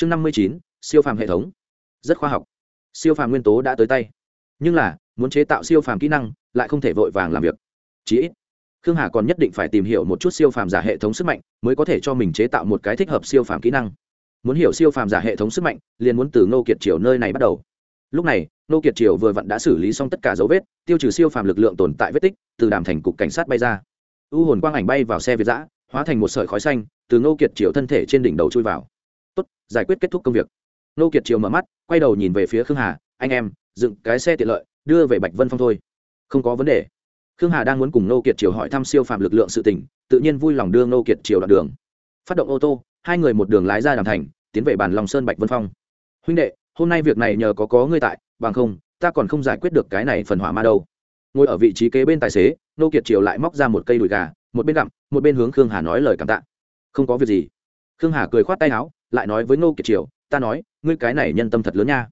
chương năm mươi chín, siêu phàm hệ thống. Rất khoa học. Siêu phàm nguyên tố đã tới tay. Nhưng là, muốn chế tạo siêu phàm kỹ năng, lại không thể vội vàng làm việc. Chí ít, khương hà còn nhất định phải tìm hiểu một chút siêu phàm giả hệ thống sức mạnh, mới có thể cho mình chế tạo một cái thích hợp siêu phàm kỹ năng. Muốn hiểu siêu phàm giả hệ thống sức mạnh, liền muốn từ ngô kiệt triều nơi này bắt đầu. Lúc này, ngô kiệt triều vừa vặn đã xử lý xong tất cả dấu vết, tiêu trừ siêu phàm lực lượng tồn tại vết tích, từ đàm thành cục cảnh sát bay ra. U hồn quang ảnh bay vào xe việt giã hóa thành một sợi khói xanh, từ ngô kiệt triều thân thể trên đỉnh đầu chui vào giải quyết kết thúc công việc. Nô kiệt triều mở mắt, quay đầu nhìn về phía khương hà, anh em, dựng cái xe tiện lợi, đưa về bạch vân phong thôi. Không có vấn đề. Khương hà đang muốn cùng Nô kiệt triều hỏi thăm siêu phàm lực lượng sự tỉnh tự nhiên vui lòng đưa Nô kiệt triều đoạn đường. Phát động ô tô, hai người một đường lái ra đàm thành, tiến về bàn lòng sơn bạch vân phong. Huynh đệ, hôm nay việc này nhờ có có ngươi tại, bằng không, ta còn không giải quyết được cái này phần hỏa ma đâu. Ngồi ở vị trí kế bên tài xế, nô kiệt triều lại móc ra một cây đùi gà, một bên gặm, một bên hướng khương hà nói lời cảm tạ. Không có việc gì. Khương hà cười khoát tay áo lại nói với nô kiệt triều, ta nói, ngươi cái này nhân tâm thật lớn nha.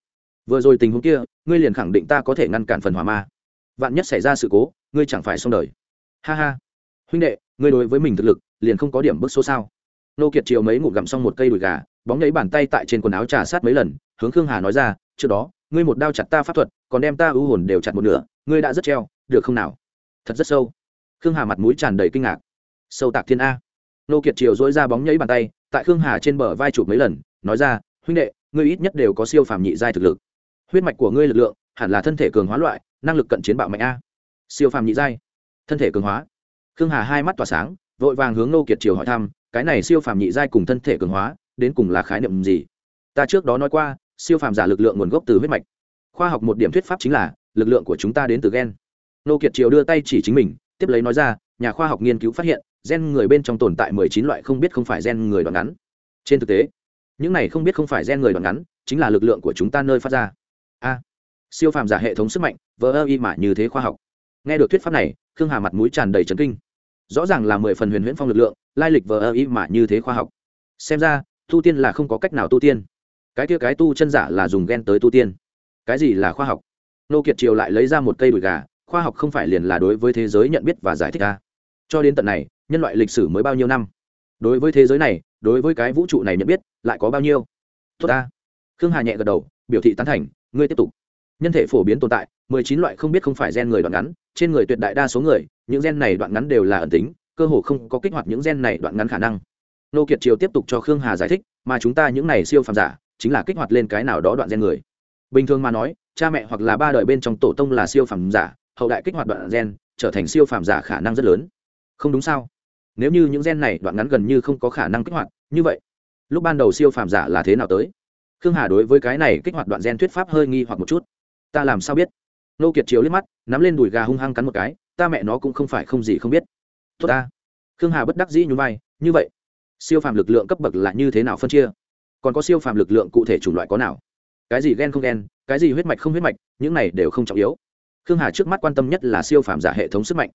Vừa rồi tình huống kia, ngươi liền khẳng định ta có thể ngăn cản phần hỏa ma. Vạn nhất xảy ra sự cố, ngươi chẳng phải xong đời. Ha ha. Huynh đệ, ngươi đối với mình thực lực, liền không có điểm bức số sao. Nô kiệt triều mấy ngủ gặm xong một cây đùi gà, bóng nhảy bàn tay tại trên quần áo trà sát mấy lần, hướng khương hà nói ra, trước đó, ngươi một đao chặt ta pháp thuật, còn đem ta ưu hồn đều chặt một nửa, ngươi đã rất treo, được không nào? Thật rất sâu. Khương hà mặt mũi tràn đầy kinh ngạc. Sâu tạc thiên a. Nô kiệt triều dỗi ra bóng nhảy bàn tay tại khương hà trên bờ vai chụp mấy lần, nói ra, huynh đệ, ngươi ít nhất đều có siêu phàm nhị giai thực lực. Huyết mạch của ngươi lực lượng hẳn là thân thể cường hóa loại, năng lực cận chiến bạo mạnh a. Siêu phàm nhị giai? Thân thể cường hóa? Khương hà hai mắt tỏa sáng, vội vàng hướng nô kiệt triều hỏi thăm, cái này siêu phàm nhị giai cùng thân thể cường hóa, đến cùng là khái niệm gì? Ta trước đó nói qua, siêu phàm giả lực lượng nguồn gốc từ huyết mạch. Khoa học một điểm thuyết pháp chính là, lực lượng của chúng ta đến từ gen. Nô kiệt triều đưa tay chỉ chính mình, tiếp lấy nói ra, nhà khoa học nghiên cứu phát hiện gen người bên trong tồn tại mười chín loại không biết không phải gen người đoạn ngắn. Trên thực tế, những này không biết không phải gen người đoạn ngắn chính là lực lượng của chúng ta nơi phát ra. A, siêu phàm giả hệ thống sức mạnh, vờ ơ y mà như thế khoa học. Nghe được thuyết pháp này, khương hà mặt mũi tràn đầy trấn kinh. Rõ ràng là mười phần huyền huyễn phong lực lượng, lai lịch vờ ơ y mà như thế khoa học. Xem ra, tu tiên là không có cách nào tu tiên. Cái kia cái tu chân giả là dùng ghen tới tu tiên. Cái gì là khoa học? Nô kiệt triều lại lấy ra một cây đùi gà, khoa học không phải liền là đối với thế giới nhận biết và giải thích ta. cho đến tận này nhân loại lịch sử mới bao nhiêu năm? Đối với thế giới này, đối với cái vũ trụ này nhận biết, lại có bao nhiêu? Tốt ta. Khương hà nhẹ gật đầu, biểu thị tán thành, ngươi tiếp tục. Nhân thể phổ biến tồn tại, mười chín loại không biết không phải gen người đoạn ngắn, trên người tuyệt đại đa số người, những gen này đoạn ngắn đều là ẩn tính, cơ hồ không có kích hoạt những gen này đoạn ngắn khả năng. Nô kiệt triều tiếp tục cho khương hà giải thích, mà chúng ta những này siêu phàm giả, chính là kích hoạt lên cái nào đó đoạn gen người. Bình thường mà nói, cha mẹ hoặc là ba đời bên trong tổ tông là siêu phàm giả, hậu đại kích hoạt đoạn gen, trở thành siêu phàm giả khả năng rất lớn. Không đúng sao? Nếu như những gen này đoạn ngắn gần như không có khả năng kích hoạt, như vậy, lúc ban đầu siêu phàm giả là thế nào tới? Khương hà đối với cái này kích hoạt đoạn gen thuyết pháp hơi nghi hoặc một chút. Ta làm sao biết? Nô kiệt chiếu liếc mắt, nắm lên đùi gà hung hăng cắn một cái, ta mẹ nó cũng không phải không gì không biết. Tốt ta. Khương hà bất đắc dĩ nhún vai, như vậy, siêu phàm lực lượng cấp bậc là như thế nào phân chia? Còn có siêu phàm lực lượng cụ thể chủng loại có nào? Cái gì ghen không ghen cái gì huyết mạch không huyết mạch, những này đều không trọng yếu. Khương hà trước mắt quan tâm nhất là siêu phàm giả hệ thống sức mạnh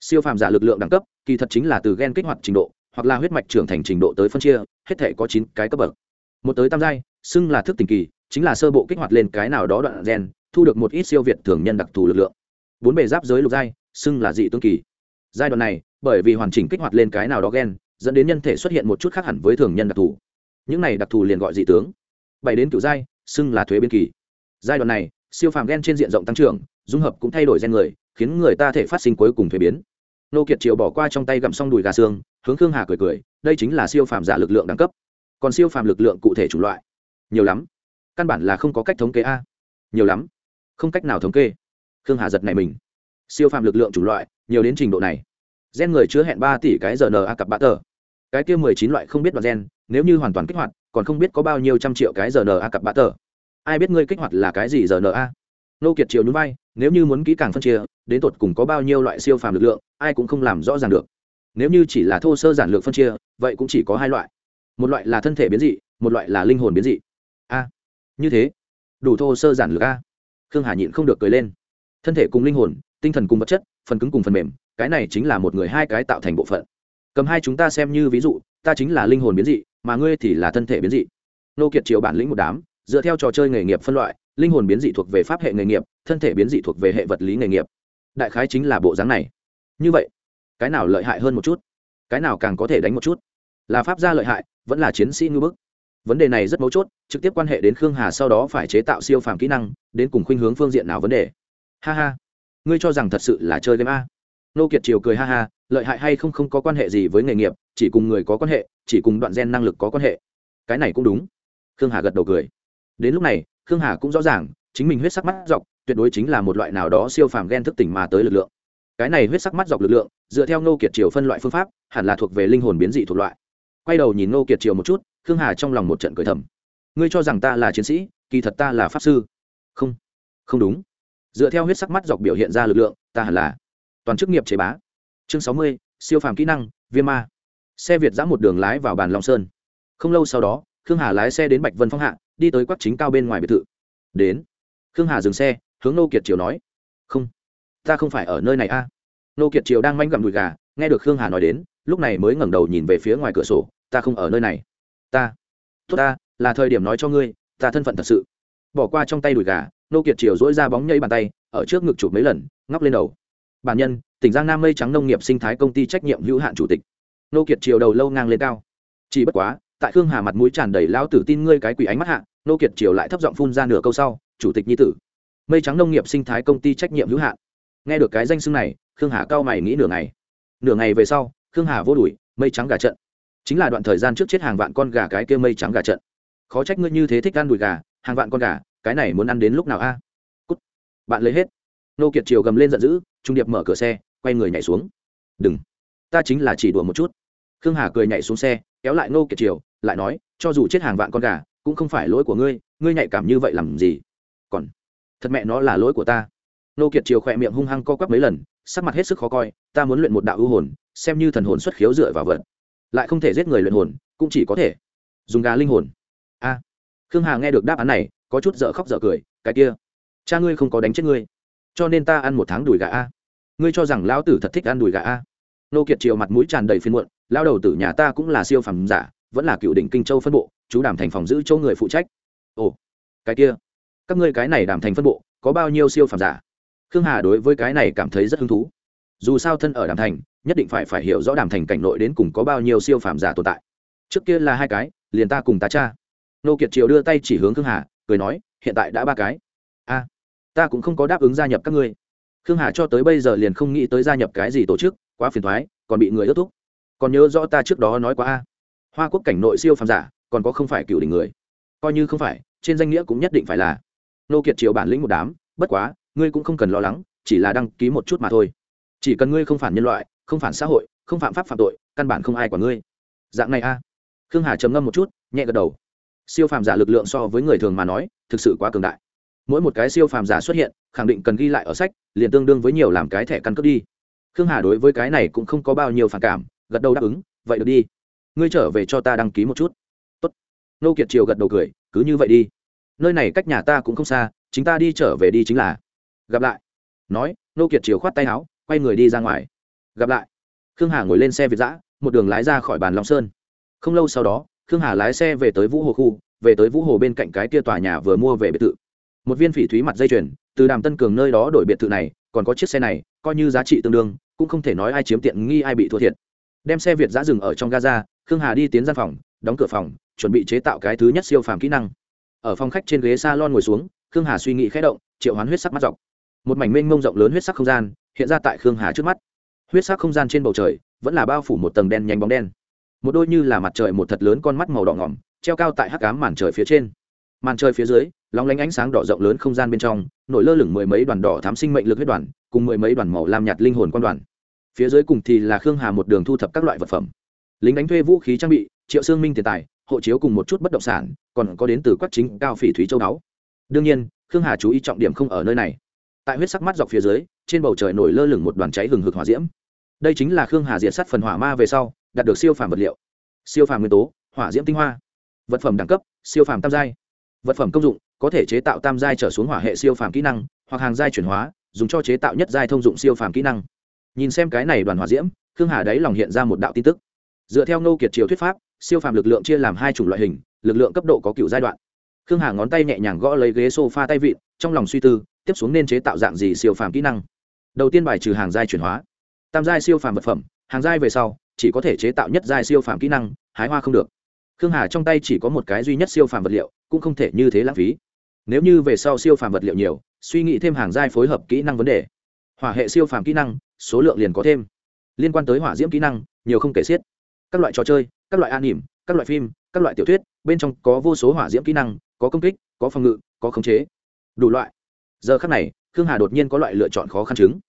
siêu phàm giả lực lượng đẳng cấp, kỳ thật chính là từ gen kích hoạt trình độ, hoặc là huyết mạch trưởng thành trình độ tới phân chia, hết thể có chín cái cấp bậc. Một tới tam giai, xưng là thức tình kỳ, chính là sơ bộ kích hoạt lên cái nào đó đoạn gen, thu được một ít siêu việt thường nhân đặc thù lực lượng. Bốn bề giáp giới lục giai, xưng là dị tương kỳ. Giai đoạn này, bởi vì hoàn chỉnh kích hoạt lên cái nào đó gen, dẫn đến nhân thể xuất hiện một chút khác hẳn với thường nhân đặc thù. Những này đặc thù liền gọi dị tướng. Bảy đến cựu giai, xưng là thuế biên kỳ. Giai đoạn này, siêu phàm gen trên diện rộng tăng trưởng, dung hợp cũng thay đổi gen người khiến người ta thể phát sinh cuối cùng thuế biến. Nô kiệt triều bỏ qua trong tay gặm xong đùi gà xương, hướng khương hà cười cười, đây chính là siêu phàm giả lực lượng đẳng cấp. Còn siêu phàm lực lượng cụ thể chủng loại? Nhiều lắm. Căn bản là không có cách thống kê a. Nhiều lắm. Không cách nào thống kê. Khương hà giật này mình. Siêu phàm lực lượng chủng loại, nhiều đến trình độ này. Gen người chứa hẹn ba tỷ cái rna cặp bã tờ. Cái kia mười chín loại không biết đoạn gen, nếu như hoàn toàn kích hoạt, còn không biết có bao nhiêu trăm triệu cái rna cặp bã tờ. Ai biết ngươi kích hoạt là cái gì rna nô kiệt triều nhún vai nếu như muốn kỹ càng phân chia, đến tột cùng có bao nhiêu loại siêu phàm lực lượng, ai cũng không làm rõ ràng được. Nếu như chỉ là thô sơ giản lược phân chia, vậy cũng chỉ có hai loại. Một loại là thân thể biến dị, một loại là linh hồn biến dị. A, như thế. Đủ thô sơ giản lược a. Khương hà nhịn không được cười lên. Thân thể cùng linh hồn, tinh thần cùng vật chất, phần cứng cùng phần mềm, cái này chính là một người hai cái tạo thành bộ phận. Cầm hai chúng ta xem như ví dụ, ta chính là linh hồn biến dị, mà ngươi thì là thân thể biến dị. Nô kiệt triều bản lĩnh một đám, dựa theo trò chơi nghề nghiệp phân loại linh hồn biến dị thuộc về pháp hệ nghề nghiệp, thân thể biến dị thuộc về hệ vật lý nghề nghiệp. Đại khái chính là bộ dáng này. Như vậy, cái nào lợi hại hơn một chút? Cái nào càng có thể đánh một chút? Là pháp gia lợi hại, vẫn là chiến sĩ ngư bức? Vấn đề này rất mấu chốt, trực tiếp quan hệ đến khương hà sau đó phải chế tạo siêu phàm kỹ năng, đến cùng khuynh hướng phương diện nào vấn đề? Ha ha. Ngươi cho rằng thật sự là chơi game a. Nô kiệt triều cười ha ha, lợi hại hay không không có quan hệ gì với nghề nghiệp, chỉ cùng người có quan hệ, chỉ cùng đoạn gen năng lực có quan hệ. Cái này cũng đúng. Khương hà gật đầu cười. Đến lúc này khương hà cũng rõ ràng, chính mình huyết sắc mắt dọc, tuyệt đối chính là một loại nào đó siêu phàm gen thức tỉnh mà tới lực lượng. Cái này huyết sắc mắt dọc lực lượng, dựa theo Ngô kiệt triều phân loại phương pháp, hẳn là thuộc về linh hồn biến dị thuộc loại. Quay đầu nhìn Ngô kiệt triều một chút, khương hà trong lòng một trận cười thầm. Ngươi cho rằng ta là chiến sĩ, kỳ thật ta là pháp sư. Không không đúng. Dựa theo huyết sắc mắt dọc biểu hiện ra lực lượng, ta hẳn là toàn chức nghiệp chế bá. Chương sáu mươi, siêu phàm kỹ năng, viêm ma. Xe việt giã một đường lái vào bàn long sơn. Không lâu sau đó khương hà lái xe đến bạch vân phong hạ, đi tới quắc chính cao bên ngoài biệt thự. Đến. Khương hà dừng xe, hướng nô kiệt triều nói. Không, ta không phải ở nơi này a. Nô kiệt triều đang manh gặm đùi gà, nghe được khương hà nói đến, lúc này mới ngẩng đầu nhìn về phía ngoài cửa sổ. Ta không ở nơi này. Ta, tốt ta, là thời điểm nói cho ngươi, ta thân phận thật sự. Bỏ qua trong tay đùi gà, nô kiệt triều dỗi ra bóng nhây bàn tay, ở trước ngực chụp mấy lần, ngóc lên đầu. Bản nhân, tỉnh giang nam mây trắng nông nghiệp sinh thái công ty trách nhiệm hữu hạn chủ tịch. Nô kiệt triều đầu lâu ngang lên cao. Chỉ bất quá tại khương hà mặt mũi tràn đầy lao tử tin ngươi cái quỷ ánh mắt hạ, nô kiệt triều lại thấp giọng phun ra nửa câu sau, chủ tịch nhi tử, mây trắng nông nghiệp sinh thái công ty trách nhiệm hữu hạn. Nghe được cái danh xưng này, khương hà cao mày nghĩ nửa ngày. Nửa ngày về sau, khương hà vô đuổi, mây trắng gà trận. Chính là đoạn thời gian trước chết hàng vạn con gà cái kia mây trắng gà trận. Khó trách ngươi như thế thích ăn đùi gà, hàng vạn con gà, cái này muốn ăn đến lúc nào a? Cút. Bạn lấy hết. Nô kiệt triều gầm lên giận dữ, trung điệp mở cửa xe, quay người nhảy xuống. Đừng, ta chính là chỉ đùa một chút khương hà cười nhảy xuống xe, kéo lại Ngô kiệt triều, lại nói, cho dù chết hàng vạn con gà, cũng không phải lỗi của ngươi ngươi nhạy cảm như vậy làm gì? Còn, thật mẹ nó là lỗi của ta. Ngô kiệt triều khỏe miệng hung hăng co quắp mấy lần, sắc mặt hết sức khó coi, ta muốn luyện một đạo ưu hồn, xem như thần hồn xuất khiếu dựa vào vật. Lại không thể giết người luyện hồn, cũng chỉ có thể dùng gà linh hồn. A. Khương hà nghe được đáp án này, có chút dở khóc dở cười, cái kia, cha ngươi không có đánh chết ngươi, cho nên ta ăn một tháng đùi gà a. Ngươi cho rằng lão tử thật thích ăn đùi gà a nô kiệt triều mặt mũi tràn đầy phiên muộn, lao đầu tử nhà ta cũng là siêu phẩm giả, vẫn là cựu đỉnh kinh châu phân bộ, chú đàm thành phòng giữ chỗ người phụ trách. Ồ, cái kia, các ngươi cái này đàm thành phân bộ, có bao nhiêu siêu phẩm giả? Khương hà đối với cái này cảm thấy rất hứng thú. Dù sao thân ở đàm thành, nhất định phải phải hiểu rõ đàm thành cảnh nội đến cùng có bao nhiêu siêu phàm giả tồn tại. Trước kia là hai cái, liền ta cùng ta cha. Nô kiệt triều đưa tay chỉ hướng khương hà, cười nói, hiện tại đã ba cái. A, ta cũng không có đáp ứng gia nhập các ngươi. Khương hà cho tới bây giờ liền không nghĩ tới gia nhập cái gì tổ chức quá phiền thoái, còn bị người ước thúc. Còn nhớ rõ ta trước đó nói quá a. Hoa quốc cảnh nội siêu phàm giả, còn có không phải cựu đỉnh người. Coi như không phải, trên danh nghĩa cũng nhất định phải là. Nô kiệt triều bản lĩnh một đám, bất quá, ngươi cũng không cần lo lắng, chỉ là đăng ký một chút mà thôi. Chỉ cần ngươi không phản nhân loại, không phản xã hội, không phạm pháp phạm tội, căn bản không ai quản ngươi. Dạng này a. Khương hà trầm ngâm một chút, nhẹ gật đầu. Siêu phàm giả lực lượng so với người thường mà nói, thực sự quá cường đại. Mỗi một cái siêu phàm giả xuất hiện, khẳng định cần ghi lại ở sách, liền tương đương với nhiều làm cái thẻ căn cước đi khương hà đối với cái này cũng không có bao nhiêu phản cảm, gật đầu đáp ứng, vậy được đi. Ngươi trở về cho ta đăng ký một chút. Tốt. nô kiệt triều gật đầu cười, cứ như vậy đi. Nơi này cách nhà ta cũng không xa, chính ta đi trở về đi chính là. Gặp lại. Nói, nô kiệt triều khoát tay áo, quay người đi ra ngoài. Gặp lại. Khương hà ngồi lên xe việt giã một đường lái ra khỏi bàn long sơn. Không lâu sau đó, khương hà lái xe về tới vũ hồ khu, về tới vũ hồ bên cạnh cái kia tòa nhà vừa mua về biệt thự. Một viên phỉ thúy mặt dây chuyền, từ đàm tân cường nơi đó đổi biệt thự này, còn có chiếc xe này, coi như giá trị tương đương cũng không thể nói ai chiếm tiện nghi ai bị thua thiệt. Đem xe việt giã dừng ở trong gaza, khương hà đi tiến gian phòng, đóng cửa phòng, chuẩn bị chế tạo cái thứ nhất siêu phàm kỹ năng. Ở phòng khách trên ghế s a lon ngồi xuống, khương hà suy nghĩ khẽ động, triệu hoán huyết sắc mắt dọc. Một mảnh mênh mông rộng lớn huyết sắc không gian, hiện ra tại khương hà trước mắt. Huyết sắc không gian trên bầu trời, vẫn là bao phủ một tầng đen nhánh bóng đen. Một đôi như là mặt trời một thật lớn con mắt màu đỏ ngỏm, treo cao tại hắc cám màn trời phía trên. Màn trời phía dưới, lóng lánh ánh sáng đỏ rộng lớn không gian bên trong, nổi lơ lửng mười mấy đoàn đỏ thám sinh mệnh lực huyết đoàn cùng mười mấy đoàn màu lam nhạt linh hồn quan đoàn. Phía dưới cùng thì là khương hà một đường thu thập các loại vật phẩm. Lính đánh thuê vũ khí trang bị, triệu xương minh tiền tài, hộ chiếu cùng một chút bất động sản, còn có đến từ quách chính cao phỉ thúy châu đáo đương nhiên, khương hà chú ý trọng điểm không ở nơi này. Tại huyết sắc mắt dọc phía dưới, trên bầu trời nổi lơ lửng một đoàn cháy hừng hực hỏa diễm. Đây chính là khương hà diệt sắt phần hỏa ma về sau, đạt được siêu phàm vật liệu. Siêu phàm nguyên tố, hỏa diễm tinh hoa. Vật phẩm đẳng cấp, siêu phàm tam giai. Vật phẩm công dụng, có thể chế tạo tam giai trở xuống hỏa hệ siêu phàm kỹ năng, hoặc hàng giai chuyển hóa dùng cho chế tạo nhất giai thông dụng siêu phàm kỹ năng. Nhìn xem cái này đoàn hỏa diễm, khương hà đáy lòng hiện ra một đạo tin tức. Dựa theo nô kiệt triều thuyết pháp, siêu phàm lực lượng chia làm hai chủng loại hình, lực lượng cấp độ có cựu giai đoạn. Khương hà ngón tay nhẹ nhàng gõ lấy ghế s o f a tay vịn, trong lòng suy tư, tiếp xuống nên chế tạo dạng gì siêu phàm kỹ năng. Đầu tiên bài trừ hàng giai chuyển hóa. Tam giai siêu phàm vật phẩm, hàng giai về sau, chỉ có thể chế tạo nhất giai siêu phàm kỹ năng, hái hoa không được. Khương hà trong tay chỉ có một cái duy nhất siêu phàm vật liệu, cũng không thể như thế lãng phí. Nếu như về sau siêu phàm vật liệu nhiều suy nghĩ thêm hàng giai phối hợp kỹ năng vấn đề. Hỏa hệ siêu phàm kỹ năng, số lượng liền có thêm. Liên quan tới hỏa diễm kỹ năng, nhiều không kể xiết. Các loại trò chơi, các loại an nỉm các loại phim, các loại tiểu thuyết, bên trong có vô số hỏa diễm kỹ năng, có công kích, có phòng ngự, có khống chế. Đủ loại. Giờ khác này, khương hà đột nhiên có loại lựa chọn khó khăn chứng.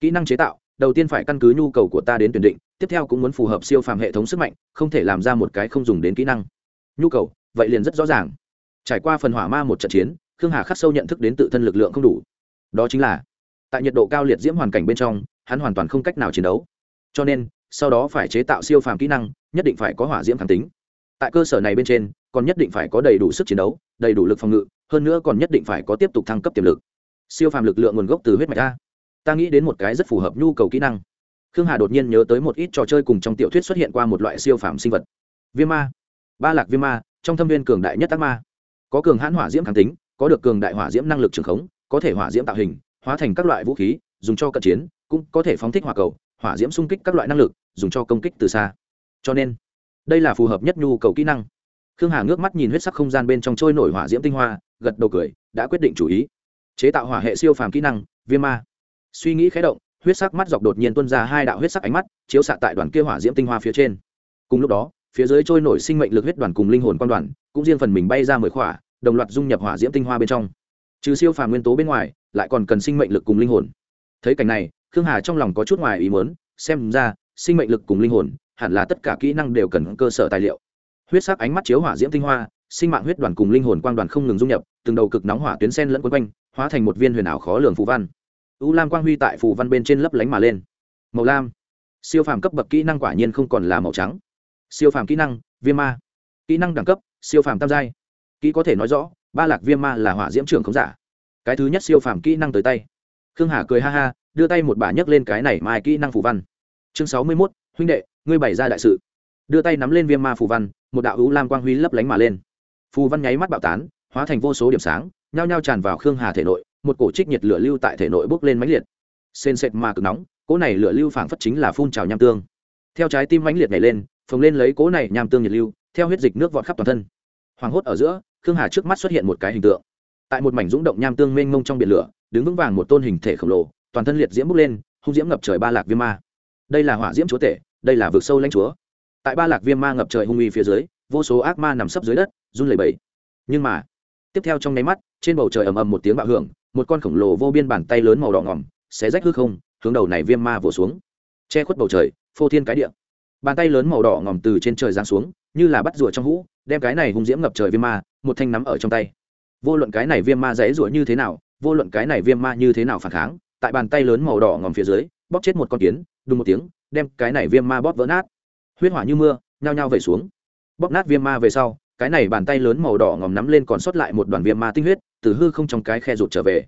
Kỹ năng chế tạo, đầu tiên phải căn cứ nhu cầu của ta đến tuyển định, tiếp theo cũng muốn phù hợp siêu phàm hệ thống sức mạnh, không thể làm ra một cái không dùng đến kỹ năng. Nhu cầu, vậy liền rất rõ ràng. Trải qua phần hỏa ma một trận chiến khương hà khắc sâu nhận thức đến tự thân lực lượng không đủ. Đó chính là, tại nhiệt độ cao liệt diễm hoàn cảnh bên trong, hắn hoàn toàn không cách nào chiến đấu. Cho nên, sau đó phải chế tạo siêu phàm kỹ năng, nhất định phải có hỏa diễm kháng tính. Tại cơ sở này bên trên, còn nhất định phải có đầy đủ sức chiến đấu, đầy đủ lực phòng ngự, hơn nữa còn nhất định phải có tiếp tục thăng cấp tiềm lực. Siêu phàm lực lượng nguồn gốc từ huyết mạch a. Ta nghĩ đến một cái rất phù hợp nhu cầu kỹ năng. Khương hà đột nhiên nhớ tới một ít trò chơi cùng trong tiểu thuyết xuất hiện qua một loại siêu phàm sinh vật. Viêm ma. Ba lạc viêm ma, trong thâm viên cường đại nhất tác ma. Có cường hãn hỏa diễm kháng tính có được cường đại hỏa diễm năng lực trường khống, có thể hỏa diễm tạo hình, hóa thành các loại vũ khí, dùng cho cận chiến, cũng có thể phóng thích hỏa cầu, hỏa diễm xung kích các loại năng lực, dùng cho công kích từ xa. Cho nên, đây là phù hợp nhất nhu cầu kỹ năng. Khương hà ngước mắt nhìn huyết sắc không gian bên trong trôi nổi hỏa diễm tinh hoa, gật đầu cười, đã quyết định chủ ý. Chế tạo hỏa hệ siêu phàm kỹ năng, viêm ma. Suy nghĩ khé động, huyết sắc mắt dọc đột nhiên tuôn ra hai đạo huyết sắc ánh mắt, chiếu xạ tại đoàn kia hỏa diễm tinh hoa phía trên. Cùng lúc đó, phía dưới trôi nổi sinh mệnh lực huyết đoàn cùng linh hồn quan đoàn, cũng riêng phần mình bay ra mười khỏa đồng loạt dung nhập hỏa diễm tinh hoa bên trong. Trừ siêu phàm nguyên tố bên ngoài, lại còn cần sinh mệnh lực cùng linh hồn. Thấy cảnh này, khương hà trong lòng có chút ngoài ý mớn xem ra, sinh mệnh lực cùng linh hồn, hẳn là tất cả kỹ năng đều cần cơ sở tài liệu. Huyết sắc ánh mắt chiếu hỏa diễm tinh hoa, sinh mạng huyết đoàn cùng linh hồn quang đoàn không ngừng dung nhập, từng đầu cực nóng hỏa tuyến sen lẫn quấn quanh, hóa thành một viên huyền ảo khó lường phù văn. U lam quang huy tại phù văn bên trên lấp lánh mà lên. Màu lam. Siêu phàm cấp bậc kỹ năng quả nhiên không còn là màu trắng. Siêu phàm kỹ năng, viêm ma. Kỹ năng đẳng cấp, siêu phàm tam giai kỹ có thể nói rõ, ba lạc viêm ma là hỏa diễm trưởng không giả. Cái thứ nhất siêu phàm kỹ năng tới tay. Khương hà cười ha ha, đưa tay một bà nhấc lên cái này mai kỹ năng phù văn. Chương sáu mươi mốt, huynh đệ, ngươi bày ra đại sự. Đưa tay nắm lên viêm ma phù văn, một đạo hữu lam quang huy lấp lánh mà lên. Phù văn nháy mắt bạo tán, hóa thành vô số điểm sáng, nhao nhao tràn vào khương hà thể nội, một cổ trích nhiệt lửa lưu tại thể nội bốc lên mãnh liệt. Sên sệt mà cực nóng, cỗ này lửa lưu phảng phất chính là phun trào nham tương. Theo trái tim mãnh liệt nhảy lên, phồng lên lấy cỗ này nham tương nhiệt lưu, theo huyết dịch nước vọt khắp toàn thân. Hoàng hốt ở giữa khương hà trước mắt xuất hiện một cái hình tượng. Tại một mảnh rúng động nham tương mênh mông trong biển lửa, đứng vững vàng một tôn hình thể khổng lồ, toàn thân liệt diễm bốc lên, hung diễm ngập trời ba lạc viêm ma. Đây là hỏa diễm chúa tể, đây là vực sâu lãnh chúa. Tại ba lạc viêm ma ngập trời hung uy phía dưới, vô số ác ma nằm sấp dưới đất, run lẩy bẩy. Nhưng mà, tiếp theo trong nháy mắt, trên bầu trời ầm ầm một tiếng bạo hưởng, một con khổng lồ vô biên bàn tay lớn màu đỏ ngỏm, xé rách hư không, hướng đầu này viêm ma vỗ xuống. Che khuất bầu trời, phô thiên cái địa bàn tay lớn màu đỏ ngỏm từ trên trời giáng xuống, như là bắt rùa trong hũ, đem cái này hung diễm ngập trời viêm ma, một thanh nắm ở trong tay. Vô luận cái này viêm ma dãy rủa như thế nào, vô luận cái này viêm ma như thế nào phản kháng, tại bàn tay lớn màu đỏ ngòm phía dưới, bóp chết một con kiến, đùng một tiếng, đem cái này viêm ma bóp vỡ nát. Huyết hỏa như mưa, nhao nhao vẩy xuống. Bóp nát viêm ma về sau, cái này bàn tay lớn màu đỏ ngòm nắm lên còn sót lại một đoàn viêm ma tinh huyết, từ hư không trong cái khe rụt trở về.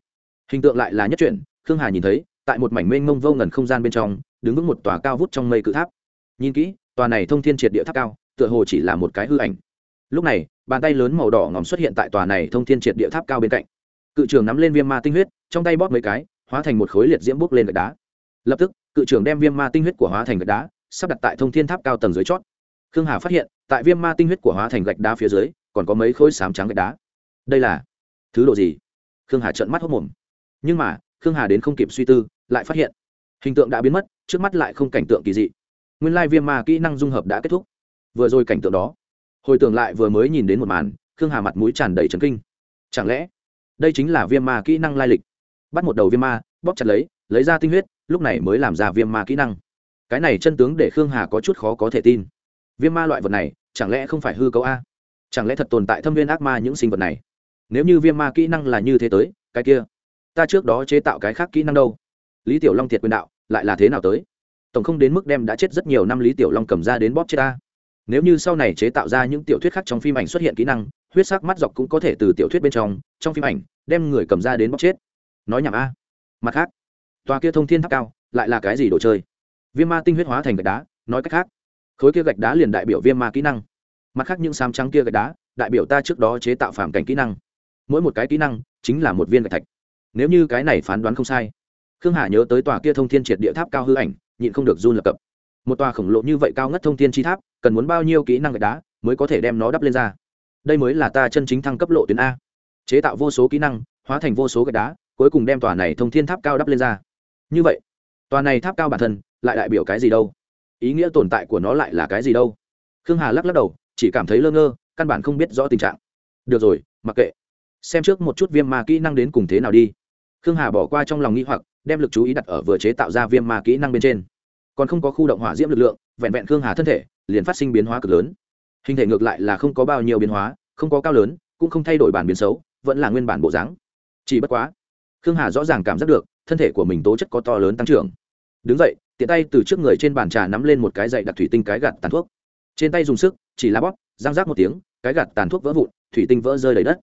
Hình tượng lại là nhất chuyển khương hà nhìn thấy, tại một mảnh mênh mông vô ngần không gian bên trong, đứng vững một tòa cao vút trong mây cự tháp nhìn kỹ, tòa này thông thiên triệt địa tháp cao, tựa hồ chỉ là một cái hư ảnh. Lúc này, bàn tay lớn màu đỏ ngòm xuất hiện tại tòa này thông thiên triệt địa tháp cao bên cạnh. Cự trường nắm lên viêm ma tinh huyết, trong tay bóp mấy cái, hóa thành một khối liệt diễm bốc lên gạch đá. Lập tức, cự trường đem viêm ma tinh huyết của hóa thành gạch đá, sắp đặt tại thông thiên tháp cao tầng dưới chót. Khương hà phát hiện, tại viêm ma tinh huyết của hóa thành gạch đá phía dưới, còn có mấy khối sám trắng gạch đá. Đây là thứ độ gì? Khương hà trợn mắt hốc mồm. Nhưng mà, khương hà đến không kịp suy tư, lại phát hiện, hình tượng đã biến mất, trước mắt lại không cảnh tượng kỳ dị nguyên lai viêm ma kỹ năng dung hợp đã kết thúc. Vừa rồi cảnh tượng đó, hồi tưởng lại vừa mới nhìn đến một màn, khương hà mặt mũi tràn đầy trấn kinh. Chẳng lẽ, đây chính là viêm ma kỹ năng lai lịch? Bắt một đầu viêm ma, bóp chặt lấy lấy ra tinh huyết, lúc này mới làm ra viêm ma kỹ năng. Cái này chân tướng để khương hà có chút khó có thể tin. Viêm ma loại vật này, chẳng lẽ không phải hư cấu a? Chẳng lẽ thật tồn tại thâm viên ác ma những sinh vật này? Nếu như viêm ma kỹ năng là như thế tới, cái kia, ta trước đó chế tạo cái khác kỹ năng đâu? Lý tiểu long thiệt quyền đạo, lại là thế nào tới? Tổng không đến mức đem đã chết rất nhiều năm lý tiểu long cầm ra đến bóp chết ta. Nếu như sau này chế tạo ra những tiểu thuyết khác trong phim ảnh xuất hiện kỹ năng, huyết sắc mắt dọc cũng có thể từ tiểu thuyết bên trong trong phim ảnh, đem người cầm ra đến bóc chết. Nói nhảm a. Mặt khác, tòa kia thông thiên tháp cao, lại là cái gì đồ chơi? Viêm ma tinh huyết hóa thành gạch đá, nói cách khác, khối kia gạch đá liền đại biểu viêm ma kỹ năng. Mặt khác những xám trắng kia gạch đá, đại biểu ta trước đó chế tạo phản cảnh kỹ năng. Mỗi một cái kỹ năng chính là một viên gạch thạch. Nếu như cái này phán đoán không sai khương hà nhớ tới tòa kia thông thiên triệt địa tháp cao hư ảnh, nhịn không được run lập cập. Một tòa khổng lồ như vậy cao ngất thông thiên chi tháp, cần muốn bao nhiêu kỹ năng gạch đá mới có thể đem nó đắp lên ra? Đây mới là ta chân chính thăng cấp lộ tuyến a. Chế tạo vô số kỹ năng, hóa thành vô số gạch đá, cuối cùng đem tòa này thông thiên tháp cao đắp lên ra. Như vậy, tòa này tháp cao bản thân lại đại biểu cái gì đâu? Ý nghĩa tồn tại của nó lại là cái gì đâu? Khương hà lắc lắc đầu, chỉ cảm thấy lơ ngơ, căn bản không biết rõ tình trạng. Được rồi, mặc kệ. Xem trước một chút viêm ma kỹ năng đến cùng thế nào đi. Khương hà bỏ qua trong lòng nghĩ hoặc đem lực chú ý đặt ở vừa chế tạo ra viêm ma kỹ năng bên trên. Còn không có khu động hỏa diễm lực lượng, vẹn vẹn khương hà thân thể, liền phát sinh biến hóa cực lớn. Hình thể ngược lại là không có bao nhiêu biến hóa, không có cao lớn, cũng không thay đổi bản biến xấu, vẫn là nguyên bản bộ dáng. Chỉ bất quá, khương hà rõ ràng cảm giác được, thân thể của mình tố chất có to lớn tăng trưởng. Đứng dậy, tiện tay từ trước người trên bàn trà nắm lên một cái dậy đặc thủy tinh cái gạt tàn thuốc. Trên tay dùng sức, chỉ lá bóp giang rác một tiếng, cái gạt tàn thuốc vỡ vụn, thủy tinh vỡ rơi đầy đất.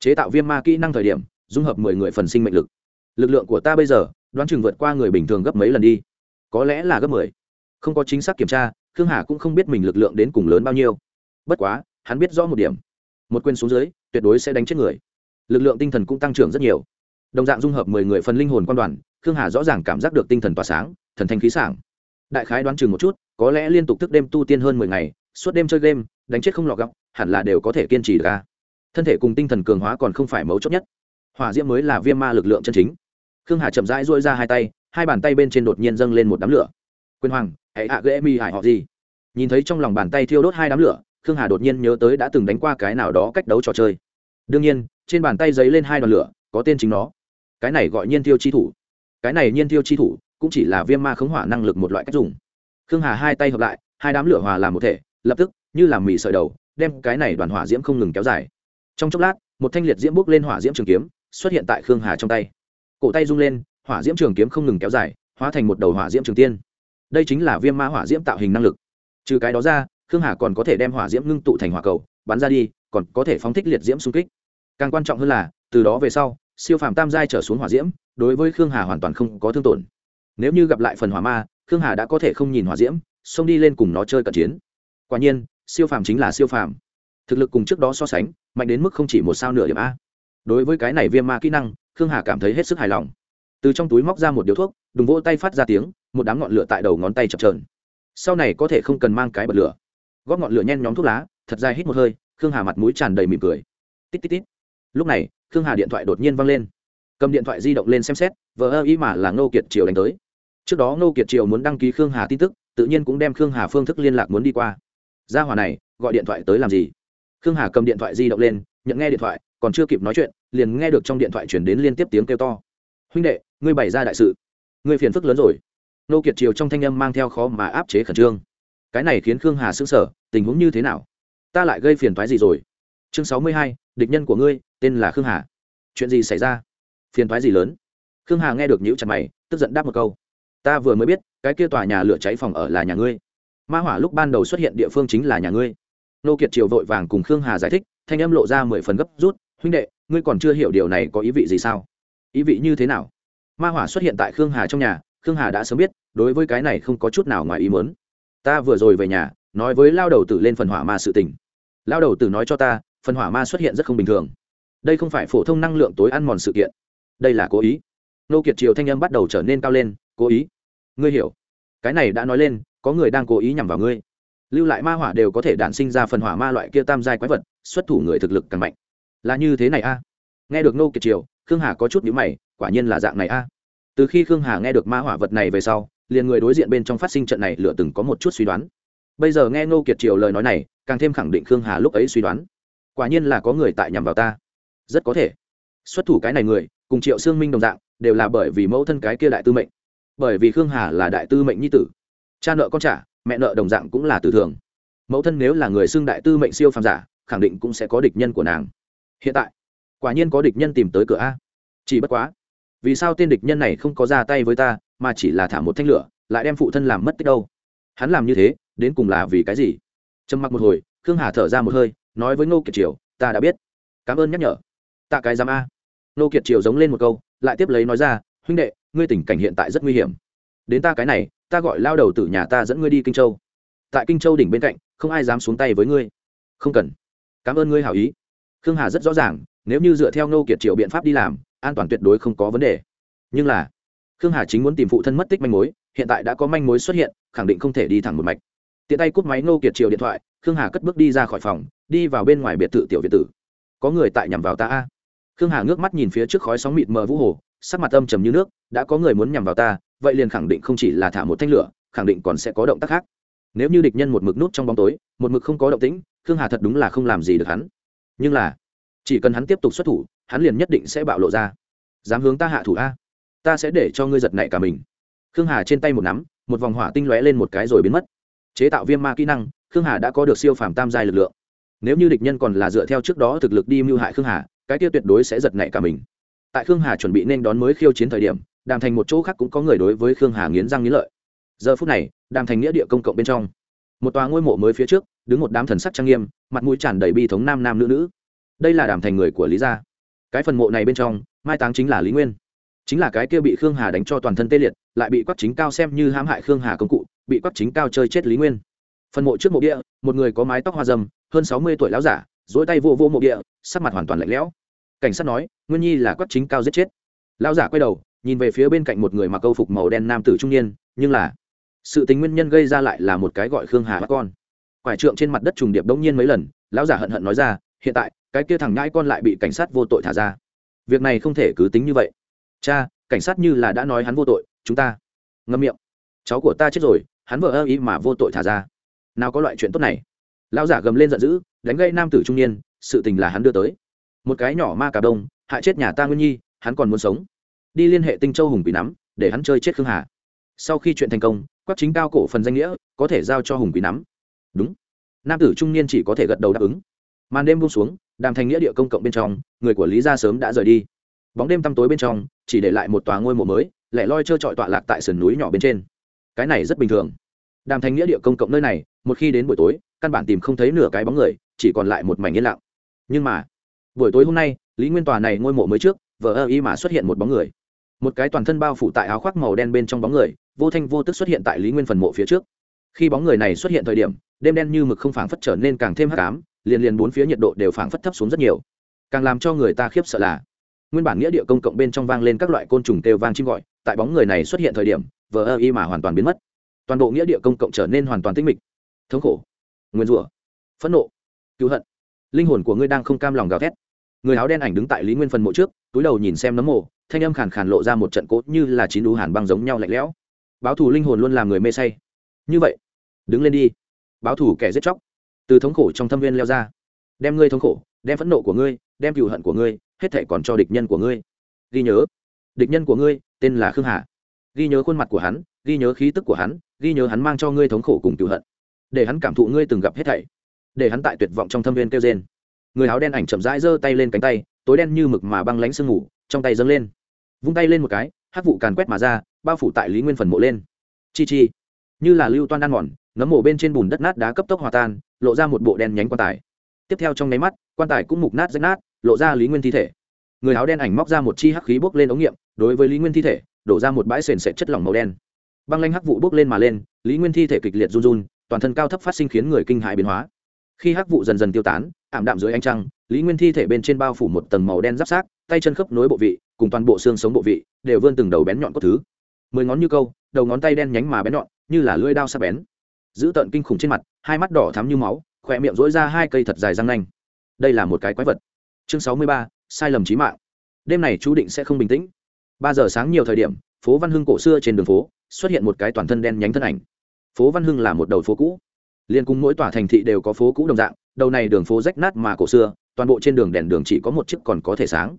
Chế tạo viêm ma kỹ năng thời điểm, dung hợp mười người phần sinh mệnh lực. Lực lượng của ta bây giờ đoán chừng vượt qua người bình thường gấp mấy lần đi. Có lẽ là gấp mười. Không có chính xác kiểm tra, khương hà cũng không biết mình lực lượng đến cùng lớn bao nhiêu. Bất quá, hắn biết rõ một điểm. Một quên xuống dưới, tuyệt đối sẽ đánh chết người. Lực lượng tinh thần cũng tăng trưởng rất nhiều. Đồng dạng dung hợp mười người phần linh hồn quan đoàn, khương hà rõ ràng cảm giác được tinh thần tỏa sáng, thần thanh khí sảng. Đại khái đoán chừng một chút, có lẽ liên tục thức đêm tu tiên hơn mười ngày, suốt đêm chơi game, đánh chết không lọt gọc hẳn là đều có thể kiên trì ra thân thể cùng tinh thần cường hóa còn không phải mấu chốt nhất. Hỏa diễm mới là viêm ma lực lượng chân chính khương hà chậm rãi dỗi ra hai tay, hai bàn tay bên trên đột nhiên dâng lên một đám lửa. Quyền hoàng, hãy ạ ghê mi hải họ gì? Nhìn thấy trong lòng bàn tay thiêu đốt hai đám lửa, khương hà đột nhiên nhớ tới đã từng đánh qua cái nào đó cách đấu trò chơi. Đương nhiên, trên bàn tay giấy lên hai đoàn lửa, có tên chính nó. Cái này gọi nhiên tiêu chi thủ. Cái này nhiên tiêu chi thủ cũng chỉ là viêm ma khống hỏa năng lực một loại cách dùng. Khương hà hai tay hợp lại, hai đám lửa hòa làm một thể, lập tức, như làm mì sợi đầu, đem cái này đoàn hỏa diễm không ngừng kéo dài. Trong chốc lát, một thanh liệt diễm bốc lên hỏa diễm trường kiếm, xuất hiện tại khương hà trong tay cổ tay rung lên, hỏa diễm trường kiếm không ngừng kéo dài, hóa thành một đầu hỏa diễm trường tiên. Đây chính là viêm ma hỏa diễm tạo hình năng lực. Trừ cái đó ra, khương hà còn có thể đem hỏa diễm ngưng tụ thành hỏa cầu, bắn ra đi, còn có thể phóng thích liệt diễm xung kích. Càng quan trọng hơn là, từ đó về sau, siêu phàm tam giai trở xuống hỏa diễm, đối với khương hà hoàn toàn không có thương tổn. Nếu như gặp lại phần hỏa ma, khương hà đã có thể không nhìn hỏa diễm, xông đi lên cùng nó chơi cận chiến. Quả nhiên, siêu phàm chính là siêu phàm. Thực lực cùng trước đó so sánh, mạnh đến mức không chỉ một sao nửa điểm a. Đối với cái này viêm ma kỹ năng khương hà cảm thấy hết sức hài lòng. Từ trong túi móc ra một điếu thuốc, đùng vỗ tay phát ra tiếng, một đám ngọn lửa tại đầu ngón tay chập trờn sau này có thể không cần mang cái bật lửa. Góp ngọn lửa nhen nhóm thuốc lá, thật dài hít một hơi, khương hà mặt mũi tràn đầy mỉm cười. Tít tít tít. Lúc này, khương hà điện thoại đột nhiên văng lên. Cầm điện thoại di động lên xem xét, vờ ơ ý mà là ngô kiệt triều đánh tới. Trước đó ngô kiệt triều muốn đăng ký khương hà tin tức, tự nhiên cũng đem khương hà phương thức liên lạc muốn đi qua. Gia hòa này, gọi điện thoại tới làm gì? Khương hà cầm điện thoại di động lên nhận nghe điện thoại, còn chưa kịp nói chuyện, liền nghe được trong điện thoại chuyển đến liên tiếp tiếng kêu to. Huynh đệ, ngươi bày ra đại sự. Ngươi phiền phức lớn rồi. Nô kiệt triều trong thanh âm mang theo khó mà áp chế khẩn trương. Cái này khiến khương hà xứng sở tình huống như thế nào? Ta lại gây phiền thoái gì rồi? Chương sáu mươi hai, địch nhân của ngươi, tên là khương hà. Chuyện gì xảy ra? Phiền thoái gì lớn? Khương hà nghe được nhữ chặt mày, tức giận đáp một câu. Ta vừa mới biết, cái kia tòa nhà lửa cháy phòng ở là nhà ngươi. Ma hỏa lúc ban đầu xuất hiện địa phương chính là nhà ngươi. Nô kiệt triều vội vàng cùng khương hà giải thích thanh âm lộ ra mười phần gấp rút, huynh đệ, ngươi còn chưa hiểu điều này có ý vị gì sao? Ý vị như thế nào? Ma hỏa xuất hiện tại khương hà trong nhà, khương hà đã sớm biết, đối với cái này không có chút nào ngoài ý mớn ta vừa rồi về nhà, nói với lao đầu tử lên phần hỏa ma sự tình. Lao đầu tử nói cho ta, phần hỏa ma xuất hiện rất không bình thường. Đây không phải phổ thông năng lượng tối ăn mòn sự kiện. Đây là cố ý. Nô kiệt triều thanh âm bắt đầu trở nên cao lên, cố ý? Ngươi hiểu. Cái này đã nói lên, có người đang cố ý nhằm vào ngươi lưu lại ma hỏa đều có thể đản sinh ra phần hỏa ma loại kia tam giai quái vật, xuất thủ người thực lực càng mạnh. Là như thế này a. Nghe được nô kiệt triều, khương hà có chút nhữ mày, quả nhiên là dạng này a. Từ khi khương hà nghe được ma hỏa vật này về sau, liền người đối diện bên trong phát sinh trận này lựa từng có một chút suy đoán. Bây giờ nghe nô kiệt triều lời nói này, càng thêm khẳng định khương hà lúc ấy suy đoán. Quả nhiên là có người tại nhằm vào ta. Rất có thể. Xuất thủ cái này người, cùng triệu sương minh đồng dạng, đều là bởi vì mẫu thân cái kia đại tư mệnh. Bởi vì khương hà là đại tư mệnh nhi tử. Cha nợ con trả mẹ nợ đồng dạng cũng là tử thường. Mẫu thân nếu là người xưng đại tư mệnh siêu phàm giả, khẳng định cũng sẽ có địch nhân của nàng. Hiện tại, quả nhiên có địch nhân tìm tới cửa a. Chỉ bất quá, vì sao tên địch nhân này không có ra tay với ta, mà chỉ là thả một thanh lửa, lại đem phụ thân làm mất tích đâu? Hắn làm như thế, đến cùng là vì cái gì? Trầm mặc một hồi, khương hà thở ra một hơi, nói với ngô kiệt triều, ta đã biết. Cảm ơn nhắc nhở. Tạ cái giám a. Ngô kiệt triều giống lên một câu, lại tiếp lấy nói ra, huynh đệ, ngươi tình cảnh hiện tại rất nguy hiểm. Đến ta cái này ta gọi lao đầu từ nhà ta dẫn ngươi đi kinh châu. Tại kinh châu đỉnh bên cạnh, không ai dám xuống tay với ngươi. Không cần. Cảm ơn ngươi hảo ý. Khương hà rất rõ ràng, nếu như dựa theo Nô kiệt Triệu biện pháp đi làm, an toàn tuyệt đối không có vấn đề. Nhưng là, khương hà chính muốn tìm phụ thân mất tích manh mối, hiện tại đã có manh mối xuất hiện, khẳng định không thể đi thẳng một mạch. Tiện tay cúp máy Nô kiệt Triệu điện thoại, khương hà cất bước đi ra khỏi phòng, đi vào bên ngoài biệt thự tiểu việt tử. Có người tại nhằm vào ta a. Khương hà ngước mắt nhìn phía trước khói sóng mịt mờ vũ hồ sắc mặt âm trầm như nước, đã có người muốn nhằm vào ta, vậy liền khẳng định không chỉ là thả một thanh lửa, khẳng định còn sẽ có động tác khác. Nếu như địch nhân một mực nút trong bóng tối, một mực không có động tĩnh, khương hà thật đúng là không làm gì được hắn. Nhưng là, chỉ cần hắn tiếp tục xuất thủ, hắn liền nhất định sẽ bạo lộ ra. Dám hướng ta hạ thủ a? Ta sẽ để cho ngươi giật nảy cả mình. Khương hà trên tay một nắm, một vòng hỏa tinh lóe lên một cái rồi biến mất. Chế tạo viêm ma kỹ năng, khương hà đã có được siêu phàm tam giai lực lượng. Nếu như địch nhân còn là dựa theo trước đó thực lực đi mưu hại khương hà, cái kia tuyệt đối sẽ giật nảy cả mình tại khương hà chuẩn bị nên đón mới khiêu chiến thời điểm, đàm thành một chỗ khác cũng có người đối với khương hà nghiến răng nghiến lợi. Giờ phút này, đàm thành nghĩa địa công cộng bên trong, một tòa ngôi mộ mới phía trước, đứng một đám thần sắc trang nghiêm, mặt mũi tràn đầy bi thống nam nam nữ nữ. Đây là đàm thành người của lý gia. Cái phần mộ này bên trong, mai táng chính là lý nguyên. Chính là cái kia bị khương hà đánh cho toàn thân tê liệt, lại bị quắc chính cao xem như hãm hại khương hà công cụ, bị quắc chính cao chơi chết lý nguyên. Phần mộ trước mộ địa, một người có mái tóc hoa dâm hơn sáu mươi tuổi láo giả dỗi tay vô vô mộ địa, sắc mặt hoàn toàn lạnh lẽo cảnh sát nói, nguyên nhi là quắc chính cao giết chết. Lão giả quay đầu, nhìn về phía bên cạnh một người mặc câu phục màu đen nam tử trung niên, nhưng là, sự tình nguyên nhân gây ra lại là một cái gọi khương hà bắt con. Quải trượng trên mặt đất trùng điệp đông nhiên mấy lần, lão giả hận hận nói ra, hiện tại, cái kia thằng ngãi con lại bị cảnh sát vô tội thả ra. Việc này không thể cứ tính như vậy. Cha, cảnh sát như là đã nói hắn vô tội, chúng ta ngâm miệng. Cháu của ta chết rồi, hắn vợ ơ ý mà vô tội thả ra. Nào có loại chuyện tốt này. Lão giả gầm lên giận dữ, đánh gây nam tử trung niên, sự tình là hắn đưa tới một cái nhỏ ma cà đông, hại chết nhà ta nguyên nhi, hắn còn muốn sống. Đi liên hệ tinh châu hùng quỷ nắm, để hắn chơi chết khương hà. Sau khi chuyện thành công quắc chính cao cổ phần danh nghĩa, có thể giao cho hùng quỷ nắm. Đúng. Nam tử trung niên chỉ có thể gật đầu đáp ứng. Màn đêm buông xuống, đàm thành nghĩa địa công cộng bên trong, người của lý gia sớm đã rời đi. Bóng đêm tăm tối bên trong, chỉ để lại một tòa ngôi mộ mới, lẻ loi trơ trọi tọa lạc tại sườn núi nhỏ bên trên. Cái này rất bình thường. Đàm thành nghĩa địa công cộng nơi này, một khi đến buổi tối, căn bản tìm không thấy nửa cái bóng người, chỉ còn lại một mảnh yên lặng. Nhưng mà buổi tối hôm nay, lý nguyên tòa này ngôi mộ mới trước, vờ ơ y mà xuất hiện một bóng người. Một cái toàn thân bao phủ tại áo khoác màu đen bên trong bóng người, vô thanh vô tức xuất hiện tại lý nguyên phần mộ phía trước. Khi bóng người này xuất hiện thời điểm, đêm đen như mực không phảng phất trở nên càng thêm hắc ám, liền liền bốn phía nhiệt độ đều phảng phất thấp xuống rất nhiều. Càng làm cho người ta khiếp sợ là, nguyên bản nghĩa địa công cộng bên trong vang lên các loại côn trùng kêu vang chim gọi, tại bóng người này xuất hiện thời điểm, vờ ơ y mà hoàn toàn biến mất. Toàn bộ nghĩa địa công cộng trở nên hoàn toàn tĩnh mịch. Thống khổ, nguyên rủa, phẫn nộ, cứu hận. Linh hồn của ngươi đang không cam lòng gào thét người áo đen ảnh đứng tại lý nguyên phần mộ trước, túi đầu nhìn xem nấm mộ, thanh âm khàn khàn lộ ra một trận cốt như là chín đú hàn băng giống nhau lạnh lẽo. Báo thủ linh hồn luôn làm người mê say. Như vậy, đứng lên đi. Báo thủ kẻ giết chóc. Từ thống khổ trong thâm viên leo ra. Đem ngươi thống khổ, đem phẫn nộ của ngươi, đem cựu hận của ngươi, hết thể còn cho địch nhân của ngươi. Ghi nhớ, địch nhân của ngươi, tên là khương hà. Ghi nhớ khuôn mặt của hắn, ghi nhớ khí tức của hắn, ghi nhớ hắn mang cho ngươi thống khổ cùng cựu hận. Để hắn cảm thụ ngươi từng gặp hết thảy. Để hắn tại tuyệt vọng trong thâm viên kêu trên người áo đen ảnh chậm rãi giơ tay lên cánh tay, tối đen như mực mà băng lánh sương ngủ trong tay dâng lên. Vung tay lên một cái hát vụ càn quét mà ra, bao phủ tại lý nguyên phần mộ lên. Chi chi. Như là lưu toan ăn mòn nấm mộ bên trên bùn đất nát đá cấp tốc hòa tan, lộ ra một bộ đen nhánh quan tài. Tiếp theo trong nháy mắt, quan tài cũng mục nát rách nát, lộ ra lý nguyên thi thể. Người áo đen ảnh móc ra một chi hắc khí bốc lên ống nghiệm, đối với lý nguyên thi thể, đổ ra một bãi sền sệt chất lỏng màu đen. Băng lanh hắc vụ bốc lên mà lên, lý nguyên thi thể kịch liệt run run, toàn thân cao thấp phát sinh khiến người kinh hại biến hóa khi hắc vụ dần dần tiêu tán, ảm đạm dưới ánh trăng, lý nguyên thi thể bên trên bao phủ một tầng màu đen giáp sát, tay chân khớp nối bộ vị, cùng toàn bộ xương sống bộ vị, đều vươn từng đầu bén nhọn cốt thứ. Mười ngón như câu, đầu ngón tay đen nhánh mà bén nhọn, như là lưỡi đao sắc bén. Giữ tợn kinh khủng trên mặt, hai mắt đỏ thắm như máu, khỏe miệng rỗi ra hai cây thật dài răng nanh. Đây là một cái quái vật. Chương sáu mươi ba, sai lầm trí mạng. Đêm này chú định sẽ không bình tĩnh. Ba giờ sáng nhiều thời điểm, phố văn hưng cổ xưa trên đường phố, xuất hiện một cái toàn thân đen nhánh thân ảnh. Phố văn hưng là một đầu phố cũ liên cùng mỗi tòa thành thị đều có phố cũ đồng dạng, đầu này đường phố rách nát mà cổ xưa, toàn bộ trên đường đèn đường chỉ có một chiếc còn có thể sáng.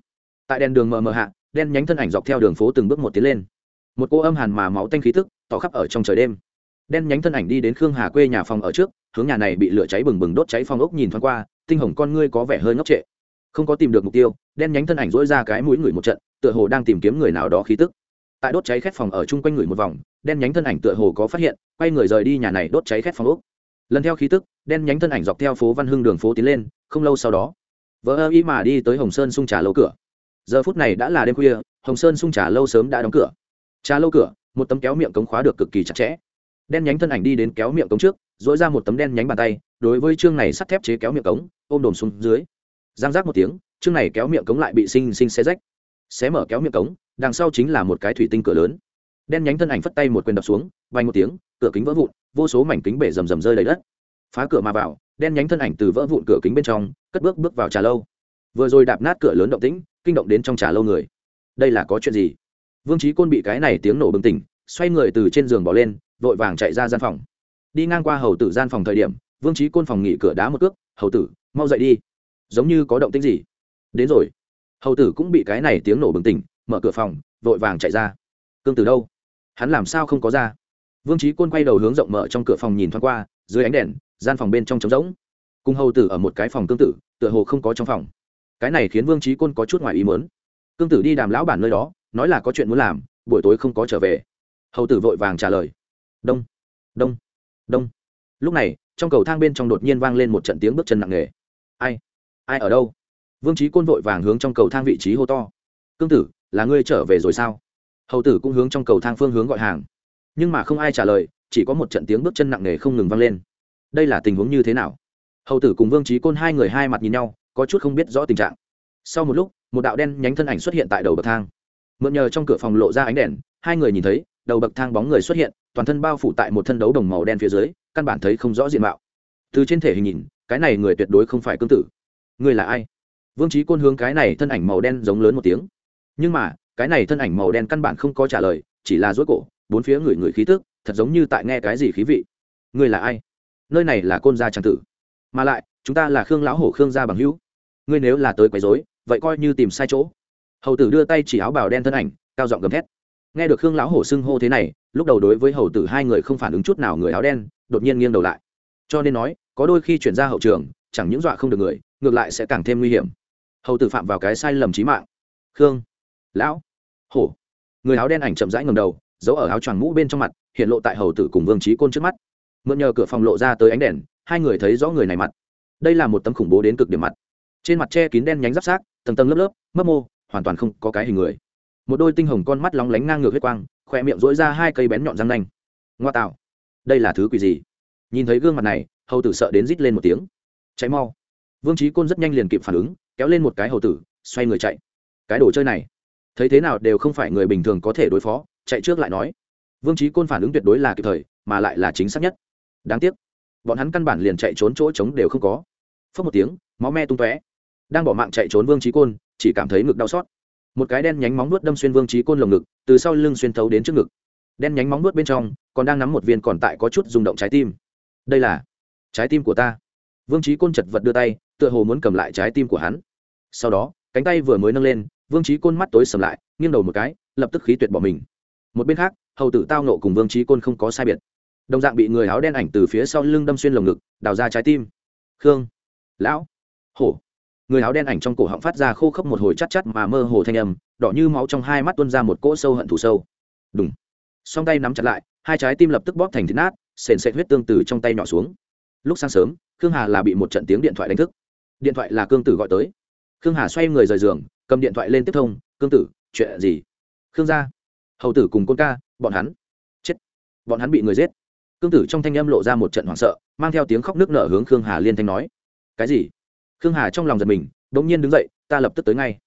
Tại đèn đường mờ mờ hạ, đen nhánh thân ảnh dọc theo đường phố từng bước một tiến lên. Một cô âm hàn mà máu tanh khí tức, tỏ khắp ở trong trời đêm. Đen nhánh thân ảnh đi đến khương hà quê nhà phòng ở trước, hướng nhà này bị lửa cháy bừng bừng đốt cháy phòng ốc nhìn thoáng qua, tinh hồng con ngươi có vẻ hơi ngốc trệ. Không có tìm được mục tiêu, đen nhánh thân ảnh dỗi ra cái mũi người một trận, tựa hồ đang tìm kiếm người nào đó khí tức. Tại đốt cháy khét phòng ở chung quanh người một vòng, đen nhánh thân ảnh tựa hồ có phát hiện, quay người rời đi nhà này đốt cháy khét phòng ốc lần theo khí tức, đen nhánh thân ảnh dọc theo phố văn hưng đường phố tiến lên, không lâu sau đó vỡ ơ ý mà đi tới hồng sơn sung trà lâu cửa. Giờ phút này đã là đêm khuya, hồng sơn sung trà lâu sớm đã đóng cửa. Trà lâu cửa, một tấm kéo miệng cống khóa được cực kỳ chặt chẽ. Đen nhánh thân ảnh đi đến kéo miệng cống trước dỗi ra một tấm đen nhánh bàn tay, đối với chương này sắt thép chế kéo miệng cống, ôm đồn xuống dưới. Giang giác một tiếng, chương này kéo miệng cống lại bị sinh sinh xé rách. Xé mở kéo miệng cống, đằng sau chính là một cái thủy tinh cửa lớn. Đen nhánh thân ảnh phất tay một quyền đập xuống vay một tiếng cửa kính vỡ vụn, vô số mảnh kính bể rầm rầm rơi đầy đất. Phá cửa mà vào, đen nhánh thân ảnh từ vỡ vụn cửa kính bên trong, cất bước bước vào trà lâu. Vừa rồi đạp nát cửa lớn động tĩnh, kinh động đến trong trà lâu người. Đây là có chuyện gì? Vương trí côn bị cái này tiếng nổ bừng tỉnh, xoay người từ trên giường bỏ lên, vội vàng chạy ra gian phòng. Đi ngang qua hầu tử gian phòng thời điểm, vương trí côn phòng nghỉ cửa đá một cước, hầu tử, mau dậy đi. Giống như có động tĩnh gì. Đến rồi. Hầu tử cũng bị cái này tiếng nổ bừng tỉnh, mở cửa phòng, vội vàng chạy ra. Cương tử đâu? Hắn làm sao không có ra? Vương trí côn quay đầu hướng rộng mở trong cửa phòng nhìn thoáng qua, dưới ánh đèn, gian phòng bên trong trống rỗng. Cùng hầu tử ở một cái phòng tương tự tựa hồ không có trong phòng. Cái này khiến vương trí côn có chút ngoài ý mớn cương tử đi đàm lão bản nơi đó, nói là có chuyện muốn làm, buổi tối không có trở về. Hầu tử vội vàng trả lời. Đông đông đông. Lúc này, trong cầu thang bên trong đột nhiên vang lên một trận tiếng bước chân nặng nề. Ai ai ở đâu? Vương trí côn vội vàng hướng trong cầu thang vị trí hô to. Cương tử, là ngươi trở về rồi sao? Hầu tử cũng hướng trong cầu thang phương hướng gọi hàng nhưng mà không ai trả lời, chỉ có một trận tiếng bước chân nặng nề không ngừng vang lên. Đây là tình huống như thế nào? Hầu tử cùng vương trí côn hai người hai mặt nhìn nhau, có chút không biết rõ tình trạng. Sau một lúc, một đạo đen nhánh thân ảnh xuất hiện tại đầu bậc thang. Mượn nhờ trong cửa phòng lộ ra ánh đèn, hai người nhìn thấy, đầu bậc thang bóng người xuất hiện, toàn thân bao phủ tại một thân đấu đồng màu đen phía dưới, căn bản thấy không rõ diện mạo. Từ trên thể hình nhìn, cái này người tuyệt đối không phải cương tử. Người là ai? Vương trí côn hướng cái này thân ảnh màu đen giống lớn một tiếng. Nhưng mà, cái này thân ảnh màu đen căn bản không có trả lời, chỉ là dối cổ bốn phía người người khí tức, thật giống như tại nghe cái gì khí vị. Người là ai? Nơi này là côn gia trang tử. Mà lại, chúng ta là khương lão hổ khương gia bằng hữu. Ngươi nếu là tới quấy rối, vậy coi như tìm sai chỗ. Hầu tử đưa tay chỉ áo bào đen thân ảnh, cao giọng gầm thét. Nghe được khương lão hổ xưng hô thế này, lúc đầu đối với hầu tử hai người không phản ứng chút nào người áo đen, đột nhiên nghiêng đầu lại. Cho nên nói, có đôi khi chuyển ra hậu trường, chẳng những dọa không được người, ngược lại sẽ càng thêm nguy hiểm. Hầu tử phạm vào cái sai lầm trí mạng. Khương lão hổ. Người áo đen ảnh chậm rãi ngầm đầu giấu ở áo choàng mũ bên trong mặt, hiện lộ tại hầu tử cùng vương trí côn trước mắt. Mượn nhờ cửa phòng lộ ra tới ánh đèn, hai người thấy rõ người này mặt. Đây là một tấm khủng bố đến cực điểm mặt. Trên mặt che kín đen nhánh giáp sát tầng tầng lớp lớp, mấp mô, hoàn toàn không có cái hình người. Một đôi tinh hồng con mắt lóng lánh ngang ngược huyết quang khỏe miệng dỗi ra hai cây bén nhọn răng nanh. Ngoa tạo. Đây là thứ quỷ gì? Nhìn thấy gương mặt này, hầu tử sợ đến rít lên một tiếng. Cháy mau. Vương trí côn rất nhanh liền kịp phản ứng, kéo lên một cái hầu tử, xoay người chạy. Cái đồ chơi này, thấy thế nào đều không phải người bình thường có thể đối phó chạy trước lại nói. Vương trí côn phản ứng tuyệt đối là kịp thời, mà lại là chính xác nhất. Đáng tiếc, bọn hắn căn bản liền chạy trốn chỗ trống đều không có. Phớt một tiếng, máu me tung tóe. Đang bỏ mạng chạy trốn vương trí côn, chỉ cảm thấy ngực đau xót. Một cái đen nhánh móng nuốt đâm xuyên vương trí côn lồng ngực, từ sau lưng xuyên thấu đến trước ngực. Đen nhánh móng nuốt bên trong, còn đang nắm một viên còn tại có chút rung động trái tim. Đây là trái tim của ta. Vương trí côn chật vật đưa tay, tựa hồ muốn cầm lại trái tim của hắn. Sau đó, cánh tay vừa mới nâng lên, vương trí côn mắt tối sầm lại, nghiêng đầu một cái, lập tức khí tuyệt bỏ mình một bên khác hầu tử tao nộ cùng vương trí côn không có sai biệt đồng dạng bị người áo đen ảnh từ phía sau lưng đâm xuyên lồng ngực đào ra trái tim khương lão hổ người áo đen ảnh trong cổ họng phát ra khô khốc một hồi chắc chắc mà mơ hồ thanh âm đỏ như máu trong hai mắt tuôn ra một cỗ sâu hận thù sâu đúng song tay nắm chặt lại hai trái tim lập tức bóp thành thịt nát sền sệt huyết tương từ trong tay nhỏ xuống lúc sáng sớm khương hà là bị một trận tiếng điện thoại đánh thức điện thoại là cương tử gọi tới khương hà xoay người rời giường cầm điện thoại lên tiếp thông cương tử chuyện gì khương gia hầu tử cùng côn ca, bọn hắn. Chết. Bọn hắn bị người giết. Cương tử trong thanh âm lộ ra một trận hoảng sợ, mang theo tiếng khóc nước nở hướng khương hà liên thanh nói. Cái gì? Khương hà trong lòng giật mình đ ỗ n g nhiên đứng dậy, ta lập tức tới ngay.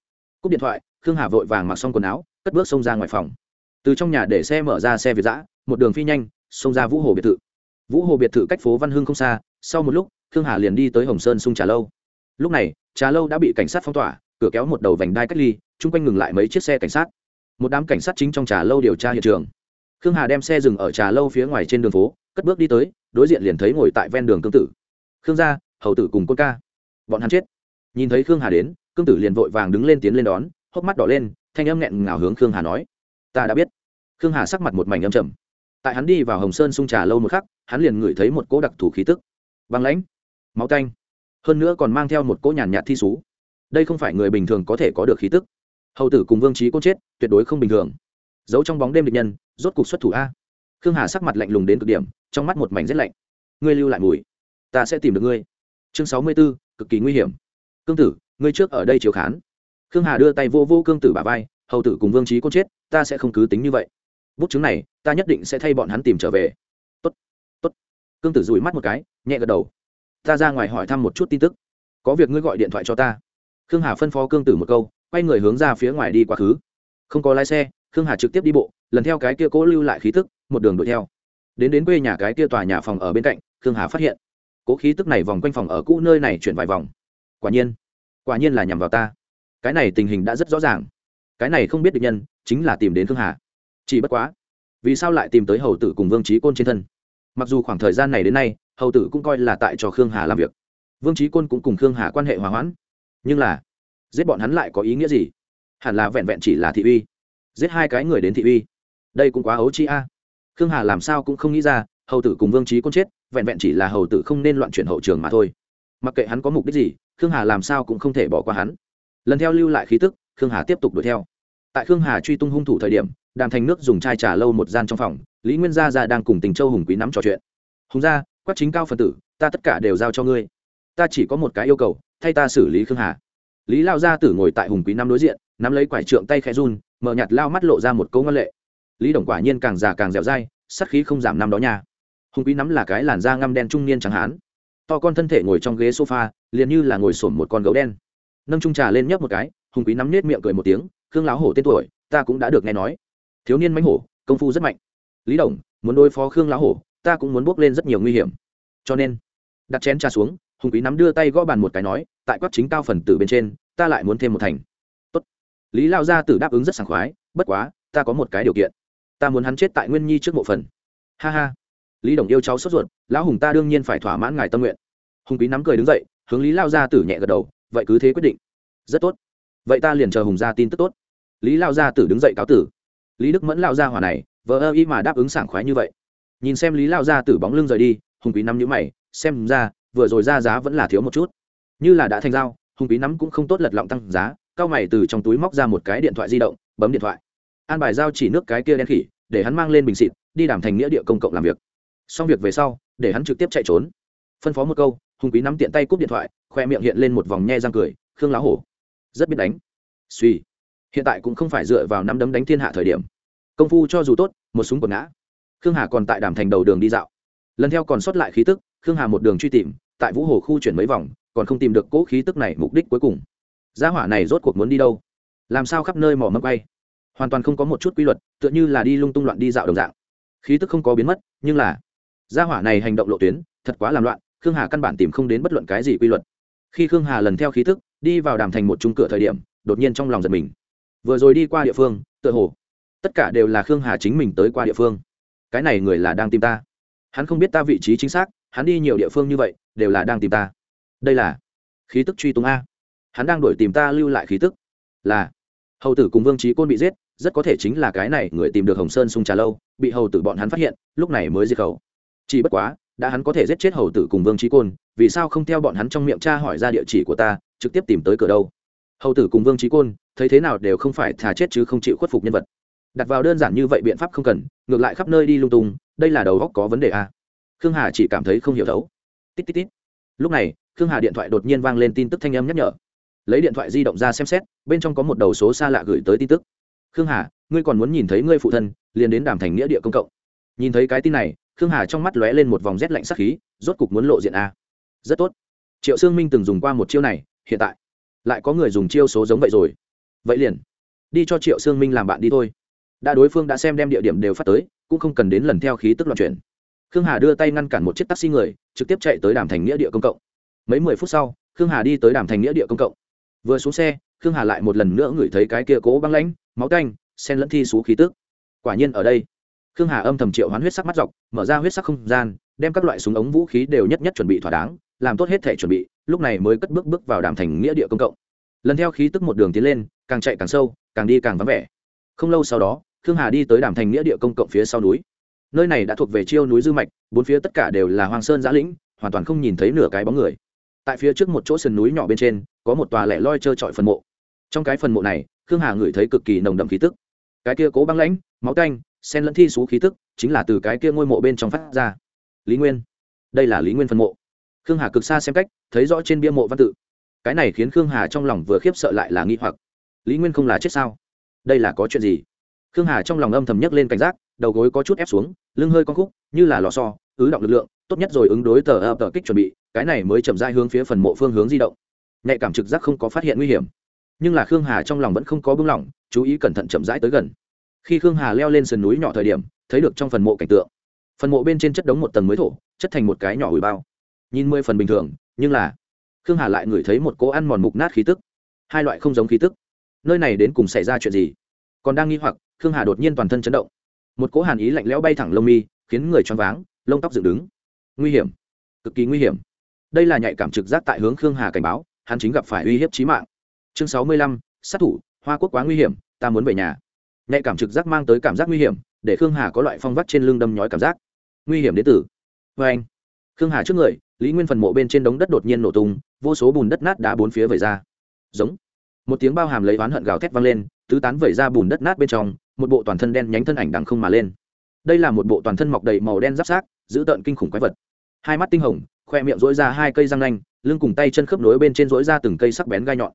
Cúp điện thoại, khương hà vội vàng mặc xong quần áo, cất bước xông ra ngoài phòng. Từ trong nhà để xe mở ra xe việt giã một đường phi nhanh, xông ra vũ hồ biệt thự. Vũ hồ biệt thự cách phố văn hưng không xa, sau một lúc, khương hà liền đi tới hồng sơn sung trà lâu. Lúc này, trà lâu đã bị cảnh sát phong tỏa, cửa kéo một đầu vành đai cách ly, chung quanh ngừng lại mấy chiếc xe cảnh sát một đám cảnh sát chính trong trà lâu điều tra hiện trường. Khương hà đem xe dừng ở trà lâu phía ngoài trên đường phố, cất bước đi tới, đối diện liền thấy ngồi tại ven đường cương tử. Khương gia, hầu tử cùng côn ca. Bọn hắn chết. Nhìn thấy khương hà đến, cương tử liền vội vàng đứng lên tiến lên đón, hốc mắt đỏ lên, thanh âm nghẹn ngào hướng khương hà nói, ta đã biết. Khương hà sắc mặt một mảnh âm trầm. Tại hắn đi vào hồng sơn sung trà lâu một khắc, hắn liền ngửi thấy một cỗ đặc thù khí tức. Băng lãnh, máu canh hơn nữa còn mang theo một cỗ nhàn nhạt thi xú. Đây không phải người bình thường có thể có được khí tức hầu tử cùng vương trí côn chết, tuyệt đối không bình thường. Giấu trong bóng đêm địch nhân, rốt cục xuất thủ a. Khương hà sắc mặt lạnh lùng đến cực điểm, trong mắt một mảnh rét lạnh. Ngươi lưu lại mùi, ta sẽ tìm được ngươi. Chương sáu mươi b ố cực kỳ nguy hiểm. Cương tử, ngươi trước ở đây chiếu khán. Khương hà đưa tay vô vô cương tử bà vai, hầu tử cùng vương trí côn chết, ta sẽ không cứ tính như vậy. Bút chứng này, ta nhất định sẽ thay bọn hắn tìm trở về. Tốt tốt. Cương tử rủi mắt một cái, nhẹ gật đầu. Ta ra ngoài hỏi thăm một chút tin tức. Có việc ngươi gọi điện thoại cho ta. Khương hà phân phó cương tử một câu quay người hướng ra phía ngoài đi quá khứ. Không có lái xe, khương hà trực tiếp đi bộ, lần theo cái kia cố lưu lại khí tức, một đường đuổi theo. Đến đến quê nhà cái kia tòa nhà phòng ở bên cạnh, khương hà phát hiện, cố khí tức này vòng quanh phòng ở cũ nơi này chuyển vài vòng. Quả nhiên quả nhiên là nhằm vào ta. Cái này tình hình đã rất rõ ràng. Cái này không biết được nhân, chính là tìm đến khương hà. Chỉ bất quá, vì sao lại tìm tới hầu tử cùng vương trí côn trên thân? Mặc dù khoảng thời gian này đến nay, hầu tử cũng coi là tại cho khương hà làm việc. Vương trí côn cũng cùng khương hà quan hệ hòa hoãn. Nhưng là giết bọn hắn lại có ý nghĩa gì? Hẳn là vẹn vẹn chỉ là thị uy. Giết hai cái người đến thị uy. Đây cũng quá ấu chi a. Khương hà làm sao cũng không nghĩ ra, hầu tử cùng vương trí con chết, vẹn vẹn chỉ là hầu tử không nên loạn chuyển hậu trường mà thôi. Mặc kệ hắn có mục đích gì, khương hà làm sao cũng không thể bỏ qua hắn. Lần theo lưu lại khí tức, khương hà tiếp tục đuổi theo. Tại khương hà truy tung hung thủ thời điểm, đàm thành nước dùng chai trà lâu một gian trong phòng, lý nguyên gia ra đang cùng tình châu hùng quý nắm trò chuyện. Hùng gia, quát chính cao phần tử, ta tất cả đều giao cho ngươi. Ta chỉ có một cái yêu cầu, thay ta xử lý khương hà lý lao gia tử ngồi tại hùng quý năm đối diện, nắm lấy quải trượng tay khẽ run, mở nhạt lao mắt lộ ra một câu ngân lệ. Lý đồng quả nhiên càng già càng dẻo dai sắt khí không giảm năm đó nha. Hùng quý nắm là cái làn da ngăm đen trung niên chẳng hán. To con thân thể ngồi trong ghế sofa, liền như là ngồi sổm một con gấu đen. Nâng trung trà lên nhấp một cái, hùng quý nắm nết miệng cười một tiếng, khương láo hổ tên tuổi, ta cũng đã được nghe nói. Thiếu niên mánh hổ, công phu rất mạnh. Lý đồng, muốn đối phó khương láo hổ, ta cũng muốn bước lên rất nhiều nguy hiểm. Cho nên, đặt chén trà xuống, hùng quý nắm đưa tay gõ bàn một cái nói, tại quát chính cao phần tử bên trên ta lại muốn thêm một thành. Tốt. lý lao gia tử đáp ứng rất sảng khoái, bất quá, ta có một cái điều kiện. Ta muốn hắn chết tại nguyên nhi trước mộ phần. Ha ha. Lý đồng yêu cháu sốt ruột, lão hùng ta đương nhiên phải thỏa mãn ngài tâm nguyện. Hùng quý nắm cười đứng dậy, hướng lý lao gia tử nhẹ gật đầu, vậy cứ thế quyết định. Rất tốt. Vậy ta liền chờ hùng gia tin tức tốt. Lý lao gia tử đứng dậy cáo tử. Lý đức mẫn lao gia hỏa này vợ ơ y mà đáp ứng sảng khoái như vậy. Nhìn xem lý lao gia tử bóng lưng rời đi, hùng quý nắm nhữ mày, xem ra, vừa rồi ra giá vẫn là thiếu một chút. Như là đã thành giao hùng quý nắm cũng không tốt lật lọng tăng giá, cao mày từ trong túi móc ra một cái điện thoại di động, bấm điện thoại. An bài giao chỉ nước cái kia đen khỉ, để hắn mang lên bình xịt, đi đảm thành nghĩa địa công cộng làm việc. Xong việc về sau, để hắn trực tiếp chạy trốn. Phân phó một câu hùng quý nắm tiện tay cúp điện thoại, khoe miệng hiện lên một vòng nhe răng cười, khương lá hổ. Rất biết đánh. Suy. Hiện tại cũng không phải dựa vào nắm đấm đánh thiên hạ thời điểm. Công phu cho dù tốt, một súng còn ngã. Khương hà còn tại đàm thành đầu đường đi dạo. Lần theo còn sót lại khí tức, khương hà một đường truy tìm, tại vũ hồ khu chuyển mấy vòng còn không tìm được cỗ khí tức này mục đích cuối cùng. Gia hỏa này rốt cuộc muốn đi đâu? Làm sao khắp nơi mỏ mâm bay hoàn toàn không có một chút quy luật, tựa như là đi lung tung loạn đi dạo đồng dạng. Khí tức không có biến mất, nhưng là gia hỏa này hành động lộ tuyến, thật quá làm loạn, khương hà căn bản tìm không đến bất luận cái gì quy luật. Khi khương hà lần theo khí tức, đi vào đàm thành một trung cửa thời điểm, đột nhiên trong lòng giật mình. Vừa rồi đi qua địa phương, tựa hồ, tất cả đều là khương hà chính mình tới qua địa phương. Cái này người là đang tìm ta. Hắn không biết ta vị trí chính xác, hắn đi nhiều địa phương như vậy, đều là đang tìm ta đây là khí tức truy tung a. Hắn đang đuổi tìm ta lưu lại khí tức. Là, hầu tử cùng vương trí côn bị giết, rất có thể chính là cái này người tìm được hồng sơn sung trà lâu, bị hầu tử bọn hắn phát hiện, lúc này mới diệt khẩu. Chỉ bất quá, đã hắn có thể giết chết hầu tử cùng vương trí côn, vì sao không theo bọn hắn trong miệng cha hỏi ra địa chỉ của ta, trực tiếp tìm tới cửa đâu? Hầu tử cùng vương trí côn, thấy thế nào đều không phải thà chết chứ không chịu khuất phục nhân vật. Đặt vào đơn giản như vậy biện pháp không cần, ngược lại khắp nơi đi lung tung, đây là đầu góc có vấn đề a. À? khương hà chỉ cảm thấy không hiểu thấu. Tít tít tít lúc này, khương hà điện thoại đột nhiên vang lên tin tức thanh âm nhắc nhở. Lấy điện thoại di động ra xem xét, bên trong có một đầu số xa lạ gửi tới tin tức. Khương hà, ngươi còn muốn nhìn thấy ngươi phụ thân, liền đến đàm thành nghĩa địa công cộng. Nhìn thấy cái tin này, khương hà trong mắt lóe lên một vòng rét lạnh sắc khí, rốt cục muốn lộ diện a. Rất tốt. Triệu sương minh từng dùng qua một chiêu này, hiện tại lại có người dùng chiêu số giống vậy rồi. Vậy liền, đi cho triệu sương minh làm bạn đi thôi. Đã đối phương đã xem đem địa điểm đều phát tới, cũng không cần đến lần theo khí tức loạn chuyển khương hà đưa tay ngăn cản một chiếc taxi người, trực tiếp chạy tới đàm thành nghĩa địa công cộng. Mấy mười phút sau, khương hà đi tới đàm thành nghĩa địa công cộng. Vừa xuống xe, khương hà lại một lần nữa ngửi thấy cái kia cố băng lãnh, máu canh sen lẫn thi xú khí tức. Quả nhiên ở đây, khương hà âm thầm triệu hoán huyết sắc mắt dọc, mở ra huyết sắc không gian, đem các loại súng ống vũ khí đều nhất nhất chuẩn bị thỏa đáng, làm tốt hết thể chuẩn bị, lúc này mới cất bước bước vào đàm thành nghĩa địa công cộng. Lần theo khí tức một đường tiến lên, càng chạy càng sâu, càng đi càng vắng vẻ. Không lâu sau đó, khương hà đi tới đàm thành nghĩa địa công cộng phía sau núi nơi này đã thuộc về chiêu núi dư mạch, bốn phía tất cả đều là hoàng sơn giã lĩnh, hoàn toàn không nhìn thấy nửa cái bóng người. Tại phía trước một chỗ sườn núi nhỏ bên trên, có một tòa lẻ loi trơ trọi phần mộ. Trong cái phần mộ này, khương hà ngửi thấy cực kỳ nồng đậm khí tức. Cái kia cố băng lãnh, máu canh, sen lẫn thi xú khí tức, chính là từ cái kia ngôi mộ bên trong phát ra. Lý nguyên. Đây là lý nguyên phần mộ. Khương hà cực xa xem cách, thấy rõ trên bia mộ văn tự. Cái này khiến khương hà trong lòng vừa khiếp sợ lại là nghi hoặc. Lý nguyên không là chết sao? Đây là có chuyện gì? Khương hà trong lòng âm thầm nhấc lên cảnh giác đầu gối có chút ép xuống, lưng hơi con khúc, như là lò so ứ động lực lượng, tốt nhất rồi ứng đối tờ ập tờ kích chuẩn bị, cái này mới chậm dai hướng phía phần mộ phương hướng di động. Nhạy cảm trực giác không có phát hiện nguy hiểm. Nhưng là khương hà trong lòng vẫn không có bưng lỏng, chú ý cẩn thận chậm rãi tới gần. Khi khương hà leo lên sườn núi nhỏ thời điểm, thấy được trong phần mộ cảnh tượng. Phần mộ bên trên chất đống một tầng mới thổ, chất thành một cái nhỏ hủy bao. Nhìn mười phần bình thường, nhưng là khương hà lại ngửi thấy một cỗ ăn mòn mục nát khí tức. Hai loại không giống khí tức. Nơi này đến cùng xảy ra chuyện gì? Còn đang nghi hoặc, khương hà đột nhiên toàn thân chấn động một cỗ hàn ý lạnh lẽo bay thẳng lông mi, khiến người choáng váng, lông tóc dựng đứng. Nguy hiểm, cực kỳ nguy hiểm. Đây là nhạy cảm trực giác tại hướng khương hà cảnh báo, hắn chính gặp phải uy hiếp chí mạng. Chương sáu mươi lăm, sát thủ, hoa quốc quá nguy hiểm, ta muốn về nhà. Nhạy cảm trực giác mang tới cảm giác nguy hiểm, để khương hà có loại phong vắt trên lưng đâm nhói cảm giác. Nguy hiểm đến từ vê anh. Khương hà trước người, lý nguyên phần mộ bên trên đống đất đột nhiên nổ tung, vô số bùn đất nát đá bốn phía vẩy ra. Giống. Một tiếng bao hàm lấy oán hận gào thét vang lên, tứ tán vẩy ra bùn đất nát bên trong một bộ toàn thân đen nhánh thân ảnh đằng không mà lên. Đây là một bộ toàn thân mọc đầy màu đen giáp sát, giữ tợn kinh khủng quái vật. Hai mắt tinh hồng, khoe miệng dối ra hai cây răng nanh, lưng cùng tay chân khớp nối bên trên dối ra từng cây sắc bén gai nhọn.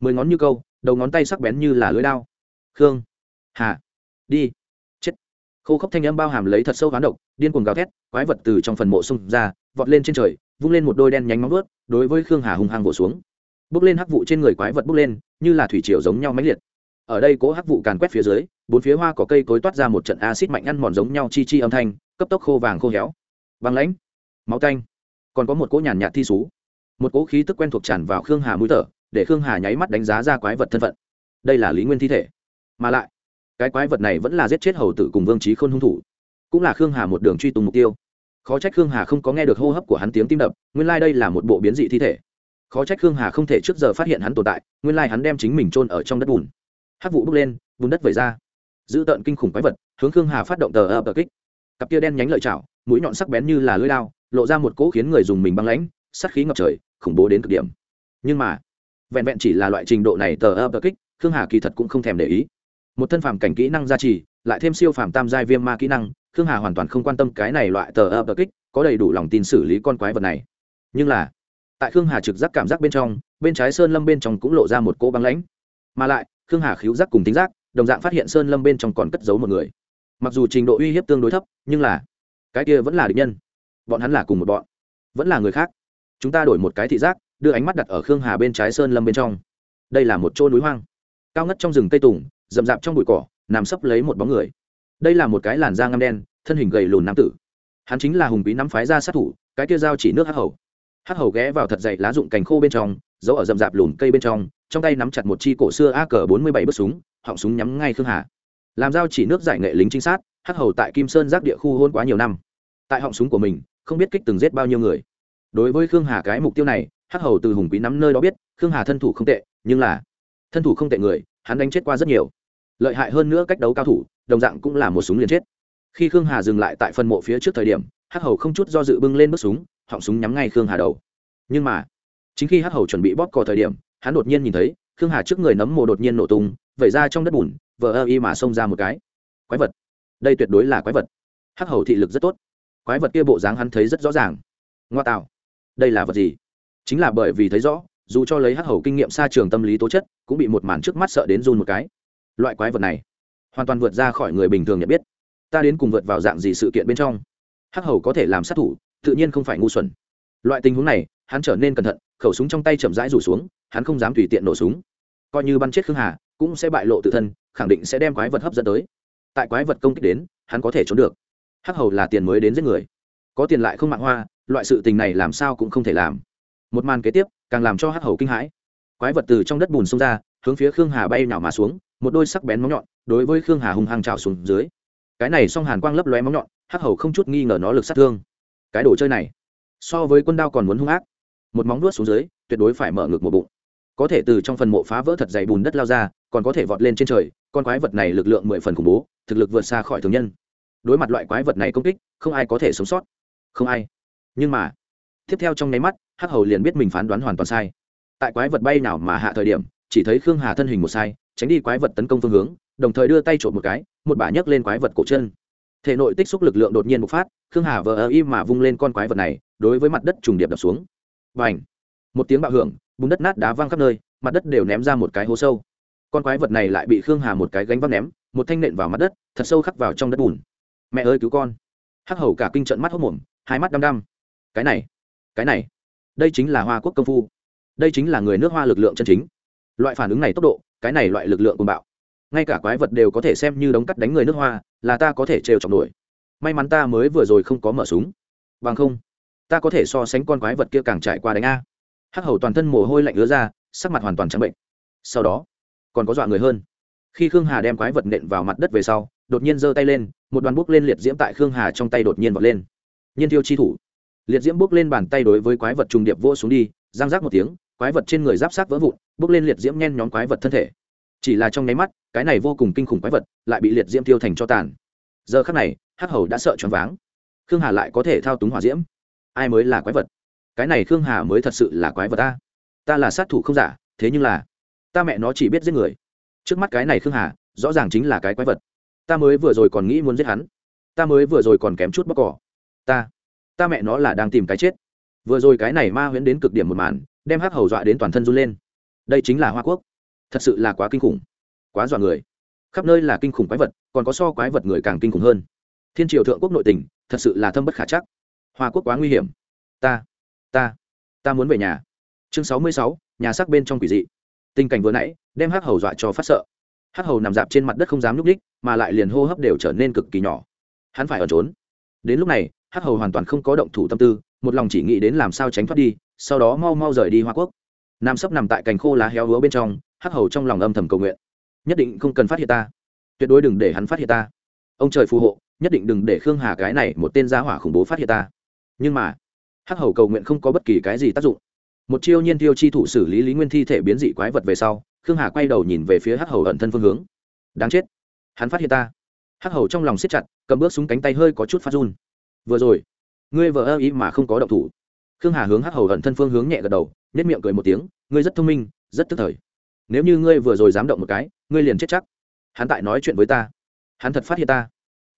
Mười ngón như câu, đầu ngón tay sắc bén như là lưới đao. Khương, hà, đi. Chết. Khô khốc thanh âm bao hàm lấy thật sâu ván độc, điên cuồng gào thét, quái vật từ trong phần mộ xung ra, vọt lên trên trời, vung lên một đôi đen nhánh móng vớt đối với khương hà hung hăng vỗ xuống. Bước lên hắc vụ trên người quái vật bước lên, như là thủy triều giống nhau mãnh liệt. Ở đây cố hắc vụ càn quét phía dưới bốn phía hoa có cây cối toát ra một trận acid mạnh ăn mòn giống nhau chi chi âm thanh, cấp tốc khô vàng khô héo. Băng lãnh, máu tanh. Còn có một cỗ nhàn nhạt thi sú một cỗ khí tức quen thuộc tràn vào khương hà mũi thở, để khương hà nháy mắt đánh giá ra quái vật thân phận. Đây là lý nguyên thi thể. Mà lại, cái quái vật này vẫn là giết chết hầu tử cùng vương trí khôn hung thủ. Cũng là khương hà một đường truy tùng mục tiêu. Khó trách khương hà không có nghe được hô hấp của hắn tiếng tim đập, nguyên lai、like、đây là một bộ biến dị thi thể. Khó trách khương hà không thể trước giờ phát hiện hắn tồn tại, nguyên lai、like、hắn đem chính mình trôn ở trong đất bùn. Hát vụ bốc lên, bùn đất vẩy ra giữ tợn kinh khủng quái vật, hướng khương hà phát động tờ ập tờ kích. Cặp kia đen nhánh lợi chảo, mũi nhọn sắc bén như là lưỡi lao lộ ra một cỗ khiến người dùng mình băng lãnh, sát khí ngập trời, khủng bố đến cực điểm. Nhưng mà, vẹn vẹn chỉ là loại trình độ này tờ ập tờ kích, khương hà kỳ thật cũng không thèm để ý. Một thân phàm cảnh kỹ năng gia trì, lại thêm siêu phàm tam giai viêm ma kỹ năng, khương hà hoàn toàn không quan tâm cái này loại tờ ập tờ kích, có đầy đủ lòng tin xử lý con quái vật này. Nhưng là, tại khương hà trực giác cảm giác bên trong, bên trái sơn lâm bên trong cũng lộ ra một cỗ băng lãnh. Mà lại, khương hà khíu giác cùng tính giác đồng dạng phát hiện sơn lâm bên trong còn cất giấu một người. Mặc dù trình độ uy hiếp tương đối thấp, nhưng là cái kia vẫn là địch nhân. Bọn hắn là cùng một bọn, vẫn là người khác. Chúng ta đổi một cái thị giác, đưa ánh mắt đặt ở khương hà bên trái sơn lâm bên trong. Đây là một chỗ núi hoang, cao ngất trong rừng cây tùng, rậm rạp trong bụi cỏ, nằm sấp lấy một bóng người. Đây là một cái làn da ngăm đen, thân hình gầy lùn nam tử. Hắn chính là hùng bí nắm phái ra sát thủ, cái kia dao chỉ nước hắc hầu. Hắc hầu ghé vào thật dậy lá rụng cành khô bên trong, giấu ở rậm rạp lùn cây bên trong trong tay nắm chặt một chi cổ xưa a cờ bốn mươi bảy bước súng, họng súng nhắm ngay khương hà. Làm dao chỉ nước giải nghệ lính trinh sát, hắc hầu tại kim sơn giác địa khu hôn quá nhiều năm. Tại họng súng của mình, không biết kích từng giết bao nhiêu người. Đối với khương hà cái mục tiêu này, hắc hầu từ hùng quý nắm nơi đó biết, khương hà thân thủ không tệ, nhưng là thân thủ không tệ người, hắn đánh chết qua rất nhiều. Lợi hại hơn nữa cách đấu cao thủ, đồng dạng cũng là một súng liền chết. Khi khương hà dừng lại tại phần mộ phía trước thời điểm, hắc hầu không chút do dự bưng lên bước súng, họng súng nhắm ngay khương hà đầu. Nhưng mà, chính khi hắc hầu chuẩn bị bóp cò thời điểm hắn đột nhiên nhìn thấy, khương hà trước người nấm mồ đột nhiên nổ tung, vẩy ra trong đất bùn, vờ ơ y mà xông ra một cái. Quái vật. Đây tuyệt đối là quái vật. Hắc hầu thị lực rất tốt. Quái vật kia bộ dáng hắn thấy rất rõ ràng. Ngoa tạo. Đây là vật gì? Chính là bởi vì thấy rõ, dù cho lấy hắc hầu kinh nghiệm xa trường tâm lý tố chất, cũng bị một màn trước mắt sợ đến run một cái. Loại quái vật này, hoàn toàn vượt ra khỏi người bình thường nhận biết. Ta đến cùng vượt vào dạng gì sự kiện bên trong? Hắc hầu có thể làm sát thủ, tự nhiên không phải ngu xuẩn. Loại tình huống này hắn trở nên cẩn thận, khẩu súng trong tay chậm rãi rủ xuống, hắn không dám tùy tiện nổ súng. Coi như bắn chết khương hà, cũng sẽ bại lộ tự thân, khẳng định sẽ đem quái vật hấp dẫn tới. Tại quái vật công kích đến, hắn có thể trốn được. Hắc hầu là tiền mới đến giết người. Có tiền lại không mạng hoa, loại sự tình này làm sao cũng không thể làm. Một màn kế tiếp, càng làm cho hắc hầu kinh hãi. Quái vật từ trong đất bùn xông ra, hướng phía khương hà bay nhảo mà xuống, một đôi sắc bén móng nhọn, đối với khương hà hung hăng trào xuống dưới. Cái này song hàn quang lấp lóe móng nhọn, hắc hầu không chút nghi ngờ nó lực sát thương. Cái đồ chơi này, so với quân đao còn muốn hung ác một móng nuốt xuống dưới, tuyệt đối phải mở ngực một bụng. Có thể từ trong phần mộ phá vỡ thật dày bùn đất lao ra, còn có thể vọt lên trên trời, con quái vật này lực lượng mười phần khủng bố, thực lực vượt xa khỏi thường nhân. Đối mặt loại quái vật này công kích, không ai có thể sống sót. Không ai. Nhưng mà, tiếp theo trong nháy mắt, hắc hầu liền biết mình phán đoán hoàn toàn sai. Tại quái vật bay nào mà hạ thời điểm, chỉ thấy khương hà thân hình một sai, tránh đi quái vật tấn công phương hướng, đồng thời đưa tay trộm một cái, một bả nhấc lên quái vật cổ chân. Thể nội tích xúc lực lượng đột nhiên bộc phát, khương hà vờ ơ im mà vung lên con quái vật này, đối với mặt đất trùng điệp đập xuống và ảnh. Một tiếng bạo hưởng, bùn đất nát đá văng khắp nơi, mặt đất đều ném ra một cái hố sâu. Con quái vật này lại bị khương hà một cái gánh vác ném, một thanh nện vào mặt đất, thật sâu khắc vào trong đất bùn. Mẹ ơi cứu con. Hắc hầu cả kinh trận mắt hốc mồm, hai mắt đăm đăm. Cái này cái này, đây chính là hoa quốc công phu. Đây chính là người nước hoa lực lượng chân chính. Loại phản ứng này tốc độ, cái này loại lực lượng cùng bạo. Ngay cả quái vật đều có thể xem như đống cắt đánh người nước hoa, là ta có thể trêu chọc nổi. May mắn ta mới vừa rồi không có mở súng. Bằng không ta có thể so sánh con quái vật kia càng trải qua đánh a. Hắc hầu toàn thân mồ hôi lạnh ứa ra, sắc mặt hoàn toàn trắng bệnh. Sau đó, còn có dọa người hơn. Khi khương hà đem quái vật nện vào mặt đất về sau, đột nhiên giơ tay lên, một đoàn bút lên liệt diễm tại khương hà trong tay đột nhiên vọt lên. Nhiên thiêu chi thủ. Liệt diễm bốc lên bàn tay đối với quái vật trùng điệp vô xuống đi giang rác một tiếng, quái vật trên người giáp sát vỡ vụn, bốc lên liệt diễm nhen nhóm quái vật thân thể. Chỉ là trong nháy mắt, cái này vô cùng kinh khủng quái vật lại bị liệt diễm tiêu thành cho tàn. Giờ khắc này, hắc hầu đã sợ choáng váng. Khương hà lại có thể thao túng hỏa diễm ai mới là quái vật? Cái này khương hà mới thật sự là quái vật ta. Ta là sát thủ không giả, thế nhưng là, ta mẹ nó chỉ biết giết người. Trước mắt cái này khương hà, rõ ràng chính là cái quái vật. Ta mới vừa rồi còn nghĩ muốn giết hắn. Ta mới vừa rồi còn kém chút bóc cỏ. Ta ta mẹ nó là đang tìm cái chết. Vừa rồi cái này ma huyễn đến cực điểm một màn, đem hắc hầu dọa đến toàn thân run lên. Đây chính là hoa quốc. Thật sự là quá kinh khủng, quá dọa người. Khắp nơi là kinh khủng quái vật, còn có so quái vật người càng kinh khủng hơn. Thiên triều thượng quốc nội tình, thật sự là thâm bất khả chắc hoa quốc quá nguy hiểm. Ta ta ta muốn về nhà. Chương sáu mươi sáu, nhà xác bên trong quỷ dị. Tình cảnh vừa nãy, đem hắc hầu dọa cho phát sợ. Hắc hầu nằm dạp trên mặt đất không dám nhúc ních mà lại liền hô hấp đều trở nên cực kỳ nhỏ. Hắn phải ở trốn. Đến lúc này, hắc hầu hoàn toàn không có động thủ tâm tư, một lòng chỉ nghĩ đến làm sao tránh thoát đi, sau đó mau mau rời đi hoa quốc. Nam sấp nằm tại cành khô lá héo hứa bên trong, hắc hầu trong lòng âm thầm cầu nguyện. Nhất định không cần phát hiện ta. Tuyệt đối đừng để hắn phát hiện ta. Ông trời phù hộ, nhất định đừng để khương hà cái này một tên gia hỏa khủng bố phát hiện ta nhưng mà, hắc hầu cầu nguyện không có bất kỳ cái gì tác dụng. Một chiêu nhiên tiêu chi thủ xử lý lý nguyên thi thể biến dị quái vật về sau, khương hà quay đầu nhìn về phía hắc hầu ẩn thân phương hướng. Đáng chết, hắn phát hiện ta. Hắc hầu trong lòng siết chặt, cầm bước súng cánh tay hơi có chút phát run. Vừa rồi, ngươi vợ ơ ý mà không có động thủ. Khương hà hướng hắc hầu ẩn thân phương hướng nhẹ gật đầu nhất miệng cười một tiếng, ngươi rất thông minh, rất tức thời. Nếu như ngươi vừa rồi dám động một cái, ngươi liền chết chắc. Hắn tại nói chuyện với ta. Hắn thật phát hiện ta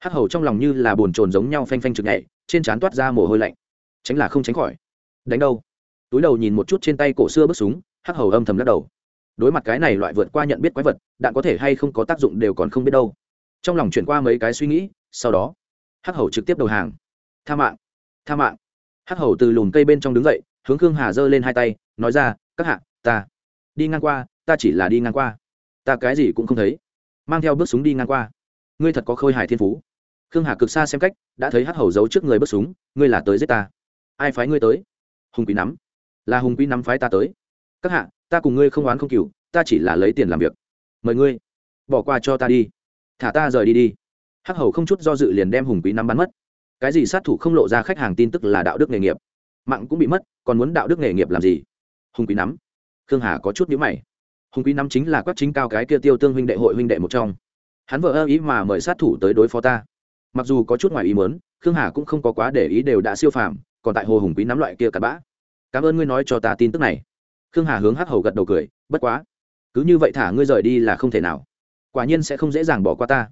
hắc hầu trong lòng như là bồn chồn giống nhau phanh phanh trực nhảy, trên trán toát ra mồ hôi lạnh. Tránh là không tránh khỏi. Đánh đâu? Túi đầu nhìn một chút trên tay cổ xưa bước súng, hắc hầu âm thầm lắc đầu. Đối mặt cái này loại vượt qua nhận biết quái vật, đạn có thể hay không có tác dụng đều còn không biết đâu. Trong lòng chuyển qua mấy cái suy nghĩ, sau đó, hắc hầu trực tiếp đầu hàng. Tha mạng tha mạng. Hắc hầu từ lùm cây bên trong đứng dậy, hướng khương hà giơ lên hai tay, nói ra, các hạ, ta đi ngang qua, ta chỉ là đi ngang qua. Ta cái gì cũng không thấy. Mang theo bước súng đi ngang qua. Ngươi thật có khôi hài thiên phú khương hà cực xa xem cách, đã thấy hắc hầu giấu trước người bước súng, ngươi là tới giết ta. Ai phái ngươi tới? Hùng quý nắm. Là hùng quý nắm phái ta tới. Các hạ, ta cùng ngươi không oán không cừu, ta chỉ là lấy tiền làm việc. Mời ngươi, bỏ qua cho ta đi. Thả ta rời đi đi. Hắc hầu không chút do dự liền đem hùng quý nắm bắn mất. Cái gì sát thủ không lộ ra khách hàng tin tức là đạo đức nghề nghiệp. Mạng cũng bị mất, còn muốn đạo đức nghề nghiệp làm gì? Hùng quý nắm. Khương hà có chút nhữ mày. Hùng quý nắm chính là quách chính cao cái kia tiêu tương huynh đệ hội huynh đệ một trong. Hắn vợ ơ ý mà mời sát thủ tới đối phó ta mặc dù có chút ngoài ý mớn khương hà cũng không có quá để ý đều đã siêu phàm, còn tại hồ hùng quý nắm loại kia cặn bã. Cảm ơn ngươi nói cho ta tin tức này. Khương hà hướng hắc hầu gật đầu cười, bất quá, cứ như vậy thả ngươi rời đi là không thể nào. Quả nhiên sẽ không dễ dàng bỏ qua ta.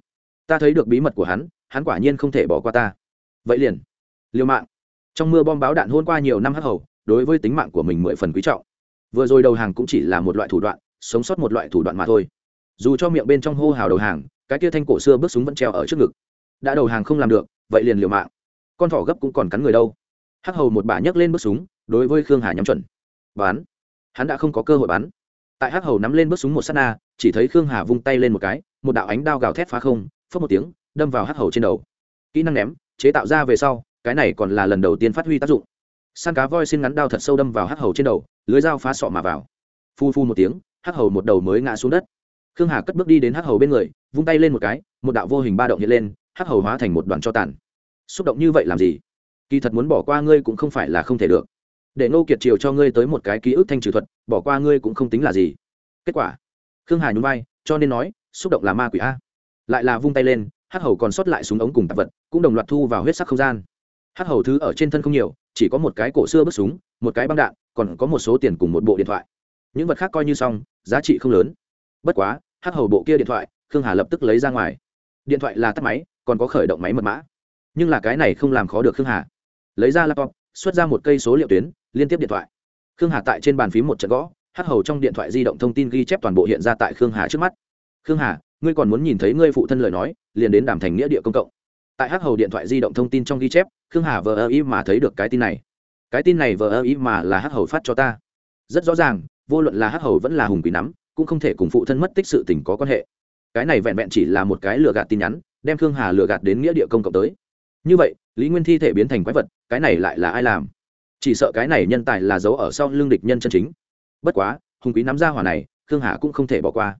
Ta thấy được bí mật của hắn hắn quả nhiên không thể bỏ qua ta. Vậy liền, liều mạng. Trong mưa bom báo đạn hôn qua nhiều năm hắc hầu, đối với tính mạng của mình mười phần quý trọng. Vừa rồi đầu hàng cũng chỉ là một loại thủ đoạn, sống sót một loại thủ đoạn mà thôi. Dù cho miệng bên trong hô hào đầu hàng, cái kia thanh cổ xưa bước súng vẫn treo ở trước ngực đã đầu hàng không làm được, vậy liền liều mạng. Con thỏ gấp cũng còn cắn người đâu. Hắc hầu một bà nhấc lên bước súng, đối với khương hà nhắm chuẩn. Bán hắn đã không có cơ hội bắn. Tại hắc hầu nắm lên bước súng một s á t na, chỉ thấy khương hà vung tay lên một cái, một đạo ánh đao gào thét phá không phớt một tiếng, đâm vào hắc hầu trên đầu. Kỹ năng ném, chế tạo ra về sau, cái này còn là lần đầu tiên phát huy tác dụng. Săn cá voi xin ngắn đao thật sâu đâm vào hắc hầu trên đầu, lưới dao phá sọ mà vào. Phu phu một tiếng, hắc hầu một đầu mới ngã xuống đất. Khương hà cất bước đi đến hắc hầu bên người, vung tay lên một cái, một đạo vô hình ba động hiện lên hắc hầu hóa thành một đoàn cho tàn. Xúc động như vậy làm gì? Kỳ thật muốn bỏ qua ngươi cũng không phải là không thể được. Để ngô kiệt triều cho ngươi tới một cái ký ức thanh trừ thuật, bỏ qua ngươi cũng không tính là gì. Kết quả, khương hà nhún vai, cho nên nói, xúc động là ma quỷ a. Lại là vung tay lên, hắc hầu còn sót lại súng ống cùng tạp vật, cũng đồng loạt thu vào huyết sắc không gian. Hắc hầu thứ ở trên thân không nhiều, chỉ có một cái cổ xưa bước súng, một cái băng đạn, còn có một số tiền cùng một bộ điện thoại. Những vật khác coi như xong, giá trị không lớn. Bất quá, hắc hầu bộ kia điện thoại, khương hà lập tức lấy ra ngoài. Điện thoại là tắt máy còn có khởi động máy mật mã. Nhưng là cái này không làm khó được khương hà. Lấy ra laptop, xuất ra một cây số liệu tuyến, liên tiếp điện thoại. Khương hà tại trên bàn phím một trận gõ, hắc hầu trong điện thoại di động thông tin ghi chép toàn bộ hiện ra tại khương hà trước mắt. Khương hà, ngươi còn muốn nhìn thấy ngươi phụ thân lời nói, liền đến đàm thành nghĩa địa công cộng. Tại hắc hầu điện thoại di động thông tin trong ghi chép, khương hà vờ ơ ý mà thấy được cái tin này. Cái tin này vờ ơ ý mà là hắc hầu phát cho ta. Rất rõ ràng, vô luận là hắc hầu vẫn là hùng quý nắm, cũng không thể cùng phụ thân mất tích sự tình có quan hệ. Cái này vẹn vẹn chỉ là một cái lừa gạt tin nhắn đem khương hà lừa gạt đến nghĩa địa công cộng tới. Như vậy, lý nguyên thi thể biến thành quái vật, cái này lại là ai làm? Chỉ sợ cái này nhân tài là giấu ở sau lưng địch nhân chân chính. Bất quá, hùng quý nắm ra hỏa này, khương hà cũng không thể bỏ qua.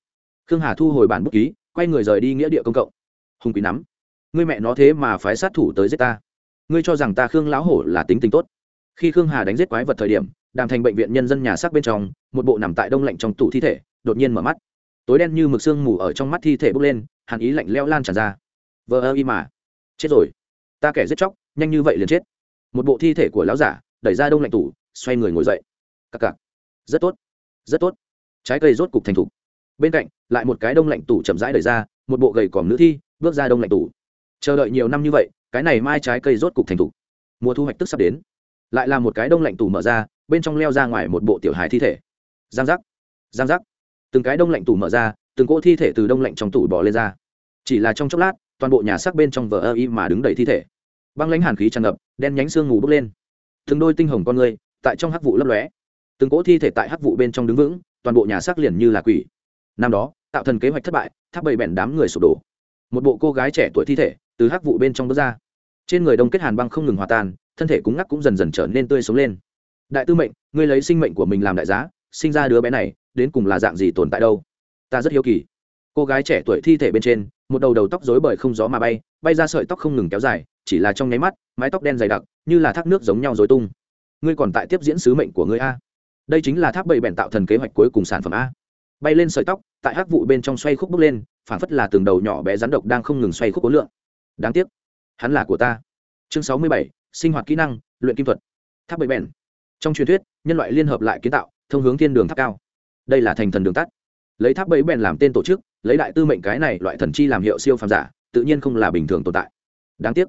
Khương hà thu hồi bản bút ký, quay người rời đi nghĩa địa công cộng. Hùng quý nắm, ngươi mẹ nó thế mà phái sát thủ tới giết ta. Ngươi cho rằng ta khương lão hổ là tính tình tốt. Khi khương hà đánh giết quái vật thời điểm, đàm thành bệnh viện nhân dân nhà xác bên trong, một bộ nằm tại đông lạnh trong tủ thi thể, đột nhiên mở mắt. Tối đen như mực sương mù ở trong mắt thi thể bốc lên, hàn ý lạnh leo lan tràn ra vờ ơ y mà. Chết rồi. Ta kẻ giết chóc, nhanh như vậy liền chết. Một bộ thi thể của lão giả, đẩy ra đông lạnh tủ, xoay người ngồi dậy. Cặc cặc. Rất tốt. Rất tốt. Trái cây rốt cục thành thục. Bên cạnh, lại một cái đông lạnh tủ chậm rãi đẩy ra, một bộ gầy còm nữ thi, bước ra đông lạnh tủ. Chờ đợi nhiều năm như vậy, cái này mai trái cây rốt cục thành thục. Mùa thu hoạch tức sắp đến. Lại là một cái đông lạnh tủ mở ra, bên trong leo ra ngoài một bộ tiểu hài thi thể. Giang giác. Giang giác. Từng cái đông lạnh tủ mở ra, từng cỗ thi thể từ đông lạnh trong tủ bỏ lên ra. Chỉ là trong chốc lát toàn bộ nhà xác bên trong vờ ơ y mà đứng đầy thi thể. Băng lãnh hàn khí tràn ngập, đen nhánh sương ngủ bốc lên. Từng đôi tinh hồng con người, tại trong hắc vụ lấp lóe. Từng cỗ thi thể tại hắc vụ bên trong đứng vững, toàn bộ nhà xác liền như là quỷ. Năm đó, tạo thần kế hoạch thất bại, tháp bầy bẹn đám người sụp đổ. Một bộ cô gái trẻ tuổi thi thể, từ hắc vụ bên trong bước ra. Trên người đông kết hàn băng không ngừng hòa tan, thân thể cúng ngắc cũng dần dần trở nên tươi sống lên. Đại tư mệnh, ngươi lấy sinh mệnh của mình làm đại giá, sinh ra đứa bé này, đến cùng là dạng gì tồn tại đâu? Ta rất hiếu kỳ cô gái trẻ tuổi thi thể bên trên, một đầu đầu tóc rối bời không gió mà bay bay ra sợi tóc không ngừng kéo dài, chỉ là trong nháy mắt, mái tóc đen dày đặc, như là thác nước giống nhau dối tung. Ngươi còn tại tiếp diễn sứ mệnh của ngươi a. Đây chính là tháp bầy bèn tạo thần kế hoạch cuối cùng sản phẩm a. Bay lên sợi tóc, tại hắc vụ bên trong xoay khúc bước lên phản phất là từng đầu nhỏ bé rắn độc đang không ngừng xoay khúc ối lượng. Đáng tiếc, hắn là của ta. Chương sáu mươi bảy, sinh hoạt kỹ năng, luyện kim thuật. Tháp bầy bèn. Trong truyền thuyết, nhân loại liên hợp lại kiến tạo, thông hướng thiên đường tháp cao. Đây là thành thần đường tắt. Lấy tháp bẫy bèn làm tên tổ chức lấy đại tư mệnh cái này loại thần chi làm hiệu siêu phàm giả, tự nhiên không là bình thường tồn tại. Đáng tiếc,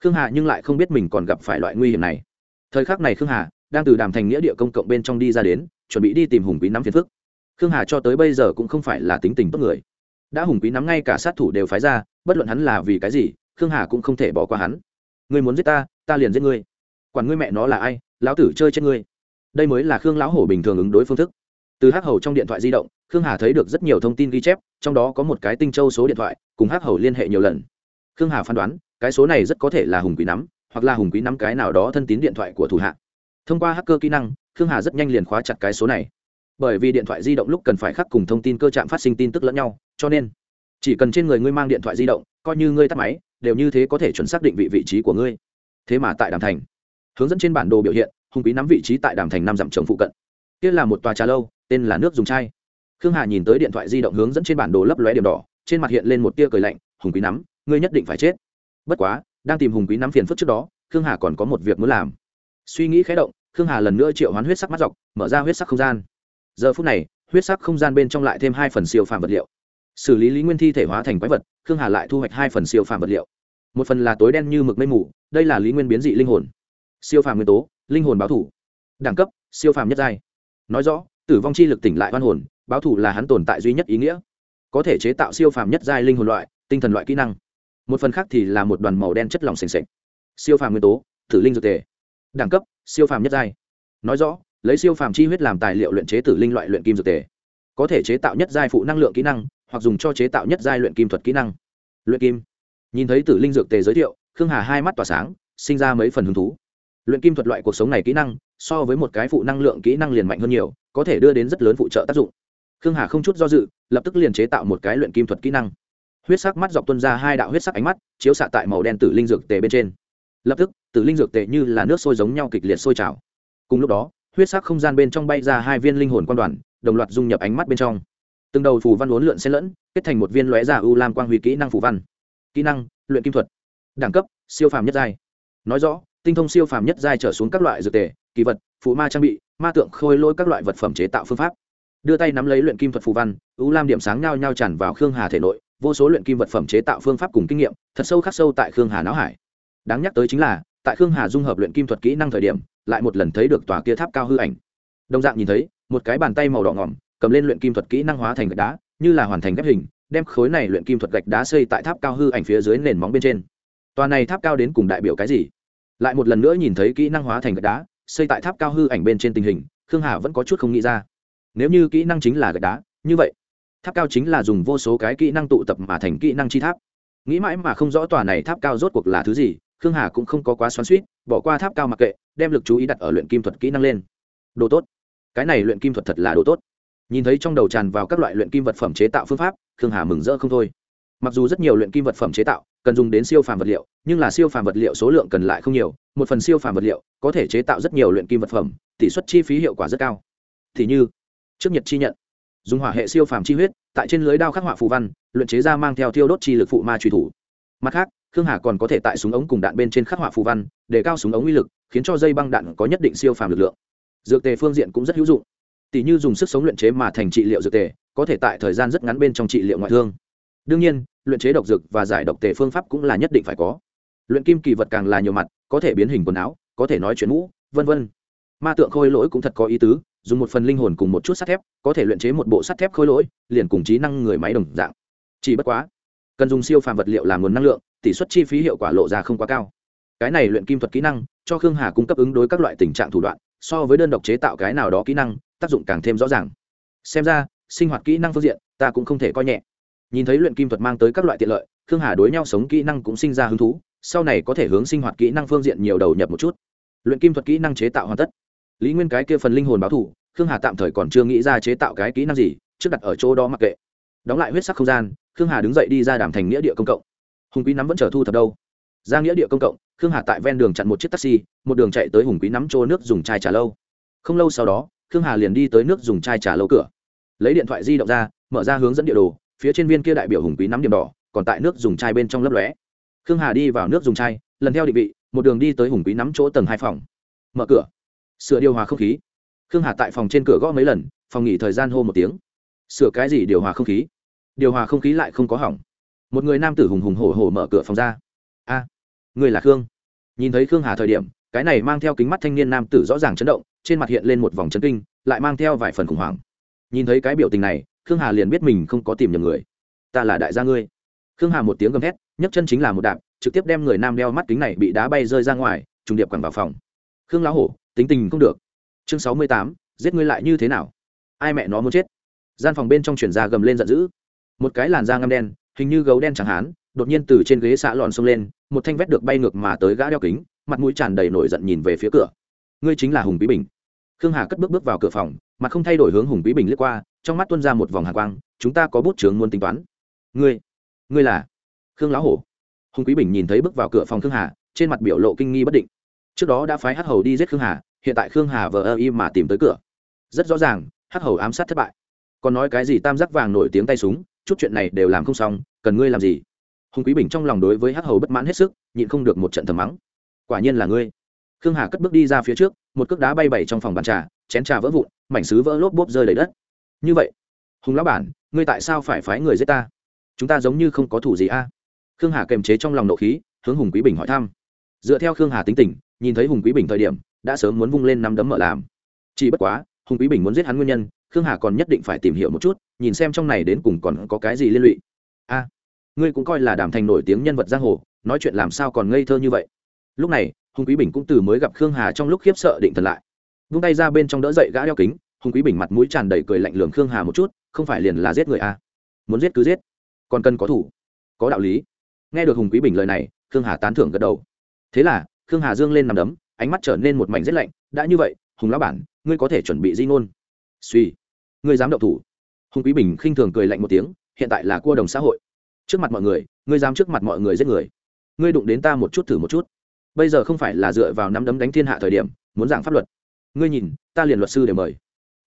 khương hà nhưng lại không biết mình còn gặp phải loại nguy hiểm này. Thời khắc này khương hà đang từ đàm thành nghĩa địa công cộng bên trong đi ra đến, chuẩn bị đi tìm hùng quý nắm phiền phức. Khương hà cho tới bây giờ cũng không phải là tính tình tốt người. Đã hùng quý nắm ngay cả sát thủ đều phái ra, bất luận hắn là vì cái gì, khương hà cũng không thể bỏ qua hắn. Ngươi muốn giết ta ta liền giết ngươi. Quản ngươi mẹ nó là ai, lão tử chơi chết ngươi. Đây mới là khương lão hổ bình thường ứng đối phương thức từ hắc hầu trong điện thoại di động, khương hà thấy được rất nhiều thông tin ghi chép, trong đó có một cái tinh châu số điện thoại, cùng hắc hầu liên hệ nhiều lần. Khương hà phán đoán, cái số này rất có thể là hùng quý nắm, hoặc là hùng quý nắm cái nào đó thân tín điện thoại của thủ hạ. Thông qua hacker kỹ năng, khương hà rất nhanh liền khóa chặt cái số này. Bởi vì điện thoại di động lúc cần phải khắc cùng thông tin cơ trạm phát sinh tin tức lẫn nhau, cho nên, chỉ cần trên người ngươi mang điện thoại di động, coi như ngươi tắt máy, đều như thế có thể chuẩn xác định vị vị trí của ngươi. Thế mà tại đàm thành, hướng dẫn trên bản đồ biểu hiện, hùng quý nắm vị trí tại đàm thành năm dặm trồng phụ cận. Kia là một tòa trà lâu tên là nước dùng chai. Khương hà nhìn tới điện thoại di động hướng dẫn trên bản đồ lấp lóe điểm đỏ, trên mặt hiện lên một tia cười lạnh, hùng quý nắm, ngươi nhất định phải chết. Bất quá, đang tìm hùng quý nắm phiền phức trước đó, khương hà còn có một việc muốn làm. Suy nghĩ khé động, khương hà lần nữa triệu hoán huyết sắc mắt dọc, mở ra huyết sắc không gian. Giờ phút này, huyết sắc không gian bên trong lại thêm hai phần siêu phàm vật liệu. Xử lý lý nguyên thi thể hóa thành quái vật, khương hà lại thu hoạch hai phần siêu phàm vật liệu. Một phần là tối đen như mực mây mù, đây là lý nguyên biến dị linh hồn. Siêu phàm nguyên tố, linh hồn báo thủ. Đẳng cấp, siêu phàm nhất giai. Nói rõ tử vong chi lực tỉnh lại oan hồn, báo thù là hắn tồn tại duy nhất ý nghĩa. Có thể chế tạo siêu phàm nhất giai linh hồn loại, tinh thần loại kỹ năng. Một phần khác thì là một đoàn màu đen chất lỏng s sệch siêu phàm nguyên tố, tử linh dược tề. Đẳng cấp, siêu phàm nhất giai. Nói rõ, lấy siêu phàm chi huyết làm tài liệu luyện chế tử linh loại luyện kim dược tề. Có thể chế tạo nhất giai phụ năng lượng kỹ năng, hoặc dùng cho chế tạo nhất giai luyện kim thuật kỹ năng. Luyện kim. Nhìn thấy tử linh dược tề giới thiệu, khương hà hai mắt tỏa sáng, sinh ra mấy phần hứng thú. Luyện kim thuật loại cuộc sống này kỹ năng so với một cái phụ năng lượng kỹ năng liền mạnh hơn nhiều, có thể đưa đến rất lớn phụ trợ tác dụng. Khương hà không chút do dự, lập tức liền chế tạo một cái luyện kim thuật kỹ năng. Huyết sắc mắt dọc tuân ra hai đạo huyết sắc ánh mắt, chiếu xạ tại màu đen tử linh dược tề bên trên. Lập tức, tử linh dược tề như là nước sôi giống nhau kịch liệt sôi trào. Cùng lúc đó, huyết sắc không gian bên trong bay ra hai viên linh hồn quan đoàn, đồng loạt dung nhập ánh mắt bên trong. Từng đầu phù văn uốn lượn xen lẫn, kết thành một viên lóe ra ưu lam quang huy kỹ năng phù văn. Kỹ năng, luyện kim thuật. Đẳng cấp, siêu phàm nhất giai. Nói rõ, tinh thông siêu phàm nhất giai trở xuống các loại dược tề kỳ vật phụ ma trang bị, ma tượng khôi lỗi các loại vật phẩm chế tạo phương pháp. Đưa tay nắm lấy luyện kim thuật phù văn, ưu lam điểm sáng nhao nhao tràn vào khương hà thể nội, vô số luyện kim vật phẩm chế tạo phương pháp cùng kinh nghiệm, thật sâu khắc sâu tại khương hà não hải. Đáng nhắc tới chính là, tại khương hà dung hợp luyện kim thuật kỹ năng thời điểm, lại một lần thấy được tòa kia tháp cao hư ảnh. Đồng dạng nhìn thấy, một cái bàn tay màu đỏ ngỏm, cầm lên luyện kim thuật kỹ năng hóa thành gạch đá, như là hoàn thành ghép hình, đem khối này luyện kim thuật gạch đá xây tại tháp cao hư ảnh phía dưới nền móng bên trên. Tòa này tháp cao đến cùng đại biểu cái gì? Lại một lần nữa nhìn thấy kỹ năng hóa thành gạch đá xây tại tháp cao hư ảnh bên trên tình hình, khương hà vẫn có chút không nghĩ ra. Nếu như kỹ năng chính là gạch đá, như vậy, tháp cao chính là dùng vô số cái kỹ năng tụ tập mà thành kỹ năng chi tháp. Nghĩ mãi mà không rõ tòa này tháp cao rốt cuộc là thứ gì, khương hà cũng không có quá xoắn suýt bỏ qua tháp cao mặc kệ, đem lực chú ý đặt ở luyện kim thuật kỹ năng lên. Đồ tốt. Cái này luyện kim thuật thật là đồ tốt. Nhìn thấy trong đầu tràn vào các loại luyện kim vật phẩm chế tạo phương pháp, khương hà mừng rỡ không thôi mặc dù rất nhiều luyện kim vật phẩm chế tạo cần dùng đến siêu phàm vật liệu, nhưng là siêu phàm vật liệu số lượng cần lại không nhiều. Một phần siêu phàm vật liệu có thể chế tạo rất nhiều luyện kim vật phẩm, tỷ suất chi phí hiệu quả rất cao. Thì như, trước nhật chi nhận, dùng hỏa hệ siêu phàm chi huyết, tại trên lưới đao khắc họa phù văn, luyện chế ra mang theo thiêu đốt chi lực phụ ma truy thủ. Mặt khác, khương hà còn có thể tại súng ống cùng đạn bên trên khắc họa phù văn, để cao súng ống uy lực, khiến cho dây băng đạn có nhất định siêu phàm lực lượng. Dược tề phương diện cũng rất hữu dụng. Tỷ như dùng sức sống luyện chế mà thành trị liệu dược tề, có thể tại thời gian rất ngắn bên trong trị liệu ngoại thương đương nhiên, luyện chế độc dược và giải độc tề phương pháp cũng là nhất định phải có. Luyện kim kỳ vật càng là nhiều mặt, có thể biến hình quần áo, có thể nói chuyện mũ, vân vân. Ma tượng khôi lỗi cũng thật có ý tứ, dùng một phần linh hồn cùng một chút sắt thép, có thể luyện chế một bộ sắt thép khôi lỗi, liền cùng trí năng người máy đồng dạng. Chỉ bất quá, cần dùng siêu phàm vật liệu làm nguồn năng lượng, tỷ suất chi phí hiệu quả lộ ra không quá cao. Cái này luyện kim thuật kỹ năng, cho khương hà cung cấp ứng đối các loại tình trạng thủ đoạn, so với đơn độc chế tạo cái nào đó kỹ năng, tác dụng càng thêm rõ ràng. Xem ra, sinh hoạt kỹ năng phương diện, ta cũng không thể coi nhẹ nhìn thấy luyện kim thuật mang tới các loại tiện lợi, khương hà đối nhau sống kỹ năng cũng sinh ra hứng thú, sau này có thể hướng sinh hoạt kỹ năng phương diện nhiều đầu nhập một chút. Luyện kim thuật kỹ năng chế tạo hoàn tất. Lý nguyên cái kia phần linh hồn báo thủ khương hà tạm thời còn chưa nghĩ ra chế tạo cái kỹ năng gì, trước đặt ở chỗ đó mặc kệ. Đóng lại huyết sắc không gian, khương hà đứng dậy đi ra đàm thành nghĩa địa công cộng. Hùng quý nắm vẫn chờ thu thập đâu? Ra nghĩa địa công cộng, khương hà tại ven đường chặn một chiếc taxi, một đường chạy tới hùng quý nắm chỗ nước dùng chai trà lâu. Không lâu sau đó, khương hà liền đi tới nước dùng chai trà lâu cửa. Lấy điện thoại di động ra, mở ra hướng dẫn địa đồ phía trên viên kia đại biểu hùng quý nắm điểm đỏ, còn tại nước dùng chai bên trong lấp lóe. Khương hà đi vào nước dùng chai, lần theo định vị, một đường đi tới hùng quý nắm chỗ tầng hai phòng. Mở cửa. Sửa điều hòa không khí. Khương hà tại phòng trên cửa gõ mấy lần, phòng nghỉ thời gian hô một tiếng. Sửa cái gì điều hòa không khí? Điều hòa không khí lại không có hỏng. Một người nam tử hùng hùng hổ hổ mở cửa phòng ra. A, người là khương. Nhìn thấy khương hà thời điểm, cái này mang theo kính mắt thanh niên nam tử rõ ràng chấn động, trên mặt hiện lên một vòng chấn kinh, lại mang theo vài phần khủng hoảng. Nhìn thấy cái biểu tình này khương hà liền biết mình không có tìm nhầm người. Ta là đại gia ngươi. Khương hà một tiếng gầm thét, nhấc chân chính là một đạp trực tiếp đem người nam đeo mắt kính này bị đá bay rơi ra ngoài trùng điệp quẳng vào phòng. Khương lão hổ tính tình không được. Chương sáu mươi tám giết ngươi lại như thế nào? Ai mẹ nó muốn chết? Gian phòng bên trong chuyển ra gầm lên giận dữ. Một cái làn da ngâm đen hình như gấu đen chẳng hán đột nhiên từ trên ghế xạ lọn xông lên một thanh vét được bay ngược mà tới gã đeo kính mặt mũi tràn đầy nổi giận nhìn về phía cửa. Ngươi chính là hùng bí bình. Khương hà cất bước bước vào cửa phòng mặt không thay đổi hướng hùng bí bình lướt qua trong mắt tuân ra một vòng hạ quang, chúng ta có bút chướng muốn tính toán. Ngươi ngươi là khương lão hổ. Hùng quý bình nhìn thấy bước vào cửa phòng khương hà, trên mặt biểu lộ kinh nghi bất định. Trước đó đã phái hắc hầu đi giết khương hà, hiện tại khương hà vờ ơ y mà tìm tới cửa. Rất rõ ràng, hắc hầu ám sát thất bại. Còn nói cái gì tam giác vàng nổi tiếng tay súng, chút chuyện này đều làm không xong, cần ngươi làm gì? Hùng quý bình trong lòng đối với hắc hầu bất mãn hết sức, nhịn không được một trận thầm mắng. Quả nhiên là ngươi. Khương hà cất bước đi ra phía trước, một cước đá bay bẩy trong phòng bàn trà, chén trà vỡ vụn, mảnh xứ vỡ lốp bốp rơi đầy đất như vậy, hùng lão bản, ngươi tại sao phải phái người giết ta? Chúng ta giống như không có thủ gì a. Khương hà kềm chế trong lòng nộ khí, hướng hùng quý bình hỏi thăm. Dựa theo khương hà tính tình, nhìn thấy hùng quý bình thời điểm, đã sớm muốn vung lên nắm đấm mở làm. Chỉ bất quá, hùng quý bình muốn giết hắn nguyên nhân, khương hà còn nhất định phải tìm hiểu một chút, nhìn xem trong này đến cùng còn có cái gì liên lụy. A, ngươi cũng coi là đàm thành nổi tiếng nhân vật giang hồ, nói chuyện làm sao còn ngây thơ như vậy? Lúc này, hùng quý bình cũng từ mới gặp khương hà trong lúc khiếp sợ định thần lại. Vung tay ra bên trong đỡ dậy gã đeo kính hùng quý bình mặt mũi tràn đầy cười lạnh lường khương hà một chút, không phải liền là giết người a muốn giết cứ giết, còn cần có thủ, có đạo lý. Nghe được hùng quý bình lời này, khương hà tán thưởng gật đầu. Thế là, khương hà dương lên nằm đấm, ánh mắt trở nên một mảnh rét lạnh, đã như vậy, hùng lão bản, ngươi có thể chuẩn bị di ngôn. Suy, ngươi dám động thủ. Hùng quý bình khinh thường cười lạnh một tiếng, hiện tại là cua đồng xã hội. Trước mặt mọi người, ngươi dám trước mặt mọi người giết người. Ngươi đụng đến ta một chút thử một chút. Bây giờ không phải là dựa vào nắm đấm đánh thiên hạ thời điểm, muốn giảng pháp luật. Ngươi nhìn, ta liền luật sư để mời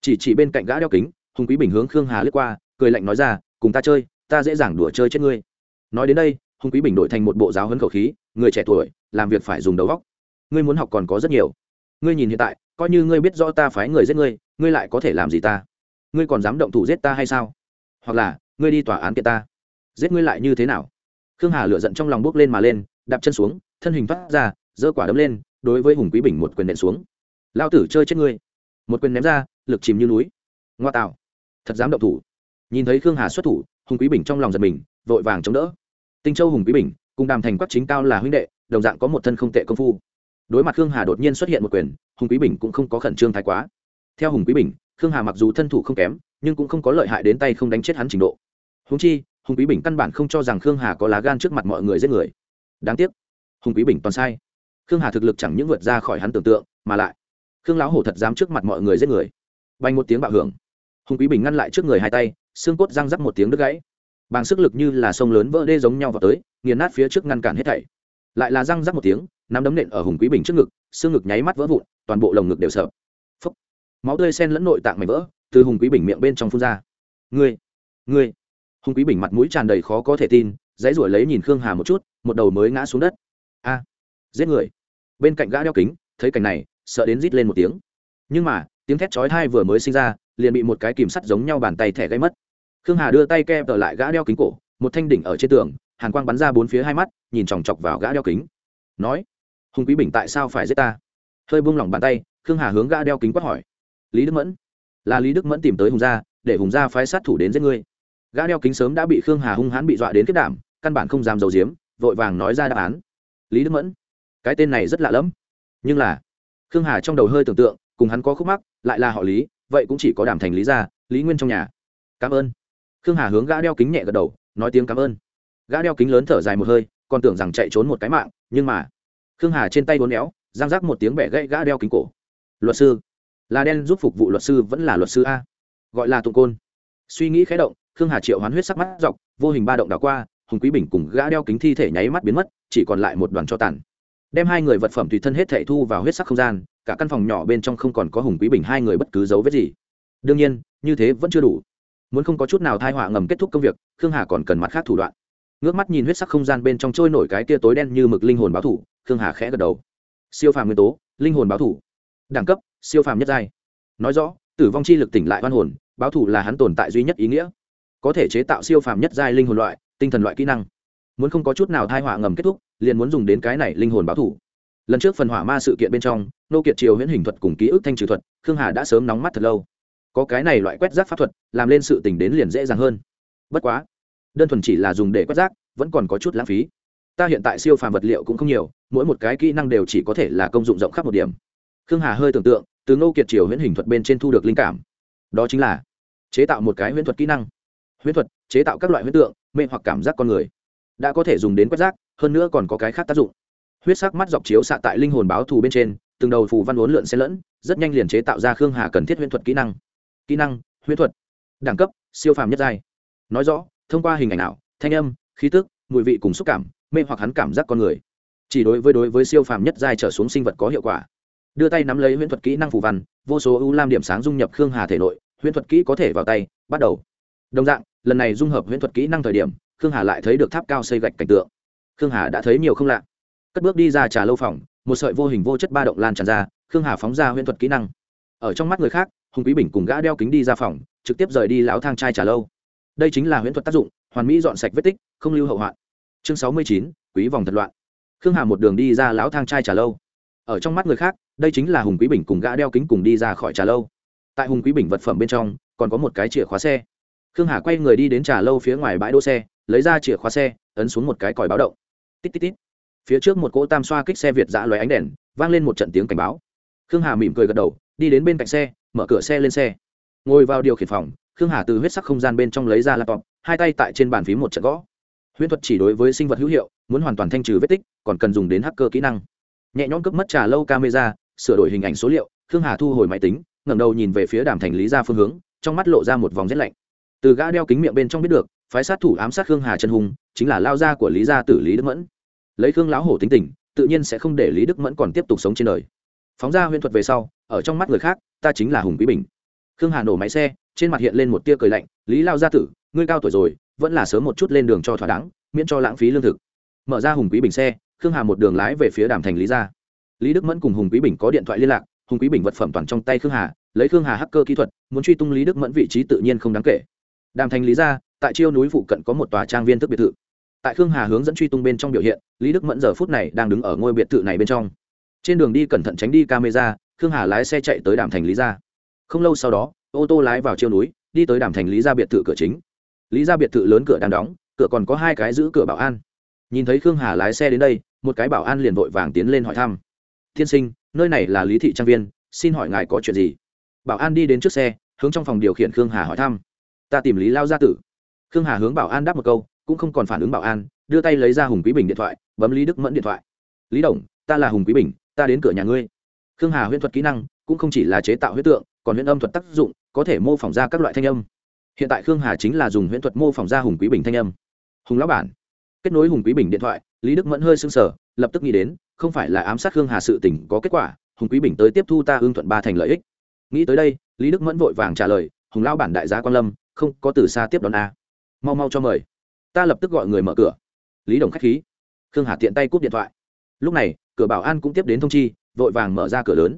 chỉ chỉ bên cạnh gã đeo kính, hùng quý bình hướng khương hà lướt qua, cười lạnh nói ra, cùng ta chơi, ta dễ dàng đùa chơi chết ngươi. Nói đến đây, hùng quý bình đổi thành một bộ giáo hấn khẩu khí, người trẻ tuổi, làm việc phải dùng đầu góc ngươi muốn học còn có rất nhiều. Ngươi nhìn hiện tại, coi như ngươi biết rõ ta phái người giết ngươi ngươi lại có thể làm gì ta? Ngươi còn dám động thủ giết ta hay sao? Hoặc là, ngươi đi tòa án kiện ta? Giết ngươi lại như thế nào? Khương hà lửa giận trong lòng bước lên mà lên, đạp chân xuống, thân hình phát ra, giơ quả đấm lên, đối với hùng quý bình một quyền nện xuống. Lao tử chơi chết ngươi. Một quyền ném ra lực chìm như núi. Ngoa tạo. Thật dám động thủ. Nhìn thấy khương hà xuất thủ, hùng quý bình trong lòng giật mình, vội vàng chống đỡ. Tinh châu hùng quý bình, cùng đàm thành quắc chính cao là huynh đệ, đồng dạng có một thân không tệ công phu. Đối mặt khương hà đột nhiên xuất hiện một quyền, hùng quý bình cũng không có khẩn trương thái quá. Theo hùng quý bình, khương hà mặc dù thân thủ không kém, nhưng cũng không có lợi hại đến tay không đánh chết hắn trình độ. Húng chi, hùng quý bình căn bản không cho rằng khương hà có lá gan trước mặt mọi người giết người. Đáng tiếc, hùng quý bình toàn sai. Khương hà thực lực chẳng những vượt ra khỏi hắn tưởng tượng, mà lại, khương lão hổ thật dám trước mặt mọi người giết người bay một tiếng bạo hưởng. Hùng quý bình ngăn lại trước người hai tay, xương cốt răng rắc một tiếng đứt gãy. Bằng sức lực như là sông lớn vỡ đê giống nhau vào tới, nghiền nát phía trước ngăn cản hết thảy. Lại là răng rắc một tiếng, nắm đấm nện ở hùng quý bình trước ngực, xương ngực nháy mắt vỡ vụn, toàn bộ lồng ngực đều sợ. Phấp máu tươi sen lẫn nội tạng mảnh vỡ, từ hùng quý bình miệng bên trong phun ra. Ngươi ngươi. Hùng quý bình mặt mũi tràn đầy khó có thể tin, dãy ruổi lấy nhìn khương hà một chút, một đầu mới ngã xuống đất. A, giết người. Bên cạnh gã đeo kính, thấy cảnh này, sợ đến rít lên một tiếng. Nhưng mà tiếng thét chói tai vừa mới sinh ra, liền bị một cái kìm sắt giống nhau bàn tay thẻ gây mất. Khương hà đưa tay ke tờ lại gã đeo kính cổ, một thanh đỉnh ở trên tường, hàn quang bắn ra bốn phía hai mắt, nhìn chòng chọc vào gã đeo kính. Nói, hùng quý bình tại sao phải giết ta? Hơi buông lỏng bàn tay, khương hà hướng gã đeo kính quát hỏi. Lý đức mẫn, là lý đức mẫn tìm tới hùng gia, để hùng gia phái sát thủ đến giết ngươi. Gã đeo kính sớm đã bị khương hà hung hãn bị dọa đến kết đảm, căn bản không dám dầu diếm vội vàng nói ra đáp án. Lý đức mẫn, cái tên này rất lạ lẫm, nhưng là khương hà trong đầu hơi tưởng tượng cùng hắn có khúc mắc lại là họ lý vậy cũng chỉ có đàm thành lý ra, lý nguyên trong nhà. Cảm ơn. Khương hà hướng gã đeo kính nhẹ gật đầu nói tiếng cảm ơn. Gã đeo kính lớn thở dài một hơi còn tưởng rằng chạy trốn một cái mạng nhưng mà khương hà trên tay bốn éo giang rác một tiếng bẻ gãy gã đeo kính cổ. Luật sư. Là đen giúp phục vụ luật sư vẫn là luật sư a? Gọi là tụng côn. Suy nghĩ khé động khương hà triệu hoán huyết sắc mắt dọc vô hình ba động đảo qua hùng quý bình cùng gã đeo kính thi thể nháy mắt biến mất chỉ còn lại một đoàn cho tàn đem hai người vật phẩm tùy thân hết thể thu vào huyết sắc không gian, cả căn phòng nhỏ bên trong không còn có hùng quý bình hai người bất cứ dấu vết gì. Đương nhiên, như thế vẫn chưa đủ. Muốn không có chút nào thai họa ngầm kết thúc công việc, khương hà còn cần mặt khác thủ đoạn. Ngước mắt nhìn huyết sắc không gian bên trong trôi nổi cái tia tối đen như mực linh hồn báo thủ, khương hà khẽ gật đầu. Siêu phàm nguyên tố, linh hồn báo thủ. Đẳng cấp, siêu phàm nhất giai. Nói rõ, tử vong chi lực tỉnh lại oan hồn, báo thủ là hắn tồn tại duy nhất ý nghĩa. Có thể chế tạo siêu phàm nhất giai linh hồn loại, tinh thần loại kỹ năng. Muốn không có chút nào thai họa ngầm kết thúc liền muốn dùng đến cái này linh hồn báo thủ. Lần trước phần hỏa ma sự kiện bên trong, nô kiệt triều huyễn hình thuật cùng ký ức thanh trừ thuật, khương hà đã sớm nóng mắt thật lâu. Có cái này loại quét rác pháp thuật, làm lên sự tình đến liền dễ dàng hơn. Bất quá, đơn thuần chỉ là dùng để quét rác, vẫn còn có chút lãng phí. Ta hiện tại siêu phàm vật liệu cũng không nhiều, mỗi một cái kỹ năng đều chỉ có thể là công dụng rộng khắp một điểm. Khương hà hơi tưởng tượng, từ ngô kiệt triều huyễn hình thuật bên trên thu được linh cảm. Đó chính là chế tạo một cái huyễn thuật kỹ năng. Huyễn thuật, chế tạo các loại huyễn tượng, mê hoặc cảm giác con người đã có thể dùng đến quét rác, hơn nữa còn có cái khác tác dụng. Huyết sắc mắt dọc chiếu xạ tại linh hồn báo thù bên trên, từng đầu phù văn uốn lượn xen lẫn, rất nhanh liền chế tạo ra khương hà cần thiết huyễn thuật kỹ năng. Kỹ năng, huyễn thuật. Đẳng cấp, siêu phàm nhất giai. Nói rõ, thông qua hình ảnh ảo, thanh âm, khí tức, mùi vị cùng xúc cảm, mê hoặc hắn cảm giác con người. Chỉ đối với đối với siêu phàm nhất giai trở xuống sinh vật có hiệu quả. Đưa tay nắm lấy huyễn thuật kỹ năng phù văn, vô số ưu lam điểm sáng dung nhập khương hà thể nội, huyễn thuật kỹ có thể vào tay, bắt đầu. Đồng dạng, lần này dung hợp huyễn thuật kỹ năng thời điểm khương hà lại thấy được tháp cao xây gạch cảnh tượng. Khương hà đã thấy nhiều không lạ. Cất bước đi ra trà lâu phòng, một sợi vô hình vô chất ba động lan tràn ra, khương hà phóng ra huyễn thuật kỹ năng. Ở trong mắt người khác, hùng quý bình cùng gã đeo kính đi ra phòng, trực tiếp rời đi lão thang trai trà lâu. Đây chính là huyễn thuật tác dụng, hoàn mỹ dọn sạch vết tích, không lưu hậu hoạn. Chương sáu mươi chín, quý vòng thật loạn. Khương hà một đường đi ra lão thang trai trà lâu. Ở trong mắt người khác, đây chính là hùng quý bình cùng gã đeo kính cùng đi ra khỏi trà lâu. Tại hùng quý bình vật phẩm bên trong, còn có một cái chìa khóa xe. Khương hà quay người đi đến trà lâu phía ngoài bãi đỗ xe lấy ra chìa khóa xe, ấn xuống một cái còi báo động. Tít tít tít. Phía trước một cỗ tam xoa kích xe việt giã loé ánh đèn, vang lên một trận tiếng cảnh báo. Khương hà mỉm cười gật đầu, đi đến bên cạnh xe, mở cửa xe lên xe. Ngồi vào điều khiển phòng, khương hà từ huyết sắc không gian bên trong lấy ra laptop, hai tay tại trên bàn phím một trận gõ. Huyễn thuật chỉ đối với sinh vật hữu hiệu, muốn hoàn toàn thanh trừ vết tích, còn cần dùng đến hacker kỹ năng. Nhẹ nhõm cướp mất trà lâu camera, sửa đổi hình ảnh số liệu, khương hà thu hồi máy tính, ngẩng đầu nhìn về phía đàm thành lý ra phương hướng, trong mắt lộ ra một vòng rét lạnh. Từ gã đeo kính miệng bên trong biết được phái sát thủ ám sát khương hà trần hùng, chính là lao gia của lý gia tử lý đức mẫn. Lấy khương lão hổ tính tình, tự nhiên sẽ không để lý đức mẫn còn tiếp tục sống trên đời. Phóng ra huyễn thuật về sau, ở trong mắt người khác, ta chính là hùng quý bình. Khương hà nổ máy xe, trên mặt hiện lên một tia cười lạnh, lý lao gia tử, ngươi cao tuổi rồi, vẫn là sớm một chút lên đường cho thỏa đáng, miễn cho lãng phí lương thực. Mở ra hùng quý bình xe, khương hà một đường lái về phía đàm thành lý gia. Lý đức mẫn cùng hùng quý bình có điện thoại liên lạc, hùng quý bình vật phẩm toàn trong tay khương hà, lấy khương hà hacker kỹ thuật, muốn truy tung lý đức mẫn vị trí tự nhiên không đáng kể. Đàm thành lý gia tại chiêu núi phụ cận có một tòa trang viên thức biệt thự. Tại khương hà hướng dẫn truy tung bên trong biểu hiện, lý đức mẫn giờ phút này đang đứng ở ngôi biệt thự này bên trong. Trên đường đi cẩn thận tránh đi camera, khương hà lái xe chạy tới đàm thành lý gia. Không lâu sau đó, ô tô lái vào chiêu núi, đi tới đàm thành lý gia biệt thự cửa chính. Lý gia biệt thự lớn cửa đang đóng, cửa còn có hai cái giữ cửa bảo an. Nhìn thấy khương hà lái xe đến đây, một cái bảo an liền vội vàng tiến lên hỏi thăm. Tiên sinh, nơi này là lý thị trang viên, xin hỏi ngài có chuyện gì? Bảo an đi đến trước xe, hướng trong phòng điều khiển khương hà hỏi thăm. Ta tìm lý lao gia tử khương hà hướng bảo an đáp một câu, cũng không còn phản ứng bảo an, đưa tay lấy ra hùng quý bình điện thoại, bấm lý đức mẫn điện thoại. Lý đồng, ta là hùng quý bình, ta đến cửa nhà ngươi. Khương hà huyễn thuật kỹ năng, cũng không chỉ là chế tạo huyết tượng, còn huyễn âm thuật tác dụng, có thể mô phỏng ra các loại thanh âm. Hiện tại khương hà chính là dùng huyễn thuật mô phỏng ra hùng quý bình thanh âm. Hùng lão bản. Kết nối hùng quý bình điện thoại, lý đức mẫn hơi sưng sờ, lập tức nghĩ đến, không phải là ám sát khương hà sự tỉnh có kết quả, hùng quý bình tới tiếp thu ta ưng thuận ba thành lợi ích. Nghĩ tới đây, lý đức mẫn vội vàng trả lời, hùng lão bản đại giá quan lâm, không có từ xa tiếp đón a mau mau cho mời. Ta lập tức gọi người mở cửa. Lý đồng k h á c h khí. Khương hà tiện tay cúp điện thoại. Lúc này, cửa bảo an cũng tiếp đến thông chi, vội vàng mở ra cửa lớn.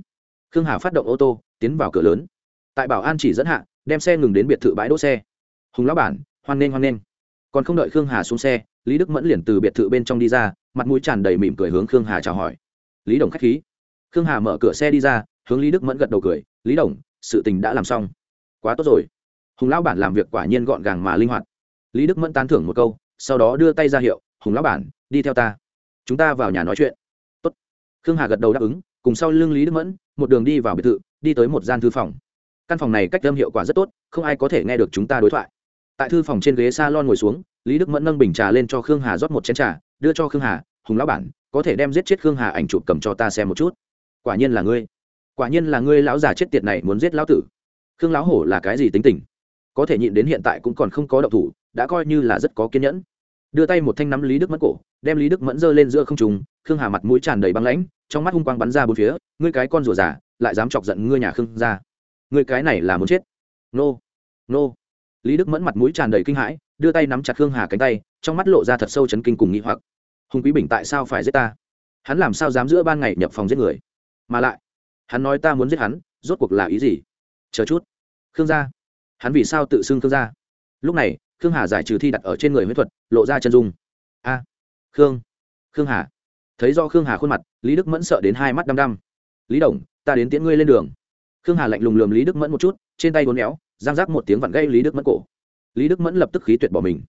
Khương hà phát động ô tô, tiến vào cửa lớn. Tại bảo an chỉ dẫn hạ, đem xe ngừng đến biệt thự bãi đỗ xe. Hùng lão bản, hoan nghênh hoan nghênh. Còn không đợi khương hà xuống xe, lý đức mẫn liền từ biệt thự bên trong đi ra, mặt mũi tràn đầy mỉm cười hướng khương hà chào hỏi. Lý đồng k h á c h khí. Khương hà mở cửa xe đi ra, hướng lý đức mẫn gật đầu cười, lý đồng, sự tình đã làm xong. Quá tốt rồi. Hùng lão bản làm việc quả nhiên gọn gàng mà linh hoạt lý đức mẫn tán thưởng một câu, sau đó đưa tay ra hiệu, hùng lão bản, đi theo ta. Chúng ta vào nhà nói chuyện. Tốt. khương hà gật đầu đáp ứng, cùng sau lưng lý đức mẫn, một đường đi vào biệt thự, đi tới một gian thư phòng. Căn phòng này cách âm hiệu quả rất tốt, không ai có thể nghe được chúng ta đối thoại. Tại thư phòng trên ghế s a lon ngồi xuống, lý đức mẫn nâng bình trà lên cho khương hà rót một chén trà, đưa cho khương hà, hùng lão bản, có thể đem giết chết khương hà ảnh chụp cầm cho ta xem một chút. Quả nhiên là ngươi. Quả nhiên là ngươi lão già chết tiệt này muốn giết lão tử. Khương lão hổ là cái gì tính tình? Có thể nhịn đến hiện tại cũng còn không có động thủ, đã coi như là rất có kiên nhẫn. Đưa tay một thanh nắm lý đức mẫn cổ, đem lý đức mẫn giơ lên giữa không trùng khương hà mặt mũi tràn đầy băng lãnh, trong mắt hung quang bắn ra bốn phía, ngươi cái con rùa giả lại dám chọc giận ngươi nhà khương ra ngươi cái này là muốn chết. Nô nô. Lý đức mẫn mặt mũi tràn đầy kinh hãi, đưa tay nắm chặt khương hà cánh tay, trong mắt lộ ra thật sâu chấn kinh cùng nghĩ hoặc. Hùng quý bình tại sao phải giết ta? Hắn làm sao dám giữa ban ngày nhập phòng giết người? Mà lại, hắn nói ta muốn giết hắn, rốt cuộc là ý gì? Chờ chút. Khương gia hắn vì sao tự xưng khương gia? Lúc này, khương hà giải trừ thi đặt ở trên người huyết thuật, lộ ra chân dung. A, khương khương hà. Thấy do khương hà khuôn mặt, lý đức mẫn sợ đến hai mắt đăm đăm. Lý đồng, ta đến tiễn ngươi lên đường. Khương hà lạnh lùng lườm lý đức mẫn một chút, trên tay uốn éo, giang rác một tiếng vặn gây lý đức mẫn cổ. Lý đức mẫn lập tức khí tuyệt bỏ mình.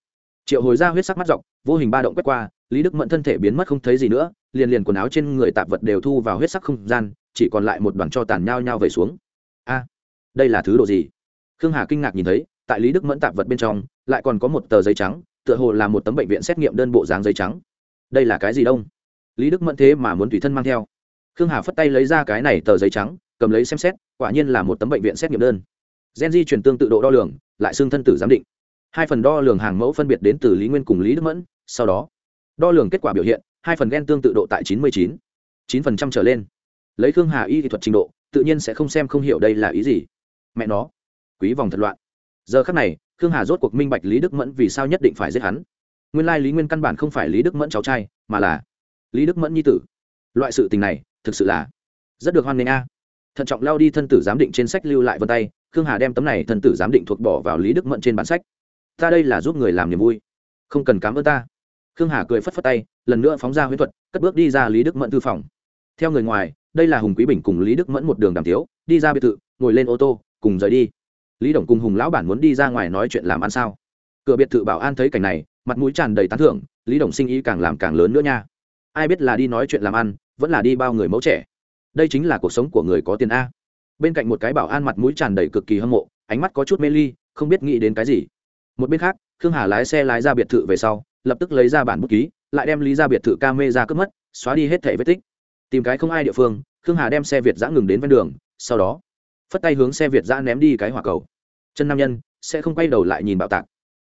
Triệu hồi ra huyết sắc mắt dọc, vô hình ba động quét qua, lý đức mẫn thân thể biến mất không thấy gì nữa, liền liền quần áo trên người tạp vật đều thu vào huyết sắc không gian, chỉ còn lại một đoàn cho tàn nhao nhao về xuống. A, đây là thứ đồ gì? Khương hà kinh ngạc nhìn thấy, tại lý đức mẫn tạp vật bên trong, lại còn có một tờ giấy trắng, tựa hồ là một tấm bệnh viện xét nghiệm đơn bộ dáng giấy trắng. Đây là cái gì đông? Lý đức mẫn thế mà muốn tùy thân mang theo. Khương hà phất tay lấy ra cái này tờ giấy trắng, cầm lấy xem xét, quả nhiên là một tấm bệnh viện xét nghiệm đơn. Gen di truyền tương tự độ đo lường, lại xương thân tử giám định. Hai phần đo lường hàng mẫu phân biệt đến từ lý nguyên cùng lý đức mẫn, sau đó, đo lường kết quả biểu hiện, hai phần gen tương tự độ tại chín mươi chín chín phần trăm trở lên. Lấy khương hà y kỹ thuật trình độ, tự nhiên sẽ không xem không hiểu đây là ý gì. Mẹ nó quý vòng thật loạn. Giờ khắc này, khương hà rốt cuộc minh bạch lý đức mẫn vì sao nhất định phải giết hắn. Nguyên lai lý nguyên căn bản không phải lý đức mẫn cháu trai, mà là lý đức mẫn nhi tử. Loại sự tình này, thực sự là rất được hoan nghênh a. Thận trọng lao đi thân tử giám định trên sách lưu lại vân tay, khương hà đem tấm này thân tử giám định thuộc bỏ vào lý đức mẫn trên bản sách. Ta đây là giúp người làm niềm vui, không cần cám ơn ta. Khương hà cười phất phất tay, lần nữa phóng ra huyễn thuật, cất bước đi ra lý đức mẫn thư phòng. Theo người ngoài, đây là hùng quý bình cùng lý đức mẫn một đường đàm tiếu, đi ra biệt thự, ngồi lên ô tô, cùng rời đi lý đồng cùng hùng lão bản muốn đi ra ngoài nói chuyện làm ăn sao? Cửa biệt thự bảo an thấy cảnh này, mặt mũi tràn đầy tán thưởng, lý đồng sinh ý càng làm càng lớn nữa nha. Ai biết là đi nói chuyện làm ăn, vẫn là đi bao người mẫu trẻ. Đây chính là cuộc sống của người có tiền a. Bên cạnh một cái bảo an mặt mũi tràn đầy cực kỳ hâm mộ, ánh mắt có chút mê ly, không biết nghĩ đến cái gì. Một bên khác, khương hà lái xe lái ra biệt thự về sau, lập tức lấy ra bản bút ký, lại đem lý ra biệt thự ca mê ra cướp mất, xóa đi hết thẻ vết tích. Tìm cái không ai địa phương, khương hà đem xe việt giã ngừng đến ven đường, sau đó phất tay hướng xe việt giã ném đi cái hỏa cầu. Chân nam nhân, sẽ không quay đầu lại nhìn bạo tạc.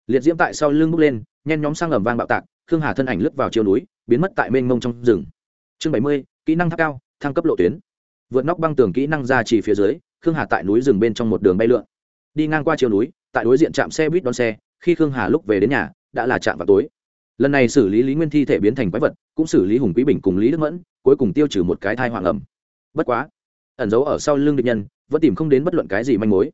Liệt diễm tại sau lưng bước lên, nhen nhóm sang ẩm vang bạo tạc, khương hà thân ảnh lướt vào chiều núi, biến mất tại mênh mông trong rừng. Chương bảy mươi, kỹ năng tháp cao, thăng cấp lộ tuyến. Vượt nóc băng tường kỹ năng ra chỉ phía dưới, khương hà tại núi rừng bên trong một đường bay lượn. Đi ngang qua chiều núi, tại đối diện trạm xe buýt đón xe, khi khương hà lúc về đến nhà, đã là trạm vào tối. Lần này xử lý lý nguyên thi thể biến thành quái vật, cũng xử lý hùng quý bình cùng lý đức mẫn, cuối cùng tiêu trừ một cái thai hoàng ẩm. Bất quá, ẩn giấu ở sau lưng địch nhân vẫn tìm không đến bất luận cái gì manh mối.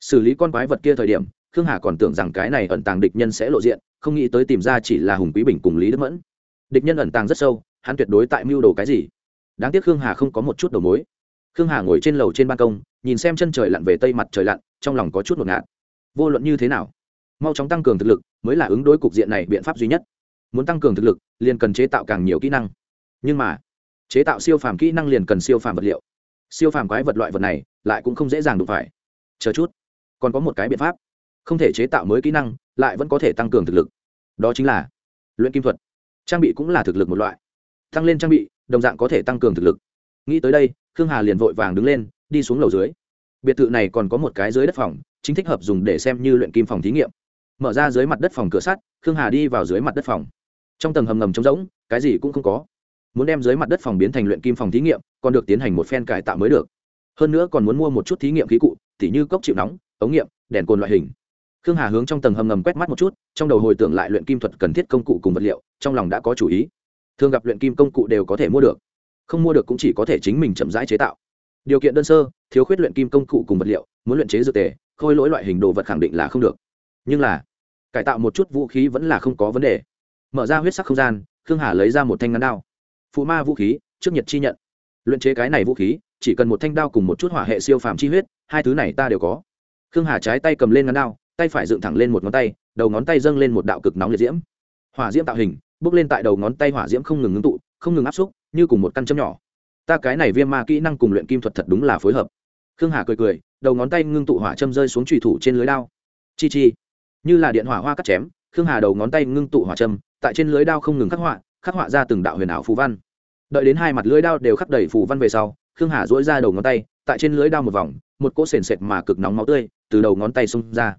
Xử lý con quái vật kia thời điểm, khương hà còn tưởng rằng cái này ẩn tàng địch nhân sẽ lộ diện, không nghĩ tới tìm ra chỉ là hùng quý bình cùng lý đức mẫn. Địch nhân ẩn tàng rất sâu, hắn tuyệt đối tại mưu đồ cái gì? Đáng tiếc khương hà không có một chút đầu mối. Khương hà ngồi trên lầu trên ban công, nhìn xem chân trời lặn về tây mặt trời lặn, trong lòng có chút ngột ngạt. Vô luận như thế nào, mau chóng tăng cường thực lực mới là ứng đối cục diện này biện pháp duy nhất. Muốn tăng cường thực lực, liền cần chế tạo càng nhiều kỹ năng. Nhưng mà, chế tạo siêu phàm kỹ năng liền cần siêu phàm vật liệu siêu phàm quái vật loại vật này lại cũng không dễ dàng đụng phải. Chờ chút, còn có một cái biện pháp. Không thể chế tạo mới kỹ năng, lại vẫn có thể tăng cường thực lực. Đó chính là luyện kim thuật. Trang bị cũng là thực lực một loại. Tăng lên trang bị, đồng dạng có thể tăng cường thực lực. Nghĩ tới đây, khương hà liền vội vàng đứng lên, đi xuống lầu dưới. Biệt thự này còn có một cái dưới đất phòng, chính thích hợp dùng để xem như luyện kim phòng thí nghiệm. Mở ra dưới mặt đất phòng cửa sắt, khương hà đi vào dưới mặt đất phòng. Trong tầng hầm ngầm trống rỗng, cái gì cũng không có muốn đem dưới mặt đất phòng biến thành luyện kim phòng thí nghiệm, còn được tiến hành một phen cải tạo mới được. Hơn nữa còn muốn mua một chút thí nghiệm khí cụ, tỉ như cốc chịu nóng, ống nghiệm, đèn cồn loại hình. Khương hà hướng trong tầng hầm ngầm quét mắt một chút, trong đầu hồi tưởng lại luyện kim thuật cần thiết công cụ cùng vật liệu, trong lòng đã có chủ ý. Thường gặp luyện kim công cụ đều có thể mua được. Không mua được cũng chỉ có thể chính mình chậm rãi chế tạo. Điều kiện đơn sơ, thiếu khuyết luyện kim công cụ cùng vật liệu, muốn luyện chế dược tề, khôi lỗi loại hình đồ vật khẳng định là không được. Nhưng là, cải tạo một chút vũ khí vẫn là không có vấn đề. Mở ra huyết sắc không gian, khương hà lấy ra một thanh ngắn đao phụ ma vũ khí, trước nhật chi nhận. Luyện chế cái này vũ khí, chỉ cần một thanh đao cùng một chút hỏa hệ siêu phàm chi huyết, hai thứ này ta đều có. Khương hà trái tay cầm lên ngắn đao, tay phải dựng thẳng lên một ngón tay, đầu ngón tay dâng lên một đạo cực nóng liệt diễm. Hỏa diễm tạo hình, bước lên tại đầu ngón tay hỏa diễm không ngừng ngưng tụ, không ngừng áp xúc, như cùng một căn châm nhỏ. Ta cái này viêm ma kỹ năng cùng luyện kim thuật thật đúng là phối hợp. Khương hà cười cười, đầu ngón tay ngưng tụ hỏa châm rơi xuống trùy thủ trên lưới đao. Chi chi. Như là điện hỏa hoa cắt chém, khương hà đầu ngón tay ngưng tụ hỏa châm, tại trên lưới đao không ngừng khắc họa khắc họa ra từng đạo huyền ảo phù văn. Đợi đến hai mặt lưới đao đều khắc đầy phù văn về sau, khương hà dỗi ra đầu ngón tay, tại trên lưới đao một vòng, một cỗ sền sệt mà cực nóng máu tươi từ đầu ngón tay xông ra.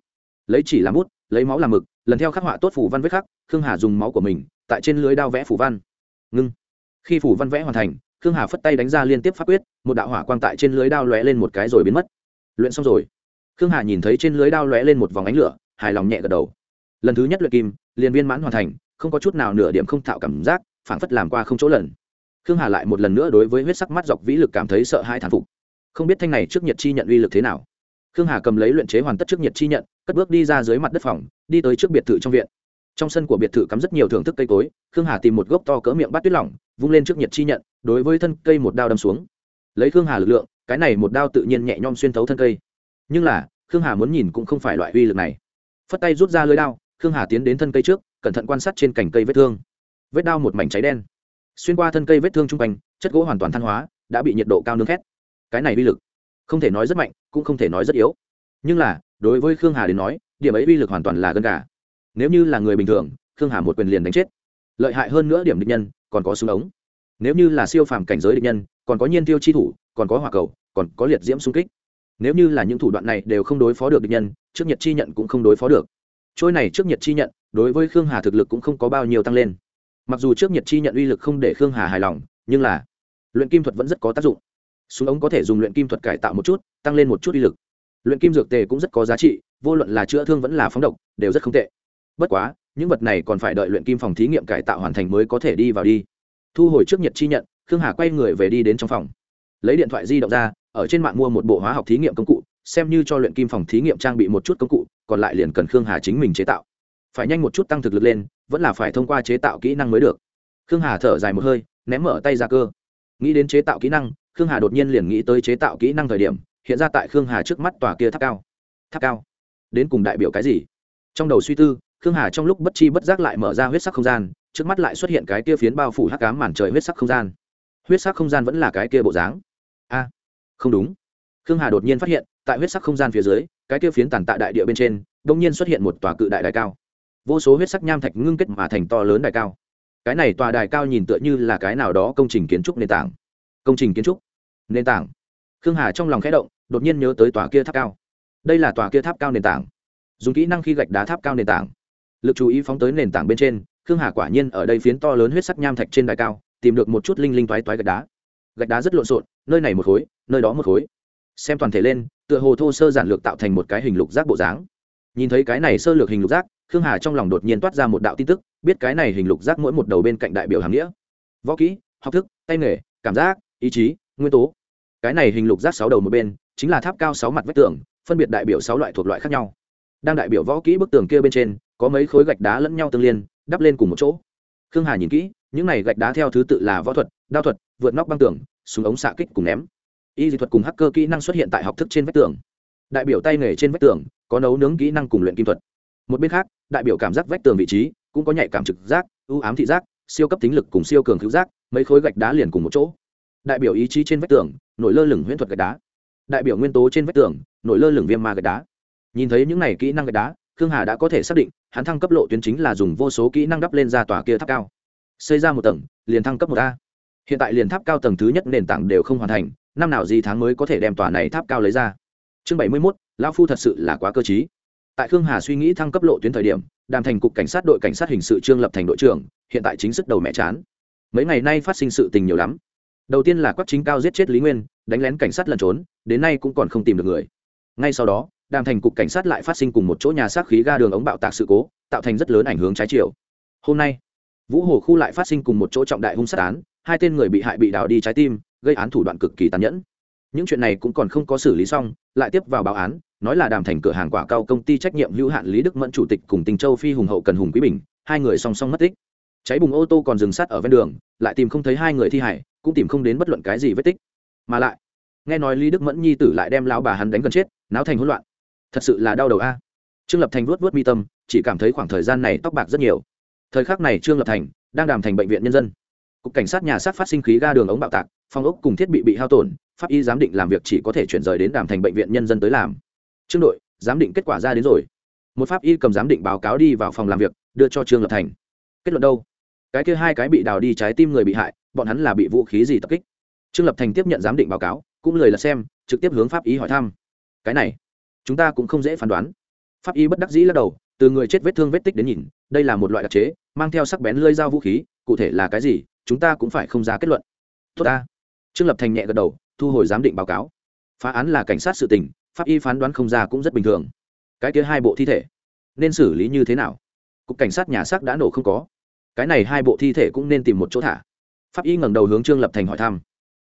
Lấy chỉ làm bút, lấy máu làm mực, lần theo khắc họa tốt phù văn vết khắc, khương hà dùng máu của mình, tại trên lưới đao vẽ phù văn. Ngưng. Khi phù văn vẽ hoàn thành, khương hà phất tay đánh ra liên tiếp pháp quyết, một đạo hỏa quang tại trên lưới đao lóe lên một cái rồi biến mất. Luyện xong rồi, khương hà nhìn thấy trên lưới đao lóe lên một vòng ánh lửa, hài lòng nhẹ gật đầu. Lần thứ nhất luyện kim, liền viên mãn hoàn thành không có chút nào nửa điểm không tạo cảm giác phản phất làm qua không chỗ lần. Khương hà lại một lần nữa đối với huyết sắc mắt dọc vĩ lực cảm thấy sợ hai thán phục. Không biết thanh này trước nhật chi nhận uy lực thế nào. Khương hà cầm lấy luyện chế hoàn tất trước nhiệt chi nhận, cất bước đi ra dưới mặt đất phòng, đi tới trước biệt thự trong viện. Trong sân của biệt thự cắm rất nhiều thưởng thức cây cối, khương hà tìm một gốc to cỡ miệng bắt tuyết lỏng, vung lên trước nhiệt chi nhận, đối với thân cây một đao đâm xuống. Lấy khương hà lực lượng, cái này một đao tự nhiên nhẹ nhom xuyên thấu thân cây. Nhưng là, khương hà muốn nhìn cũng không phải loại uy lực này. Phất tay rút ra lưới đao, khương hà tiến đến thân cây trước cẩn thận quan sát trên cành cây vết thương. Vết đao một mảnh cháy đen. Xuyên qua thân cây vết thương chung quanh, chất gỗ hoàn toàn than hóa, đã bị nhiệt độ cao nướng khét. Cái này uy lực, không thể nói rất mạnh, cũng không thể nói rất yếu. Nhưng là, đối với khương hà đến nói, điểm ấy uy lực hoàn toàn là gần cả nếu như là người bình thường, khương hà một quyền liền đánh chết. Lợi hại hơn nữa điểm địch nhân, còn có súng ống. Nếu như là siêu phàm cảnh giới địch nhân, còn có nhiên tiêu chi thủ, còn có hỏa cầu, còn có liệt diễm xung kích. Nếu như là những thủ đoạn này đều không đối phó được địch nhân, trước nhật chi nhận cũng không đối phó được. Trôi này trước nhật chi nhận đối với khương hà thực lực cũng không có bao nhiêu tăng lên. Mặc dù trước nhật chi nhận uy lực không để khương hà hài lòng, nhưng là luyện kim thuật vẫn rất có tác dụng. Súng ống có thể dùng luyện kim thuật cải tạo một chút, tăng lên một chút uy lực. Luyện kim dược tề cũng rất có giá trị, vô luận là chữa thương vẫn là phóng độc, đều rất không tệ. Bất quá, những vật này còn phải đợi luyện kim phòng thí nghiệm cải tạo hoàn thành mới có thể đi vào đi. Thu hồi trước nhật chi nhận, khương hà quay người về đi đến trong phòng. Lấy điện thoại di động ra, ở trên mạng mua một bộ hóa học thí nghiệm công cụ, xem như cho luyện kim phòng thí nghiệm trang bị một chút công cụ, còn lại liền cần khương hà chính mình chế tạo phải nhanh một chút tăng thực lực lên, vẫn là phải thông qua chế tạo kỹ năng mới được. Khương hà thở dài một hơi, ném mở tay ra cơ. Nghĩ đến chế tạo kỹ năng, khương hà đột nhiên liền nghĩ tới chế tạo kỹ năng thời điểm, hiện ra tại khương hà trước mắt tòa kia tháp cao. Tháp cao? Đến cùng đại biểu cái gì? Trong đầu suy tư, khương hà trong lúc bất chi bất giác lại mở ra huyết sắc không gian, trước mắt lại xuất hiện cái kia phiến bao phủ hắc cám màn trời huyết sắc không gian. Huyết sắc không gian vẫn là cái kia bộ dáng? A, không đúng. Khương hà đột nhiên phát hiện, tại huyết sắc không gian phía dưới, cái kia phiến tàn tạ đại địa bên trên đ ỗ n g nhiên xuất hiện một tòa cự đại đại cao vô số huyết sắc nham thạch ngưng kết mà thành to lớn đài cao. Cái này tòa đài cao nhìn tựa như là cái nào đó công trình kiến trúc nền tảng. Công trình kiến trúc? Nền tảng. Khương hà trong lòng khẽ động, đột nhiên nhớ tới tòa kia tháp cao. Đây là tòa kia tháp cao nền tảng. Dùng kỹ năng khi gạch đá tháp cao nền tảng. Lực chú ý phóng tới nền tảng bên trên, khương hà quả nhiên ở đây phiến to lớn huyết sắc nham thạch trên đài cao, tìm được một chút linh linh toái toái gạch đá. Gạch đá rất lộn xộn, nơi này một khối, nơi đó một khối. Xem toàn thể lên, tựa hồ thô sơ giản lược tạo thành một cái hình lục giác bộ dáng. Nhìn thấy cái này sơ lược hình lục giác khương hà trong lòng đột nhiên toát ra một đạo tin tức, biết cái này hình lục giác mỗi một đầu bên cạnh đại biểu hàm nghĩa. Võ kỹ, học thức, tay nghề, cảm giác, ý chí, nguyên tố. Cái này hình lục giác sáu đầu một bên, chính là tháp cao sáu mặt vách tường, phân biệt đại biểu sáu loại thuộc loại khác nhau. Đang đại biểu võ kỹ bức tường kia bên trên, có mấy khối gạch đá lẫn nhau tương liên, đắp lên cùng một chỗ. Khương hà nhìn kỹ, những này gạch đá theo thứ tự là võ thuật, đao thuật, vượt nóc băng tường, súng ống xạ kích cùng ném. Y dị thuật cùng hacker kỹ năng xuất hiện tại học thức trên vách tường. Đại biểu tay nghề trên vách tường, có nấu nướng kỹ năng cùng luyện kim thuật một bên khác, đại biểu cảm giác vách tường vị trí cũng có nhạy cảm trực giác, ưu ám thị giác, siêu cấp tính lực cùng siêu cường cứu giác, mấy khối gạch đá liền cùng một chỗ. Đại biểu ý chí trên vách tường, nổi lơ lửng huyễn thuật gạch đá. Đại biểu nguyên tố trên vách tường, nổi lơ lửng viêm ma gạch đá. Nhìn thấy những này kỹ năng gạch đá, khương hà đã có thể xác định, hắn thăng cấp lộ tuyến chính là dùng vô số kỹ năng đắp lên ra tòa kia tháp cao. Xây ra một tầng, liền thăng cấp một a. Hiện tại liền tháp cao tầng thứ nhất nền tảng đều không hoàn thành, năm nào gì tháng mới có thể đem tòa này tháp cao lấy ra. Chương bảy mươi mốt, lão phu thật sự là quá cơ t tại khương hà suy nghĩ thăng cấp lộ tuyến thời điểm, đàm thành cục cảnh sát đội cảnh sát hình sự trương lập thành đội trưởng, hiện tại chính sức đầu mẹ chán. Mấy ngày nay phát sinh sự tình nhiều lắm. Đầu tiên là quách chính cao giết chết lý nguyên, đánh lén cảnh sát lẩn trốn, đến nay cũng còn không tìm được người. Ngay sau đó, đàm thành cục cảnh sát lại phát sinh cùng một chỗ nhà xác khí ga đường ống bạo tạc sự cố, tạo thành rất lớn ảnh hướng trái chiều. Hôm nay, vũ hồ khu lại phát sinh cùng một chỗ trọng đại hung sát án, hai tên người bị hại bị đào đi trái tim, gây án thủ đoạn cực kỳ tàn nhẫn. Những chuyện này cũng còn không có xử lý xong, lại tiếp vào báo án nói là đàm thành cửa hàng quả cao công ty trách nhiệm hữu hạn lý đức mẫn chủ tịch cùng tình châu phi hùng hậu cần hùng quý bình, hai người song song mất tích. Cháy bùng ô tô còn dừng sát ở ven đường, lại tìm không thấy hai người thi hải cũng tìm không đến bất luận cái gì vết tích. Mà lại, nghe nói lý đức mẫn nhi tử lại đem lão bà hắn đánh gần chết, náo thành hỗn loạn. Thật sự là đau đầu a. Trương lập thành vuốt vuốt mi tâm, chỉ cảm thấy khoảng thời gian này tóc bạc rất nhiều. Thời khắc này trương lập thành đang đàm thành bệnh viện nhân dân. Cục cảnh sát nhà sát phát sinh khí ga đường ống bạo tạc, phòng ốc cùng thiết bị bị hao tổn, pháp y giám định làm việc chỉ có thể chuyển rời đến đàm thành bệnh viện nhân dân tới làm trương đội, giám định kết quả ra đến rồi. Một pháp y cầm giám định báo cáo đi vào phòng làm việc, đưa cho trương lập thành. Kết luận đâu? Cái kia hai cái bị đào đi trái tim người bị hại, bọn hắn là bị vũ khí gì tập kích? Trương lập thành tiếp nhận giám định báo cáo, cũng lời là xem, trực tiếp hướng pháp y hỏi thăm. Cái này, chúng ta cũng không dễ phán đoán. Pháp y bất đắc dĩ lắc đầu, từ người chết vết thương vết tích đến nhìn, đây là một loại đặc chế, mang theo sắc bén lơi dao vũ khí, cụ thể là cái gì, chúng ta cũng phải không ra kết luận. Tốt ta. Trương lập thành nhẹ gật đầu, thu hồi giám định báo cáo. Phá án là cảnh sát sự tình pháp y phán đoán không ra cũng rất bình thường. Cái kia hai bộ thi thể, nên xử lý như thế nào? Cục cảnh sát nhà xác đã nổ không có. Cái này hai bộ thi thể cũng nên tìm một chỗ thả. Pháp y ngẩng đầu hướng trương lập thành hỏi thăm.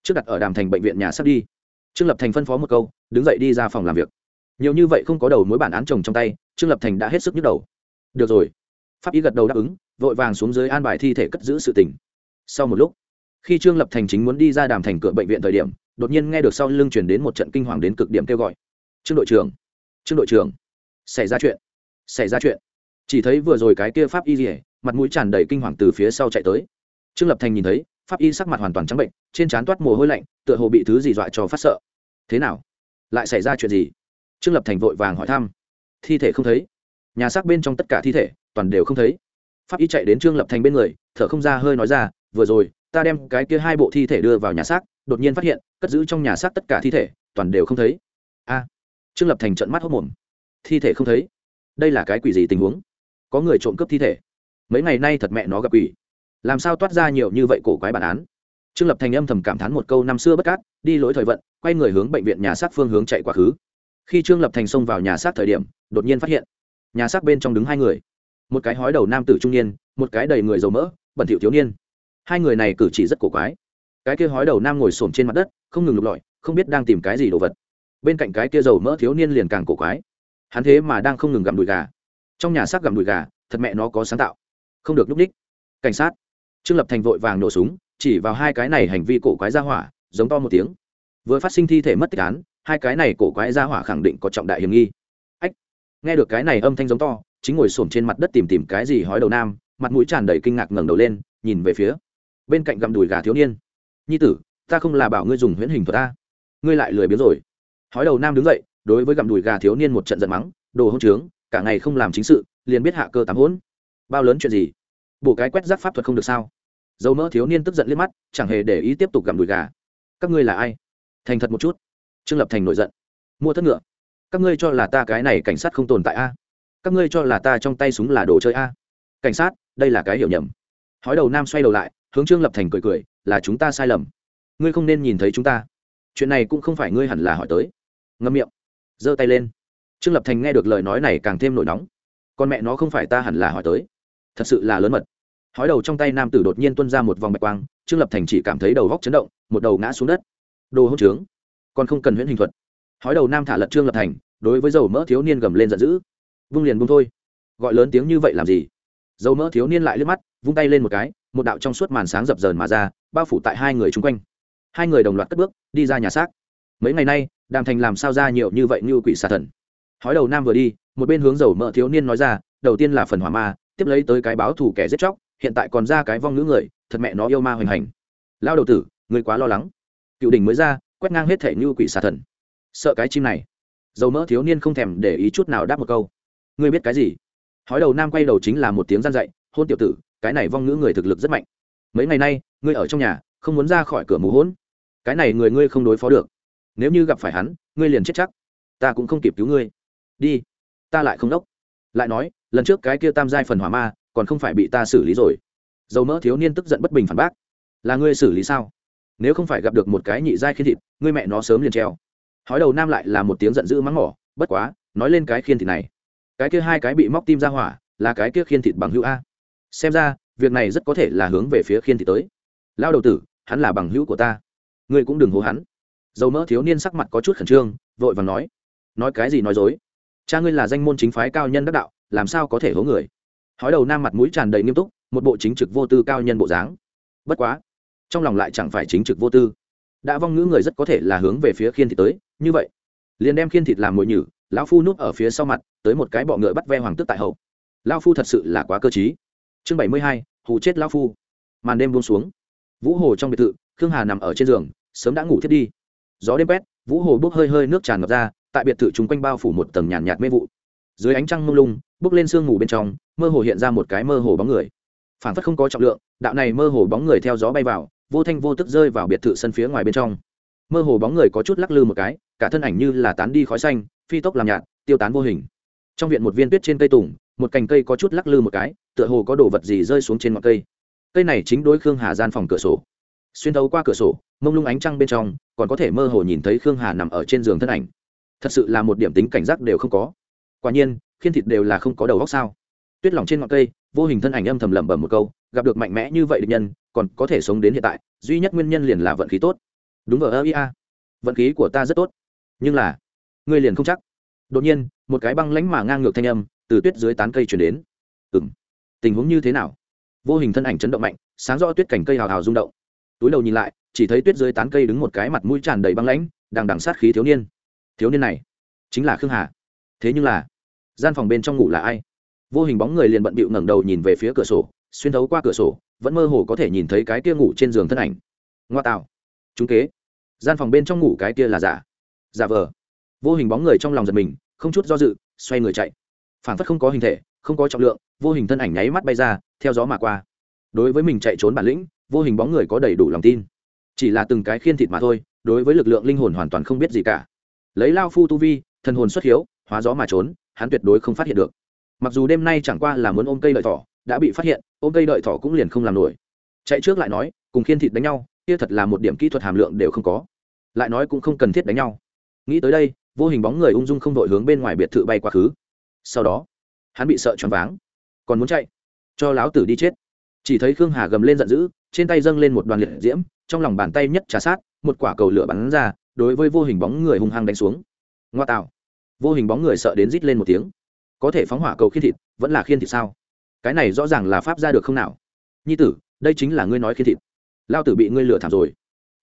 Trước đặt ở đàm thành bệnh viện nhà xác đi. Trương lập thành phân phó một câu, đứng dậy đi ra phòng làm việc. Nhiều như vậy không có đầu mối bản án chồng trong tay, trương lập thành đã hết sức nhức đầu. Được rồi. Pháp y gật đầu đáp ứng, vội vàng xuống dưới an bài thi thể cất giữ sự tình. Sau một lúc, khi trương lập thành chính muốn đi ra đàm thành cửa bệnh viện thời điểm, đột nhiên nghe được sau lưng chuyển đến một trận kinh hoàng đến cực điểm kêu gọi trương đội trưởng. Trương đội trưởng. Xảy ra chuyện. Xảy ra chuyện. Chỉ thấy vừa rồi cái kia pháp y rỉa mặt mũi tràn đầy kinh hoàng từ phía sau chạy tới. Trương lập thành nhìn thấy, pháp y sắc mặt hoàn toàn trắng bệnh, trên trán toát mồ hôi lạnh, tựa hồ bị thứ gì dọa cho phát sợ. Thế nào? Lại xảy ra chuyện gì? Trương lập thành vội vàng hỏi thăm. Thi thể không thấy. Nhà xác bên trong tất cả thi thể, toàn đều không thấy. Pháp y chạy đến trương lập thành bên người, thở không ra hơi nói ra, vừa rồi, ta đem cái kia hai bộ thi thể đưa vào nhà xác, đột nhiên phát hiện, cất giữ trong nhà xác tất cả thi thể, toàn đều không thấy trương lập thành trận mắt hốc mồm. Thi thể không thấy. Đây là cái quỷ gì tình huống? Có người trộm cướp thi thể. Mấy ngày nay thật mẹ nó gặp quỷ. Làm sao toát ra nhiều như vậy cổ quái bản án? Trương lập thành âm thầm cảm thán một câu năm xưa bất cát, đi lối thời vận, quay người hướng bệnh viện nhà xác phương hướng chạy quá khứ. Khi trương lập thành xông vào nhà xác thời điểm, đột nhiên phát hiện, nhà xác bên trong đứng hai người. Một cái hói đầu nam tử trung niên, một cái đầy người dầu mỡ, bẩn thỉu thiếu niên. Hai người này cử chỉ rất cổ quái. Cái kia hói đầu nam ngồi xổm trên mặt đất, không ngừng lục lọi, không biết đang tìm cái gì đồ vật bên cạnh cái kia dầu mỡ thiếu niên liền càng cổ quái. Hắn thế mà đang không ngừng gặm đùi gà. Trong nhà xác gặm đùi gà, thật mẹ nó có sáng tạo. Không được núp ních cảnh sát. Trương lập thành vội vàng nổ súng, chỉ vào hai cái này hành vi cổ quái ra hỏa, giống to một tiếng. Vừa phát sinh thi thể mất tích án, hai cái này cổ quái ra hỏa khẳng định có trọng đại hiểm nghi. Ách. Nghe được cái này âm thanh giống to, chính ngồi xổm trên mặt đất tìm tìm cái gì hói đầu nam, mặt mũi tràn đầy kinh ngạc ngẩng đầu lên, nhìn về phía bên cạnh gặm đùi gà thiếu niên. Nhi tử, ta không là bảo ngươi dùng huyễn hình thuật ta. Ngươi lại lười biếng rồi hói đầu nam đứng dậy, đối với gặm đùi gà thiếu niên một trận giận mắng, đồ hỗn trướng, cả ngày không làm chính sự, liền biết hạ cơ tám hỗn bao lớn chuyện gì? Bộ cái quét rác pháp thuật không được sao? Dầu mỡ thiếu niên tức giận liếc mắt, chẳng hề để ý tiếp tục gặm đùi gà. Các ngươi là ai? Thành thật một chút. Trương lập thành nổi giận. Mua thất ngựa. Các ngươi cho là ta cái này cảnh sát không tồn tại a? Các ngươi cho là ta trong tay súng là đồ chơi a? Cảnh sát, đây là cái hiểu nhầm. Hói đầu nam xoay đầu lại, hướng trương lập thành cười cười, là chúng ta sai lầm. Ngươi không nên nhìn thấy chúng ta. Chuyện này cũng không phải ngươi hẳn là hỏi tới ngâm miệng, giơ tay lên. Trương lập thành nghe được lời nói này càng thêm nổi nóng. Con mẹ nó không phải ta hẳn là hỏi tới. Thật sự là lớn mật. Hói đầu trong tay nam tử đột nhiên tuân ra một vòng bạch quang, trương lập thành chỉ cảm thấy đầu góc chấn động, một đầu ngã xuống đất. Đồ hỗn trướng. Còn không cần huyễn hình thuật. Hói đầu nam thả lật trương lập thành, đối với dầu mỡ thiếu niên gầm lên giận dữ. Vung liền vung thôi. Gọi lớn tiếng như vậy làm gì? Dầu mỡ thiếu niên lại liếc mắt, vung tay lên một cái, một đạo trong suốt màn sáng dập dờn mà ra, bao phủ tại hai người chung quanh. Hai người đồng loạt cất bước, đi ra nhà xác. Mấy ngày nay đàm thành làm sao ra nhiều như vậy như quỷ xà thần. Hói đầu nam vừa đi, một bên hướng dầu mỡ thiếu niên nói ra, đầu tiên là phần hỏa ma, tiếp lấy tới cái báo thủ kẻ giết chóc, hiện tại còn ra cái vong nữ người, thật mẹ nó yêu ma hoành hành. Lao đầu tử người quá lo lắng. Cựu đỉnh mới ra, quét ngang hết thể như quỷ xà thần. Sợ cái chim này. Dầu mỡ thiếu niên không thèm để ý chút nào đáp một câu. Ngươi biết cái gì? Hói đầu nam quay đầu chính là một tiếng gian dạy. hôn tiểu tử, cái này vong ngữ người thực lực rất mạnh. Mấy ngày nay, ngươi ở trong nhà, không muốn ra khỏi cửa mù hôn cái này người ngươi không đối phó được nếu như gặp phải hắn, ngươi liền chết chắc. Ta cũng không kịp cứu ngươi. Đi. Ta lại không đốc. Lại nói, lần trước cái kia tam giai phần hỏa ma, còn không phải bị ta xử lý rồi. Dầu mỡ thiếu niên tức giận bất bình phản bác. Là ngươi xử lý sao? Nếu không phải gặp được một cái nhị giai khiên thịt, ngươi mẹ nó sớm liền treo. Hói đầu nam lại là một tiếng giận dữ mắng mỏ, bất quá, nói lên cái khiên thịt này. Cái kia hai cái bị móc tim ra hỏa, là cái kia khiên thịt bằng hữu a. Xem ra, việc này rất có thể là hướng về phía khiên thịt tới. Lao đầu tử, hắn là bằng hữu của ta. Ngươi cũng đừng hố hắn dầu mỡ thiếu niên sắc mặt có chút khẩn trương, vội vàng nói nói cái gì nói dối? Cha ngươi là danh môn chính phái cao nhân đắc đạo, làm sao có thể hố người? Hói đầu nam mặt mũi tràn đầy nghiêm túc, một bộ chính trực vô tư cao nhân bộ dáng. Bất quá, trong lòng lại chẳng phải chính trực vô tư. Đã vong ngữ người rất có thể là hướng về phía khiên thịt tới, như vậy, liền đem khiên thịt làm mồi nhử, lão phu núp ở phía sau mặt, tới một cái bọ ngựa bắt ve hoàng tức tại hậu. Lão phu thật sự là quá cơ t chương bảy mươi hai, hù chết lão phu. Màn đêm buông xuống. Vũ hồ trong biệt thự, khương hà nằm ở trên giường, sớm đã ngủ thiết đi gió đêm quét vũ hồ bốc hơi hơi nước tràn ngập ra tại biệt thự chúng quanh bao phủ một tầng nhàn nhạt, mê vụ. Dưới ánh trăng mông lung bốc lên sương ngủ bên trong mơ hồ hiện ra một cái mơ hồ bóng người. Phản phất không có trọng lượng đạo này mơ hồ bóng người theo gió bay vào vô thanh vô tức rơi vào biệt thự sân phía ngoài bên trong. Mơ hồ bóng người có chút lắc lư một cái cả thân ảnh như là tán đi khói xanh phi tốc làm nhạt tiêu tán vô hình. Trong viện một viên tuyết trên cây tùng một cành cây có chút lắc lư một cái tựa hồ có đồ vật gì rơi xuống trên ngọn cây. Cây này chính đối khương hà gian phòng cửa sổ xuyên thấu qua cửa sổ, mông lung ánh trăng bên trong, còn có thể mơ hồ nhìn thấy khương hà nằm ở trên giường thân ảnh. Thật sự là một điểm tính cảnh giác đều không có. Quả nhiên, khiên thịt đều là không có đầu góc sao? Tuyết lỏng trên ngọn cây, vô hình thân ảnh âm thầm lẩm bẩm một câu, gặp được mạnh mẽ như vậy địch nhân, còn có thể sống đến hiện tại, duy nhất nguyên nhân liền là vận khí tốt. Đúng vờ ơ ia vận khí của ta rất tốt. Nhưng là, ngươi liền không chắc. Đột nhiên, một cái băng lánh mà ngang ngược thanh âm từ tuyết dưới tán cây chuyển đến. Ừ m tình huống như thế nào? Vô hình thân ảnh chấn động mạnh, sáng rõ tuyết cảnh cây hào hào rung động túi đầu nhìn lại, chỉ thấy tuyết dưới tán cây đứng một cái mặt mũi tràn đầy băng lãnh, đằng đằng sát khí thiếu niên. Thiếu niên này, chính là khương hà. Thế nhưng là, gian phòng bên trong ngủ là ai? Vô hình bóng người liền bận bịu ngẩng đầu nhìn về phía cửa sổ, xuyên thấu qua cửa sổ, vẫn mơ hồ có thể nhìn thấy cái kia ngủ trên giường thân ảnh. Ngoa tạo. Chúng kế. Gian phòng bên trong ngủ cái kia là giả. Giả vờ. Vô hình bóng người trong lòng giật mình, không chút do dự, xoay người chạy. Phản phất không có hình thể, không có trọng lượng, vô hình thân ảnh nháy mắt bay ra, theo gió mà qua. Đối với mình chạy trốn bản lĩnh vô hình bóng người có đầy đủ lòng tin. Chỉ là từng cái khiên thịt mà thôi, đối với lực lượng linh hồn hoàn toàn không biết gì cả. Lấy lao phu tu vi, thần hồn xuất hiếu, hóa gió mà trốn, hắn tuyệt đối không phát hiện được. Mặc dù đêm nay chẳng qua là muốn ôm cây đợi thỏ, đã bị phát hiện, ôm cây đợi thỏ cũng liền không làm nổi. Chạy trước lại nói, cùng khiên thịt đánh nhau, kia thật là một điểm kỹ thuật hàm lượng đều không có. Lại nói cũng không cần thiết đánh nhau. Nghĩ tới đây, vô hình bóng người ung dung không đội hướng bên ngoài biệt thự bay quá khứ. Sau đó, hắn bị sợ choáng váng, còn muốn chạy, cho láo tử đi chết chỉ thấy khương hà gầm lên giận dữ, trên tay dâng lên một đoàn liệt diễm, trong lòng bàn tay nhất trà sát, một quả cầu lửa bắn ra, đối với vô hình bóng người hung hăng đánh xuống. Ngoa tạo. Vô hình bóng người sợ đến rít lên một tiếng. Có thể phóng hỏa cầu khiên thịt, vẫn là khiên thịt sao? Cái này rõ ràng là pháp ra được không nào? Nhi tử, đây chính là ngươi nói khiên thịt. Lao tử bị ngươi lửa thảm rồi.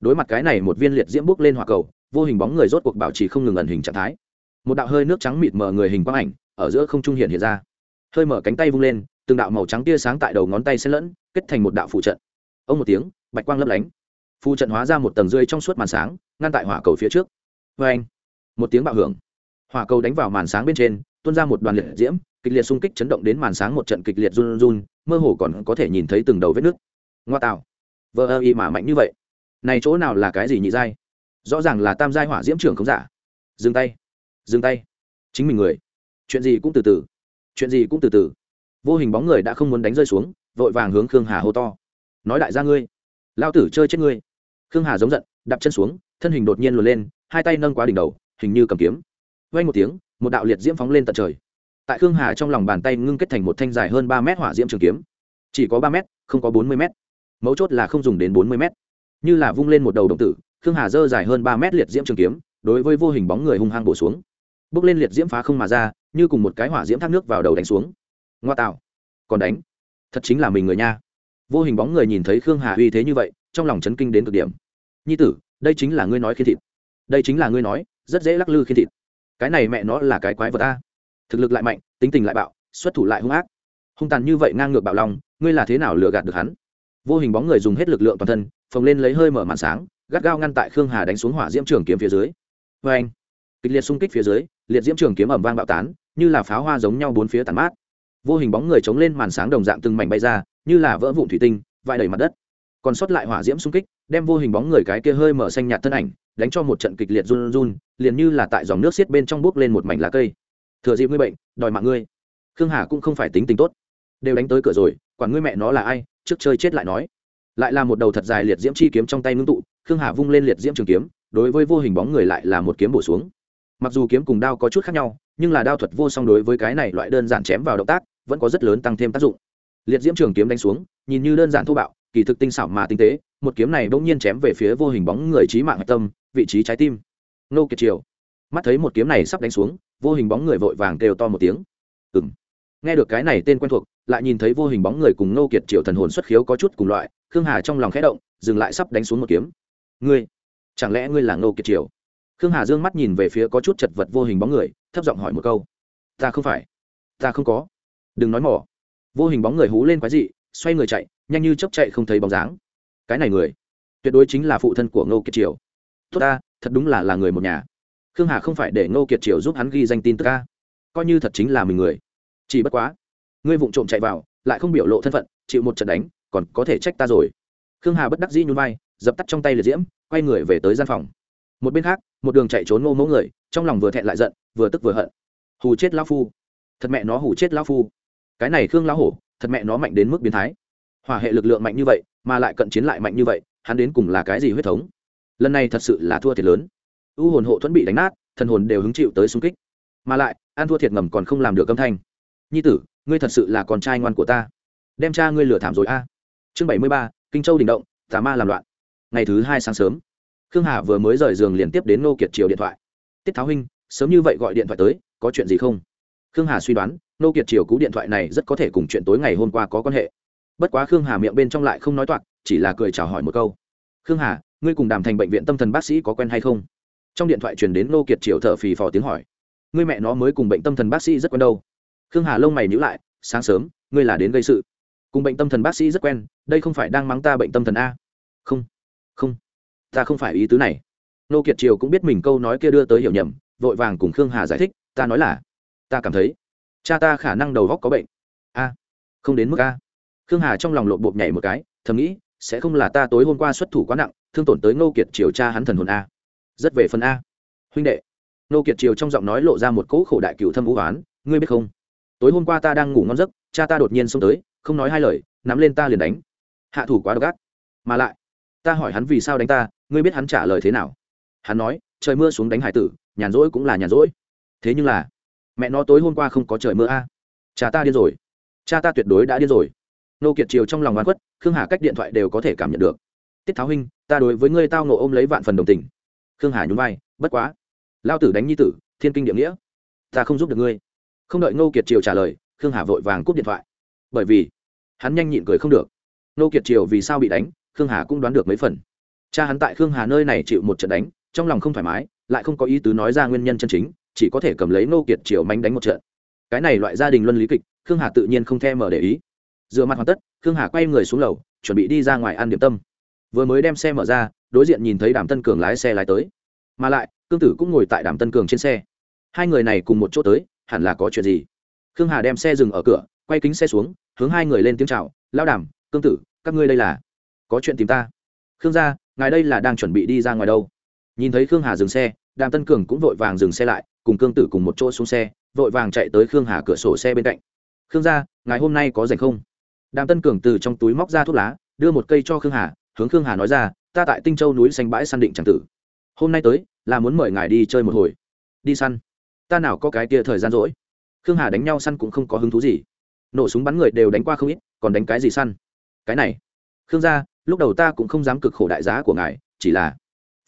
Đối mặt cái này một viên liệt diễm bước lên hỏa cầu, vô hình bóng người rốt cuộc bảo trì không ngừng ẩn hình trạng thái. Một đạo hơi nước trắng mịt mờ người hình quang ảnh, ở giữa không trung hiện hiện ra. Hơi mở cánh tay vung lên từng đạo màu trắng tia sáng tại đầu ngón tay xen lẫn, kết thành một đạo phụ trận. Ông một tiếng, bạch quang lấp lánh. Phụ trận hóa ra một tầng rơi trong suốt màn sáng, ngăn tại hỏa cầu phía trước. Vê anh, một tiếng bạo hưởng. Hỏa cầu đánh vào màn sáng bên trên, tuôn ra một đoàn liệt diễm, kịch liệt xung kích chấn động đến màn sáng một trận kịch liệt run run, mơ hồ còn có thể nhìn thấy từng đầu vết nước ngoa tạo. Vờ ơ y mà mạnh như vậy. Này chỗ nào là cái gì nhị giai? Rõ ràng là tam giai hỏa diễm trưởng không giả. Dừng tay. Dừng tay. Chính mình người. Chuyện gì cũng từ từ. Chuyện gì cũng từ từ vô hình bóng người đã không muốn đánh rơi xuống, vội vàng hướng khương hà hô to. Nói đại gia ngươi, lao tử chơi chết ngươi. Khương hà giống giận, đạp chân xuống, thân hình đột nhiên luồn lên, hai tay nâng quá đỉnh đầu, hình như cầm kiếm. Vay một tiếng, một đạo liệt diễm phóng lên tận trời. Tại khương hà trong lòng bàn tay ngưng kết thành một thanh dài hơn ba mét hỏa diễm trường kiếm. Chỉ có ba mét, không có bốn mươi mét. Mấu chốt là không dùng đến bốn mươi mét. Như là vung lên một đầu động tử, khương hà dơ dài hơn ba mét liệt diễm trường kiếm, đối với vô hình bóng người hung hăng bổ xuống. Bước lên liệt diễm phá không mà ra, như cùng một cái hỏa diễm thác nước vào đầu đánh xuống ngoa tạo. Còn đánh. Thật chính là mình người nha. Vô hình bóng người nhìn thấy khương hà uy thế như vậy, trong lòng chấn kinh đến cực điểm. Nhi tử, đây chính là ngươi nói khi thịt. Đây chính là ngươi nói, rất dễ lắc lư khi thịt. Cái này mẹ nó là cái quái vật ta thực lực lại mạnh, tính tình lại bạo, xuất thủ lại hung ác. Hung tàn như vậy ngang ngược bạo lòng, ngươi là thế nào lừa gạt được hắn? Vô hình bóng người dùng hết lực lượng toàn thân, phồng lên lấy hơi mở màn sáng, gắt gao ngăn tại khương hà đánh xuống hỏa diễm trường kiếm phía dưới. Vê anh kịch liệt xung kích phía dưới, liệt diễm trường kiếm ẩm vang bạo tán, như là pháo hoa giống nhau bốn phía tàn mát vô hình bóng người chống lên màn sáng đồng dạng từng mảnh bay ra, như là vỡ vụn thủy tinh, vãi đầy mặt đất. Còn sót lại hỏa diễm xung kích, đem vô hình bóng người cái kia hơi mở xanh nhạt thân ảnh, đánh cho một trận kịch liệt run run, liền như là tại dòng nước xiết bên trong bước lên một mảnh lá cây. Thừa dịp ngươi bệnh, đòi mạng ngươi. Khương hà cũng không phải tính tình tốt. Đều đánh tới cửa rồi, quản ngươi mẹ nó là ai, trước chơi chết lại nói. Lại là một đầu thật dài liệt diễm chi kiếm trong tay ngưng tụ, khương hà vung lên liệt diễm trường kiếm, đối với vô hình bóng người lại là một kiếm bổ xuống. Mặc dù kiếm cùng đao có chút khác nhau, nhưng là đao thuật vô song đối với cái này loại đơn giản chém vào động tác vẫn có rất lớn tăng thêm tác dụng. Liệt diễm trường kiếm đánh xuống, nhìn như đơn giản thô bạo, kỳ thực tinh xảo mà tinh tế, một kiếm này bỗng nhiên chém về phía vô hình bóng người trí mạng hạch tâm, vị trí trái tim. Nô kiệt triều. Mắt thấy một kiếm này sắp đánh xuống, vô hình bóng người vội vàng kêu to một tiếng. Ừng nghe được cái này tên quen thuộc, lại nhìn thấy vô hình bóng người cùng nô kiệt triều thần hồn xuất khiếu có chút cùng loại, khương hà trong lòng khẽ động, dừng lại sắp đánh xuống một kiếm. Ngươi, chẳng lẽ ngươi là nô kiệt triều? Khương hà dương mắt nhìn về phía có chút chật vật vô hình bóng người, thấp giọng hỏi một câu. Ta không phải. Ta không có đừng nói mỏ. Vô hình bóng người hú lên quái dị, xoay người chạy, nhanh như chấp chạy không thấy bóng dáng. Cái này người, tuyệt đối chính là phụ thân của ngô kiệt triều. Tốt ta, thật đúng là là người một nhà. Khương hà không phải để ngô kiệt triều giúp hắn ghi danh tin tức ca coi như thật chính là mình người. Chỉ bất quá, ngươi vụng trộm chạy vào, lại không biểu lộ thân phận, chịu một trận đánh, còn có thể trách ta rồi. Khương hà bất đắc dĩ nhún vai, dập tắt trong tay liệt diễm, quay người về tới gian phòng. Một bên khác, một đường chạy trốn ngô mẫu người, trong lòng vừa thẹn lại giận, vừa tức vừa hận. Hù chết lão phu. Thật mẹ nó hù chết lão phu cái này khương lão hổ, thật mẹ nó mạnh đến mức biến thái. Hỏa hệ lực lượng mạnh như vậy, mà lại cận chiến lại mạnh như vậy, hắn đến cùng là cái gì huyết thống? Lần này thật sự là thua thiệt lớn. U hồn hộ thuẫn bị đánh nát, thần hồn đều hứng chịu tới xung kích. Mà lại an thua thiệt ngầm còn không làm được âm thanh. Nhi tử, ngươi thật sự là con trai ngoan của ta. Đem cha ngươi lừa thảm rồi a. Chương bảy mươi ba, kinh châu đình động, tà ma làm loạn. Ngày thứ hai sáng sớm, khương hà vừa mới rời giường liền tiếp đến nô kiệt triều điện thoại. Tiết tháo huynh, sớm như vậy gọi điện thoại tới, có chuyện gì không? Khương hà suy đoán, nô kiệt triều cú điện thoại này rất có thể cùng chuyện tối ngày hôm qua có quan hệ. Bất quá khương hà miệng bên trong lại không nói toạc, chỉ là cười chào hỏi một câu. Khương hà, ngươi cùng đàm thành bệnh viện tâm thần bác sĩ có quen hay không? Trong điện thoại truyền đến nô kiệt triều thở phì phò tiếng hỏi. Ngươi mẹ nó mới cùng bệnh tâm thần bác sĩ rất quen đâu. Khương hà lông mày nhữ lại, sáng sớm, ngươi là đến gây sự. Cùng bệnh tâm thần bác sĩ rất quen, đây không phải đang mắng ta bệnh tâm thần a? Không không, ta không phải ý tứ này. Nô kiệt triều cũng biết mình câu nói kia đưa tới hiểu nhầm, vội vàng cùng khương hà giải thích, ta nói là ta cảm thấy cha ta khả năng đầu góc có bệnh. A, không đến mức a. Khương hà trong lòng lộn bột nhảy một cái, thầm nghĩ, sẽ không là ta tối hôm qua xuất thủ quá nặng, thương tổn tới ngô kiệt triều cha hắn thần hồn a. Rất về phần a. Huynh đệ, ngô kiệt triều trong giọng nói lộ ra một cỗ khổ đại cựu thâm vũ oán, ngươi biết không? Tối hôm qua ta đang ngủ ngon giấc, cha ta đột nhiên xông tới, không nói hai lời, nắm lên ta liền đánh. Hạ thủ quá độc ác. Mà lại, ta hỏi hắn vì sao đánh ta, ngươi biết hắn trả lời thế nào? Hắn nói, trời mưa xuống đánh hải tử, nhàn rỗi cũng là nhàn rỗi. Thế nhưng là mẹ nó tối hôm qua không có trời mưa a. Cha ta điên rồi. Cha ta tuyệt đối đã điên rồi. Nô kiệt triều trong lòng oán khuất, khương hà cách điện thoại đều có thể cảm nhận được. Tiết tháo huynh, ta đối với ngươi tao nộ ôm lấy vạn phần đồng tình. Khương hà nhún vai, bất quá. Lao tử đánh nhi tử, thiên kinh địa nghĩa. Ta không giúp được ngươi. Không đợi nô kiệt triều trả lời, khương hà vội vàng cúp điện thoại. Bởi vì, hắn nhanh nhịn cười không được. Nô kiệt triều vì sao bị đánh, khương hà cũng đoán được mấy phần. Cha hắn tại khương hà nơi này chịu một trận đánh, trong lòng không thoải mái, lại không có ý tứ nói ra nguyên nhân chân chính chỉ có thể cầm lấy nô kiệt triều mánh đánh một trận. Cái này loại gia đình luân lý kịch, khương hà tự nhiên không thèm mở để ý. Dựa mặt hoàn tất, khương hà quay người xuống lầu, chuẩn bị đi ra ngoài ăn điểm tâm. Vừa mới đem xe mở ra, đối diện nhìn thấy đàm tân cường lái xe lái tới. Mà lại, cương tử cũng ngồi tại đàm tân cường trên xe. Hai người này cùng một chỗ tới, hẳn là có chuyện gì? Khương hà đem xe dừng ở cửa, quay kính xe xuống, hướng hai người lên tiếng c h à o lao đàm, cương tử, các ngươi đây là, có chuyện tìm ta. Khương gia, ngài đây là đang chuẩn bị đi ra ngoài đâu? Nhìn thấy khương hà dừng xe, đàm tân cường cũng vội vàng dừng xe lại, cùng cương tử cùng một chỗ xuống xe, vội vàng chạy tới khương hà cửa sổ xe bên cạnh. Khương gia, ngài hôm nay có rảnh không? Đàm tân cường từ trong túi móc ra thuốc lá, đưa một cây cho khương hà, hướng khương hà nói ra, ta tại tinh châu núi xanh bãi săn định tràng tử. Hôm nay tới, là muốn mời ngài đi chơi một hồi. Đi săn? Ta nào có cái kia thời gian rỗi. Khương hà đánh nhau săn cũng không có hứng thú gì. Nổ súng bắn người đều đánh qua không ít, còn đánh cái gì săn? Cái này, khương gia, lúc đầu ta cũng không dám cực khổ đại giá của ngài, chỉ là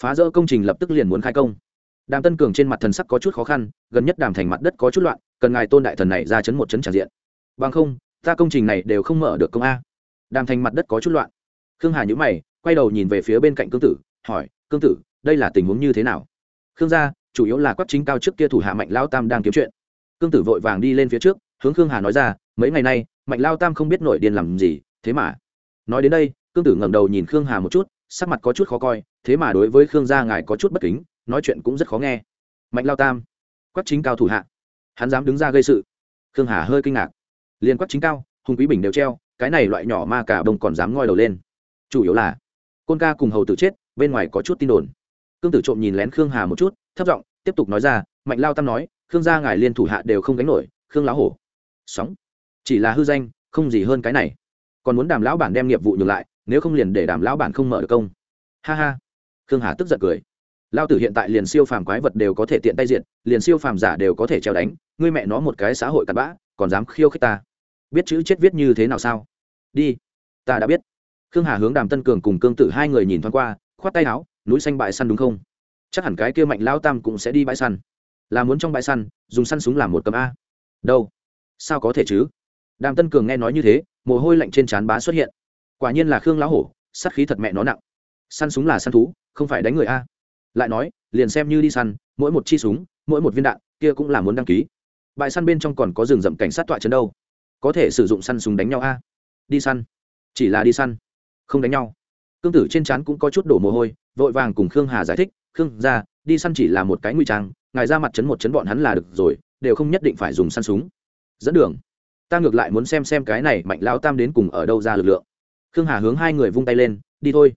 phá rỡ công trình lập tức liền muốn khai công. Đàm tân cường trên mặt thần sắc có chút khó khăn, gần nhất đàm thành mặt đất có chút loạn, cần ngài tôn đại thần này ra chấn một chấn tràn diện. Bằng không, ta công trình này đều không mở được công a. Đàm thành mặt đất có chút loạn. Khương hà nhữ mày, quay đầu nhìn về phía bên cạnh cương tử, hỏi, cương tử, đây là tình huống như thế nào? Khương gia, chủ yếu là quắc chính cao trước kia thủ hạ mạnh lao tam đang kiếm chuyện. Cương tử vội vàng đi lên phía trước, hướng khương hà nói ra, mấy ngày nay, mạnh lao tam không biết nội điên làm gì, thế mà. Nói đến đây, cương tử ngẩng đầu nhìn khương hà một chút, sắc mặt có chút khó coi thế mà đối với khương gia ngài có chút bất kính, nói chuyện cũng rất khó nghe. Mạnh lao tam, quách chính cao thủ hạ. Hắn dám đứng ra gây sự. Khương hà hơi kinh ngạc. Liền quách chính cao, hùng quý bình đều treo, cái này loại nhỏ ma cả bông còn dám ngoi đầu lên. Chủ yếu là, côn ca cùng hầu tử chết, bên ngoài có chút tin đồn. Cương tử trộm nhìn lén khương hà một chút, thấp giọng, tiếp tục nói ra, mạnh lao tam nói, khương gia ngài liên thủ hạ đều không gánh nổi, khương lão hổ. Sóng. Chỉ là hư danh, không gì hơn cái này. Còn muốn đàm lão bản đem nghiệp vụ nhường lại, nếu không liền để đàm lão bản không mở được công. Ha ha khương hà tức giận cười. Lao tử hiện tại liền siêu phàm quái vật đều có thể tiện tay diện liền siêu phàm giả đều có thể treo đánh, ngươi mẹ nó một cái xã hội cặn bã, còn dám khiêu khích ta. Biết chữ chết viết như thế nào sao? Đi, ta đã biết. Khương hà hướng đàm tân cường cùng cương tử hai người nhìn thoáng qua, khoát tay áo, núi xanh bãi săn đúng không? Chắc hẳn cái kia mạnh lao tam cũng sẽ đi bãi săn. Là muốn trong bãi săn, dùng săn súng làm một cầm a. Đâu? Sao có thể chứ? Đàm tân cường nghe nói như thế, mồ hôi lạnh trên trán bá xuất hiện. Quả nhiên là khương lão hổ sắt khí thật mẹ nó nặng săn súng là săn thú, không phải đánh người a. Lại nói, liền xem như đi săn, mỗi một chi súng, mỗi một viên đạn, kia cũng là muốn đăng ký. Bãi săn bên trong còn có rừng rậm cảnh sát tọa chân đâu? Có thể sử dụng săn súng đánh nhau a? Đi săn. Chỉ là đi săn, không đánh nhau. Cương tử trên trán cũng có chút đổ mồ hôi, vội vàng cùng khương hà giải thích, khương ra đi săn chỉ là một cái nguy trang, ngài ra mặt chấn một chấn bọn hắn là được rồi, đều không nhất định phải dùng săn súng. Dẫn đường. Ta ngược lại muốn xem xem cái này mạnh lão tam đến cùng ở đâu ra lực lượng. Khương hà hướng hai người vung tay lên, đi thôi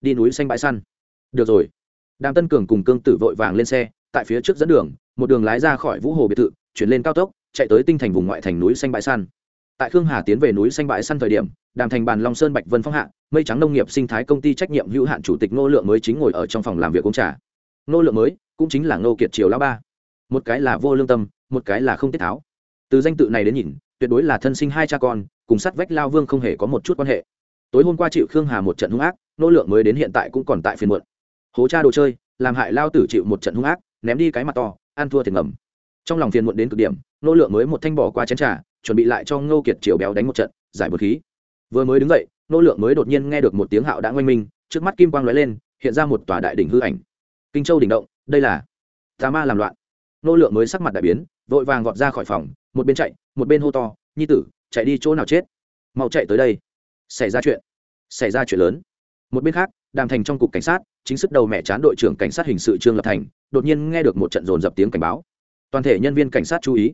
đi núi xanh bãi săn. Được rồi. Đàm tân cường cùng cương tử vội vàng lên xe, tại phía trước dẫn đường, một đường lái ra khỏi vũ hồ biệt thự, chuyển lên cao tốc, chạy tới tinh thành vùng ngoại thành núi xanh bãi săn. Tại khương hà tiến về núi xanh bãi săn thời điểm, đàm thành bàn long sơn bạch vân phong hạ, mây trắng nông nghiệp sinh thái công ty trách nhiệm hữu hạn chủ tịch ngô lượng mới chính ngồi ở trong phòng làm việc uống trà. Ngô lượng mới cũng chính là ngô kiệt triều lão ba. Một cái là vô lương tâm, một cái là không tiết tháo. Từ danh tự này đến nhìn, tuyệt đối là thân sinh hai cha con, cùng sát vách lao vương không hề có một chút quan hệ. Tối hôm qua chịu khương hà một trận hung ác nô lượng mới đến hiện tại cũng còn tại phiên muộn. Hố cha đồ chơi, làm hại lao tử chịu một trận hung ác, ném đi cái mặt to, ăn thua thiệt ngầm. Trong lòng phiền muộn đến cực điểm, nô lượng mới một thanh bỏ qua chén trà, chuẩn bị lại cho ngô kiệt chiều béo đánh một trận, giải bột khí. Vừa mới đứng dậy, nô lượng mới đột nhiên nghe được một tiếng hạo đã ngoanh minh, trước mắt kim quang lóe lên, hiện ra một tòa đại đỉnh hư ảnh. Kinh châu đỉnh động, đây là tà ma làm loạn. Nô lượng mới sắc mặt đại biến, vội vàng vọt ra khỏi phòng, một bên chạy, một bên hô to, nhi tử, chạy đi chỗ nào chết? Mau chạy tới đây. Xảy ra chuyện. Xảy ra chuyện lớn một bên khác, đàm thành trong cục cảnh sát, chính sức đầu mẹ chán đội trưởng cảnh sát hình sự trương lập thành, đột nhiên nghe được một trận dồn dập tiếng cảnh báo. Toàn thể nhân viên cảnh sát chú ý.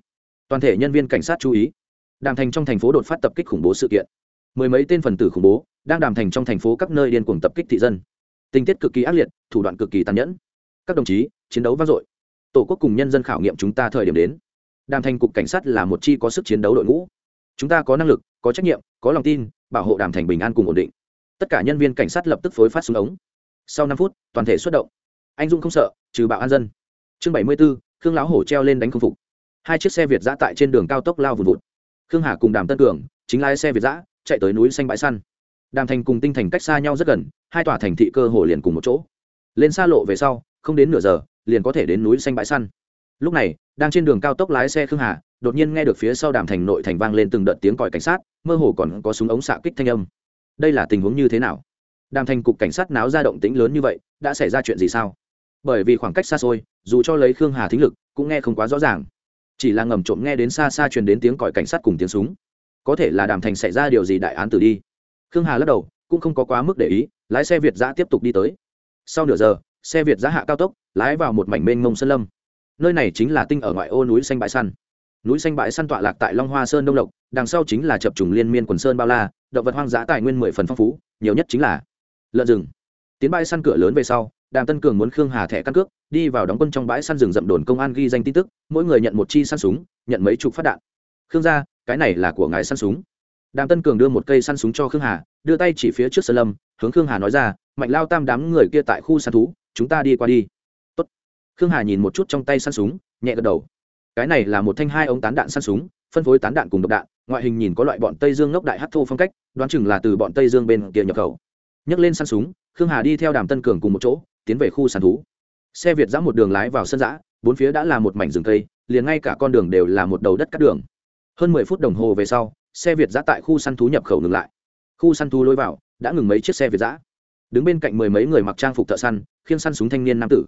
Toàn thể nhân viên cảnh sát chú ý. Đàm thành trong thành phố đột phát tập kích khủng bố sự kiện. Mười mấy tên phần tử khủng bố đang đàm thành trong thành phố các nơi điên cuồng tập kích thị dân. Tình tiết cực kỳ ác liệt, thủ đoạn cực kỳ tàn nhẫn. Các đồng chí, chiến đấu vang dội. Tổ quốc cùng nhân dân khảo nghiệm chúng ta thời điểm đến. Đàm thành cục cảnh sát là một chi có sức chiến đấu đội ngũ. Chúng ta có năng lực, có trách nhiệm, có lòng tin, bảo hộ đàm thành bình an cùng ổn định tất cả nhân viên cảnh sát lập tức phối phát xuống ống. Sau năm phút, toàn thể xuất động. Anh dung không sợ, trừ bạo an dân. Chương bảy mươi b ố khương lão hổ treo lên đánh không phục. Hai chiếc xe việt giã tại trên đường cao tốc lao vùn vụt. Khương hà cùng đàm tân cường, chính lái xe việt giã, chạy tới núi xanh bãi săn. Đàm thành cùng tinh thành cách xa nhau rất gần, hai tòa thành thị cơ hồ liền cùng một chỗ. Lên xa lộ về sau, không đến nửa giờ, liền có thể đến núi xanh bãi săn. Lúc này, đang trên đường cao tốc lái xe khương hà, đột nhiên nghe được phía sau đàm thành nội thành vang lên từng đợt tiếng còi cảnh sát, mơ hồ còn có súng ống xạ kích thanh âm đây là tình huống như thế nào? Đàm thành cục cảnh sát náo ra động tĩnh lớn như vậy, đã xảy ra chuyện gì sao? Bởi vì khoảng cách xa xôi, dù cho lấy khương hà thính lực, cũng nghe không quá rõ ràng. Chỉ là ngầm trộm nghe đến xa xa truyền đến tiếng còi cảnh sát cùng tiếng súng. Có thể là đàm thành xảy ra điều gì đại án tử đi. Khương hà lắc đầu, cũng không có quá mức để ý, lái xe việt giã tiếp tục đi tới. Sau nửa giờ, xe việt giã hạ cao tốc, lái vào một mảnh mênh mông sơn lâm. Nơi này chính là tinh ở ngoại ô núi xanh bãi săn núi xanh bãi săn tọa lạc tại long hoa sơn đông lộc, đằng sau chính là chập trùng liên miên quần sơn bao la, động vật hoang dã tài nguyên mười phần phong phú, nhiều nhất chính là lợn rừng. Tiến bãi săn cửa lớn về sau, đàm tân cường muốn khương hà thẻ căn cước, đi vào đóng quân trong bãi săn rừng rậm đồn công an ghi danh tin tức, mỗi người nhận một chi săn súng, nhận mấy chục phát đạn. Khương gia, cái này là của ngài săn súng. Đàm tân cường đưa một cây săn súng cho khương hà, đưa tay chỉ phía trước sơn lâm, hướng khương hà nói ra, mạnh lao tam đám người kia tại khu săn thú, chúng ta đi qua đi. Tốt. khương hà nhìn một chút trong tay săn súng, nhẹ gật đầu cái này là một thanh hai ống tán đạn săn súng, phân phối tán đạn cùng độc đạn, ngoại hình nhìn có loại bọn tây dương ngốc đại hát thô phong cách, đoán chừng là từ bọn tây dương bên kia nhập khẩu. Nhấc lên săn súng, khương hà đi theo đàm tân cường cùng một chỗ, tiến về khu săn thú. Xe việt giã một đường lái vào sân giã bốn phía đã là một mảnh rừng cây, liền ngay cả con đường đều là một đầu đất cắt đường. Hơn mười phút đồng hồ về sau, xe việt giã tại khu săn thú nhập khẩu ngừng lại. Khu săn thú lối vào, đã ngừng mấy chiếc xe việt giã đứng bên cạnh mười mấy người mặc trang phục thợ săn, khiêng săn súng thanh niên nam tử.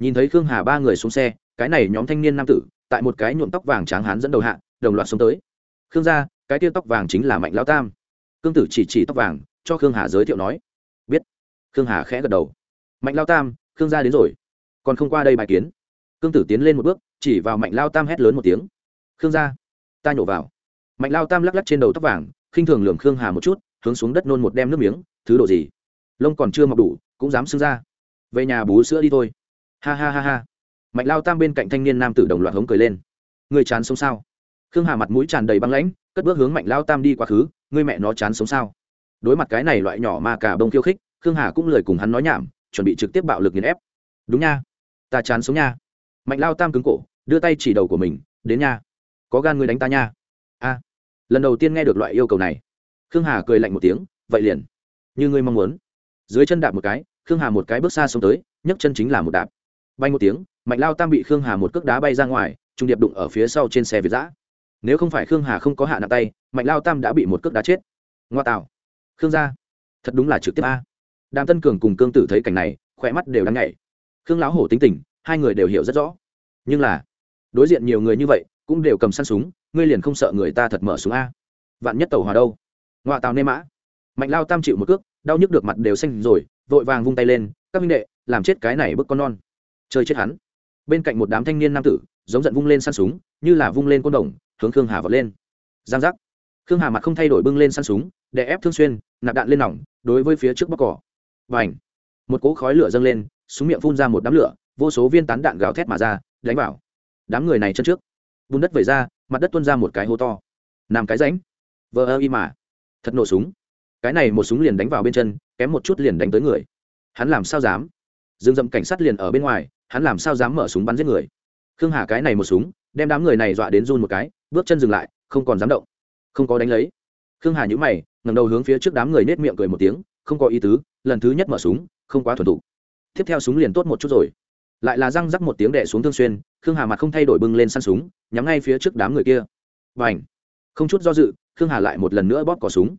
Nhìn thấy khương hà ba người xuống xe, cái này nhóm thanh niên nam tử tại một cái nhuộm tóc vàng tráng hán dẫn đầu hạ, đồng loạt xuống tới. Khương gia, cái tia tóc vàng chính là mạnh lão tam. Cương tử chỉ chỉ tóc vàng, cho khương hà giới thiệu nói. Biết. Khương hà khẽ gật đầu. Mạnh lao tam, khương gia đến rồi. Còn không qua đây bài kiến. Cương tử tiến lên một bước, chỉ vào mạnh lao tam hét lớn một tiếng. Khương gia, ta nhổ vào. Mạnh lao tam lắc lắc trên đầu tóc vàng, khinh thường lường khương hà một chút, hướng xuống đất nôn một đem nước miếng, thứ đồ gì? Lông còn chưa mọc đủ, cũng dám xưng ra. Về nhà bú sữa đi thôi. Ha ha ha ha mạnh lao tam bên cạnh thanh niên nam tử đồng loạt hống cười lên. Người chán sống sao? Khương hà mặt mũi tràn đầy băng lãnh, cất bước hướng mạnh lao tam đi quá khứ ngươi mẹ nó chán sống sao? Đối mặt cái này loại nhỏ mà cả bông khiêu khích, khương hà cũng lời cùng hắn nói nhảm, chuẩn bị trực tiếp bạo lực nghiền ép. Đúng nha, ta chán sống nha. Mạnh lao tam cứng cổ, đưa tay chỉ đầu của mình, đến nha. Có gan người đánh ta nha. A. Lần đầu tiên nghe được loại yêu cầu này. Khương hà cười lạnh một tiếng, vậy liền. Như ngươi mong muốn. Dưới chân đạp một cái, khương hà một cái bước xa xuống tới, nhấc chân chính là một đạp. Bay một tiếng mạnh lao tam bị khương hà một cước đá bay ra ngoài trung điệp đụng ở phía sau trên xe việt giã. Nếu không phải khương hà không có hạ nặng tay, mạnh lao tam đã bị một cước đá chết. Ngoa tạo. Khương gia, thật đúng là trực tiếp a. Đàm tân cường cùng cương tử thấy cảnh này, khỏe mắt đều đang nhảy. Khương lão hổ tính tình, hai người đều hiểu rất rõ. Nhưng là, đối diện nhiều người như vậy, cũng đều cầm săn súng, ngươi liền không sợ người ta thật mở súng a. Vạn nhất tàu hòa đâu? Ngoại tàu nê mã. Mạnh lao tam chịu một cước, đau nhức được mặt đều xanh rồi, vội vàng vung tay lên, các minh đệ, làm chết cái này bức con non. Chơi chết hắn bên cạnh một đám thanh niên nam tử, giống giận vung lên săn súng, như là vung lên côn đồng, hướng khương hà vọt lên. Giang giác. Khương hà mặt không thay đổi bưng lên săn súng để ép thương xuyên, nạp đạn lên nòng, đối với phía trước bóc cỏ. Và ảnh một cỗ khói lửa dâng lên, súng miệng phun ra một đám lửa, vô số viên tán đạn gào thét mà ra, đánh vào. Đám người này chân trước. Bùn đất vẩy ra, mặt đất tuôn ra một cái hố to. Nằm cái ránh vờ ơ y mà. Thật nổ súng. Cái này một súng liền đánh vào bên chân, kém một chút liền đánh tới người. Hắn làm sao dám? Dương dậm cảnh sát liền ở bên ngoài hắn làm sao dám mở súng bắn giết người? Khương hà cái này một súng, đem đám người này dọa đến run một cái, bước chân dừng lại, không còn dám động. Không có đánh lấy. Khương hà nhữ mày ngầm đầu hướng phía trước đám người nết miệng cười một tiếng, không có ý tứ, lần thứ nhất mở súng, không quá thuần thục. Tiếp theo súng liền tốt một chút rồi. Lại là răng rắc một tiếng đẻ xuống thương xuyên, khương hà mặt không thay đổi bưng lên săn súng, nhắm ngay phía trước đám người kia. Và ảnh không chút do dự, khương hà lại một lần nữa bóp cỏ súng.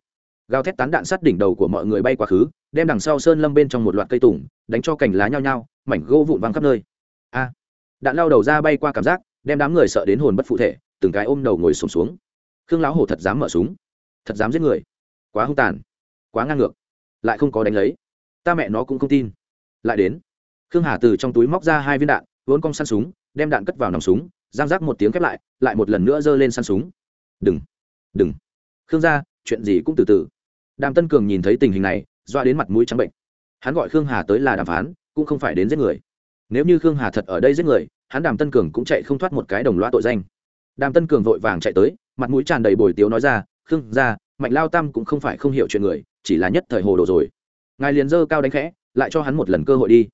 Gào thét tán đạn sát đỉnh đầu của mọi người bay quá khứ đem đằng sau sơn lâm bên trong một loạt cây tùng đánh cho cành lá nhao nhao mảnh gỗ vụn văng khắp nơi. A! Đạn lao đầu ra bay qua cảm giác đem đám người sợ đến hồn bất phụ thể từng cái ôm đầu ngồi sùng xuống, xuống khương lão hổ thật dám mở súng thật dám giết người. Quá hung tàn quá ngang ngược lại không có đánh lấy. Ta mẹ nó cũng không tin. Lại đến. Khương hà từ trong túi móc ra hai viên đạn vốn cong săn súng đem đạn cất vào nòng súng giang giác một tiếng khép lại lại một lần nữa giơ lên săn súng. Đừng đừng. Khương gia chuyện gì cũng từ từ. Đàm tân cường nhìn thấy tình hình này doa đến mặt mũi trắng bệnh. Hắn gọi khương hà tới là đàm phán, cũng không phải đến giết người. Nếu như khương hà thật ở đây giết người, hắn đàm tân cường cũng chạy không thoát một cái đồng loa tội danh. Đàm tân cường vội vàng chạy tới, mặt mũi tràn đầy bồi tiếu nói ra, khương gia, mạnh lao tam cũng không phải không hiểu chuyện người, chỉ là nhất thời hồ đồ rồi. Ngài liền dơ cao đánh khẽ, lại cho hắn một lần cơ hội đi.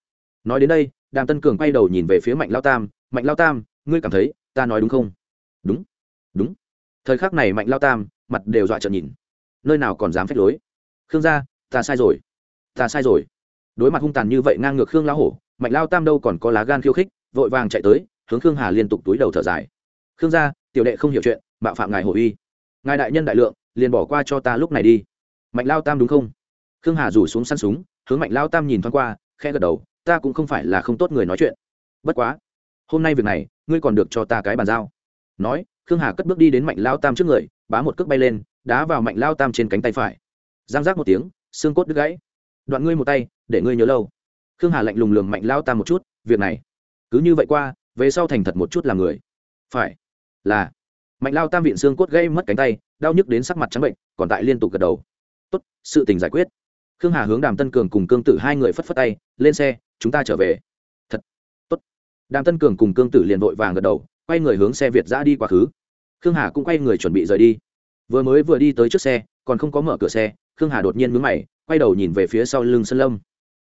Nói đến đây, đàm tân cường quay đầu nhìn về phía mạnh lao tam, mạnh lao tam, ngươi cảm thấy ta nói đúng không? Đúng đúng. Thời khắc này mạnh lao tam, mặt đều dọa trợn nhìn. Nơi nào còn dám phép lối? Khương gia ta sai rồi, ta sai rồi. Đối mặt hung tàn như vậy ngang ngược khương lão hổ, mạnh lao tam đâu còn có lá gan khiêu khích, vội vàng chạy tới, hướng khương hà liên tục túi đầu thở dài. Khương gia, tiểu đệ không hiểu chuyện, mạo phạm ngài hổ uy. Ngài đại nhân đại lượng, liền bỏ qua cho ta lúc này đi. Mạnh lao tam đúng không? Khương hà rủ xuống săn súng, hướng mạnh lao tam nhìn thoáng qua khe gật đầu, ta cũng không phải là không tốt người nói chuyện. Bất quá, hôm nay việc này, ngươi còn được cho ta cái bàn giao. Nói, khương hà cất bước đi đến mạnh lao tam trước người, bá một cước bay lên, đá vào mạnh lao tam trên cánh tay phải. Giang giác một tiếng xương cốt đứt gãy. Đoạn ngươi một tay, để ngươi nhớ lâu. Khương hà lạnh lùng lường mạnh lao ta một chút, việc này, cứ như vậy qua, về sau thành thật một chút là người. Phải, là. Mạnh lao tam viện xương cốt gây mất cánh tay, đau nhức đến sắc mặt trắng bệnh, còn tại liên tục gật đầu. Tốt, sự tình giải quyết. Khương hà hướng đàm tân cường cùng cương tử hai người phất phất tay, lên xe, chúng ta trở về. Thật, tốt. Đàm tân cường cùng cương tử liền vội vàng gật đầu, quay người hướng xe việt giã đi quá khứ. Khương hà cũng quay người chuẩn bị rời đi. Vừa mới vừa đi tới trước xe, còn không có mở cửa xe khương hà đột nhiên mướn mày, quay đầu nhìn về phía sau lưng sơn lâm.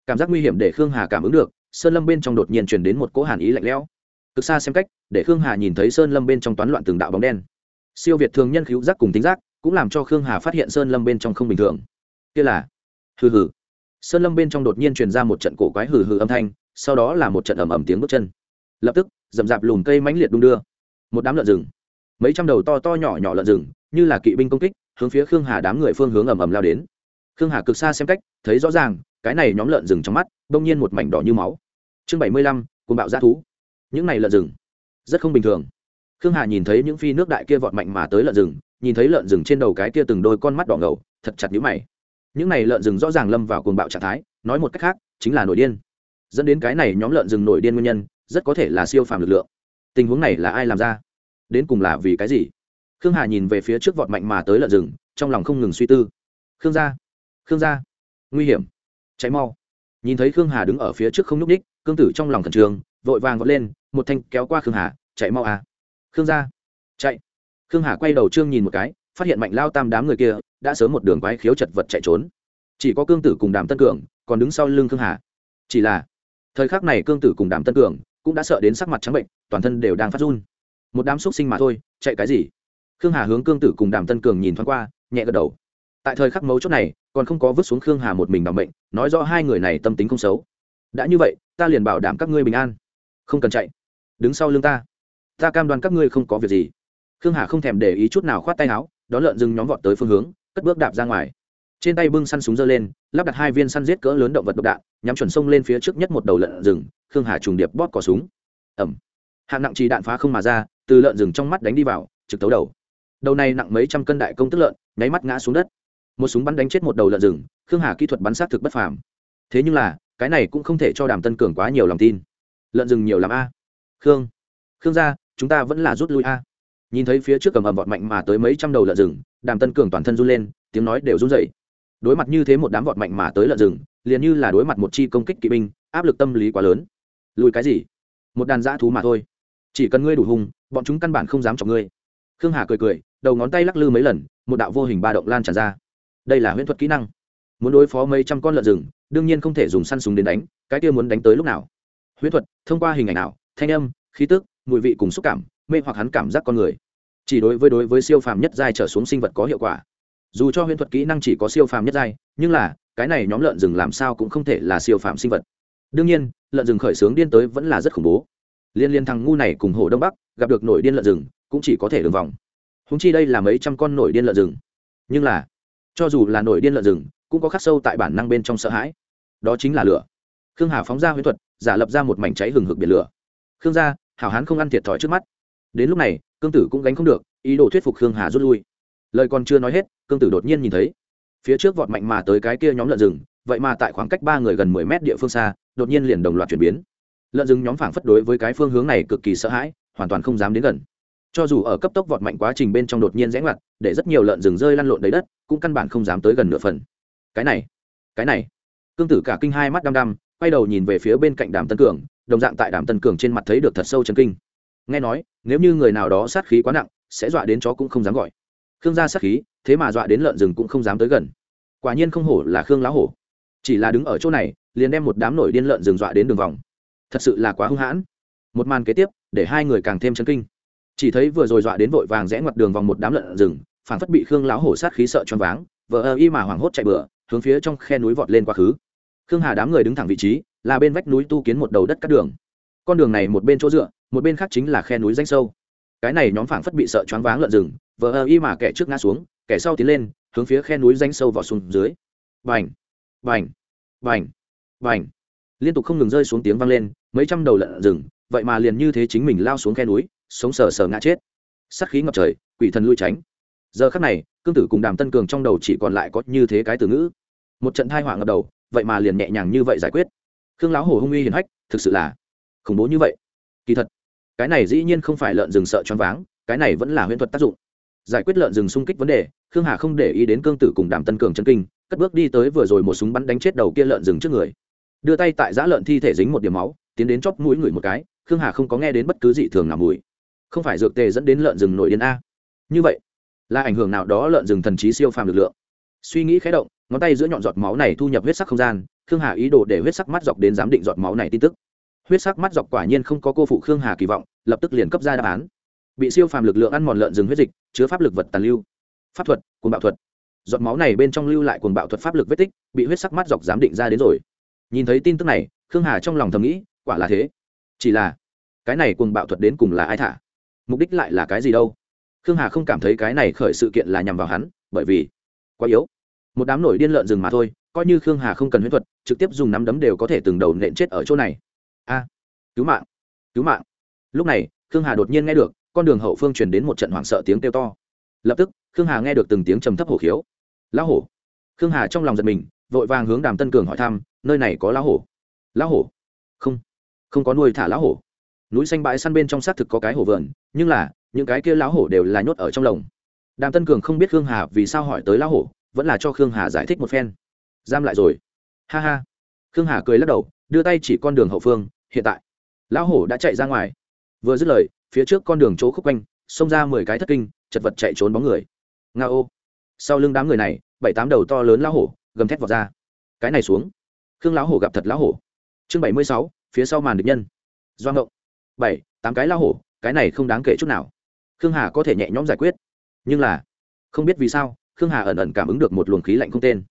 Cảm giác nguy hiểm để khương hà cảm ứng được, sơn lâm bên trong đột nhiên chuyển đến một cỗ hàn ý lạnh lẽo. Cực xa xem cách, để khương hà nhìn thấy sơn lâm bên trong toán loạn từng đạo bóng đen. Siêu việt thường nhân cứu giác cùng tính giác, cũng làm cho khương hà phát hiện sơn lâm bên trong không bình thường. Kia là, hừ hừ. Sơn lâm bên trong đột nhiên truyền ra một trận cổ quái hừ hừ âm thanh, sau đó là một trận ầm ầm tiếng bước chân. Lập tức, rậm rạp lùm cây mãnh liệt đung đưa. Một đám lợn rừng, mấy trăm đầu to to nhỏ nhỏ lợn rừng, như là kỵ binh công kích hướng phía khương hà đám người phương hướng ầm ầm lao đến. Khương hà cực xa xem cách, thấy rõ ràng, cái này nhóm lợn rừng trong mắt đông nhiên một mảnh đỏ như máu. Chương bảy mươi lăm cùng bạo g thú. Những này lợn rừng, rất không bình thường. Khương hà nhìn thấy những phi nước đại kia vọt mạnh mà tới lợn rừng, nhìn thấy lợn rừng trên đầu cái kia từng đôi con mắt đỏ ngầu, thật chặt nhũ mày. Những này lợn rừng rõ ràng lâm vào cuồng bạo trạng thái, nói một cách khác, chính là nổi điên. Dẫn đến cái này nhóm lợn rừng nổi điên nguyên nhân, rất có thể là siêu phàm lực lượng. Tình huống này là ai làm ra? Đến cùng là vì cái gì? Khương hà nhìn về phía trước vọt mạnh mà tới lợn rừng, trong lòng không ngừng suy tư. Khương gia khương gia, nguy hiểm, cháy mau. Nhìn thấy khương hà đứng ở phía trước không n ú c ních, cương tử trong lòng thần trường vội vàng vọt lên, một thanh kéo qua khương hà, chạy mau à. Khương gia, chạy. Khương hà quay đầu trương nhìn một cái, phát hiện mạnh lao tam đám người kia, đã sớm một đường quái khiếu chật vật chạy trốn. Chỉ có cương tử cùng đàm tân cường, còn đứng sau lưng khương hà. Chỉ là, thời khắc này cương tử cùng đàm tân cường, cũng đã sợ đến sắc mặt trắng bệnh, toàn thân đều đang phát run. Một đám xúc sinh mà thôi, chạy cái gì? Khương hà hướng cương tử cùng đàm tân cường nhìn thoáng qua, nhẹ gật đầu. Tại thời khắc mấu chốt này, còn không có vứt xuống khương hà một mình bằng bệnh nói rõ hai người này tâm tính không xấu. Đã như vậy, ta liền bảo đảm các ngươi bình an. Không cần chạy. Đứng sau lưng ta. Ta cam đoan các ngươi không có việc gì. Khương hà không thèm để ý chút nào khoát tay áo đón lợn rừng nhóm vọt tới phương hướng, cất bước đạp ra ngoài. Trên tay bưng săn súng dơ lên, lắp đặt hai viên săn giết cỡ lớn động vật độc đạn, nhắm chuẩn sông lên phía trước nhất một đầu lợn rừng, khương hà trùng điệp bóp cỏ súng. Ẩm hạng nặng trì đạn phá không mà ra, từ lợn rừng trong mắt đánh đi vào, trực tấu đầu đầu này nặng mấy trăm cân đại công tức lợn, nháy mắt ngã xuống đất. Một súng bắn đánh chết một đầu lợn rừng, khương hà kỹ thuật bắn sát thực bất phàm. Thế nhưng là, cái này cũng không thể cho đàm tân cường quá nhiều lòng tin. Lợn rừng nhiều làm a. Khương khương gia, chúng ta vẫn là rút lui a. Nhìn thấy phía trước cầm ầm vọt mạnh mà tới mấy trăm đầu lợn rừng, đàm tân cường toàn thân run lên, tiếng nói đều run rẩy. Đối mặt như thế một đám vọt mạnh mà tới lợn rừng, liền như là đối mặt một chi công kích kỵ binh, áp lực tâm lý quá lớn. Lùi cái gì? Một đàn dã thú mà thôi. Chỉ cần ngươi đủ hùng bọn chúng căn bản không dám chọc ngươi. Khương hà cười cười đầu ngón tay lắc lư mấy lần, một đạo vô hình ba động lan tràn ra. Đây là huyễn thuật kỹ năng. Muốn đối phó mấy trăm con lợn rừng, đương nhiên không thể dùng săn súng đến đánh, cái kia muốn đánh tới lúc nào? Huyễn thuật, thông qua hình ảnh nào thanh âm, khí tức, mùi vị cùng xúc cảm, mê hoặc hắn cảm giác con người. Chỉ đối với đối với siêu phàm nhất giai trở xuống sinh vật có hiệu quả. Dù cho huyễn thuật kỹ năng chỉ có siêu phàm nhất giai, nhưng là, cái này nhóm lợn rừng làm sao cũng không thể là siêu phàm sinh vật. Đương nhiên, lợn rừng khởi xướng điên tới vẫn là rất khủng bố. Liên liên thằng ngu này cùng hồ đông bắc, gặp được nổi điên lợn rừng, cũng chỉ có thể đường vòng húng chi đây là mấy trăm con nổi điên lợn rừng. Nhưng là, cho dù là nổi điên lợn rừng, cũng có khắc sâu tại bản năng bên trong sợ hãi. Đó chính là lửa. Khương hà phóng ra huyễn thuật, giả lập ra một mảnh cháy hừng hực biển lửa. Khương gia, hảo hán không ăn thiệt thòi trước mắt. Đến lúc này, cương tử cũng gánh không được, ý đồ thuyết phục khương hà rút lui. Lời còn chưa nói hết, cương tử đột nhiên nhìn thấy, phía trước vọt mạnh mà tới cái kia nhóm lợn rừng, vậy mà tại khoảng cách ba người gần mười mét địa phương xa, đột nhiên liền đồng loạt chuyển biến. Lợn rừng nhóm phảng phất đối với cái phương hướng này cực kỳ sợ hãi, hoàn toàn không dám đến gần cho dù ở cấp tốc vọt mạnh quá trình bên trong đột nhiên rẽ ngoặt, để rất nhiều lợn rừng rơi lăn lộn đầy đất, cũng căn bản không dám tới gần nửa phần. Cái này cái này. Cương tử cả kinh hai mắt đăm đăm, quay đầu nhìn về phía bên cạnh đàm tân cường, đồng dạng tại đàm tân cường trên mặt thấy được thật sâu chân kinh. Nghe nói, nếu như người nào đó sát khí quá nặng, sẽ dọa đến chó cũng không dám gọi. Khương gia sát khí, thế mà dọa đến lợn rừng cũng không dám tới gần. Quả nhiên không hổ là khương lão hổ. Chỉ là đứng ở chỗ này, liền đem một đám nổi điên lợn rừng dọa đến đường vòng. Thật sự là quá hung hãn. Một màn kế tiếp, để hai người càng thêm chân kinh chỉ thấy vừa rồi dọa đến vội vàng rẽ ngoặt đường vòng một đám lợn rừng, phảng phất bị khương lão hổ sát khí sợ choáng váng vợ ơ y mà hoảng hốt chạy bừa, hướng phía trong khe núi vọt lên quá khứ. Khương hà đám người đứng thẳng vị trí, là bên vách núi tu kiến một đầu đất cắt đường. Con đường này một bên chỗ dựa, một bên khác chính là khe núi danh sâu. Cái này nhóm phảng phất bị sợ choáng váng lợn rừng vợ ơ y mà kẻ trước ngã xuống, kẻ sau tiến lên, hướng phía khe núi danh sâu vào xuống dưới. Vành vành vành vành liên tục không ngừng rơi xuống tiếng vang lên, mấy trăm đầu lợn rừng, vậy mà liền như thế chính mình lao xuống khe núi sống sờ sờ ngã chết. Sắc khí ngập trời, quỷ thần lui tránh. Giờ khắc này, cương tử cùng đàm tân cường trong đầu chỉ còn lại có như thế cái từ ngữ. Một trận thai họa ngập đầu, vậy mà liền nhẹ nhàng như vậy giải quyết. Khương lão hổ hung uy hiền hách, thực sự là khủng bố như vậy. Kỳ thật, cái này dĩ nhiên không phải lợn rừng sợ choáng váng, cái này vẫn là huyễn thuật tác dụng. Giải quyết lợn rừng xung kích vấn đề, khương hà không để ý đến cương tử cùng đàm tân cường chân kinh, cất bước đi tới vừa rồi một súng bắn đánh chết đầu kia lợn rừng trước người. Đưa tay tại giã lợn thi thể dính một điểm máu, tiến đến chóp mũi người một cái, khương hà không có nghe đến bất cứ dị thường nào mùi không phải dược tề dẫn đến lợn rừng nổi điên a. Như vậy, là ảnh hưởng nào đó lợn rừng thần trí siêu phàm lực lượng? Suy nghĩ khé động, ngón tay giữa nhọn giọt máu này thu nhập huyết sắc không gian, khương hà ý đồ để huyết sắc mắt dọc đến giám định giọt máu này tin tức. Huyết sắc mắt dọc quả nhiên không có cô phụ khương hà kỳ vọng, lập tức liền cấp ra đáp án. Bị siêu phàm lực lượng ăn mòn lợn rừng huyết dịch, chứa pháp lực vật tàn lưu. Pháp thuật, cuồng bạo thuật. Giọt máu này bên trong lưu lại cuồng bạo thuật pháp lực vết tích, bị huyết sắc mắt dọc giám định ra đến rồi. Nhìn thấy tin tức này, khương hà trong lòng thầm nghĩ, quả là thế. Chỉ là, cái này cuồng bạo thuật đến cùng là ai thả? Mục đích lại là cái gì đâu? Khương hà không cảm thấy cái này khởi sự kiện là nhằm vào hắn, bởi vì quá yếu. Một đám nổi điên lợn rừng mà thôi, coi như khương hà không cần huyễn thuật, trực tiếp dùng nắm đấm đều có thể từng đầu nện chết ở chỗ này. A, cứu mạng cứu mạng. Lúc này, khương hà đột nhiên nghe được, con đường hậu phương truyền đến một trận hoảng sợ tiếng kêu to. Lập tức, khương hà nghe được từng tiếng trầm thấp hổ khiếu. Lão hổ. Khương hà trong lòng giật mình, vội vàng hướng đàm tân cường hỏi thăm, nơi này có lão hổ? Lão hổ? Không không có nuôi thả lão hổ. Núi xanh bãi săn bên trong xác thực có cái hổ vườn nhưng là, những cái kia lão hổ đều là nhốt ở trong lồng. Đàm tân cường không biết khương hà vì sao hỏi tới lão hổ, vẫn là cho khương hà giải thích một phen. Giam lại rồi. Ha ha. Khương hà cười lắc đầu, đưa tay chỉ con đường hậu phương, hiện tại. Lão hổ đã chạy ra ngoài. Vừa dứt lời, phía trước con đường chỗ khúc quanh, xông ra mười cái thất kinh, chật vật chạy trốn bóng người. Nga ô. Sau lưng đám người này, bảy tám đầu to lớn lão hổ, gầm thét vọt ra. Cái này xuống. Khương lão hổ gặp thật lão hổ. Chương bảy mươi sáu, phía sau màn địch nhân. Doang ngộng. Bảy, tám cái lão hổ cái này không đáng kể chút nào. Khương hà có thể nhẹ nhõm giải quyết. Nhưng là, không biết vì sao, khương hà ẩn ẩn cảm ứng được một luồng khí lạnh không tên.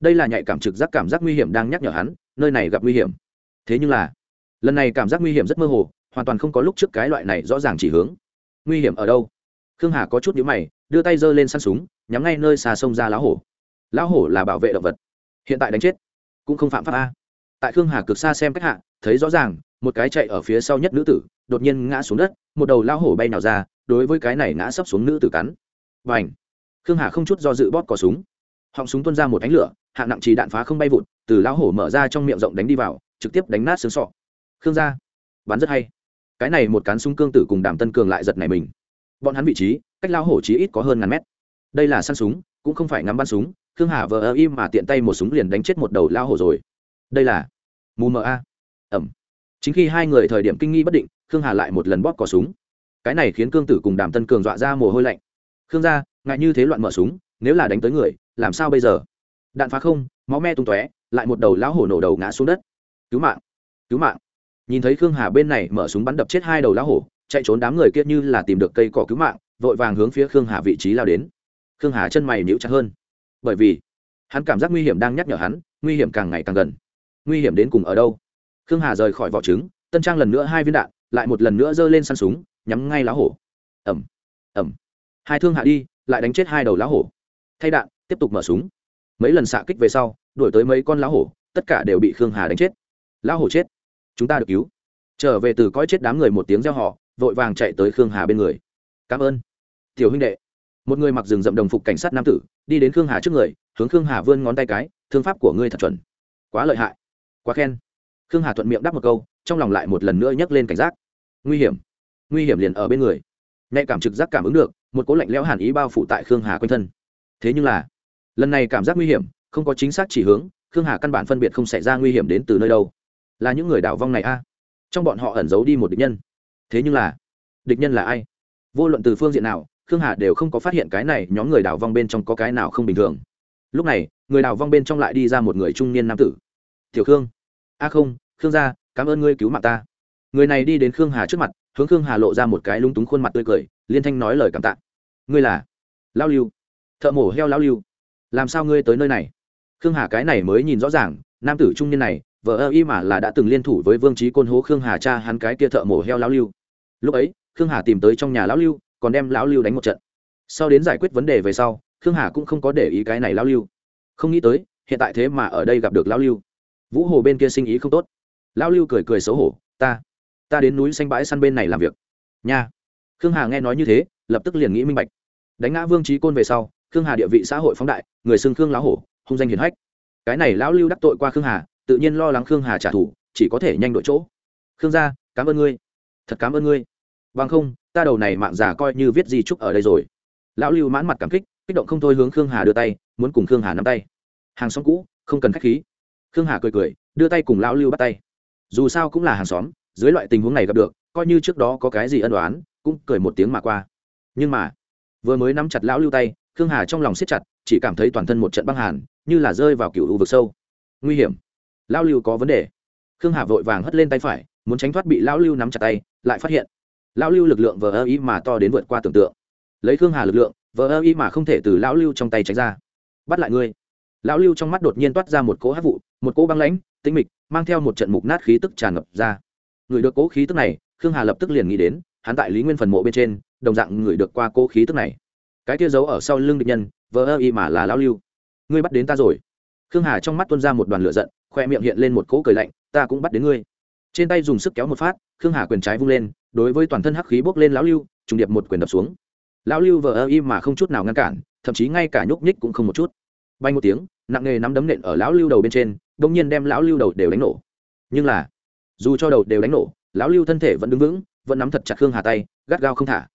Đây là nhạy cảm trực giác cảm giác nguy hiểm đang nhắc nhở hắn, nơi này gặp nguy hiểm. Thế nhưng là, lần này cảm giác nguy hiểm rất mơ hồ, hoàn toàn không có lúc trước cái loại này rõ ràng chỉ hướng. Nguy hiểm ở đâu? Khương hà có chút nhữ mày, đưa tay giơ lên săn súng, nhắm ngay nơi xà sông ra lão hổ. Lão hổ là bảo vệ động vật. Hiện tại đánh chết, cũng không phạm pháp a. Tại khương hà cực xa xem cách hạ, thấy rõ ràng, một cái chạy ở phía sau nhất nữ tử, đột nhiên ngã xuống đất một đầu lao hổ bay nào ra, đối với cái này ngã sấp xuống nữ tử cắn. Và h khương hà không chút do dự bóp cò súng. Họng súng tuôn ra một ánh lửa, hạng nặng trì đạn phá không bay vụt, từ lao hổ mở ra trong miệng rộng đánh đi vào, trực tiếp đánh nát xương sọ. Khương gia, bắn rất hay. Cái này một cán súng cương tử cùng đàm tân cường lại giật này mình. Bọn hắn vị trí, cách lao hổ chí ít có hơn ngàn mét. Đây là săn súng, cũng không phải ngắm bắn súng, khương hà vờ ơ im mà tiện tay một súng liền đánh chết một đầu lao hổ rồi. Đây là mù mờ a. Ẩm. Chính khi hai người thời điểm kinh nghi bất định khương hà lại một lần bóp cò súng. Cái này khiến cương tử cùng đàm tân cường dọa ra mồ hôi lạnh. Khương gia, ngại như thế loạn mở súng, nếu là đánh tới người, làm sao bây giờ? Đạn phá không, máu me tung tóe, lại một đầu lão hổ nổ đầu ngã xuống đất. Cứu mạng cứu mạng. Nhìn thấy khương hà bên này mở súng bắn đập chết hai đầu lão hổ, chạy trốn đám người kia như là tìm được cây cỏ cứu mạng, vội vàng hướng phía khương hà vị trí lao đến. Khương hà chân mày níu chặt hơn. Bởi vì, hắn cảm giác nguy hiểm đang nhắc nhở hắn, nguy hiểm càng ngày càng gần. Nguy hiểm đến cùng ở đâu? Khương hà rời khỏi vỏ trứng, tân trang lần nữa hai viên đạn lại một lần nữa giơ lên săn súng, nhắm ngay lá hổ. Ẩm ẩm hai thương hạ đi, lại đánh chết hai đầu lá hổ. Thay đạn, tiếp tục mở súng. Mấy lần xạ kích về sau, đuổi tới mấy con lá hổ, tất cả đều bị khương hà đánh chết. Lá hổ chết. Chúng ta được cứu. Trở về từ coi chết đám người một tiếng reo họ vội vàng chạy tới khương hà bên người. Cảm ơn. Tiểu huynh đệ. Một người mặc rừng rậm đồng phục cảnh sát nam tử, đi đến khương hà trước người, hướng khương hà vươn ngón tay cái, thương pháp của ngươi thật chuẩn. Quá lợi hại. Quá khen. Khương hà thuận miệng đáp một câu, trong lòng lại một lần nữa nhấc lên cảnh giác nguy hiểm. Nguy hiểm liền ở bên người. Nhạy cảm trực giác cảm ứng được, một cố lạnh lẽo hàn ý bao phủ tại khương hà quanh thân. Thế nhưng là, lần này cảm giác nguy hiểm, không có chính xác chỉ hướng, khương hà căn bản phân biệt không xảy ra nguy hiểm đến từ nơi đâu. Là những người đảo vong này a? Trong bọn họ ẩn giấu đi một địch nhân. Thế nhưng là, địch nhân là ai? Vô luận từ phương diện nào, khương hà đều không có phát hiện cái này nhóm người đảo vong bên trong có cái nào không bình thường. Lúc này, người đảo vong bên trong lại đi ra một người trung niên nam tử. Tiểu khương. A không, khương gia, cảm ơn ngươi cứu mạng ta người này đi đến khương hà trước mặt, hướng khương hà lộ ra một cái lung túng khuôn mặt tươi cười, liên thanh nói lời cảm tạ. Ngươi là? Lao lưu. Thợ mổ heo lao lưu. Làm sao ngươi tới nơi này? Khương hà cái này mới nhìn rõ ràng, nam tử trung niên này vợ ơ y mà là đã từng liên thủ với vương trí côn hố khương hà cha hắn cái kia thợ mổ heo lao lưu. Lúc ấy, khương hà tìm tới trong nhà lão lưu, còn đem lão lưu đánh một trận. Sau đến giải quyết vấn đề về sau, khương hà cũng không có để ý cái này lão lưu. Không nghĩ tới, hiện tại thế mà ở đây gặp được lão lưu. Vũ hồ bên kia sinh ý không tốt. Lão lưu cười cười xấu hổ, ta ta đến núi xanh bãi săn bên này làm việc. Nha. Khương hà nghe nói như thế, lập tức liền nghĩ minh bạch. Đánh ngã vương trí côn về sau, khương hà địa vị xã hội phóng đại, người xưng khương lão hổ, hung danh hiền hách. Cái này lão lưu đắc tội qua khương hà, tự nhiên lo lắng khương hà trả thù, chỉ có thể nhanh đội chỗ. Khương gia, cảm ơn ngươi. Thật cảm ơn ngươi. Bằng không, ta đầu này mạng già coi như viết di trúc ở đây rồi. Lão lưu mãn mặt cảm kích kích động không thôi hướng khương hà đưa tay, muốn cùng khương hà nắm tay. Hàng xóm cũ, không cần k h á c h khí. Khương hà cười cười, đưa tay cùng lão lưu bắt tay. Dù sao cũng là hàng xóm dưới loại tình huống này gặp được, coi như trước đó có cái gì ân đoán cũng cười một tiếng mà qua. Nhưng mà, vừa mới nắm chặt lão lưu tay, khương hà trong lòng siết chặt, chỉ cảm thấy toàn thân một trận băng hàn, như là rơi vào cựu u vực sâu. Nguy hiểm. Lão lưu có vấn đề. Khương hà vội vàng hất lên tay phải, muốn tránh thoát bị lão lưu nắm chặt tay, lại phát hiện. Lão lưu lực lượng vờ ơ ý mà to đến vượt qua tưởng tượng. Lấy khương hà lực lượng, vờ ơ ý mà không thể từ lão lưu trong tay tránh ra. Bắt lại ngươi. Lão lưu trong mắt đột nhiên toát ra một cỗ hát vụ, một cỗ băng lãnh tinh mịch, mang theo một trận mục nát khí tức tràn ngập ra người được cố khí tức này, khương hà lập tức liền nghĩ đến, hắn tại lý nguyên phần mộ bên trên, đồng dạng người được qua cố khí tức này. Cái kia giấu ở sau lưng địch nhân, vờ ơ mà là lão lưu. Ngươi bắt đến ta rồi. Khương hà trong mắt tuôn ra một đoàn lửa giận, khoe miệng hiện lên một cỗ cười lạnh, ta cũng bắt đến ngươi. Trên tay dùng sức kéo một phát, khương hà quyền trái vung lên, đối với toàn thân hắc khí bốc lên lão lưu, trùng điệp một quyền đập xuống. Lão lưu vờ ơ y mà không chút nào ngăn cản, thậm chí ngay cả nhúc nhích cũng không một chút. Bay một tiếng, nặng nề nắm đấm nện ở lão lưu đầu bên trên đ ỗ n g nhiên đem lão lưu đầu đều đánh nổ. Nhưng là dù cho đầu đều đánh nổ, lão lưu thân thể vẫn đứng vững, vẫn nắm thật chặt khương hà tay, gắt gao không thả.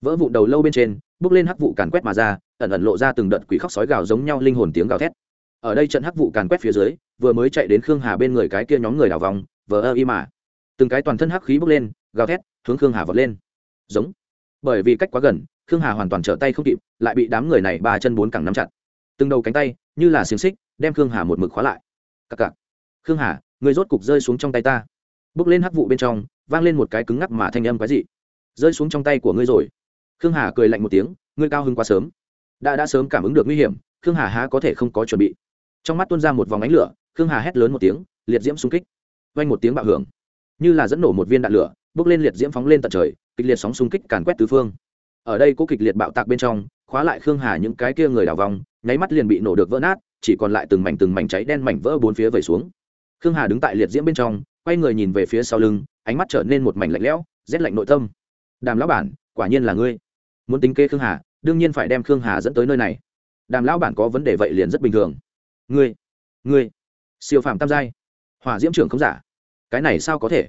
Vỡ vụn đầu lâu bên trên, bước lên hắc vụ càn quét mà ra, ẩn ẩn lộ ra từng đợt quỷ khóc sói gào giống nhau linh hồn tiếng gào thét. Ở đây trận hắc vụ càn quét phía dưới, vừa mới chạy đến khương hà bên người cái kia nhóm người đào vòng, vờ ơ y mà. Từng cái toàn thân hắc khí bốc lên, gào thét, hướng khương hà vọt lên. Giống. Bởi vì cách quá gần, khương hà hoàn toàn trở tay không kịp, lại bị đám người này ba chân bốn cẳng nắm chặt. Từng đầu cánh tay, như là xiềng xích, đem khương hà một mực khóa lại. Cặc cặc. Khương hà, người rốt cục rơi xuống trong tay ta bước lên hắc vụ bên trong, vang lên một cái cứng ngắc mà thanh âm quái dị. Rơi xuống trong tay của ngươi rồi. Khương hà cười lạnh một tiếng, ngươi cao hơn quá sớm. Đã đã sớm cảm ứng được nguy hiểm, khương hà há có thể không có chuẩn bị. Trong mắt tuôn ra một vòng ánh lửa, khương hà hét lớn một tiếng, liệt diễm xung kích. Vang một tiếng bạo hưởng. Như là dẫn nổ một viên đạn lửa, bước lên liệt diễm phóng lên tận trời, kịch liệt sóng xung kích càn quét tứ phương. Ở đây có kịch liệt bạo tạc bên trong, khóa lại khương hà những cái kia người đào vòng, nháy mắt liền bị nổ được vỡ nát, chỉ còn lại từng mảnh từng mảnh cháy đen mảnh vỡ bốn phía vẩy xuống. Khương hà đứng tại liệt diễm bên trong quay người nhìn về phía sau lưng, ánh mắt trở nên một mảnh lạnh lẽo, rét lạnh nội tâm. Đàm lão bản, quả nhiên là ngươi. Muốn tính kê khương hà, đương nhiên phải đem khương hà dẫn tới nơi này. Đàm lão bản có vấn đề vậy liền rất bình thường. Ngươi ngươi, siêu phạm tam giai, hỏa diễm trưởng không giả. Cái này sao có thể?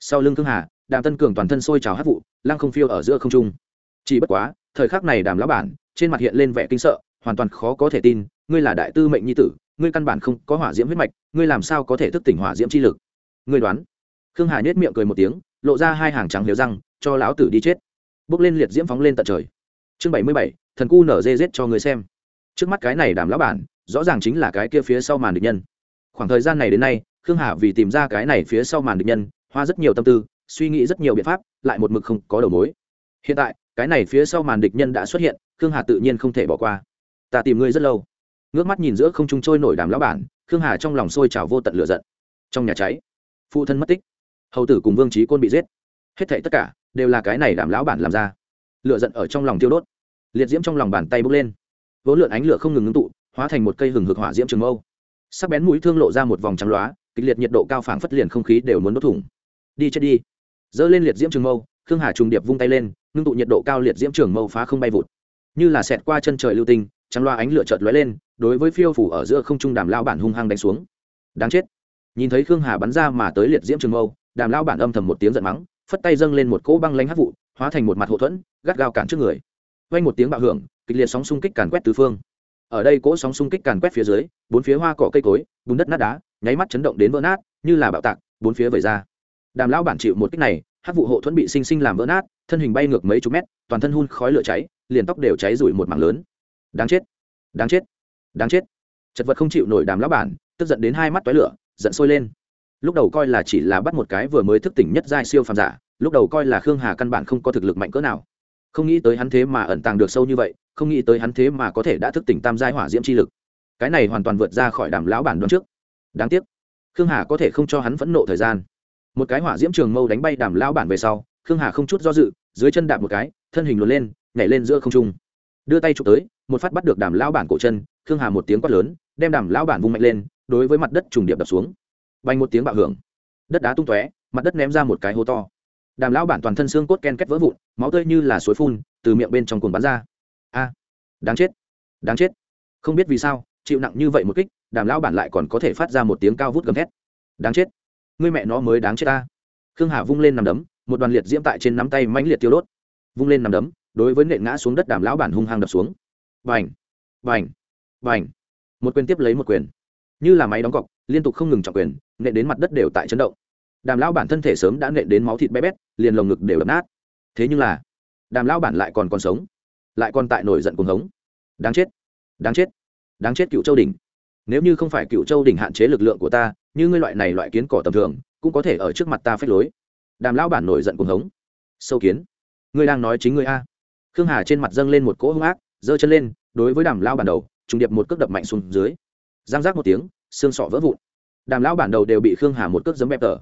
Sau lưng khương hà, đàm tân cường toàn thân sôi trào hát vụ, lăng không phiêu ở giữa không trung. Chỉ bất quá, thời khắc này đàm lão bản, trên mặt hiện lên vẻ kinh sợ, hoàn toàn khó có thể tin, ngươi là đại tư mệnh nhi tử, ngươi căn bản không có hỏa diễm huyết mạch, ngươi làm sao có thể thức tỉnh hỏa diễm chi lực? Ngươi đoán. Khương hà nhếch miệng cười một tiếng, lộ ra hai hàng trắng liều răng, cho lão tử đi chết. Bước lên liệt diễm phóng lên tận trời. Chương bảy mươi bảy, thần cu nở dê rết cho người xem. Trước mắt cái này đàm lão bản, rõ ràng chính là cái kia phía sau màn địch nhân. Khoảng thời gian này đến nay, khương hà vì tìm ra cái này phía sau màn địch nhân, hoa rất nhiều tâm tư, suy nghĩ rất nhiều biện pháp, lại một mực không có đầu mối. Hiện tại, cái này phía sau màn địch nhân đã xuất hiện, khương hà tự nhiên không thể bỏ qua. Ta tìm ngươi rất lâu. Ngước mắt nhìn giữa không trung trôi nổi đàm lão bản, khương hà trong lòng sôi trào vô tận lửa giận. Trong nhà cháy phụ thân mất tích, hầu tử cùng vương trí côn bị giết. Hết thảy tất cả đều là cái này đảm lão bản làm ra. Lửa giận ở trong lòng tiêu đốt, liệt diễm trong lòng bàn tay bốc lên. Vốn lượn ánh lửa không ngừng ngưng tụ, hóa thành một cây hừng hực hỏa diễm trường mâu. Sắc bén mũi thương lộ ra một vòng trắng loá, kịch liệt nhiệt độ cao phảng phất liền không khí đều muốn đốt thủng. Đi chết đi. Dơ lên liệt diễm trường mâu, khương hà trùng điệp vung tay lên, ngưng tụ nhiệt độ cao liệt diễm trường mâu phá không bay vụt. Như là xẹt qua chân trời lưu tinh, trắng loa ánh lửa chợt lóe lên, đối với phiêu phủ ở giữa không trung đàm lao bản hung hăng đánh xuống. Đáng chết nhìn thấy khương hà bắn ra mà tới liệt diễm trường mâu, đàm lao bản âm thầm một tiếng giận mắng, phất tay dâng lên một cỗ băng lanh hát vụ, hóa thành một mặt hậu thuẫn, gắt gao cản trước người. Vay một tiếng bạo hưởng, kịch liệt sóng xung kích càn quét tứ phương. Ở đây cỗ sóng xung kích càn quét phía dưới, bốn phía hoa cỏ cây cối, bùn đất nát đá, nháy mắt chấn động đến vỡ nát, như là bạo tạc, bốn phía vẩy ra. Đàm lão bản chịu một kích này hát vụ hộ thuẫn bị sinh sinh làm vỡ nát, thân hình bay ngược mấy chục mét, toàn thân hun khói lửa cháy, liền tóc đều cháy rủi một mảng lớn. Đáng chết! Đáng chết! Đáng chết! Chật vật không chịu nổi đàm lão bản, tức giận đến hai mắt toái lửa giận sôi lên. Lúc đầu coi là chỉ là bắt một cái vừa mới thức tỉnh nhất giai siêu phàm giả, lúc đầu coi là khương hà căn bản không có thực lực mạnh cỡ nào. Không nghĩ tới hắn thế mà ẩn tàng được sâu như vậy, không nghĩ tới hắn thế mà có thể đã thức tỉnh tam giai hỏa diễm chi lực. Cái này hoàn toàn vượt ra khỏi đàm lão bản đoán trước. Đáng tiếc, khương hà có thể không cho hắn phẫn nộ thời gian. Một cái hỏa diễm trường mâu đánh bay đàm lão bản về sau, khương hà không chút do dự, dưới chân đạp một cái, thân hình luồn lên, nhảy lên giữa không trung. Đưa tay chụp tới, một phát bắt được đàm lão bản cổ chân, khương hà một tiếng quát lớn, đem đàm lão bản vung mạnh lên đối với mặt đất trùng điệp đập xuống. Bay một tiếng bạo hưởng. Đất đá tung tóe, mặt đất ném ra một cái hố to. Đàm lão bản toàn thân xương cốt ken két vỡ vụn, máu tươi như là suối phun, từ miệng bên trong cuồng bắn ra. A! Đáng chết! Đáng chết! Không biết vì sao, chịu nặng như vậy một kích, đàm lão bản lại còn có thể phát ra một tiếng cao vút gầm thét. Đáng chết! Ngươi mẹ nó mới đáng chết ta. Khương hà vung lên nằm đấm, một đoàn liệt diễm tại trên nắm tay mãnh liệt tiêu đốt. Vung lên nằm đấm, đối với nện ngã xuống đất đàm lão bản hung hăng đập xuống. Vành vành vành một quyền tiếp lấy một quyền như là máy đóng cọc, liên tục không ngừng trọng quyền, nện đến mặt đất đều tại chấn động. Đàm lão bản thân thể sớm đã nện đến máu thịt bé bét, liền lồng ngực đều đập nát. Thế nhưng là, đàm lão bản lại còn còn sống, lại còn tại nổi giận cuồng hống. Đáng chết đáng chết đáng chết cựu châu đình nếu như không phải cựu châu đình hạn chế lực lượng của ta, như ngươi loại này loại kiến cỏ tầm thường, cũng có thể ở trước mặt ta phép lối. Đàm lão bản nổi giận cuồng hống. Sâu kiến, ngươi đang nói chính ngươi a. Khương hà trên mặt dâng lên một cỗ hung ác, giơ chân lên, đối với đàm lão bản đầu, trùng điệp một cước đập mạnh xuống dưới giang giác một tiếng, xương sọ vỡ vụn. Đàm lão bản đầu đều bị khương hà một cước giấm bẹp tờ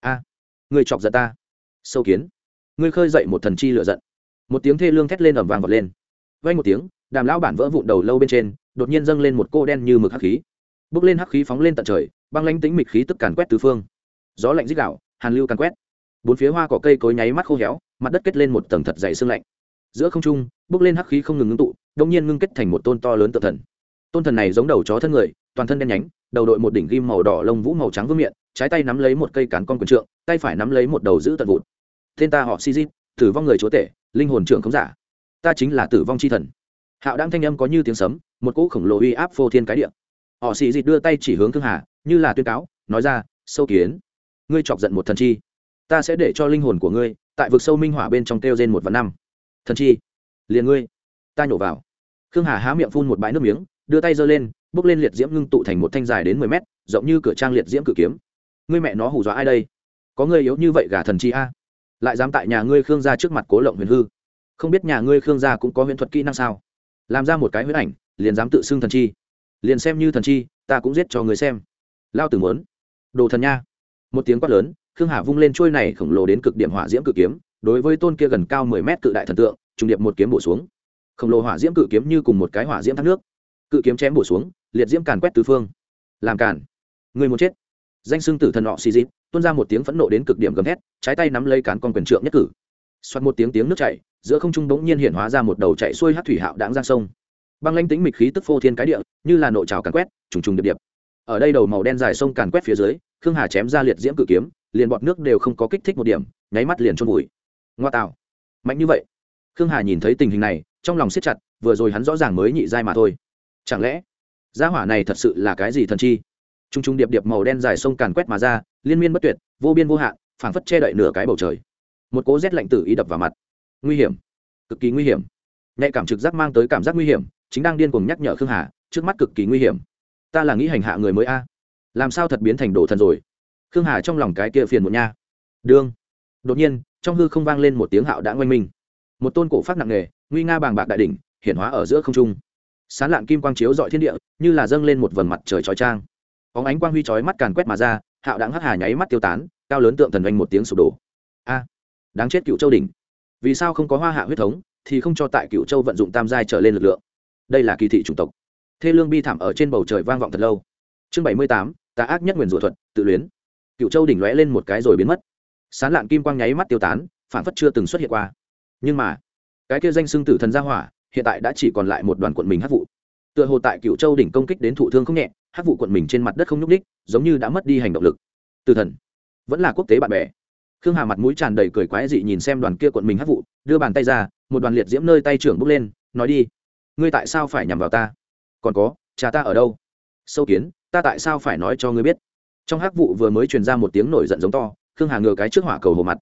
a người chọc giận ta. Sâu kiến. Ngươi khơi dậy một thần chi lựa giận. Một tiếng thê lương thét lên ẩm vàng vọt lên. Vay một tiếng, đàm lão bản vỡ vụn đầu lâu bên trên, đột nhiên dâng lên một cô đen như mực hắc khí. Bước lên hắc khí phóng lên tận trời, băng lánh tính mịch khí tức càn quét tứ phương. Gió lạnh dích đạo hàn lưu càn quét. Bốn phía hoa cỏ cây cối nháy mắt khô héo, mặt đất kết lên một tầng thật dày sương lạnh. Giữa không trung, bước lên hắc khí không ngừng ngưng tụ đông nhiên ngưng kết thành một tôn to lớn tự thần. Tôn thần này giống đầu chó thân người toàn thân đen nhánh, đầu đội một đỉnh ghim màu đỏ lông vũ màu trắng vương miệng trái tay nắm lấy một cây cán con quần trượng, tay phải nắm lấy một đầu giữ tận vụt tên ta họ si di tử vong người chúa tể, linh hồn trưởng không giả. Ta chính là tử vong c h i thần. Hạo đang thanh âm có như tiếng sấm, một cỗ khổng lồ uy áp phô thiên cái địa. Họ xì dịt đưa tay chỉ hướng thương hà, như là tuyên cáo, nói ra, sâu kiến, ngươi chọc giận một thần chi. Ta sẽ để cho linh hồn của ngươi tại vực sâu minh hỏa bên trong kêu trên một vạn năm. Thần chi, liền ngươi, ta nhổ vào. Khương hà há miệng phun một bãi nước miếng, đưa tay giơ lên bước lên liệt diễm ngưng tụ thành một thanh dài đến mười mét, rộng như cửa trang liệt diễm cự kiếm. Ngươi mẹ nó hù dọa ai đây? Có ngươi yếu như vậy gả thần chi a? Lại dám tại nhà ngươi khương gia trước mặt cố lộng huyền hư? Không biết nhà ngươi khương gia cũng có huyền thuật kỹ năng sao? Làm ra một cái huyễn ảnh, liền dám tự xưng thần chi. Liền xem như thần chi, ta cũng giết cho người xem. Lao tử muốn. Đồ thần nha. Một tiếng quát lớn, khương hà vung lên trôi này khổng lồ đến cực điểm hỏa diễm cự kiếm, đối với tôn kia gần cao mười mét cự đại thần tượng, trùng điệp một kiếm bổ xuống. Khổng lồ hỏa diễm cự kiếm như cùng một cái hỏa diễm thác nước. Cự kiếm chém bổ xuống liệt diễm càn quét tứ phương. Làm càn. Người muốn chết. Danh xưng tử thần họ xì dịp, tuôn ra một tiếng phẫn nộ đến cực điểm gầm thét, trái tay nắm lấy cán con quyền trượng nhất cử. Xoát một tiếng tiếng nước chảy, giữa không trung bỗng nhiên hiện hóa ra một đầu chạy xuôi hát thủy hạo đáng giang sông. Băng lanh tính mịch khí tức phô thiên cái địa, như là nội trào càn quét, trùng trùng điệp điệp. Ở đây đầu màu đen dài sông càn quét phía dưới, khương hà chém ra liệt diễm cự kiếm, liền bọt nước đều không có kích thích một điểm, nháy mắt liền trôn vùi. Ngoa tạo. Mạnh như vậy. Khương hà nhìn thấy tình hình này, trong lòng siết chặt, vừa rồi hắn rõ ràng mới nhị giai mà thôi. Chẳng lẽ gia hỏa này thật sự là cái gì thần chi? T r u n g t r u n g điệp điệp màu đen dài sông càn quét mà ra, liên miên bất tuyệt, vô biên vô hạn, phảng phất che đậy nửa cái bầu trời. Một cố rét lạnh tử ý đập vào mặt. Nguy hiểm. Cực kỳ nguy hiểm. Nhạy cảm trực giác mang tới cảm giác nguy hiểm, chính đang điên cuồng nhắc nhở khương hà, trước mắt cực kỳ nguy hiểm. Ta là nghĩ hành hạ người mới a. Làm sao thật biến thành đồ thần rồi? Khương hà trong lòng cái kia phiền một nha. Đương. Đột nhiên, trong hư không vang lên một tiếng hạo đã ngoanh minh. Một tôn cổ phát nặng nề, nguy nga bàng bạc đại đỉnh, hiển hóa ở giữa không trung sán lạn kim quang chiếu dọi thiên địa, như là dâng lên một vầng mặt trời trói trang óng ánh quang huy chói mắt càn quét mà ra, hạo đáng hắc hà nháy mắt tiêu tán, cao lớn tượng thần oanh một tiếng sụp đổ. A, đáng chết cựu châu đỉnh. Vì sao không có hoa hạ huyết thống, thì không cho tại cựu châu vận dụng tam giai trở lên lực lượng? Đây là kỳ thị chủng tộc. Thê lương bi thảm ở trên bầu trời vang vọng thật lâu. Chương bảy mươi tám, tà ác nhất nguyền rủa thuật, tự luyến. Cựu châu đỉnh lóe lên một cái rồi biến mất. Sán lạn kim quang nháy mắt tiêu tán phản phất chưa từng xuất hiện qua. Nhưng mà, cái kia danh xưng tử thần gia hỏa hiện tại đã chỉ còn lại một đoàn quận mình hát vụ. Tựa hồ tại cựu châu đỉnh công kích đến thụ thương không nhẹ, hát vụ quận mình trên mặt đất không nhúc ních giống như đã mất đi hành động lực. Từ thần, vẫn là quốc tế bạn bè. Khương hà mặt mũi tràn đầy cười quái dị nhìn xem đoàn kia quận mình hát vụ, đưa bàn tay ra, một đoàn liệt diễm nơi tay trưởng bước lên, nói đi. Ngươi tại sao phải nhằm vào ta? Còn có, cha ta ở đâu? Sâu kiến, ta tại sao phải nói cho ngươi biết? Trong hát vụ vừa mới truyền ra một tiếng nổi giận giống to, khương hà ngừa cái trước hỏa cầu hồ mặt.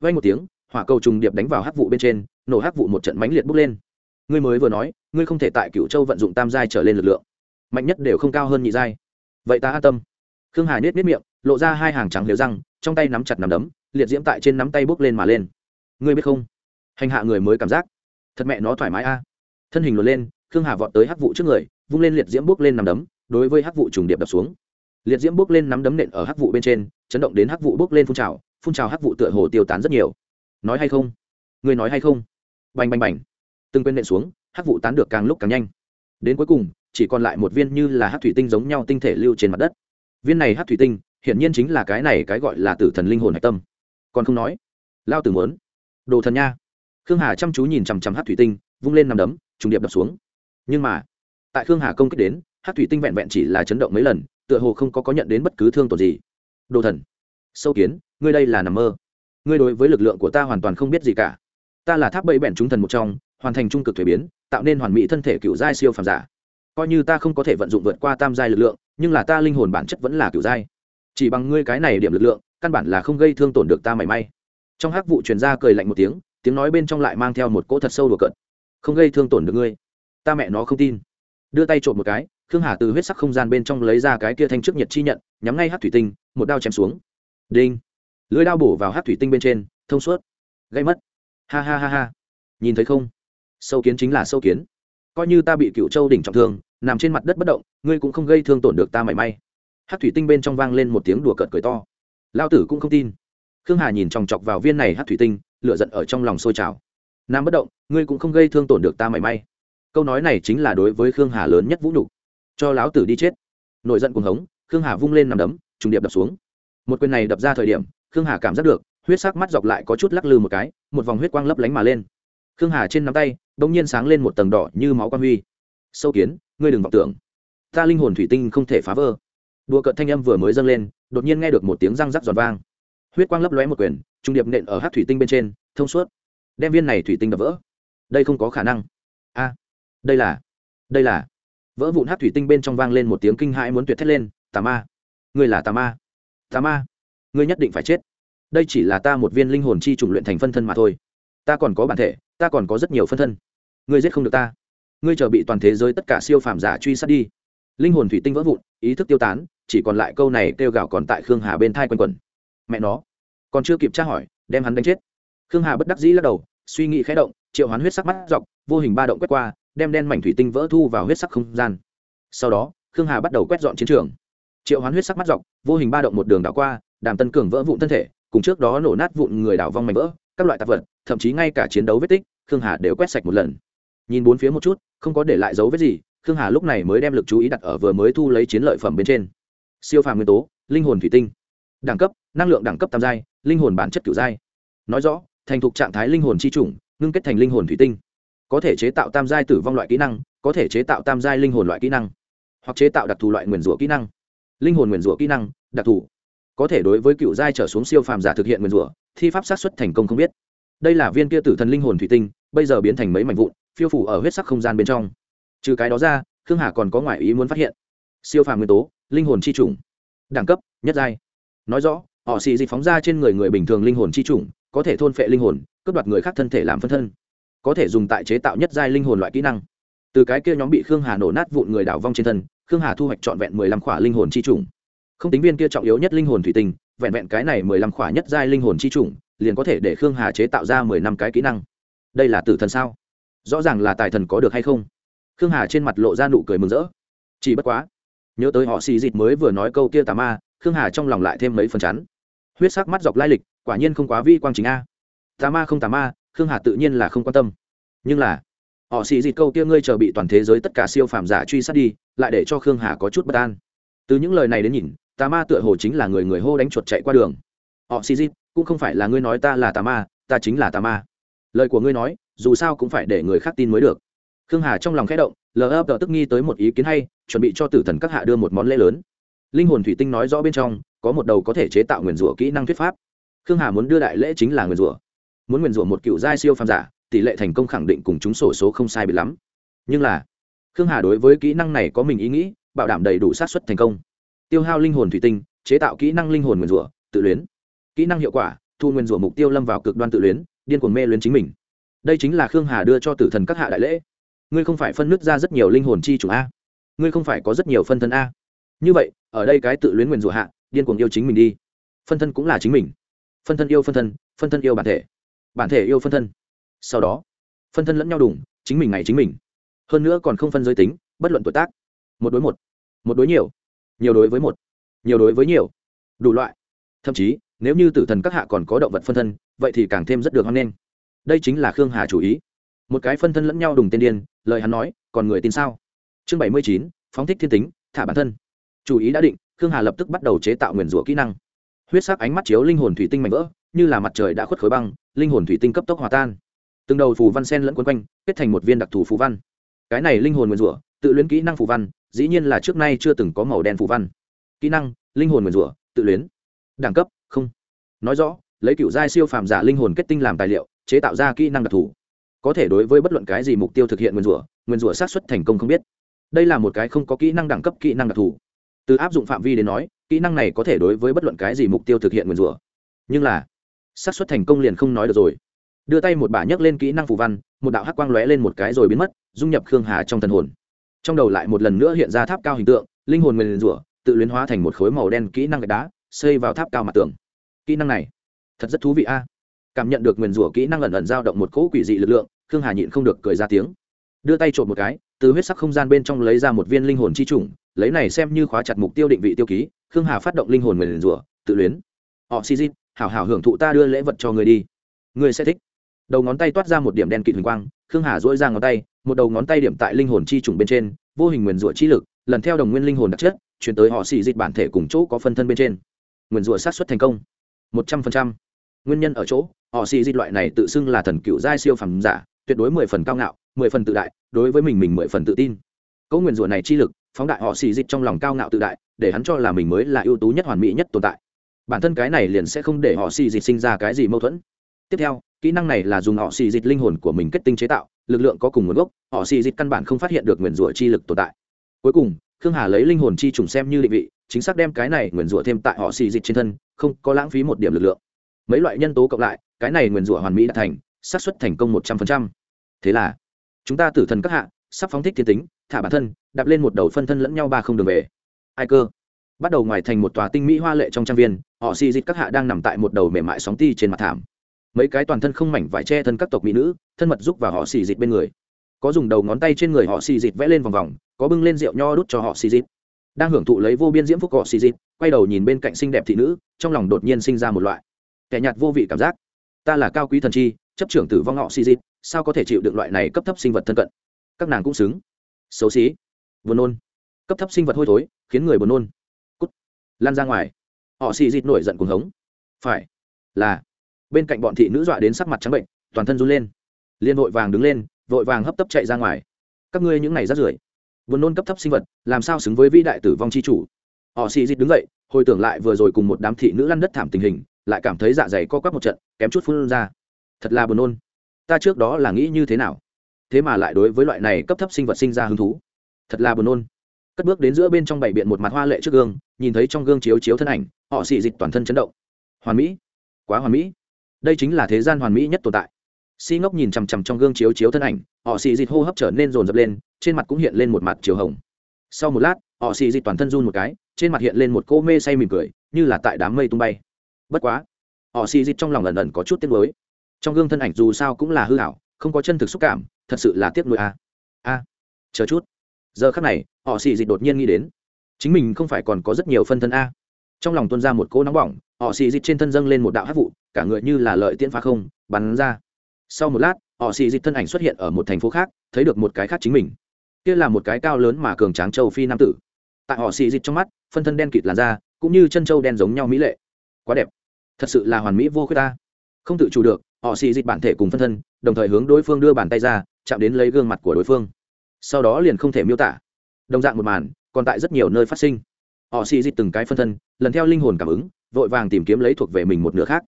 Vay một tiếng, hỏa cầu trùng điệp đánh vào hát vụ bên trên, nổ hát vụ một trận mánh liệt bốc lên ngươi mới vừa nói, ngươi không thể tại cựu châu vận dụng tam giai trở lên lực lượng. Mạnh nhất đều không cao hơn nhị giai. Vậy ta an tâm. Khương hà nết nết miệng, lộ ra hai hàng trắng liều răng, trong tay nắm chặt nắm đấm, liệt diễm tại trên nắm tay bốc lên mà lên. Ngươi biết không? Hành hạ người mới cảm giác. Thật mẹ nó thoải mái a. À. Thân hình luồn lên, khương hà vọt tới hắc vụ trước người, vung lên liệt diễm bốc lên nắm đấm, đối với hắc vụ trùng điệp đập xuống. Liệt diễm bốc lên nắm đấm nện ở hắc vụ bên trên, chấn động đến hắc vụ bốc lên phun trào phun trào hắc vụ tựa hồ tiêu tán rất nhiều. Nói hay không? Ngươi nói hay không? Bành bành bành từng quên nện xuống, hắc vụ tán được càng lúc càng nhanh. Đến cuối cùng, chỉ còn lại một viên như là hát thủy tinh giống nhau tinh thể lưu trên mặt đất. Viên này hát thủy tinh, hiển nhiên chính là cái này cái gọi là tử thần linh hồn hạch tâm. Còn không nói, lao tử muốn. Đồ thần nha. Khương hà chăm chú nhìn chằm chằm hát thủy tinh, vung lên nằm đấm, trùng điệp đập xuống. Nhưng mà, tại khương hà công kích đến hát thủy tinh vẹn vẹn chỉ là chấn động mấy lần, tựa hồ không có có nhận đến bất cứ thương tổn gì. Đồ thần, sâu kiến, ngươi đây là nằm mơ. Ngươi đối với lực lượng của ta hoàn toàn không biết gì cả. Ta là tháp bẫy bẹn chúng thần một trong hoàn thành trung cực thuế biến, tạo nên hoàn mỹ thân thể cựu giai siêu phàm giả. Coi như ta không có thể vận dụng vượt qua tam giai lực lượng, nhưng là ta linh hồn bản chất vẫn là cựu giai. Chỉ bằng ngươi cái này điểm lực lượng, căn bản là không gây thương tổn được ta mảy may. Trong hắc vụ truyền ra cười lạnh một tiếng tiếng nói bên trong lại mang theo một cỗ thật sâu đùa cợt. Không gây thương tổn được ngươi. Ta mẹ nó không tin. Đưa tay trộm một cái, khương hà từ huyết sắc không gian bên trong lấy ra cái kia thanh trước nhiệt chi nhận, nhắm ngay hát thủy tinh, một đao chém xuống. Đinh. Lưới đao bổ vào hát thủy tinh bên trên, thông suốt. Gây mất. Ha ha ha ha. Nhìn thấy không? Sâu kiến chính là sâu kiến. Coi như ta bị cựu châu đỉnh trọng thương, nằm trên mặt đất bất động, ngươi cũng không gây thương tổn được ta mảy may. Hát thủy tinh bên trong vang lên một tiếng đùa cợt cười to. Lao tử cũng không tin. Khương hà nhìn chòng chọc vào viên này hát thủy tinh lựa giận ở trong lòng sôi trào. Nam bất động, ngươi cũng không gây thương tổn được ta mảy may. Câu nói này chính là đối với khương hà lớn nhất vũ nhục. Cho lão tử đi chết. Nội giận cuồng hống, khương hà vung lên nằm đấm, trùng điệp đập xuống. Một quyền này đập ra thời điểm, khương hà cảm giác được, huyết sắc mắt dọc lại có chút lắc lư một cái, một vòng huyết quang lấp lánh mà lên. Khương hà trên nắm tay bỗng nhiên sáng lên một tầng đỏ như máu quan huy. Sâu kiến, ngươi đừng vọng tưởng. Ta linh hồn thủy tinh không thể phá vỡ. Đùa cợt thanh âm vừa mới dâng lên, đột nhiên nghe được một tiếng răng rắc giòn vang. Huyết quang lấp lóe một quyền, trung điệp nện ở hát thủy tinh bên trên, thông suốt. Đem viên này thủy tinh đập vỡ. Đây không có khả năng. A, đây là đây là. Vỡ vụn hát thủy tinh bên trong vang lên một tiếng kinh hãi muốn tuyệt thét lên, tà ma. Ngươi là tà ma. Tà ma. Ngươi nhất định phải chết. Đây chỉ là ta một viên linh hồn chi trùng luyện thành phân thân mà thôi ta còn có bản thể, ta còn có rất nhiều phân thân. Ngươi giết không được ta. Ngươi chờ bị toàn thế giới tất cả siêu phàm giả truy sát đi. Linh hồn thủy tinh vỡ vụn, ý thức tiêu tán, chỉ còn lại câu này kêu gào còn tại khương hà bên thai quanh quẩn. Mẹ nó. Còn chưa kịp tra hỏi, đem hắn đánh chết. Khương hà bất đắc dĩ lắc đầu, suy nghĩ khẽ động, triệu hoán huyết sắc mắt dọc, vô hình ba động quét qua, đem đen mảnh thủy tinh vỡ thu vào huyết sắc không gian. Sau đó, khương hà bắt đầu quét dọn chiến trường. Triệu hoán huyết sắc mắt dọc, vô hình ba động một đường đảo qua, đàm tân cường vỡ vụn thân thể, cùng trước đó nổ nát vụn người đảo vong mảnh vỡ các loại tạp vật, thậm chí ngay cả chiến đấu vết tích, khương hà đều quét sạch một lần. Nhìn bốn phía một chút, không có để lại dấu vết gì, khương hà lúc này mới đem lực chú ý đặt ở vừa mới thu lấy chiến lợi phẩm bên trên. Siêu phàm nguyên tố, linh hồn thủy tinh. Đẳng cấp, năng lượng đẳng cấp tam giai, linh hồn bản chất kiểu giai. Nói rõ, thành thục trạng thái linh hồn chi chủng, ngưng kết thành linh hồn thủy tinh. Có thể chế tạo tam giai tử vong loại kỹ năng, có thể chế tạo tam giai linh hồn loại kỹ năng. Hoặc chế tạo đặc thù loại nguyền rủa kỹ năng. Linh hồn nguyền rủa kỹ năng, đặc thù. Có thể đối với cựu giai trở xuống siêu phàm giả thực hiện nguyền rủa thi pháp sát xuất thành công không biết. Đây là viên kia tử thần linh hồn thủy tinh, bây giờ biến thành mấy mảnh vụn, phiêu phủ ở huyết sắc không gian bên trong. Trừ cái đó ra, khương hà còn có ngoại ý muốn phát hiện. Siêu phàm nguyên tố, linh hồn chi chủng. Đẳng cấp, nhất giai. Nói rõ, họ xì dịch phóng ra trên người người bình thường linh hồn chi chủng, có thể thôn phệ linh hồn, cướp đoạt người khác thân thể làm phân thân. Có thể dùng tại chế tạo nhất giai linh hồn loại kỹ năng. Từ cái kia nhóm bị khương hà nổ nát vụn người đảo vong trên thân, khương hà thu hoạch trọn vẹn mười lăm khỏa linh hồn chi chủng. Không tính viên kia trọng yếu nhất linh hồn thủy tinh vẹn vẹn cái này mười lăm khỏa nhất giai linh hồn chi chủng, liền có thể để khương hà chế tạo ra mười năm cái kỹ năng. Đây là tử thần sao? Rõ ràng là tài thần có được hay không? Khương hà trên mặt lộ ra nụ cười mừng rỡ. Chỉ bất quá, nhớ tới họ xì dịt mới vừa nói câu kia tà ma, khương hà trong lòng lại thêm mấy phần chắn huyết sắc mắt dọc lai lịch, quả nhiên không quá vi quang chính a. Tà ma không tà ma, khương hà tự nhiên là không quan tâm. Nhưng là, họ xì dịt câu kia ngươi chờ bị toàn thế giới tất cả siêu phàm giả truy sát đi, lại để cho khương hà có chút bất an. Từ những lời này đến nhìn tà ma tựa hồ chính là người người hô đánh chuột chạy qua đường. Họ xì dịt cũng không phải là ngươi nói ta là tà ma, ta chính là tà ma. Lời của ngươi nói, dù sao cũng phải để người khác tin mới được. Khương hà trong lòng khẽ động, lờ ấp tức nghi tới một ý kiến hay, chuẩn bị cho tử thần các hạ đưa một món lễ lớn. Linh hồn thủy tinh nói rõ bên trong, có một đầu có thể chế tạo nguyền rủa kỹ năng thuyết pháp. Khương hà muốn đưa đại lễ chính là nguyền rủa. Muốn nguyền rủa một cựu giai siêu phàm giả, tỷ lệ thành công khẳng định cùng chúng sổ số không sai bị lắm. Nhưng là, khương hà đối với kỹ năng này có mình ý nghĩ, bảo đảm đầy đủ sát xuất thành công tiêu hao linh hồn thủy tinh, chế tạo kỹ năng linh hồn nguyền rủa, tự luyến. Kỹ năng hiệu quả, thu nguyên rủa mục tiêu lâm vào cực đoan tự luyến, điên cuồng mê luyến chính mình. Đây chính là khương hà đưa cho tử thần các hạ đại lễ. Ngươi không phải phân nứt ra rất nhiều linh hồn chi chủ a. Ngươi không phải có rất nhiều phân thân a. Như vậy, ở đây cái tự luyến nguyền rủa hạ, điên cuồng yêu chính mình đi. Phân thân cũng là chính mình. Phân thân yêu phân thân phân thân yêu bản thể. Bản thể yêu phân thân. Sau đó, phân thân lẫn nhau đủng chính mình ngày chính mình. Hơn nữa còn không phân giới tính, bất luận tuổi tác. Một đối một. Một đối nhiều nhiều đối với một, nhiều đối với nhiều, đủ loại. Thậm chí, nếu như tử thần các hạ còn có động vật phân thân, vậy thì càng thêm rất được hoan nghênh. Đây chính là khương hà chủ ý. Một cái phân thân lẫn nhau đùng tên điên, lời hắn nói, còn người tin sao? Chương bảy mươi chín, phóng thích thiên tính, thả bản thân. Chủ ý đã định, khương hà lập tức bắt đầu chế tạo nguyền rủa kỹ năng. Huyết sắc ánh mắt chiếu linh hồn thủy tinh mạnh vỡ, như là mặt trời đã khuất khối băng, linh hồn thủy tinh cấp tốc hòa tan. Từng đầu phù văn sen lẫn quấn quanh, kết thành một viên đặc thù phù văn. Cái này linh hồn nguyền rủa, tự luyến kỹ năng phù văn dĩ nhiên là trước nay chưa từng có màu đen phù văn. Kỹ năng, linh hồn nguyền rủa, tự luyến. Đẳng cấp, không. Nói rõ, lấy cựu giai siêu phàm giả linh hồn kết tinh làm tài liệu, chế tạo ra kỹ năng đặc thù. Có thể đối với bất luận cái gì mục tiêu thực hiện nguyên rủa nguyên rủa sát xuất thành công không biết. Đây là một cái không có kỹ năng đẳng cấp, kỹ năng đặc thù. Từ áp dụng phạm vi đến nói, kỹ năng này có thể đối với bất luận cái gì mục tiêu thực hiện nguyên rủa. Nhưng là, xác suất thành công liền không nói được rồi. Đưa tay một bả nhấc lên kỹ năng phù văn, một đạo hắc quang lóe lên một cái rồi biến mất, dung nhập khương hà trong thần hồn trong đầu lại một lần nữa hiện ra tháp cao hình tượng, linh hồn nguyền rủa, tự luyến hóa thành một khối màu đen kỹ năng gạch đá, xây vào tháp cao mặt tường. Kỹ năng này, thật rất thú vị a. Cảm nhận được nguyền rủa kỹ năng ẩn ẩn dao động một cỗ quỷ dị lực lượng, khương hà nhịn không được cười ra tiếng. Đưa tay trộm một cái, từ huyết sắc không gian bên trong lấy ra một viên linh hồn chi chủng lấy này xem như khóa chặt mục tiêu định vị tiêu ký, khương hà phát động linh hồn nguyền rủa, tự luyến. Họ xi di hảo hảo hưởng thụ ta đưa lễ vật cho người đi. Người sẽ thích. Đầu ngón tay toát ra một điểm đen kịt huỳnh quang, khương hà dỗi ra ngón tay một đầu ngón tay điểm tại linh hồn chi trùng bên trên, vô hình nguyền rủa chi lực, lần theo đồng nguyên linh hồn đặc chất, chuyển tới họ xì dịch bản thể cùng chỗ có phân thân bên trên. Nguyền rủa sát xuất thành công. Một trăm phần trăm. Nguyên nhân ở chỗ, họ xì dịch loại này tự xưng là thần cựu giai siêu phẩm giả, tuyệt đối mười phần cao ngạo, mười phần tự đại, đối với mình mình mười phần tự tin. Cấu nguyền rủa này chi lực, phóng đại họ xì dịch trong lòng cao ngạo tự đại, để hắn cho là mình mới là ưu tú nhất hoàn mỹ nhất tồn tại. Bản thân cái này liền sẽ không để họ xì dịch sinh ra cái gì mâu thuẫn. Tiếp theo, kỹ năng này là dùng họ xì dịch linh hồn của mình kết tinh chế tạo lực lượng có cùng nguồn gốc, họ xì dịch căn bản không phát hiện được nguyền rủa chi lực tồn tại. Cuối cùng, khương hà lấy linh hồn chi trùng xem như định vị, chính xác đem cái này nguyền rủa thêm tại họ xì dịch trên thân, không có lãng phí một điểm lực lượng. Mấy loại nhân tố cộng lại, cái này nguyền rủa hoàn mỹ đã thành, xác suất thành công một trăm phần trăm. thế là, chúng ta tử thần các hạ, sắp phóng thích thiên tính, thả bản thân, đạp lên một đầu phân thân lẫn nhau ba không đường về. Ai cơ? Bắt đầu ngoài thành một tòa tinh mỹ hoa lệ trong trang viên, họ xì dịch các hạ đang nằm tại một đầu mềm mại sóng ti trên mặt thảm mấy cái toàn thân không mảnh vải che thân các tộc mỹ nữ thân mật giúp và họ xì dịt bên người. Có dùng đầu ngón tay trên người họ xì dịt vẽ lên vòng vòng có bưng lên rượu nho đút cho họ xì dịt, đang hưởng thụ lấy vô biên diễm phúc họ xì dịt, quay đầu nhìn bên cạnh xinh đẹp thị nữ trong lòng đột nhiên sinh ra một loại kẻ nhạt vô vị cảm giác. Ta là cao quý thần chi chấp trưởng tử vong họ xì dịt, sao có thể chịu được loại này cấp thấp sinh vật thân cận? Các nàng cũng xứng. Xấu xí. Buồn nôn. Cấp thấp sinh vật hôi thối khiến người buồn nôn. Cút. Lan ra ngoài. Họ xì dịt nổi giận cuồng hống. Phải. Là bên cạnh bọn thị nữ dọa đến sắc mặt trắng bệnh, toàn thân run lên. Liên vội vàng đứng lên, vội vàng hấp tấp chạy ra ngoài. Các ngươi những này rát rưởi, buồn nôn cấp thấp sinh vật, làm sao xứng với vĩ đại tử vong c h i chủ? Họ xì dịch đứng dậy, hồi tưởng lại vừa rồi cùng một đám thị nữ lăn đất thảm tình hình, lại cảm thấy dạ dày co quắp một trận, kém chút phun ra. Thật là buồn nôn. Ta trước đó là nghĩ như thế nào? Thế mà lại đối với loại này cấp thấp sinh vật sinh ra hứng thú. Thật là buồn nôn. Cất bước đến giữa bên trong bảy biện một mặt hoa lệ trước gương, nhìn thấy trong gương chiếu chiếu thân ảnh, họ xì dịch toàn thân chấn động. Hoàn mỹ. Quá hoàn mỹ đây chính là thế gian hoàn mỹ nhất tồn tại. Si ngốc nhìn chằm chằm trong gương chiếu chiếu thân ảnh, họ xì dịt hô hấp trở nên rồn rập lên, trên mặt cũng hiện lên một mặt chiều hồng. Sau một lát, họ xì dịt toàn thân run một cái, trên mặt hiện lên một cô mê say mỉm cười, như là tại đám mây tung bay. Bất quá, họ xì dịt trong lòng ẩn ẩn có chút tiếc nuối. Trong gương thân ảnh dù sao cũng là hư hảo không có chân thực xúc cảm, thật sự là tiếc nuối a a chờ chút. Giờ khắc này, họ xì dịt đột nhiên nghĩ đến, chính mình không phải còn có rất nhiều phân thân a. Trong lòng tuôn ra một cỗ nóng bỏng họ xì dịch trên thân dâng lên một đạo hát vụ, cả người như là lợi tiễn phá không, bắn ra. Sau một lát, họ xì dịch thân ảnh xuất hiện ở một thành phố khác, thấy được một cái khác chính mình. Kia là một cái cao lớn mà cường tráng châu phi nam tử. Tại họ xì dịch trong mắt, phân thân đen kịt làn da, cũng như chân châu đen giống nhau mỹ lệ. Quá đẹp. Thật sự là hoàn mỹ vô khuyết ta. Không tự chủ được, họ xì dịch bản thể cùng phân thân, đồng thời hướng đối phương đưa bàn tay ra, chạm đến lấy gương mặt của đối phương. Sau đó liền không thể miêu tả. Đồng dạng một màn, còn tại rất nhiều nơi phát sinh. Họ xì dịch từng cái phân thân, lần theo linh hồn cảm ứng vội vàng tìm kiếm lấy thuộc về mình một nửa khác.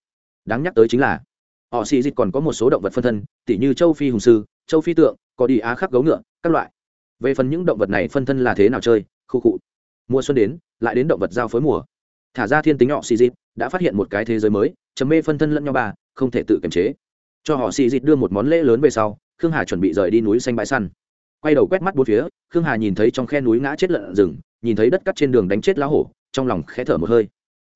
Đáng nhắc tới chính là, họ xì dịch còn có một số động vật phân thân, tỉ như châu phi hùng sư, châu phi tượng, có đi á khắc gấu ngựa, các loại. Về phần những động vật này phân thân là thế nào chơi, khu cụ mùa xuân đến, lại đến động vật giao phối mùa. Thả ra thiên tính họ xì dịch, đã phát hiện một cái thế giới mới chấm mê phân thân lẫn nhau bà không thể tự kiềm chế. Cho họ xì dịch đưa một món lễ lớn về sau, khương hà chuẩn bị rời đi núi xanh bãi săn. Quay đầu quét mắt bốn phía, khương hà nhìn thấy trong khe núi ngã chết lợn rừng, nhìn thấy đất cắt trên đường đánh chết lá hổ, trong lòng khẽ thở một hơi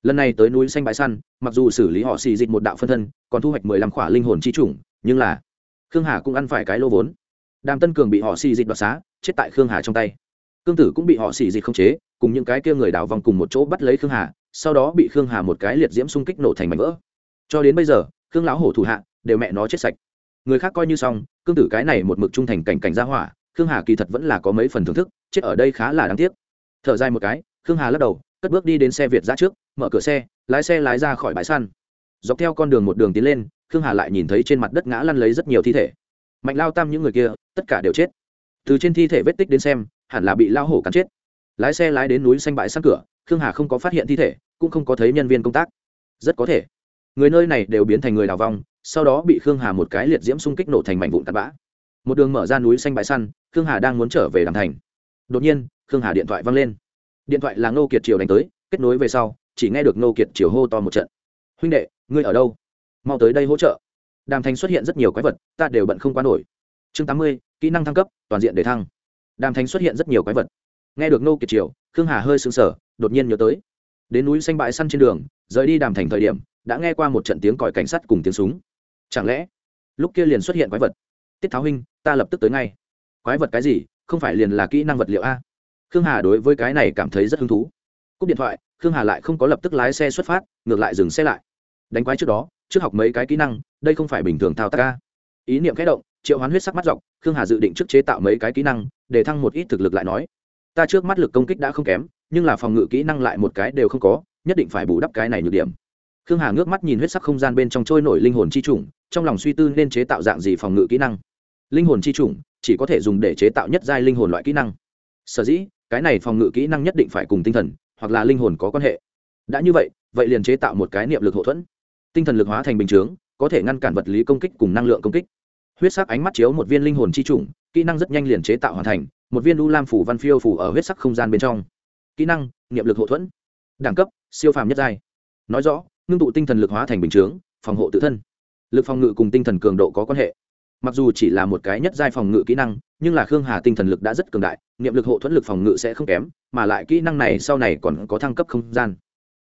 lần này tới núi xanh bãi săn, mặc dù xử lý họ xì dịch một đạo phân thân, còn thu hoạch mười lăm khỏa linh hồn chi chủng, nhưng là khương hà cũng ăn phải cái lô vốn. Đàm tân cường bị họ xì dịch đoạt xá, chết tại khương hà trong tay. Cương tử cũng bị họ xì dịch không chế, cùng những cái kia người đào vòng cùng một chỗ bắt lấy khương hà, sau đó bị khương hà một cái liệt diễm xung kích nổ thành mảnh vỡ. Cho đến bây giờ, khương lão hổ thủ hạ, đều mẹ nó chết sạch. Người khác coi như xong, cương tử cái này một mực trung thành cảnh cảnh gia hỏa, khương hà kỳ thật vẫn là có mấy phần thưởng thức, chết ở đây khá là đáng tiếc. Thở dài một cái, khương hà lắc đầu, cất bước đi đến xe việt ra trước mở cửa xe, lái xe lái ra khỏi bãi săn. Dọc theo con đường một đường tiến lên, khương hà lại nhìn thấy trên mặt đất ngã lăn lấy rất nhiều thi thể. Mạnh lao tam những người kia, tất cả đều chết. Từ trên thi thể vết tích đến xem, hẳn là bị lao hổ cắn chết. Lái xe lái đến núi xanh bãi săn cửa, khương hà không có phát hiện thi thể, cũng không có thấy nhân viên công tác. Rất có thể, người nơi này đều biến thành người đào vong, sau đó bị khương hà một cái liệt diễm xung kích nổ thành mảnh vụn tạt bã. Một đường mở ra núi xanh bãi săn, khương hà đang muốn trở về đàm thành. Đột nhiên, khương hà điện thoại văng lên. Điện thoại là ngô kiệt triều đánh tới, kết nối về sau chỉ nghe được nô kiệt triều hô to một trận. Huynh đệ, ngươi ở đâu? Mau tới đây hỗ trợ. Đàm thành xuất hiện rất nhiều quái vật, ta đều bận không qua nổi. Chương tám mươi, kỹ năng thăng cấp, toàn diện để thăng. Đàm thành xuất hiện rất nhiều quái vật. Nghe được nô kiệt triều khương hà hơi sững sờ, đột nhiên nhớ tới. Đến núi xanh bãi săn trên đường, rời đi đàm thành thời điểm, đã nghe qua một trận tiếng còi cảnh sát cùng tiếng súng. Chẳng lẽ, lúc kia liền xuất hiện quái vật? Tiết tháo huynh, ta lập tức tới ngay. Quái vật cái gì? Không phải liền là kỹ năng vật liệu a? Khương hà đối với cái này cảm thấy rất hứng thú. Cúp điện thoại khương hà lại không có lập tức lái xe xuất phát, ngược lại dừng xe lại. Đánh quái trước đó, trước học mấy cái kỹ năng, đây không phải bình thường thao tác ca ý niệm kẽ động, triệu hoán huyết sắc mắt dọc, khương hà dự định trước chế tạo mấy cái kỹ năng, để thăng một ít thực lực lại nói. Ta trước mắt lực công kích đã không kém, nhưng là phòng ngự kỹ năng lại một cái đều không có, nhất định phải bù đắp cái này nhược điểm. Khương hà ngước mắt nhìn huyết sắc không gian bên trong trôi nổi linh hồn chi chủng, trong lòng suy tư nên chế tạo dạng gì phòng ngự kỹ năng. Linh hồn chi chủng, chỉ có thể dùng để chế tạo nhất giai linh hồn loại kỹ năng. Sở dĩ, cái này phòng ngự kỹ năng nhất định phải cùng tinh thần hoặc là linh hồn có quan hệ. Đã như vậy vậy liền chế tạo một cái niệm lực hậu thuẫn. Tinh thần lực hóa thành bình chướng, có thể ngăn cản vật lý công kích cùng năng lượng công kích. Huyết sắc ánh mắt chiếu một viên linh hồn chi trùng, kỹ năng rất nhanh liền chế tạo hoàn thành, một viên u lam phủ văn phiêu phủ ở huyết sắc không gian bên trong. Kỹ năng, niệm lực hậu thuẫn. Đẳng cấp, siêu phàm nhất giai. Nói rõ, ngưng tụ tinh thần lực hóa thành bình chướng, phòng hộ tự thân. Lực phòng ngự cùng tinh thần cường độ có quan hệ. Mặc dù chỉ là một cái nhất giai phòng ngự kỹ năng, nhưng là khương hà tinh thần lực đã rất cường đại, niệm lực hộ thuẫn lực phòng ngự sẽ không kém mà lại kỹ năng này sau này còn có thăng cấp không gian.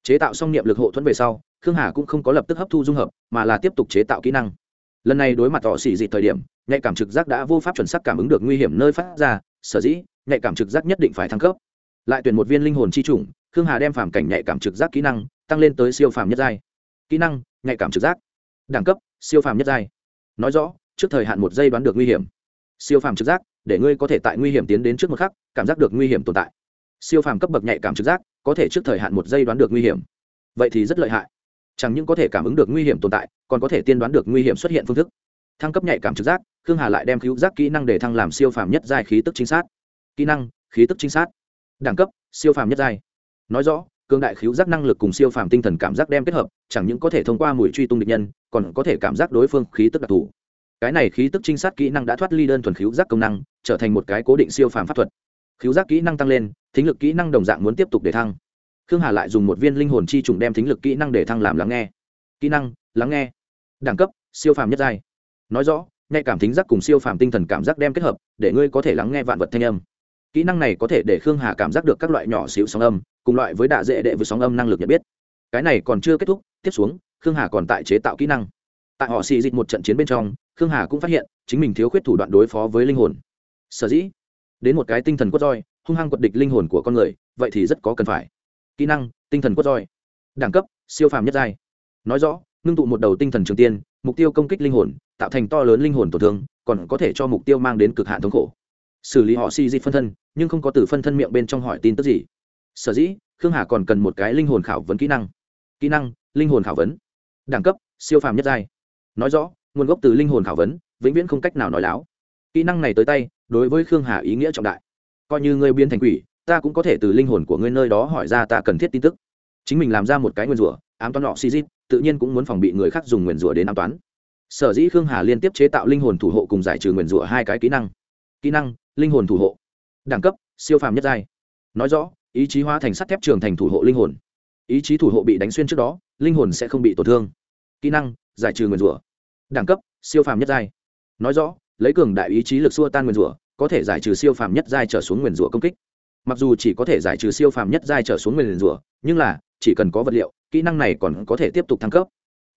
Chế tạo xong niệm lực hộ thuẫn về sau, khương hà cũng không có lập tức hấp thu dung hợp, mà là tiếp tục chế tạo kỹ năng. Lần này đối mặt tỏ xỉ dị thời điểm, nhạy cảm trực giác đã vô pháp chuẩn xác cảm ứng được nguy hiểm nơi phát ra, sở dĩ, nhạy cảm trực giác nhất định phải thăng cấp. Lại tuyển một viên linh hồn chi chủng, khương hà đem phàm cảnh nhạy cảm trực giác kỹ năng tăng lên tới siêu phàm nhất giai. Kỹ năng, nhạy cảm trực giác. Đẳng cấp, siêu phàm nhất giai. Nói rõ, trước thời hạn một giây đoán được nguy hiểm. Siêu phàm trực giác, để ngươi có thể tại nguy hiểm tiến đến trước một khắc, cảm giác được nguy hiểm tồn tại siêu phàm cấp bậc nhạy cảm trực giác, có thể trước thời hạn một giây đoán được nguy hiểm. Vậy thì rất lợi hại. Chẳng những có thể cảm ứng được nguy hiểm tồn tại, còn có thể tiên đoán được nguy hiểm xuất hiện phương thức. Thăng cấp nhạy cảm trực giác, khương hà lại đem cứu giác kỹ năng để thăng làm siêu phàm nhất giai khí tức chính xác kỹ năng, khí tức chính xác đẳng cấp, siêu phàm nhất giai. Nói rõ Cương đại khiếu giác năng lực cùng siêu phàm tinh thần cảm giác đem kết hợp, chẳng những có thể thông qua mùi truy tung địch nhân, còn có thể cảm giác đối phương khí tức đặc thù. Cái này khí tức trinh sát kỹ năng đã thoát ly đơn thuần khiếu giác công năng, trở thành một cái cố định siêu phàm pháp thuật khiếu giác kỹ năng tăng lên, thính lực kỹ năng đồng dạng muốn tiếp tục để thăng. Khương hà lại dùng một viên linh hồn chi trùng đem thính lực kỹ năng để thăng làm lắng nghe. Kỹ năng, lắng nghe. Đẳng cấp, siêu phàm nhất giai. Nói rõ, nhạy cảm thính giác cùng siêu phàm tinh thần cảm giác đem kết hợp, để ngươi có thể lắng nghe vạn vật thanh âm. Kỹ năng này có thể để khương hà cảm giác được các loại nhỏ xíu sóng âm, cùng loại với đạ dễ đệ với sóng âm năng lực nhận biết. Cái này còn chưa kết thúc, tiếp xuống, khương hà còn tại chế tạo kỹ năng. Tại họ xì dịch một trận chiến bên trong, khương hà cũng phát hiện, chính mình thiếu khuyết thủ đoạn đối phó với linh hồn. Sở dĩ đến một cái tinh thần quất roi, hung hăng quật địch linh hồn của con người, vậy thì rất có cần phải. Kỹ năng, tinh thần quất roi. Đẳng cấp, siêu phàm nhất giai. Nói rõ, ngưng tụ một đầu tinh thần trường tiên, mục tiêu công kích linh hồn, tạo thành to lớn linh hồn tổn thương, còn có thể cho mục tiêu mang đến cực hạn thống khổ. Xử lý họ si di phân thân, nhưng không có từ phân thân miệng bên trong hỏi tin tức gì. Sở dĩ, khương hà còn cần một cái linh hồn khảo vấn kỹ năng. Kỹ năng, linh hồn khảo vấn. Đẳng cấp, siêu phàm nhất giai. Nói rõ, nguồn gốc từ linh hồn khảo vấn, vĩnh viễn không cách nào nói láo. Kỹ năng này tới tay đối với khương hà ý nghĩa trọng đại. Coi như ngươi biến thành quỷ, ta cũng có thể từ linh hồn của ngươi nơi đó hỏi ra ta cần thiết tin tức. Chính mình làm ra một cái nguyên rủa, ám toán nọ si dít, tự nhiên cũng muốn phòng bị người khác dùng nguyền rủa đến ám toán. Sở dĩ khương hà liên tiếp chế tạo linh hồn thủ hộ cùng giải trừ nguyền rủa hai cái kỹ năng. Kỹ năng, linh hồn thủ hộ. Đẳng cấp, siêu phàm nhất giai. Nói rõ, ý chí hóa thành sắt thép trường thành thủ hộ linh hồn. Ý chí thủ hộ bị đánh xuyên trước đó, linh hồn sẽ không bị tổn thương. Kỹ năng, giải trừ nguyền rủa. Đẳng cấp, siêu phàm nhất giai. Nói rõ lấy cường đại ý chí lực xua tan nguyền rủa, có thể giải trừ siêu phàm nhất giai trở xuống nguyền rủa công kích. Mặc dù chỉ có thể giải trừ siêu phàm nhất giai trở xuống nguyền rủa, nhưng là, chỉ cần có vật liệu, kỹ năng này còn có thể tiếp tục thăng cấp.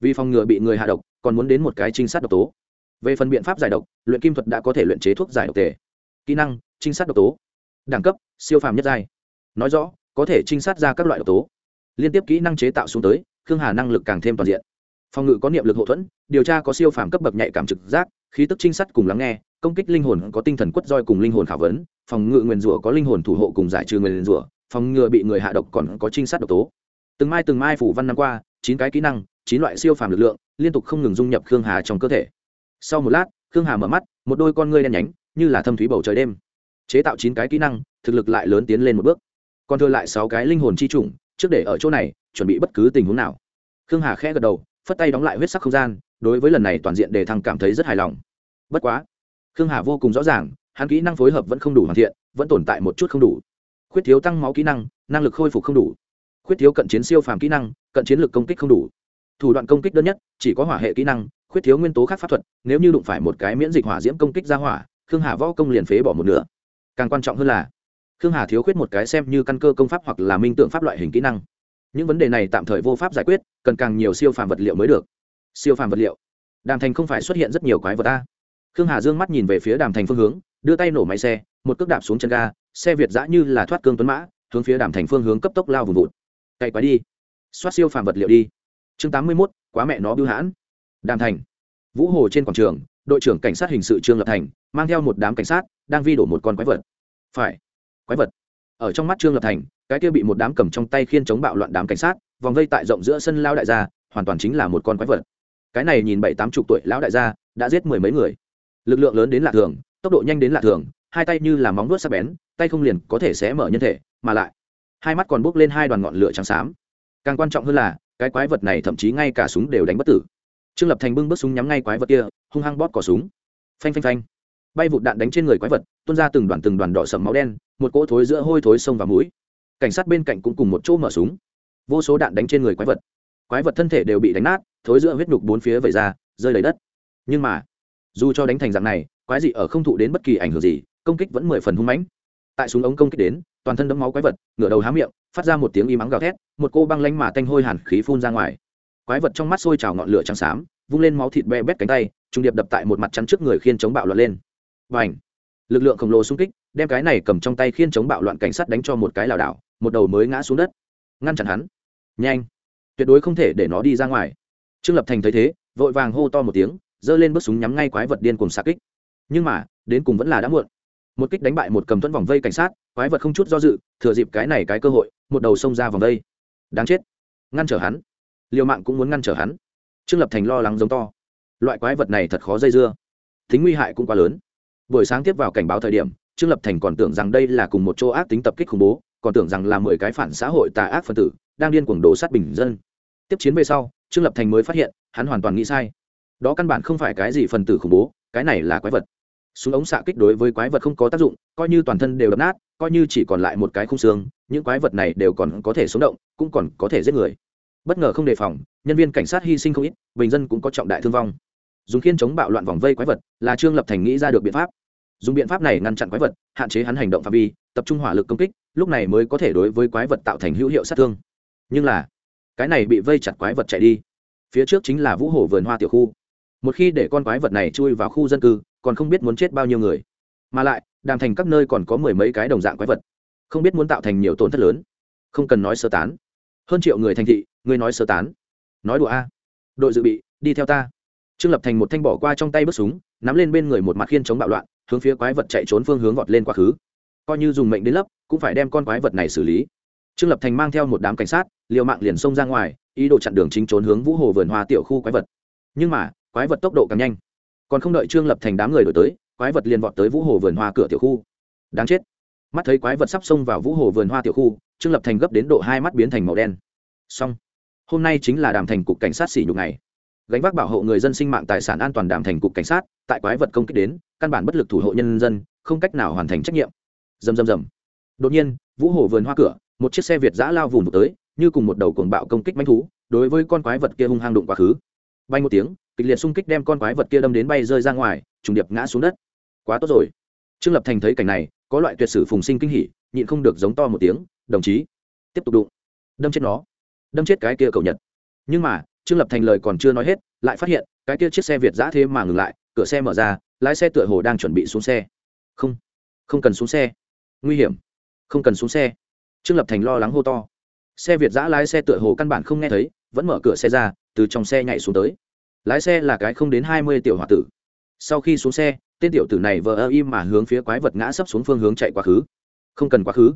Vì phòng ngừa bị người hạ độc, còn muốn đến một cái trinh sát độc tố. Về phần biện pháp giải độc, luyện kim thuật đã có thể luyện chế thuốc giải độc tề. Kỹ năng, trinh sát độc tố. Đẳng cấp, siêu phàm nhất giai. Nói rõ, có thể trinh sát ra các loại độc tố. Liên tiếp kỹ năng chế tạo xuống tới, khương hà năng lực càng thêm toàn diện phòng ngự có niệm lực hậu thuẫn điều tra có siêu phàm cấp bậc nhạy cảm trực giác khí tức trinh sát cùng lắng nghe công kích linh hồn có tinh thần quất roi cùng linh hồn khảo vấn phòng ngự nguyền rủa có linh hồn thủ hộ cùng giải trừ nguyền rủa phòng ngừa bị người hạ độc còn có trinh sát độc tố. Từng mai từng mai phủ văn năm qua chín cái kỹ năng chín loại siêu phàm lực lượng liên tục không ngừng dung nhập khương hà trong cơ thể. Sau một lát khương hà mở mắt một đôi con ngươi đen nhánh như là thâm thúy bầu trời đêm. Chế tạo chín cái kỹ năng thực lực lại lớn tiến lên một bước. Còn thừa lại sáu cái linh hồn chi trùng, trước để ở chỗ này chuẩn bị bất cứ tình huống nào. Khương hà khẽ gật đầu phất tay đóng lại huyết sắc không gian, đối với lần này toàn diện đề thăng cảm thấy rất hài lòng. Bất quá, khương hà vô cùng rõ ràng, hắn kỹ năng phối hợp vẫn không đủ hoàn thiện, vẫn tồn tại một chút không đủ. Khuyết thiếu tăng máu kỹ năng năng lực khôi phục không đủ. Khuyết thiếu cận chiến siêu phàm kỹ năng, cận chiến lực công kích không đủ. Thủ đoạn công kích đơn nhất, chỉ có hỏa hệ kỹ năng, khuyết thiếu nguyên tố khác pháp thuật, nếu như đụng phải một cái miễn dịch hỏa diễm công kích ra hỏa, khương hà võ công liền phế bỏ một nửa. Càng quan trọng hơn là, khương hà thiếu khuyết một cái xem như căn cơ công pháp hoặc là minh tượng pháp loại hình kỹ năng những vấn đề này tạm thời vô pháp giải quyết, cần càng nhiều siêu phàm vật liệu mới được. Siêu phàm vật liệu. Đàm thành không phải xuất hiện rất nhiều quái vật ta khương hà dương mắt nhìn về phía đàm thành phương hướng, đưa tay nổ máy xe, một cước đạp xuống chân ga, xe việt giã như là thoát cương tuấn mã, hướng phía đàm thành phương hướng cấp tốc lao vùng vụt. Cày quái đi. Xoát siêu phàm vật liệu đi. Chương tám mươi mốt, quá mẹ nó bưu hãn. Đàm thành. Vũ hồ trên quảng trường, đội trưởng cảnh sát hình sự trương lập thành, mang theo một đám cảnh sát, đang vi đổ một con quái vật. Phải. Quái vật. Ở trong mắt trương lập thành cái kia bị một đám cầm trong tay khiên chống bạo loạn đám cảnh sát, vòng vây tại rộng giữa sân lao đại gia, hoàn toàn chính là một con quái vật. Cái này nhìn bảy tám chục tuổi lão đại gia, đã giết mười mấy người. Lực lượng lớn đến lạ thường, tốc độ nhanh đến lạ thường, hai tay như là móng vuốt sắc bén, tay không liền có thể xé mở nhân thể, mà lại, hai mắt còn bốc lên hai đoàn ngọn lửa trắng xám. Càng quan trọng hơn là, cái quái vật này thậm chí ngay cả súng đều đánh bất tử. Trương lập thành bưng bước súng nhắm ngay quái vật kia, hung hăng bóp cỏ súng. Phanh phanh phanh. Bay vụt đạn đánh trên người quái vật, tuôn ra từng đoàn từng đoàn đỏ sầm máu đen, một cỗ thối giữa hôi thối sông và mũi cảnh sát bên cạnh cũng cùng một chỗ mở súng. Vô số đạn đánh trên người quái vật. Quái vật thân thể đều bị đánh nát, thối giữa huyết nhục bốn phía vẩy ra, rơi đầy đất. Nhưng mà, dù cho đánh thành dạng này, quái dị ở không thụ đến bất kỳ ảnh hưởng gì, công kích vẫn mười phần hung mãnh. Tại súng ống công kích đến, toàn thân đẫm máu quái vật, ngửa đầu há miệng, phát ra một tiếng y mắng gào thét, một cô băng lanh mà tanh hôi hàn khí phun ra ngoài. Quái vật trong mắt sôi trào ngọn lửa trắng xám, vung lên máu thịt be bét cánh tay trung điệp đập tại một mặt chắn trước người khiên chống bạo loạn lên. Và ảnh lực lượng khổng lồ xung kích, đem cái này cầm trong tay khiên chống bạo loạn cảnh sát đánh cho một cái lảo đảo một đầu mới ngã xuống đất. Ngăn chặn hắn. Nhanh. Tuyệt đối không thể để nó đi ra ngoài. Trương lập thành thấy thế, vội vàng hô to một tiếng, giơ lên bước súng nhắm ngay quái vật điên cùng xa kích. Nhưng mà, đến cùng vẫn là đã muộn. Một kích đánh bại một cầm thuẫn vòng vây cảnh sát, quái vật không chút do dự, thừa dịp cái này cái cơ hội, một đầu xông ra vòng vây. Đáng chết. Ngăn trở hắn. Liều mạng cũng muốn ngăn trở hắn. Trương lập thành lo lắng giống to. Loại quái vật này thật khó dây dưa. Tính nguy hại cũng quá lớn. Buổi sáng tiếp vào cảnh báo thời điểm, trương lập thành còn tưởng rằng đây là cùng một chỗ ác tính tập kích khủng bố còn tưởng rằng là mười cái phản xã hội tà ác phân tử đang điên cuồng đổ sát bình dân. Tiếp chiến về sau, trương lập thành mới phát hiện, hắn hoàn toàn nghĩ sai. Đó căn bản không phải cái gì phần tử khủng bố, cái này là quái vật. Súng ống xạ kích đối với quái vật không có tác dụng, coi như toàn thân đều đập nát, coi như chỉ còn lại một cái khung xương, những quái vật này đều còn có thể sống động, cũng còn có thể giết người. Bất ngờ không đề phòng, nhân viên cảnh sát hy sinh không ít, bình dân cũng có trọng đại thương vong. Dùng khiên chống bạo loạn vòng vây quái vật là trương lập thành nghĩ ra được biện pháp. Dùng biện pháp này ngăn chặn quái vật, hạn chế hắn hành động phạm vi, tập trung hỏa lực công kích lúc này mới có thể đối với quái vật tạo thành hữu hiệu sát thương. Nhưng là, cái này bị vây chặt quái vật chạy đi. Phía trước chính là vũ hổ vườn hoa tiểu khu. Một khi để con quái vật này chui vào khu dân cư, còn không biết muốn chết bao nhiêu người. Mà lại, đàm thành các nơi còn có mười mấy cái đồng dạng quái vật. Không biết muốn tạo thành nhiều tổn thất lớn. Không cần nói sơ tán. Hơn triệu người thành thị, ngươi nói sơ tán. Nói đùa a. Đội dự bị, đi theo ta. Trương lập thành một thanh bỏ qua trong tay bước súng, nắm lên bên người một mặt khiên chống bạo loạn, hướng phía quái vật chạy trốn phương hướng vọt lên quá khứ coi như dùng mệnh đến lấp, cũng phải đem con quái vật này xử lý. Trương lập thành mang theo một đám cảnh sát, liều mạng liền xông ra ngoài, ý đồ chặn đường chính trốn hướng vũ hồ vườn hoa tiểu khu quái vật. Nhưng mà, quái vật tốc độ càng nhanh. Còn không đợi trương lập thành đám người đổi tới, quái vật liền vọt tới vũ hồ vườn hoa cửa tiểu khu. Đáng chết. Mắt thấy quái vật sắp xông vào vũ hồ vườn hoa tiểu khu, trương lập thành gấp đến độ hai mắt biến thành màu đen. Xong. Hôm nay chính là đàm thành cục cảnh sát xỉ nhục này gánh vác bảo hộ người dân sinh mạng tài sản an toàn đàm thành cục cảnh sát, tại quái vật công kích đến, căn bản bất lực thủ hộ nhân dân, không cách nào hoàn thành trách nhiệm dầm dầm dầm đột nhiên, vũ hồ vườn hoa cửa, một chiếc xe việt giã lao vùng tới, như cùng một đầu cuồng bạo công kích manh thú, đối với con quái vật kia hung hăng đụng quá khứ. Bay một tiếng, kịch liệt xung kích đem con quái vật kia đâm đến bay rơi ra ngoài, trùng điệp ngã xuống đất. Quá tốt rồi. Trương lập thành thấy cảnh này, có loại tuyệt sử phùng sinh kinh hỉ, nhịn không được giống to một tiếng, đồng chí, tiếp tục đụng. Đâm chết nó. Đâm chết cái kia cầu nhật. Nhưng mà, trương lập thành lời còn chưa nói hết, lại phát hiện, cái kia chiếc xe việt giã thế mà ngừng lại, cửa xe mở ra, lái xe tựa hồ đang chuẩn bị xuống xe. Không không cần xuống xe nguy hiểm. Không cần xuống xe. Trương lập thành lo lắng hô to. Xe việt giã lái xe tựa hồ căn bản không nghe thấy, vẫn mở cửa xe ra, từ trong xe nhảy xuống tới. Lái xe là cái không đến hai mươi tiểu h o a tử. Sau khi xuống xe, tên tiểu tử này vờ ơ im mà hướng phía quái vật ngã sấp xuống phương hướng chạy quá khứ. Không cần quá khứ.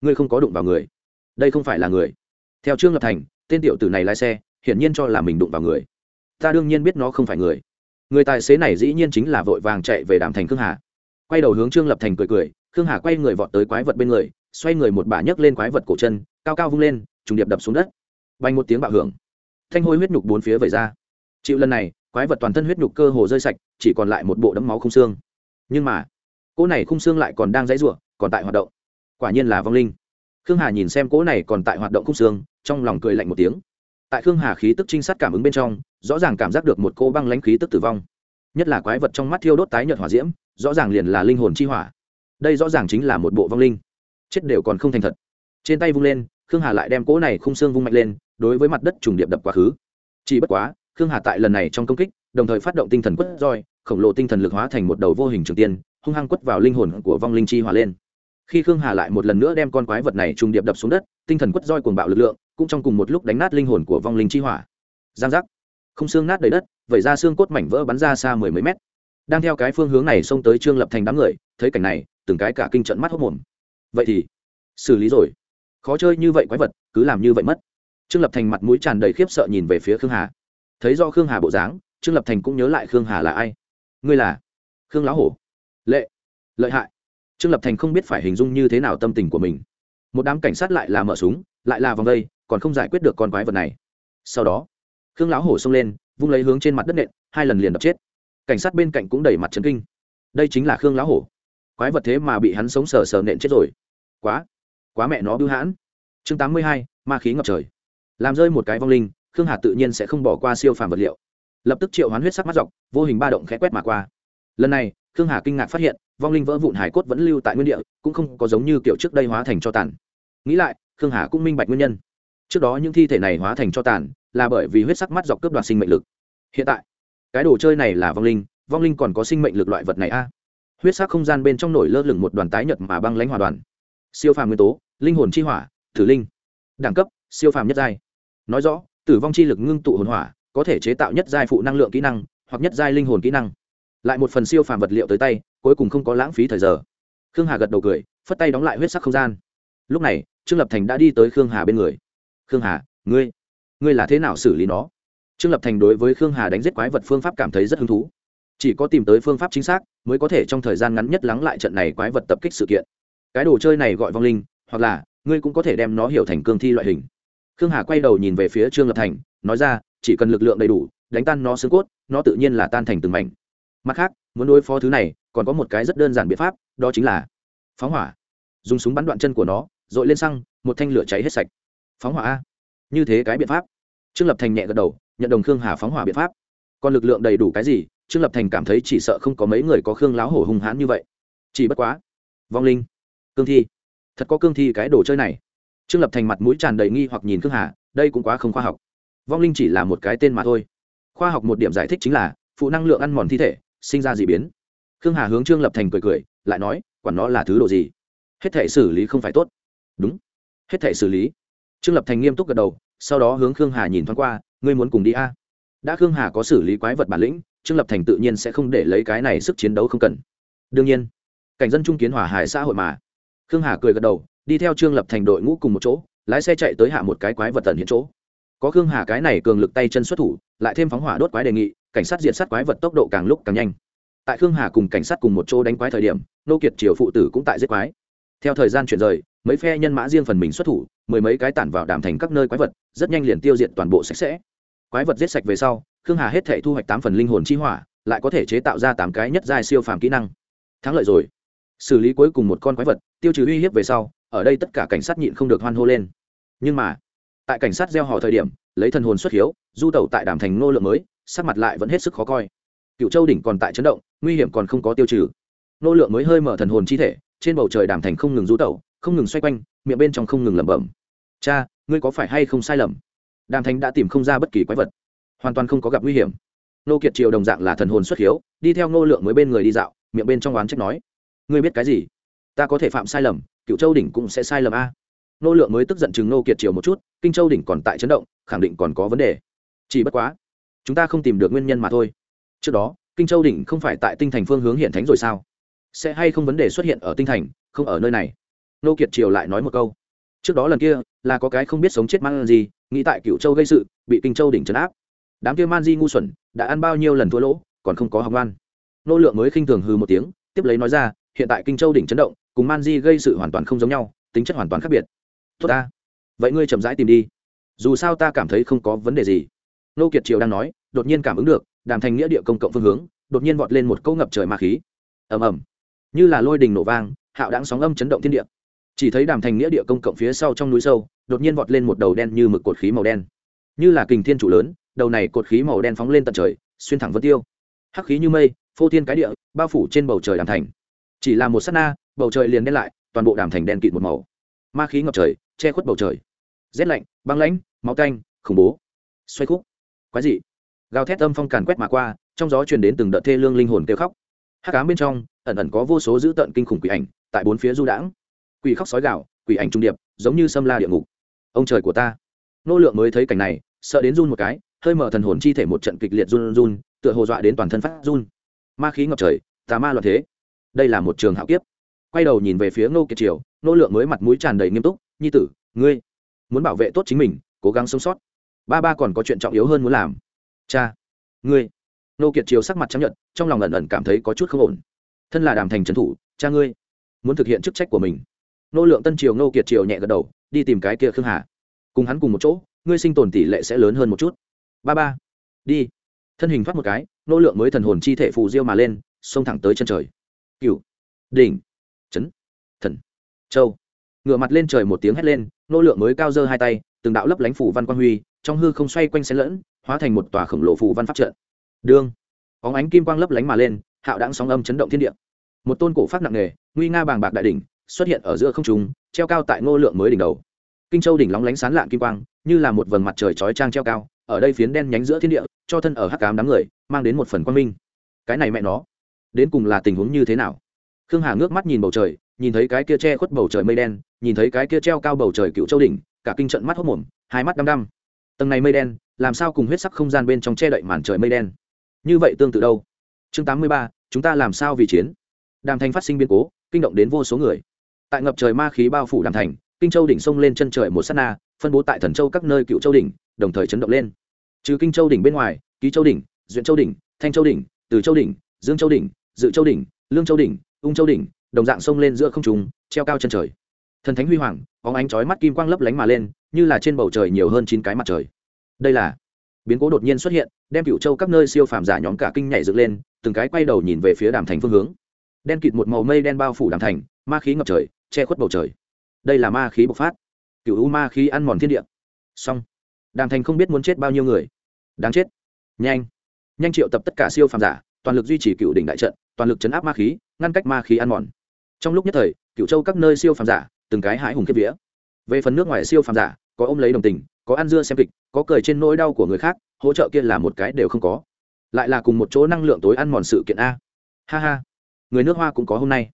Ngươi không có đụng vào người. Đây không phải là người. Theo trương lập thành, tên tiểu tử này lái xe, hiển nhiên cho là mình đụng vào người. Ta đương nhiên biết nó không phải người. Người tài xế này dĩ nhiên chính là vội vàng chạy về đàm thành khương hà. Quay đầu hướng trương lập thành cười cười khương hà quay người vọt tới quái vật bên người, xoay người một bả nhấc lên quái vật cổ chân, cao cao vung lên, trùng điệp đập xuống đất. Bay một tiếng bạo hưởng. Thanh hôi huyết nhục bốn phía vẩy ra. Chịu lần này, quái vật toàn thân huyết nhục cơ hồ rơi sạch, chỉ còn lại một bộ đấm máu không xương. Nhưng mà, cỗ này không xương lại còn đang dãy rủa, còn tại hoạt động. Quả nhiên là vong linh. Khương hà nhìn xem cỗ này còn tại hoạt động không xương, trong lòng cười lạnh một tiếng. Tại khương hà khí tức trinh sát cảm ứng bên trong, rõ ràng cảm giác được một cô băng lãnh khí tức tử vong. Nhất là quái vật trong mắt thiêu đốt tái nhợt hỏa diễm, rõ ràng liền là linh hồn chi hỏa đây rõ ràng chính là một bộ vong linh. Chết đều còn không thành thật. Trên tay vung lên, khương hà lại đem cỗ này khung xương vung mạnh lên, đối với mặt đất trùng điệp đập quá khứ. Chỉ bất quá, khương hà tại lần này trong công kích, đồng thời phát động tinh thần quất roi, khổng lồ tinh thần lực hóa thành một đầu vô hình trường tiên, hung hăng quất vào linh hồn của vong linh chi hòa lên. Khi khương hà lại một lần nữa đem con quái vật này trùng điệp đập xuống đất, tinh thần quất roi cuồng bạo lực lượng cũng trong cùng một lúc đánh nát linh hồn của vong linh chi hỏa. Giang giác. Không xương nát đầy đất, vẩy ra xương cốt mảnh vỡ bắn ra xa mười mấy mét đang theo cái phương hướng này xông tới trương lập thành đám người, thấy cảnh này, từng cái cả kinh trận mắt hốc mồm. Vậy thì, xử lý rồi. Khó chơi như vậy quái vật, cứ làm như vậy mất. Trương lập thành mặt mũi tràn đầy khiếp sợ nhìn về phía khương hà. Thấy do khương hà bộ dáng, trương lập thành cũng nhớ lại khương hà là ai. Ngươi là khương lão hổ. Lệ. Lợi hại. Trương lập thành không biết phải hình dung như thế nào tâm tình của mình. Một đám cảnh sát lại là mở súng, lại là vòng vây còn không giải quyết được con quái vật này. Sau đó, khương lão hổ xông lên, vung lấy hướng trên mặt đất nện, hai lần liền đập chết cảnh sát bên cạnh cũng đẩy mặt trấn kinh. Đây chính là khương lão hổ. Quái vật thế mà bị hắn sống sờ sờ nện chết rồi. Quá quá mẹ nó bưu hãn. Chương tám mươi hai, ma khí ngập trời. Làm rơi một cái vong linh, khương hà tự nhiên sẽ không bỏ qua siêu phàm vật liệu. Lập tức triệu hoán huyết sắc mắt dọc, vô hình ba động khẽ quét mà qua. Lần này, khương hà kinh ngạc phát hiện, vong linh vỡ vụn hải cốt vẫn lưu tại nguyên địa, cũng không có giống như kiểu trước đây hóa thành cho tàn. Nghĩ lại, khương hà cũng minh bạch nguyên nhân. Trước đó những thi thể này hóa thành cho tàn, là bởi vì huyết sắc mắt dọc cướp đoạt sinh mệnh lực. Hiện tại cái đồ chơi này là vong linh vong linh còn có sinh mệnh lực loại vật này a. Huyết sắc không gian bên trong nổi lơ lửng một đoàn tái nhật mà băng lãnh hòa đoàn. Siêu phàm nguyên tố, linh hồn chi hỏa, thử linh. Đẳng cấp, siêu phàm nhất giai. Nói rõ, tử vong chi lực ngưng tụ hồn hỏa, có thể chế tạo nhất giai phụ năng lượng kỹ năng, hoặc nhất giai linh hồn kỹ năng. Lại một phần siêu phàm vật liệu tới tay, cuối cùng không có lãng phí thời giờ. Khương hà gật đầu cười, phất tay đóng lại huyết sắc không gian. Lúc này, trương lập thành đã đi tới khương hà bên người. Khương hà, ngươi ngươi là thế nào xử lý nó? Trương lập thành đối với khương hà đánh giết quái vật phương pháp cảm thấy rất hứng thú. Chỉ có tìm tới phương pháp chính xác mới có thể trong thời gian ngắn nhất lắng lại trận này quái vật tập kích sự kiện. Cái đồ chơi này gọi vong linh, hoặc là, ngươi cũng có thể đem nó hiểu thành cương thi loại hình. Khương hà quay đầu nhìn về phía trương lập thành, nói ra, chỉ cần lực lượng đầy đủ, đánh tan nó xương cốt, nó tự nhiên là tan thành từng mảnh. Mặt khác, muốn đối phó thứ này, còn có một cái rất đơn giản biện pháp, đó chính là phóng hỏa. Dùng súng bắn đoạn chân của nó dội lên xăng, một thanh lửa cháy hết sạch. Phóng hỏa a. Như thế cái biện pháp. Trương lập thành nhẹ gật đầu nhận đồng khương hà phóng hỏa biện pháp. Còn lực lượng đầy đủ cái gì, trương lập thành cảm thấy chỉ sợ không có mấy người có khương láo hổ hung hãn như vậy. Chỉ bất quá, vong linh, cương thi, thật có cương thi cái đồ chơi này. Trương lập thành mặt mũi tràn đầy nghi hoặc nhìn khương hà, đây cũng quá không khoa học. Vong linh chỉ là một cái tên mà thôi. Khoa học một điểm giải thích chính là, phụ năng lượng ăn mòn thi thể, sinh ra d ị biến. Khương hà hướng trương lập thành cười cười, lại nói, quản nó là thứ đồ gì? Hết thể xử lý không phải tốt. Đúng, hết thể xử lý. Trương lập thành nghiêm túc gật đầu, sau đó hướng khương hà nhìn thoáng qua ngươi muốn cùng đi a? Đã khương hà có xử lý quái vật bản lĩnh, trương lập thành tự nhiên sẽ không để lấy cái này sức chiến đấu không cần. Đương nhiên, cảnh dân trung kiến hòa hải xã hội mà. Khương hà cười gật đầu, đi theo trương lập thành đội ngũ cùng một chỗ, lái xe chạy tới hạ một cái quái vật tận hiện chỗ. Có khương hà cái này cường lực tay chân xuất thủ, lại thêm phóng hỏa đốt quái đề nghị, cảnh sát diện sát quái vật tốc độ càng lúc càng nhanh. Tại khương hà cùng cảnh sát cùng một chỗ đánh quái thời điểm, nô kiệt triều phụ tử cũng tại giết quái. Theo thời gian chuyển rời, mấy phe nhân mã riêng phần mình xuất thủ, mười mấy cái tản vào đàm thành các nơi quái vật, rất nhanh liền tiêu diệt toàn bộ sạch sẽ quái vật giết sạch về sau, khương hà hết thể thu hoạch tám phần linh hồn chi hỏa, lại có thể chế tạo ra tám cái nhất giai siêu phàm kỹ năng. Thắng lợi rồi. Xử lý cuối cùng một con quái vật, tiêu trừ uy hiếp về sau, ở đây tất cả cảnh sát nhịn không được hoan hô lên. Nhưng mà, tại cảnh sát gieo hò thời điểm, lấy thần hồn xuất hiếu, du tẩu tại đàm thành nô lượng mới, sắc mặt lại vẫn hết sức khó coi. Cựu châu đỉnh còn tại chấn động, nguy hiểm còn không có tiêu trừ. Nô lượng mới hơi mở thần hồn chi thể, trên bầu trời đàm thành không ngừng du tẩu, không ngừng xoay quanh, miệng bên trong không ngừng lẩm bẩm. Cha, ngươi có phải hay không sai lầm? Đàm thành đã tìm không ra bất kỳ quái vật, hoàn toàn không có gặp nguy hiểm. Nô kiệt triều đồng dạng là thần hồn xuất hiếu, đi theo nô lượng mới bên người đi dạo, miệng bên trong oán trách nói, ngươi biết cái gì? Ta có thể phạm sai lầm, cựu châu đỉnh cũng sẽ sai lầm a. Nô lượng mới tức giận chừng nô kiệt triều một chút, kinh châu đỉnh còn tại chấn động, khẳng định còn có vấn đề. Chỉ bất quá, chúng ta không tìm được nguyên nhân mà thôi. Trước đó, kinh châu đỉnh không phải tại tinh thành phương hướng hiện thánh rồi sao? Sẽ hay không vấn đề xuất hiện ở tinh thành, không ở nơi này? Nô kiệt triều lại nói một câu, trước đó lần kia, là có cái không biết sống chết mang gì nghĩ tại cựu châu gây sự, bị kinh châu đỉnh trấn áp. Đám kia man di ngu xuẩn đã ăn bao nhiêu lần thua lỗ, còn không có học ngoan. Nô lượng mới khinh thường hư một tiếng, tiếp lấy nói ra, hiện tại kinh châu đỉnh chấn động, cùng man di gây sự hoàn toàn không giống nhau, tính chất hoàn toàn khác biệt. Tốt ta. Vậy ngươi chậm rãi tìm đi. Dù sao ta cảm thấy không có vấn đề gì. Nô kiệt triều đang nói, đột nhiên cảm ứng được, đàm thành nghĩa địa công cộng phương hướng, đột nhiên vọt lên một câu ngập trời ma khí. Ầm ầm. Như là lôi đình nổ vang, hạo đáng sóng âm chấn động thiên địa chỉ thấy đàm thành nghĩa địa công cộng phía sau trong núi sâu, đột nhiên vọt lên một đầu đen như mực cột khí màu đen. Như là kình thiên chủ lớn, đầu này cột khí màu đen phóng lên tận trời, xuyên thẳng vân tiêu. Hắc khí như mây, phô thiên cái địa, bao phủ trên bầu trời đàm thành. Chỉ là một s á t na, bầu trời liền đen lại, toàn bộ đàm thành đen kịt một màu. Ma khí ngập trời, che khuất bầu trời. Rét lạnh, băng lãnh, máu canh khủng bố. Xoay khúc. Quái dị. Gào thét âm phong càn quét mà qua, trong gió truyền đến từng đợt thê lương linh hồn kêu khóc. Hắc ám bên trong, ẩn ẩn có vô số dữ tợn kinh khủng quỷ ảnh, tại bốn phía du đãng quỷ khóc sói gạo quỷ ảnh trung điệp, giống như xâm la địa ngục. Ông trời của ta. Nô lượng mới thấy cảnh này, sợ đến run một cái, hơi mở thần hồn chi thể một trận kịch liệt run run, tựa hồ dọa đến toàn thân phát run. Ma khí ngập trời, tà ma loạn thế. Đây là một trường hạo kiếp. Quay đầu nhìn về phía ngô kiệt triều, nô lượng mới mặt mũi tràn đầy nghiêm túc, nhi tử, ngươi muốn bảo vệ tốt chính mình, cố gắng sống sót. Ba ba còn có chuyện trọng yếu hơn muốn làm. Cha, ngươi. Nô kiệt triều sắc mặt chấp nhận trong lòng ẩn ẩn cảm thấy có chút không ổn. Thân là đàm thành trấn thủ, cha ngươi muốn thực hiện chức trách của mình nô lượng tân triều nô kiệt triều nhẹ gật đầu, đi tìm cái kia khương hà. Cùng hắn cùng một chỗ, ngươi sinh tồn tỷ lệ sẽ lớn hơn một chút. Ba ba. Đi. Thân hình thoát một cái, nô lượng mới thần hồn chi thể phù diêu mà lên, xông thẳng tới chân trời. Cựu đỉnh. Chấn. Thần. Châu. Ngựa mặt lên trời một tiếng hét lên, nô lượng mới cao dơ hai tay, từng đạo lấp lánh phủ văn quang huy, trong hư không xoay quanh xen lẫn, hóa thành một tòa khổng lồ phủ văn pháp trận. Đương óng ánh kim quang lấp lánh mà lên, hạo đáng sóng âm chấn động thiên địa. Một tôn cổ pháp nặng nề, nguy nga bàng bạc đại đỉnh xuất hiện ở giữa không trung, treo cao tại ngô lượng mới đỉnh đầu. Kinh châu đỉnh lóng lánh sán lạng kim quang, như là một vầng mặt trời chói trang treo cao, ở đây phiến đen nhánh giữa thiên địa, cho thân ở hắc cám đám người, mang đến một phần quang minh. Cái này mẹ nó, đến cùng là tình huống như thế nào? Khương hà ngước mắt nhìn bầu trời, nhìn thấy cái kia che khuất bầu trời mây đen, nhìn thấy cái kia treo cao bầu trời cựu châu đỉnh, cả kinh trận mắt hốc mồm, hai mắt đăm đăm. Tầng này mây đen, làm sao cùng huyết sắc không gian bên trong che đậy màn trời mây đen? Như vậy tương tự đâu? Chương tám mươi ba, chúng ta làm sao vì chiến? Đàm thành phát sinh biến cố, kinh động đến vô số người tại ngập trời ma khí bao phủ đàm thành, kinh châu đỉnh sông lên chân trời một s á t na, phân bố tại thần châu các nơi cựu châu đỉnh, đồng thời chấn động lên. Trừ kinh châu đỉnh bên ngoài, ký châu đỉnh, duyện châu đỉnh, thanh châu đỉnh, từ châu đỉnh, dương châu đỉnh, dự châu đỉnh, lương châu đỉnh, ung châu đỉnh, đồng dạng sông lên giữa không trùng treo cao chân trời. Thần thánh huy hoàng có ánh chói mắt kim quang lấp lánh mà lên, như là trên bầu trời nhiều hơn chín cái mặt trời. Đây là biến cố đột nhiên xuất hiện, đem cựu châu các nơi siêu phàm giả nhóm cả kinh nhảy dựng lên, từng cái quay đầu nhìn về phía đàm thành phương hướng. Đen kịt một màu mây đen bao phủ đàm thành, ma khí ngập trời che khuất bầu trời. Đây là ma khí bộc phát. Cựu u ma khí ăn mòn thiên địa. Xong. Đàm thành không biết muốn chết bao nhiêu người. Đáng chết. Nhanh. Nhanh triệu tập tất cả siêu phàm giả, toàn lực duy trì cựu đỉnh đại trận, toàn lực chấn áp ma khí, ngăn cách ma khí ăn mòn. Trong lúc nhất thời cựu châu các nơi siêu phàm giả, từng cái hãi hùng kiếp vía. Về phần nước ngoài siêu phàm giả, có ôm lấy đồng tình, có ăn dưa xem kịch, có cười trên nỗi đau của người khác, hỗ trợ kia là một cái đều không có. Lại là cùng một chỗ năng lượng tối ăn mòn sự kiện a. Ha ha. Người nước hoa cũng có hôm nay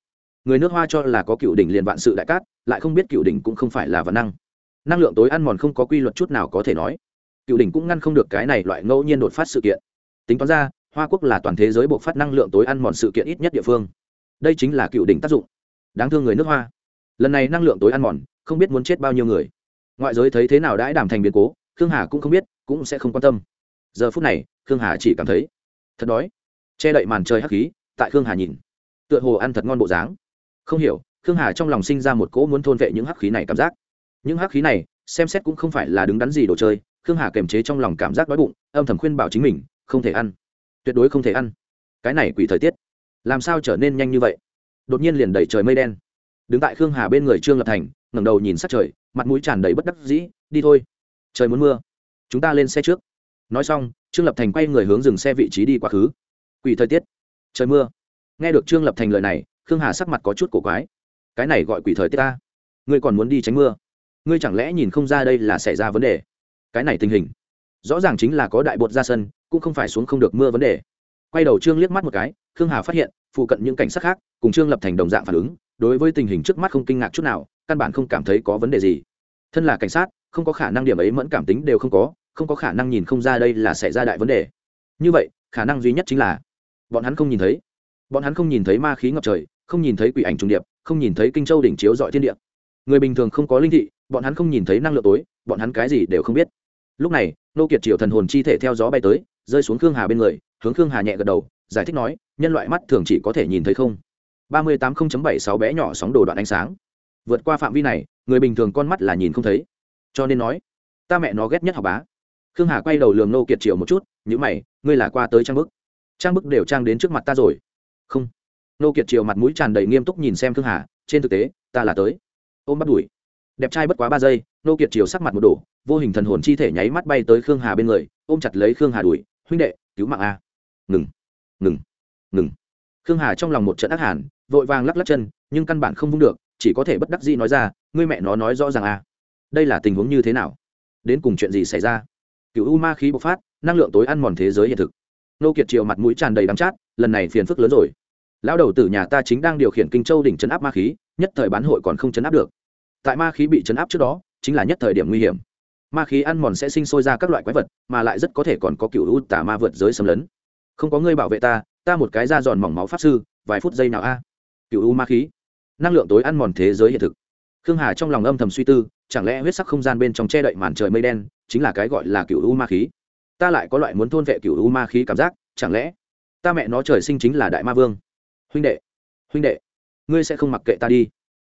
người nước hoa cho là có cựu đỉnh liền vạn sự đại cát, lại không biết cựu đỉnh cũng không phải là vạn năng. Năng lượng tối ăn mòn không có quy luật chút nào có thể nói. Cựu đỉnh cũng ngăn không được cái này loại ngẫu nhiên đột phát sự kiện. Tính toán ra, hoa quốc là toàn thế giới buộc phát năng lượng tối ăn mòn sự kiện ít nhất địa phương. Đây chính là cựu đỉnh tác dụng. Đáng thương người nước hoa. Lần này năng lượng tối ăn mòn, không biết muốn chết bao nhiêu người. Ngoại giới thấy thế nào đãi đảm thành biến cố, khương hà cũng không biết, cũng sẽ không quan tâm. Giờ phút này, khương hà chỉ cảm thấy thật đói. Che đậy màn trời hắc khí, tại khương hà nhìn. Tựa hồ ăn thật ngon bộ dáng không hiểu, khương hà trong lòng sinh ra một cỗ muốn thôn vệ những hắc khí này cảm giác. Những hắc khí này, xem xét cũng không phải là đứng đắn gì đồ chơi, khương hà kềm chế trong lòng cảm giác đói bụng, âm thầm khuyên bảo chính mình, không thể ăn. Tuyệt đối không thể ăn. Cái này quỷ thời tiết, làm sao trở nên nhanh như vậy? Đột nhiên liền đẩy trời mây đen. Đứng tại khương hà bên người trương lập thành, ngẩng đầu nhìn sát trời, mặt mũi tràn đầy bất đắc dĩ, đi thôi, trời muốn mưa, chúng ta lên xe trước. Nói xong, trương lập thành quay người hướng dừng xe vị trí đi quá khứ. Quỷ thời tiết, trời mưa. Nghe được trương lập thành lời này khương hà sắc mặt có chút cổ quái. Cái này gọi quỷ thời tiết ta. Ngươi còn muốn đi tránh mưa. Ngươi chẳng lẽ nhìn không ra đây là xảy ra vấn đề? Cái này tình hình, rõ ràng chính là có đại bột ra sân, cũng không phải xuống không được mưa vấn đề. Quay đầu trương liếc mắt một cái, khương hà phát hiện, phụ cận những cảnh sát khác, cùng trương lập thành đồng dạng phản ứng, đối với tình hình trước mắt không kinh ngạc chút nào, căn bản không cảm thấy có vấn đề gì. Thân là cảnh sát, không có khả năng điểm ấy mẫn cảm tính đều không có không có khả năng nhìn không ra đây là xảy ra đại vấn đề. Như vậy, khả năng duy nhất chính là, bọn hắn không nhìn thấy. Bọn hắn không nhìn thấy ma khí ngập trời không nhìn thấy quỷ ảnh trùng điệp, không nhìn thấy kinh châu đỉnh chiếu dọi thiên địa. Người bình thường không có linh thị, bọn hắn không nhìn thấy năng lượng tối, bọn hắn cái gì đều không biết. Lúc này, nô kiệt triều thần hồn chi thể theo gió bay tới, rơi xuống khương hà bên người, hướng khương hà nhẹ gật đầu, giải thích nói, nhân loại mắt thường chỉ có thể nhìn thấy không. ba mươi tám không bảy sáu bé nhỏ sóng đồ đoạn ánh sáng. Vượt qua phạm vi này, người bình thường con mắt là nhìn không thấy. Cho nên nói, ta mẹ nó ghét nhất học bá. Khương hà quay đầu lường nô kiệt triều một chút, nhữ mày, ngươi là qua tới trang bức. Trang bức đều trang đến trước mặt ta rồi. Không nô kiệt triều mặt mũi tràn đầy nghiêm túc nhìn xem khương hà, trên thực tế, ta là tới. Ôm bắt đuổi. Đẹp trai bất quá ba giây, nô kiệt triều sắc mặt một đổ, vô hình thần hồn chi thể nháy mắt bay tới khương hà bên người, ôm chặt lấy khương hà đuổi, huynh đệ, cứu mạng a. Ngừng. Ngừng. Ngừng. Khương hà trong lòng một trận ác hàn, vội vàng lắc lắc chân, nhưng căn bản không vung được, chỉ có thể bất đắc dĩ nói ra, ngươi mẹ nó nói rõ ràng a. Đây là tình huống như thế nào? Đến cùng chuyện gì xảy ra? Cựu u ma khí bộc phát, năng lượng tối ăn mòn thế giới hiện thực. Nô kiệt triều mặt mũi tràn đầy đắm chát, lần này phiền phức lớn rồi lão đầu tử nhà ta chính đang điều khiển kinh châu đỉnh chấn áp ma khí, nhất thời bán hội còn không chấn áp được. Tại ma khí bị chấn áp trước đó, chính là nhất thời điểm nguy hiểm. Ma khí ăn mòn sẽ sinh sôi ra các loại quái vật, mà lại rất có thể còn có cựu u tà ma vượt giới xâm lấn. Không có ngươi bảo vệ ta ta một cái da giòn mỏng máu pháp sư, vài phút giây nào a? Cựu u ma khí. Năng lượng tối ăn mòn thế giới hiện thực. Khương hà trong lòng âm thầm suy tư, chẳng lẽ huyết sắc không gian bên trong che đậy màn trời mây đen, chính là cái gọi là cựu u ma khí? Ta lại có loại muốn thôn vệ cựu u ma khí cảm giác, chẳng lẽ ta mẹ nó trời sinh chính là đại ma vương? Huynh đệ huynh đệ, ngươi sẽ không mặc kệ ta đi.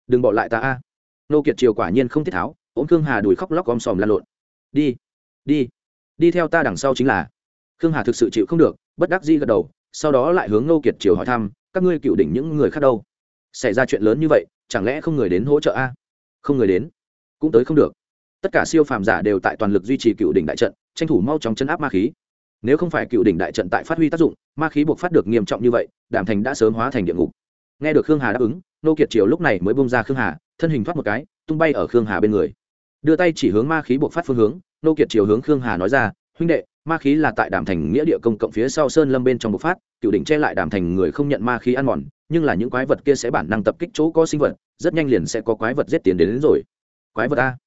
Đừng bỏ lại ta a. Nô kiệt triều quả nhiên không thiết tháo, ôm khương hà đùi khóc lóc om sòm lan lộn. Đi đi đi theo ta đằng sau chính là. Khương hà thực sự chịu không được, bất đắc dĩ gật đầu, sau đó lại hướng nô kiệt triều hỏi thăm, các ngươi cựu đỉnh những người khác đâu? Xảy ra chuyện lớn như vậy, chẳng lẽ không người đến hỗ trợ a? Không người đến, cũng tới không được. Tất cả siêu phàm giả đều tại toàn lực duy trì cựu đỉnh đại trận, tranh thủ mau chóng chấn áp ma khí nếu không phải cựu đỉnh đại trận tại phát huy tác dụng ma khí buộc phát được nghiêm trọng như vậy đàm thành đã sớm hóa thành địa ngục. Nghe được khương hà đáp ứng nô kiệt triều lúc này mới bông ra khương hà thân hình thoát một cái tung bay ở khương hà bên người. Đưa tay chỉ hướng ma khí buộc phát phương hướng nô kiệt triều hướng khương hà nói ra huynh đệ ma khí là tại đàm thành nghĩa địa công cộng phía sau sơn lâm bên trong bộc phát cựu đỉnh che lại đàm thành người không nhận ma khí ăn mòn nhưng là những quái vật kia sẽ bản năng tập kích chỗ có sinh vật rất nhanh liền sẽ có quái vật giết tiến đến, đến rồi. Quái vật a?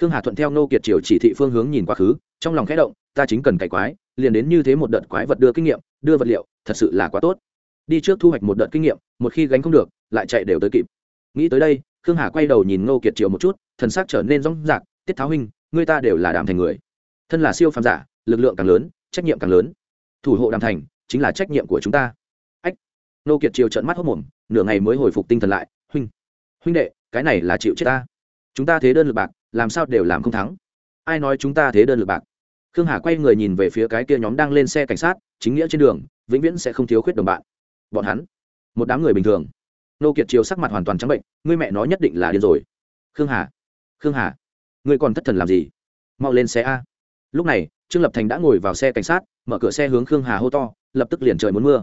Khương hà thuận theo nô kiệt triều chỉ thị phương hướng nhìn quá khứ trong lòng khẽ động ta chính cần cày quái liền đến như thế một đợt quái vật đưa kinh nghiệm, đưa vật liệu, thật sự là quá tốt. Đi trước thu hoạch một đợt kinh nghiệm, một khi gánh không được, lại chạy đều tới kịp. Nghĩ tới đây, khương hà quay đầu nhìn nô kiệt triều một chút, thần sắc trở nên rong rạc, tiết tháo huynh người ta đều là đàm thành người. Thân là siêu phàm giả, lực lượng càng lớn, trách nhiệm càng lớn. Thủ hộ đàm thành, chính là trách nhiệm của chúng ta. Ách. Nô kiệt triều trận mắt hốc mồm, nửa ngày mới hồi phục tinh thần lại, huynh huynh đệ, cái này là chịu chết ta. Chúng ta thế đơn lực bạc, làm sao đều làm không thắng. Ai nói chúng ta thế đơn lực bạc? Khương hà quay người nhìn về phía cái kia nhóm đang lên xe cảnh sát, chính nghĩa trên đường, vĩnh viễn sẽ không thiếu khuyết đồng bạn. Bọn hắn, một đám người bình thường. Nô kiệt chiều sắc mặt hoàn toàn trắng bệnh, ngươi mẹ nói nhất định là điên rồi. Khương hà khương hà, ngươi còn thất thần làm gì? Mau lên xe a. Lúc này, trương lập thành đã ngồi vào xe cảnh sát, mở cửa xe hướng khương hà hô to, lập tức liền trời muốn mưa.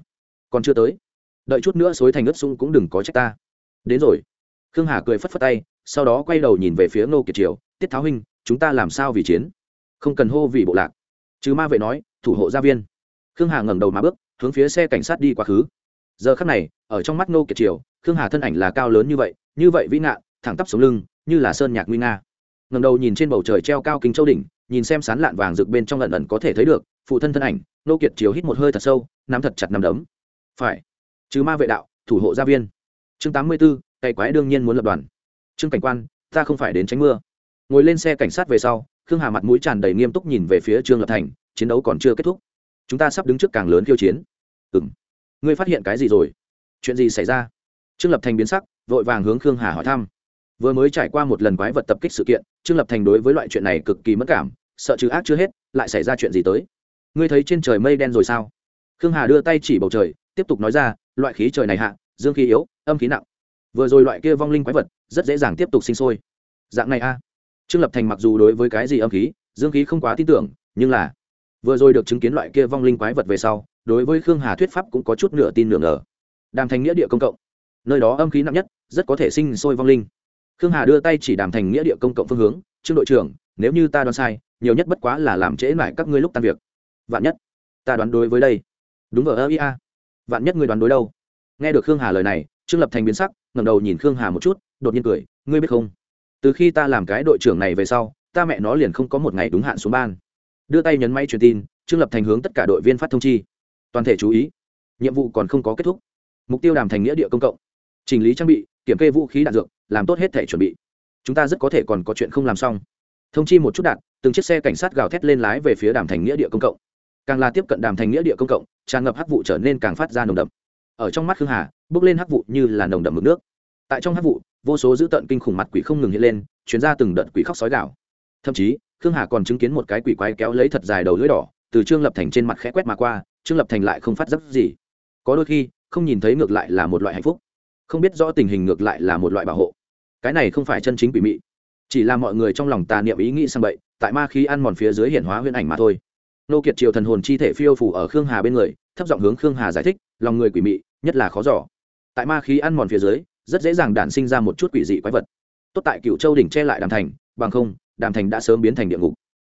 Còn chưa tới, đợi chút nữa xối thành ướt sũng cũng đừng có trách ta. Đến rồi. Khương hà cười phất phất tay, sau đó quay đầu nhìn về phía ngô kiệt triều, tiết tháo huynh, chúng ta làm sao vì chiến? Không cần hô vì bộ lạc. Chứ ma vệ nói, thủ hộ gia viên. Khương hà ngẩng đầu mà bước, hướng phía xe cảnh sát đi quá khứ. Giờ khắc này, ở trong mắt Nô kiệt triều, khương hà thân ảnh là cao lớn như vậy như vậy vĩ nạn thẳng tắp sống lưng, như là sơn nhạc nguy nga. Ngẩng đầu nhìn trên bầu trời treo cao kính châu đỉnh, nhìn xem sán lạn vàng rực bên trong lần ẩn có thể thấy được, phụ thân thân ảnh nô kiệt chiếu hít một hơi thật sâu, nắm thật chặt nắm đấm. Phải. Chứ ma vệ đạo, thủ hộ gia viên. Chương tám mươi b ố cày quái đương nhiên muốn lập đoàn. Trương cảnh quan, ta không phải đến tránh mưa ngồi lên xe cảnh sát về sau, khương hà mặt mũi tràn đầy nghiêm túc nhìn về phía trương lập thành, chiến đấu còn chưa kết thúc. Chúng ta sắp đứng trước càng lớn khiêu chiến. Ừ m ngươi phát hiện cái gì rồi? Chuyện gì xảy ra? Trương lập thành biến sắc, vội vàng hướng khương hà hỏi thăm. Vừa mới trải qua một lần quái vật tập kích sự kiện, trương lập thành đối với loại chuyện này cực kỳ mất cảm, sợ trừ ác chưa hết, lại xảy ra chuyện gì tới? Ngươi thấy trên trời mây đen rồi sao? Khương hà đưa tay chỉ bầu trời, tiếp tục nói ra, loại khí trời này hạ, dương khí yếu, âm khí nặng. Vừa rồi loại kia vong linh quái vật, rất dễ dàng tiếp tục sinh sôi. Dạng này a trương lập thành mặc dù đối với cái gì âm khí, dương khí không quá tin tưởng, nhưng là vừa rồi được chứng kiến loại kia vong linh quái vật về sau, đối với khương hà thuyết pháp cũng có chút nửa tin nửa ngờ. Đàm thành nghĩa địa công cộng. Nơi đó âm khí nặng nhất, rất có thể sinh sôi vong linh. Khương hà đưa tay chỉ đàm thành nghĩa địa công cộng phương hướng, trương đội trưởng, nếu như ta đoán sai, nhiều nhất bất quá là làm trễ mãi các ngươi lúc tan việc. Vạn nhất, ta đoán đối với đây. Đúng ở ơ ia vạn nhất ngươi đoán đối đâu? Nghe được khương hà lời này, trương lập thành biến sắc, ngẩng đầu nhìn khương hà một chút, đột nhiên cười, ngươi biết không? Từ khi ta làm cái đội trưởng này về sau, ta mẹ nó liền không có một ngày đúng hạn xuống ban. Đưa tay nhấn máy truyền tin, trương lập thành hướng tất cả đội viên phát thông chi. Toàn thể chú ý. Nhiệm vụ còn không có kết thúc. Mục tiêu đàm thành nghĩa địa công cộng. Chỉnh lý trang bị, kiểm kê vũ khí đạn dược, làm tốt hết thể chuẩn bị. Chúng ta rất có thể còn có chuyện không làm xong. Thông chi một chút đạn, từng chiếc xe cảnh sát gào thét lên lái về phía đàm thành nghĩa địa công cộng. Càng là tiếp cận đàm thành nghĩa địa công cộng, tràn ngập hắc vụ trở nên càng phát ra nồng đậm. Ở trong mắt khương hà, bước lên hắc vụ như là nồng đậm mực nước. Tại trong hắc vụ vô số dữ tợn kinh khủng mặt quỷ không ngừng hiện lên chuyến ra từng đợt quỷ khóc sói gạo thậm chí, khương hà còn chứng kiến một cái quỷ quái kéo lấy thật dài đầu lưỡi đỏ, từ trương lập thành trên mặt khẽ quét mà qua, trương lập thành lại không phát giác gì. Có đôi khi, không nhìn thấy ngược lại là một loại hạnh phúc. Không biết rõ tình hình ngược lại là một loại bảo hộ. Cái này không phải chân chính quỷ mị. Chỉ là mọi người trong lòng tà niệm ý nghĩ sang bậy, tại ma khí ăn mòn phía dưới hiển hóa huyễn ảnh mà thôi. Nô kiệt triều thần hồn chi thể phiêu phủ ở khương hà bên người, thấp giọng hướng khương hà giải thích, lòng người quỷ mị, nhất là khó giỏ tại ma khí ăn mòn phía dưới rất dễ dàng đản sinh ra một chút quỷ dị quái vật. Tốt tại cựu châu đỉnh che lại đàm thành, bằng không, đàm thành đã sớm biến thành địa ngục.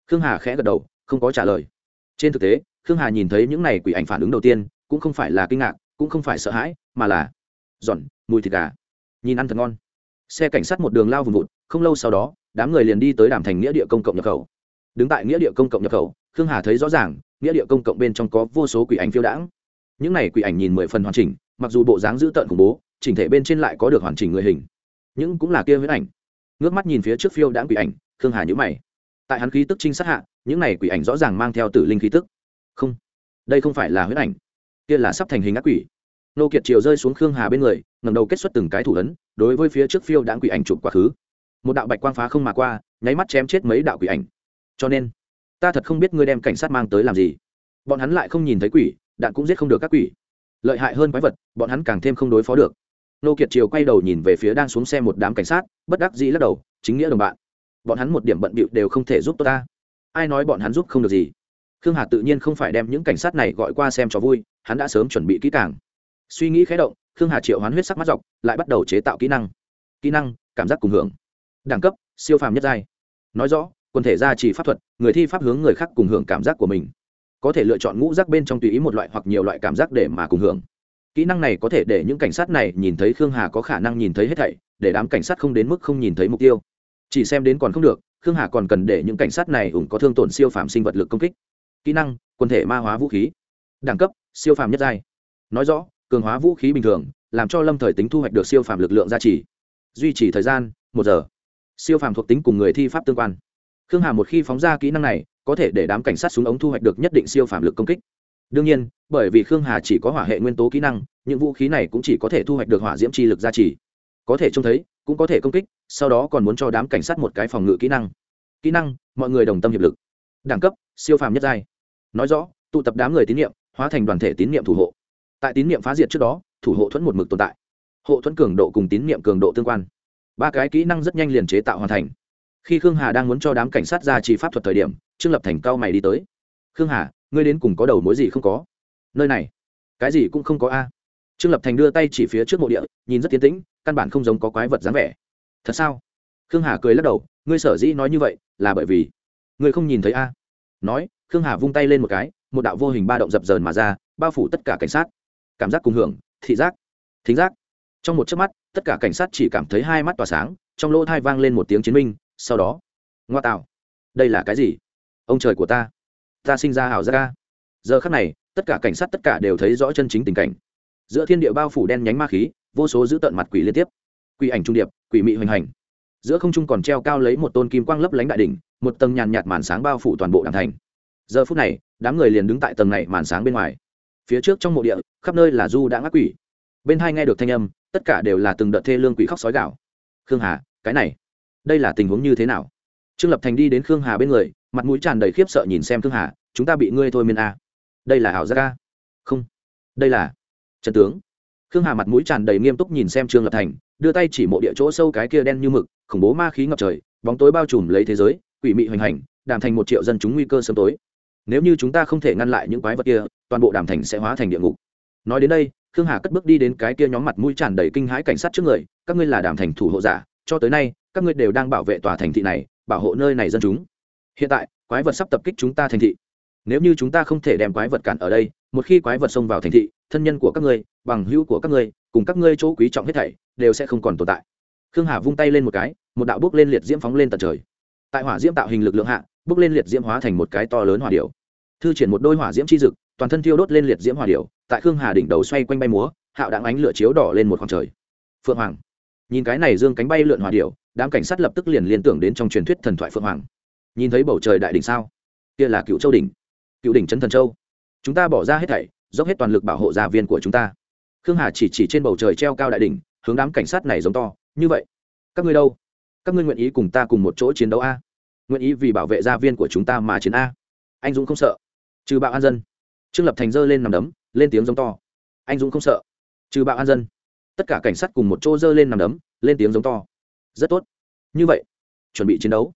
Khương hà khẽ gật đầu, không có trả lời. Trên thực tế, khương hà nhìn thấy những này quỷ ảnh phản ứng đầu tiên, cũng không phải là kinh ngạc, cũng không phải sợ hãi, mà là giòn, mùi thịt gà. Nhìn ăn thật ngon. Xe cảnh sát một đường lao vùng vụt, không lâu sau đó, đám người liền đi tới đàm thành nghĩa địa công cộng nhập khẩu. Đứng tại nghĩa địa công cộng nhập khẩu, khương hà thấy rõ ràng, nghĩa địa công cộng bên trong có vô số quỷ ảnh phiêu đãng. Những này quỷ ảnh nhìn mười phần hoàn chỉnh, mặc dù bộ dáng dữ tợn khủng bố chỉnh thể bên trên lại có được hoàn chỉnh người hình. Nhưng cũng là kia huyết ảnh. Ngước mắt nhìn phía trước phiêu đãng quỷ ảnh, khương hà nhữ mày. Tại hắn khí tức trinh sát hạ, những này quỷ ảnh rõ ràng mang theo tử linh khí tức. Không, đây không phải là huyết ảnh. Kia là sắp thành hình ác quỷ. Nô kiệt chiều rơi xuống khương hà bên người ngầm đầu kết xuất từng cái thủ ấn, đối với phía trước phiêu đãng quỷ ảnh chụp quá khứ. Một đạo bạch quang phá không mà qua, nháy mắt chém chết mấy đạo quỷ ảnh. Cho nên, ta thật không biết ngươi đem cảnh sát mang tới làm gì. Bọn hắn lại không nhìn thấy quỷ, đạn cũng giết không được các quỷ. Lợi hại hơn quái vật, bọn hắn càng thêm không đối phó được nô kiệt triều quay đầu nhìn về phía đang xuống xe một đám cảnh sát, bất đắc dĩ lắc đầu, chính nghĩa đồng bạn, bọn hắn một điểm bận bịu đều không thể giúp tôi ta. Ai nói bọn hắn giúp không được gì? Khương hà tự nhiên không phải đem những cảnh sát này gọi qua xem cho vui, hắn đã sớm chuẩn bị kỹ càng. Suy nghĩ khé động, khương hà triệu hoán huyết sắc mắt dọc, lại bắt đầu chế tạo kỹ năng. Kỹ năng, cảm giác cùng hưởng. Đẳng cấp, siêu phàm nhất giai. Nói rõ, quần thể gia trì pháp thuật, người thi pháp hướng người khác cùng hưởng cảm giác của mình. Có thể lựa chọn ngũ rác bên trong tùy ý một loại hoặc nhiều loại cảm giác để mà cùng hưởng kỹ năng này có thể để những cảnh sát này nhìn thấy khương hà có khả năng nhìn thấy hết thảy, để đám cảnh sát không đến mức không nhìn thấy mục tiêu. Chỉ xem đến còn không được, khương hà còn cần để những cảnh sát này ủng có thương tổn siêu phàm sinh vật lực công kích. Kỹ năng, quần thể ma hóa vũ khí. Đẳng cấp, siêu phàm nhất giai. Nói rõ, cường hóa vũ khí bình thường, làm cho lâm thời tính thu hoạch được siêu phàm lực lượng gia trì. Duy trì thời gian, một giờ. Siêu phàm thuộc tính cùng người thi pháp tương quan. Khương hà một khi phóng ra kỹ năng này, có thể để đám cảnh sát súng ống thu hoạch được nhất định siêu phàm lực công kích đương nhiên, bởi vì khương hà chỉ có hỏa hệ nguyên tố kỹ năng, những vũ khí này cũng chỉ có thể thu hoạch được hỏa diễm chi lực gia trì. Có thể trông thấy, cũng có thể công kích, sau đó còn muốn cho đám cảnh sát một cái phòng ngự kỹ năng. Kỹ năng, mọi người đồng tâm hiệp lực. Đẳng cấp, siêu phàm nhất giai. Nói rõ, tụ tập đám người tín nhiệm, hóa thành đoàn thể tín nhiệm thủ hộ. Tại tín nhiệm phá diệt trước đó, thủ hộ thuẫn một mực tồn tại. Hộ thuẫn cường độ cùng tín nhiệm cường độ tương quan. Ba cái kỹ năng rất nhanh liền chế tạo hoàn thành. Khi khương hà đang muốn cho đám cảnh sát ra trì pháp thuật thời điểm, trương lập thành cao mày đi tới. Khương hà ngươi đến cùng có đầu mối gì không có? Nơi này, cái gì cũng không có a. Trương lập thành đưa tay chỉ phía trước mộ địa, nhìn rất tiến tĩnh, căn bản không giống có quái vật dáng vẻ. Thật sao? Khương hà cười lắc đầu, ngươi sở dĩ nói như vậy, là bởi vì ngươi không nhìn thấy a. Nói, khương hà vung tay lên một cái, một đạo vô hình ba động dập dờn mà ra, bao phủ tất cả cảnh sát. Cảm giác cùng hưởng, thị giác, thính giác. Trong một chớp mắt, tất cả cảnh sát chỉ cảm thấy hai mắt tỏa sáng, trong lỗ thai vang lên một tiếng chiến minh, sau đó, ngoa tạo. Đây là cái gì? Ông trời của ta ta sinh ra hào ra ca giờ khắc này, tất cả cảnh sát tất cả đều thấy rõ chân chính tình cảnh. Giữa thiên địa bao phủ đen nhánh ma khí, vô số giữ tận mặt quỷ liên tiếp. Quỷ ảnh trung điệp, quỷ mị hoành hành. Giữa không trung còn treo cao lấy một tôn kim quang lấp lánh đại đỉnh, một tầng nhàn nhạt màn sáng bao phủ toàn bộ đàm thành. Giờ phút này, đám người liền đứng tại tầng này màn sáng bên ngoài. Phía trước trong mộ địa, khắp nơi là du đã ngắc quỷ. Bên hai nghe được thanh âm, tất cả đều là từng đợt thê lương quỷ khóc sói gạo khương hà, cái này, đây là tình huống như thế nào? Trương lập thành đi đến khương hà bên người, mặt mũi tràn đầy khiếp sợ nhìn xem khương hà, chúng ta bị ngươi thôi miên a đây là ảo giác a? Không. Đây là trần tướng. Khương hà mặt mũi tràn đầy nghiêm túc nhìn xem trương lập thành, đưa tay chỉ mộ địa chỗ sâu cái kia đen như mực, khủng bố ma khí ngập trời, bóng tối bao trùm lấy thế giới, quỷ mị hoành hành, đàm thành một triệu dân chúng nguy cơ sớm tối. Nếu như chúng ta không thể ngăn lại những quái vật kia, toàn bộ đàm thành sẽ hóa thành địa ngục. Nói đến đây, khương hà cất bước đi đến cái kia nhóm mặt mũi tràn đầy kinh hãi cảnh sát trước người, các ngươi là đàm thành thủ hộ giả, cho tới nay, các ngươi đều đang bảo vệ tòa thành thị này bảo hộ nơi này dân chúng. Hiện tại, quái vật sắp tập kích chúng ta thành thị. Nếu như chúng ta không thể đem quái vật cản ở đây, một khi quái vật xông vào thành thị, thân nhân của các ngươi, bằng hữu của các ngươi, cùng các ngươi chỗ quý trọng hết thảy, đều sẽ không còn tồn tại. Khương hà vung tay lên một cái, một đạo bước lên liệt diễm phóng lên tận trời. Tại hỏa diễm tạo hình lực lượng hạ, bước lên liệt diễm hóa thành một cái to lớn hỏa điệu thư triển một đôi hỏa diễm chi dực, toàn thân thiêu đốt lên liệt diễm hỏa điệu tại khương hà đỉnh đầu xoay quanh bay múa, hạo đáng ánh lửa chiếu đỏ lên một khoảng trời. Phượng hoàng nhìn cái này dương cánh bay lượn hòa điệu, đám cảnh sát lập tức liền liên tưởng đến trong truyền thuyết thần thoại phượng hoàng. Nhìn thấy bầu trời đại đỉnh sao? Kia là cựu châu đỉnh. Cựu đỉnh trấn thần châu. Chúng ta bỏ ra hết thảy, dốc hết toàn lực bảo hộ gia viên của chúng ta. Khương hà chỉ chỉ trên bầu trời treo cao đại đỉnh, hướng đám cảnh sát này giống to, như vậy, các ngươi đâu? Các ngươi nguyện ý cùng ta cùng một chỗ chiến đấu a? Nguyện ý vì bảo vệ gia viên của chúng ta mà chiến a? Anh dũng không sợ. Trừ bạo an dân. Trương lập thành giơ lên nằm đấm, lên tiếng giống to. Anh dũng không sợ. Trừ bạo an dân tất cả cảnh sát cùng một chỗ giơ lên nằm đấm, lên tiếng giống to. Rất tốt. Như vậy, chuẩn bị chiến đấu.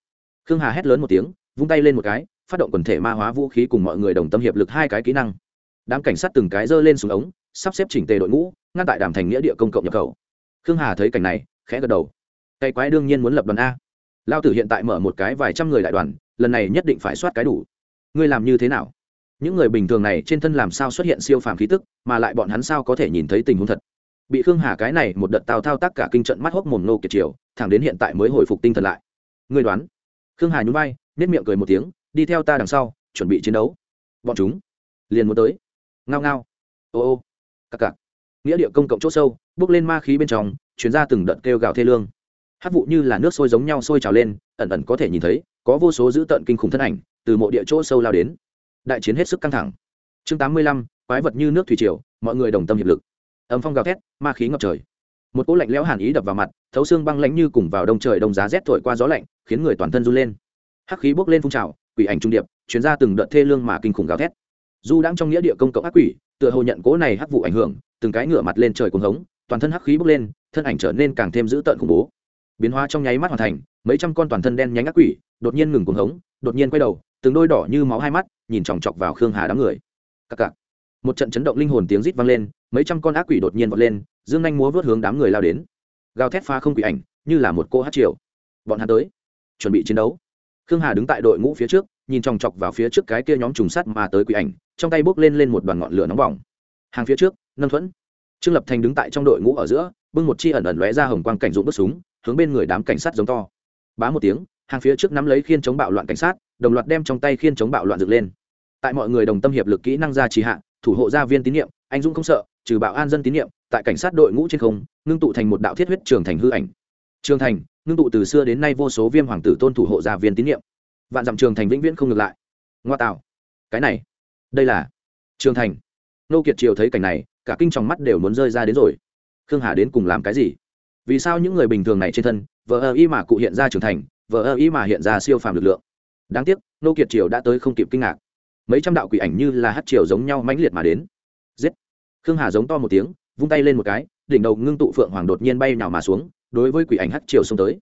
Khương hà hét lớn một tiếng, vung tay lên một cái, phát động quần thể ma hóa vũ khí cùng mọi người đồng tâm hiệp lực hai cái kỹ năng. Đám cảnh sát từng cái giơ lên xuống ống, sắp xếp chỉnh tề đội ngũ, ngăn tại đàm thành nghĩa địa công cộng nhập khẩu. Khương hà thấy cảnh này, khẽ gật đầu. Cây quái đương nhiên muốn lập đoàn a. Lao tử hiện tại mở một cái vài trăm người đại đoàn, lần này nhất định phải soát cái đủ. Ngươi làm như thế nào? Những người bình thường này trên thân làm sao xuất hiện siêu phàm khí tức, mà lại bọn hắn sao có thể nhìn thấy tình huống thật? Bị khương hà cái này một đợt tào thao tác cả kinh trận mắt hốc mồm nô kiệt chiều thẳng đến hiện tại mới hồi phục tinh thần lại. Người đoán? Khương hà nhún vai nết miệng cười một tiếng, đi theo ta đằng sau, chuẩn bị chiến đấu. Bọn chúng liền muốn tới. Ngao ngao. Ô ô. Cặc cặc. Nghĩa địa công cộng c h ỗ sâu, bước lên ma khí bên trong chuyển ra từng đợt kêu gào thê lương. Hát vụ như là nước sôi giống nhau sôi trào lên, ẩn ẩn có thể nhìn thấy, có vô số dữ tợn kinh khủng thân ảnh từ mộ địa chỗ sâu lao đến. Đại chiến hết sức căng thẳng. Chương tám mươi lăm, quái vật như nước thủy triều, mọi người đồng tâm hiệp lực âm phong gào thét, ma khí ngập trời. Một cỗ lạnh lẽo hàn ý đập vào mặt, thấu xương băng lãnh như cùng vào đông trời đông giá rét thổi qua gió lạnh, khiến người toàn thân run lên. Hắc khí bốc lên phun trào, quỷ ảnh trung điệp chuyển ra từng đợt thê lương mà kinh khủng gào thét. Du đang trong nghĩa địa công cộng ác quỷ, tựa hồ nhận cỗ này hắc vụ ảnh hưởng, từng cái ngửa mặt lên trời cuồng hống, toàn thân hắc khí bốc lên, thân ảnh trở nên càng thêm dữ tợn khủng bố. Biến hóa trong nháy mắt hoàn thành, mấy trăm con toàn thân đen nhánh ác quỷ, đột nhiên ngừng cuồng hống, đột nhiên quay đầu, từng đôi đỏ như máu hai mắt, nhìn chòng chọc vào khương hà đám người. Cặc cặc một trận chấn động linh hồn tiếng rít vang lên, mấy trăm con ác quỷ đột nhiên vọt lên, dương Anh múa vớt hướng đám người lao đến. Gào thét pha không quỷ ảnh, như là một cô hát triều. Bọn hắn tới, chuẩn bị chiến đấu. Khương hà đứng tại đội ngũ phía trước, nhìn chòng chọc vào phía trước cái kia nhóm trùng sắt mà tới quỷ ảnh, trong tay bốc lên lên một đoàn ngọn lửa nóng bỏng. Hàng phía trước, nâng thuẫn. Trương lập thành đứng tại trong đội ngũ ở giữa, bưng một chi ẩn ẩn lóe ra hồng quang cảnh dụng bước súng, hướng bên người đám cảnh sát giống to. Bá một tiếng, hàng phía trước nắm lấy khiên chống bạo loạn cảnh sát, đồng loạt đem trong tay khiên chống bạo loạn dựng lên. Tại mọi người đồng tâm hiệp lực kỹ năng ra trì hạ thủ hộ gia viên tín nhiệm, anh dũng không sợ, trừ bạo an dân tín nhiệm, tại cảnh sát đội ngũ trên không, ngưng tụ thành một đạo thiết huyết trường thành hư ảnh. Trường thành, ngưng tụ từ xưa đến nay vô số viêm hoàng tử tôn thủ hộ gia viên tín nhiệm. Vạn dặm trường thành vĩnh viễn không ngược lại. Ngoa tạo. Cái này, đây là trường thành. Nô kiệt triều thấy cảnh này, cả kinh tròng mắt đều muốn rơi ra đến rồi. Khương hà đến cùng làm cái gì? Vì sao những người bình thường này trên thân, vờ ơ y mà cụ hiện ra trưởng thành, vờ ơ y mà hiện ra siêu phàm lực lượng? Đáng tiếc, nô kiệt triều đã tới không kịp kinh ngạc mấy trăm đạo quỷ ảnh như là hát triều giống nhau mãnh liệt mà đến. Giết! Khương hà giống to một tiếng, vung tay lên một cái, đỉnh đầu ngưng tụ phượng hoàng đột nhiên bay nào mà xuống, đối với quỷ ảnh hát triều xông tới.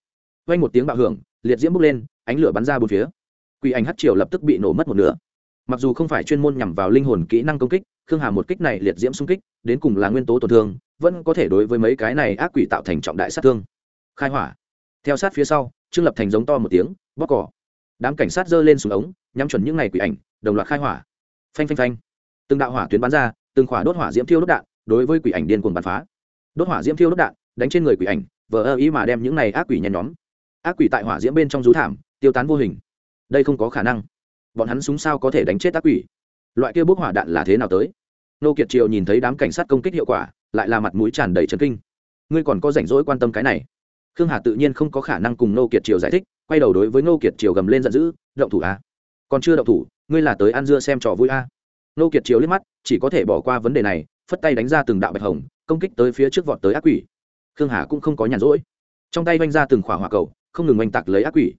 Quanh một tiếng bạo hưởng, liệt diễm bốc lên, ánh lửa bắn ra bốn phía. Quỷ ảnh hát triều lập tức bị nổ mất một nửa. Mặc dù không phải chuyên môn nhằm vào linh hồn kỹ năng công kích, khương hà một kích này liệt diễm xung kích, đến cùng là nguyên tố tổn thương, vẫn có thể đối với mấy cái này ác quỷ tạo thành trọng đại sát thương. Khai hỏa! Theo sát phía sau, trương lập thành giống to một tiếng bóc cỏ đám cảnh sát giơ lên xuống ống, nhắm chuẩn những ngày quỷ ảnh, đồng loạt khai hỏa. Phanh phanh phanh. Từng đạo hỏa tuyến bắn ra, từng khỏa đốt hỏa diễm thiêu đốt đạn, đối với quỷ ảnh điên cuồng bắn phá. Đốt hỏa diễm thiêu đốt đạn, đánh trên người quỷ ảnh, vờ ơ ý mà đem những này ác quỷ nhen nhóm. Ác quỷ tại hỏa diễm bên trong rú thảm, tiêu tán vô hình. Đây không có khả năng. Bọn hắn súng sao có thể đánh chết ác quỷ? Loại kia bốc hỏa đạn là thế nào tới? Nô kiệt triều nhìn thấy đám cảnh sát công kích hiệu quả, lại là mặt mũi tràn đầy trấn kinh. Ngươi còn có rảnh rỗi quan tâm cái này? Khương hà tự nhiên không có khả năng cùng nô kiệt triều giải thích, quay đầu đối với nô kiệt triều gầm lên giận dữ, động thủ à? còn chưa động thủ, ngươi là tới ăn dưa xem trò vui à? nô kiệt triều liếc mắt, chỉ có thể bỏ qua vấn đề này, phất tay đánh ra từng đạo bạch hồng, công kích tới phía trước vọt tới ác quỷ. Khương hà cũng không có nhàn rỗi. Trong tay vanh ra từng khỏa hỏa cầu, không ngừng oanh tạc lấy ác quỷ.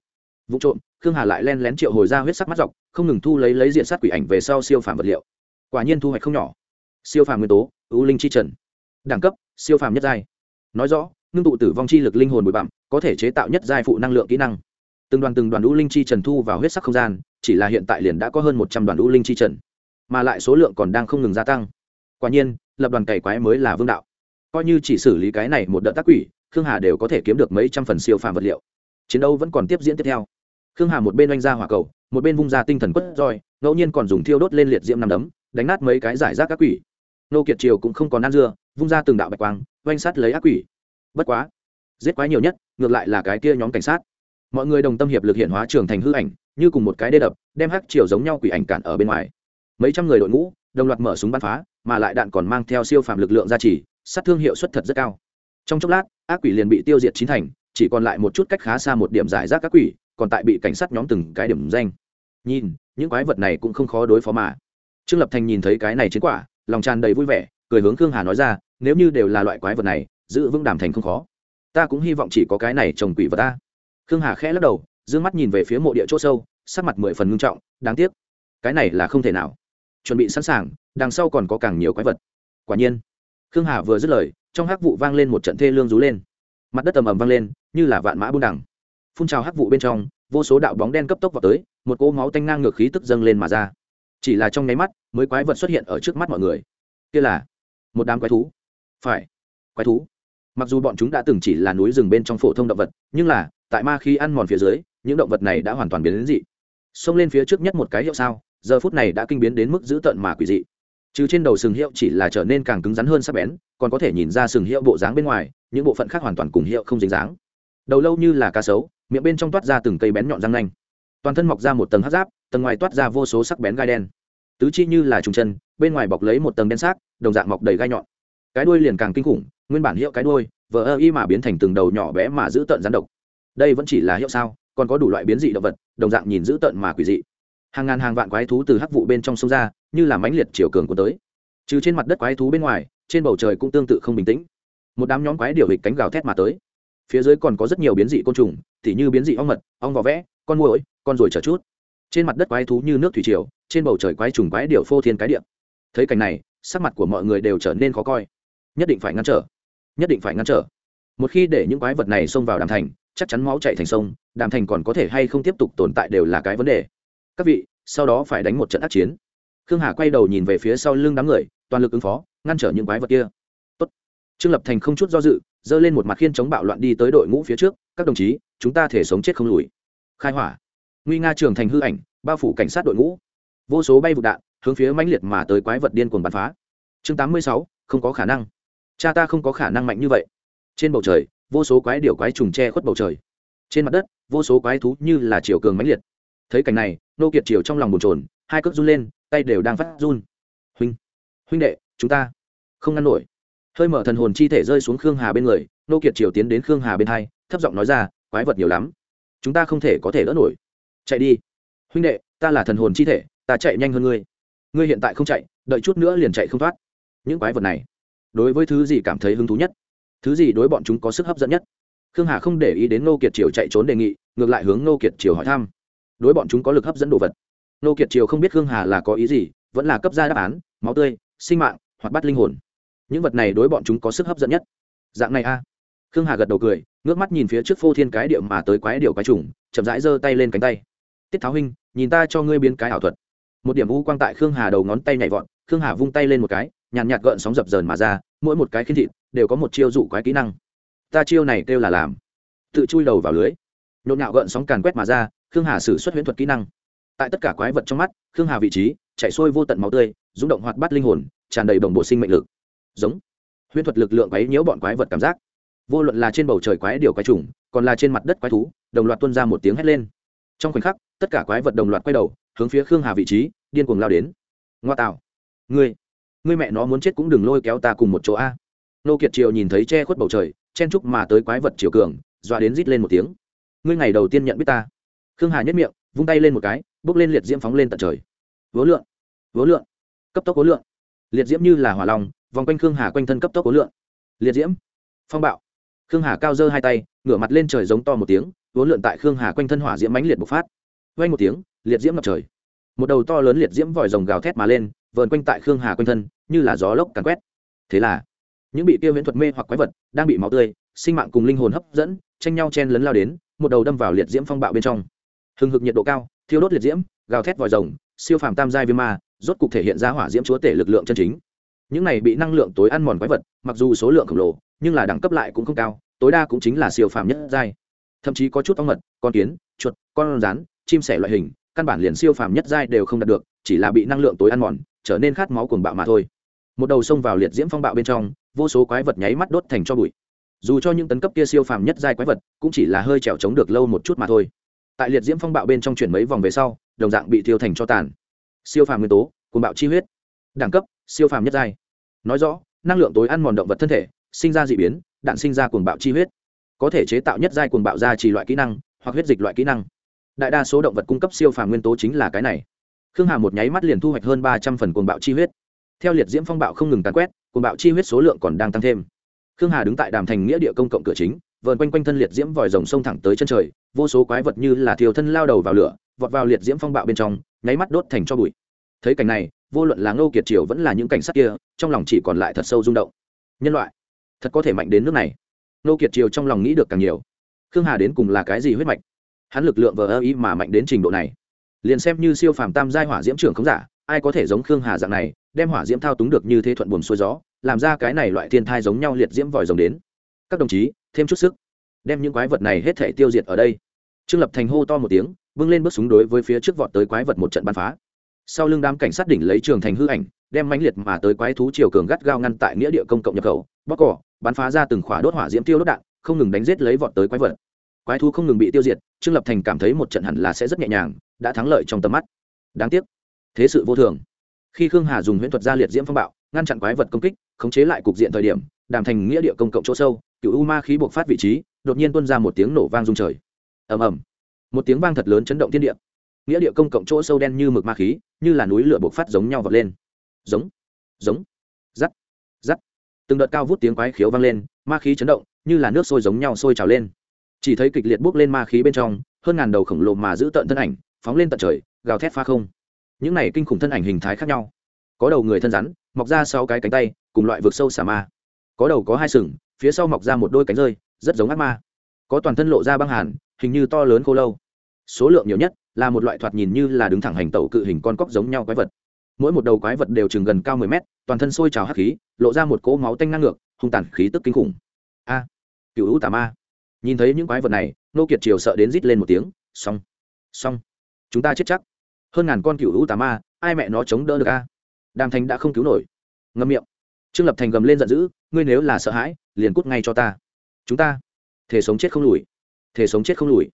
Vụ trộm, khương hà lại len lén triệu hồi ra huyết sắc mắt dọc, không ngừng thu lấy lấy diện sát quỷ ảnh về sau siêu phàm vật liệu. Quả nhiên thu hoạch không nhỏ. Siêu phàm nguyên tố ưu linh chi trần. Đẳng cấp, siêu phàm nhất giai. Nói rõ ngưng tụ tử vong chi lực linh hồn bụi bặm, có thể chế tạo nhất giai phụ năng lượng kỹ năng. Từng đoàn từng đoàn u linh chi trần thu vào huyết sắc không gian, chỉ là hiện tại liền đã có hơn một trăm đoàn u linh chi trần, mà lại số lượng còn đang không ngừng gia tăng. Quả nhiên, lập đoàn cày quái mới là vương đạo. Coi như chỉ xử lý cái này một đợt tác quỷ, khương hà đều có thể kiếm được mấy trăm phần siêu phàm vật liệu. Chiến đấu vẫn còn tiếp diễn tiếp theo. Khương hà một bên oanh ra hỏa cầu, một bên vung ra tinh thần quất roi, ngẫu nhiên còn dùng thiêu đốt lên liệt diễm nằm đấm, đánh nát mấy cái giải rác các quỷ. Nô kiệt triều cũng không còn ăn dưa, vung ra từng đạo bạch quang, oanh sát lấy ác quỷ bất quá, giết quái nhiều nhất, ngược lại là cái kia nhóm cảnh sát. Mọi người đồng tâm hiệp lực hiện hóa trường thành hư ảnh, như cùng một cái đê đập, đem hắc triều giống nhau quỷ ảnh cản ở bên ngoài. Mấy trăm người đội ngũ, đồng loạt mở súng bắn phá, mà lại đạn còn mang theo siêu phàm lực lượng gia trì, sát thương hiệu suất thật rất cao. Trong chốc lát, ác quỷ liền bị tiêu diệt chín thành, chỉ còn lại một chút cách khá xa một điểm giải rác các quỷ, còn tại bị cảnh sát nhóm từng cái điểm danh. Nhìn, những quái vật này cũng không khó đối phó mà. Trương lập thành nhìn thấy cái này chiến quả, lòng tràn đầy vui vẻ, cười hướng khương hà nói ra, nếu như đều là loại quái vật này giữ vững đàm thành không khó. Ta cũng hy vọng chỉ có cái này trồng quỷ vật ta. Khương hà khẽ lắc đầu d ư ơ n g mắt nhìn về phía mộ địa chỗ sâu, sắc mặt mười phần ngưng trọng, đáng tiếc. Cái này là không thể nào. Chuẩn bị sẵn sàng, đằng sau còn có càng nhiều quái vật. Quả nhiên, khương hà vừa dứt lời, trong hắc vụ vang lên một trận thê lương rú lên. Mặt đất ầm ầm vang lên, như là vạn mã buôn đẳng phun trào hắc vụ bên trong, vô số đạo bóng đen cấp tốc vào tới, một cỗ máu tanh ngang ngược khí tức dâng lên mà ra. Chỉ là trong nháy mắt, mới quái vật xuất hiện ở trước mắt mọi người. Kia là một đám quái thú. Phải, quái thú mặc dù bọn chúng đã từng chỉ là núi rừng bên trong phổ thông động vật, nhưng là, tại ma khi ăn mòn phía dưới, những động vật này đã hoàn toàn biến đến dị. Xông lên phía trước nhất một cái hiệu sao, giờ phút này đã kinh biến đến mức dữ tợn mà quỷ dị. Trừ trên đầu sừng hiệu chỉ là trở nên càng cứng rắn hơn sắc bén, còn có thể nhìn ra sừng hiệu bộ dáng bên ngoài, những bộ phận khác hoàn toàn cùng hiệu không dính dáng. Đầu lâu như là cá sấu, miệng bên trong toát ra từng cây bén nhọn răng nanh. Toàn thân mọc ra một tầng hát giáp, tầng ngoài toát ra vô số sắc bén gai đen. Tứ chi như là trùng chân, bên ngoài bọc lấy một tầng đen xác, đồng dạng mọc đầy gai nhọn. Cái đuôi liền càng kinh khủng nguyên bản hiệu cái đuôi, vờ ơ y mà biến thành từng đầu nhỏ bé mà giữ tợn rắn độc. Đây vẫn chỉ là hiệu sao, còn có đủ loại biến dị động vật, đồng dạng nhìn giữ tợn mà quỷ dị. Hàng ngàn hàng vạn quái thú từ hắc vụ bên trong sông ra, như là mãnh liệt chiều cường của tới. Trừ trên mặt đất quái thú bên ngoài, trên bầu trời cũng tương tự không bình tĩnh. Một đám nhóm quái điều hịch cánh gào thét mà tới. Phía dưới còn có rất nhiều biến dị côn trùng, tỉ như biến dị ong mật, ong vỏ vẽ, con muỗi, con ruồi chờ chút. Trên mặt đất quái thú như nước thủy triều, trên bầu trời quái trùng quái điệu phô thiên cái điệu thấy cảnh này, sắc mặt của mọi người đều trở nên khó coi. Nhất định phải ngăn trở nhất định phải ngăn trở. Một khi để những quái vật này xông vào đàm thành, chắc chắn máu chạy thành sông, đàm thành còn có thể hay không tiếp tục tồn tại đều là cái vấn đề. Các vị, sau đó phải đánh một trận ác chiến. Khương hà quay đầu nhìn về phía sau lưng đám người, toàn lực ứng phó, ngăn trở những quái vật kia. Tốt. trương lập thành không chút do dự, giơ lên một mặt khiên chống bạo loạn đi tới đội ngũ phía trước, các đồng chí, chúng ta thể sống chết không lùi. Khai hỏa. Nguy nga trường thành hư ảnh, bao phủ cảnh sát đội ngũ. Vô số bay vụ đạn, hướng phía mãnh liệt mà tới quái vật điên cuồng bắn phá. Chương tám mươi sáu, không có khả năng cha ta không có khả năng mạnh như vậy. Trên bầu trời, vô số quái điểu quái trùng che khuất bầu trời. Trên mặt đất, vô số quái thú như là chiều cường mãnh liệt. Thấy cảnh này, nô kiệt chiều trong lòng bồn trồn hai cước run lên, tay đều đang phát run. Huynh huynh đệ, chúng ta không ngăn nổi. Hơi mở thần hồn chi thể rơi xuống khương hà bên người, nô kiệt triều tiến đến khương hà bên hai, thấp giọng nói ra, quái vật nhiều lắm, chúng ta không thể có thể đỡ nổi. Chạy đi. Huynh đệ, ta là thần hồn chi thể, ta chạy nhanh hơn ngươi. Ngươi hiện tại không chạy, đợi chút nữa liền chạy không thoát. Những quái vật này đối với thứ gì cảm thấy hứng thú nhất? Thứ gì đối bọn chúng có sức hấp dẫn nhất? Khương hà không để ý đến nô kiệt triều chạy trốn đề nghị, ngược lại hướng nô kiệt triều hỏi thăm. Đối bọn chúng có lực hấp dẫn đồ vật. Nô kiệt triều không biết khương hà là có ý gì, vẫn là cấp ra đáp án, máu tươi, sinh mạng, hoặc bắt linh hồn. Những vật này đối bọn chúng có sức hấp dẫn nhất. Dạng này a. Khương hà gật đầu cười, ngước mắt nhìn phía trước phô thiên cái điệu mà tới quái điệu quái trùng, chậm rãi giơ tay lên cánh tay. Tiết tháo huynh, nhìn ta cho ngươi biến cái ảo thuật. Một điểm u quang tại khương hà đầu ngón tay nhảy vọt, khương hà vung tay lên một cái nhàn nhạt gợn sóng dập dờn mà ra, mỗi một cái khiến thịt đều có một chiêu dụ quái kỹ năng. Ta chiêu này kêu là làm. Tự chui đầu vào lưới. Nhộn nhạo gợn sóng càn quét mà ra, khương hà xử suất huyễn thuật kỹ năng. Tại tất cả quái vật trong mắt, khương hà vị trí, chạy xuôi vô tận máu tươi, rung động hoạt bát linh hồn, tràn đầy đồng bộ sinh mệnh lực. Giống. Huyễn thuật lực lượng quấy nhiễu bọn quái vật cảm giác. Vô luận là trên bầu trời quái điều quái trùng, còn là trên mặt đất quái thú, đồng loạt tuôn ra một tiếng hét lên. Trong khoảnh khắc, tất cả quái vật đồng loạt quay đầu, hướng phía khương hà vị trí, điên cuồng lao đến. Ngoa tạo. Ngươi ngươi mẹ nó muốn chết cũng đừng lôi kéo ta cùng một chỗ a. Nô kiệt triều nhìn thấy che khuất bầu trời, chen trúc mà tới quái vật triều cường, dọa đến rít lên một tiếng. Ngươi ngày đầu tiên nhận biết ta. Khương hà nhất miệng, vung tay lên một cái, bước lên liệt diễm phóng lên tận trời. Vớ lượn vớ lượn, cấp tốc cố lượn. Liệt diễm như là hỏa lòng vòng quanh khương hà quanh thân cấp tốc cố lượn. Liệt diễm, phong bạo. Khương hà cao giơ hai tay, ngửa mặt lên trời giống to một tiếng vốn lượn tại khương hà quanh thân hỏa diễm mãnh liệt bộc phát. Vay một tiếng, liệt diễm ngập trời. Một đầu to lớn liệt diễm vòi rồng gào thét mà lên vờn quanh tại khương hà quanh thân, như là gió lốc càn quét. Thế là, những bị tiêu huyễn thuật mê hoặc quái vật đang bị máu tươi, sinh mạng cùng linh hồn hấp dẫn, tranh nhau chen lấn lao đến, một đầu đâm vào liệt diễm phong bạo bên trong. Hừng hực nhiệt độ cao, thiêu đốt liệt diễm, gào thét vòi rồng, siêu phàm tam giai viêm ma, rốt cục thể hiện ra hỏa diễm chúa tể lực lượng chân chính. Những này bị năng lượng tối ăn mòn quái vật, mặc dù số lượng khổng lồ, nhưng là đẳng cấp lại cũng không cao, tối đa cũng chính là siêu phàm nhất giai. Thậm chí có chút ong mật, con kiến, chuột, con rắn, chim sẻ loại hình, căn bản liền siêu phàm nhất giai đều không đạt được chỉ là bị năng lượng tối ăn mòn, trở nên khát máu cuồng bạo mà thôi. Một đầu xông vào liệt diễm phong bạo bên trong, vô số quái vật nháy mắt đốt thành cho bụi. Dù cho những tấn cấp kia siêu phàm nhất giai quái vật, cũng chỉ là hơi trèo trống được lâu một chút mà thôi. Tại liệt diễm phong bạo bên trong chuyển mấy vòng về sau, đồng dạng bị thiêu thành cho tàn. Siêu phàm nguyên tố, cuồng bạo chi huyết. Đẳng cấp, siêu phàm nhất giai. Nói rõ, năng lượng tối ăn mòn động vật thân thể, sinh ra d ị biến, đạn sinh ra cuồng bạo chi huyết. Có thể chế tạo nhất giai cuồng bạo ra chỉ loại kỹ năng, hoặc huyết dịch loại kỹ năng. Đại đa số động vật cung cấp siêu phàm nguyên tố chính là cái này khương hà một nháy mắt liền thu hoạch hơn ba trăm phần cuồng bạo chi huyết. Theo liệt diễm phong bạo không ngừng tàn quét, cuồng bạo chi huyết số lượng còn đang tăng thêm. Khương hà đứng tại đàm thành nghĩa địa công cộng cửa chính, vờn quanh quanh thân liệt diễm vòi rồng sông thẳng tới chân trời, vô số quái vật như là thiều thân lao đầu vào lửa, vọt vào liệt diễm phong bạo bên trong, nháy mắt đốt thành cho bụi. Thấy cảnh này, vô luận là ngô kiệt triều vẫn là những cảnh sát kia, trong lòng chỉ còn lại thật sâu rung động. Nhân loại, thật có thể mạnh đến nước này. Ngô kiệt triều trong lòng nghĩ được càng nhiều. Khương hà đến cùng là cái gì huyết mạch? Hắn lực lượng vờ ơ ý mà mạnh đến trình độ này liền xem như siêu phàm tam giai hỏa diễm trưởng không giả, ai có thể giống khương hà dạng này, đem hỏa diễm thao túng được như thế thuận buồm xuôi gió, làm ra cái này loại thiên thai giống nhau liệt diễm vòi rồng đến. Các đồng chí, thêm chút sức, đem những quái vật này hết thể tiêu diệt ở đây. Trương lập thành hô to một tiếng vâng lên bước súng đối với phía trước vọt tới quái vật một trận bắn phá. Sau lưng đám cảnh sát đỉnh lấy trường thành hư ảnh, đem mãnh liệt mà tới quái thú chiều cường gắt gao ngăn tại nghĩa địa công cộng nhập khẩu, bóc cỏ, bắn phá ra từng khỏa đốt hỏa diễm tiêu đốt đạn, không ngừng đánh giết lấy vọt tới quái vật. Quái thú không ngừng bị tiêu diệt, trương lập thành cảm thấy một trận hẳn là sẽ rất nhẹ nhàng đã thắng lợi trong tầm mắt. Đáng tiếc. Thế sự vô thường. Khi khương hà dùng huyễn thuật gia liệt diễm phong bạo, ngăn chặn quái vật công kích, khống chế lại cục diện thời điểm, đàm thành nghĩa địa công cộng chỗ sâu, cựu u ma khí buộc phát vị trí, đột nhiên tuôn ra một tiếng nổ vang rung trời. Ầm ầm. Một tiếng vang thật lớn chấn động thiên địa. Nghĩa địa công cộng chỗ sâu đen như mực ma khí, như là núi lửa buộc phát giống nhau vọt lên. Giống. Giống. Giắt giắt từng đợt cao vút tiếng quái khiếu vang lên, ma khí chấn động, như là nước sôi giống nhau sôi trào lên. Chỉ thấy kịch liệt bốc lên ma khí bên trong, hơn ngàn đầu khổng lồ mà giữ tận thân ảnh phóng lên tận trời, gào thét pha không. Những này kinh khủng thân ảnh hình thái khác nhau. Có đầu người thân rắn, mọc ra sáu cái cánh tay, cùng loại vực sâu xà ma. Có đầu có hai sừng, phía sau mọc ra một đôi cánh rơi, rất giống ác ma. Có toàn thân lộ ra băng hàn, hình như to lớn khô lâu. Số lượng nhiều nhất là một loại thoạt nhìn như là đứng thẳng hành tẩu cự hình con cóc giống nhau quái vật. Mỗi một đầu quái vật đều chừng gần cao mười mét, toàn thân sôi trào hắc khí, lộ ra một cỗ máu tanh năng ngược, hung tàn khí tức kinh khủng. A, cựu hữu tà ma. Nhìn thấy những quái vật này, nô kiệt triều sợ đến rít lên một tiếng, xong. Xong chúng ta chết chắc. Hơn ngàn con cựu u tà ma, ai mẹ nó chống đỡ được a? Đàm thành đã không cứu nổi. Ngâm miệng. Trương lập thành gầm lên giận dữ, ngươi nếu là sợ hãi, liền cút ngay cho ta. Chúng ta, thể sống chết không lùi. Thể sống chết không lùi.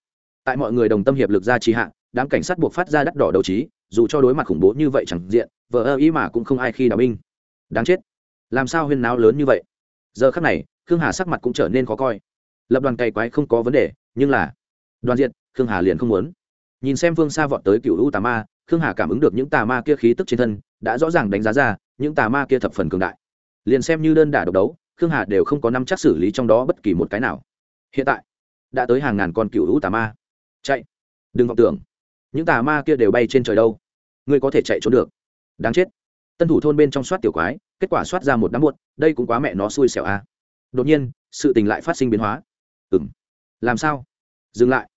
Tại mọi người đồng tâm hiệp lực ra trì hạ, đám cảnh sát buộc phát ra đắt đỏ đầu trí, dù cho đối mặt khủng bố như vậy chẳng diện vợ ơ ý mà cũng không ai khi đào binh. Đáng chết. Làm sao huyên náo lớn như vậy? Giờ khắc này, khương hà sắc mặt cũng trở nên khó coi. Lập đoàn cày quái không có vấn đề, nhưng là, đoàn diện, khương hà liền không muốn nhìn xem phương xa vọt tới cựu u tà ma, khương hà cảm ứng được những tà ma kia khí tức trên thân, đã rõ ràng đánh giá ra, những tà ma kia thập phần cường đại. Liền xem như đơn đả độc đấu, khương hà đều không có năm chắc xử lý trong đó bất kỳ một cái nào. Hiện tại, đã tới hàng ngàn con cựu u tà ma. Chạy! Đừng vọng tưởng. Những tà ma kia đều bay trên trời đâu? Ngươi có thể chạy trốn được. Đáng chết. Tân thủ thôn bên trong soát tiểu quái, kết quả soát ra một đám muộn đây cũng quá mẹ nó xui xẻo a à. đột nhiên, sự tình lại phát sinh biến hóa. Ừ m làm sao? Dừng lại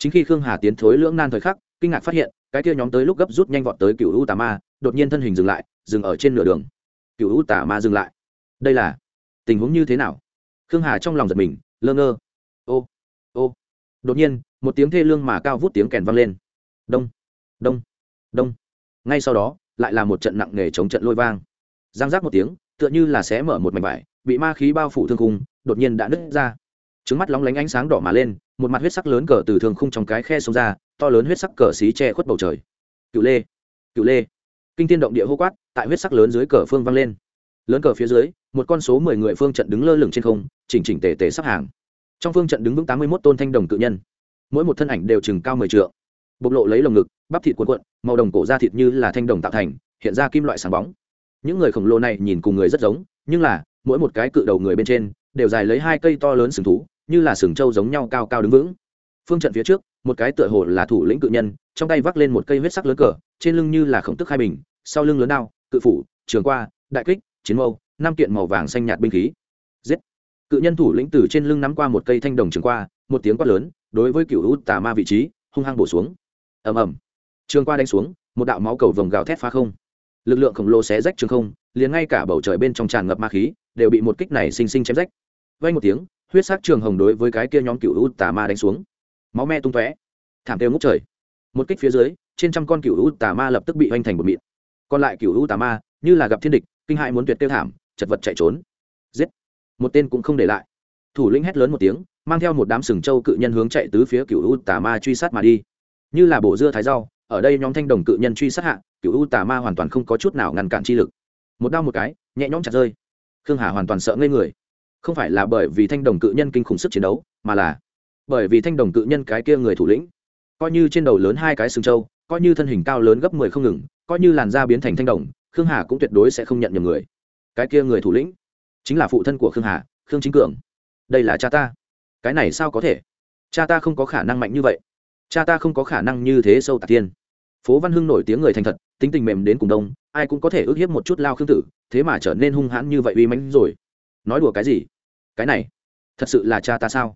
chính khi khương hà tiến thối lưỡng nan thời khắc, kinh ngạc phát hiện, cái kia nhóm tới lúc gấp rút nhanh vọt tới cựu u tà ma, đột nhiên thân hình dừng lại, dừng ở trên nửa đường. Cựu u tà ma dừng lại. Đây là tình huống như thế nào? Khương hà trong lòng giật mình, lơ ngơ. Ô ô. Đột nhiên, một tiếng thê lương mà cao vút tiếng kèn vang lên. Đông đông đông. Ngay sau đó, lại là một trận nặng nề chống trận lôi vang. Giang giác một tiếng, tựa như là xé mở một mảnh vải, bị ma khí bao phủ thương khung, đột nhiên đã nứt ra. Trứng mắt lóng lánh ánh sáng đỏ mà lên một mặt huyết sắc lớn cờ từ thương khung trong cái khe xông ra, to lớn huyết sắc cờ xí che khuất bầu trời. Cựu lê cựu lê. Kinh tiên động địa hô quát, tại huyết sắc lớn dưới cờ phương vang lên. Lớn cờ phía dưới, một con số mười người phương trận đứng lơ lửng trên không, chỉnh chỉnh tề tề sắp hàng. Trong phương trận đứng vững tám mươi mốt tôn thanh đồng cự nhân. Mỗi một thân ảnh đều chừng cao mười t bộc lộ lấy lồng ngực, bắp thịt cuộn cuộn, màu đồng cổ da thịt như là thanh đồng tạo thành, hiện ra kim loại sáng bóng. Những người khổng lồ này nhìn cùng người rất giống, nhưng là, mỗi một cái cự đầu người bên trên, đều dài lấy hai cây to lớn sừng thú như là sừng trâu giống nhau cao cao đứng vững. Phương trận phía trước, một cái tựa hồ là thủ lĩnh cự nhân, trong tay vác lên một cây huyết sắc lớn cờ, trên lưng như là khổng tức hai bình, sau lưng lớn đao, cự phủ, trường qua, đại kích, chiến mâu, năm kiện màu vàng xanh nhạt binh khí. Giết! Cự nhân thủ lĩnh từ trên lưng nắm qua một cây thanh đồng trường qua, một tiếng quát lớn, đối với cựu út tà ma vị trí, hung hăng bổ xuống. Ầm ầm. Trường qua đánh xuống, một đạo máu cầu vồng gào thét phá không. Lực lượng khổng lồ xé rách trường không, liền ngay cả bầu trời bên trong tràn ngập ma khí, đều bị một kích này xinh xinh chém rách. Vay một tiếng huyết sắc trường hồng đối với cái kia nhóm cựu u tà ma đánh xuống. Máu me tung tóe, thảm têu ngút trời. Một kích phía dưới, trên trăm con cựu u tà ma lập tức bị hoành thành một mịn. Còn lại cựu u tà ma, như là gặp thiên địch, kinh hại muốn tuyệt tiêu thảm, chật vật chạy trốn. Giết! Một tên cũng không để lại. Thủ lĩnh hét lớn một tiếng, mang theo một đám sừng châu cự nhân hướng chạy tứ phía cựu u tà ma truy sát mà đi. Như là bổ dưa thái rau, ở đây nhóm thanh đồng cự nhân truy sát hạ, cựu u tà ma hoàn toàn không có chút nào ngăn cản chi lực. Một đau một cái, nhẹ nhõm chặt rơi. Khương hà hoàn toàn sợ ngây người không phải là bởi vì thanh đồng cự nhân kinh khủng sức chiến đấu, mà là bởi vì thanh đồng cự nhân cái kia người thủ lĩnh. Coi như trên đầu lớn hai cái sừng trâu, coi như thân hình cao lớn gấp mười không ngừng, coi như làn da biến thành thanh đồng, khương hà cũng tuyệt đối sẽ không nhận nhầm người. Cái kia người thủ lĩnh chính là phụ thân của khương hà, khương chính cường. Đây là cha ta. Cái này sao có thể? Cha ta không có khả năng mạnh như vậy. Cha ta không có khả năng như thế sâu tạc tiên. Phố văn hưng nổi tiếng người thành thật, tính tình mềm đến cùng đông, ai cũng có thể ước hiếp một chút lao khương tử, thế mà trở nên hung hãn như vậy uy mãnh rồi. Nói đùa cái gì? Cái này thật sự là cha ta sao?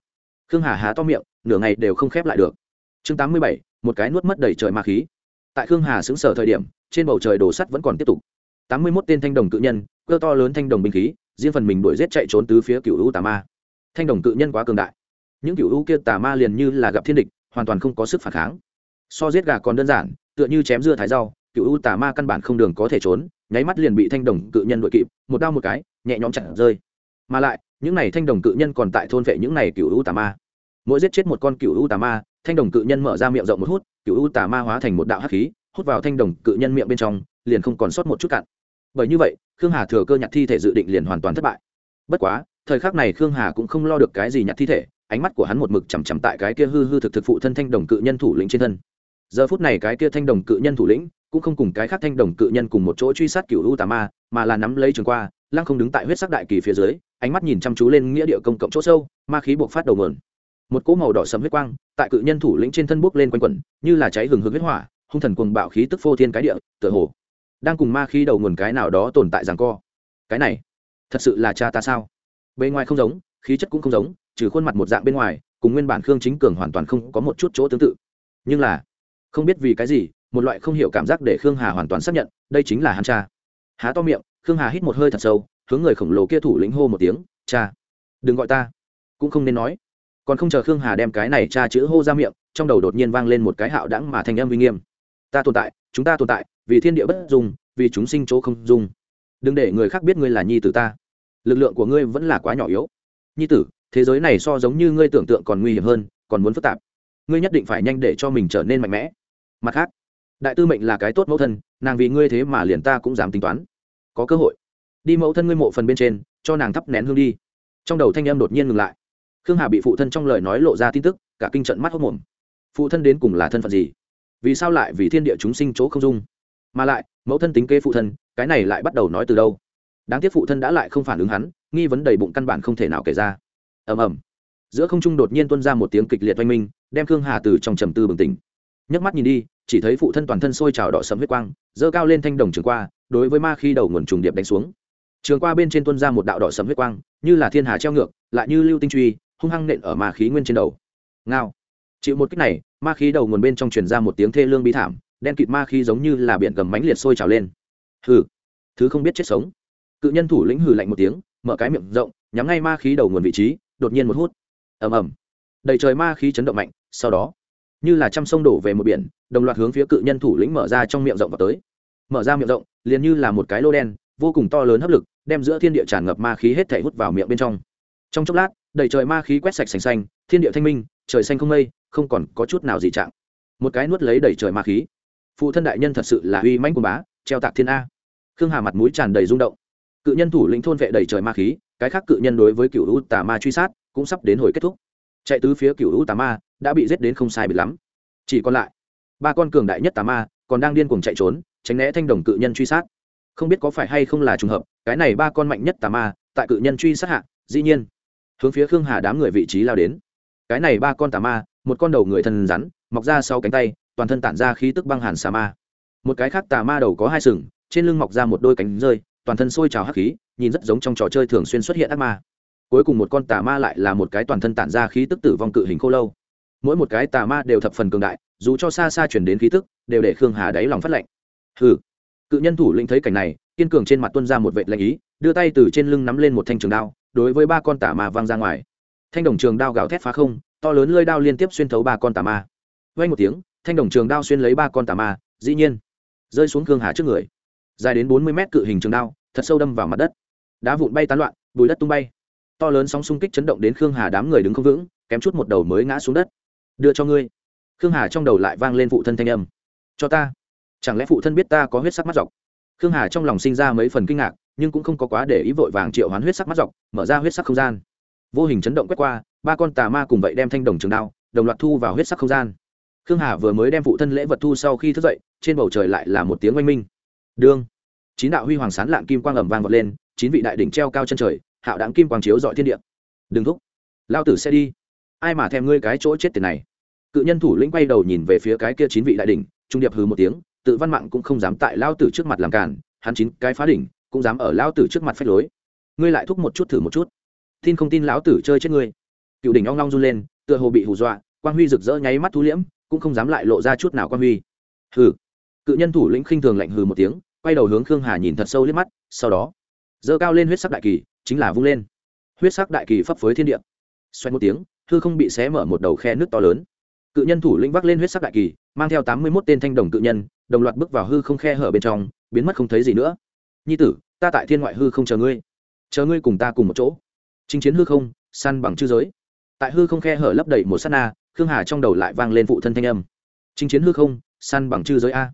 Khương hà há to miệng, nửa ngày đều không khép lại được. Chương tám mươi bảy, một cái nuốt mất đầy trời ma khí. Tại khương hà xứng sở thời điểm, trên bầu trời đổ sắt vẫn còn tiếp tục. Tám mươi mốt tên thanh đồng cự nhân, cơ to lớn thanh đồng binh khí, riêng phần mình đuổi giết chạy trốn từ phía cựu u tà ma. Thanh đồng cự nhân quá cường đại. Những cựu u kia tà ma liền như là gặp thiên địch, hoàn toàn không có sức phản kháng. So giết gà còn đơn giản, tựa như chém dưa thái rau, cựu u tà ma căn bản không đường có thể trốn, nháy mắt liền bị thanh đồng cự nhân đội kịp, một đao một cái, nhẹ nhõm chặn rơi. Mà lại những này thanh đồng cự nhân còn tại thôn vệ những này cựu u tà ma. Mỗi giết chết một con cựu u tà ma, thanh đồng cự nhân mở ra miệng rộng một hút, cựu u tà ma hóa thành một đạo hắc khí, hút vào thanh đồng cự nhân miệng bên trong, liền không còn sót một chút cạn. Bởi như vậy, khương hà thừa cơ nhặt thi thể dự định liền hoàn toàn thất bại. Bất quá, thời khắc này khương hà cũng không lo được cái gì nhặt thi thể, ánh mắt của hắn một mực chằm chằm tại cái kia hư hư thực thực phụ thân thanh đồng cự nhân thủ lĩnh trên thân. Giờ phút này cái kia thanh đồng cự nhân thủ lĩnh cũng không cùng cái khác thanh đồng cự nhân cùng một chỗ truy sát cựu u tà ma, mà là nắm lấy trường qua lăng không đứng tại huyết sắc đại kỳ phía dưới, ánh mắt nhìn chăm chú lên nghĩa địa công cộng chỗ sâu, ma khí buộc phát đầu mườn một cỗ màu đỏ sầm huyết quang, tại cự nhân thủ lĩnh trên thân bốc lên quanh quẩn, như là cháy hừng hực huyết hỏa, hung thần cuồng bạo khí tức phô thiên cái địa, tựa hồ đang cùng ma khí đầu nguồn cái nào đó tồn tại rằng co. Cái này, thật sự là cha ta sao? Bề ngoài không giống, khí chất cũng không giống, trừ khuôn mặt một dạng bên ngoài, cùng nguyên bản khương chính cường hoàn toàn không có một chút chỗ tương tự. Nhưng là, không biết vì cái gì, một loại không hiểu cảm giác để khương hà hoàn toàn xác nhận, đây chính là hắn cha. Há to miệng khương hà hít một hơi thật sâu, hướng người khổng lồ kia thủ lĩnh hô một tiếng, cha, đừng gọi ta. Cũng không nên nói. Còn không chờ khương hà đem cái này cha chữ hô ra miệng, trong đầu đột nhiên vang lên một cái hạo đẳng mà thành âm uy nghiêm. Ta tồn tại, chúng ta tồn tại, vì thiên địa bất dùng vì chúng sinh chỗ không dùng đừng để người khác biết ngươi là nhi tử ta. Lực lượng của ngươi vẫn là quá nhỏ yếu. Nhi tử, thế giới này so giống như ngươi tưởng tượng còn nguy hiểm hơn, còn muốn phức tạp. Ngươi nhất định phải nhanh để cho mình trở nên mạnh mẽ. Mặt khác, đại tư mệnh là cái tốt mẫu thân, nàng vì ngươi thế mà liền ta cũng dám tính toán có cơ hội. Đi mẫu thân ngươi mộ phần bên trên, cho nàng thắp nén hương đi. Trong đầu thanh em đột nhiên ngừng lại. Khương hà bị phụ thân trong lời nói lộ ra tin tức, cả kinh trận mắt hốc mồm. Phụ thân đến cùng là thân phận gì? Vì sao lại vì thiên địa chúng sinh chỗ không dung? Mà lại, mẫu thân tính kế phụ thân, cái này lại bắt đầu nói từ đâu? Đáng tiếc phụ thân đã lại không phản ứng hắn, nghi vấn đầy bụng căn bản không thể nào kể ra. Ầm ầm. Giữa không trung đột nhiên tuôn ra một tiếng kịch liệt oanh minh, đem khương hà từ trong trầm tư bừng tỉnh. Nhấc mắt nhìn đi chỉ thấy phụ thân toàn thân sôi trào đỏ sẫm huyết quang dơ cao lên thanh đồng trường qua, đối với ma khi đầu nguồn trùng điệp đánh xuống. Trường qua bên trên tuôn ra một đạo đỏ sẫm huyết quang, như là thiên hà treo ngược, lại như lưu tinh truy, hung hăng nện ở ma khí nguyên trên đầu. Ngao. Chịu một kích này, ma khí đầu nguồn bên trong truyền ra một tiếng thê lương bi thảm, đen kịt ma khí giống như là biển gầm mãnh liệt sôi trào lên. Hừ. Thứ không biết chết sống. Cự nhân thủ lĩnh hừ lạnh một tiếng, mở cái miệng rộng, nhắm ngay ma khí đầu nguồn vị trí, đột nhiên một hút. Ầm ầm. Đầy trời ma khí chấn động mạnh, sau đó như là trăm sông đổ về một biển, đồng loạt hướng phía cự nhân thủ lĩnh mở ra trong miệng rộng vào tới. Mở ra miệng rộng, liền như là một cái lô đen, vô cùng to lớn hấp lực, đem giữa thiên địa tràn ngập ma khí hết thể hút vào miệng bên trong. Trong chốc lát, đầy trời ma khí quét sạch sành xanh, thiên địa thanh minh, trời xanh không mây, không còn có chút nào gì trạng. Một cái nuốt lấy đầy trời ma khí. Phụ thân đại nhân thật sự là uy mãnh của bá, treo tạc thiên a. Khương hà mặt mũi tràn đầy rung động. Cự nhân thủ lĩnh thôn vệ đầy trời ma khí, cái khác cự nhân đối với cựu u tà ma truy sát, cũng sắp đến hồi kết thúc chạy tứ phía cựu hữu tà ma đã bị giết đến không sai bị lắm. Chỉ còn lại, ba con cường đại nhất tà ma còn đang điên cuồng chạy trốn, tránh né thanh đồng cự nhân truy sát. Không biết có phải hay không là trùng hợp, cái này ba con mạnh nhất tà ma tại cự nhân truy sát hạ, dĩ nhiên, hướng phía khương hà đám người vị trí lao đến. Cái này ba con tà ma, một con đầu người thần rắn, mọc ra sau cánh tay, toàn thân tản ra khí tức băng hàn xà ma. Một cái khác tà ma đầu có hai sừng, trên lưng mọc ra một đôi cánh rơi, toàn thân sôi trào hắc khí, nhìn rất giống trong trò chơi thường xuyên xuất hiện ác ma cuối cùng một con tà ma lại là một cái toàn thân tản ra khí tức tử vong cự hình khô lâu. Mỗi một cái tà ma đều thập phần cường đại, dù cho xa xa chuyển đến khí tức, đều để khương hà đáy lòng phát lệnh hừ. Cự nhân thủ lĩnh thấy cảnh này, kiên cường trên mặt tuân ra một vệ lệnh ý, đưa tay từ trên lưng nắm lên một thanh trường đao, đối với ba con tà ma văng ra ngoài. Thanh đồng trường đao gào thét phá không, to lớn lơi đao liên tiếp xuyên thấu ba con tà ma. Vay một tiếng, thanh đồng trường đao xuyên lấy ba con tà ma, dĩ nhiên, rơi xuống khương hà trước người. Dài đến bốn mươi mét cự hình trường đao, thật sâu đâm vào mặt đất. Đá vụn bay tán loạn, bùi đất tung bay to lớn sóng xung kích chấn động đến khương hà đám người đứng không vững, kém chút một đầu mới ngã xuống đất. Đưa cho ngươi. Khương hà trong đầu lại vang lên phụ thân thanh âm. Cho ta. Chẳng lẽ phụ thân biết ta có huyết sắc mắt dọc? Khương hà trong lòng sinh ra mấy phần kinh ngạc, nhưng cũng không có quá để ý vội vàng triệu hoán huyết sắc mắt dọc, mở ra huyết sắc không gian. Vô hình chấn động quét qua, ba con tà ma cùng vậy đem thanh đồng trường đao, đồng loạt thu vào huyết sắc không gian. Khương hà vừa mới đem phụ thân lễ vật thu sau khi thức dậy, trên bầu trời lại là một tiếng oanh minh. Đương chín đạo huy hoàng sán lạng kim quang ẩm vang vọt lên, chín vị đại đỉnh treo cao chân trời hạo đáng kim quang chiếu dọi thiên địa. Đừng thúc. Lao tử sẽ đi. Ai mà thèm ngươi cái chỗ chết tiền này? Cự nhân thủ lĩnh quay đầu nhìn về phía cái kia chín vị đại đỉnh, trung điệp hừ một tiếng, tự văn mạng cũng không dám tại lao tử trước mặt làm cản, hắn chín cái phá đỉnh, cũng dám ở lao tử trước mặt phách lối. Ngươi lại thúc một chút thử một chút. Tin không tin lão tử chơi chết ngươi. Cựu đỉnh ong long run lên, tựa hồ bị hù dọa, quang huy rực rỡ nháy mắt thu liễm, cũng không dám lại lộ ra chút nào quang huy. Hừ. Cự nhân thủ lĩnh khinh thường lạnh hừ một tiếng, quay đầu hướng khương hà nhìn thật sâu liếc mắt, sau đó, giơ cao lên huyết sắc đại kỳ chính là vung lên. Huyết sắc đại kỳ phấp phới thiên địa. Xoay một tiếng, hư không bị xé mở một đầu khe nước to lớn. Cự nhân thủ lĩnh vác lên huyết sắc đại kỳ, mang theo tám mươi mốt tên thanh đồng cự nhân, đồng loạt bước vào hư không khe hở bên trong, biến mất không thấy gì nữa. Nhi tử, ta tại thiên ngoại hư không chờ ngươi. Chờ ngươi cùng ta cùng một chỗ. Chinh chiến hư không săn bằng chư giới. Tại hư không khe hở lấp đầy một s á t na, khương hà trong đầu lại vang lên phụ thân thanh âm. Chinh chiến hư không săn bằng chư giới a.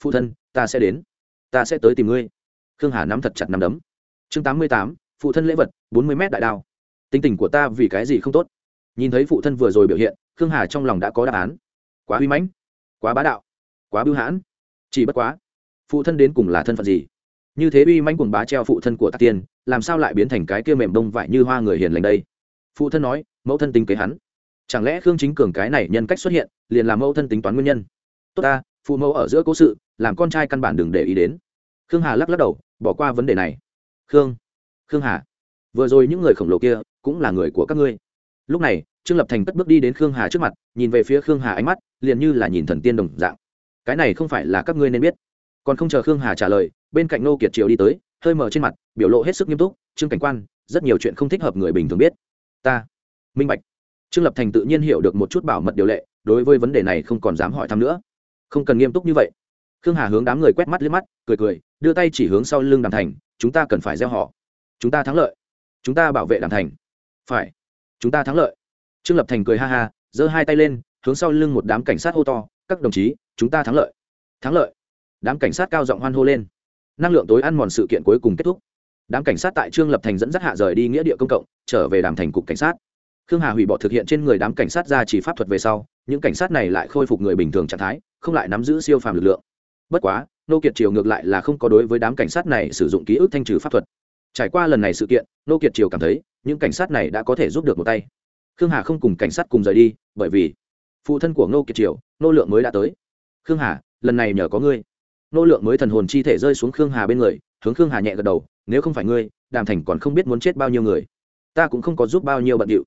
Phụ thân, ta sẽ đến. Ta sẽ tới tìm ngươi. Khương hà nắm thật chặt nắm đấm. Chương tám mươi tám phụ thân lễ vật, bốn mươi m đại đao. Tinh tình của ta vì cái gì không tốt? Nhìn thấy phụ thân vừa rồi biểu hiện, khương hà trong lòng đã có đáp án. Quá huy mãnh, quá bá đạo, quá bưu hãn. Chỉ bất quá, phụ thân đến cùng là thân phận gì? Như thế uy mãnh cùng bá treo phụ thân của tạc tiên làm sao lại biến thành cái kia mềm đông vải như hoa người hiền lành đây? Phụ thân nói, mẫu thân tính kế hắn. Chẳng lẽ khương chính cường cái này nhân cách xuất hiện, liền làm mẫu thân tính toán nguyên nhân? Tốt ta, phụ mẫu ở giữa cố sự, làm con trai căn bản đừng để ý đến. Khương hà lắc lắc đầu, bỏ qua vấn đề này. Khương khương hà. Vừa rồi những người khổng lồ kia cũng là người của các ngươi. Lúc này, trương lập thành cất bước đi đến khương hà trước mặt, nhìn về phía khương hà ánh mắt, liền như là nhìn thần tiên đồng dạng. Cái này không phải là các ngươi nên biết. Còn không chờ khương hà trả lời, bên cạnh nô kiệt triều đi tới, hơi mở trên mặt, biểu lộ hết sức nghiêm túc, trương cảnh quan, rất nhiều chuyện không thích hợp người bình thường biết. Ta. Minh bạch. Trương lập thành tự nhiên hiểu được một chút bảo mật điều lệ, đối với vấn đề này không còn dám hỏi thăm nữa. Không cần nghiêm túc như vậy. Khương hà hướng đám người quét mắt liếc mắt, cười cười, đưa tay chỉ hướng sau lưng đàm thành, chúng ta cần phải gieo họ chúng ta thắng lợi. Chúng ta bảo vệ đàm thành. Phải. Chúng ta thắng lợi. Trương lập thành cười ha ha, giơ hai tay lên, hướng sau lưng một đám cảnh sát hô to, các đồng chí, chúng ta thắng lợi. Thắng lợi. Đám cảnh sát cao giọng hoan hô lên. Năng lượng tối ăn mòn sự kiện cuối cùng kết thúc. Đám cảnh sát tại trương lập thành dẫn dắt hạ rời đi nghĩa địa công cộng, trở về đàm thành cục cảnh sát. Khương hà hủy bỏ thực hiện trên người đám cảnh sát ra chỉ pháp thuật về sau, những cảnh sát này lại khôi phục người bình thường trạng thái, không lại nắm giữ siêu phàm lực lượng. Bất quá, nô kiệt triều ngược lại là không có đối với đám cảnh sát này sử dụng ký ức thanh trừ pháp thuật trải qua lần này sự kiện, nô kiệt triều cảm thấy, những cảnh sát này đã có thể giúp được một tay. Khương hà không cùng cảnh sát cùng rời đi, bởi vì phụ thân của nô kiệt triều, nô lượng mới đã tới. Khương hà, lần này nhờ có ngươi. Nô lượng mới thần hồn chi thể rơi xuống khương hà bên người, hướng khương hà nhẹ gật đầu, nếu không phải ngươi, đàm thành còn không biết muốn chết bao nhiêu người. Ta cũng không có giúp bao nhiêu bận điệu.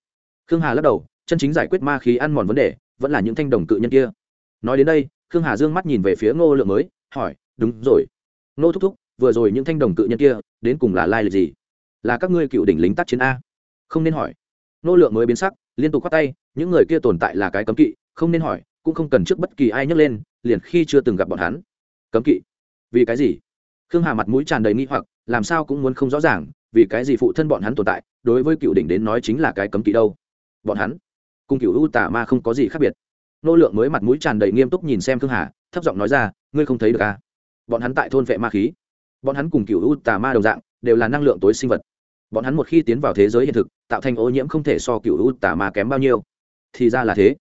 Khương hà lắc đầu, chân chính giải quyết ma khí ăn mòn vấn đề, vẫn là những thanh đồng cự nhân kia. Nói đến đây, khương hà dương mắt nhìn về phía ngô lượng mới, hỏi, đúng rồi. Ngô thúc thúc, vừa rồi những thanh đồng cự nhân kia đến cùng là lai lịch gì? Là các ngươi cựu đỉnh lính tác chiến a? Không nên hỏi. Nô lượng mới biến sắc, liên tục khoát tay, những người kia tồn tại là cái cấm kỵ, không nên hỏi, cũng không cần trước bất kỳ ai nhắc lên, liền khi chưa từng gặp bọn hắn. Cấm kỵ? Vì cái gì? Khương hà mặt mũi tràn đầy nghi hoặc, làm sao cũng muốn không rõ ràng, vì cái gì phụ thân bọn hắn tồn tại, đối với cựu đỉnh đến nói chính là cái cấm kỵ đâu? Bọn hắn? Cùng cựu u tà ma không có gì khác biệt. Nô lượng mới mặt mũi tràn đầy nghiêm túc nhìn xem khương hà, thấp giọng nói ra, ngươi không thấy được à? bọn hắn tại thôn vệ ma khí bọn hắn cùng cựu u tà ma đồng dạng, đều là năng lượng tối sinh vật. Bọn hắn một khi tiến vào thế giới hiện thực, tạo thành ô nhiễm không thể so cựu u tà ma kém bao nhiêu. Thì ra là thế.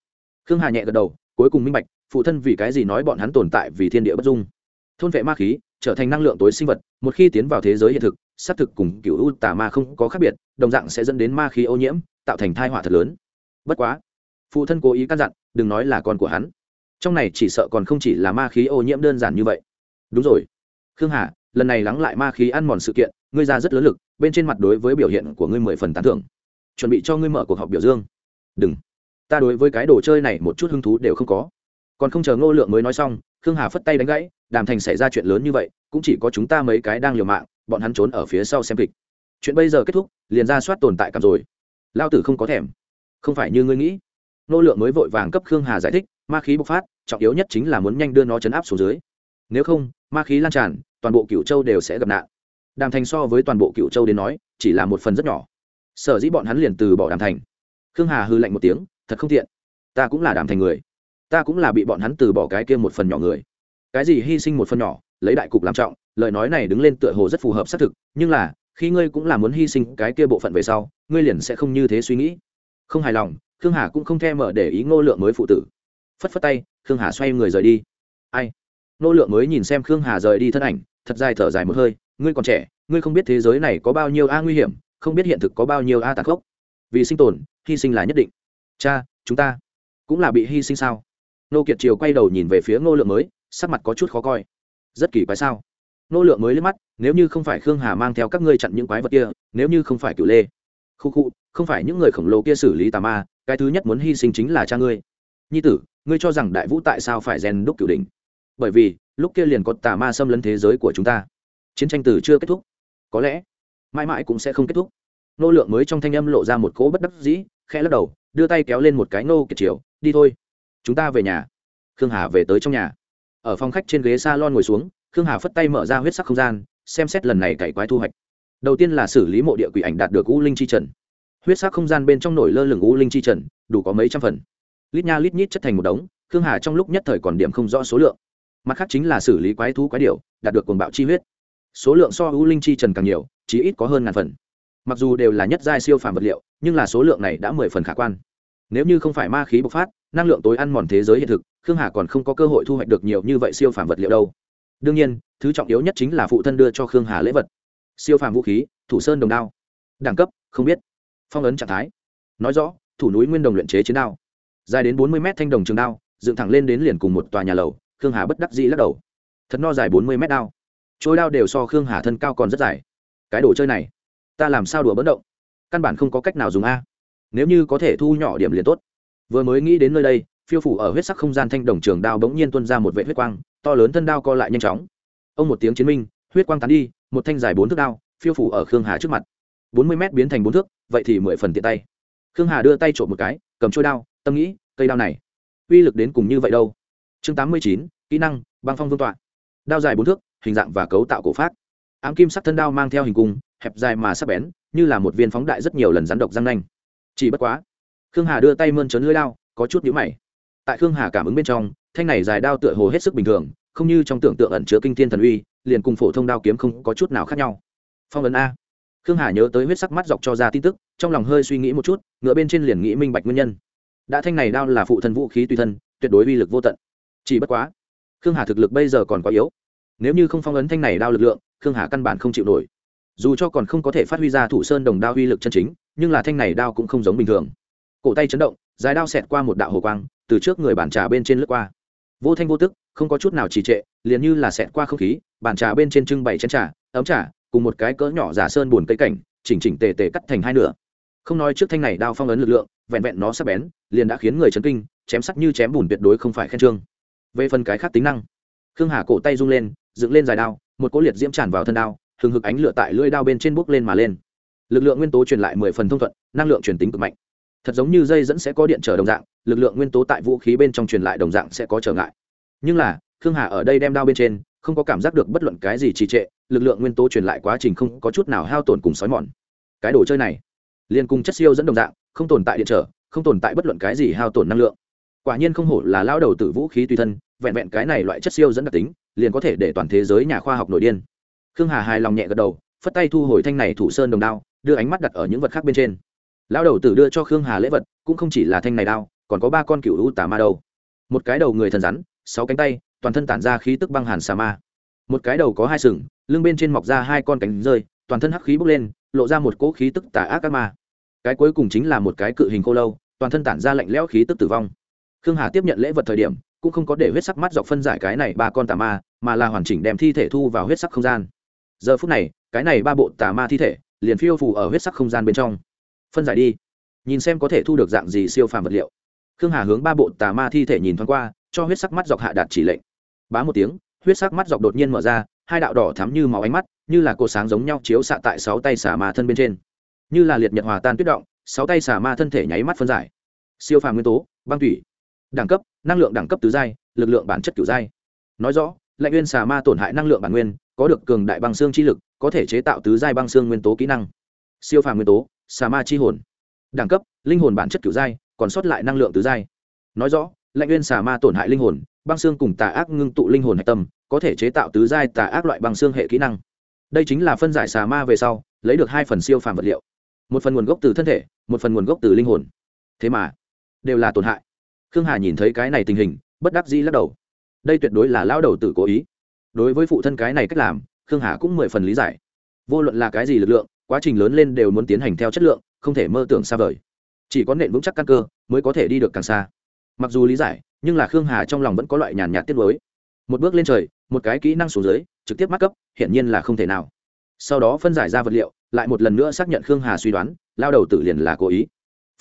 Khương hà nhẹ gật đầu, cuối cùng minh bạch, phụ thân vì cái gì nói bọn hắn tồn tại vì thiên địa bất dung. Thôn vệ ma khí, trở thành năng lượng tối sinh vật, một khi tiến vào thế giới hiện thực, xác thực cùng cựu u tà ma không có khác biệt, đồng dạng sẽ dẫn đến ma khí ô nhiễm, tạo thành thai họa thật lớn. Bất quá, phụ thân cố ý căn dặn, đừng nói là con của hắn. Trong này chỉ sợ còn không chỉ là ma khí ô nhiễm đơn giản như vậy. Đúng rồi. Khương hà lần này lắng lại ma khí ăn mòn sự kiện, ngươi ra rất lớn lực, bên trên mặt đối với biểu hiện của ngươi mười phần tán thưởng. Chuẩn bị cho ngươi mở cuộc họp biểu dương. Đừng. Ta đối với cái đồ chơi này một chút hứng thú đều không có. Còn không chờ ngô lượng mới nói xong, khương hà phất tay đánh gãy, đàm thành xảy ra chuyện lớn như vậy, cũng chỉ có chúng ta mấy cái đang liều mạng, bọn hắn trốn ở phía sau xem kịch. Chuyện bây giờ kết thúc, liền ra soát tồn tại cảm rồi. Lao tử không có thèm. Không phải như ngươi nghĩ. Ngô lượng mới vội vàng cấp khương hà giải thích, ma khí bộc phát, trọng yếu nhất chính là muốn nhanh đưa nó chấn áp xuống dưới. Nếu không, ma khí lan tràn toàn bộ cựu châu đều sẽ gặp nạn. Đàm thành so với toàn bộ cựu châu đến nói, chỉ là một phần rất nhỏ. Sở dĩ bọn hắn liền từ bỏ đàm thành. Khương hà hư lạnh một tiếng, thật không thiện ta cũng là đàm thành người. Ta cũng là bị bọn hắn từ bỏ cái kia một phần nhỏ người. Cái gì hy sinh một phần nhỏ, lấy đại cục làm trọng, lời nói này đứng lên tựa hồ rất phù hợp xác thực, nhưng là, khi ngươi cũng là muốn hy sinh cái kia bộ phận về sau, ngươi liền sẽ không như thế suy nghĩ. Không hài lòng, khương hà cũng không thèm mở để ý ngô lượng mới phụ tử. Phất phất tay, khương hà xoay người rời đi. Ai? Ngô lượng mới nhìn xem khương hà rời đi thân ảnh thật dài thở dài một hơi, ngươi còn trẻ, ngươi không biết thế giới này có bao nhiêu a nguy hiểm, không biết hiện thực có bao nhiêu a tàn khốc. Vì sinh tồn, hy sinh là nhất định. Cha, chúng ta cũng là bị hy sinh sao? Nô kiệt triều quay đầu nhìn về phía ngô lượng mới, sắc mặt có chút khó coi. Rất kỳ quái sao? Nô lượng mới lên mắt, nếu như không phải khương hà mang theo các ngươi chặn những quái vật kia, nếu như không phải cựu lê. Khu khu, không phải những người khổng lồ kia xử lý tà ma, cái thứ nhất muốn hy sinh chính là cha ngươi. Nhi tử, ngươi cho rằng đại vũ tại sao phải rèn đúc cửu đỉnh? Bởi vì lúc kia liền có tà ma xâm lấn thế giới của chúng ta. Chiến tranh từ chưa kết thúc. Có lẽ, mãi mãi cũng sẽ không kết thúc. Nô lượng mới trong thanh âm lộ ra một cỗ bất đắc dĩ, khẽ lắc đầu, đưa tay kéo lên một cái nô kiệt chiều đi thôi, chúng ta về nhà. Khương hà về tới trong nhà. Ở phòng khách trên ghế s a lon ngồi xuống, khương hà phất tay mở ra huyết sắc không gian, xem xét lần này cày quái thu hoạch. Đầu tiên là xử lý mộ địa quỷ ảnh đạt được u linh chi trần. Huyết sắc không gian bên trong nổi lơ lửng u linh chi trần, đủ có mấy trăm phần. Lít nha lít nhít chất thành một đống, khương hà trong lúc nhất thời còn điểm không rõ số lượng mặt khác chính là xử lý quái thú quái điệu đạt được cuồng bạo chi huyết. Số lượng so hữu linh chi trần càng nhiều chỉ ít có hơn ngàn phần. Mặc dù đều là nhất giai siêu phàm vật liệu, nhưng là số lượng này đã mười phần khả quan. Nếu như không phải ma khí bộc phát, năng lượng tối ăn mòn thế giới hiện thực, khương hà còn không có cơ hội thu hoạch được nhiều như vậy siêu phàm vật liệu đâu. Đương nhiên, thứ trọng yếu nhất chính là phụ thân đưa cho khương hà lễ vật. Siêu phàm vũ khí, thủ sơn đồng đao. Đẳng cấp, không biết. Phong ấn trạng thái. Nói rõ, thủ núi nguyên đồng luyện chế chiến đao. Dài đến bốn mươi mét thanh đồng trường đao, dựng thẳng lên đến liền cùng một tòa nhà lầu khương hà bất đắc dĩ lắc đầu. Thật no dài bốn mươi mét đao. Trôi đao đều so khương hà thân cao còn rất dài. Cái đồ chơi này, ta làm sao đùa bất động? Căn bản không có cách nào dùng a. Nếu như có thể thu nhỏ điểm liền tốt. Vừa mới nghĩ đến nơi đây, phiêu phủ ở huyết sắc không gian thanh đồng trường đao bỗng nhiên tuôn ra một vệ huyết quang, to lớn thân đao co lại nhanh chóng. Ông một tiếng chiến minh, huyết quang tán đi, một thanh dài bốn thước đao, phiêu phủ ở khương hà trước mặt. Bốn mươi m biến thành bốn thước, vậy thì mười phần tiện tay. Khương hà đưa tay trộm một cái, cầm trôi đao, tâm nghĩ, cây đao này, uy lực đến cùng như vậy đâu? Chương tám mươi chín kỹ năng băng phong vương tọa. Đao dài bốn thước hình dạng và cấu tạo cổ phát ám kim sắc thân đao mang theo hình cung hẹp dài mà sắc bén như là một viên phóng đại rất nhiều lần rắn độc răng nanh. Chỉ bất quá khương hà đưa tay mơn trớn lưới lao, có chút nhũ mày. Tại khương hà cảm ứng bên trong thanh này dài đao tựa hồ hết sức bình thường không như trong tưởng tượng ẩn chứa kinh thiên thần uy liền cùng phổ thông đao kiếm không có chút nào khác nhau. Phong ấn a. Khương hà nhớ tới huyết sắc mắt dọc cho ra tin tức trong lòng hơi suy nghĩ một chút ngựa bên trên liền nghĩ minh bạch nguyên nhân. Đã thanh này đao là phụ thân vũ khí tùy thân tuyệt đối uy lực vô tận. Chỉ bất quá khương hà thực lực bây giờ còn quá yếu. Nếu như không phong ấn thanh này đao lực lượng, khương hà căn bản không chịu nổi. Dù cho còn không có thể phát huy ra thủ sơn đồng đao uy lực chân chính, nhưng là thanh này đao cũng không giống bình thường. Cổ tay chấn động, dài đao xẹt qua một đạo hồ quang, từ trước người bàn trà bên trên lướt qua. Vô thanh vô tức, không có chút nào trì trệ, liền như là xẹt qua không khí, bàn trà bên trên trưng bày chén trà, ấm trà, cùng một cái cỡ nhỏ giả sơn buồn cây cảnh, chỉnh chỉnh tề tề cắt thành hai nửa. Không nói trước thanh này đao phong ấn lực lượng, vẹn vẹn nó sắc bén, liền đã khiến người chấn kinh, chém sắc như chém bùn tuyệt đối không phải khen trương về phần cái khác tính năng. Khương hà cổ tay rung lên, dựng lên dài đao, một cỗ liệt diễm tràn vào thân đao, hừng hực ánh lửa tại lưỡi đao bên trên bốc lên mà lên. Lực lượng nguyên tố truyền lại mười phần thông thuận, năng lượng truyền tính cực mạnh. Thật giống như dây dẫn sẽ có điện trở đồng dạng, lực lượng nguyên tố tại vũ khí bên trong truyền lại đồng dạng sẽ có trở ngại. Nhưng là, khương hà ở đây đem đao bên trên, không có cảm giác được bất luận cái gì trì trệ, lực lượng nguyên tố truyền lại quá trình không có chút nào hao tổn cùng xói mòn. Cái đồ chơi này liên cùng chất siêu dẫn đồng dạng, không tồn tại điện trở, không tồn tại bất luận cái gì hao tổn năng lượng. Quả nhiên không hổ là lao đầu từ vũ khí tùy thân vẹn vẹn cái này loại chất siêu dẫn đặc tính, liền có thể để toàn thế giới nhà khoa học nổi điên. Khương hà hài lòng nhẹ gật đầu, phất tay thu hồi thanh này thủ sơn đồng đao, đưa ánh mắt đặt ở những vật khác bên trên. Lão đầu tử đưa cho khương hà lễ vật, cũng không chỉ là thanh này đao, còn có ba con cựu u tà ma đầu. Một cái đầu người thần rắn, sáu cánh tay, toàn thân tản ra khí tức băng hàn xà ma. Một cái đầu có hai sừng, lưng bên trên mọc ra hai con cánh rơi, toàn thân hắc khí bốc lên, lộ ra một cỗ khí tức tà ác các ma. Cái cuối cùng chính là một cái cự hình khô lâu, toàn thân tản ra lạnh lẽo khí tức tử vong. Khương hà tiếp nhận lễ vật thời điểm cũng không có để huyết sắc mắt dọc phân giải cái này ba con tà ma, mà là hoàn chỉnh đem thi thể thu vào huyết sắc không gian. Giờ phút này, cái này ba bộ tà ma thi thể liền phiêu phù ở huyết sắc không gian bên trong. Phân giải đi. Nhìn xem có thể thu được dạng gì siêu phàm vật liệu. Khương hà hướng ba bộ tà ma thi thể nhìn thoáng qua, cho huyết sắc mắt dọc hạ đạt chỉ lệnh. Bá một tiếng, huyết sắc mắt dọc đột nhiên mở ra, hai đạo đỏ thắm như máu ánh mắt, như là cô sáng giống nhau chiếu xạ tại sáu tay xà ma thân bên trên. Như là liệt nhật hòa tan tuyết động, sáu tay xà ma thân thể nháy mắt phân giải. Siêu phàm nguyên tố, băng thủy đẳng cấp, năng lượng đẳng cấp tứ giai, lực lượng bản chất kiểu giai. Nói rõ lệnh nguyên xà ma tổn hại năng lượng bản nguyên, có được cường đại băng xương chi lực, có thể chế tạo tứ giai băng xương nguyên tố kỹ năng. Siêu phàm nguyên tố, xà ma chi hồn. Đẳng cấp, linh hồn bản chất kiểu giai, còn sót lại năng lượng tứ giai. Nói rõ lệnh nguyên xà ma tổn hại linh hồn, băng xương cùng tà ác ngưng tụ linh hồn hạch tâm, có thể chế tạo tứ giai tà ác loại băng xương hệ kỹ năng. Đây chính là phân giải xà ma về sau, lấy được hai phần siêu phàm vật liệu. Một phần nguồn gốc từ thân thể, một phần nguồn gốc từ linh hồn. Thế mà, đều là tổn hại khương hà nhìn thấy cái này tình hình, bất đắc dĩ lắc đầu. Đây tuyệt đối là lao đầu tử cố ý. Đối với phụ thân cái này cách làm, khương hà cũng mười phần lý giải. Vô luận là cái gì lực lượng, quá trình lớn lên đều muốn tiến hành theo chất lượng, không thể mơ tưởng xa vời. Chỉ có nện vững chắc căn cơ mới có thể đi được càng xa. Mặc dù lý giải, nhưng là khương hà trong lòng vẫn có loại nhàn nhạt tiết mới một bước lên trời, một cái kỹ năng xuống dưới, trực tiếp mắc cấp, hiển nhiên là không thể nào. Sau đó phân giải ra vật liệu, lại một lần nữa xác nhận khương hà suy đoán lao đầu tử liền là cố ý.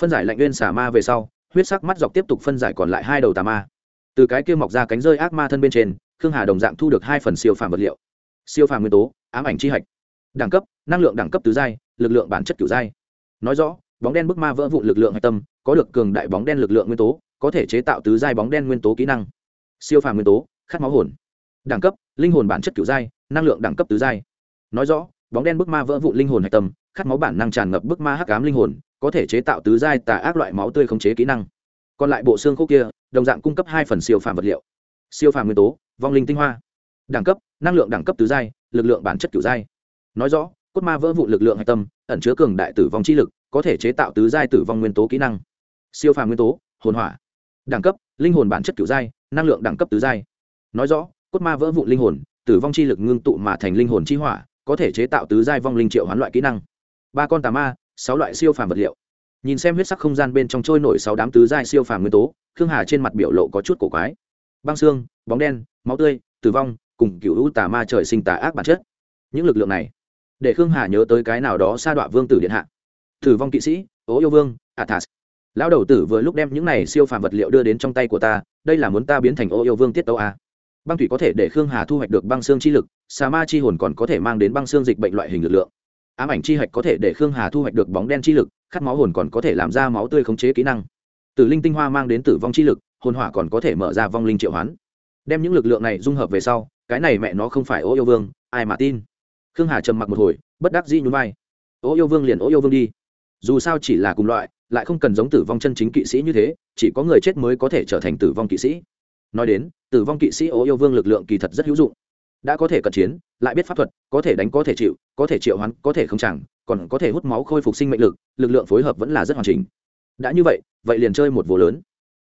Phân giải lạnh nguyên xả ma về sau huyết sắc mắt dọc tiếp tục phân giải còn lại hai đầu tà ma. Từ cái kia mọc ra cánh rơi ác ma thân bên trên, khương hà đồng dạng thu được hai phần siêu phàm vật liệu. Siêu phàm nguyên tố, ám ảnh c h i hạch. Đẳng cấp, năng lượng đẳng cấp tứ giai, lực lượng bản chất kiểu giai. Nói rõ, bóng đen bức ma vỡ vụ lực lượng hạch tâm, có được cường đại bóng đen lực lượng nguyên tố, có thể chế tạo tứ giai bóng đen nguyên tố kỹ năng. Siêu phàm nguyên tố, khát máu hồn. Đẳng cấp, linh hồn bản chất kiểu giai, năng lượng đẳng cấp tứ giai. Nói rõ, bóng đen bức ma vỡ vụ linh hồn hạch tâm, khát máu bản năng tràn ngập bức ma hắc ám linh hồn có thể chế tạo tứ giai tà ác loại máu tươi khống chế kỹ năng. Còn lại bộ xương khô kia, đồng dạng cung cấp hai phần siêu phàm vật liệu. Siêu phàm nguyên tố, vong linh tinh hoa. Đẳng cấp, năng lượng đẳng cấp tứ giai, lực lượng bản chất kiểu giai. Nói rõ, cốt ma vỡ vụ lực lượng hạch tâm, ẩn chứa cường đại tử vong chi lực, có thể chế tạo tứ giai tử vong nguyên tố kỹ năng. Siêu phàm nguyên tố, hồn hỏa. Đẳng cấp, linh hồn bản chất kiểu giai, năng lượng đẳng cấp tứ giai. Nói rõ, cốt ma vỡ vụ linh hồn, tử vong chi lực ngưng tụ mà thành linh hồn chi hỏa, có thể chế tạo tứ giai vong linh triệu hoán loại kỹ năng. Ba con tà ma sáu loại siêu phàm vật liệu. Nhìn xem huyết sắc không gian bên trong trôi nổi sáu đám tứ giai siêu phàm nguyên tố, khương hà trên mặt biểu lộ có chút cổ quái. Băng xương, bóng đen, máu tươi, tử vong, cùng cựu hữu tà ma trời sinh tà ác bản chất. Những lực lượng này, để khương hà nhớ tới cái nào đó sa đọa vương tử điện hạ. Tử vong kỵ sĩ ố yêu vương, athas. Lão đầu tử vừa lúc đem những này siêu phàm vật liệu đưa đến trong tay của ta, đây là muốn ta biến thành ô yêu vương tiết tấu a băng thủy có thể để khương hà thu hoạch được băng xương chi lực, xà ma chi hồn còn có thể mang đến băng xương dịch bệnh loại hình lực lượng ám ảnh chi hạch có thể để khương hà thu hoạch được bóng đen chi lực, khát máu hồn còn có thể làm ra máu tươi khống chế kỹ năng. Tử linh tinh hoa mang đến tử vong chi lực, hồn hỏa còn có thể mở ra vong linh triệu hoán. Đem những lực lượng này dung hợp về sau, cái này mẹ nó không phải ô yêu vương, ai mà tin? Khương hà trầm mặc một hồi, bất đắc dĩ nhún vai. Ô yêu vương liền ô yêu vương đi. Dù sao chỉ là cùng loại, lại không cần giống tử vong chân chính kỵ sĩ như thế, chỉ có người chết mới có thể trở thành tử vong kỵ sĩ. Nói đến, tử vong kỵ sĩ ô yêu vương lực lượng kỳ thật rất hữu dụng. Đã có thể cận chiến, lại biết pháp thuật, có thể đánh có thể chịu có thể triệu hoán, có thể không chẳng còn có thể hút máu khôi phục sinh mệnh lực lực lượng phối hợp vẫn là rất hoàn chỉnh. Đã như vậy vậy liền chơi một vô lớn.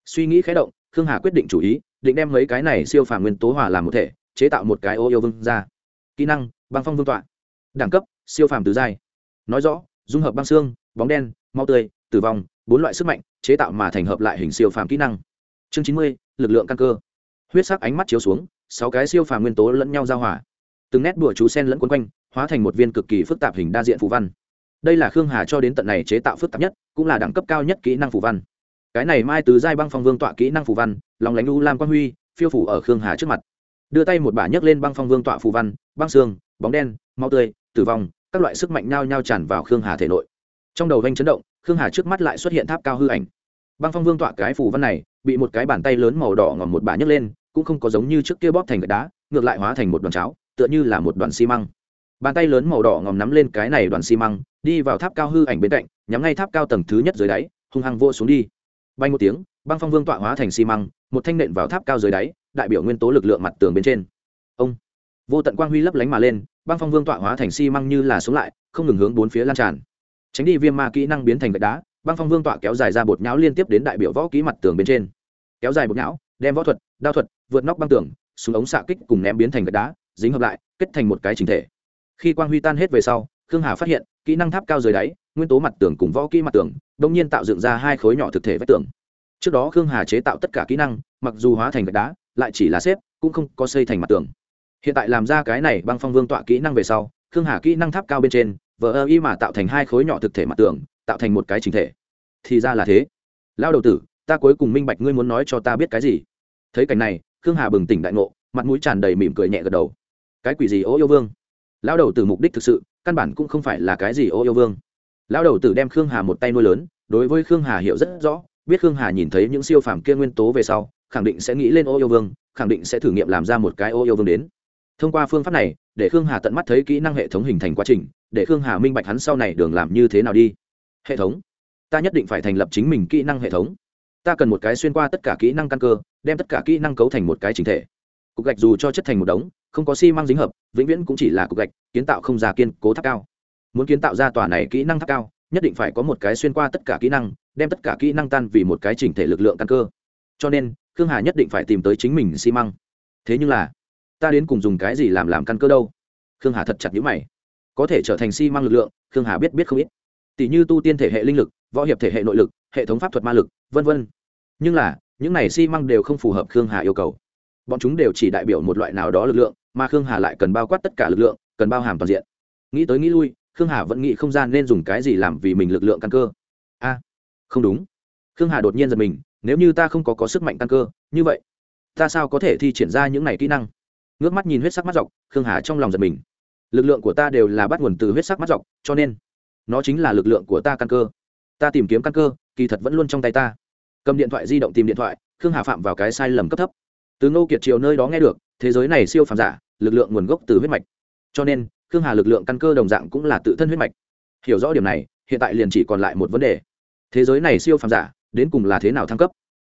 Suy nghĩ khé động, khương hà quyết định chủ ý, định đem mấy cái này siêu phàm nguyên tố hòa làm một thể, chế tạo một cái ô yêu vương ra kỹ năng, băng phong vương tọa. Đẳng cấp, siêu phàm tứ giai. Nói rõ, dung hợp băng xương, bóng đen mau tươi, tử vong, bốn loại sức mạnh, chế tạo mà thành hợp lại hình siêu phàm kỹ năng. Chương chín mươi, lực lượng căn cơ. Huyết sắc ánh mắt chiếu xuống, sáu cái siêu phàm nguyên tố lẫn nhau giao hòa. Từng nét đùa chú sen lẫn quấn quanh hóa thành một viên cực kỳ phức tạp hình đa diện phù văn. Đây là khương hà cho đến tận này chế tạo phức tạp nhất, cũng là đẳng cấp cao nhất kỹ năng phù văn. Cái này mai tứ giai băng phong vương tọa kỹ năng phù văn, lòng lánh u lam quang huy, phiêu phủ ở khương hà trước mặt. Đưa tay một bả nhấc lên băng phong vương tọa phù văn, băng xương, bóng đen mau tươi, tử vong, các loại sức mạnh nhao nhao tràn vào khương hà thể nội. Trong đầu vanh chấn động, khương hà trước mắt lại xuất hiện tháp cao hư ảnh. Băng phong vương tọa cái phù văn này, bị một cái bàn tay lớn màu đỏ ngòm một bả nhấc lên, cũng không có giống như trước kia bóp thành gạch đá, ngược lại hóa thành một đoàn cháo, tựa như là một đoàn xi măng bàn tay lớn màu đỏ ngòm nắm lên cái này đoàn xi măng, đi vào tháp cao hư ảnh bên cạnh, nhắm ngay tháp cao tầng thứ nhất dưới đáy, hung hăng vô xuống đi. Bay một tiếng, băng phong vương tọa hóa thành xi măng, một thanh nện vào tháp cao dưới đáy, đại biểu nguyên tố lực lượng mặt tường bên trên. Ông! Vô tận quang huy lấp lánh mà lên, băng phong vương tọa hóa thành xi măng như là xuống lại, không ngừng hướng bốn phía lan tràn. Tránh đi viêm ma kỹ năng biến thành gạch đá, băng phong vương tọa kéo dài ra bột nhão liên tiếp đến đại biểu võ kỹ mặt tường bên trên. Kéo dài bột nhão, đem võ thuật, đao thuật, vượt nóc băng tường, súng ống xạ kích cùng ném biến thành gạch đá, dính hợp lại, kết thành một cái chính thể khi quang huy tan hết về sau, khương hà phát hiện, kỹ năng tháp cao dưới đáy, nguyên tố mặt tường cùng võ kỹ mặt tường đông nhiên tạo dựng ra hai khối nhỏ thực thể vách tường. Trước đó khương hà chế tạo tất cả kỹ năng, mặc dù hóa thành gạch đá, lại chỉ là xếp, cũng không có xây thành mặt tường. Hiện tại làm ra cái này băng phong vương tọa kỹ năng về sau, khương hà kỹ năng tháp cao bên trên, vờ ơ y mà tạo thành hai khối nhỏ thực thể mặt tường, tạo thành một cái chính thể. Thì ra là thế. Lao đầu tử, ta cuối cùng minh bạch ngươi muốn nói cho ta biết cái gì. Thấy cảnh này, khương hà bừng tỉnh đại ngộ, mặt mũi tràn đầy mỉm cười nhẹ gật đầu. Cái quỷ gì ô yêu vương? Lao đầu tử mục đích thực sự, căn bản cũng không phải là cái gì ô yêu vương. Lao đầu tử đem khương hà một tay nuôi lớn, đối với khương hà hiểu rất rõ, biết khương hà nhìn thấy những siêu phàm kia nguyên tố về sau, khẳng định sẽ nghĩ lên ô yêu vương, khẳng định sẽ thử nghiệm làm ra một cái ô yêu vương đến. Thông qua phương pháp này, để khương hà tận mắt thấy kỹ năng hệ thống hình thành quá trình, để khương hà minh bạch hắn sau này đường làm như thế nào đi. Hệ thống. Ta nhất định phải thành lập chính mình kỹ năng hệ thống. Ta cần một cái xuyên qua tất cả kỹ năng căn cơ, đem tất cả kỹ năng cấu thành một cái chính thể. Cục gạch dù cho chất thành một đống không có xi măng dính hợp, vĩnh viễn cũng chỉ là cục gạch, kiến tạo không già kiên cố tháp cao. Muốn kiến tạo ra tòa này kỹ năng tháp cao, nhất định phải có một cái xuyên qua tất cả kỹ năng, đem tất cả kỹ năng tan vì một cái chỉnh thể lực lượng căn cơ. Cho nên, khương hà nhất định phải tìm tới chính mình xi măng. thế nhưng là, ta đến cùng dùng cái gì làm làm căn cơ đâu? Khương hà thật chặt nhữ mày. Có thể trở thành xi măng lực lượng, khương hà biết biết không ít. Tỷ như tu tiên thể hệ linh lực, võ hiệp thể hệ nội lực, hệ thống pháp thuật ma lực v v nhưng là, những này xi măng đều không phù hợp khương hà yêu cầu bọn chúng đều chỉ đại biểu một loại nào đó lực lượng, mà khương hà lại cần bao quát tất cả lực lượng, cần bao hàm toàn diện. Nghĩ tới nghĩ lui, khương hà vẫn nghĩ không gian nên dùng cái gì làm vì mình lực lượng căn cơ. A, không đúng. Khương hà đột nhiên giật mình, nếu như ta không có có sức mạnh căn cơ, như vậy, ta sao có thể thi triển ra những này kỹ năng? Ngước mắt nhìn huyết sắc mắt dọc, khương hà trong lòng giật mình. Lực lượng của ta đều là bắt nguồn từ huyết sắc mắt dọc, cho nên, nó chính là lực lượng của ta căn cơ. Ta tìm kiếm căn cơ, kỳ thật vẫn luôn trong tay ta. Cầm điện thoại di động tìm điện thoại, khương hà phạm vào cái sai lầm cấp thấp từ ngô kiệt triều nơi đó nghe được, thế giới này siêu phàm giả, lực lượng nguồn gốc từ huyết mạch. Cho nên, khương hà lực lượng căn cơ đồng dạng cũng là tự thân huyết mạch. Hiểu rõ điểm này, hiện tại liền chỉ còn lại một vấn đề. Thế giới này siêu phàm giả, đến cùng là thế nào thăng cấp?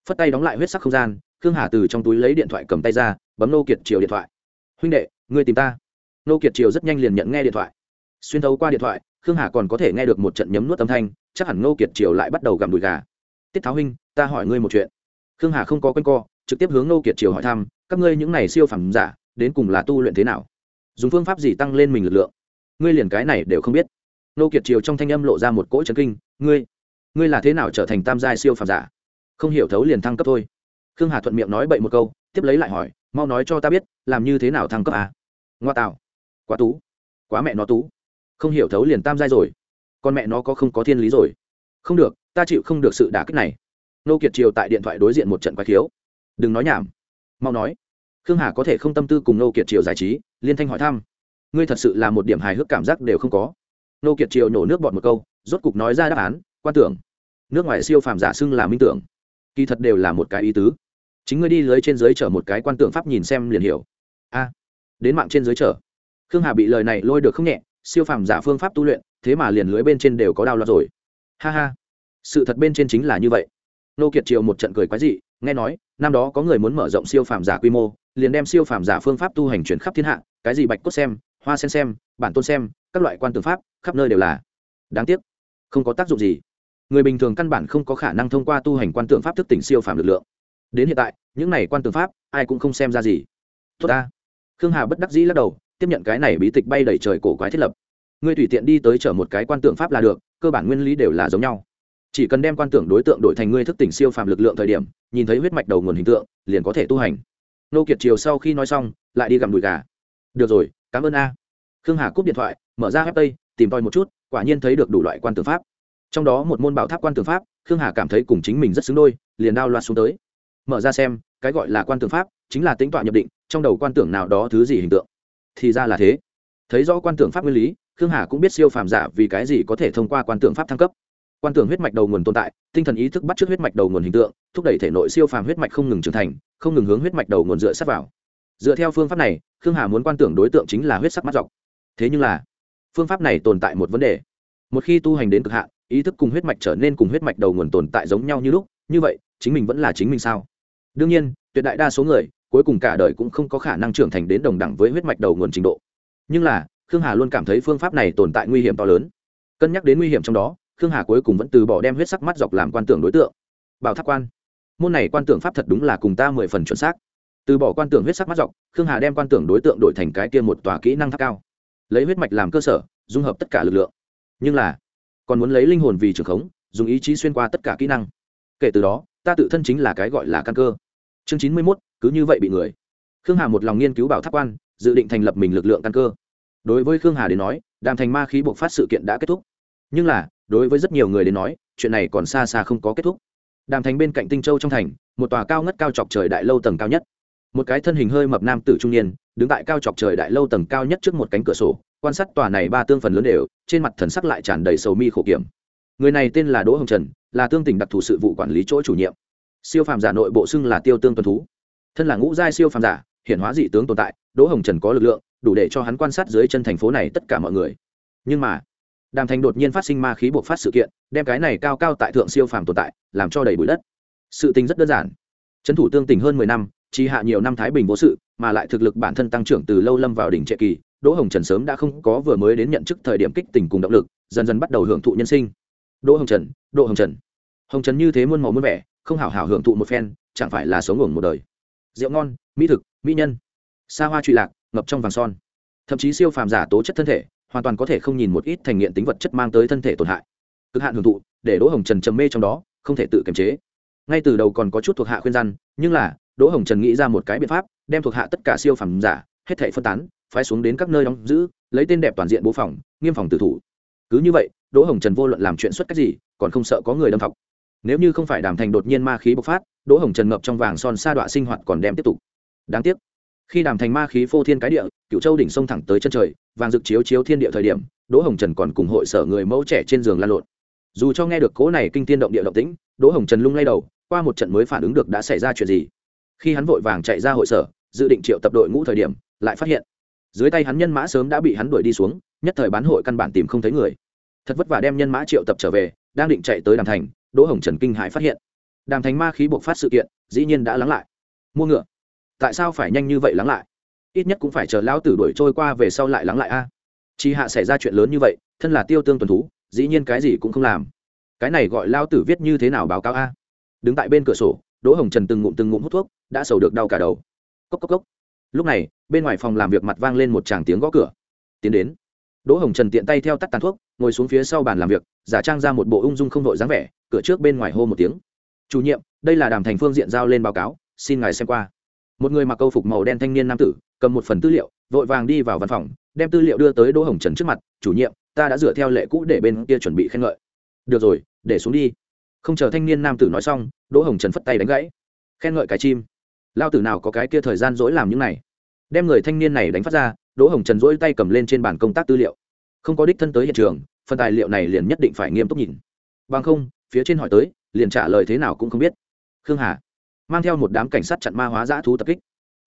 Phất tay đóng lại huyết sắc không gian, khương hà từ trong túi lấy điện thoại cầm tay ra, bấm nô kiệt triều điện thoại. Huynh đệ người tìm ta. Nô kiệt triều rất nhanh liền nhận nghe điện thoại. Xuyên thấu qua điện thoại, khương hà còn có thể nghe được một trận nhấm nuốt âm thanh, chắc hẳn nô kiệt triều lại bắt đầu gặm đùi gà. Tiết tháo huynh, ta hỏi ngươi một chuyện. Khương hà không có quanh co trực tiếp hướng nô kiệt triều hỏi thăm, các ngươi những này siêu phẩm giả, đến cùng là tu luyện thế nào? Dùng phương pháp gì tăng lên mình lực lượng? Ngươi liền cái này đều không biết. Nô kiệt triều trong thanh âm lộ ra một cỗ trấn kinh, ngươi ngươi là thế nào trở thành tam giai siêu phẩm giả? Không hiểu thấu liền thăng cấp thôi. Khương hà thuận miệng nói bậy một câu, tiếp lấy lại hỏi, mau nói cho ta biết, làm như thế nào thăng cấp à? ngoa tạo. Quá tú. Quá mẹ nó tú. Không hiểu thấu liền tam giai rồi. Con mẹ nó có không có thiên lý rồi. Không được, ta chịu không được sự đả kích này. Nô kiệt triều tại điện thoại đối diện một trận quái thiếu đừng nói nhảm. Mau nói. Khương hà có thể không tâm tư cùng nô kiệt triều giải trí, liên thanh hỏi thăm. Ngươi thật sự là một điểm hài hước cảm giác đều không có. Nô kiệt triều nổ nước bọt một câu, rốt cục nói ra đáp án, quan tưởng. Nước ngoài siêu phàm giả xưng là minh tưởng. Kỳ thật đều là một cái ý tứ. Chính ngươi đi lưới trên dưới chở một cái quan tượng pháp nhìn xem liền hiểu. A, đến mạng trên dưới chở. Khương hà bị lời này lôi được không nhẹ, siêu phàm giả phương pháp tu luyện, thế mà liền lưới bên trên đều có đau loạt rồi. Ha ha. Sự thật bên trên chính là như vậy. Nô kiệt triều một trận cười quái dị nghe nói, năm đó có người muốn mở rộng siêu phàm giả quy mô, liền đem siêu phàm giả phương pháp tu hành chuyển khắp thiên hạ, cái gì bạch cốt xem, hoa sen xem, bản tôn xem, các loại quan tưởng pháp, khắp nơi đều là. Đáng tiếc, không có tác dụng gì. Người bình thường căn bản không có khả năng thông qua tu hành quan tượng pháp thức tỉnh siêu phàm lực lượng. Đến hiện tại, những này quan tượng pháp, ai cũng không xem ra gì. Tốt ta. Khương hà bất đắc dĩ lắc đầu, tiếp nhận cái này bí tịch bay đẩy trời cổ quái thiết lập. Ngươi tùy tiện đi tới chở một cái quan tượng pháp là được, cơ bản nguyên lý đều là giống nhau. Chỉ cần đem quan tưởng đối tượng đổi thành ngươi thức tỉnh siêu phàm lực lượng thời điểm nhìn thấy huyết mạch đầu nguồn hình tượng, liền có thể tu hành. Nô kiệt chiều sau khi nói xong, lại đi gặm đùi gà. Được rồi, cảm ơn a. Khương hà cúp điện thoại, mở ra web tây, tìm tòi một chút, quả nhiên thấy được đủ loại quan tưởng pháp. Trong đó một môn bảo tháp quan tưởng pháp, khương hà cảm thấy cùng chính mình rất xứng đôi, liền đao loạt xuống tới. Mở ra xem, cái gọi là quan tưởng pháp, chính là tính tọa nhập định, trong đầu quan tưởng nào đó thứ gì hình tượng. Thì ra là thế. Thấy rõ quan tưởng pháp nguyên lý, khương hà cũng biết siêu phàm giả vì cái gì có thể thông qua quan tưởng pháp thăng cấp quan tưởng huyết mạch đầu nguồn tồn tại, tinh thần ý thức bắt trước huyết mạch đầu nguồn hình tượng, thúc đẩy thể nội siêu phàm huyết mạch không ngừng trưởng thành, không ngừng hướng huyết mạch đầu nguồn dựa sát vào. Dựa theo phương pháp này, khương hà muốn quan tưởng đối tượng chính là huyết sắc mắt dọc. Thế nhưng là, phương pháp này tồn tại một vấn đề. Một khi tu hành đến cực hạn, ý thức cùng huyết mạch trở nên cùng huyết mạch đầu nguồn tồn tại giống nhau như lúc, như vậy, chính mình vẫn là chính mình sao? Đương nhiên, tuyệt đại đa số người, cuối cùng cả đời cũng không có khả năng trưởng thành đến đồng đẳng với huyết mạch đầu nguồn trình độ. Nhưng là, khương hà luôn cảm thấy phương pháp này tồn tại nguy hiểm to lớn. Cân nhắc đến nguy hiểm trong đó khương hà cuối cùng vẫn từ bỏ đem huyết sắc mắt dọc làm quan tưởng đối tượng. Bảo tháp quan. Môn này quan tưởng pháp thật đúng là cùng ta mười phần chuẩn xác. Từ bỏ quan tưởng huyết sắc mắt dọc, khương hà đem quan tưởng đối tượng đổi thành cái kia một tòa kỹ năng tháp cao. Lấy huyết mạch làm cơ sở, dung hợp tất cả lực lượng. Nhưng là, còn muốn lấy linh hồn vì trường khống, dùng ý chí xuyên qua tất cả kỹ năng. Kể từ đó, ta tự thân chính là cái gọi là căn cơ. Chương chín mươi mốt, cứ như vậy bị người. Khương hà một lòng nghiên cứu bảo tháp quan, dự định thành lập mình lực lượng căn cơ. Đối với khương hà đến nói, đàm thành ma khí buộc phát sự kiện đã kết thúc. Nhưng là đối với rất nhiều người đến nói, chuyện này còn xa xa không có kết thúc. Đàm thành bên cạnh tinh châu trong thành, một tòa cao ngất cao chọc trời đại lâu tầng cao nhất. Một cái thân hình hơi mập nam tử trung niên, đứng tại cao chọc trời đại lâu tầng cao nhất trước một cánh cửa sổ, quan sát tòa này ba tương phần lớn đều, trên mặt thần sắc lại tràn đầy sầu mi khổ kiểm. Người này tên là đỗ hồng trần, là tương tỉnh đặc thù sự vụ quản lý chỗ chủ nhiệm. Siêu phàm giả nội bộ xưng là tiêu tương tuần thú. Thân là ngũ giai siêu phàm giả hiện hóa dị tướng tồn tại, đỗ hồng trần có lực lượng, đủ để cho hắn quan sát dưới chân thành phố này tất cả mọi người. Nhưng mà đàm thành đột nhiên phát sinh ma khí buộc phát sự kiện, đem cái này cao cao tại thượng siêu phàm tồn tại, làm cho đầy bụi đất. Sự tình rất đơn giản. Trấn thủ tương tình hơn mười năm chỉ hạ nhiều năm thái bình vô sự, mà lại thực lực bản thân tăng trưởng từ lâu lâm vào đỉnh trệ kỳ, đỗ hồng trần sớm đã không có vừa mới đến nhận chức thời điểm kích tình cùng động lực, dần dần bắt đầu hưởng thụ nhân sinh. Đỗ hồng trần, đỗ hồng trần. Hồng trần như thế muôn màu muôn vẻ, không hảo hảo hưởng thụ một phen, chẳng phải là sống ngủ một đời. Rượu ngon, mỹ thực, mỹ nhân. Xa hoa trụy lạc, ngập trong vàng son. Thậm chí siêu phàm giả tố chất thân thể hoàn toàn có thể không nhìn một ít thành nghiện tính vật chất mang tới thân thể tổn hại. Cực hạn hưởng thụ, để đỗ hồng trần trầm mê trong đó, không thể tự kiềm chế. Ngay từ đầu còn có chút thuộc hạ khuyên răn, nhưng là, đỗ hồng trần nghĩ ra một cái biện pháp, đem thuộc hạ tất cả siêu phẩm giả, hết thể phân tán, phái xuống đến các nơi đóng giữ, lấy tên đẹp toàn diện bố phòng, nghiêm phòng tử thủ. Cứ như vậy, đỗ hồng trần vô luận làm chuyện xuất cách gì, còn không sợ có người đâm học nếu như không phải đàm thành đột nhiên ma khí bộc phát, đỗ hồng trần ngập trong vàng son sa đọa sinh hoạt còn đem tiếp tục. Đáng tiếc khi đàm thành ma khí phô thiên cái địa cựu châu đỉnh sông thẳng tới chân trời, vàng rực chiếu chiếu thiên địa thời điểm, đỗ hồng trần còn cùng hội sở người mẫu trẻ trên giường lan lộn. Dù cho nghe được cố này kinh tiên động địa động tĩnh, đỗ hồng trần lung lay đầu, qua một trận mới phản ứng được đã xảy ra chuyện gì. Khi hắn vội vàng chạy ra hội sở, dự định triệu tập đội ngũ thời điểm, lại phát hiện, dưới tay hắn nhân mã sớm đã bị hắn đuổi đi xuống, nhất thời bán hội căn bản tìm không thấy người. Thật vất vả đem nhân mã triệu tập trở về, đang định chạy tới đàm thành, đỗ hồng trần kinh hãi phát hiện, đàm thành ma khí buộc phát sự kiện, dĩ nhiên đã lắng lại. Mua ngựa tại sao phải nhanh như vậy lắng lại? Ít nhất cũng phải chờ lão tử đuổi trôi qua về sau lại lắng lại a. À? chi hạ xảy ra chuyện lớn như vậy, thân là tiêu tương tuần thú, dĩ nhiên cái gì cũng không làm. Cái này gọi lao tử viết như thế nào báo cáo a? Đứng tại bên cửa sổ, đỗ hồng trần từng ngụm từng ngụm hút thuốc, đã sầu được đau cả đầu. Cốc cốc cốc. Lúc này, bên ngoài phòng làm việc mặt vang lên một tràng tiếng gõ cửa. Tiến đến. Đỗ hồng trần tiện tay theo tắt tàn thuốc, ngồi xuống phía sau bàn làm việc, giả trang ra một bộ ung dung không đội dáng vẻ, cửa trước bên ngoài hô một tiếng. Chủ nhiệm, đây là đàm thành phương diện giao lên báo cáo, xin ngài xem qua một người mặc câu phục màu đen thanh niên nam tử, cầm một phần tư liệu, vội vàng đi vào văn phòng, đem tư liệu đưa tới đỗ hồng trần trước mặt, chủ nhiệm, ta đã dựa theo lệ cũ để bên kia chuẩn bị khen ngợi. Được rồi, để xuống đi. Không chờ thanh niên nam tử nói xong, đỗ hồng trần phất tay đánh gãy. Khen ngợi cái chim. Lao tử nào có cái kia thời gian dỗi làm những này? Đem người thanh niên này đánh phát ra, đỗ hồng trần dỗi tay cầm lên trên bàn công tác tư liệu. Không có đích thân tới hiện trường, phần tài liệu này liền nhất định phải nghiêm túc nhìn. Bằng không, phía trên hỏi tới, liền trả lời thế nào cũng không biết. Khương hà mang theo một đám cảnh sát chặn ma hóa dã thú tập kích.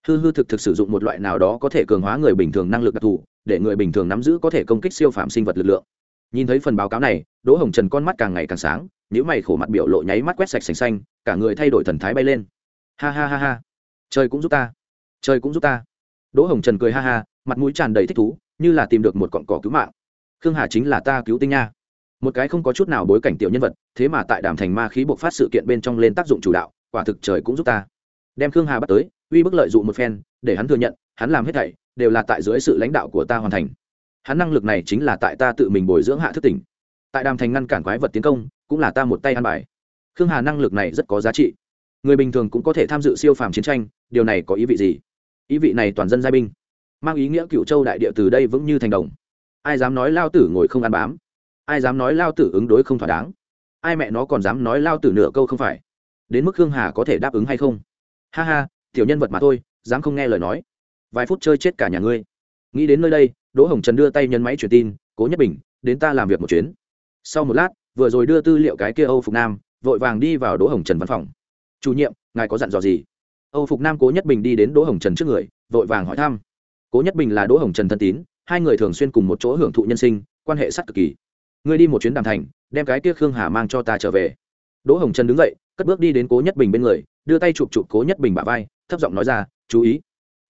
Hư hư thực thực sử dụng một loại nào đó có thể cường hóa người bình thường năng lực đặc thù, để người bình thường nắm giữ có thể công kích siêu phạm sinh vật lực lượng. Nhìn thấy phần báo cáo này, đỗ hồng trần con mắt càng ngày càng sáng những mày khổ mặt biểu lộ nháy mắt quét sạch sành xanh, cả người thay đổi thần thái bay lên. Ha ha ha ha. Trời cũng giúp ta. Trời cũng giúp ta. Đỗ hồng trần cười ha ha, mặt mũi tràn đầy thích thú, như là tìm được một cọn cỏ cứu mạng. Khương hà chính là ta cứu tinh nha. Một cái không có chút nào bối cảnh tiểu nhân vật, thế mà tại đàm thành ma khí bộc phát sự kiện bên trong lên tác dụng chủ đạo quả thực trời cũng giúp ta. Đem khương hà bắt tới, uy bức lợi dụng một phen, để hắn thừa nhận, hắn làm hết thảy đều là tại dưới sự lãnh đạo của ta hoàn thành. Hắn năng lực này chính là tại ta tự mình bồi dưỡng hạ thức tỉnh. Tại đàm thành ngăn cản quái vật tiến công, cũng là ta một tay ăn bài. Khương hà năng lực này rất có giá trị. Người bình thường cũng có thể tham dự siêu phàm chiến tranh, điều này có ý vị gì? Ý vị này toàn dân giai binh. Mang ý nghĩa cựu châu đại địa từ đây vững như thành đồng. Ai dám nói lao tử ngồi không ăn bám? Ai dám nói lao tử ứng đối không thỏa đáng? Ai mẹ nó còn dám nói lao tử nửa câu không phải? Đến mức khương hà có thể đáp ứng hay không? Ha ha, tiểu nhân vật mà thôi, dám không nghe lời nói. Vài phút chơi chết cả nhà ngươi. Nghĩ đến nơi đây, đỗ hồng trần đưa tay nhân máy truyền tin, cố nhất bình, đến ta làm việc một chuyến. Sau một lát, vừa rồi đưa tư liệu cái kia âu phục nam, vội vàng đi vào đỗ hồng trần văn phòng. Chủ nhiệm, ngài có dặn dò gì? Âu phục nam cố nhất bình đi đến đỗ hồng trần trước người, vội vàng hỏi thăm. Cố nhất bình là đỗ hồng trần thân tín, hai người thường xuyên cùng một chỗ hưởng thụ nhân sinh, quan hệ sắt cực kỳ. Ngươi đi một chuyến đàm thành, đem cái kia khương hà mang cho ta trở về. Đỗ hồng trần đứng dậy cất bước đi đến cố nhất bình bên người đưa tay chụp chụp cố nhất bình bả vai thấp giọng nói ra chú ý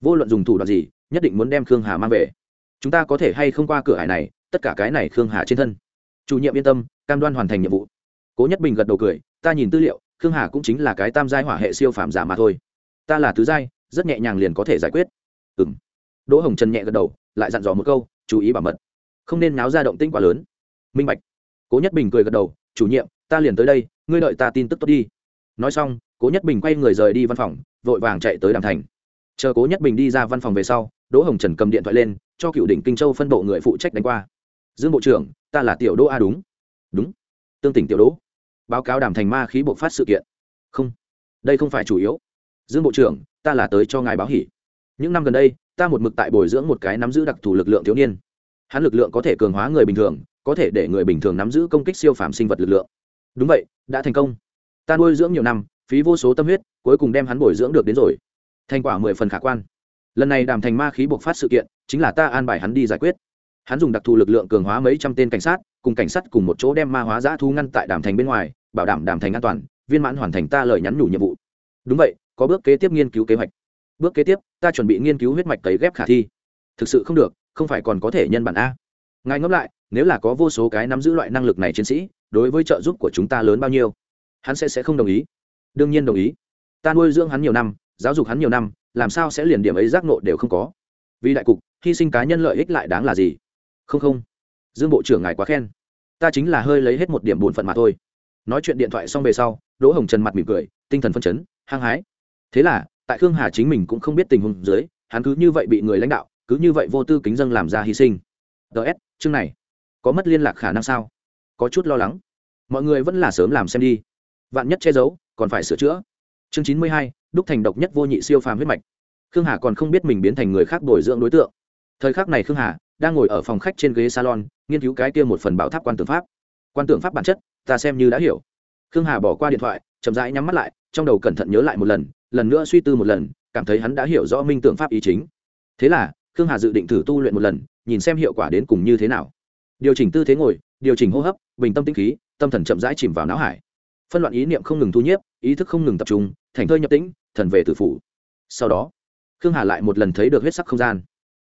vô luận dùng thủ đoạn gì nhất định muốn đem khương hà mang về chúng ta có thể hay không qua cửa hải này tất cả cái này khương hà trên thân chủ nhiệm yên tâm cam đoan hoàn thành nhiệm vụ cố nhất bình gật đầu cười ta nhìn tư liệu khương hà cũng chính là cái tam giai hỏa hệ siêu phàm giả mà thôi ta là tứ giai rất nhẹ nhàng liền có thể giải quyết ừ m đỗ hồng trần nhẹ gật đầu lại dặn dò một câu chú ý bảo mật không nên náo ra động tĩnh quá lớn minh bạch cố nhất bình cười gật đầu chủ nhiệm ta liền tới đây ngươi đợi ta tin tức tốt đi. Nói xong, cố nhất bình quay người rời đi văn phòng, vội vàng chạy tới đàm thành. Chờ cố nhất bình đi ra văn phòng về sau, đỗ hồng trần cầm điện thoại lên, cho cựu đỉnh kinh châu phân bộ người phụ trách đánh qua. Dương bộ trưởng, ta là tiểu đỗ a, đúng? Đúng. Tương tỉnh tiểu đỗ. Báo cáo đàm thành ma khí bộc phát sự kiện. Không, đây không phải chủ yếu. Dương bộ trưởng, ta là tới cho ngài báo hỉ. Những năm gần đây, ta một mực tại bồi dưỡng một cái nắm giữ đặc thù lực lượng thiếu niên. Hắn lực lượng có thể cường hóa người bình thường, có thể để người bình thường nắm giữ công kích siêu phàm sinh vật lực lượng đúng vậy, đã thành công. Ta nuôi dưỡng nhiều năm, phí vô số tâm huyết, cuối cùng đem hắn bồi dưỡng được đến rồi. Thành quả mười phần khả quan. Lần này đàm thành ma khí bộc phát sự kiện, chính là ta an bài hắn đi giải quyết. Hắn dùng đặc thù lực lượng cường hóa mấy trăm tên cảnh sát, cùng cảnh sát cùng một chỗ đem ma hóa giã thu ngăn tại đàm thành bên ngoài, bảo đảm đàm thành an toàn, viên mãn hoàn thành ta lời nhắn nhủ nhiệm vụ. Đúng vậy, có bước kế tiếp nghiên cứu kế hoạch. Bước kế tiếp, ta chuẩn bị nghiên cứu huyết mạch cấy ghép khả thi. Thực sự không được, không phải còn có thể nhân bản a. Ngài ngẫm lại, nếu là có vô số cái nắm giữ loại năng lực này chiến sĩ đối với trợ giúp của chúng ta lớn bao nhiêu? Hắn sẽ sẽ không đồng ý. Đương nhiên đồng ý. Ta nuôi dưỡng hắn nhiều năm, giáo dục hắn nhiều năm, làm sao sẽ liền điểm ấy giác nộ đều không có? Vì đại cục, hy sinh cá nhân lợi ích lại đáng là gì? Không không. Dương bộ trưởng ngài quá khen. Ta chính là hơi lấy hết một điểm bổn phận mà thôi. Nói chuyện điện thoại xong về sau, đỗ hồng trần mặt mỉm cười, tinh thần phân chấn, hăng hái. Thế là, tại khương hà chính mình cũng không biết tình huống dưới, hắn cứ như vậy bị người lãnh đạo, cứ như vậy vô tư kính dân làm ra hy sinh. Ts chương này, có mất liên lạc khả năng sao? Có chút lo lắng. Mọi người vẫn là sớm làm xem đi. Vạn nhất che giấu, còn phải sửa chữa. Chương chín mươi hai, đúc thành độc nhất vô nhị siêu phàm huyết mạch. Khương hà còn không biết mình biến thành người khác bồi dưỡng đối tượng. Thời khắc này khương hà đang ngồi ở phòng khách trên ghế salon, nghiên cứu cái kia một phần bảo tháp quan tưởng pháp. Quan tưởng pháp bản chất, ta xem như đã hiểu. Khương hà bỏ qua điện thoại, chậm rãi nhắm mắt lại, trong đầu cẩn thận nhớ lại một lần lần nữa suy tư một lần, cảm thấy hắn đã hiểu rõ minh tượng pháp ý chính. Thế là, khương hà dự định thử tu luyện một lần, nhìn xem hiệu quả đến cùng như thế nào. Điều chỉnh tư thế ngồi, điều chỉnh hô hấp bình tâm tĩnh khí, tâm thần chậm rãi chìm vào não hải. Phân loạn ý niệm không ngừng thu nhiếp, ý thức không ngừng tập trung, thành thơi nhập tĩnh, thần về tử phủ. Sau đó, khương hà lại một lần thấy được huyết sắc không gian.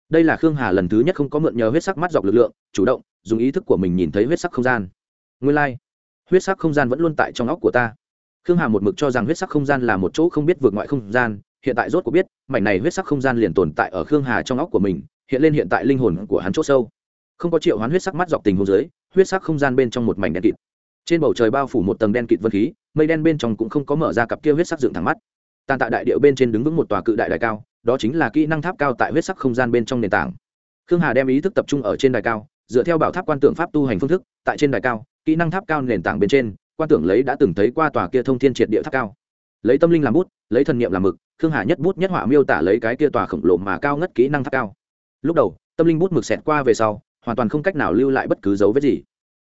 Đây là khương hà lần thứ nhất không có mượn nhờ huyết sắc mắt dọc lực lượng, chủ động, dùng ý thức của mình nhìn thấy huyết sắc không gian. Nguyên lai、like. huyết sắc không gian vẫn luôn tại trong óc của ta. Khương hà một mực cho rằng huyết sắc không gian là một chỗ không biết vượt ngoại không gian, hiện tại rốt cuộc biết, mảnh này huyết sắc không gian liền tồn tại ở khương hà trong óc của mình, hiện lên hiện tại linh hồn của hắn c h ỗ sâu. Không có triệu hoán huyết sắc mắt dọc tình hồ dưới huyết sắc không gian bên trong một mảnh đen kịt. Trên bầu trời bao phủ một tầng đen kịt vân khí, mây đen bên trong cũng không có mở ra cặp kia huyết sắc dựng thẳng mắt. Tàn tạ đại điệu bên trên đứng vững một tòa cự đại đài cao, đó chính là kỹ năng tháp cao tại huyết sắc không gian bên trong nền tảng. Khương hà đem ý thức tập trung ở trên đài cao, dựa theo bảo tháp quan tượng pháp tu hành phương thức, tại trên đài cao, kỹ năng tháp cao nền tảng bên trên, quan tưởng lấy đã từng thấy qua tòa kia thông thiên triệt địa tháp cao. Lấy tâm linh làm bút, lấy thần niệm làm mực, khương hà nhất bút nhất họa miêu tả lấy cái kia tòa khổng lồ mà cao ngất kỹ năng tháp cao. Lúc đầu, tâm linh bút mực xẹt qua về sau hoàn toàn không cách nào lưu lại bất cứ dấu vết gì.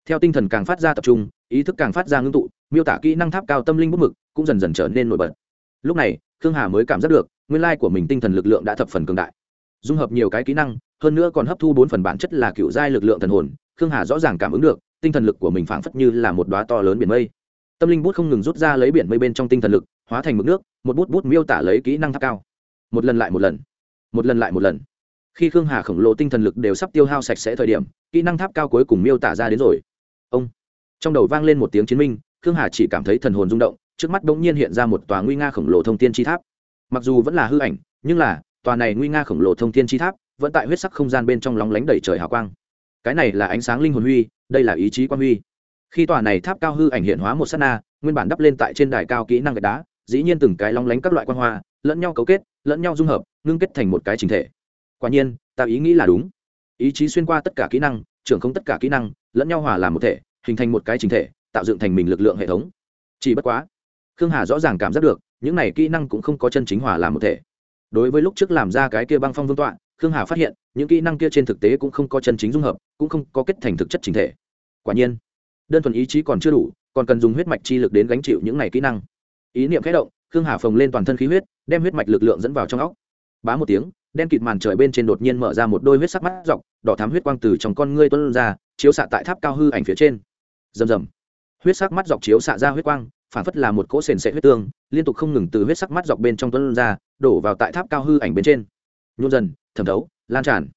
Theo tinh thần càng phát ra tập trung, ý thức càng phát ra ngưng tụ, miêu tả kỹ năng tháp cao tâm linh bút mực cũng dần dần trở nên nổi bật. Lúc này, khương hà mới cảm giác được, nguyên lai của mình tinh thần lực lượng đã thập phần cường đại. Dung hợp nhiều cái kỹ năng, hơn nữa còn hấp thu bốn phần bản chất là cựu giai lực lượng thần hồn, khương hà rõ ràng cảm ứng được, tinh thần lực của mình phảng phất như là một đoá to lớn biển mây. Tâm linh bút không ngừng rút ra lấy biển mây bên trong tinh thần lực, hóa thành mực nước, một bút bút miêu tả lấy kỹ năng tháp cao. Một lần lại một lần. Một lần lại một lần khi khương hà khổng lồ tinh thần lực đều sắp tiêu hao sạch sẽ thời điểm, kỹ năng tháp cao cuối cùng miêu tả ra đến rồi. Ông. Trong đầu vang lên một tiếng chiến minh, khương hà chỉ cảm thấy thần hồn rung động, trước mắt bỗng nhiên hiện ra một tòa nguy nga khổng lồ thông tiên chi tháp. Mặc dù vẫn là hư ảnh, nhưng là, tòa này nguy nga khổng lồ thông tiên chi tháp vẫn tại huyết sắc không gian bên trong lóng lánh đầy trời hào quang. Cái này là ánh sáng linh hồn huy, đây là ý chí quan huy. Khi tòa này tháp cao hư ảnh hiện hóa một s á t na, nguyên bản đắp lên tại trên đài cao kỹ năng gạch đá, dĩ nhiên từng cái lóng lánh các loại quan hoa, lẫn nhau cấu kết, lẫn nhau dung hợp, ngưng kết thành một cái trình thể quả nhiên, ta ý nghĩ là đúng. Ý chí xuyên qua tất cả kỹ năng, trưởng không tất cả kỹ năng, lẫn nhau hòa làm một thể, hình thành một cái trình thể, tạo dựng thành mình lực lượng hệ thống. Chỉ bất quá, khương hà rõ ràng cảm giác được, những này kỹ năng cũng không có chân chính hòa làm một thể. Đối với lúc trước làm ra cái kia băng phong vương tọa, khương hà phát hiện, những kỹ năng kia trên thực tế cũng không có chân chính dung hợp, cũng không có kết thành thực chất chính thể. Quả nhiên, đơn thuần ý chí còn chưa đủ, còn cần dùng huyết mạch chi lực đến gánh chịu những này kỹ năng. Ý niệm khẽ động, khương hà phồng lên toàn thân khí huyết, đem huyết mạch lực lượng dẫn vào trong óc bá một tiếng, đen kịt màn trời bên trên đột nhiên mở ra một đôi huyết sắc mắt dọc, đỏ thám huyết quang từ trong con ngươi tuân ra, chiếu xạ tại tháp cao hư ảnh phía trên. Rầm rầm. Huyết sắc mắt dọc chiếu xạ ra huyết quang, phản phất là một cỗ sền sệ huyết tương, liên tục không ngừng từ huyết sắc mắt dọc bên trong tuân ra, đổ vào tại tháp cao hư ảnh bên trên. Nhún dần, thẩm thấu, lan tràn.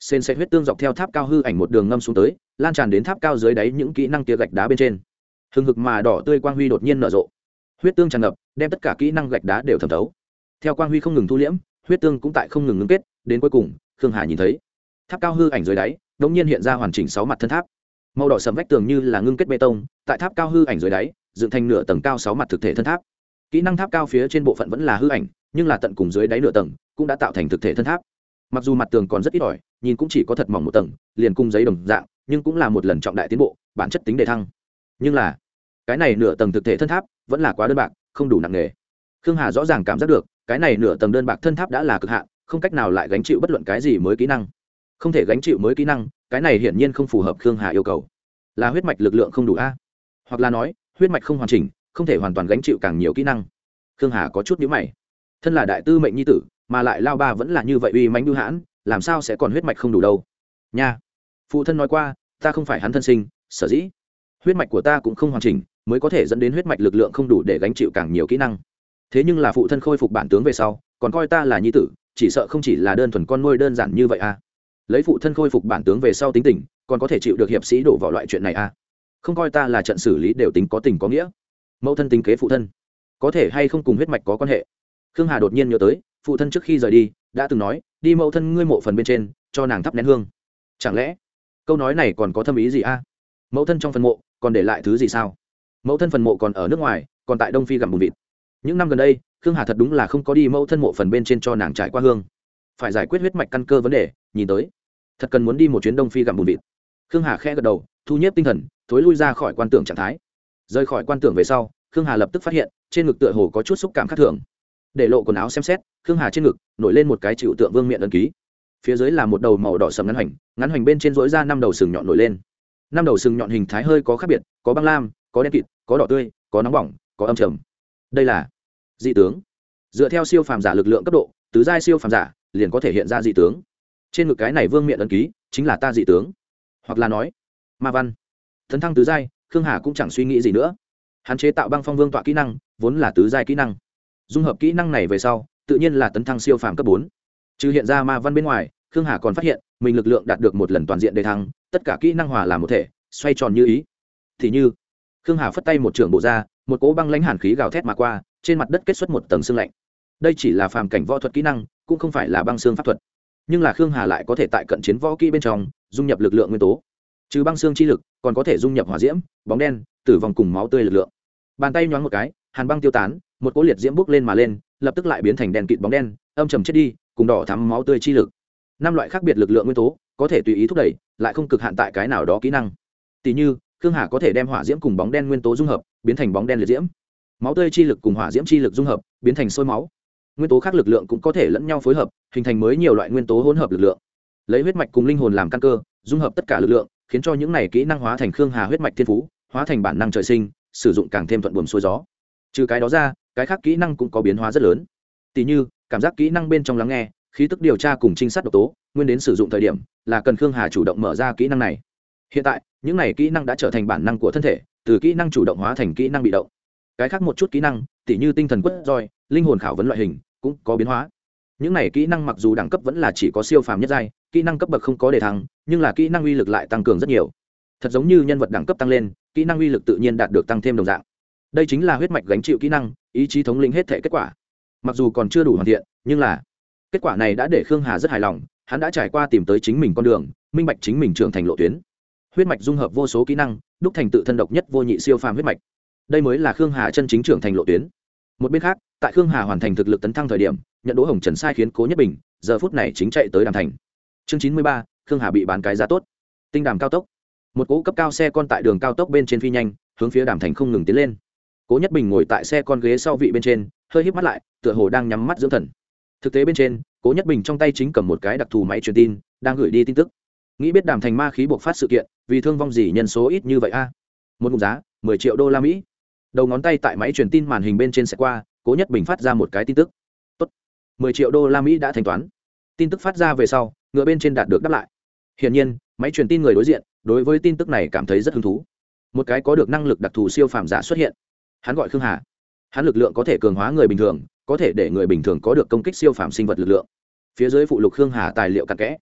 Sền sệ huyết tương dọc theo tháp cao hư ảnh một đường ngâm xuống tới, lan tràn đến tháp cao dưới đáy những kỹ năng tia gạch đá bên trên. Hừng hực mà đỏ tươi quang huy đột nhiên nở rộ. Huyết tương tràn ngập, đem tất cả kỹ năng gạch đá đều thẩm thấu. Theo quang huy không ngừng thu liễm huyết tương cũng tại không ngừng ngưng kết, đến cuối cùng, khương hà nhìn thấy, tháp cao hư ảnh dưới đáy đ ỗ n g nhiên hiện ra hoàn chỉnh sáu mặt thân tháp. Màu đỏ sầm vách tường như là ngưng kết bê tông, tại tháp cao hư ảnh dưới đáy, dựng thành nửa tầng cao sáu mặt thực thể thân tháp. Kỹ năng tháp cao phía trên bộ phận vẫn là hư ảnh, nhưng là tận cùng dưới đáy nửa tầng, cũng đã tạo thành thực thể thân tháp. Mặc dù mặt tường còn rất ít ỏi, nhìn cũng chỉ có thật mỏng một tầng, liền cung giấy đồng dạng, nhưng cũng là một lần trọng đại tiến bộ, bản chất tính đề thăng. Nhưng là, cái này nửa tầng thực thể thân tháp vẫn là quá đơn bạc, không đủ nặng nề. Khương hà rõ ràng cảm giác được cái này nửa tầng đơn bạc thân tháp đã là cực hạn, không cách nào lại gánh chịu bất luận cái gì mới kỹ năng. Không thể gánh chịu mới kỹ năng, cái này hiển nhiên không phù hợp khương hà yêu cầu. Là huyết mạch lực lượng không đủ a? Hoặc là nói, huyết mạch không hoàn chỉnh, không thể hoàn toàn gánh chịu càng nhiều kỹ năng. Khương hà có chút nhữ mày. Thân là đại tư mệnh nhi tử, mà lại lao ba vẫn là như vậy uy mánh đư hãn, làm sao sẽ còn huyết mạch không đủ đâu? Nha. Phụ thân nói qua, ta không phải hắn thân sinh, sở dĩ. Huyết mạch của ta cũng không hoàn chỉnh, mới có thể dẫn đến huyết mạch lực lượng không đủ để gánh chịu càng nhiều kỹ năng thế nhưng là phụ thân khôi phục bản tướng về sau, còn coi ta là nhi tử, chỉ sợ không chỉ là đơn thuần con nuôi đơn giản như vậy à. Lấy phụ thân khôi phục bản tướng về sau tính tình, còn có thể chịu được hiệp sĩ đổ vào loại chuyện này à. Không coi ta là trận xử lý đều tính có tình có nghĩa. Mẫu thân tính kế phụ thân. Có thể hay không cùng huyết mạch có quan hệ. Khương hà đột nhiên nhớ tới, phụ thân trước khi rời đi, đã từng nói, đi mẫu thân ngươi mộ phần bên trên, cho nàng thắp nén hương. Chẳng lẽ, câu nói này còn có thâm ý gì a à? mẫu thân trong phần mộ, còn để lại thứ gì sao? Mẫu thân phần mộ còn ở nước ngoài, còn tại đông phi gặm bùn vịt những năm gần đây, khương hà thật đúng là không có đi mẫu thân mộ phần bên trên cho nàng trải qua hương. Phải giải quyết huyết mạch căn cơ vấn đề, nhìn tới. Thật cần muốn đi một chuyến đông phi gặm bùn vịt. Khương hà khẽ gật đầu, thu nhếp tinh thần, thối lui ra khỏi quan tưởng trạng thái. Rời khỏi quan tưởng về sau, khương hà lập tức phát hiện, trên ngực tựa hồ có chút xúc cảm khác thường. Để lộ quần áo xem xét, khương hà trên ngực nổi lên một cái chịu tượng vương miệng ấn ký. Phía dưới là một đầu màu đỏ sầm ngắn hoành ngắn hoành bên trên dối ra năm đầu sừng nhọn nổi lên. Năm đầu sừng nhọn hình thái hơi có khác biệt, có băng lam, có đen kịt, có đỏ tươi, có nóng bỏng, có âm trầm đây là dị tướng. Dựa theo siêu phàm giả lực lượng cấp độ, tứ giai siêu phàm giả liền có thể hiện ra dị tướng. Trên ngực cái này vương miện ấn ký chính là ta dị tướng. Hoặc là nói, ma văn. Thần thăng tứ giai, khương hà cũng chẳng suy nghĩ gì nữa. Hạn chế tạo băng phong vương tọa kỹ năng, vốn là tứ giai kỹ năng. Dung hợp kỹ năng này về sau, tự nhiên là tấn thăng siêu phàm cấp bốn. Trừ hiện ra ma văn bên ngoài, khương hà còn phát hiện, mình lực lượng đạt được một lần toàn diện đề thăng, tất cả kỹ năng hòa làm một thể, xoay tròn như ý. Thì như, khương hà phất tay một trưởng bộ ra một cỗ băng lãnh hàn khí gào thét mà qua, trên mặt đất kết xuất một tầng xương lạnh. Đây chỉ là phàm cảnh võ thuật kỹ năng, cũng không phải là băng xương pháp thuật. Nhưng là khương hà lại có thể tại cận chiến võ kỹ bên trong, dung nhập lực lượng nguyên tố. Trừ băng xương chi lực, còn có thể dung nhập hỏa diễm, bóng đen, tử vong cùng máu tươi lực lượng. Bàn tay nhoáng một cái, hàn băng tiêu tán, một cỗ liệt diễm bốc lên mà lên, lập tức lại biến thành đèn kịt bóng đen, âm trầm chết đi, cùng đỏ thắm máu tươi chi lực. Năm loại khác biệt lực lượng nguyên tố, có thể tùy ý thúc đẩy, lại không cực hạn tại cái nào đó kỹ năng. Tỷ như khương hà có thể đem hỏa diễm cùng bóng đen nguyên tố dung hợp, biến thành bóng đen liệt diễm. Máu tươi chi lực cùng hỏa diễm chi lực dung hợp, biến thành sôi máu. Nguyên tố khác lực lượng cũng có thể lẫn nhau phối hợp, hình thành mới nhiều loại nguyên tố hỗn hợp lực lượng. Lấy huyết mạch cùng linh hồn làm căn cơ, dung hợp tất cả lực lượng, khiến cho những này kỹ năng hóa thành khương hà huyết mạch thiên phú, hóa thành bản năng trời sinh, sử dụng càng thêm thuận buồm xuôi gió. Trừ cái đó ra, cái khác kỹ năng cũng có biến hóa rất lớn. Tỉ như, cảm giác kỹ năng bên trong lắng nghe, khí tức điều tra cùng trinh sát độc tố, nguyên đến sử dụng thời điểm là cần khương hà chủ động mở ra kỹ năng này hiện tại, những này kỹ năng đã trở thành bản năng của thân thể, từ kỹ năng chủ động hóa thành kỹ năng bị động. Cái khác một chút kỹ năng, tỉ như tinh thần quất roi, linh hồn khảo vấn loại hình, cũng có biến hóa. Những này kỹ năng mặc dù đẳng cấp vẫn là chỉ có siêu phàm nhất giai, kỹ năng cấp bậc không có đề thăng, nhưng là kỹ năng uy lực lại tăng cường rất nhiều. Thật giống như nhân vật đẳng cấp tăng lên, kỹ năng uy lực tự nhiên đạt được tăng thêm đồng dạng. Đây chính là huyết mạch gánh chịu kỹ năng, ý chí thống lĩnh hết thể kết quả. Mặc dù còn chưa đủ hoàn thiện, nhưng là kết quả này đã để khương hà rất hài lòng, hắn đã trải qua tìm tới chính mình con đường, minh bạch chính mình trưởng thành lộ tuyến huyết mạch dung hợp vô số kỹ năng, đúc thành tự thân độc nhất vô nhị siêu phàm huyết mạch. Đây mới là khương hà chân chính trưởng thành lộ tuyến. Một bên khác, tại khương hà hoàn thành thực lực tấn thăng thời điểm, nhận đỗ hồng trần sai khiến cố nhất bình, giờ phút này chính chạy tới đàm thành. Chương chín mươi ba, khương hà bị bán cái giá tốt. Tinh đàm cao tốc. Một cỗ cấp cao xe con tại đường cao tốc bên trên phi nhanh, hướng phía đàm thành không ngừng tiến lên. Cố nhất bình ngồi tại xe con ghế sau vị bên trên, hơi híp mắt lại, tựa hồ đang nhắm mắt dưỡng thần. Thực tế bên trên, cố nhất bình trong tay chính cầm một cái đặc thù máy truyền tin, đang gửi đi tin tức nghĩ biết đàm thành ma khí buộc phát sự kiện, vì thương vong gì nhân số ít như vậy a? Một mục giá, mười triệu đô la mỹ. Đầu ngón tay tại máy truyền tin màn hình bên trên xe qua, cố nhất bình phát ra một cái tin tức. Tốt. mười triệu đô la mỹ đã thanh toán. Tin tức phát ra về sau, ngựa bên trên đạt được đáp lại. Hiển nhiên, máy truyền tin người đối diện, đối với tin tức này cảm thấy rất hứng thú. Một cái có được năng lực đặc thù siêu phàm giả xuất hiện. Hắn gọi khương hà. Hắn lực lượng có thể cường hóa người bình thường, có thể để người bình thường có được công kích siêu phàm sinh vật lực lượng. Phía dưới phụ lục khương hà tài liệu cặn kẽ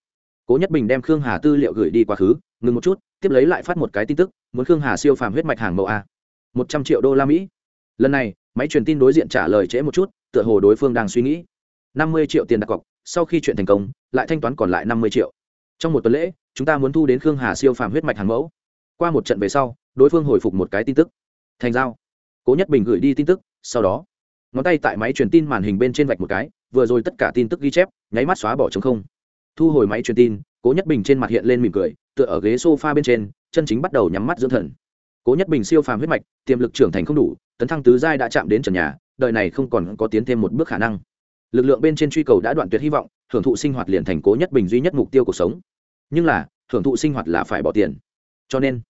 cố nhất bình đem khương hà tư liệu gửi đi quá khứ, ngừng một chút, tiếp lấy lại phát một cái tin tức, muốn khương hà siêu phàm huyết mạch hàng mẫu a. Một trăm triệu đô la mỹ. Lần này, máy truyền tin đối diện trả lời trễ một chút, tựa hồ đối phương đang suy nghĩ. năm mươi triệu tiền đặt cọc, sau khi chuyện thành công, lại thanh toán còn lại năm mươi triệu. Trong một tuần lễ, chúng ta muốn thu đến khương hà siêu phàm huyết mạch hàng mẫu. Qua một trận về sau, đối phương hồi phục một cái tin tức. Thành giao. Cố nhất bình gửi đi tin tức, sau đó, ngón tay tại máy truyền tin màn hình bên trên vạch một cái, vừa rồi tất cả tin tức ghi chép, nháy mắt xóa bỏ chống không thu hồi máy truyền tin, cố nhất bình trên mặt hiện lên mỉm cười, tựa ở ghế s o f a bên trên, chân chính bắt đầu nhắm mắt dưỡng thần. Cố nhất bình siêu phàm huyết mạch, tiềm lực trưởng thành không đủ, tấn thăng tứ giai đã chạm đến trần nhà, đời này không còn có tiến thêm một bước khả năng. Lực lượng bên trên truy cầu đã đoạn tuyệt hy vọng, hưởng thụ sinh hoạt liền thành cố nhất bình duy nhất mục tiêu cuộc sống. Nhưng là, hưởng thụ sinh hoạt là phải bỏ tiền. Cho nên,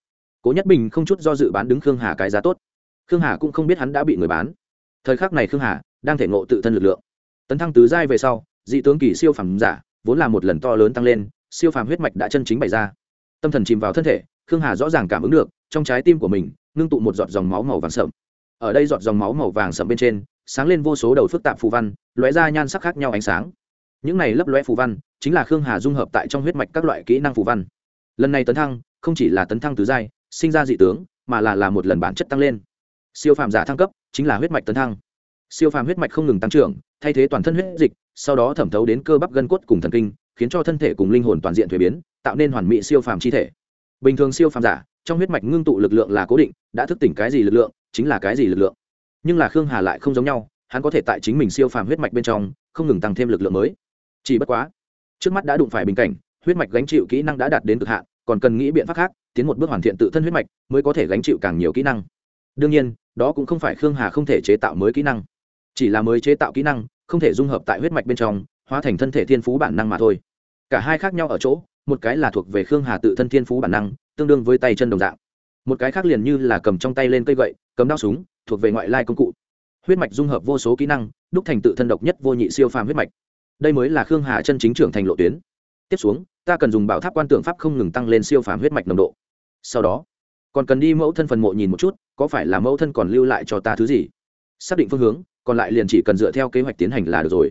cố nhất bình không chút do dự bán đứng khương hà cái giá tốt. Khương hà cũng không biết hắn đã bị người bán. Thời khắc này khương hà đang thể ngộ tự thân lực lượng. Tấn thăng tứ giai về sau, dị tướng kỳ siêu phàm giả vốn là một lần to lớn tăng lên, siêu phàm huyết mạch đã chân chính bày ra. Tâm thần chìm vào thân thể, khương hà rõ ràng cảm ứng được, trong trái tim của mình, ngưng tụ một giọt dòng máu màu vàng sậm ở đây giọt dòng máu màu vàng sậm bên trên, sáng lên vô số đầu phức tạp phù văn, lóe ra nhan sắc khác nhau ánh sáng. Những này lấp lóe phù văn, chính là khương hà dung hợp tại trong huyết mạch các loại kỹ năng phù văn. Lần này tấn thăng, không chỉ là tấn thăng tứ giai, sinh ra dị tướng, mà là là một lần bản chất tăng lên. Siêu phàm giả thăng cấp, chính là huyết mạch tấn thăng. Siêu phàm huyết mạch không ngừng tăng trưởng, thay thế toàn thân huyết dịch sau đó thẩm thấu đến cơ bắp gân cốt cùng thần kinh, khiến cho thân thể cùng linh hồn toàn diện thuế biến, tạo nên hoàn mỹ siêu phàm chi thể. Bình thường siêu phàm giả, trong huyết mạch ngưng tụ lực lượng là cố định, đã thức tỉnh cái gì lực lượng, chính là cái gì lực lượng. Nhưng là khương hà lại không giống nhau, hắn có thể tại chính mình siêu phàm huyết mạch bên trong, không ngừng tăng thêm lực lượng mới. Chỉ bất quá, trước mắt đã đụng phải bình cảnh, huyết mạch gánh chịu kỹ năng đã đạt đến cực hạn, còn cần nghĩ biện pháp khác, tiến một bước hoàn thiện tự thân huyết mạch, mới có thể gánh chịu càng nhiều kỹ năng. Đương nhiên, đó cũng không phải khương hà không thể chế tạo mới kỹ năng. Chỉ là mới chế tạo kỹ năng không thể dung hợp tại huyết mạch bên trong, hóa thành thân thể thiên phú bản năng mà thôi. Cả hai khác nhau ở chỗ, một cái là thuộc về khương hà tự thân thiên phú bản năng, tương đương với tay chân đồng dạng. Một cái khác liền như là cầm trong tay lên cây gậy, cầm đao súng, thuộc về ngoại lai công cụ. Huyết mạch dung hợp vô số kỹ năng, đúc thành tự thân độc nhất vô nhị siêu phàm huyết mạch. Đây mới là khương hà chân chính trưởng thành lộ tuyến. Tiếp xuống, ta cần dùng bảo tháp quan tượng pháp không ngừng tăng lên siêu phàm huyết mạch nồng độ. Sau đó, còn cần đi mẫu thân phần mộ nhìn một chút, có phải là mẫu thân còn lưu lại cho ta thứ gì? Xác định phương hướng còn lại liền chỉ cần dựa theo kế hoạch tiến hành là được rồi.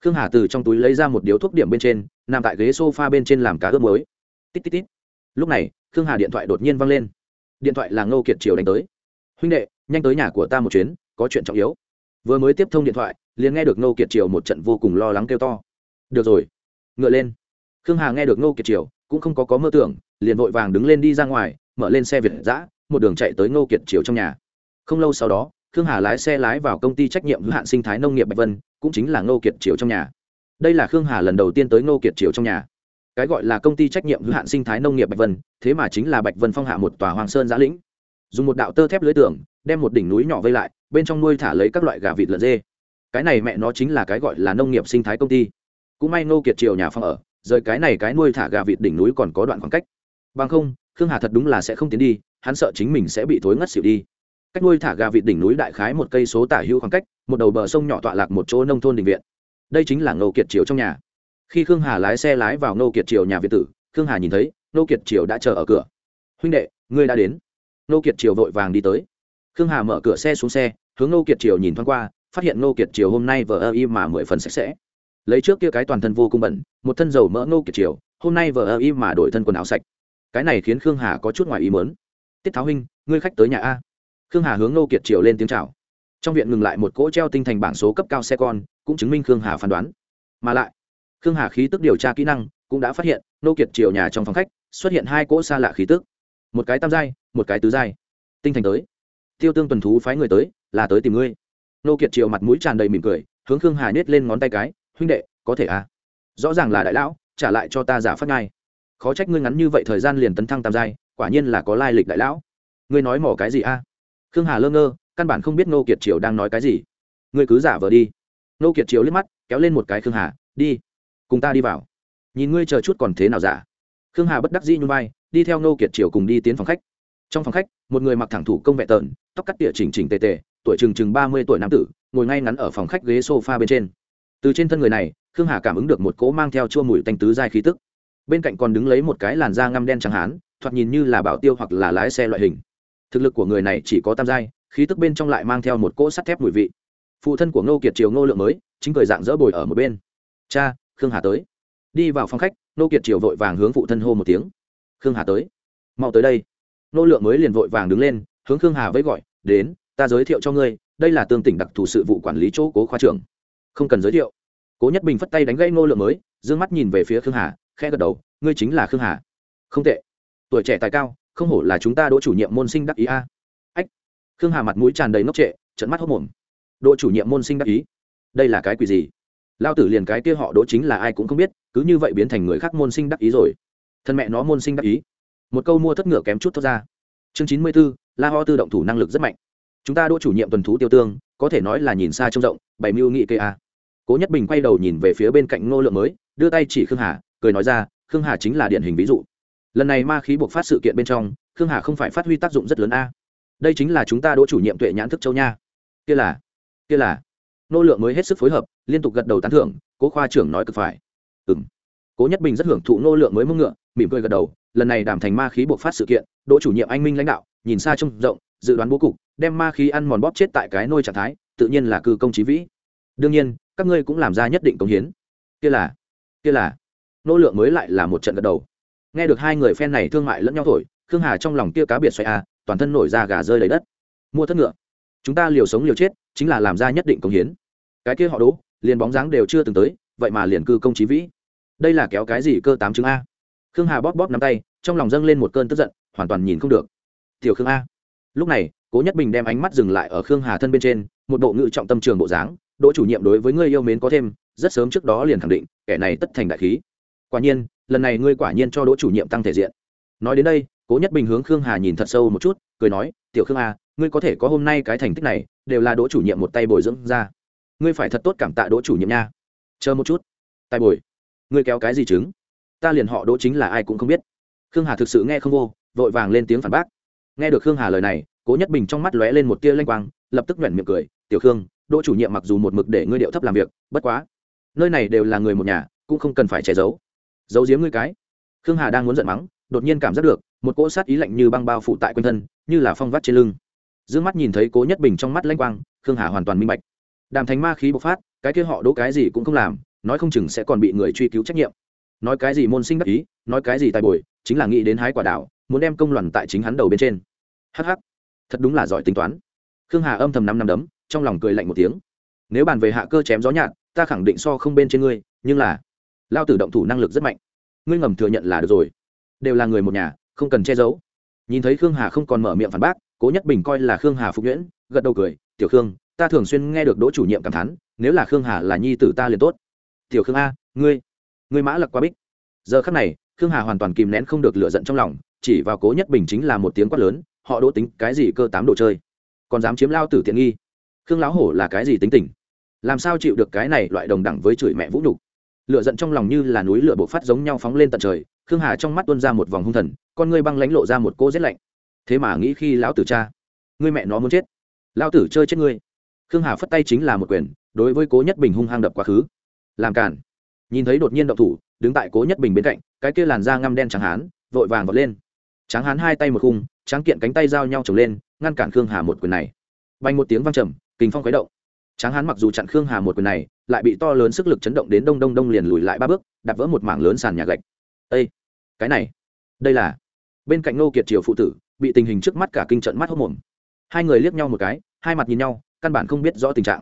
Khương hà từ trong túi lấy ra một điếu thuốc điểm bên trên, nằm tại ghế s o f a bên trên làm cá ướp mới tít tít tít. Lúc này, khương hà điện thoại đột nhiên văng lên. Điện thoại là ngô kiệt triều đánh tới. Huynh đệ, nhanh tới nhà của ta một chuyến, có chuyện trọng yếu. Vừa mới tiếp thông điện thoại, liền nghe được Ngô kiệt triều một trận vô cùng lo lắng kêu to. Được rồi. Ngựa lên. Khương hà nghe được Ngô kiệt triều, cũng không có có mơ tưởng, liền vội vàng đứng lên đi ra ngoài, mở lên xe việt giã một đường chạy tới Ngô kiệt triều trong nhà. Không lâu sau đó khương hà lái xe lái vào công ty trách nhiệm hữu hạn sinh thái nông nghiệp bạch vân, cũng chính là Ngô kiệt triều trong nhà. Đây là khương hà lần đầu tiên tới Ngô kiệt triều trong nhà. Cái gọi là công ty trách nhiệm hữu hạn sinh thái nông nghiệp bạch vân, thế mà chính là bạch vân phong hạ một tòa hoàng sơn giã lĩnh. Dùng một đạo tơ thép lưới tường, đem một đỉnh núi nhỏ vây lại, bên trong nuôi thả lấy các loại gà vịt lợn dê. Cái này mẹ nó chính là cái gọi là nông nghiệp sinh thái công ty. Cũng may Ngô kiệt triều nhà phong ở, rời cái này cái nuôi thả gà vịt đỉnh núi còn có đoạn khoảng cách. Bằng không, khương hà thật đúng là sẽ không tiến đi, hắn sợ chính mình sẽ bị thối ngất xỉu đi cách nuôi thả gà vịt đỉnh núi đại khái một cây số tả hữu khoảng cách, một đầu bờ sông nhỏ tọa lạc một chỗ nông thôn đình viện. Đây chính là ngô kiệt triều trong nhà. Khi khương hà lái xe lái vào ngô kiệt triều nhà việt tử, khương hà nhìn thấy, ngô kiệt triều đã chờ ở cửa. Huynh đệ, ngươi đã đến. Ngô kiệt triều vội vàng đi tới. Khương hà mở cửa xe xuống xe, hướng ngô kiệt triều nhìn thoáng qua, phát hiện ngô kiệt triều hôm nay vờ ơ y mà mười phần sạch sẽ. Lấy trước kia cái toàn thân vô cùng bẩn, một thân dầu mỡ ngô kiệt triều, hôm nay vờ ơ y mà đổi thân quần áo sạch. Cái này khiến khương hà có chút ngoài ý mớn tiết tháo huynh, ngươi khách tới nhà a? Khương hà hướng Nô kiệt triều lên tiếng c h à o trong viện ngừng lại một cỗ treo tinh thành bảng số cấp cao xe con, cũng chứng minh khương hà phán đoán. Mà lại, khương hà khí tức điều tra kỹ năng cũng đã phát hiện Nô kiệt triều nhà trong phòng khách xuất hiện hai cỗ xa lạ khí tức. Một cái tam giai, một cái tứ giai. Tinh thành tới. Tiêu tương tuần thú phái người tới, là tới tìm ngươi. Nô kiệt triều mặt mũi tràn đầy mỉm cười, hướng khương hà nhét lên ngón tay cái, huynh đệ, có thể à? Rõ ràng là đại lão, trả lại cho ta giả phát ngay. Khó trách ngươi ngắn như vậy thời gian liền tấn thăng tam giai, quả nhiên là có lai lịch đại lão. Ngươi nói mỏ cái gì a? Khương hà lơ ngơ, căn bản không biết nô kiệt triều đang nói cái gì. Ngươi cứ giả vờ đi. Nô kiệt triều liếc mắt, kéo lên một cái khương hà, đi, cùng ta đi vào. Nhìn ngươi chờ chút còn thế nào giả? Khương hà bất đắc dĩ như vai, đi theo nô kiệt triều cùng đi tiến phòng khách. Trong phòng khách, một người mặc thẳng thủ công vệ tợn tóc cắt tỉa chỉnh chỉnh tề tề, tuổi chừng chừng ba mươi tuổi nam tử, ngồi ngay ngắn ở phòng khách ghế sofa bên trên. Từ trên thân người này, khương hà cảm ứng được một cỗ mang theo chua mùi tanh tứ giai khí tức. Bên cạnh còn đứng lấy một cái làn da ngăm đen trắng hán, thoạt nhìn như là bảo tiêu hoặc là lái xe loại hình thực lực của người này chỉ có tam giai, khí tức bên trong lại mang theo một cỗ sắt thép mùi vị. Phụ thân của ngô kiệt triều ngô lượng mới, chính cười dạng dỡ bồi ở một bên. Cha, khương hà tới. Đi vào phòng khách, ngô kiệt triều vội vàng hướng phụ thân hô một tiếng. Khương hà tới. Mau tới đây. Ngô lượng mới liền vội vàng đứng lên, hướng khương hà với gọi, đến, ta giới thiệu cho ngươi, đây là tương tỉnh đặc thù sự vụ quản lý chỗ cố khoa trưởng. Không cần giới thiệu. Cố nhất bình phất tay đánh gây ngô lượng mới d ư ơ n g mắt nhìn về phía khương hà khe gật đầu, ngươi chính là khương hà. Không tệ. Tuổi trẻ tài cao không hổ là chúng ta đỗ chủ nhiệm môn sinh đắc ý a. Ách. Khương hà mặt mũi tràn đầy ngốc trệ trận mắt hốc mồm. Đỗ chủ nhiệm môn sinh đắc ý? Đây là cái quỷ gì? Lao tử liền cái kia họ đỗ chính là ai cũng không biết, cứ như vậy biến thành người khác môn sinh đắc ý rồi. Thân mẹ nó môn sinh đắc ý. Một câu mua thất ngựa kém chút thoát ra. Chương chín mươi b ố la ho tự động thủ năng lực rất mạnh. Chúng ta đỗ chủ nhiệm tuần thú tiêu tương, có thể nói là nhìn xa trông rộng bảy mưu nghị cây a. Cố nhất bình quay đầu nhìn về phía bên cạnh ngô lượng mới, đưa tay chỉ khương hà, cười nói ra, khương hà chính là điển hình ví dụ lần này ma khí buộc phát sự kiện bên trong, khương hà không phải phát huy tác dụng rất lớn a. Đây chính là chúng ta đỗ chủ nhiệm tuệ nhãn thức châu nha. Kia là kia là. Nô lượng mới hết sức phối hợp, liên tục gật đầu tán thưởng, cố khoa trưởng nói cực phải. Ừ m cố nhất bình rất hưởng thụ nô lượng mới mưng ngựa, mỉm cười gật đầu, lần này đảm thành ma khí buộc phát sự kiện, đỗ chủ nhiệm anh minh lãnh đạo, nhìn xa trông rộng, dự đoán bố cục, đem ma khí ăn mòn bóp chết tại cái nôi trạng thái, tự nhiên là cư công trí vĩ. Đương nhiên, các ngươi cũng làm ra nhất định công hiến. Kia là kia là. Nô lượng mới lại là một trận gật đầu nghe được hai người phen này thương mại lẫn nhau thổi, khương hà trong lòng kia cá biệt xoay a, toàn thân nổi ra gà rơi lấy đất. Mua thất ngựa. Chúng ta liều sống liều chết, chính là làm ra nhất định công hiến. Cái kia họ đỗ, liền bóng dáng đều chưa từng tới, vậy mà liền cư công trí vĩ. Đây là kéo cái gì cơ tám chứng a? Khương hà bóp bóp nắm tay, trong lòng dâng lên một cơn tức giận, hoàn toàn nhìn không được. Tiểu khương a. Lúc này, cố nhất bình đem ánh mắt dừng lại ở khương hà thân bên trên, một bộ ngự trọng tâm trường bộ dáng, đỗ chủ nhiệm đối với người yêu mến có thêm, rất sớm trước đó liền khẳng định, kẻ này tất thành đại khí. Quả nhiên lần này ngươi quả nhiên cho đỗ chủ nhiệm tăng thể diện. Nói đến đây cố nhất bình hướng khương hà nhìn thật sâu một chút cười nói tiểu khương hà, ngươi có thể có hôm nay cái thành tích này đều là đỗ chủ nhiệm một tay bồi dưỡng ra. Ngươi phải thật tốt cảm tạ đỗ chủ nhiệm nha. Chờ một chút. Tay bồi. Ngươi kéo cái gì chứng? Ta liền họ đỗ chính là ai cũng không biết. Khương hà thực sự nghe không vô vội vàng lên tiếng phản bác. Nghe được khương hà lời này cố nhất bình trong mắt lóe lên một tia lanh quang lập tức nhoẻn miệng cười tiểu khương đỗ chủ nhiệm mặc dù một mực để ngươi điệu thấp làm việc bất quá nơi này đều là người một nhà cũng không cần phải che giấu giấu giếm ngươi cái. Khương hà đang muốn giận mắng, đột nhiên cảm giác được, một cỗ sát ý lạnh như băng bao phủ tại quanh thân, như là phong vắt trên lưng. D ư ơ n g mắt nhìn thấy cố nhất bình trong mắt lanh quang, khương hà hoàn toàn minh bạch. Đàm thành ma khí bộc phát, cái kia họ đỗ cái gì cũng không làm, nói không chừng sẽ còn bị người truy cứu trách nhiệm. Nói cái gì môn sinh đắc ý, nói cái gì tài bồi, chính là nghĩ đến hái quả đảo, muốn đem công luận tại chính hắn đầu bên trên. Hh thật đúng là giỏi tính toán. Khương hà âm thầm năm năm đấm, trong lòng cười lạnh một tiếng. Nếu bàn về hạ cơ chém gió nhạt, ta khẳng định so không bên trên ngươi, nhưng là lao tử động thủ năng lực rất mạnh. Ngươi ngầm thừa nhận là được rồi. Đều là người một nhà, không cần che giấu. Nhìn thấy khương hà không còn mở miệng phản bác, cố nhất bình coi là khương hà phục nhuyễn, gật đầu cười, tiểu khương, ta thường xuyên nghe được đỗ chủ nhiệm cảm thán, nếu là khương hà là nhi tử ta liền tốt. Tiểu khương a, ngươi ngươi mã lặc quá bích. Giờ khắc này, khương hà hoàn toàn kìm nén không được lựa giận trong lòng, chỉ vào cố nhất bình chính là một tiếng quát lớn, họ đỗ tính cái gì cơ tám đồ chơi? Còn dám chiếm lao tử tiện nghi? Khương lão hổ là cái gì tính tình? Làm sao chịu được cái này loại đồng đẳng với chửi mẹ vũ nhục? Lựa giận trong lòng như là núi lửa bộc phát giống nhau phóng lên tận trời, khương hà trong mắt tuôn ra một vòng hung thần, con ngươi băng lánh lộ ra một cô rét lạnh. Thế mà nghĩ khi lão tử cha, ngươi mẹ nó muốn chết. Lão tử chơi chết ngươi. Khương hà phất tay chính là một quyền, đối với cố nhất bình hung hăng đập quá khứ. Làm cản nhìn thấy đột nhiên động thủ, đứng tại cố nhất bình bên cạnh, cái kia làn da ngăm đen trắng hán, vội vàng vọt lên. Tráng hán hai tay một khung, tráng kiện cánh tay giao nhau trồng lên, ngăn cản khương hà một quyền này. Bay một tiếng vang trầm kinh phong khuấy động tráng hán mặc dù chặn khương hà một quyền này, lại bị to lớn sức lực chấn động đến đông đông đông liền lùi lại ba bước, đạp vỡ một mảng lớn sàn nhà gạch. Ây cái này, đây là, bên cạnh nô kiệt triều phụ tử, bị tình hình trước mắt cả kinh trận mắt hốc mồm. Hai người liếc nhau một cái, hai mặt nhìn nhau, căn bản không biết rõ tình trạng.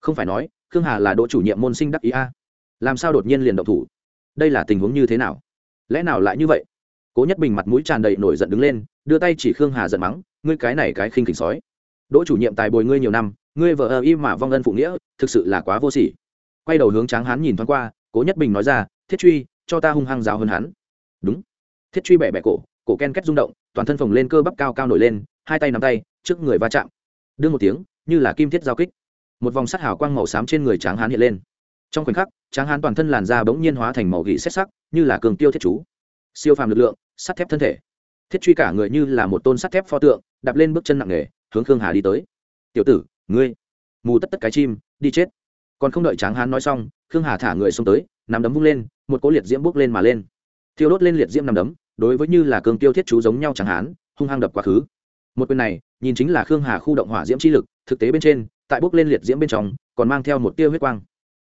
Không phải nói, khương hà là đỗ chủ nhiệm môn sinh đắc ý a. Làm sao đột nhiên liền động thủ? Đây là tình huống như thế nào? Lẽ nào lại như vậy? Cố nhất bình mặt mũi tràn đầy nổi giận đứng lên, đưa tay chỉ khương hà giận mắng, ngươi cái này cái khinh khỉnh sói. Đỗ chủ nhiệm tài bồi ngươi nhiều năm ngươi vợ ơ y mà vong ân phụ nghĩa, thực sự là quá vô sỉ. Quay đầu hướng tráng hán nhìn thoáng qua, cố nhất bình nói ra, thiết truy, cho ta hung hăng rào hơn hắn. Đúng. Thiết truy bẻ bẻ cổ cổ ken két rung động, toàn thân phồng lên cơ bắp cao cao nổi lên, hai tay nắm tay, trước người va chạm. Đương một tiếng, như là kim thiết giao kích. Một vòng sắt hào quang màu xám trên người tráng hán hiện lên. Trong khoảnh khắc, tráng hán toàn thân làn da bỗng nhiên hóa thành màu gỉ xét sắc, như là cường tiêu thiết chú. Siêu phàm lực lượng, sắt thép thân thể. Thiết truy cả người như là một tôn sắt thép pho tượng, đạp lên bước chân nặng nề, hướng khương hà đi tới. Tiểu tử ngươi, mù tất tất cái chim, đi chết. Còn không đợi tráng hán nói xong, khương hà thả người xông tới nằm đấm vung lên, một cỗ liệt diễm bước lên mà lên. Thiêu đốt lên liệt diễm nằm đấm, đối với như là cường tiêu thiết chú giống nhau tráng hán, hung hăng đập quá khứ. Một quyền này, nhìn chính là khương hà khu động hỏa diễm chi lực, thực tế bên trên, tại bước lên liệt diễm bên trong, còn mang theo một tia huyết quang.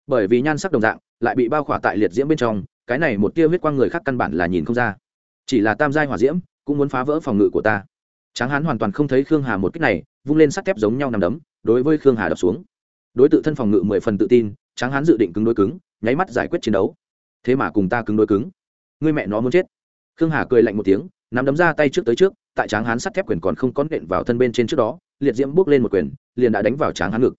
Bởi vì nhan sắc đồng dạng, lại bị bao khỏa tại liệt diễm bên trong, cái này một tia huyết quang người khác căn bản là nhìn không ra. Chỉ là tam giai hỏa diễm, cũng muốn phá vỡ phòng ngự của ta tráng hán hoàn toàn không thấy khương hà một cách này, vung lên sắt thép giống nhau nằm đấm, đối với khương hà đập xuống. Đối tự thân phòng ngự mười phần tự tin, tráng hán dự định cứng đối cứng, nháy mắt giải quyết chiến đấu. Thế mà cùng ta cứng đối cứng. Người mẹ nó muốn chết. Khương hà cười lạnh một tiếng, nắm đấm ra tay trước tới trước, tại tráng hán sắt thép quyền còn không có nện vào thân bên trên trước đó, liệt diễm bước lên một quyền, liền đã đánh vào tráng hán ngực.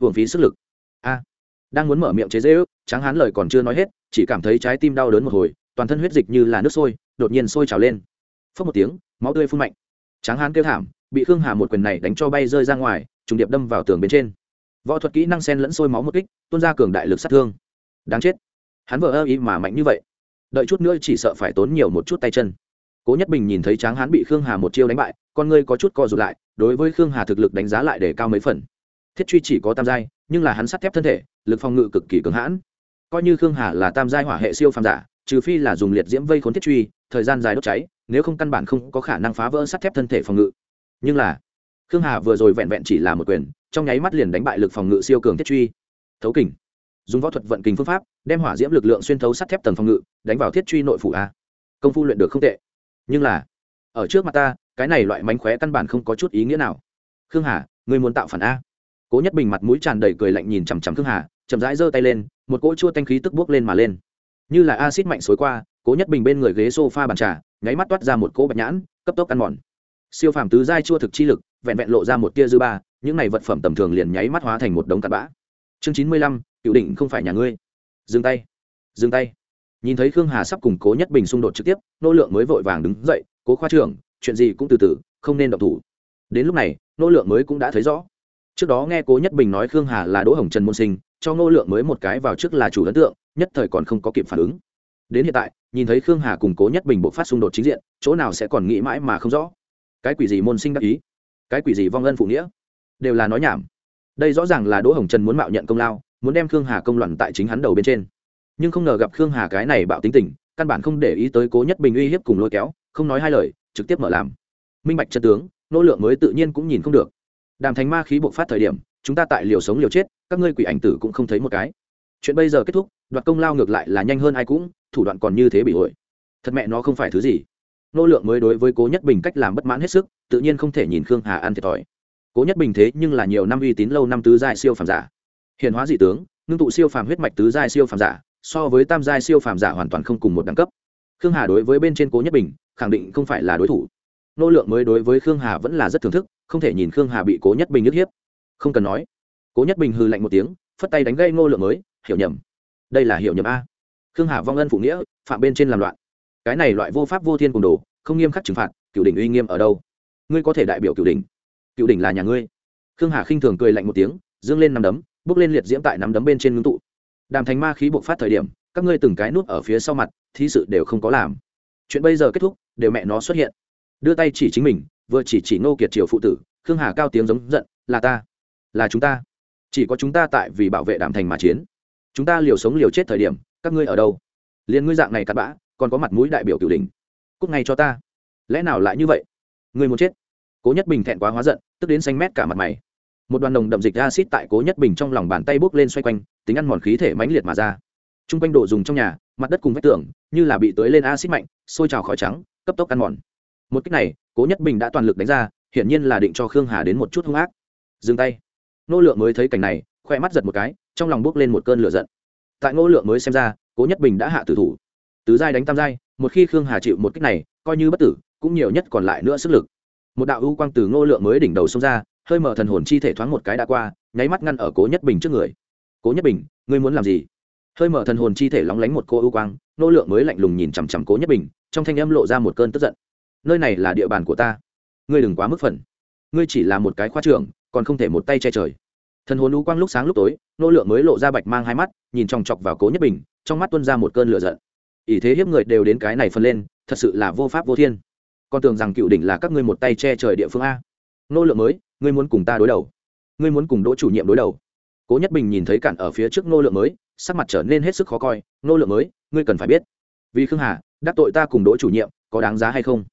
Hưởng phí sức lực. A. À, đang muốn mở miệng chế dễ ước tráng hán lời còn chưa nói hết, chỉ cảm thấy trái tim đau đớn một hồi, toàn thân huyết dịch như là nước sôi, đột nhiên sôi trào lên. Phớt một tiếng, máu tươi phun mạnh tráng hán kêu thảm, bị khương hà một quyền này đánh cho bay rơi ra ngoài, trùng điệp đâm vào tường bên trên. Võ thuật kỹ năng sen lẫn sôi máu một kích, tuôn ra cường đại lực sát thương. Đáng chết. Hắn vợ ơ ý mà mạnh như vậy. Đợi chút nữa chỉ sợ phải tốn nhiều một chút tay chân. Cố nhất bình nhìn thấy tráng hán bị khương hà một chiêu đánh bại, con ngươi có chút co rụt lại, đối với khương hà thực lực đánh giá lại để cao mấy phần. Thiết truy chỉ có tam giai, nhưng là hắn sắt thép thân thể, lực phòng ngự cực kỳ cứng hãn. Coi như khương hà là tam giai hỏa hệ siêu phàm giả, trừ phi là dùng liệt diễm vây khốn thiết truy thời gian dài đốt cháy, nếu không căn bản không có khả năng phá vỡ sắt thép thân thể phòng ngự. Nhưng là, khương hà vừa rồi vẹn vẹn chỉ là một quyền, trong nháy mắt liền đánh bại lực phòng ngự siêu cường thiết truy. Thấu kình. Dùng võ thuật vận kình phương pháp, đem hỏa diễm lực lượng xuyên thấu sắt thép tầng phòng ngự, đánh vào thiết truy nội phủ a. Công phu luyện được không tệ. Nhưng là, ở trước mặt ta, cái này loại mánh khóe căn bản không có chút ý nghĩa nào. Khương hà người muốn tạo phản a? Cố nhất bình mặt mũi tràn đầy cười lạnh nhìn chằm chằm khương hà, chậm rãi giơ tay lên, một cỗ chua tanh khí tức buốc lên mà lên. Như là acid mạnh xối qua cố nhất bình bên người ghế sofa bàn trà, nháy mắt toát ra một cỗ bạch nhãn, cấp tốc ăn mòn. Siêu phàm tứ giai chua thực chi lực, vẹn vẹn lộ ra một tia dư ba, những này vật phẩm tầm thường liền nháy mắt hóa thành một đống cặn bã. Chương chín mươi lăm, cựu định không phải nhà ngươi. Dừng tay. Dừng tay. Nhìn thấy khương hà sắp cùng cố nhất bình xung đột trực tiếp, nô lượng mới vội vàng đứng dậy, cố khoa trưởng, chuyện gì cũng từ từ, không nên động thủ. Đến lúc này, nô lượng mới cũng đã thấy rõ. Trước đó nghe cố nhất bình nói khương hà là đỗ hồng trần môn sinh, cho nô lượng mới một cái vào trước là chủ ấn tượng, nhất thời còn không có kịp phản ứng đến hiện tại, nhìn thấy khương hà cùng cố nhất bình bộ phát xung đột chính diện, chỗ nào sẽ còn nghĩ mãi mà không rõ. Cái quỷ gì môn sinh đắc ý? Cái quỷ gì vong ân phụ nghĩa? Đều là nói nhảm. Đây rõ ràng là đỗ hồng trần muốn mạo nhận công lao, muốn đem khương hà công luận tại chính hắn đầu bên trên. Nhưng không ngờ gặp khương hà cái này bạo tính tình, căn bản không để ý tới cố nhất bình uy hiếp cùng lôi kéo, không nói hai lời, trực tiếp mở làm. Minh bạch chân tướng nỗ lượng mới tự nhiên cũng nhìn không được. Đàm thành ma khí bộc phát thời điểm, chúng ta tại liều sống liều chết, các ngươi quỷ ảnh tử cũng không thấy một cái. Chuyện bây giờ kết thúc, đoạt công lao ngược lại là nhanh hơn ai cũng thủ đoạn còn như thế bị ổi. Thật mẹ nó không phải thứ gì. Nô lượng mới đối với cố nhất bình cách làm bất mãn hết sức, tự nhiên không thể nhìn khương hà ăn thiệt thòi. Cố nhất bình thế nhưng là nhiều năm uy tín lâu năm tứ giai siêu phàm giả. Hiện hóa dị tướng, ngưng tụ siêu phàm huyết mạch tứ giai siêu phàm giả, so với tam giai siêu phàm giả hoàn toàn không cùng một đẳng cấp. Khương hà đối với bên trên cố nhất bình, khẳng định không phải là đối thủ. Nô lượng mới đối với khương hà vẫn là rất thưởng thức, không thể nhìn khương hà bị cố nhất bình nhức hiếp. Không cần nói. Cố nhất bình hư lạnh một tiếng, phất tay đánh gây nô lượng mới, hiểu nhầm. Đây là hiểu nhầm a khương hà vong ân phụ nghĩa, phạm bên trên làm loạn. Cái này loại vô pháp vô thiên cùng đồ, không nghiêm khắc trừng phạt cựu đỉnh uy nghiêm ở đâu? Ngươi có thể đại biểu cựu đỉnh. Cựu đỉnh là nhà ngươi. Khương hà khinh thường cười lạnh một tiếng, dương lên nắm đấm, bước lên liệt diễm tại nắm đấm bên trên ngưng tụ. Đàm thành ma khí bộc phát thời điểm, các ngươi từng cái nút ở phía sau mặt, thí sự đều không có làm. Chuyện bây giờ kết thúc, đều mẹ nó xuất hiện. Đưa tay chỉ chính mình, vừa chỉ chỉ ngô kiệt triều phụ tử, khương hà cao tiếng giống giận, là ta, là chúng ta. Chỉ có chúng ta tại vì bảo vệ đàm thành mà chiến. Chúng ta liều sống liều chết thời điểm các ngươi ở đâu? Liền ngươi dạng này cặn bã, còn có mặt mũi đại biểu cửu đình cúc ngay cho ta. Lẽ nào lại như vậy? Ngươi muốn chết. Cố nhất bình thẹn quá hóa giận, tức đến xanh mét cả mặt mày. Một đoàn nồng đậm dịch acid tại cố nhất bình trong lòng bàn tay bốc lên xoay quanh, tính ăn mòn khí thể mãnh liệt mà ra. T r u n g quanh đồ dùng trong nhà, mặt đất cùng vách tường, như là bị tưới lên acid mạnh, sôi trào khói trắng, cấp tốc ăn mòn. Một cách này, cố nhất bình đã toàn lực đánh ra, hiển nhiên là định cho khương hà đến một chút hung ác. Dừng tay. Nô lượng mới thấy cảnh này khoe mắt giật một cái, trong lòng bốc lên một cơn lửa giận tại ngô lượng mới xem ra, cố nhất bình đã hạ tử thủ. Tứ giai đánh tam giai, một khi khương hà chịu một cách này, coi như bất tử, cũng nhiều nhất còn lại nữa sức lực. Một đạo ưu quang từ ngô lượng mới đỉnh đầu xông ra, hơi mở thần hồn chi thể thoáng một cái đã qua, nháy mắt ngăn ở cố nhất bình trước người. Cố nhất bình, ngươi muốn làm gì? Hơi mở thần hồn chi thể lóng lánh một cô ưu quang, Ngô lượng mới lạnh lùng nhìn chằm chằm cố nhất bình, trong thanh âm lộ ra một cơn tức giận. Nơi này là địa bàn của ta. Ngươi đừng quá mức phần ngươi chỉ là một cái khoa trưởng, còn không thể một tay che trời thần hồn lũ quang lúc sáng lúc tối, nô lượng mới lộ ra bạch mang hai mắt, nhìn chòng chọc vào cố nhất bình, trong mắt tuân ra một cơn lửa giận. Ỷ thế hiếp người đều đến cái này phân lên, thật sự là vô pháp vô thiên. Con tưởng rằng cựu đỉnh là các ngươi một tay che trời địa phương a. Nô lượng mới, ngươi muốn cùng ta đối đầu. Ngươi muốn cùng đỗ chủ nhiệm đối đầu. Cố nhất bình nhìn thấy cản ở phía trước nô lượng mới, sắc mặt trở nên hết sức khó coi. Nô lượng mới, ngươi cần phải biết. Vì khương hà, đắc tội ta cùng đỗ chủ nhiệm, có đáng giá hay không?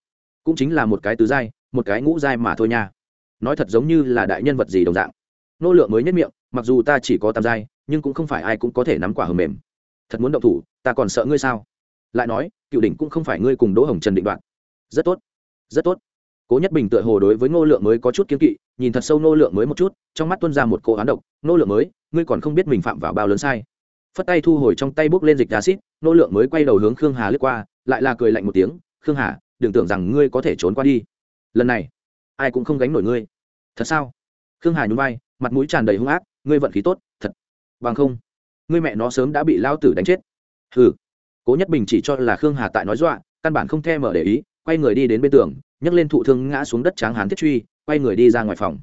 Cũng chính là một cái tứ giai, một cái ngũ giai mà thôi nha. Nói thật giống như là đại nhân vật gì đồng dạng nô lượng mới nhất miệng, mặc dù ta chỉ có tam giai, nhưng cũng không phải ai cũng có thể nắm quả hầm mềm. Thật muốn động thủ, ta còn sợ ngươi sao? Lại nói, cựu đỉnh cũng không phải ngươi cùng đỗ hồng trần định đoạn rất tốt rất tốt. Cố nhất bình tựa hồ đối với ngô lượng mới có chút kiếm kỵ, nhìn thật sâu ngô lượng mới một chút, trong mắt tuân ra một cỗ án độc. Ngô lượng mới, ngươi còn không biết mình phạm vào bao lớn sai. Phất tay thu hồi trong tay bốc lên dịch acid ngô lượng mới quay đầu hướng khương hà lướt qua, lại là cười lạnh một tiếng, khương hà, đừng tưởng rằng ngươi có thể trốn qua đi. Lần này, ai cũng không gánh nổi ngươi. Thật sao? Khương hà nhún vai mặt mũi tràn đầy hung ác, ngươi vận khí tốt, thật. Bằng không, ngươi mẹ nó sớm đã bị lao tử đánh chết. Hừ. Cố nhất bình chỉ cho là khương hà tại nói dọa, căn bản không thèm mở để ý, quay người đi đến bên tường, nhấc lên thụ thương ngã xuống đất tráng hán thiết truy, quay người đi ra ngoài phòng.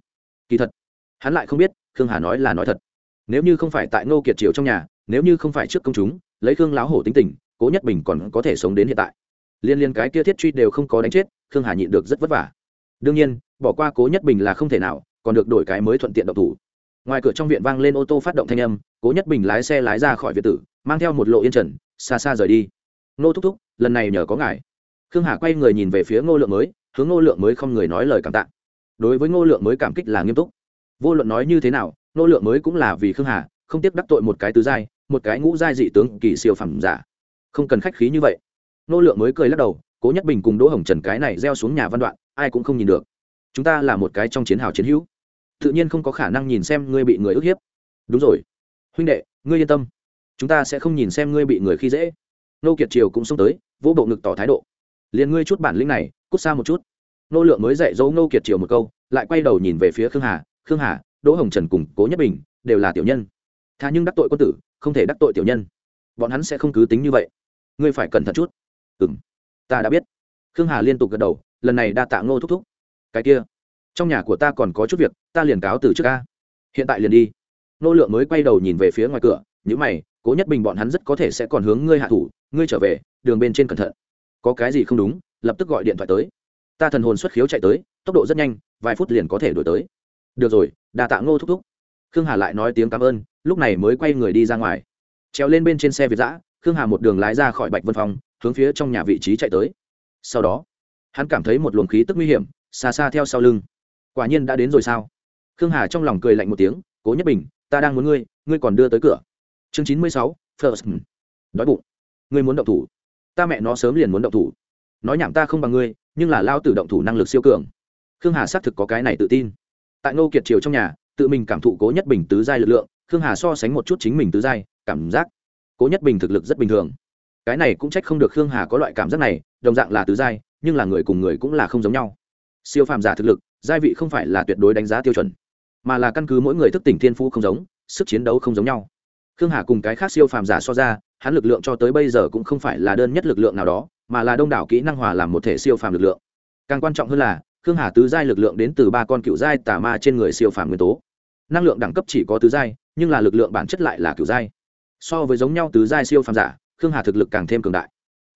Kỳ thật, hắn lại không biết khương hà nói là nói thật. Nếu như không phải tại ngô kiệt triều trong nhà, nếu như không phải trước công chúng, lấy khương láo hổ tính tình, cố nhất bình còn có thể sống đến hiện tại. Liên liên cái kia thiết truy đều không có đánh chết, khương hà nhịn được rất vất vả. Đương nhiên, bỏ qua cố nhất bình là không thể nào còn được đổi cái mới thuận tiện độc thủ. Ngoài cửa trong viện vang lên ô tô phát động thanh âm, cố nhất bình lái xe lái ra khỏi viện tử, mang theo một lộ yên trần, xa xa rời đi. Nô thúc thúc, lần này nhờ có ngài. Khương hà quay người nhìn về phía ngô lượng mới, hướng ngô lượng mới không người nói lời cảm tạ. Đối với ngô lượng mới cảm kích là nghiêm túc. Vô luận nói như thế nào, ngô lượng mới cũng là vì khương hà, không tiếc đắc tội một cái tứ giai, một cái ngũ giai dị tướng, kỳ siêu phẩm giả. Không cần khách khí như vậy. Ngô lượng mới cười lắc đầu, cố nhất bình cùng đỗ hồng trần cái này gieo xuống nhà văn đoạn, ai cũng không nhìn được. Chúng ta là một cái trong chiến hào chiến hữu tự nhiên không có khả năng nhìn xem ngươi bị người ức hiếp. Đúng rồi. Huynh đệ, ngươi yên tâm. Chúng ta sẽ không nhìn xem ngươi bị người khi dễ. Nô kiệt triều cũng xông tới, vỗ bộ ngực tỏ thái độ. Liền ngươi chút bản lĩnh này, cút xa một chút. Nô lượng mới dạy dỗ nô kiệt triều một câu, lại quay đầu nhìn về phía khương hà. Khương hà, đỗ hồng trần cùng cố nhất bình đều là tiểu nhân. Thà nhưng đắc tội quân tử, không thể đắc tội tiểu nhân. Bọn hắn sẽ không cứ tính như vậy. Ngươi phải cẩn thận chút. Ừ m ta đã biết. Khương hà liên tục gật đầu, lần này đa tạ ngô thúc thúc. Cái kia trong nhà của ta còn có chút việc, ta liền cáo từ trước ca hiện tại liền đi. Nô lượng mới quay đầu nhìn về phía ngoài cửa những mày, cố nhất bình bọn hắn rất có thể sẽ còn hướng ngươi hạ thủ, ngươi trở về, đường bên trên cẩn thận. Có cái gì không đúng, lập tức gọi điện thoại tới. Ta thần hồn xuất khiếu chạy tới, tốc độ rất nhanh, vài phút liền có thể đổi tới. Được rồi đà tạ ngô thúc thúc. Khương hà lại nói tiếng cảm ơn, lúc này mới quay người đi ra ngoài. Treo lên bên trên xe việt giã khương hà một đường lái ra khỏi bạch vân phòng hướng phía trong nhà vị trí chạy tới. Sau đó, hắn cảm thấy một luồng khí tức nguy hiểm, xa xa theo sau lưng quả nhiên đã đến rồi sao? Khương hà trong lòng cười lạnh một tiếng, cố nhất bình, ta đang muốn ngươi ngươi còn đưa tới cửa. Chương chín mươi sáu, first. Đói bụng. Ngươi muốn động thủ. Ta mẹ nó sớm liền muốn động thủ. Nói nhảm ta không bằng ngươi, nhưng là lao tử động thủ năng lực siêu cường. Khương hà xác thực có cái này tự tin. Tại ngô kiệt triều trong nhà, tự mình cảm thụ cố nhất bình tứ giai lực lượng, khương hà so sánh một chút chính mình tứ giai, cảm giác cố nhất bình thực lực rất bình thường. Cái này cũng trách không được khương hà có loại cảm giác này, đồng dạng là tứ giai, nhưng là người cùng người cũng là không giống nhau. Siêu phàm giả thực lực giai vị không phải là tuyệt đối đánh giá tiêu chuẩn, mà là căn cứ mỗi người thức tỉnh thiên phú không giống, sức chiến đấu không giống nhau. Khương hà cùng cái khác siêu phàm giả so ra, hắn lực lượng cho tới bây giờ cũng không phải là đơn nhất lực lượng nào đó, mà là đông đảo kỹ năng hòa làm một thể siêu phàm lực lượng. Càng quan trọng hơn là, khương hà tứ giai lực lượng đến từ ba con cựu giai tà ma trên người siêu phàm nguyên tố. Năng lượng đẳng cấp chỉ có tứ giai, nhưng là lực lượng bản chất lại là cựu giai. So với giống nhau tứ giai siêu phàm giả, khương hà thực lực càng thêm cường đại.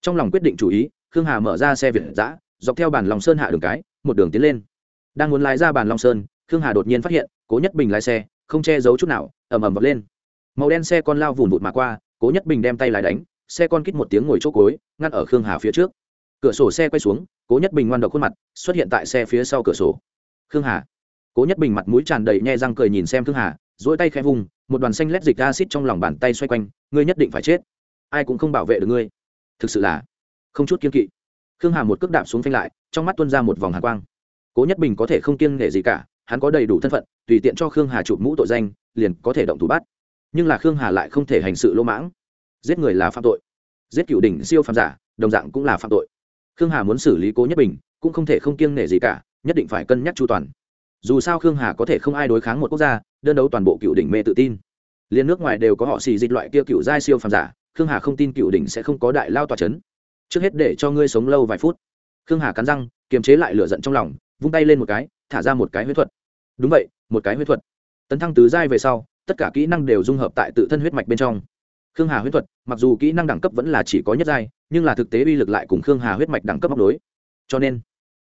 Trong lòng quyết định chủ ý, khương hà mở ra xe việt giã dọc theo bản lòng sơn hạ đường cái, một đường tiến lên đang muốn lái ra bàn long sơn khương hà đột nhiên phát hiện cố nhất bình lái xe không che giấu chút nào ầm ầm vọt lên màu đen xe con lao vùn vụt mà qua cố nhất bình đem tay lái đánh xe con kít một tiếng ngồi chỗ cối ngăn ở khương hà phía trước cửa sổ xe quay xuống cố nhất bình ngoan độc khuôn mặt xuất hiện tại xe phía sau cửa sổ khương hà cố nhất bình mặt mũi tràn đầy nhe răng cười nhìn xem khương hà dỗi tay khẽ vùng một đoàn xanh lét dịch acid trong lòng bàn tay xoay quanh ngươi nhất định phải chết ai cũng không bảo vệ được ngươi thực sự là không chút kiên kỵ khương hà một cước đạp xuống phanh lại trong mắt tuân ra một vòng hạ quang cố nhất bình có thể không kiêng nể gì cả, hắn có đầy đủ thân phận, tùy tiện cho khương hà chụp mũ tội danh, liền có thể động thủ bắt. Nhưng là khương hà lại không thể hành sự lỗ mãng. Giết người là phạm tội. Giết cựu đỉnh siêu phạm giả, đồng dạng cũng là phạm tội. Khương hà muốn xử lý cố nhất bình, cũng không thể không kiêng nể gì cả, nhất định phải cân nhắc chu toàn. Dù sao khương hà có thể không ai đối kháng một quốc gia, đơn đấu toàn bộ cựu đỉnh mê tự tin. Liên nước ngoài đều có họ xì dịch loại kia cựu giai siêu phàm giả, khương hà không tin cựu đỉnh sẽ không có đại lao tòa c h ấ n trước hết để cho ngươi sống lâu vài phút. Khương hà cắn răng, kiềm chế lại lửa giận trong lòng vung tay lên một cái, thả ra một cái huyết thuật. Đúng vậy, một cái huyết thuật. Tấn thăng tứ giai về sau, tất cả kỹ năng đều dung hợp tại tự thân huyết mạch bên trong. Khương hà huyết thuật, mặc dù kỹ năng đẳng cấp vẫn là chỉ có nhất giai, nhưng là thực tế uy lực lại cùng khương hà huyết mạch đẳng cấp móc đối cho nên,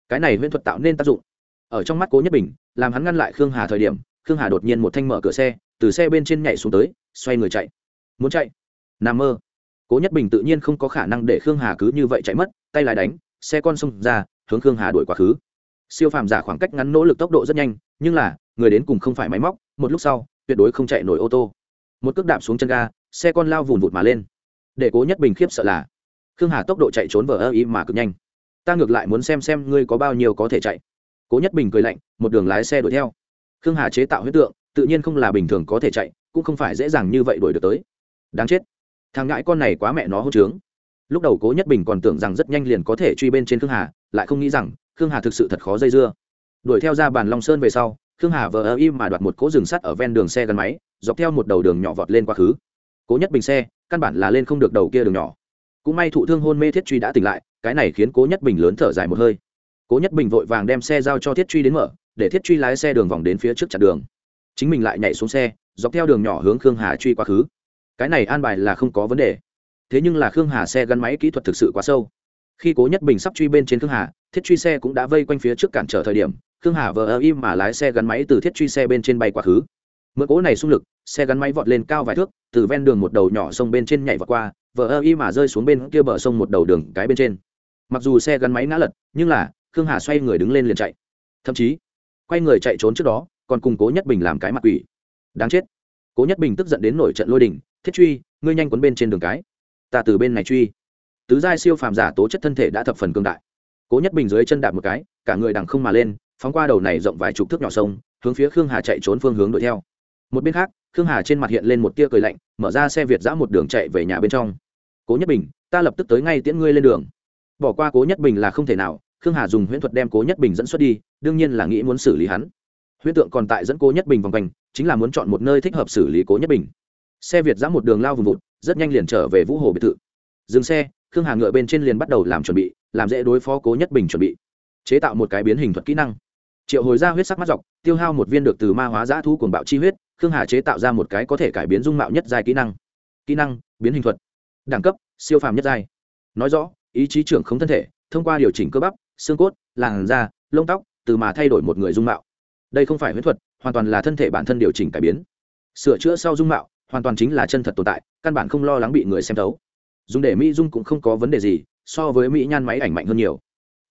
cái này huyết thuật tạo nên tác dụng. Ở trong mắt cố nhất bình, làm hắn ngăn lại khương hà thời điểm, khương hà đột nhiên một thanh mở cửa xe, từ xe bên trên nhảy xuống tới, xoay người chạy. Muốn chạy? Nằm mơ. Cố nhất bình tự nhiên không có khả năng để khương hà cứ như vậy chạy mất, tay lại đánh, xe con xông ra, hướng khương hà đuổi quá khứ siêu phàm giả khoảng cách ngắn nỗ lực tốc độ rất nhanh, nhưng là, người đến cùng không phải máy móc, một lúc sau, tuyệt đối không chạy nổi ô tô. Một cước đạp xuống chân ga, xe con lao vùn vụt mà lên. Để cố nhất bình khiếp sợ là, khương hà tốc độ chạy trốn vờ ơ ý mà cực nhanh. Ta ngược lại muốn xem xem ngươi có bao nhiêu có thể chạy. Cố nhất bình cười lạnh, một đường lái xe đuổi theo. Khương hà chế tạo huyết tượng, tự nhiên không là bình thường có thể chạy, cũng không phải dễ dàng như vậy đuổi được tới. Đáng chết. Thằng ngãi con này quá mẹ nó hô trướng. Lúc đầu cố nhất bình còn tưởng rằng rất nhanh liền có thể truy bên trên khương hà, lại không nghĩ rằng khương hà thực sự thật khó dây dưa. Đuổi theo ra bàn long sơn về sau, khương hà vờ ơ im mà đoạt một cỗ rừng sắt ở ven đường xe gắn máy, dọc theo một đầu đường nhỏ vọt lên quá khứ. Cố nhất bình xe, căn bản là lên không được đầu kia đường nhỏ. Cũng may thụ thương hôn mê thiết truy đã tỉnh lại, cái này khiến cố nhất bình lớn thở dài một hơi. Cố nhất bình vội vàng đem xe giao cho thiết truy đến mở, để thiết truy lái xe đường vòng đến phía trước chặn đường. Chính mình lại nhảy xuống xe, dọc theo đường nhỏ hướng khương hà truy quá khứ. Cái này an bài là không có vấn đề. Thế nhưng là khương hà xe gắn máy kỹ thuật thực sự quá sâu khi cố nhất bình sắp truy bên trên khương hà, thiết truy xe cũng đã vây quanh phía trước cản trở thời điểm, khương hà vờ ơ im mà lái xe gắn máy từ thiết truy xe bên trên bay quá khứ. Mượn cố này xung lực, xe gắn máy vọt lên cao vài thước, từ ven đường một đầu nhỏ sông bên trên nhảy vọt qua, vờ ơ im mà rơi xuống bên kia bờ sông một đầu đường cái bên trên. Mặc dù xe gắn máy ngã lật, nhưng là, khương hà xoay người đứng lên liền chạy. Thậm chí, quay người chạy trốn trước đó, còn cùng cố nhất bình làm cái mặt quỷ. Đáng chết. Cố nhất bình tức giận đến nổi trận lôi đình, thiết truy, ngươi nhanh quấn bên trên đường cái. Ta từ bên này truy tứ giai siêu phàm giả tố chất thân thể đã thập phần cương đại. Cố nhất bình dưới chân đạp một cái, cả người đằng không mà lên, phóng qua đầu này rộng vài chục thước nhỏ sông, hướng phía khương hà chạy trốn phương hướng đuổi theo. Một bên khác, khương hà trên mặt hiện lên một tia cười lạnh, mở ra xe việt giã một đường chạy về nhà bên trong. Cố nhất bình, ta lập tức tới ngay tiễn ngươi lên đường. Bỏ qua cố nhất bình là không thể nào, khương hà dùng huyễn thuật đem cố nhất bình dẫn xuất đi, đương nhiên là nghĩ muốn xử lý hắn. Huyễn tượng còn tại dẫn cố nhất bình vòng quanh, chính là muốn chọn một nơi thích hợp xử lý cố nhất bình. Xe việt giã một đường lao vùng vụt, rất nhanh liền trở về vũ hồ biệt thự. Dừng xe khương hà ngựa bên trên liền bắt đầu làm chuẩn bị, làm dễ đối phó cố nhất bình chuẩn bị. Chế tạo một cái biến hình thuật kỹ năng. Triệu hồi ra huyết sắc mắt dọc, tiêu hao một viên được từ ma hóa giã thu cuồng bạo chi huyết, khương hà chế tạo ra một cái có thể cải biến dung mạo nhất giai kỹ năng. Kỹ năng, biến hình thuật. Đẳng cấp, siêu phàm nhất giai. Nói rõ, ý chí trưởng không thân thể, thông qua điều chỉnh cơ bắp, xương cốt, làn da, lông tóc, từ mà thay đổi một người dung mạo. Đây không phải huyết thuật, hoàn toàn là thân thể bản thân điều chỉnh cải biến. Sửa chữa sau dung mạo, hoàn toàn chính là chân thật tồn tại, căn bản không lo lắng bị người xem thấu dùng để mỹ dung cũng không có vấn đề gì, so với mỹ nhan máy ảnh mạnh hơn nhiều.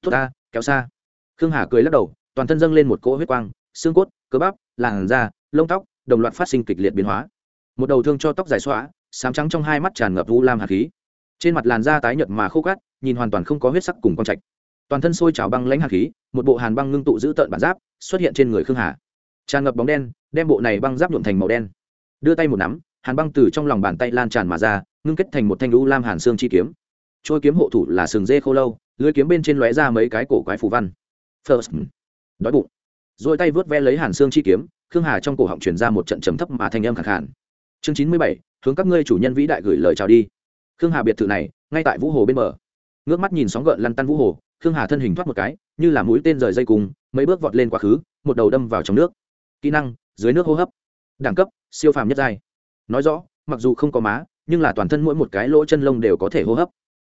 Tốt ta, kéo xa. Khương hà cười lắc đầu, toàn thân dâng lên một cỗ huyết quang, xương cốt, cơ bắp, làn da, lông tóc đồng loạt phát sinh kịch liệt biến hóa. Một đầu thương cho tóc dài xóa sám trắng trong hai mắt tràn ngập u lam hạt khí. Trên mặt làn da tái nhợt mà khô cát nhìn hoàn toàn không có huyết sắc cùng con trạch. Toàn thân sôi trào băng lãnh hạt khí, một bộ hàn băng ngưng tụ giữ tợn bản giáp xuất hiện trên người khương hà. Tràn ngập bóng đen, đem bộ này băng giáp nhuộm thành màu đen. Đưa tay một nắm hàn băng từ trong lòng bàn tay lan tràn mà ra, ngưng kết thành một thanh lũ lam hàn xương chi kiếm. Trôi kiếm hộ thủ là sừng dê khô lâu, lưới kiếm bên trên lóe ra mấy cái cổ quái phù văn. First, đói bụng. Rồi tay vớt ve lấy hàn xương chi kiếm, khương hà trong cổ họng truyền ra một trận trầm thấp mà thanh âm khẳng hạn chương chín mươi bảy, hướng các ngươi chủ nhân vĩ đại gửi lời chào đi. Khương hà biệt thự này, ngay tại vũ hồ bên bờ. Ngước mắt nhìn sóng gợn lăn tăn vũ hồ, khương hà thân hình thoát một cái, như là mũi tên rời dây cùng, mấy bước vọt lên quá khứ, một đầu đâm vào trong nước. Kỹ năng, dưới nước hô hấp. Đẳng cấp, siêu phàm nhất giai nói rõ, mặc dù không có má, nhưng là toàn thân mỗi một cái lỗ chân lông đều có thể hô hấp.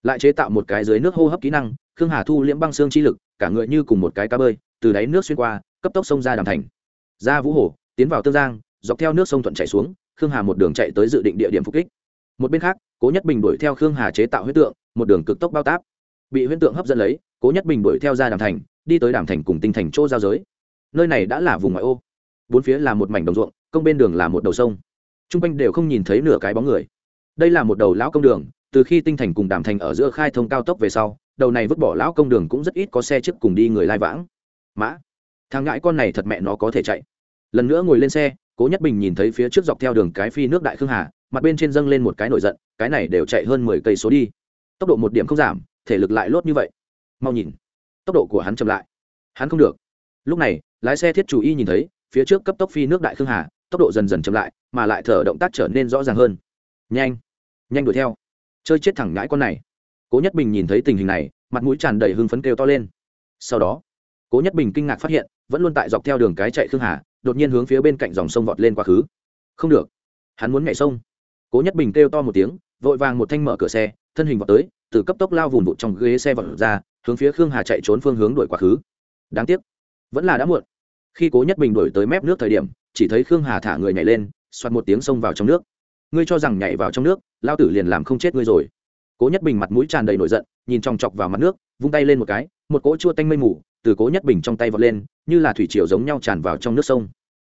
Lại chế tạo một cái dưới nước hô hấp kỹ năng, khương hà thu liễm băng xương chi lực, cả người như cùng một cái cá bơi, từ đáy nước xuyên qua, cấp tốc sông ra đàm thành. Ra vũ hồ, tiến vào tương giang, dọc theo nước sông thuận chạy xuống, khương hà một đường chạy tới dự định địa điểm phục kích. Một bên khác, cố nhất bình đuổi theo khương hà chế tạo huyết tượng, một đường cực tốc bao táp. Bị huyết tượng hấp dẫn lấy, cố nhất bình đuổi theo ra đàm thành, đi tới đàm thành cùng tinh thành chỗ giao giới. Nơi này đã là vùng ngoại ô. Bốn phía là một mảnh đồng ruộng, công bên đường là một đầu sông t r u n g quanh đều không nhìn thấy nửa cái bóng người. Đây là một đầu lão công đường, từ khi tinh thành cùng đàm thành ở giữa khai thông cao tốc về sau, đầu này vứt bỏ lão công đường cũng rất ít có xe trước cùng đi người lai vãng. Mã, thằng ngãi con này thật mẹ nó có thể chạy. Lần nữa ngồi lên xe, cố nhất bình nhìn thấy phía trước dọc theo đường cái phi nước đại khương hà, mặt bên trên dâng lên một cái nổi giận, cái này đều chạy hơn mười cây số đi. Tốc độ một điểm không giảm, thể lực lại lốt như vậy. Mau nhìn, tốc độ của hắn chậm lại. Hắn không được. Lúc này, lái xe thiết chủ y nhìn thấy, phía trước cấp tốc phi nước đại khương hà tốc độ dần dần chậm lại, mà lại thở động tác trở nên rõ ràng hơn. Nhanh nhanh đuổi theo. Chơi chết thẳng ngãi con này. Cố nhất bình nhìn thấy tình hình này, mặt mũi tràn đầy hưng phấn kêu to lên. Sau đó, cố nhất bình kinh ngạc phát hiện, vẫn luôn tại dọc theo đường cái chạy khương hà, đột nhiên hướng phía bên cạnh dòng sông vọt lên quá khứ. Không được, hắn muốn nhảy sông. Cố nhất bình kêu to một tiếng, vội vàng một thanh mở cửa xe, thân hình vọt tới, từ cấp tốc lao vùn vụt trong ghế xe vọt ra, hướng phía khương hà chạy trốn phương hướng đuổi quá khứ. Đáng tiếc, vẫn là đã muộn. Khi cố nhất bình đuổi tới mép nước thời điểm chỉ thấy khương hà thả người nhảy lên xoặt một tiếng xông vào trong nước. Ngươi cho rằng nhảy vào trong nước, lao tử liền làm không chết ngươi rồi. Cố nhất bình mặt mũi tràn đầy nổi giận, nhìn chòng chọc vào mặt nước, vung tay lên một cái, một cỗ chua tanh mây mù từ cố nhất bình trong tay vọt lên, như là thủy triều giống nhau tràn vào trong nước sông.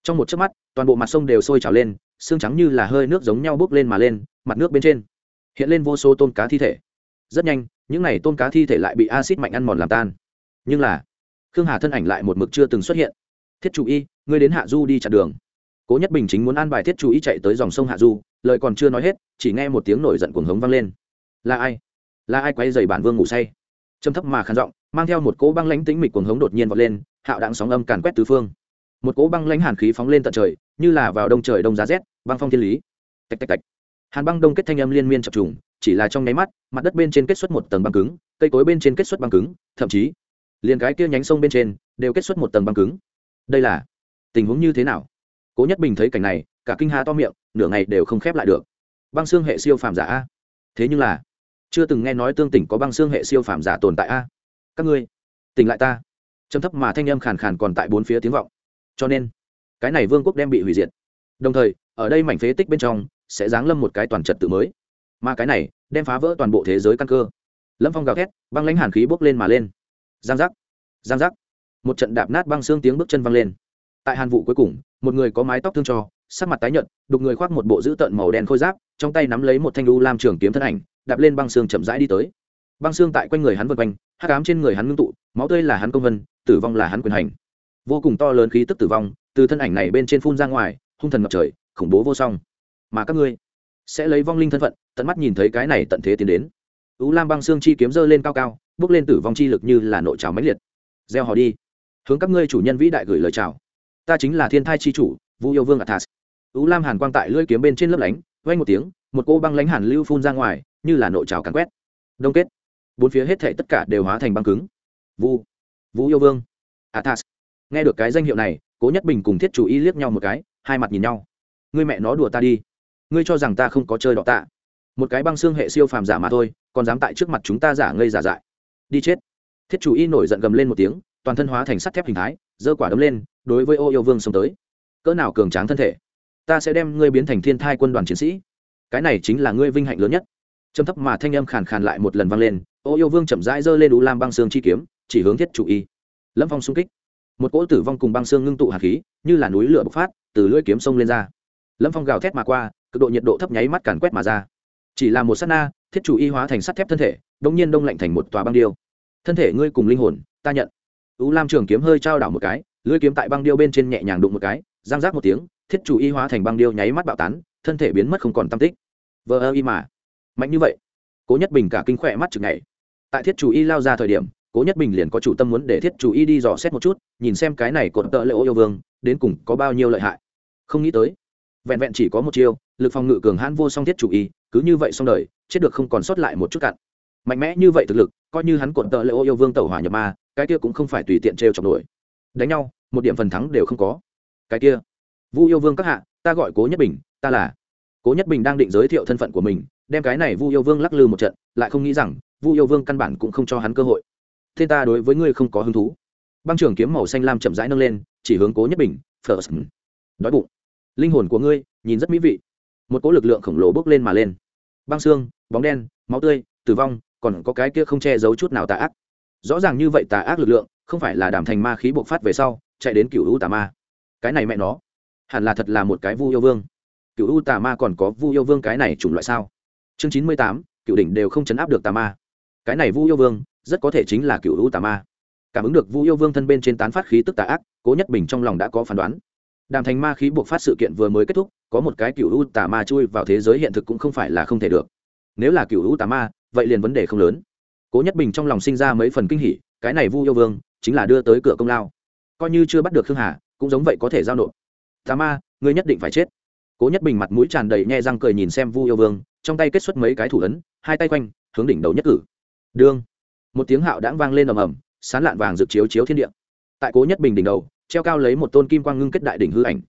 Trong một chớp mắt, toàn bộ mặt sông đều sôi trào lên, xương trắng như là hơi nước giống nhau bốc lên mà lên, mặt nước bên trên hiện lên vô số tôm cá thi thể. Rất nhanh, những n à y tôm cá thi thể lại bị acid mạnh ăn mòn làm tan. Nhưng là, khương hà thân ảnh lại một mực chưa từng xuất hiện. Thiết chủ y ngươi đến hạ du đi chặn đường. Cố nhất bình chính muốn an bài thiết chủ Ý chạy tới dòng sông hạ du, lời còn chưa nói hết, chỉ nghe một tiếng nổi giận cuồng hống vang lên. Là ai? Là ai quay dày bản vương ngủ say? Trầm thấp mà khăn giọng, mang theo một cỗ băng lãnh tĩnh mịch cuồng hống đột nhiên vọt lên, hạo đạn sóng âm càn quét tứ phương. Một cỗ băng lãnh hàn khí phóng lên tận trời, như là vào đông trời đông giá rét, băng phong thiên lý. Tạch tạch tạch. Hàn băng đông kết thanh âm liên miên chập trùng, chỉ là trong nháy mắt, mặt đất bên trên kết xuất một tầng băng cứng, cây cối bên trên kết xuất băng cứng, thậm chí, liền cái kia nhánh sông bên trên đều kết xuất một tầng băng cứng. Đây là tình huống như thế nào? Cố nhất bình thấy cảnh này, cả kinh hà to miệng, nửa ngày đều không khép lại được. Băng xương hệ siêu phàm giả a? Thế nhưng là, chưa từng nghe nói tương tỉnh có băng xương hệ siêu phàm giả tồn tại a. Các ngươi, tỉnh lại ta. Trầm thấp mà thanh âm khàn khàn còn tại bốn phía tiếng vọng. Cho nên, cái này vương quốc đem bị hủy diệt. Đồng thời, ở đây mảnh phế tích bên trong, sẽ giáng lâm một cái toàn trật tự mới. Mà cái này, đem phá vỡ toàn bộ thế giới căn cơ. Lâm phong gào thét, băng lãnh hàn khí bốc lên mà lên. Giang giác giang giác. Một trận đạp nát băng xương tiếng bước chân văng lên tại hàn vụ cuối cùng, một người có mái tóc thương cho, sắc mặt tái nhợt, đục người khoác một bộ dữ tợn màu đen khôi giáp, trong tay nắm lấy một thanh đu lam trường kiếm thân ảnh, đạp lên băng xương chậm rãi đi tới. Băng xương tại quanh người hắn vân quanh hát cám trên người hắn ngưng tụ, máu tươi là hắn công vân, tử vong là hắn quyền hành. Vô cùng to lớn khí tức tử vong, từ thân ảnh này bên trên phun ra ngoài, hung thần ngập trời, khủng bố vô song. Mà các ngươi sẽ lấy vong linh thân phận, tận mắt nhìn thấy cái này tận thế tiến đến. Ú lam băng xương chi kiếm dơ lên cao cao, bước lên tử vong chi lực như là nội trào mãnh liệt. Gieo họ đi. Hướng các ngươi chủ nhân vĩ đại gửi lời chào ta chính là thiên thai chi chủ vũ yêu vương athas. Ú lam hàn quang tại lưỡi kiếm bên trên lớp lánh vay một tiếng, một cô băng lánh hàn lưu phun ra ngoài, như là nội trào càn quét. Đông kết. Bốn phía hết thệ tất cả đều hóa thành băng cứng. Vu. Vũ yêu vương. Athas. Nghe được cái danh hiệu này, cố nhất bình cùng thiết chủ y liếc nhau một cái, hai mặt nhìn nhau. Ngươi mẹ nó đùa ta đi. Ngươi cho rằng ta không có chơi đọ tạ. Một cái băng xương hệ siêu phàm giả mà thôi, còn dám tại trước mặt chúng ta giả ngây giả dại. Đi chết. Thiết chủ y nổi giận gầm lên một tiếng toàn thân hóa thành sắt thép hình thái, giơ quả đấm lên, đối với ô yêu vương xông tới. Cỡ nào cường tráng thân thể? Ta sẽ đem ngươi biến thành thiên thai quân đoàn chiến sĩ. Cái này chính là ngươi vinh hạnh lớn nhất. Trầm thấp mà thanh âm khàn khàn lại một lần vang lên, ô yêu vương chậm rãi giơ lên đủ lam băng xương chi kiếm, chỉ hướng thiết chủ y. Lâm phong xung kích. Một cỗ tử vong cùng băng xương ngưng tụ hạt khí, như là núi lửa bộc phát, từ lưỡi kiếm sông lên ra. Lâm phong gào thét mà qua, cực độ nhiệt độ thấp nháy mắt càn quét mà ra. Chỉ là một s á t na, thiết chủ y hóa thành sắt thép thân thể đ ỗ n g nhiên đông lạnh thành một tòa băng điêu. Thân thể ngươi cùng linh hồn, ta nhận. U lam trường kiếm hơi trao đảo một cái, lưỡi kiếm tại băng điêu bên trên nhẹ nhàng đụng một cái giang rác một tiếng, thiết chủ y hóa thành băng điêu nháy mắt bạo tán, thân thể biến mất không còn tâm tích. Vờ ơ y mà. Mạnh như vậy. Cố nhất bình cả kinh khỏe mắt chừng ngày. Tại thiết chủ y lao ra thời điểm, cố nhất bình liền có chủ tâm muốn để thiết chủ y đi dò xét một chút, nhìn xem cái này cột tợ lệ ô yêu vương, đến cùng có bao nhiêu lợi hại. Không nghĩ tới. Vẹn vẹn chỉ có một chiêu, lực phòng ngự cường hãn vô song thiết chủ y, cứ như vậy xong đời, chết được không còn sót lại một chút cặn. Mạnh mẽ như vậy thực lực, coi như hắn cột tợ lệ ô yêu vương tẩu hỏa nhập ma cái kia cũng không phải tùy tiện trêu chọc nổi. Đánh nhau, một điểm phần thắng đều không có. Cái kia, vu yêu vương các hạ, ta gọi cố nhất bình, ta là. Cố nhất bình đang định giới thiệu thân phận của mình, đem cái này vu yêu vương lắc lư một trận, lại không nghĩ rằng, vu yêu vương căn bản cũng không cho hắn cơ hội. Thế ta đối với ngươi không có hứng thú. Băng trưởng kiếm màu xanh lam chậm rãi nâng lên, chỉ hướng cố nhất bình first đói bụng. Linh hồn của ngươi, nhìn rất mỹ vị. Một cỗ lực lượng khổng lồ bước lên mà lên. Băng xương, bóng đen, máu tươi, tử vong, còn có cái kia không che giấu chút nào tà ác rõ ràng như vậy tà ác lực lượng, không phải là đảm thành ma khí bộc phát về sau, chạy đến cựu u tà ma. Cái này mẹ nó, hẳn là thật là một cái vu yêu vương. Cựu u tà ma còn có vu yêu vương cái này chủng loại sao? Chương chín mươi tám, cựu đỉnh đều không chấn áp được tà ma. Cái này vu yêu vương, rất có thể chính là cựu u tà ma. Cảm ứng được vu yêu vương thân bên trên tán phát khí tức tà ác, cố nhất bình trong lòng đã có phán đoán. Đàm thành ma khí buộc phát sự kiện vừa mới kết thúc, có một cái cựu u tà ma chui vào thế giới hiện thực cũng không phải là không thể được. Nếu là cựu u tà ma, vậy liền vấn đề không lớn cố nhất bình trong lòng sinh ra mấy phần kinh hỉ, cái này vu yêu vương chính là đưa tới cửa công lao. Coi như chưa bắt được khương hà, cũng giống vậy có thể giao nộp. Tà ma, ngươi nhất định phải chết. Cố nhất bình mặt mũi tràn đầy nhe răng cười nhìn xem vu yêu vương, trong tay kết xuất mấy cái thủ ấn, hai tay quanh, hướng đỉnh đầu nhất cử. Đương. Một tiếng hạo đãng vang lên ầm ầm, sán lạn vàng rực chiếu chiếu thiên địa. Tại cố nhất bình đỉnh đầu, treo cao lấy một tôn kim quang ngưng kết đại đỉnh hư ảnh.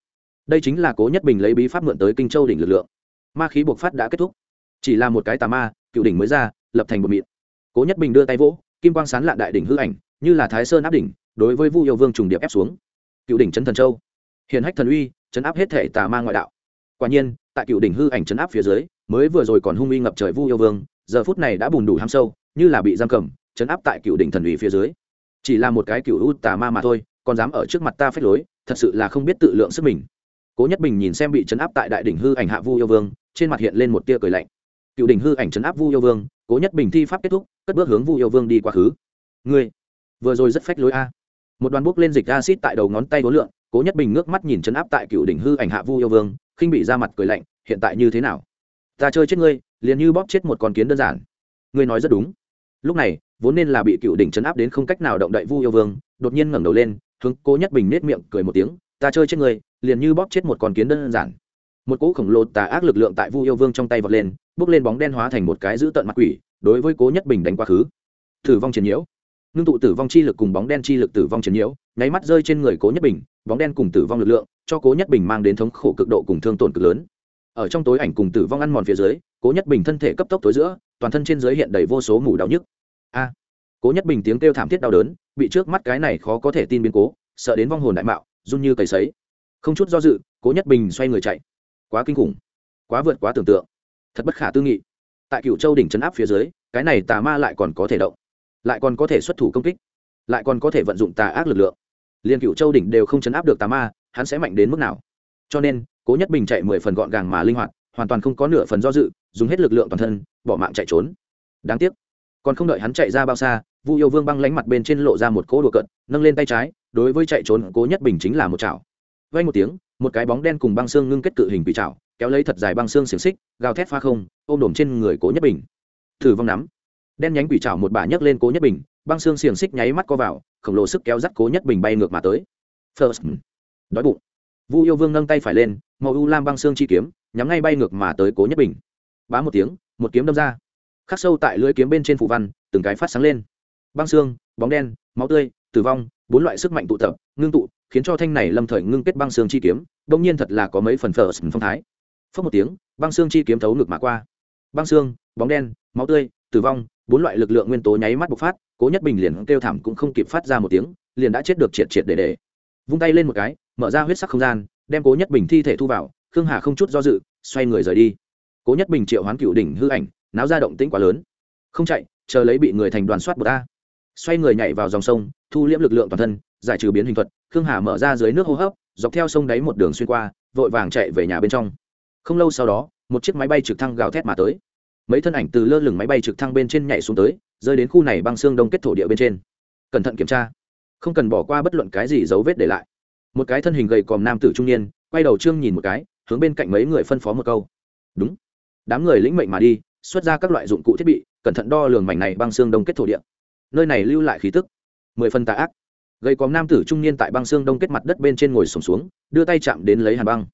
Đây chính là cố nhất bình lấy bí pháp mượn tới kinh châu đỉnh lực lượng. Ma khí buộc phát đã kết thúc. Chỉ là một cái tà ma, cựu đỉnh mới ra, lập thành một mịn cố nhất bình đưa tay vỗ, kim quang sán lạn đại đỉnh hư ảnh, như là thái sơn áp đỉnh, đối với vu yêu vương trùng điệp ép xuống. Cựu đỉnh trấn thần châu. Hiền hách thần uy, chấn áp hết thể tà ma ngoại đạo. Quả nhiên, tại cựu đỉnh hư ảnh chấn áp phía dưới, mới vừa rồi còn hung uy ngập trời vu yêu vương, giờ phút này đã bùn đủ ham sâu, như là bị giam cầm, chấn áp tại cựu đỉnh thần uy phía dưới. Chỉ là một cái cựu u tà ma mà thôi, còn dám ở trước mặt ta phép lối, thật sự là không biết tự lượng sức mình. Cố nhất bình nhìn xem bị chấn áp tại đại đỉnh hư ảnh hạ vu yêu vương, trên mặt hiện lên một tia cười lạnh cựu đỉnh hư ảnh chấn áp vu yêu vương, cố nhất bình thi pháp kết thúc, cất bước hướng vu yêu vương đi quá khứ. Ngươi, vừa rồi rất phách lối a. Một đoàn bút lên dịch acid tại đầu ngón tay vốn lượng, cố nhất bình ngước mắt nhìn chấn áp tại cựu đỉnh hư ảnh hạ vu yêu vương, khinh bị ra mặt cười lạnh, hiện tại như thế nào? Ta chơi chết ngươi, liền như bóp chết một con kiến đơn giản. Ngươi nói rất đúng. Lúc này, vốn nên là bị cựu đỉnh chấn áp đến không cách nào động đậy vu yêu vương, đột nhiên ngẩng đầu lên, hướng cố nhất bình nết miệng cười một tiếng, ta chơi chết ngươi, liền như bóp chết một con kiến đơn giản. Một cỗ khổng lồ tà ác lực lượng tại vu yêu vương trong tay vọt lên bước lên bóng đen hóa thành một cái giữ tận mặt quỷ, đối với cố nhất bình đánh quá khứ. Tử vong chiến nhiễu. Ngưng tụ tử vong chi lực cùng bóng đen chi lực tử vong chiến nhiễu, nháy mắt rơi trên người cố nhất bình, bóng đen cùng tử vong lực lượng, cho cố nhất bình mang đến thống khổ cực độ cùng thương tổn cực lớn. Ở trong tối ảnh cùng tử vong ăn mòn phía dưới, cố nhất bình thân thể cấp tốc tối giữa, toàn thân trên dưới hiện đầy vô số mù đau nhức. A! Cố nhất bình tiếng kêu thảm thiết đau đớn, bị trước mắt cái này khó có thể tin biến cố, sợ đến vong hồn đại mạo, run như cầy sấy. Không chút do dự, cố nhất bình xoay người chạy. Quá kinh khủng. Quá vượt quá tưởng tượng thật bất khả tư nghị. Tại cựu châu đỉnh trấn áp phía dưới, cái này tà ma lại còn có thể động, lại còn có thể xuất thủ công kích, lại còn có thể vận dụng tà ác lực lượng. Liên cựu châu đỉnh đều không chấn áp được tà ma, hắn sẽ mạnh đến mức nào? Cho nên, cố nhất bình chạy mười phần gọn gàng mà linh hoạt, hoàn toàn không có nửa phần do dự, dùng hết lực lượng toàn thân, bỏ mạng chạy trốn. Đáng tiếc, còn không đợi hắn chạy ra bao xa, vu yêu vương băng lánh mặt bên trên lộ ra một cỗ đùa cận nâng lên tay trái, đối với chạy trốn cố nhất bình chính là một chảo. Vay một tiếng một cái bóng đen cùng băng xương ngưng kết cự hình bị chảo kéo lấy thật dài băng xương xiềng xích, gào thét pha không, ôm đổm trên người cố nhất bình. Thử vong nắm. Đen nhánh quỷ chảo một bà nhấc lên cố nhất bình, băng xương xiềng xích nháy mắt co vào, khổng lồ sức kéo dắt cố nhất bình bay ngược mà tới. First đói bụng. Vu yêu vương nâng tay phải lên, màu u lam băng xương chi kiếm, nhắm ngay bay ngược mà tới cố nhất bình. Bá một tiếng, một kiếm đâm ra. Khắc sâu tại lưới kiếm bên trên phụ văn, từng cái phát sáng lên. Băng xương, bóng đen, máu tươi, tử vong, bốn loại sức mạnh tụ tập, ngưng tụ khiến cho thanh này lâm thời ngưng kết băng xương chi kiếm đông nhiên thật là có mấy phần phở phong thái. Phớt một tiếng, băng xương chi kiếm thấu ngược mà qua. Băng xương, bóng đen, máu tươi, tử vong, bốn loại lực lượng nguyên tố nháy mắt bộc phát, cố nhất bình liền kêu thảm cũng không kịp phát ra một tiếng, liền đã chết được triệt triệt để để. Vung tay lên một cái, mở ra huyết sắc không gian, đem cố nhất bình thi thể thu vào, khương hà không chút do dự, xoay người rời đi. Cố nhất bình triệu hoán cựu đỉnh hư ảnh, náo ra động tĩnh quá lớn. Không chạy, chờ lấy bị người thành đoàn soát bờ ta xoay người nhảy vào dòng sông, thu liễm lực lượng toàn thân giải trừ biến hình thuật, khương hà mở ra dưới nước hô hấp, dọc theo sông đáy một đường xuyên qua, vội vàng chạy về nhà bên trong. Không lâu sau đó, một chiếc máy bay trực thăng gào thét mà tới. Mấy thân ảnh từ lơ lửng máy bay trực thăng bên trên nhảy xuống tới, rơi đến khu này băng xương đông kết thổ địa bên trên. Cẩn thận kiểm tra. Không cần bỏ qua bất luận cái gì dấu vết để lại. Một cái thân hình gầy còm nam tử trung niên, quay đầu trương nhìn một cái, hướng bên cạnh mấy người phân phó một câu. Đúng. Đám người lĩnh mệnh mà đi, xuất ra các loại dụng cụ thiết bị, cẩn thận đo lường mảnh này băng xương đông kết thổ địa. Nơi này lưu lại khí tức. Mười phần tà ác gầy còm nam tử trung niên tại băng xương đông kết mặt đất bên trên ngồi sùng xuống, xuống đưa tay chạm đến lấy hàn băng.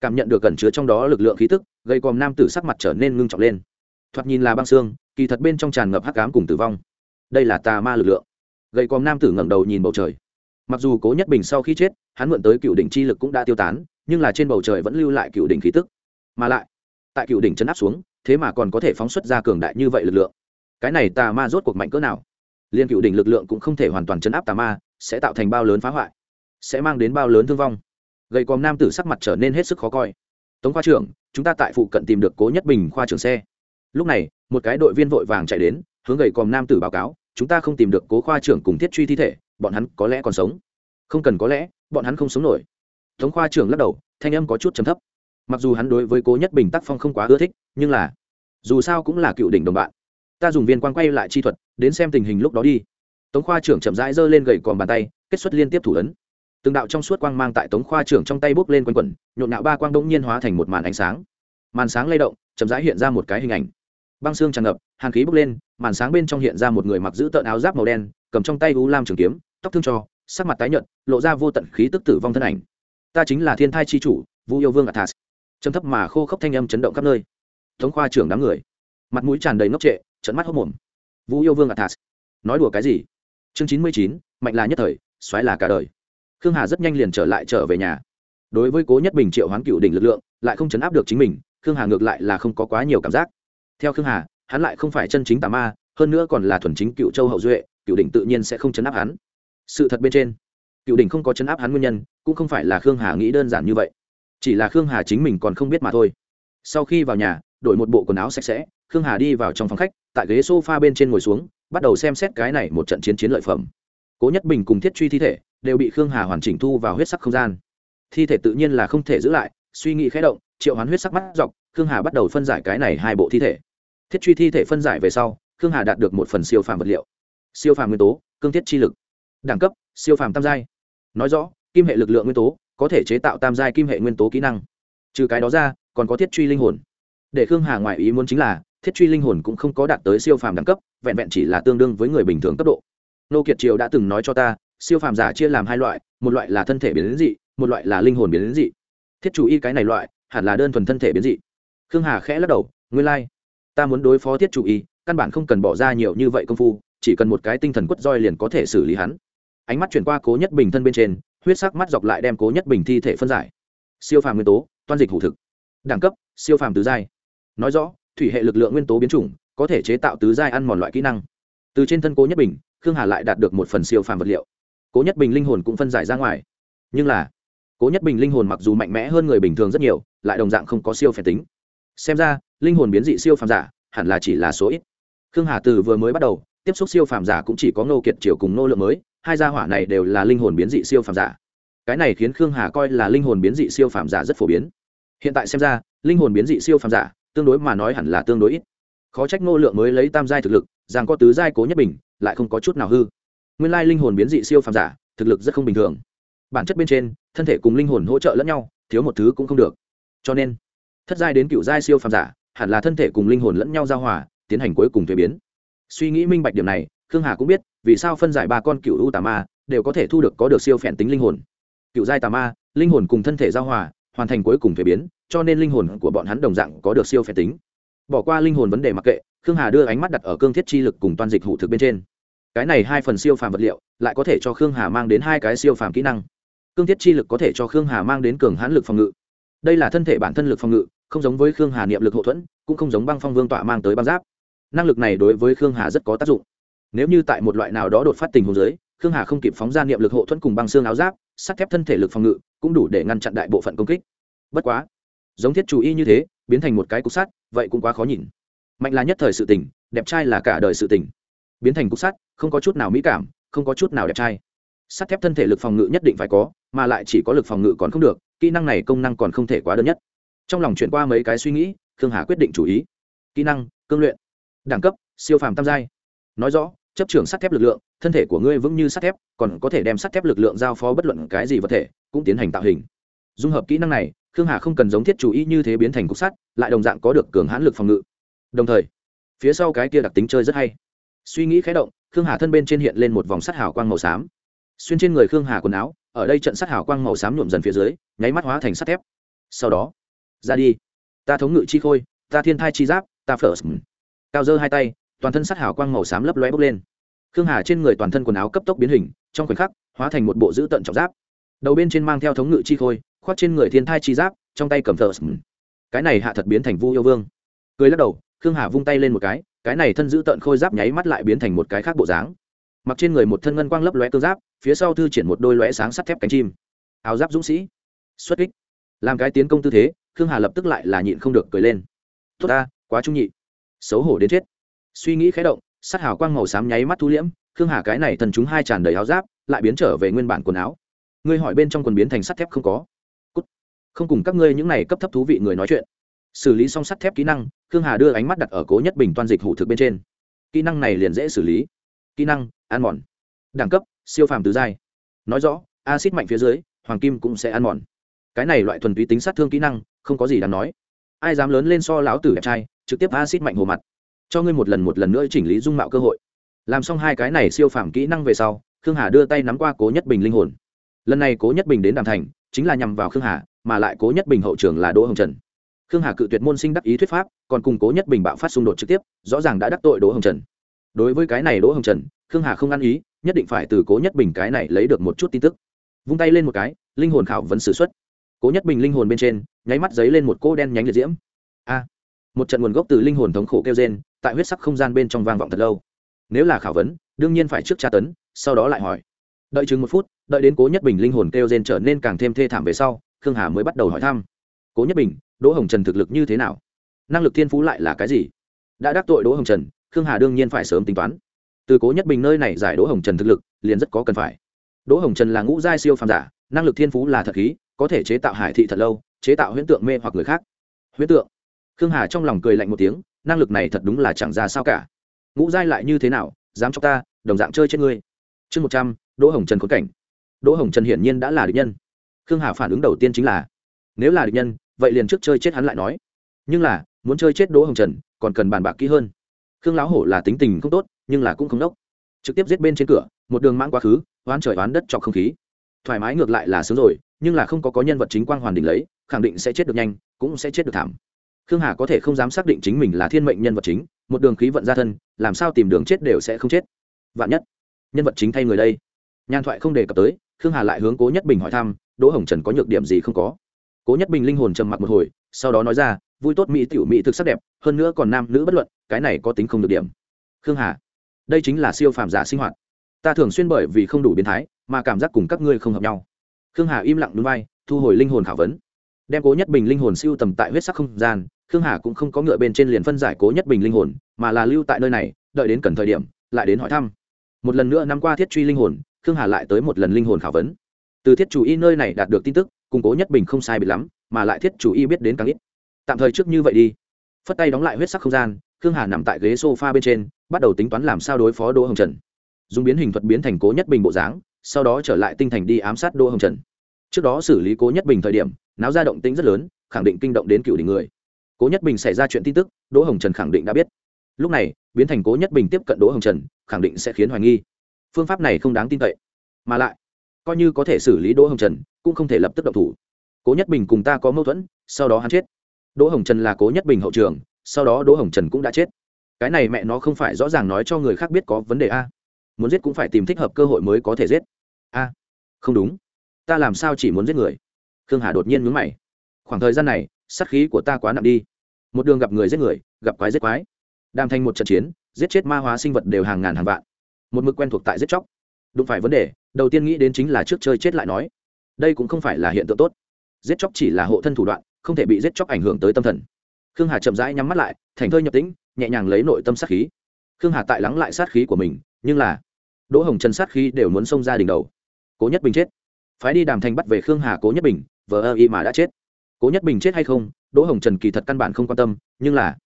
Cảm nhận được cẩn chứa trong đó lực lượng khí tức gầy còm nam tử sắc mặt trở nên ngưng trọng lên. Thoạt nhìn là băng xương kỳ thật bên trong tràn ngập hắc ám cùng tử vong. Đây là tà ma lực lượng. Gầy còm nam tử ngẩng đầu nhìn bầu trời. Mặc dù cố nhất bình sau khi chết hắn mượn tới cựu đỉnh chi lực cũng đã tiêu tán nhưng là trên bầu trời vẫn lưu lại cựu đỉnh khí tức. Mà lại tại cựu đỉnh chấn áp xuống thế mà còn có thể phóng xuất ra cường đại như vậy lực lượng. Cái này tà ma rốt cuộc mạnh cỡ nào? Liên cựu đỉnh lực lượng cũng không thể hoàn toàn chấn áp tà ma sẽ tạo thành bao lớn phá hoại, sẽ mang đến bao lớn thương vong. Gầy còm nam tử sắc mặt trở nên hết sức khó coi. Tống khoa trưởng, chúng ta tại phụ cận tìm được cố nhất bình khoa trưởng xe. Lúc này, một cái đội viên vội vàng chạy đến, hướng gầy còm nam tử báo cáo, chúng ta không tìm được cố khoa trưởng cùng thiết truy thi thể, bọn hắn có lẽ còn sống. Không cần có lẽ, bọn hắn không sống nổi. Tống khoa trưởng lắc đầu, thanh âm có chút trầm thấp. Mặc dù hắn đối với cố nhất bình tác phong không quá ưa thích, nhưng là dù sao cũng là cựu đỉnh đồng bạn. Ta dùng viên quan quay lại chi thuật, đến xem tình hình lúc đó đi tống khoa trưởng chậm rãi giơ lên gầy còn bàn tay, kết xuất liên tiếp thủ ấn. Từng đạo trong suốt quang mang tại tống khoa trưởng trong tay bốc lên quanh quẩn, nhộn nạo ba quang đ ỗ n g nhiên hóa thành một màn ánh sáng. Màn sáng lay động, chậm rãi hiện ra một cái hình ảnh. Băng xương tràn ngập, hàn khí bốc lên, màn sáng bên trong hiện ra một người mặc giữ tợn áo giáp màu đen, cầm trong tay u lam trường kiếm, tóc thương cho, sắc mặt tái nhợt, lộ ra vô tận khí tức tử vong thân ảnh. Ta chính là thiên thai chi chủ vũ yêu vương athas. Trầm thấp mà khô khốc thanh âm chấn động khắp nơi. Tống khoa trưởng đám người, mặt mũi tràn đầy ngốc trệ trận mắt hốc mồm. Vũ yêu vương athas, nói đùa cái gì? Chương chín mươi chín, mạnh là nhất thời xoáy là cả đời. Khương hà rất nhanh liền trở lại trở về nhà. Đối với cố nhất bình triệu hoán cựu đỉnh lực lượng, lại không chấn áp được chính mình, khương hà ngược lại là không có quá nhiều cảm giác. Theo khương hà, hắn lại không phải chân chính tà ma, hơn nữa còn là thuần chính cựu châu hậu duệ, cựu đỉnh tự nhiên sẽ không chấn áp hắn. Sự thật bên trên, cựu đỉnh không có chấn áp hắn nguyên nhân, cũng không phải là khương hà nghĩ đơn giản như vậy. Chỉ là khương hà chính mình còn không biết mà thôi. Sau khi vào nhà, đổi một bộ quần áo sạch sẽ, khương hà đi vào trong phòng khách, tại ghế s o f a bên trên ngồi xuống bắt đầu xem xét cái này một trận chiến chiến lợi phẩm. Cố nhất bình cùng thiết truy thi thể đều bị khương hà hoàn chỉnh thu vào huyết sắc không gian. Thi thể tự nhiên là không thể giữ lại, suy nghĩ khé động, triệu hoán huyết sắc mắt dọc, khương hà bắt đầu phân giải cái này hai bộ thi thể. Thiết truy thi thể phân giải về sau, khương hà đạt được một phần siêu phàm vật liệu. Siêu phàm nguyên tố, cương thiết chi lực. Đẳng cấp, siêu phàm tam giai. Nói rõ, kim hệ lực lượng nguyên tố có thể chế tạo tam giai kim hệ nguyên tố kỹ năng. Trừ cái đó ra, còn có thiết truy linh hồn. Để khương hà ngoại ý muốn chính là thiết truy linh hồn cũng không có đạt tới siêu phàm đẳng cấp, vẹn vẹn chỉ là tương đương với người bình thường cấp độ. Nô kiệt triều đã từng nói cho ta, siêu phàm giả chia làm hai loại, một loại là thân thể biến đến dị, một loại là linh hồn biến đến dị. Thiết chủ y cái này loại, hẳn là đơn thuần thân thể biến dị. Khương hà khẽ lắc đầu nguyên lai、like. ta muốn đối phó thiết chủ y căn bản không cần bỏ ra nhiều như vậy công phu, chỉ cần một cái tinh thần quất roi liền có thể xử lý hắn. Ánh mắt chuyển qua cố nhất bình thân bên trên, huyết sắc mắt dọc lại đem cố nhất bình thi thể phân giải. Siêu phàm nguyên tố, toan dịch hủ thực. Đẳng cấp, siêu phàm tứ giai. Nói rõ thủy hệ lực lượng nguyên tố biến chủng, có thể chế tạo tứ giai ăn mòn loại kỹ năng. Từ trên thân cố nhất bình, khương hà lại đạt được một phần siêu phàm vật liệu. Cố nhất bình linh hồn cũng phân giải ra ngoài. Nhưng là, cố nhất bình linh hồn mặc dù mạnh mẽ hơn người bình thường rất nhiều, lại đồng dạng không có siêu phản tính. Xem ra, linh hồn biến dị siêu phàm giả hẳn là chỉ là số ít. Khương hà từ vừa mới bắt đầu, tiếp xúc siêu phàm giả cũng chỉ có nô kiệt triều cùng nô lượng mới, hai gia hỏa này đều là linh hồn biến dị siêu phàm giả. Cái này khiến khương hà coi là linh hồn biến dị siêu phàm giả rất phổ biến. Hiện tại xem ra, linh hồn biến dị siêu phàm giả tương đối mà nói hẳn là tương đối ít. Khó trách ngô lượng mới lấy tam giai thực lực, rằng có tứ giai cố nhất bình, lại không có chút nào hư. Nguyên lai linh hồn biến dị siêu phàm giả, thực lực rất không bình thường. Bản chất bên trên, thân thể cùng linh hồn hỗ trợ lẫn nhau, thiếu một thứ cũng không được. Cho nên, thất giai đến cựu giai siêu phàm giả, hẳn là thân thể cùng linh hồn lẫn nhau giao hòa, tiến hành cuối cùng thuế biến. Suy nghĩ minh bạch điểm này, khương hà cũng biết, vì sao phân giải ba con cựu u tà ma, đều có thể thu được có được siêu phèn tính linh hồn. Cựu giai tà ma, linh hồn cùng thân thể giao hòa, hoàn thành cuối cùng thuế biến cho nên linh hồn của bọn hắn đồng dạng có được siêu phép tính. Bỏ qua linh hồn vấn đề mặc kệ, khương hà đưa ánh mắt đặt ở cương thiết chi lực cùng toàn dịch hủ thực bên trên. Cái này hai phần siêu phàm vật liệu, lại có thể cho khương hà mang đến hai cái siêu phàm kỹ năng. Cương thiết chi lực có thể cho khương hà mang đến cường hãn lực phòng ngự. Đây là thân thể bản thân lực phòng ngự, không giống với khương hà niệm lực hậu thuẫn, cũng không giống băng phong vương tọa mang tới băng giáp. Năng lực này đối với khương hà rất có tác dụng. Nếu như tại một loại nào đó đột phát tình hồ dưới, khương hà không kịp phóng ra niệm lực hậu thuẫn cùng băng xương áo giáp, sắt thép thân thể lực phòng ngự, cũng đủ để ngăn chặn đại bộ phận công kích. Bất quá giống thiết chủ y như thế, biến thành một cái cục sắt, vậy cũng quá khó nhìn. Mạnh là nhất thời sự tình, đẹp trai là cả đời sự tình. Biến thành cục sắt, không có chút nào mỹ cảm, không có chút nào đẹp trai. Sắt thép thân thể lực phòng ngự nhất định phải có, mà lại chỉ có lực phòng ngự còn không được, kỹ năng này công năng còn không thể quá đơn nhất. Trong lòng chuyển qua mấy cái suy nghĩ, khương hà quyết định chủ ý. Kỹ năng, cương luyện. Đẳng cấp, siêu phàm tam giai. Nói rõ, chấp trưởng sắt thép lực lượng, thân thể của ngươi vững như sắt thép, còn có thể đem sắt thép lực lượng giao phó bất luận cái gì vật thể, cũng tiến hành tạo hình. Dung hợp kỹ năng này khương hà không cần giống thiết chủ ý như thế biến thành cục sắt, lại đồng dạng có được cường hãn lực phòng ngự. Đồng thời, phía sau cái kia đặc tính chơi rất hay. Suy nghĩ khé động, khương hà thân bên trên hiện lên một vòng sắt hào quang màu xám. Xuyên trên người khương hà quần áo, ở đây trận sắt hào quang màu xám nhuộm dần phía dưới, nháy mắt hóa thành sắt thép. Sau đó, ra đi. Ta thống ngự chi khôi, ta thiên thai chi giáp, ta phở cao dơ hai tay, toàn thân sắt hào quang màu xám lấp lóe bốc lên. Khương hà trên người toàn thân quần áo cấp tốc biến hình, trong khoảnh khắc, hóa thành một bộ dữ tận trọng giáp. Đầu bên trên mang theo thống ngự chi khôi khoác trên người thiên thai chi giáp, trong tay cầm thờ. Cái này hạ thật biến thành vu yêu vương. Cười lắc đầu, khương hà vung tay lên một cái cái này thân giữ tận khôi giáp nháy mắt lại biến thành một cái khác bộ dáng. Mặc trên người một thân ngân quang lấp lóe cơ giáp, phía sau thư triển một đôi lóe sáng sắt thép cánh chim. Áo giáp dũng sĩ. Xuất kích. Làm cái tiến công tư thế, khương hà lập tức lại là nhịn không được cười lên. Tốt ta, quá trung nhị. Xấu hổ đến chết. Suy nghĩ khé động, sắt hào quang màu xám nháy mắt thu liễm, khương hà cái này thần chúng hai tràn đầy áo giáp, lại biến trở về nguyên bản quần áo. Ngươi hỏi bên trong quần biến thành sắt thép không có không cùng các ngươi những này cấp thấp thú vị người nói chuyện. Xử lý xong sắt thép kỹ năng, khương hà đưa ánh mắt đặt ở cố nhất bình toan dịch hủ thực bên trên. Kỹ năng này liền dễ xử lý. Kỹ năng, ăn mòn. Đẳng cấp, siêu phàm tứ giai. Nói rõ acid mạnh phía dưới, hoàng kim cũng sẽ ăn mòn. Cái này loại thuần túy tính sát thương kỹ năng, không có gì đáng nói. Ai dám lớn lên so lão tử đẹp trai, trực tiếp acid mạnh hồ mặt. Cho ngươi một lần một lần nữa chỉnh lý dung mạo cơ hội. Làm xong hai cái này siêu phàm kỹ năng về sau, khương hà đưa tay nắm qua cố nhất bình linh hồn. Lần này cố nhất bình đến đàm thành, chính là nhằm vào khương hà mà lại cố nhất bình hậu trường là đỗ hồng trần khương hà cự tuyệt môn sinh đắc ý thuyết pháp còn cùng cố nhất bình bạo phát xung đột trực tiếp rõ ràng đã đắc tội đỗ hồng trần đối với cái này đỗ hồng trần khương hà không ăn ý nhất định phải từ cố nhất bình cái này lấy được một chút tin tức vung tay lên một cái linh hồn khảo vấn s ử x u ấ t cố nhất bình linh hồn bên trên nháy mắt dấy lên một cô đen nhánh liệt diễm a à, một trận nguồn gốc từ linh hồn thống khổ kêu trên tại huyết sắc không gian bên trong vang vọng thật lâu nếu là khảo vấn đương nhiên phải trước tra tấn sau đó lại hỏi đợi chừng một phút đợi đến cố nhất bình linh hồn kêu gen trở nên càng thêm thê thảm về sau khương hà mới bắt đầu hỏi thăm cố nhất bình đỗ hồng trần thực lực như thế nào năng lực thiên phú lại là cái gì đã đắc tội đỗ hồng trần khương hà đương nhiên phải sớm tính toán từ cố nhất bình nơi này giải đỗ hồng trần thực lực liền rất có cần phải đỗ hồng trần là ngũ giai siêu phàm giả năng lực thiên phú là thật khí có thể chế tạo hải thị thật lâu chế tạo huyễn tượng mê hoặc người khác huyễn tượng khương hà trong lòng cười lạnh một tiếng năng lực này thật đúng là chẳng ra sao cả ngũ giai lại như thế nào dám cho ta đồng dạng chơi chết ngươi chương một trăm đỗ hồng trần khốn cảnh đỗ hồng trần hiển nhiên đã là địch nhân khương hà phản ứng đầu tiên chính là, nếu là địch nhân, vậy liền trước chơi chết hắn lại nói. Nhưng là, muốn chơi chết đỗ hồng trần, còn cần bàn bạc kỹ hơn. Khương lão hổ là tính tình không tốt, nhưng là cũng không đốc. Trực tiếp giết bên trên cửa, một đường mãn quá khứ, oán trời oán đất chọc không khí. Thoải mái ngược lại là sướng rồi, nhưng là không có có nhân vật chính quang hoàn đỉnh lấy, khẳng định sẽ chết được nhanh, cũng sẽ chết được thảm. Khương hà có thể không dám xác định chính mình là thiên mệnh nhân vật chính, một đường khí vận ra thân, làm sao tìm đường chết đều sẽ không chết. Vạn nhất, nhân vật chính thay người đây. Nhan thoại không đề cập tới, khương hà lại hướng cố nhất bình hỏi thăm đỗ hồng trần có nhược điểm gì không có? Cố nhất bình linh hồn trầm mặc một hồi, sau đó nói ra, vui tốt mỹ tiểu, mỹ thực sắc đẹp, hơn nữa còn nam nữ bất luận, cái này có tính không được điểm. Khương hà, đây chính là siêu phàm giả sinh hoạt. Ta thường xuyên bởi vì không đủ biến thái, mà cảm giác cùng các ngươi không hợp nhau. Khương hà im lặng núi vai, thu hồi linh hồn khảo vấn. Đem cố nhất bình linh hồn siêu tầm tại huyết sắc không gian, khương hà cũng không có ngựa bên trên liền phân giải cố nhất bình linh hồn, mà là lưu tại nơi này, đợi đến cần thời điểm, lại đến hỏi thăm. Một lần nữa năm qua thiết truy linh hồn, khương hà lại tới một lần linh hồn khảo vấn từ thiết chủ y nơi này đạt được tin tức củng cố nhất bình không sai bị lắm, mà lại thiết chủ y biết đến càng ít. Tạm thời trước như vậy đi. Phất tay đóng lại huyết sắc không gian, khương hà nằm tại ghế s o f a bên trên, bắt đầu tính toán làm sao đối phó đỗ hồng trần. Dùng biến hình thuật biến thành cố nhất bình bộ dáng, sau đó trở lại tinh thành đi ám sát đỗ hồng trần. Trước đó xử lý cố nhất bình thời điểm, náo ra động tính rất lớn, khẳng định kinh động đến cựu đỉnh người. Cố nhất bình xảy ra chuyện tin tức, đỗ hồng trần khẳng định đã biết. Lúc này, biến thành cố nhất bình tiếp cận đỗ hồng trần, khẳng định sẽ khiến hoài nghi. Phương pháp này không đáng tin cậy. Mà lại coi như có thể xử lý đỗ hồng trần, cũng không thể lập tức động thủ. Cố nhất bình cùng ta có mâu thuẫn, sau đó hắn chết. Đỗ hồng trần là cố nhất bình hậu trường, sau đó đỗ hồng trần cũng đã chết. Cái này mẹ nó không phải rõ ràng nói cho người khác biết có vấn đề a. Muốn giết cũng phải tìm thích hợp cơ hội mới có thể giết. A. Không đúng. Ta làm sao chỉ muốn giết người? Khương hà đột nhiên mướn mày. Khoảng thời gian này, sát khí của ta quá nặng đi. Một đường gặp người giết người, gặp quái giết quái. Đàm thành một trận chiến, giết chết ma hóa sinh vật đều hàng ngàn hàng vạn. Một mực quen thuộc tại giết chóc. Đụng phải vấn đề đầu tiên nghĩ đến chính là trước chơi chết lại nói, đây cũng không phải là hiện tượng tốt. Giết chóc chỉ là hộ thân thủ đoạn, không thể bị giết chóc ảnh hưởng tới tâm thần. Khương hà chậm rãi nhắm mắt lại, thành thơi nhập tĩnh, nhẹ nhàng lấy nội tâm sát khí. Khương hà tại lắng lại sát khí của mình, nhưng là, đỗ hồng trần sát khí đều muốn xông ra đỉnh đầu. Cố nhất bình chết. Phái đi đàm thành bắt về khương hà cố nhất bình, vờ ơ y mà đã chết. Cố nhất bình chết hay không, đỗ hồng trần kỳ thật căn bản không quan tâm, nhưng là,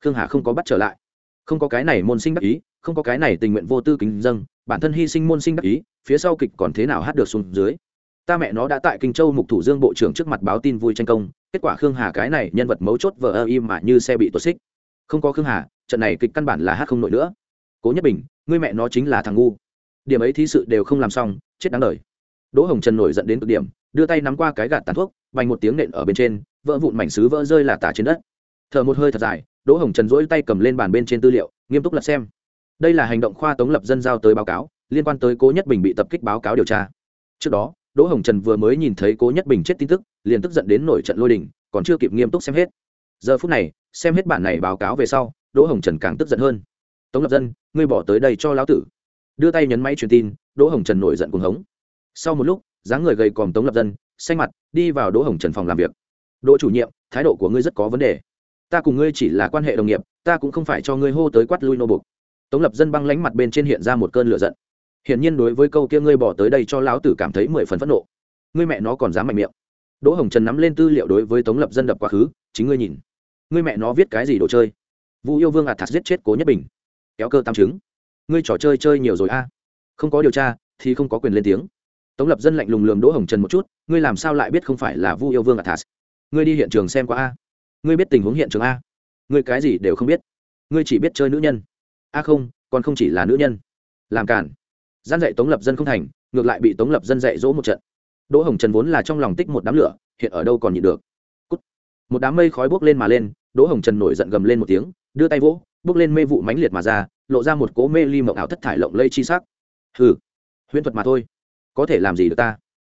khương hà không có bắt trở lại. Không có cái này môn sinh đắc ý, không có cái này tình nguyện vô tư kính dâng bản thân hy sinh môn sinh đắc ý, phía sau kịch còn thế nào hát được xuống dưới. Ta mẹ nó đã tại kinh châu mục thủ dương bộ trưởng trước mặt báo tin vui tranh công, kết quả khương hà cái này nhân vật mấu chốt vờ ơ im mà như xe bị tuột xích. Không có khương hà, trận này kịch căn bản là hát không nổi nữa. Cố nhất bình, ngươi mẹ nó chính là thằng ngu. Điểm ấy thí sự đều không làm xong, chết đáng đời. Đỗ hồng trần nổi dẫn đến cực điểm, đưa tay nắm qua cái gạt tàn thuốc vành một tiếng nện ở bên trên, vỡ vụn mảnh xứ vỡ rơi là tả trên đất. Thở một hơi thật dài, đỗ hồng trần dỗi tay cầm lên bàn bên trên tư liệu, nghiêm túc lật xem đây là hành động khoa tống lập dân giao tới báo cáo, liên quan tới cố nhất bình bị tập kích báo cáo điều tra. Trước đó, đỗ hồng trần vừa mới nhìn thấy cố nhất bình chết tin tức, liền tức giận đến nổi trận lôi đình, còn chưa kịp nghiêm túc xem hết. Giờ phút này, xem hết bản này báo cáo về sau, đỗ hồng trần càng tức giận hơn. Tống lập dân, ngươi bỏ tới đây cho lão tử. Đưa tay nhấn máy truyền tin, đỗ hồng trần nổi giận cuồng hống. Sau một lúc, dáng người gầy còm tống lập dân, xanh mặt, đi vào đỗ hồng trần phòng làm việc. Đỗ chủ nhiệm, thái độ của ngươi rất có vấn đề. Ta cùng ngươi chỉ là quan hệ đồng nghiệp, ta cũng không phải cho ngươi hô tới quát lui nô bục tống lập dân băng lánh mặt bên trên hiện ra một cơn lửa giận. Hiển nhiên đối với câu kia ngươi bỏ tới đây cho lão tử cảm thấy mười phần phẫn nộ. Ngươi mẹ nó còn dám mạnh miệng. Đỗ hồng trần nắm lên tư liệu đối với tống lập dân đập quá khứ, chính ngươi nhìn. Ngươi mẹ nó viết cái gì đồ chơi? Vũ yêu vương ạt thạt giết chết cố nhất bình. Kéo cơ tam chứng. Ngươi trò chơi chơi nhiều rồi a. Không có điều tra, thì không có quyền lên tiếng. Tống lập dân lạnh lùng lườm đỗ hồng trần một chút, ngươi làm sao lại biết không phải là vu yêu vương ạt thạt ngươi đi hiện trường xem qua a. Ngươi biết tình huống hiện trường a. Ngươi cái gì đều không biết. Ngươi chỉ biết chơi nữ nhân a không, còn không chỉ là nữ nhân. Làm cản gian dạy tống lập dân không thành, ngược lại bị tống lập dân dạy dỗ một trận. Đỗ hồng trần vốn là trong lòng tích một đám lửa, hiện ở đâu còn nhịn được. Cút. một đám mây khói bốc lên mà lên, đỗ hồng trần nổi giận gầm lên một tiếng, đưa tay vỗ bốc lên mê vụ mãnh liệt mà ra, lộ ra một cố mê ly mộng ảo thất thải lộng lây chi sắc. Hừ. Huyễn thuật mà thôi. Có thể làm gì được ta?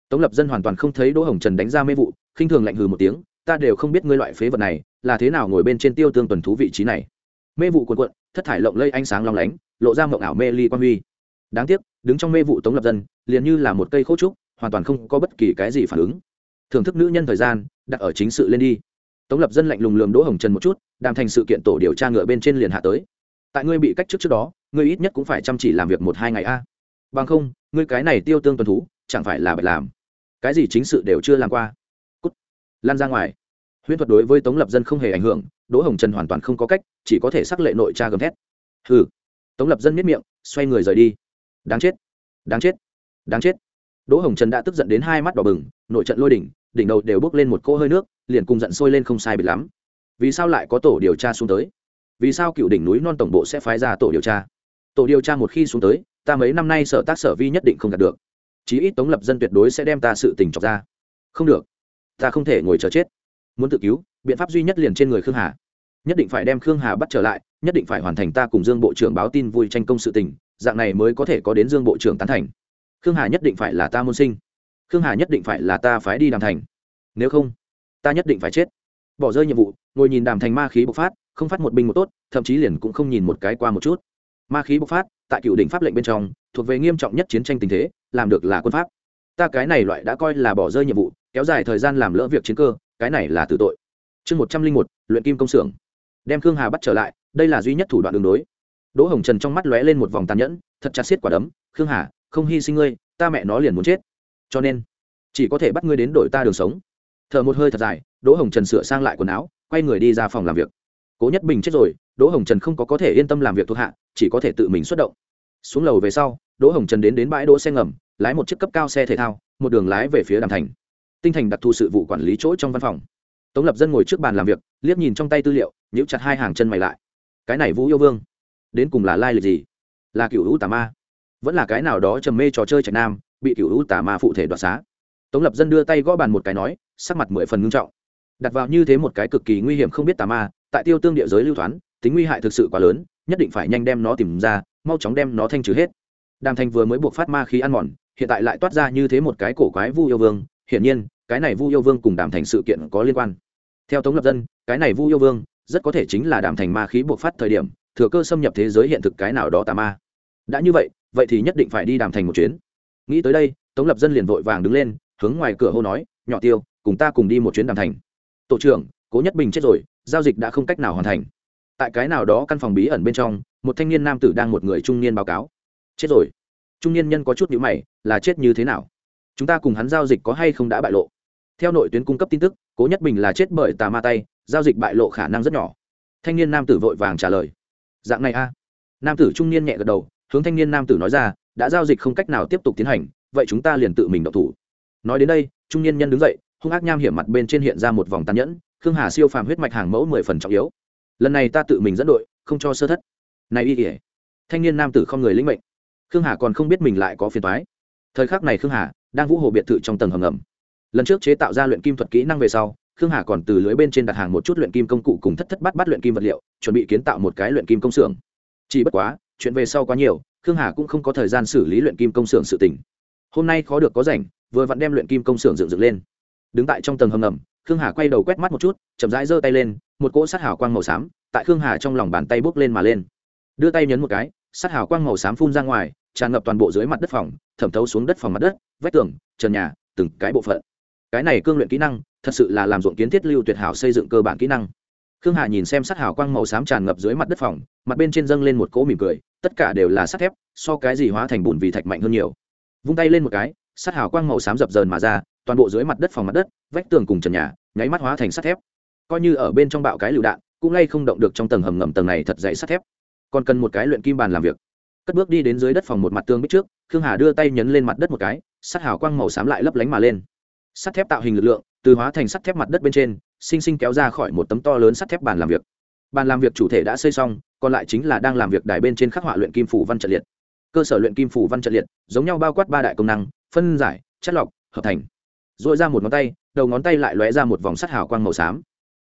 Tống lập dân hoàn toàn không thấy đỗ hồng trần đánh ra mê vụ, khinh thường lạnh hừ một tiếng, ta đều không biết ngươi loại phế vật này, là thế nào ngồi bên trên tiêu tương tuần thú vị trí này. Mê vụ quần cuộn thất thải lộng lây ánh sáng long lánh, lộ ra mộng ảo mê ly quan huy. Đáng tiếc, đứng trong mê vụ tống lập dân, liền như là một cây khô trúc, hoàn toàn không có bất kỳ cái gì phản ứng. Thưởng thức nữ nhân thời gian, đặt ở chính sự lên đi. Tống lập dân lạnh lùng lườm đỗ hồng trần một chút, đàm thành sự kiện tổ điều tra ngựa bên trên liền hạ tới. Tại ngươi bị cách trước trước đó, ngươi ít nhất cũng phải chăm chỉ làm việc một hai ngày a. À. Bằng không, ngươi cái này tiêu tương tuần thú, chẳng phải là bạch làm. Cái gì chính sự đều chưa làm qua. Cút. Lan ra ngoài. Huyễn thuật đối với tống lập dân không hề ảnh hưởng đỗ hồng trần hoàn toàn không có cách, chỉ có thể xác lệ nội tra gầm thét. Hừ. Tống lập dân miết miệng, xoay người rời đi. Đáng chết. Đáng chết. Đáng chết. Đỗ hồng trần đã tức giận đến hai mắt đỏ bừng, nội trận lôi đỉnh đỉnh đầu đều bước lên một cỗ hơi nước, liền cùng giận sôi lên không sai bịt lắm. Vì sao lại có tổ điều tra xuống tới? Vì sao cựu đỉnh núi non tổng bộ sẽ phái ra tổ điều tra? Tổ điều tra một khi xuống tới, ta mấy năm nay sở tác sở vi nhất định không đạt được. Chí ít tống lập dân tuyệt đối sẽ đem ta sự tình trọc ra. Không được. Ta không thể ngồi chờ chết. Muốn tự cứu, biện pháp duy nhất liền trên người khương hà nhất định phải đem khương hà bắt trở lại, nhất định phải hoàn thành ta cùng dương bộ trưởng báo tin vui tranh công sự tình, dạng này mới có thể có đến dương bộ trưởng tán thành. Khương hà nhất định phải là ta môn sinh. Khương hà nhất định phải là ta phái đi đàm thành. Nếu không, ta nhất định phải chết. Bỏ rơi nhiệm vụ, ngồi nhìn đàm thành ma khí bộc phát, không phát một binh một tốt, thậm chí liền cũng không nhìn một cái qua một chút. Ma khí bộc phát, tại cựu đỉnh pháp lệnh bên trong, thuộc về nghiêm trọng nhất chiến tranh tình thế, làm được là quân pháp. Ta cái này loại đã coi là bỏ rơi nhiệm vụ, kéo dài thời gian làm lỡ việc chiến cơ, cái này là tự tội. Chương một trăm linh một, luyện kim công xưởng đem khương hà bắt trở lại, đây là duy nhất thủ đoạn đường đối. Đỗ hồng trần trong mắt lóe lên một vòng tàn nhẫn, thật chặt xiết quả đấm, khương hà, không hy sinh ngươi, ta mẹ nó liền muốn chết. Cho nên, chỉ có thể bắt ngươi đến đổi ta đường sống. Thở một hơi thật dài, đỗ hồng trần sửa sang lại quần áo, quay người đi ra phòng làm việc. Cố nhất bình chết rồi, đỗ hồng trần không có có thể yên tâm làm việc thuộc hạ, chỉ có thể tự mình xuất động. Xuống lầu về sau, đỗ hồng trần đến đến bãi đỗ xe ngầm, lái một chiếc cấp cao xe thể thao, một đường lái về phía đàm thành. Tinh thành đặc thù sự vụ quản lý chỗ trong văn phòng tống lập dân ngồi trước bàn làm việc, liếc nhìn trong tay tư liệu, nhíu chặt hai hàng chân mày lại. Cái này vũ yêu vương, đến cùng là lai lịch gì? Là cựu hữu tà ma. Vẫn là cái nào đó trầm mê trò chơi trạch nam, bị cựu hữu tà ma phụ thể đoạt xá. Tống lập dân đưa tay gõ bàn một cái nói, sắc mặt mười phần ngưng trọng. Đặt vào như thế một cái cực kỳ nguy hiểm không biết tà ma, tại tiêu tương địa giới lưu thoán, tính nguy hại thực sự quá lớn, nhất định phải nhanh đem nó tìm ra, mau chóng đem nó thanh trừ hết. Đàm thành vừa mới buộc phát ma khí ăn mòn, hiện tại lại toát ra như thế một cái cổ quái vu yêu vương. Hiển nhiên, cái này vu yêu vương cùng đàm thành sự kiện có liên quan theo tống lập dân, cái này vu yêu vương rất có thể chính là đàm thành ma khí buộc phát thời điểm, thừa cơ xâm nhập thế giới hiện thực cái nào đó tà ma. Đã như vậy vậy thì nhất định phải đi đàm thành một chuyến. Nghĩ tới đây, tống lập dân liền vội vàng đứng lên, hướng ngoài cửa hô nói, nhỏ tiêu, cùng ta cùng đi một chuyến đàm thành. Tổ trưởng, cố nhất bình chết rồi, giao dịch đã không cách nào hoàn thành. Tại cái nào đó căn phòng bí ẩn bên trong, một thanh niên nam tử đang một người trung niên báo cáo. Chết rồi. Trung niên nhân có chút nhữ mày, là chết như thế nào? Chúng ta cùng hắn giao dịch có hay không đã bại lộ? Theo nội tuyến cung cấp tin tức, cố nhất bình là chết bởi tà ma tay, giao dịch bại lộ khả năng rất nhỏ. Thanh niên nam tử vội vàng trả lời. Dạng này a. Nam tử trung niên nhẹ gật đầu, hướng thanh niên nam tử nói ra, đã giao dịch không cách nào tiếp tục tiến hành, vậy chúng ta liền tự mình độc thủ. Nói đến đây, trung niên nhân đứng dậy, hung ác nham hiểm mặt bên trên hiện ra một vòng tàn nhẫn, khương hà siêu phàm huyết mạch hàng mẫu mười phần trọng yếu. Lần này ta tự mình dẫn đội, không cho sơ thất. Này y kỉa thanh niên nam tử không người lĩnh mệnh. Khương hà còn không biết mình lại có phiền toái. Thời khắc này khương hà đang vũ hồ biệt thự trong tầng hầm ngầm lần trước chế tạo ra luyện kim thuật kỹ năng về sau, khương hà còn từ lưới bên trên đặt hàng một chút luyện kim công cụ cùng thất thất bát bát luyện kim vật liệu, chuẩn bị kiến tạo một cái luyện kim công xưởng. Chỉ bất quá, chuyện về sau quá nhiều, khương hà cũng không có thời gian xử lý luyện kim công xưởng sự tỉnh hôm nay khó được có rảnh, vừa vặn đem luyện kim công xưởng dựng dựng lên. Đứng tại trong tầng hầm ngầm, khương hà quay đầu quét mắt một chút, chậm rãi giơ tay lên, một cỗ sát hào quang màu xám tại khương hà trong lòng bàn tay bốc lên mà lên. Đưa tay nhấn một cái, sát hào quang màu xám phun ra ngoài, tràn ngập toàn bộ dưới mặt đất phòng, thẩm thấu xuống đất phòng mặt đất, vách tường, trần nhà, từng cái bộ phận cái này cương luyện kỹ năng, thật sự là làm ruộng kiến thiết lưu tuyệt hảo xây dựng cơ bản kỹ năng. Khương hà nhìn xem sát hào quang màu xám tràn ngập dưới mặt đất phòng, mặt bên trên dâng lên một cỗ mỉm cười, tất cả đều là sắt thép, so cái gì hóa thành bùn vì thạch mạnh hơn nhiều. Vung tay lên một cái sát hào quang màu xám dập dờn mà ra, toàn bộ dưới mặt đất phòng mặt đất, vách tường cùng trần nhà, nháy mắt hóa thành sắt thép. Coi như ở bên trong bạo cái lựu đạn, cũng lay không động được trong tầng hầm ngầm tầng này thật dày sắt thép. Còn cần một cái luyện kim bàn làm việc. Cất bước đi đến dưới đất phòng một mặt tương bích trước, khương hà đưa tay nhấn lên mặt đất một cái, sắt hào quang màu xám lại lấp lánh mà lên sắt thép tạo hình lực lượng, từ hóa thành sắt thép mặt đất bên trên, sinh sinh kéo ra khỏi một tấm to lớn sắt thép bàn làm việc. Bàn làm việc chủ thể đã xây xong, còn lại chính là đang làm việc đài bên trên khắc họa luyện kim phủ văn trận liệt. Cơ sở luyện kim phủ văn trận liệt, giống nhau bao quát ba đại công năng, phân giải, chất lọc, hợp thành. Dội ra một ngón tay, đầu ngón tay lại lóe ra một vòng sắt hào quang màu xám.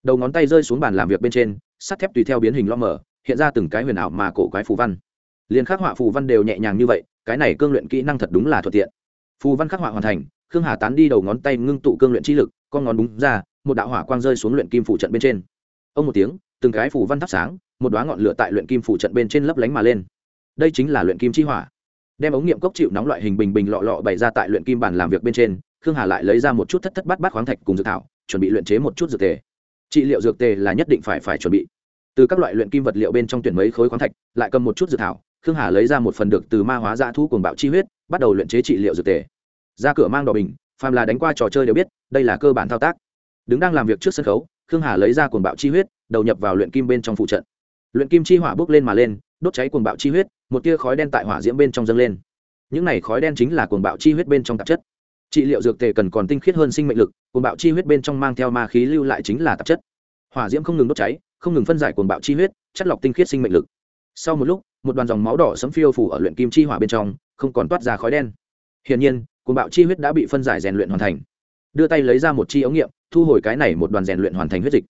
Đầu ngón tay rơi xuống bàn làm việc bên trên, sắt thép tùy theo biến hình lo mở, hiện ra từng cái huyền ảo mà cổ quái phù văn. Liền khắc họa phù văn đều nhẹ nhàng như vậy, cái này cương luyện kỹ năng thật đúng là thuận tiện. Phù văn khắc họa hoàn thành khương hà tán đi đầu ngón tay ngưng tụ cương luyện chi lực, con ngón búng ra, một đạo hỏa quang rơi xuống luyện kim phủ trận bên trên. Ông một tiếng, từng cái phủ văn thắp sáng, một đoá ngọn lửa tại luyện kim phủ trận bên trên lấp lánh mà lên. Đây chính là luyện kim chi hỏa. Đem ống nghiệm cốc chịu nóng loại hình bình bình lọ lọ bày ra tại luyện kim bàn làm việc bên trên, khương hà lại lấy ra một chút thất thất bát bát khoáng thạch cùng dược thảo, chuẩn bị luyện chế một chút dược tề. Trị liệu dược tề là nhất định phải phải chuẩn bị. Từ các loại luyện kim vật liệu bên trong tuyển mấy khối khoáng thạch, lại cầm một chút dược thảo, khương hà lấy ra một phần được từ ma hóa dã thu cuồng bạo chi huyết, bắt đầu luyện chế trị liệu dược tề ra cửa mang đỏ bình, phàm là đánh qua trò chơi đều biết, đây là cơ bản thao tác. Đứng đang làm việc trước sân khấu, khương hà lấy ra cuồng bạo chi huyết, đầu nhập vào luyện kim bên trong phụ trận. Luyện kim chi hỏa bốc lên mà lên, đốt cháy cuồng bạo chi huyết, một tia khói đen tại hỏa diễm bên trong dâng lên. Những này khói đen chính là cuồng bạo chi huyết bên trong tạp chất. Trị liệu dược tề cần còn tinh khiết hơn sinh mệnh lực, cuồng bạo chi huyết bên trong mang theo ma khí lưu lại chính là tạp chất. Hỏa diễm không ngừng đốt cháy, không ngừng phân giải cuồng bạo chi huyết, chất lọc tinh khiết sinh mệnh lực. Sau một lúc, một đoàn dòng máu đỏ sấm phiêu phủ ở luyện kim chi hỏa bên trong, không còn toát ra khói đen. Hiển nhiên cuồng bạo chi huyết đã bị phân giải rèn luyện hoàn thành. Đưa tay lấy ra một chi ống nghiệm, thu hồi cái này một đoàn rèn luyện hoàn thành huyết dịch.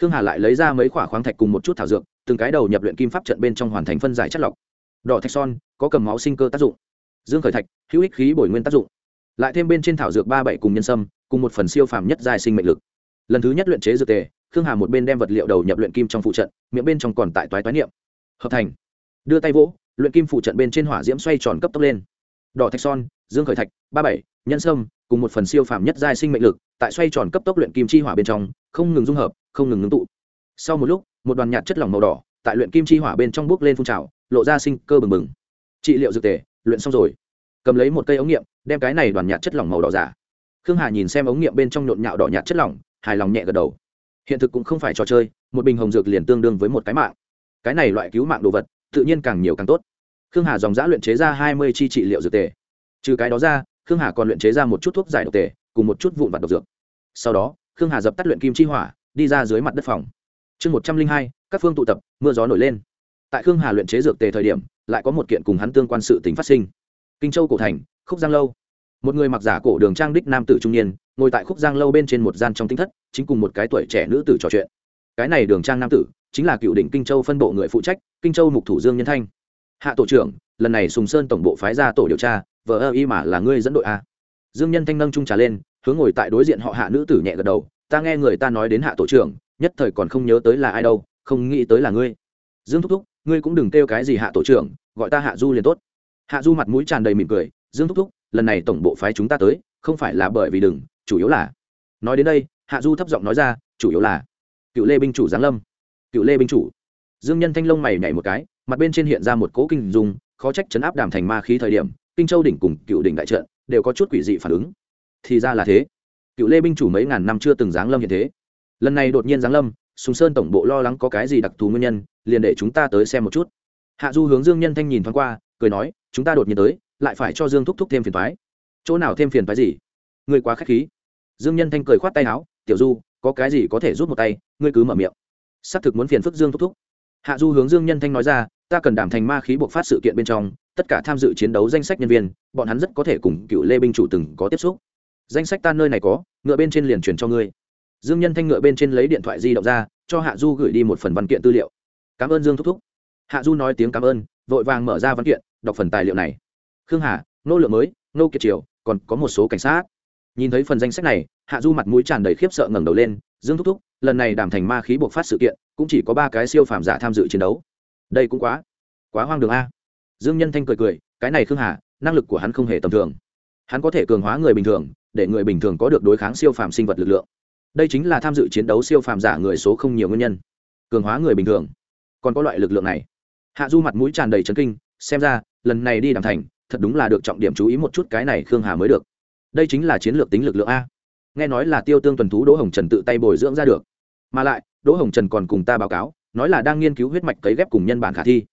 Khương hà lại lấy ra mấy khoả khoáng thạch cùng một chút thảo dược, từng cái đầu nhập luyện kim pháp trận bên trong hoàn thành phân giải chất lọc. Đỏ thạch son, có cầm máu sinh cơ tác dụng. Dương khởi thạch, hữu ích khí bồi nguyên tác dụng. Lại thêm bên trên thảo dược ba bảy cùng nhân sâm, cùng một phần siêu phàm nhất giai sinh mệnh lực. Lần thứ nhất luyện chế dược tề, khương hà một bên đem vật liệu đầu nhập luyện kim trong phụ trận, miệng bên trong còn tại toái toái niệm. Hợp thành. Đưa tay vỗ, luyện kim phụ trận bên trên hỏa diễm xoay tròn cấp tốc lên. Đỏ thạch son dương khởi thạch, ba bảy nhân sâm, cùng một phần siêu phàm nhất giai sinh mệnh lực, tại xoay tròn cấp tốc luyện kim chi hỏa bên trong, không ngừng dung hợp, không ngừng ngưng tụ. Sau một lúc, một đoàn nhạt chất lỏng màu đỏ, tại luyện kim chi hỏa bên trong bước lên phun trào, lộ ra sinh cơ bừng bừng. Trị liệu dược tề, luyện xong rồi. Cầm lấy một cây ống nghiệm, đem cái này đoàn nhạt chất lỏng màu đỏ giả. Khương hà nhìn xem ống nghiệm bên trong nhộn nhạo đỏ nhạt chất lỏng, hài lòng nhẹ gật đầu. Hiện thực cũng không phải trò chơi, một bình hồng dược liền tương đương với một cái mạng. Cái này loại cứu mạng đồ vật, tự nhiên càng nhiều càng tốt. Khương hà dòng giã luyện chế ra hai mươi chi trị liệu dược tề trừ cái đó ra, khương hà còn luyện chế ra một chút thuốc giải độc tề, cùng một chút vụn vặt độc dược. Sau đó, khương hà dập tắt luyện kim chi hỏa, đi ra dưới mặt đất phòng. Chương một trăm linh hai, các phương tụ tập, mưa gió nổi lên. Tại khương hà luyện chế dược tề thời điểm, lại có một kiện cùng hắn tương quan sự tính phát sinh. Kinh châu cổ thành, khúc giang lâu. Một người mặc giả cổ đường trang đích nam tử trung niên, ngồi tại khúc giang lâu bên trên một gian trong tinh thất, chính cùng một cái tuổi trẻ nữ tử trò chuyện. Cái này đường trang nam tử, chính là cựu đỉnh kinh châu phân bộ người phụ trách, kinh châu mục thủ dương nhân thanh. Hạ tổ trưởng, lần này sùng sơn tổng bộ phái ra tổ điều tra vợ ơ y mà là ngươi dẫn đội a. Dương nhân thanh nâng trung trà lên, hướng ngồi tại đối diện họ hạ nữ tử nhẹ gật đầu, ta nghe người ta nói đến hạ tổ trưởng, nhất thời còn không nhớ tới là ai đâu, không nghĩ tới là ngươi. Dương thúc thúc, ngươi cũng đừng kêu cái gì hạ tổ trưởng, gọi ta hạ du liền tốt. Hạ du mặt mũi tràn đầy mỉm cười, dương thúc thúc, lần này tổng bộ phái chúng ta tới, không phải là bởi vì đừng, chủ yếu là nói đến đây, hạ du thấp giọng nói ra, chủ yếu là cựu lê binh chủ giáng lâm. Cựu lê binh chủ. Dương nhân thanh lông mày nhảy một cái, mặt bên trên hiện ra một cỗ kinh dùng khó trách chấn áp đàm thành ma khí thời điểm kinh châu đỉnh cùng cựu đỉnh đại trận đều có chút quỷ dị phản ứng. Thì ra là thế. Cựu lê binh chủ mấy ngàn năm chưa từng giáng lâm hiện thế. Lần này đột nhiên giáng lâm, sùng sơn tổng bộ lo lắng có cái gì đặc thù nguyên nhân, liền để chúng ta tới xem một chút. Hạ du hướng dương nhân thanh nhìn thoáng qua, cười nói, chúng ta đột nhiên tới, lại phải cho dương thúc thúc thêm phiền thoái chỗ nào thêm phiền thoái gì? Ngươi quá k h á c h khí. Dương nhân thanh cười khoát tay áo, tiểu du, có cái gì có thể rút một tay, ngươi cứ mở miệng. Xác thực muốn phiền phức dương thúc thúc. Hạ du hướng dương nhân thanh nói ra, ta cần đảm thành ma khí buộc phát sự kiện bên trong tất cả tham dự chiến đấu danh sách nhân viên, bọn hắn rất có thể cùng cựu lê binh chủ từng có tiếp xúc. Danh sách ta nơi này có, ngựa bên trên liền truyền cho ngươi. Dương nhân thanh ngựa bên trên lấy điện thoại di động ra, cho hạ du gửi đi một phần văn kiện tư liệu. Cảm ơn dương thúc thúc. Hạ du nói tiếng cảm ơn, vội vàng mở ra văn kiện, đọc phần tài liệu này. Khương hà, nô lượng mới, nô kiệt triều, còn có một số cảnh sát. Nhìn thấy phần danh sách này, hạ du mặt mũi tràn đầy khiếp sợ ngẩng đầu lên, dương thúc thúc, lần này đàm thành ma khí buộc phát sự kiện, cũng chỉ có ba cái siêu phàm giả tham dự chiến đấu. Đây cũng quá quá hoang đường a dương nhân thanh cười cười, cái này khương hà, năng lực của hắn không hề tầm thường. Hắn có thể cường hóa người bình thường, để người bình thường có được đối kháng siêu phàm sinh vật lực lượng. Đây chính là tham dự chiến đấu siêu phàm giả người số không nhiều nguyên nhân. Cường hóa người bình thường, còn có loại lực lượng này. Hạ du mặt mũi tràn đầy trấn kinh, xem ra, lần này đi đàm thành, thật đúng là được trọng điểm chú ý một chút cái này khương hà mới được. Đây chính là chiến lược tính lực lượng a. Nghe nói là tiêu tương tuần thú đỗ hồng trần tự tay bồi dưỡng ra được. Mà lại, đỗ hồng trần còn cùng ta báo cáo, nói là đang nghiên cứu huyết mạch cấy ghép cùng nhân bản khả thi.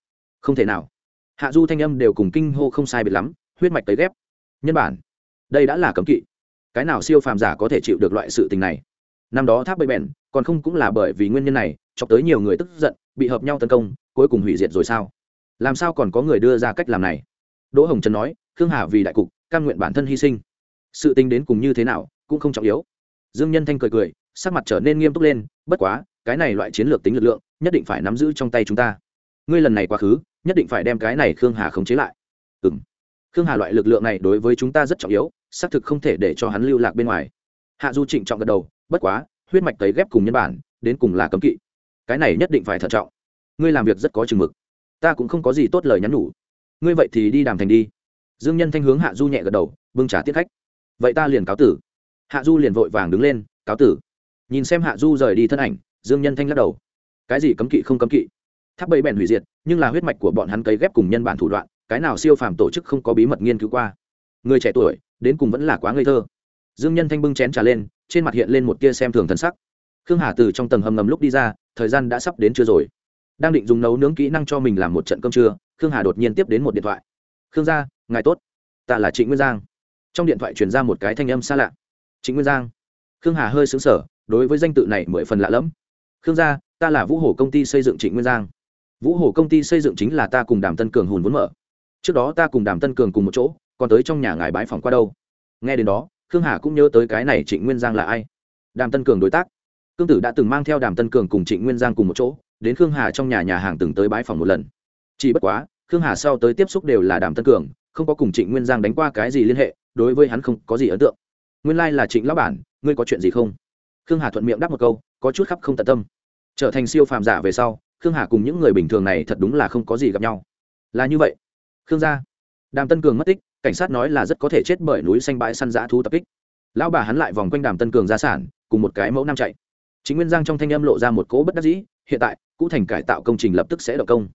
Không thể nào hạ du thanh âm đều cùng kinh hô không sai biệt lắm, huyết mạch tấy ghép. Nhân bản, đây đã là cấm kỵ. Cái nào siêu phàm giả có thể chịu được loại sự tình này? Năm đó tháp bậy bèn còn không cũng là bởi vì nguyên nhân này, chọc tới nhiều người tức giận, bị hợp nhau tấn công, cuối cùng hủy diệt rồi sao? Làm sao còn có người đưa ra cách làm này? Đỗ hồng trần nói, khương hà vì đại cục, căn nguyện bản thân hy sinh. Sự tính đến cùng như thế nào, cũng không trọng yếu. Dương nhân thanh cười cười, sắc mặt trở nên nghiêm túc lên, bất quá, cái này loại chiến lược tính lực lượng, nhất định phải nắm giữ trong tay chúng ta ngươi lần này quá khứ, nhất định phải đem cái này khương hà khống chế lại. Ừ m khương hà loại lực lượng này đối với chúng ta rất trọng yếu, xác thực không thể để cho hắn lưu lạc bên ngoài. Hạ du trịnh trọng gật đầu, bất quá, huyết mạch tấy ghép cùng nhân bản, đến cùng là cấm kỵ. Cái này nhất định phải thận trọng. Ngươi làm việc rất có chừng mực. Ta cũng không có gì tốt lời nhắn nhủ. Ngươi vậy thì đi đàm thành đi. Dương nhân thanh hướng hạ du nhẹ gật đầu, bưng trả tiết khách. Vậy ta liền cáo tử. Hạ du liền vội vàng đứng lên, cáo tử. Nhìn xem hạ du rời đi thân ảnh, dương nhân thanh lắc đầu. Cái gì cấm kỵ không cấm kỵ? Tháp bầy bèn hủy diệt, nhưng là huyết mạch của bọn hắn cấy ghép cùng nhân bản thủ đoạn, cái nào siêu phàm tổ chức không có bí mật nghiên cứu qua. Người trẻ tuổi, đến cùng vẫn là quá ngây thơ. Dương nhân thanh bưng chén trà lên, trên mặt hiện lên một tia xem thường thân sắc. Khương hà từ trong tầng hầm ngầm lúc đi ra, thời gian đã sắp đến chưa rồi. Đang định dùng nấu nướng kỹ năng cho mình làm một trận cơm trưa, khương hà đột nhiên tiếp đến một điện thoại. Khương gia, ngài tốt. Ta là trịnh nguyên giang. Trong điện thoại truyền ra một cái thanh âm xa lạ. Trịnh nguyên giang. Khương hà hơi xứng sở đối với danh tự này mười phần lạ lẫm. Khương gia, ta là vũ hồ công ty xây dựng trịnh nguyên giang vũ hồ công ty xây dựng chính là ta cùng đàm tân cường hùn vốn mở. Trước đó ta cùng đàm tân cường cùng một chỗ, còn tới trong nhà ngài bãi phòng qua đâu. Nghe đến đó, khương hà cũng nhớ tới cái này trịnh nguyên giang là ai. Đàm tân cường đối tác. Cương tử đã từng mang theo đàm tân cường cùng trịnh nguyên giang cùng một chỗ, đến khương hà trong nhà nhà hàng từng tới bãi phòng một lần. Chỉ bất quá, khương hà sau tới tiếp xúc đều là đàm tân cường, không có cùng trịnh nguyên giang đánh qua cái gì liên hệ, đối với hắn không có gì ấn tượng. Nguyên lai、like、là trịnh lão bản, ngươi có chuyện gì không? Khương hà thuận miệng đáp một câu, có chút khắp không tận tâm. Trở thành siêu phàm giả về sau khương hà cùng những người bình thường này thật đúng là không có gì gặp nhau. Là như vậy. Khương gia. Đàm tân cường mất tích, cảnh sát nói là rất có thể chết bởi núi xanh bãi săn giã thú tập kích. Lão bà hắn lại vòng quanh đàm tân cường gia sản, cùng một cái mẫu nam chạy. Chính nguyên giang trong thanh âm lộ ra một cỗ bất đắc dĩ, hiện tại, cũ thành cải tạo công trình lập tức sẽ động công.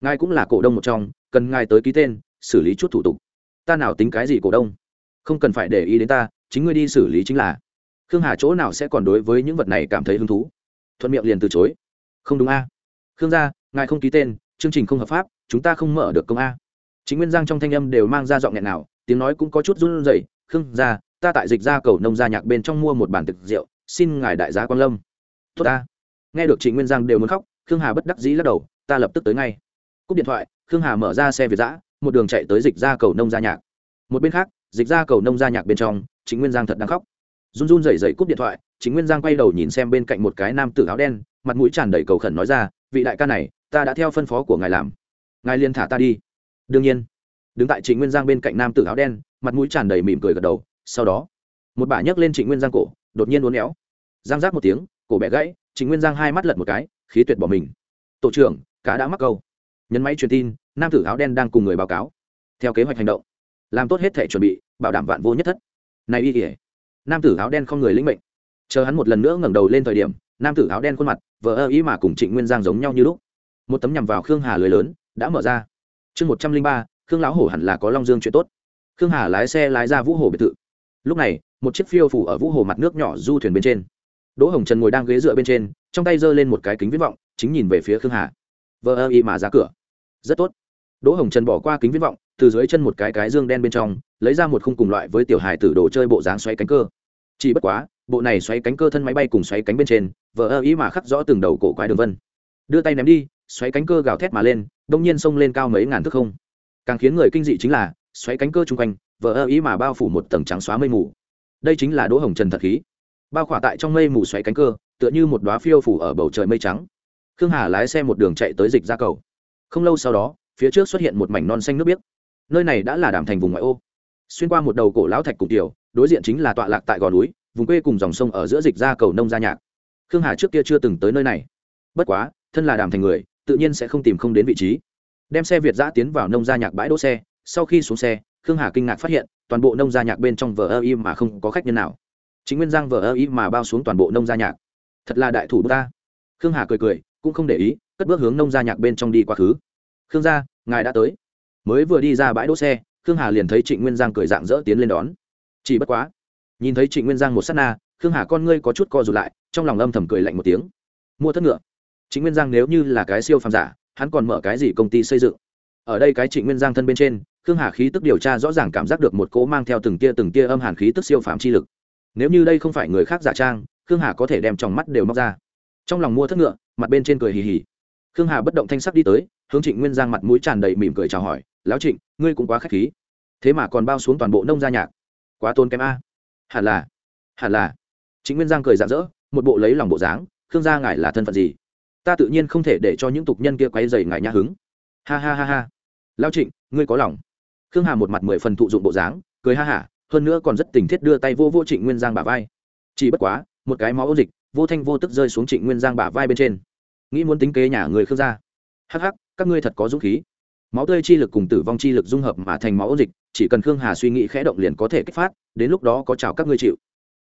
Ngài cũng là cổ đông một trong, cần ngài tới ký tên, xử lý chút thủ tục. Ta nào tính cái gì cổ đông? Không cần phải để ý đến ta, chính ngươi đi xử lý chính là. Khương hà chỗ nào sẽ còn đối với những vật này cảm thấy hứng thú? Thuận miệng liền từ chối. Không đúng a khương gia, ngài không ký tên, chương trình không hợp pháp, chúng ta không mở được công a. Chính nguyên giang trong thanh âm đều mang ra giọng nghẹn nào, tiếng nói cũng có chút run rẩy. Khương gia, ta tại dịch ra cầu nông gia nhạc bên trong mua một bản thực rượu, xin ngài đại giá quan lâm. Tốt ta nghe được trịnh nguyên giang đều muốn khóc, khương hà bất đắc dĩ lắc đầu, ta lập tức tới ngay. Cúp điện thoại, khương hà mở ra xe việt giã, một đường chạy tới dịch ra cầu nông gia nhạc. Một bên khác, dịch ra cầu nông gia nhạc bên trong chính nguyên giang thật đang khóc. Run run rẩy rẩy cúp điện thoại chính nguyên giang quay đầu nhìn xem bên cạnh một cái nam tử áo đen, mặt mũi tràn đầy cầu khẩn nói ra vị đại ca này, ta đã theo phân phó của ngài làm. Ngài liên thả ta đi. Đương nhiên. Đứng tại trịnh nguyên giang bên cạnh nam tử áo đen, mặt mũi tràn đầy mỉm cười gật đầu. Sau đó, một bà nhấc lên trịnh nguyên giang cổ, đột nhiên uốn éo. Giang giác một tiếng, cổ bẻ gãy, trịnh nguyên giang hai mắt lật một cái, khí tuyệt bỏ mình. Tổ trưởng, cá đã mắc câu. Nhấn máy truyền tin, nam tử áo đen đang cùng người báo cáo. Theo kế hoạch hành động, làm tốt hết thể chuẩn bị, bảo đảm vạn vô nhất thất. Này y kỉa nam tử áo đen không người lĩnh mệnh. Chờ hắn một lần nữa ngẩng đầu lên thời điểm nam tử áo đen khuôn mặt, vờ ơ ý mà cùng trịnh nguyên giang giống nhau như lúc. Một tấm nhằm vào khương hà lưới lớn, đã mở ra. Chương một trăm linh ba, khương lão hổ hẳn là có long dương chuyện tốt. Khương hà lái xe lái ra vũ hồ biệt thự. Lúc này, một chiếc phiêu phủ ở vũ hồ mặt nước nhỏ du thuyền bên trên. Đỗ hồng trần ngồi đang ghế dựa bên trên, trong tay giơ lên một cái kính viết vọng, chính nhìn về phía khương hà. Vờ ơ y mà ra cửa. Rất tốt. Đỗ hồng trần bỏ qua kính viễn vọng, từ dưới chân một cái cái dương đen bên trong, lấy ra một khung cùng loại với tiểu hài tử đồ chơi bộ dáng xoay cánh cơ. Chỉ bất quá bộ này xoay cánh cơ thân máy bay cùng xoay cánh bên trên vỡ ơ ý mà khắc rõ từng đầu cổ quái đường vân. Đưa tay ném đi, xoáy cánh cơ gào thét mà lên, đông nhiên xông lên cao mấy ngàn thước không. Càng khiến người kinh dị chính là, xoáy cánh cơ chung quanh vỡ ơ ý mà bao phủ một tầng trắng xóa mây mù. Đây chính là đỗ hồng trần thật khí. Bao khỏa tại trong mây mù xoáy cánh cơ, tựa như một đoá phiêu phủ ở bầu trời mây trắng. Khương hà lái xe một đường chạy tới dịch ra cầu. Không lâu sau đó, phía trước xuất hiện một mảnh non xanh nước biếc. Nơi này đã là đảm thành vùng ngoại ô. Xuyên qua một đầu cổ lão thạch cùng tiểu, đối diện chính là tọa lạc tại gò núi vùng quê cùng dòng sông ở giữa dịch ra cầu nông gia nhạc. Khương hà trước kia chưa từng tới nơi này. Bất quá, thân là đàm thành người, tự nhiên sẽ không tìm không đến vị trí. Đem xe việt giã tiến vào nông gia nhạc bãi đỗ xe, sau khi xuống xe, khương hà kinh ngạc phát hiện, toàn bộ nông gia nhạc bên trong vờ ơ im mà không có khách nhân nào. Chính nguyên giang vờ ơ im mà bao xuống toàn bộ nông gia nhạc. Thật là đại thủ ta. Khương hà cười cười, cũng không để ý, cất bước hướng nông gia nhạc bên trong đi quá khứ. Khương gia, ngài đã tới. Mới vừa đi ra bãi đỗ xe, khương hà liền thấy trịnh nguyên giang cười dạng dỡ tiến lên đón. Chỉ bất quá nhìn thấy trịnh nguyên giang một s á t na, khương hà con ngươi có chút co rụt lại, trong lòng âm thầm cười lạnh một tiếng. Mua thất ngựa. Trịnh nguyên giang nếu như là cái siêu phàm giả, hắn còn mở cái gì công ty xây dựng? Ở đây cái trịnh nguyên giang thân bên trên, khương hà khí tức điều tra rõ ràng cảm giác được một cỗ mang theo từng tia từng tia âm hàn khí tức siêu phàm chi lực. Nếu như đây không phải người khác giả trang, khương hà có thể đem trong mắt đều móc ra. Trong lòng mua thất ngựa, mặt bên trên cười hì hì. Khương hà bất động thanh sắc đi tới, hướng trịnh nguyên giang mặt mũi tràn đầy mỉm cười chào hỏi, lão trịnh, ngươi cũng quá k h á c h khí. Thế mà còn bao xuống toàn bộ nông gia nhạc. Quá tôn kém a hẳn là hẳn là. Chính nguyên giang cười rạng rỡ, một bộ lấy lòng bộ dáng, khương gia ngài là thân phận gì? Ta tự nhiên không thể để cho những tục nhân kia quay dày ngài nhã hứng. Ha ha ha ha. Lao trịnh, ngươi có lòng. Khương hà một mặt mười phần thụ dụng bộ dáng, cười ha hả, hơn nữa còn rất tình thiết đưa tay vô vô trịnh nguyên giang bả vai. Chỉ bất quá, một cái máu ô dịch, vô thanh vô tức rơi xuống trịnh nguyên giang bả vai bên trên. Nghĩ muốn tính kế nhà người khương gia. Hắc hắc, các ngươi thật có dũng khí máu tươi chi lực cùng tử vong chi lực dung hợp mà thành máu dịch, chỉ cần khương hà suy nghĩ khẽ động liền có thể kích phát, đến lúc đó có chào các ngươi chịu.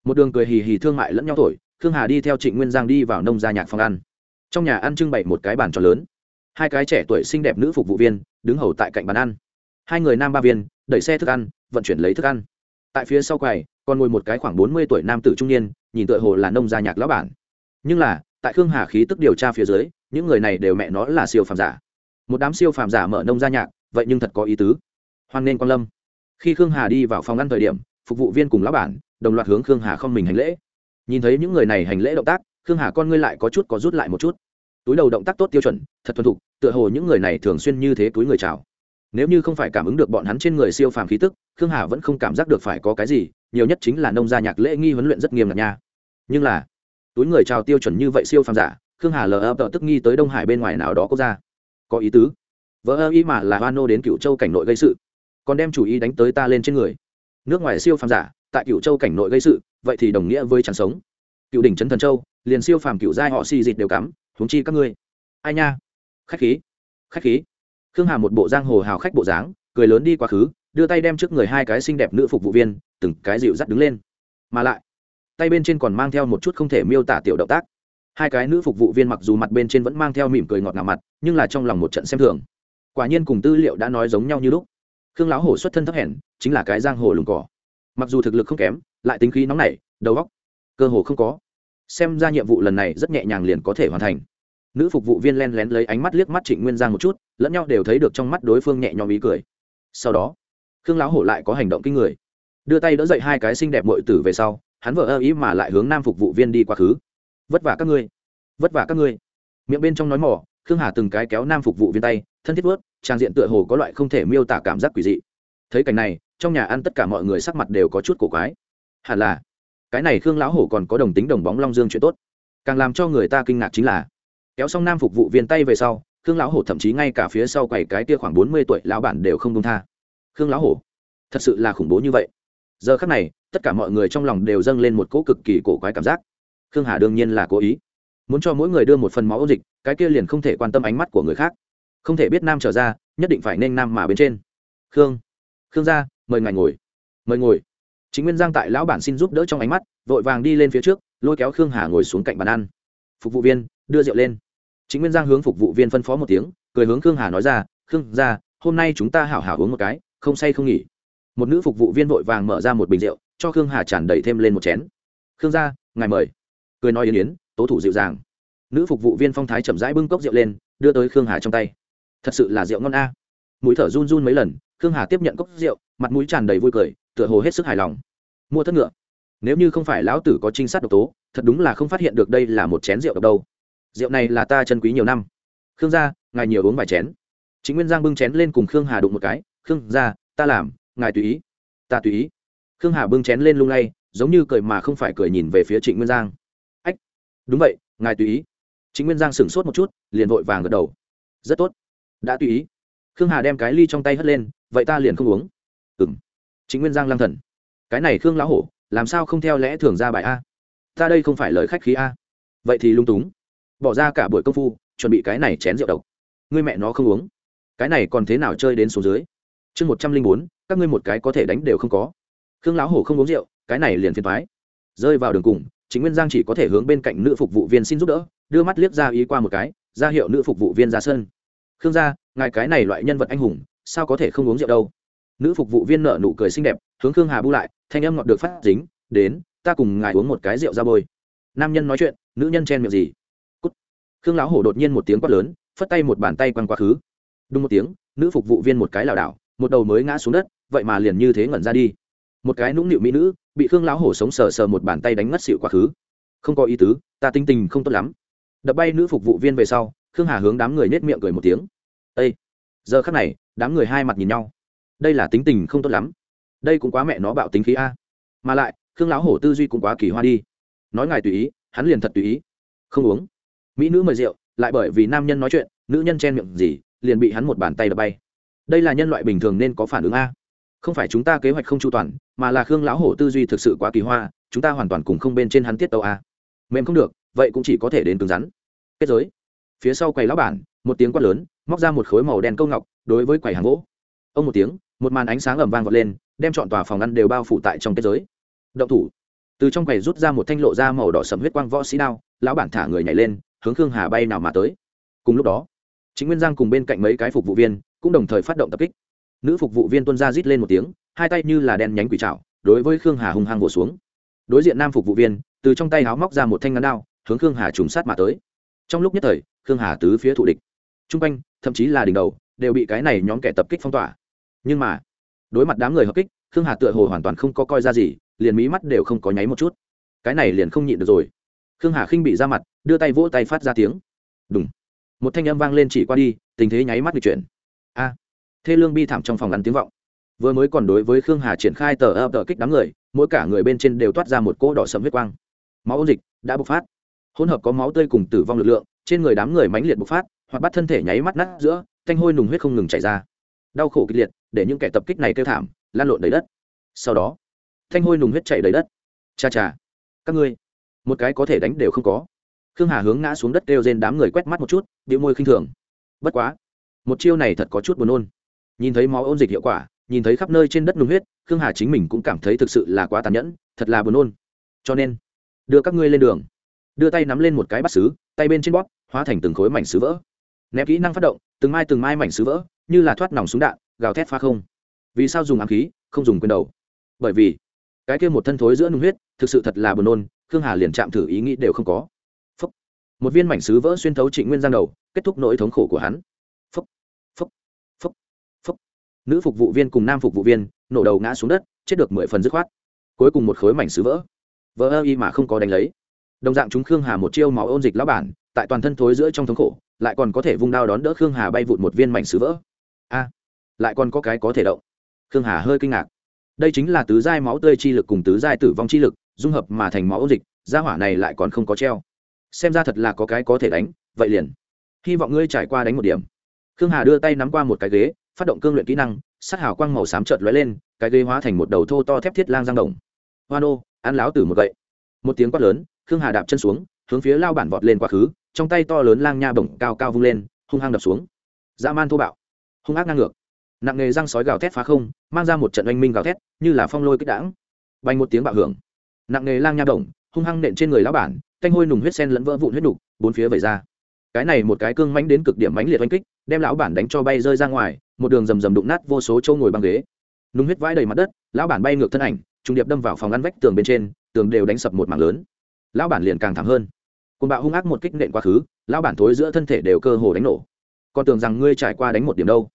Một đường cười hì hì thương mại lẫn nhau thổi, khương hà đi theo trịnh nguyên giang đi vào nông gia nhạc phòng ăn. Trong nhà ăn trưng bày một cái bàn tròn lớn. Hai cái trẻ tuổi xinh đẹp nữ phục vụ viên, đứng hầu tại cạnh bàn ăn. Hai người nam ba viên, đẩy xe thức ăn, vận chuyển lấy thức ăn. Tại phía sau quầy, còn ngồi một cái khoảng bốn mươi tuổi nam tử trung niên, nhìn tựa hồ là nông gia nhạc lão bản. Nhưng là, tại khương hà khí tức điều tra phía dưới, những người này đều mẹ nó là siêu phàm giả một đám siêu phàm giả mở nông gia nhạc, vậy nhưng thật có ý tứ. Hoan nên quan lâm. Khi khương hà đi vào phòng ăn thời điểm, phục vụ viên cùng lão bản, đồng loạt hướng khương hà không mình hành lễ. Nhìn thấy những người này hành lễ động tác, khương hà con ngươi lại có chút có rút lại một chút. Túi đầu động tác tốt tiêu chuẩn, thật thuần thục, tựa hồ những người này thường xuyên như thế túi người chào. Nếu như không phải cảm ứng được bọn hắn trên người siêu phàm khí tức, khương hà vẫn không cảm giác được phải có cái gì, nhiều nhất chính là nông gia nhạc lễ nghi huấn luyện rất nghiêm ngặt nha. Nhưng là, túi người chào tiêu chuẩn như vậy siêu phàm giả, khương hà lờ ập tức nghi tới đông hải bên ngoài nào đó quốc gia có ý tứ. Vỡ ơ ý mà là hoa nô đến cựu châu cảnh nội gây sự, còn đem chủ ý đánh tới ta lên trên người. Nước ngoài siêu phàm giả, tại cựu châu cảnh nội gây sự, vậy thì đồng nghĩa với chẳng sống. Cựu đỉnh trấn thần châu, liền siêu phàm cựu giai họ xì dịt đều cắm, huống chi các ngươi. Ai nha? Khách khí. Khách khí. Khương hà một bộ giang hồ hào khách bộ dáng, cười lớn đi quá khứ, đưa tay đem trước người hai cái xinh đẹp nữ phục vụ viên, từng cái dịu dắt đứng lên. Mà lại, tay bên trên còn mang theo một chút không thể miêu tả tiểu động tác hai cái nữ phục vụ viên mặc dù mặt bên trên vẫn mang theo mỉm cười ngọt ngào mặt, nhưng là trong lòng một trận xem thường. Quả nhiên cùng tư liệu đã nói giống nhau như lúc. Khương lão hổ xuất thân thấp hèn, chính là cái giang hồ lùng cỏ. Mặc dù thực lực không kém, lại tính khí nóng nảy, đầu óc, cơ hồ không có. Xem ra nhiệm vụ lần này rất nhẹ nhàng liền có thể hoàn thành. Nữ phục vụ viên len lén lấy ánh mắt liếc mắt trịnh nguyên giang một chút, lẫn nhau đều thấy được trong mắt đối phương nhẹ nhõm ý cười. Sau đó, khương lão hổ lại có hành động kinh người. Đưa tay đỡ dậy hai cái xinh đẹp mội tử về sau, hắn vợ ơ ý mà lại hướng nam phục vụ viên đi quá khứ vất vả các ngươi, vất vả các ngươi. Miệng bên trong nói mỏ, khương hà từng cái kéo nam phục vụ viên tay, thân thiết vớt, trang diện tựa hồ có loại không thể miêu tả cảm giác quỷ dị. Thấy cảnh này, trong nhà ăn tất cả mọi người sắc mặt đều có chút cổ quái. Hẳn là, cái này khương lão hổ còn có đồng tính đồng bóng long dương chuyện tốt. Càng làm cho người ta kinh ngạc chính là, kéo xong nam phục vụ viên tay về sau, khương lão hổ thậm chí ngay cả phía sau quầy cái kia khoảng bốn mươi tuổi lão bản đều không công tha. Khương lão hổ, thật sự là khủng bố như vậy. Giờ khắc này, tất cả mọi người trong lòng đều dâng lên một cỗ cực kỳ cổ quái cảm giác khương hà đương nhiên là cố ý. Muốn cho mỗi người đưa một phần máu ôn dịch, cái kia liền không thể quan tâm ánh mắt của người khác. Không thể biết nam trở ra, nhất định phải nên nam mà bên trên. Khương khương gia, mời ngài ngồi. Mời ngồi. Chính nguyên giang tại lão bản xin giúp đỡ trong ánh mắt, vội vàng đi lên phía trước, lôi kéo khương hà ngồi xuống cạnh bàn ăn. Phục vụ viên, đưa rượu lên. Chính nguyên giang hướng phục vụ viên phân phó một tiếng, cười hướng khương hà nói ra, khương gia, hôm nay chúng ta hảo hảo uống một cái, không say không nghỉ. Một nữ phục vụ viên vội vàng mở ra một bình rượu, cho khương hà tràn đầy thêm lên một chén. Khương gia, ngài mời cười nói yến yến, tố thủ dịu dàng. Nữ phục vụ viên phong thái chậm rãi bưng cốc rượu lên, đưa tới khương hà trong tay. Thật sự là rượu ngon a. Mũi thở run run mấy lần, khương hà tiếp nhận cốc rượu, mặt mũi tràn đầy vui cười, tựa hồ hết sức hài lòng. Mua thất ngựa. Nếu như không phải lão tử có trinh sát độc tố, thật đúng là không phát hiện được đây là một chén rượu độc đâu. Rượu này là ta chân quý nhiều năm. Khương gia, ngài nhiều uống vài chén. Chính nguyên giang bưng chén lên cùng khương hà đụng một cái. Khương gia, ta làm, ngài tùy ý. Ta tùy ý. Khương hà bưng chén lên lung lay, giống như cười mà không phải cười nhìn về phía trịnh nguyên giang đúng vậy, ngài tùy ý. Chính nguyên giang sửng sốt một chút, liền vội vàng gật đầu. Rất tốt. Đã tùy ý. Khương hà đem cái ly trong tay hất lên, vậy ta liền không uống. Ừ m chính nguyên giang lang thần. Cái này khương lão hổ, làm sao không theo lẽ thường ra bài a? Ta đây không phải lời khách khí a. Vậy thì lung túng. Bỏ ra cả buổi công phu, chuẩn bị cái này chén rượu độc. Ngươi mẹ nó không uống. Cái này còn thế nào chơi đến số dưới? Chương một trăm linh bốn, các ngươi một cái có thể đánh đều không có. Khương lão hổ không uống rượu, cái này liền phiền thoái rơi vào đường cùng chính nguyên giang chỉ có thể hướng bên cạnh nữ phục vụ viên xin giúp đỡ, đưa mắt liếc ra ý qua một cái, ra hiệu nữ phục vụ viên ra sân. Khương gia, ngài cái này loại nhân vật anh hùng, sao có thể không uống rượu đâu? Nữ phục vụ viên nở nụ cười xinh đẹp, hướng khương hà bu lại, thanh âm ngọt được phát dính, đến, ta cùng ngài uống một cái rượu ra bôi. Nam nhân nói chuyện, nữ nhân chen miệng gì? Cút. khương lão hổ đột nhiên một tiếng quát lớn, phất tay một bàn tay quăng quá khứ. Đúng một tiếng, nữ phục vụ viên một cái lảo đảo, một đầu mới ngã xuống đất, vậy mà liền như thế ngẩn ra đi một cái nũng nịu mỹ nữ, bị khương lão hổ sống sờ sờ một bàn tay đánh ngất xịu quá khứ. Không có ý tứ, ta tinh tình không tốt lắm. Đập bay nữ phục vụ viên về sau, khương hà hướng đám người nết miệng cười một tiếng. Ây giờ khắc này, đám người hai mặt nhìn nhau. Đây là tính tình không tốt lắm. Đây cũng quá mẹ nó bạo tính khí a. Mà lại, khương lão hổ tư duy cũng quá kỳ hoa đi. Nói ngài tùy ý, hắn liền thật tùy ý. Không uống. Mỹ nữ mời rượu, lại bởi vì nam nhân nói chuyện, nữ nhân chen miệng gì, liền bị hắn một bàn tay đập bay. Đây là nhân loại bình thường nên có phản ứng a không phải chúng ta kế hoạch không chu toàn, mà là khương lão hổ tư duy thực sự quá kỳ hoa, chúng ta hoàn toàn cùng không bên trên hắn tiết tàu a. Mềm không được, vậy cũng chỉ có thể đến cứng rắn. Kết giới. Phía sau quầy lão bản, một tiếng quát lớn, móc ra một khối màu đen câu ngọc, đối với quầy hàng gỗ. Ông một tiếng, một màn ánh sáng ẩm vang vọt lên, đem chọn tòa phòng ăn đều bao phủ tại trong kết giới. Động thủ. Từ trong quầy rút ra một thanh lộ da màu đỏ sầm huyết quang võ sĩ đao, lão bản thả người nhảy lên, hướng khương hà bay nào mà tới. Cùng lúc đó chính nguyên giang cùng bên cạnh mấy cái phục vụ viên cũng đồng thời phát động tập kích nữ phục vụ viên tuân ra rít lên một tiếng, hai tay như là đen nhánh quỷ trạo đối với khương hà hung hăng vỗ xuống. Đối diện nam phục vụ viên, từ trong tay háo móc ra một thanh ngắn đao, hướng khương hà trùng sát mà tới. Trong lúc nhất thời, khương hà tứ phía thụ địch. T r u n g quanh, thậm chí là đỉnh đầu, đều bị cái này nhóm kẻ tập kích phong tỏa. Nhưng mà, đối mặt đám người hợp kích, khương hà tựa hồ hoàn toàn không có coi ra gì, liền mí mắt đều không có nháy một chút. Cái này liền không nhịn được rồi. Khương hà khinh bị ra mặt, đưa tay vỗ tay phát ra tiếng. Đúng một thanh âm vang lên chỉ qua đi, tình thế nháy mắt được chuyển thê lương bi thảm trong phòng ngắn tiếng vọng. Vừa mới còn đối với khương hà triển khai tờ ập tờ kích đám người, mỗi cả người bên trên đều toát ra một cỗ đỏ sầm huyết quang. Máu ôn dịch, đã bộc phát. Hỗn hợp có máu tươi cùng tử vong lực lượng, trên người đám người mãnh liệt bộc phát, hoặc bắt thân thể nháy mắt nát giữa, thanh hôi nùng huyết không ngừng chảy ra. Đau khổ kịch liệt, để những kẻ tập kích này kêu thảm, lan lộn đầy đất. Sau đó, thanh hôi nùng huyết chảy đầy đất. Cha cha, các ngươi, một cái có thể đánh đều không có. Khương hà hướng ngã xuống đất kêu trên đám người quét mắt một chút bị môi khinh thường. Bất quá, một chiêu này thật có chút buồn nôn nhìn thấy máu ôn dịch hiệu quả, nhìn thấy khắp nơi trên đất nung huyết, khương hà chính mình cũng cảm thấy thực sự là quá tàn nhẫn, thật là buồn nôn. Cho nên, đưa các ngươi lên đường. Đưa tay nắm lên một cái bát xứ tay bên trên bóp, hóa thành từng khối mảnh xứ vỡ. Ném kỹ năng phát động, từng mai từng mai mảnh xứ vỡ, như là thoát nòng súng đạn, gào thét pha không. Vì sao dùng ám khí, không dùng quyền đầu? Bởi vì, cái kia một thân thối giữa nung huyết, thực sự thật là buồn nôn, khương hà liền chạm thử ý nghĩ đều không có. Phúc. một viên mảnh xứ vỡ xuyên thấu trịnh nguyên giang đầu, kết thúc nỗi thống khổ của hắn Phúc. Phúc. Phúc. Phúc nữ phục vụ viên cùng nam phục vụ viên nổ đầu ngã xuống đất, chết được mười phần dứt khoát. Cuối cùng một khối mảnh sứ vỡ. Vỡ ơ y mà không có đánh lấy. Đồng dạng chúng khương hà một chiêu máu ôn dịch lão bản, tại toàn thân thối giữa trong thống khổ, lại còn có thể vung đao đón đỡ khương hà bay vụt một viên mảnh sứ vỡ. A, lại còn có cái có thể động. Khương hà hơi kinh ngạc. Đây chính là tứ giai máu tươi chi lực cùng tứ giai tử vong chi lực, dung hợp mà thành máu ôn dịch, gia hỏa này lại còn không có treo. Xem ra thật là có cái có thể đánh, vậy liền. Hy vọng ngươi trải qua đánh một điểm. Khương hà đưa tay nắm qua một cái ghế phát động cương luyện kỹ năng, sát hào quang màu xám trợt lóe lên, cái ghế hóa thành một đầu thô to thép thiết lang giang đồng. Hoa nô ăn láo tử một gậy. Một tiếng quát lớn, khương hà đạp chân xuống, hướng phía lao bản vọt lên quá khứ, trong tay to lớn lang nha bổng cao cao vung lên, hung hăng đập xuống. Dã man thô bạo, hung ác ngang ngược. Nặng nghề răng sói gào thét phá không, mang ra một trận oanh minh gào thét, như là phong lôi kích đãng. Bay một tiếng bạo hưởng. Nặng nghề lang nha bổng, hung hăng nện trên người lão bản, canh hôi nùng huyết sen lẫn vỡ vụn huyết đục bốn phía vẩy ra. Cái này một cái cương mánh đến cực điểm mánh liệt oanh kích, đem lão bản đánh cho bay rơi ra ngoài một đường rầm rầm đụng nát vô số châu ngồi băng ghế. Nung huyết vãi đầy mặt đất, lão bản bay ngược thân ảnh trung điệp đâm vào phòng ngăn vách tường bên trên, tường đều đánh sập một mảng lớn. Lão bản liền càng thảm hơn. Côn bạo hung ác một kích nện quá khứ, lão bản thối giữa thân thể đều cơ hồ đánh nổ. Còn tưởng rằng ngươi trải qua đánh một điểm đâu.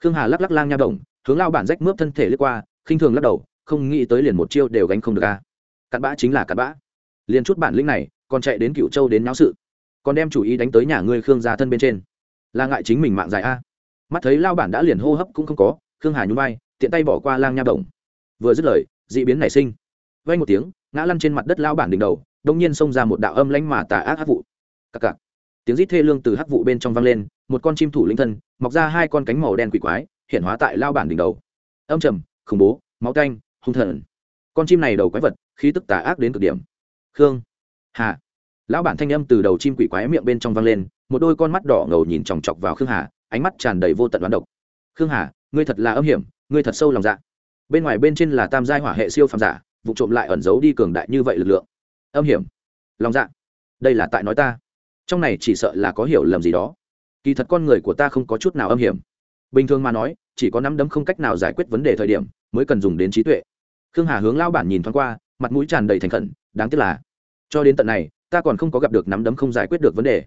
Khương hà lắc lắc lang nha động hướng lão bản rách mướp thân thể lướt qua, khinh thường lắc đầu, không nghĩ tới liền một chiêu đều gánh không được a. Cặn bã chính là cặn bã. Liền chút bản lĩnh này, còn chạy đến cựu châu đến náo sự. Còn đem chủ ý đánh tới nhà ngươi khương gia thân bên trên. Là ngại chính mình mạng dài a mắt thấy lao bản đã liền hô hấp cũng không có, khương hà nhún vai, tiện tay bỏ qua lang nha động vừa dứt lời d ị biến nảy sinh. Vay một tiếng, ngã lăn trên mặt đất lao bản đỉnh đầu đông nhiên xông ra một đạo âm lánh mà tà ác hắc vụ. Cặc cặc. Tiếng rít thê lương từ hắc vụ bên trong vang lên, một con chim thủ linh thân, mọc ra hai con cánh màu đen quỷ quái, hiện hóa tại lao bản đỉnh đầu. Âm trầm, khủng bố, máu canh hung thần. Con chim này đầu quái vật, khí tức tà ác đến cực điểm. Khương hà. Lão bản thanh âm từ đầu chim quỷ quái miệng bên trong vang lên, một đôi con mắt đỏ ngầu nhìn chòng chọc vào khương hà ánh mắt tràn đầy vô tận đoán độc. Khương hà, ngươi thật là âm hiểm, ngươi thật sâu lòng dạ. Bên ngoài bên trên là tam giai hỏa hệ siêu phàm giả, vụ trộm lại ẩn giấu đi cường đại như vậy lực lượng. Âm hiểm. Lòng dạ. Đây là tại nói ta. Trong này chỉ sợ là có hiểu lầm gì đó. Kỳ thật con người của ta không có chút nào âm hiểm. Bình thường mà nói, chỉ có nắm đấm không cách nào giải quyết vấn đề thời điểm mới cần dùng đến trí tuệ. Khương hà hướng lao bản nhìn thoáng qua, mặt mũi tràn đầy thành khẩn, đáng tiếc là cho đến tận này, ta còn không có gặp được nắm đấm không giải quyết được vấn đề.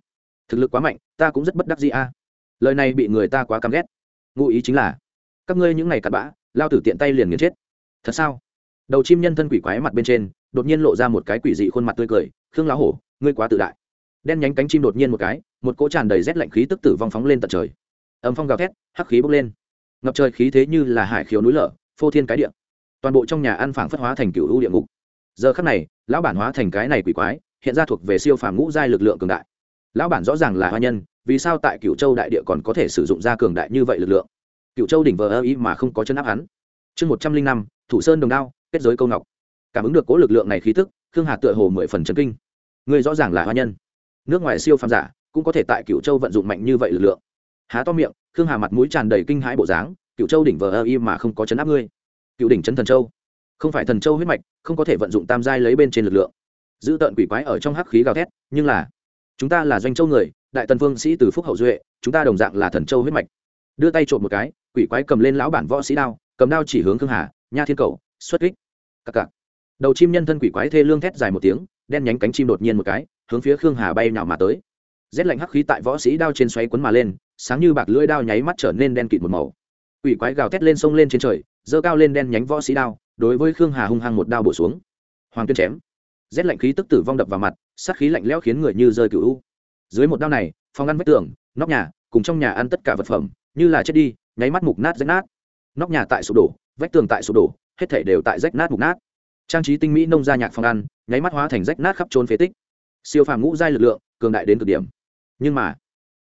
Thực lực quá mạnh, ta cũng rất bất đắc gì a lời này bị người ta quá căm ghét. Ngụ ý chính là, các ngươi những ngày cặn bã, lao tử tiện tay liền nghiền chết. Thật sao? Đầu chim nhân thân quỷ quái mặt bên trên, đột nhiên lộ ra một cái quỷ dị khuôn mặt tươi cười, khương lão hổ, ngươi quá tự đại. Đen nhánh cánh chim đột nhiên một cái, một cỗ tràn đầy rét lạnh khí tức tử vong phóng lên tận trời. Ấm phong gào thét, hắc khí bốc lên. Ngập trời khí thế như là hải khiếu núi lở, phô thiên cái địa. Toàn bộ trong nhà ăn phảng phất hóa thành cựu ưu địa ngục. Giờ khắc này, lão bản hóa thành cái này quỷ quái, hiện ra thuộc về siêu phàm ngũ giai lực lượng cường đại. Lão bản rõ ràng là hoa nhân vì sao tại cựu châu đại địa còn có thể sử dụng ra cường đại như vậy lực lượng? Cựu châu đỉnh vờ ơ ý mà không có chân áp hắn. Chương một trăm linh năm, thủ sơn đồng đao, kết giới câu ngọc. Cảm ứng được cố lực lượng này khí tức, khương hà tựa hồ mười phần chân kinh. Người rõ ràng là hoa nhân. Nước ngoài siêu phàm giả, cũng có thể tại cựu châu vận dụng mạnh như vậy lực lượng. Há to miệng, khương hà mặt mũi tràn đầy kinh hãi bộ dáng cựu châu đỉnh vờ ơ y mà không có chấn áp ngươi. Cựu đỉnh chấn thần châu. Không phải thần châu huyết mạch, không có thể vận dụng tam giai lấy bên trên lực lượng. Giữ tợn quỷ quái ở trong hắc khí gào thét, nhưng là, chúng ta là doanh châu người đại tần Vương sĩ từ phúc hậu duệ, chúng ta đồng dạng là thần châu huyết mạch. Đưa tay trộm một cái, quỷ quái cầm lên lão bản võ sĩ đao, cầm đao chỉ hướng khương hà, nha thiên cầu, xuất kích. Cặc cặc. Đầu chim nhân thân quỷ quái thê lương thét dài một tiếng, đen nhánh cánh chim đột nhiên một cái, hướng phía khương hà bay nào mà tới. Rét lạnh hắc khí tại võ sĩ đao trên xoáy quấn mà lên, sáng như bạc lưỡi đao nháy mắt trở nên đen kịt một màu. Quỷ quái gào thét lên sông lên trên trời, giơ cao lên đen nhánh võ sĩ đao, đối với khương hà hung hăng một đao bổ xuống. Hoàng tuyên chém. Rét lạnh khí tức tử vong đập vào mặt, sát khí lạnh lẽo khiến người như rơi cựu u dưới một đao này, phòng ăn vách tường, nóc nhà, cùng trong nhà ăn tất cả vật phẩm, như là chết đi, nháy mắt mục nát rách nát. Nóc nhà tại sụp đổ, vách tường tại sụp đổ, hết thể đều tại rách nát mục nát. Trang trí tinh mỹ nông gia nhạc phòng ăn, nháy mắt hóa thành rách nát khắp trốn phế tích. Siêu phàm ngũ giai lực lượng, cường đại đến cực điểm. Nhưng mà,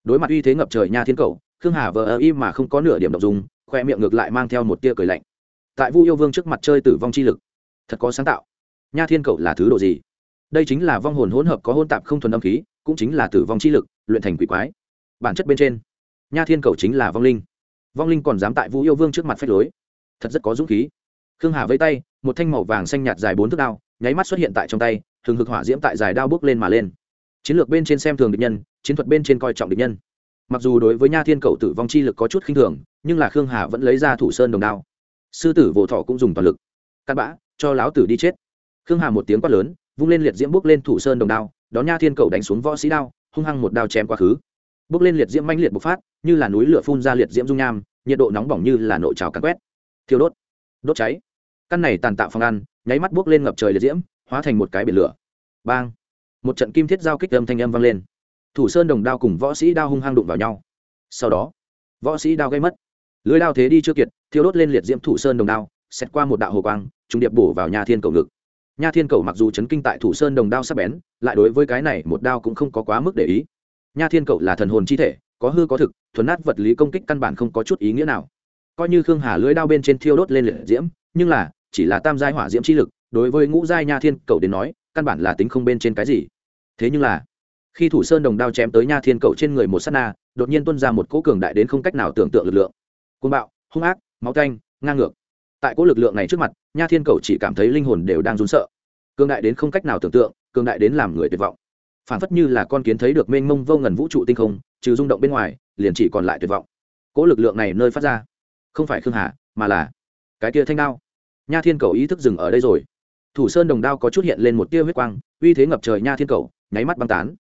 đối mặt uy thế ngập trời nha thiên cầu, khương hà vờ ơ im mà không có nửa điểm đ ộ n g dùng khoe miệng ngược lại mang theo một tia cười lạnh. Tại vu yêu vương trước mặt chơi tử vong chi lực, thật có sáng tạo. Nha thiên cầu là thứ độ gì? Đây chính là vong hồn hỗn hợp có hôn tạp không thuần âm khí, cũng chính là tử vong chi lực, luyện thành quỷ quái. Bản chất bên trên, nha thiên cầu chính là vong linh. Vong linh còn dám tại vũ yêu vương trước mặt phách lối. Thật rất có dũng khí. Khương hà vây tay, một thanh màu vàng xanh nhạt dài bốn thước đao, nháy mắt xuất hiện tại trong tay thường hực hỏa diễm tại dài đao bước lên mà lên. Chiến lược bên trên xem thường địch nhân, chiến thuật bên trên coi trọng địch nhân. Mặc dù đối với nha thiên cầu tử vong chi lực có chút khinh thường, nhưng là khương hà vẫn lấy ra thủ sơn đồng đao. Sư tử vỗ thọ cũng dùng toàn lực. Cắt bã, cho láo tử đi chết. Khương hà một tiếng quát lớn vung lên liệt diễm bước lên thủ sơn đồng đao đón nha thiên cầu đánh xuống võ sĩ đao, hung hăng một đao chém quá khứ. Bước lên liệt diễm manh liệt bộc phát, như là núi lửa phun ra liệt diễm dung nham, nhiệt độ nóng bỏng như là nội trào cắn quét. Thiêu đốt đốt cháy. Căn này tàn tạo phong ăn, nháy mắt bước lên ngập trời liệt diễm, hóa thành một cái biển lửa. Bang! Một trận kim thiết giao kích âm thanh âm vang lên. Thủ sơn đồng đao cùng võ sĩ đao hung hăng đụng vào nhau. Sau đó, võ sĩ đao gây mất. Lưới đao thế đi chưa kiệt, thiêu đốt lên liệt diễm thủ sơn đồng đao xét qua một đạo hồ quang trung điệp bổ vào nhà thiên cầu ngực nha thiên cầu mặc dù chấn kinh tại thủ sơn đồng đao sắp bén, lại đối với cái này một đao cũng không có quá mức để ý. Nha thiên cầu là thần hồn chi thể, có hư có thực, thuần nát vật lý công kích căn bản không có chút ý nghĩa nào. Coi như khương hà lưới đao bên trên thiêu đốt lên liệt diễm, nhưng là, chỉ là tam giai hỏa diễm chi lực, đối với ngũ giai nha thiên cầu đến nói, căn bản là tính không bên trên cái gì. Thế nhưng là, khi thủ sơn đồng đao chém tới nha thiên cầu trên người một s á t na, đột nhiên tuân ra một cỗ cường đại đến không cách nào tưởng tượng lực lượng. Côn bạo, hung ác, máu canh ngang ngược. Tại cỗ lực lượng này trước mặt nha thiên cầu chỉ cảm thấy linh hồn đều đang run sợ. Cường đại đến không cách nào tưởng tượng, cường đại đến làm người tuyệt vọng. Phản phất như là con kiến thấy được mênh mông vô ngần vũ trụ tinh không, trừ rung động bên ngoài, liền chỉ còn lại tuyệt vọng. Cỗ lực lượng này nơi phát ra, không phải khương hà, mà là cái tia thanh đao. Nha thiên cầu ý thức dừng ở đây rồi. Thủ sơn đồng đao có chút hiện lên một tia huyết quang, uy thế ngập trời nha thiên cầu, nháy mắt băng tán.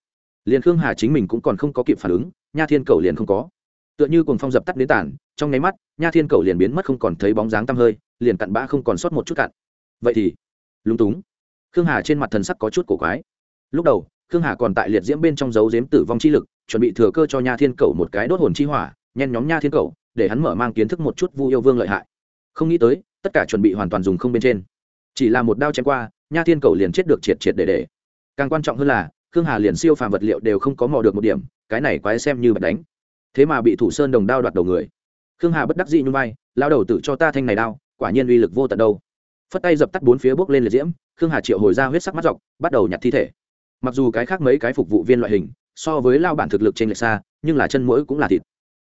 Liền khương hà chính mình cũng còn không có kịp phản ứng, nha thiên cầu liền không có tựa như cùng phong dập tắt đến tàn, trong nháy mắt, nha thiên cầu liền biến mất không còn thấy bóng dáng tăm hơi, liền cặn bã không còn sót một chút cặn. Vậy thì, lúng túng, khương hà trên mặt thần sắc có chút cổ quái. Lúc đầu, khương hà còn tại liệt diễm bên trong dấu dếm tử vong chi lực, chuẩn bị thừa cơ cho nha thiên cầu một cái đốt hồn chi hỏa, nhen nhóm nha thiên cầu, để hắn mở mang kiến thức một chút vu yêu vương lợi hại. Không nghĩ tới, tất cả chuẩn bị hoàn toàn dùng không bên trên. Chỉ là một đao chém qua, nha thiên cầu liền chết được triệt triệt để để. Càng quan trọng hơn là, khương hà liền siêu phàm vật liệu đều không có mò được một điểm, cái này quái xem như bật đánh thế mà bị thủ sơn đồng đao đoạt đầu người. Khương hà bất đắc dị như vai lao đầu tự cho ta thanh này đao, quả nhiên uy lực vô tận đâu. Phất tay dập tắt bốn phía bốc lên liệt diễm, khương hà triệu hồi ra huyết sắc mắt dọc, bắt đầu nhặt thi thể. Mặc dù cái khác mấy cái phục vụ viên loại hình, so với lao bản thực lực trên lệch xa, nhưng là chân mũi cũng là thịt.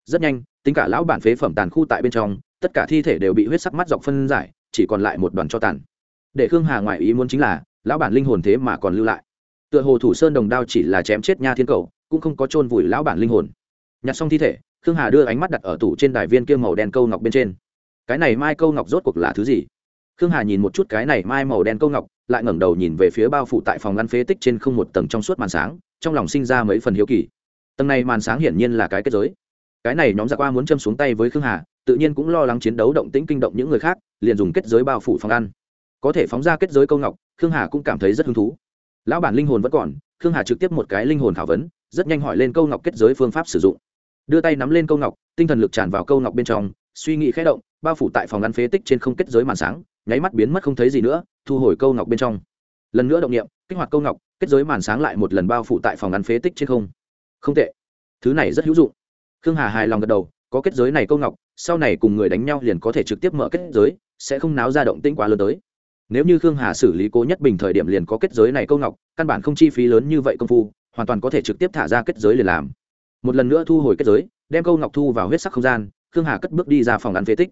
Rất nhanh, tính cả lão bản phế phẩm tàn khu tại bên trong, tất cả thi thể đều bị huyết sắc mắt dọc phân giải, chỉ còn lại một đoàn cho tàn. Để khương hà ngoại ý muốn chính là, lão bản linh hồn thế mà còn lưu lại. Tựa hồ thủ sơn đồng đao chỉ là chém chết nha thiên cầu, cũng không có chôn vùi lão bản linh hồn nhặt xong thi thể, khương hà đưa ánh mắt đặt ở tủ trên đài viên kia màu đen câu ngọc bên trên. Cái này mai câu ngọc rốt cuộc là thứ gì? Khương hà nhìn một chút cái này mai màu đen câu ngọc, lại ngẩng đầu nhìn về phía bao phủ tại phòng ngăn phế tích trên không một tầng trong suốt màn sáng, trong lòng sinh ra mấy phần hiếu kỳ. Tầng này màn sáng hiển nhiên là cái kết giới. Cái này nhóm giặc qua muốn châm xuống tay với khương hà, tự nhiên cũng lo lắng chiến đấu động tĩnh kinh động những người khác, liền dùng kết giới bao phủ phòng ăn có thể phóng ra kết giới câu ngọc, khương hà cũng cảm thấy rất hứng thú. Lão bản linh hồn vẫn còn, khương hà trực tiếp một cái linh hồn thảo vấn, rất nhanh hỏi lên câu ngọc kết giới phương pháp sử dụng đưa tay nắm lên câu ngọc, tinh thần lực tràn vào câu ngọc bên trong, suy nghĩ khẽ động, bao phủ tại phòng ngăn phế tích trên không kết giới màn sáng, nháy mắt biến mất không thấy gì nữa, thu hồi câu ngọc bên trong. Lần nữa động nghiệm kích hoạt câu ngọc, kết giới màn sáng lại một lần bao phủ tại phòng ngăn phế tích trên không. Không tệ. Thứ này rất hữu dụng. Khương hà hài lòng gật đầu, có kết giới này câu ngọc, sau này cùng người đánh nhau liền có thể trực tiếp mở kết giới, sẽ không náo ra động tĩnh quá lớn tới. Nếu như khương hà xử lý cố nhất bình thời điểm liền có kết giới này câu ngọc, căn bản không chi phí lớn như vậy công phu, hoàn toàn có thể trực tiếp thả ra kết giới liền làm một lần nữa thu hồi kết giới, đem câu ngọc thu vào huyết sắc không gian, khương hà cất bước đi ra phòng ăn phế tích.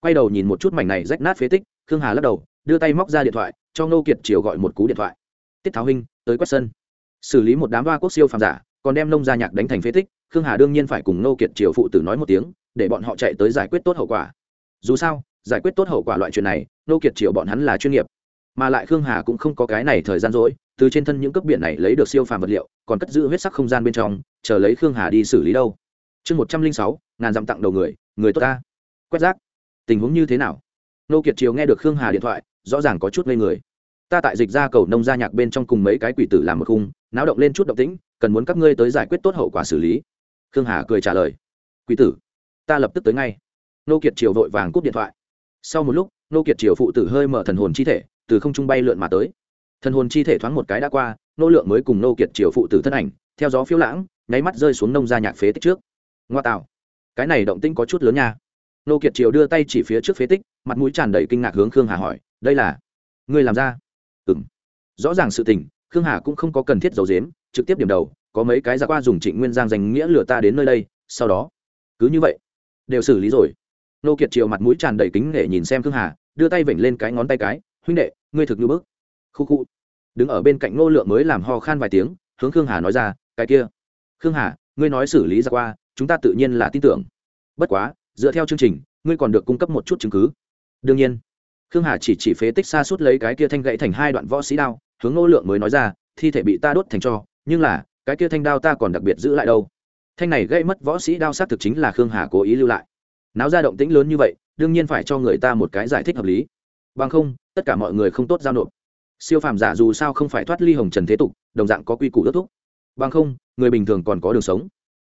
Quay đầu nhìn một chút mảnh này rách nát phế tích, khương hà lắc đầu, đưa tay móc ra điện thoại, cho ngô kiệt triều gọi một cú điện thoại. Tiết tháo huynh tới quét sân. Xử lý một đám hoa quốc siêu phàm giả, còn đem nông gia nhạc đánh thành phế tích, khương hà đương nhiên phải cùng ngô kiệt triều phụ tử nói một tiếng, để bọn họ chạy tới giải quyết tốt hậu quả. Dù sao, giải quyết tốt hậu quả loại chuyện này, ngô kiệt triều bọn hắn là chuyên nghiệp. Mà lại khương hà cũng không có cái này thời gian rỗi, từ trên thân những cấp biển này lấy được siêu phàm vật liệu, còn cất giữ huyết sắc không gian bên trong chờ lấy khương hà đi xử lý đâu. Chương một trăm linh sáu, ngàn dặm tặng đầu người người tốt ta. Quét rác. Tình huống như thế nào? Nô kiệt triều nghe được khương hà điện thoại, rõ ràng có chút ngây người. Ta tại dịch ra cầu nông gia nhạc bên trong cùng mấy cái quỷ tử làm một khung, náo động lên chút động tĩnh, cần muốn các ngươi tới giải quyết tốt hậu quả xử lý. Khương hà cười trả lời. Quỷ tử, ta lập tức tới ngay. Nô kiệt triều vội vàng cúp điện thoại. Sau một lúc, nô kiệt triều phụ tử hơi mở thần hồn chi thể, từ không trung bay lượn mà tới. Thần hồn chi thể thoáng một cái đã qua, nô lượng mới cùng nô kiệt triều phụ tử thân ảnh theo gió phiêu lãng, nháy mắt rơi xuống nông gia nhạc phế tích trước. Ngoa tạo. Cái này động tĩnh có chút lớn nha. Nô kiệt triều đưa tay chỉ phía trước phế tích, mặt mũi tràn đầy kinh ngạc hướng khương hà hỏi, đây là, ngươi làm ra? Ừ m rõ ràng sự tình, khương hà cũng không có cần thiết giấu dếm trực tiếp điểm đầu, có mấy cái ra qua dùng trịnh nguyên giang dành nghĩa lừa ta đến nơi đây, sau đó cứ như vậy, đều xử lý rồi. Nô kiệt triều mặt mũi tràn đầy kính để nhìn xem khương hà, đưa tay vểnh lên cái ngón tay cái, huynh đệ, ngươi thực như bức. Khu khu. Đứng ở bên cạnh nô lượng mới làm ho khan vài tiếng, hướng khương hà nói ra cái kia. Khương hà, ngươi nói xử lý ra qua, chúng ta tự nhiên là tin tưởng. Bất quá, dựa theo chương trình, ngươi còn được cung cấp một chút chứng cứ. Đương nhiên. Khương hà chỉ chỉ phế tích xa suốt lấy cái kia thanh gãy thành hai đoạn võ sĩ đao, hướng ngô lượng mới nói ra, thi thể bị ta đốt thành cho, nhưng là, cái kia thanh đao ta còn đặc biệt giữ lại đâu. Thanh này gây mất võ sĩ đao sát thực chính là khương hà cố ý lưu lại. Náo ra động tĩnh lớn như vậy, đương nhiên phải cho người ta một cái giải thích hợp lý. Bằng không, tất cả mọi người không tốt giao nộp. Siêu phàm giả dù sao không phải thoát ly hồng trần thế tục, đồng dạng có quy củ ước thúc bằng không, người bình thường còn có đường sống.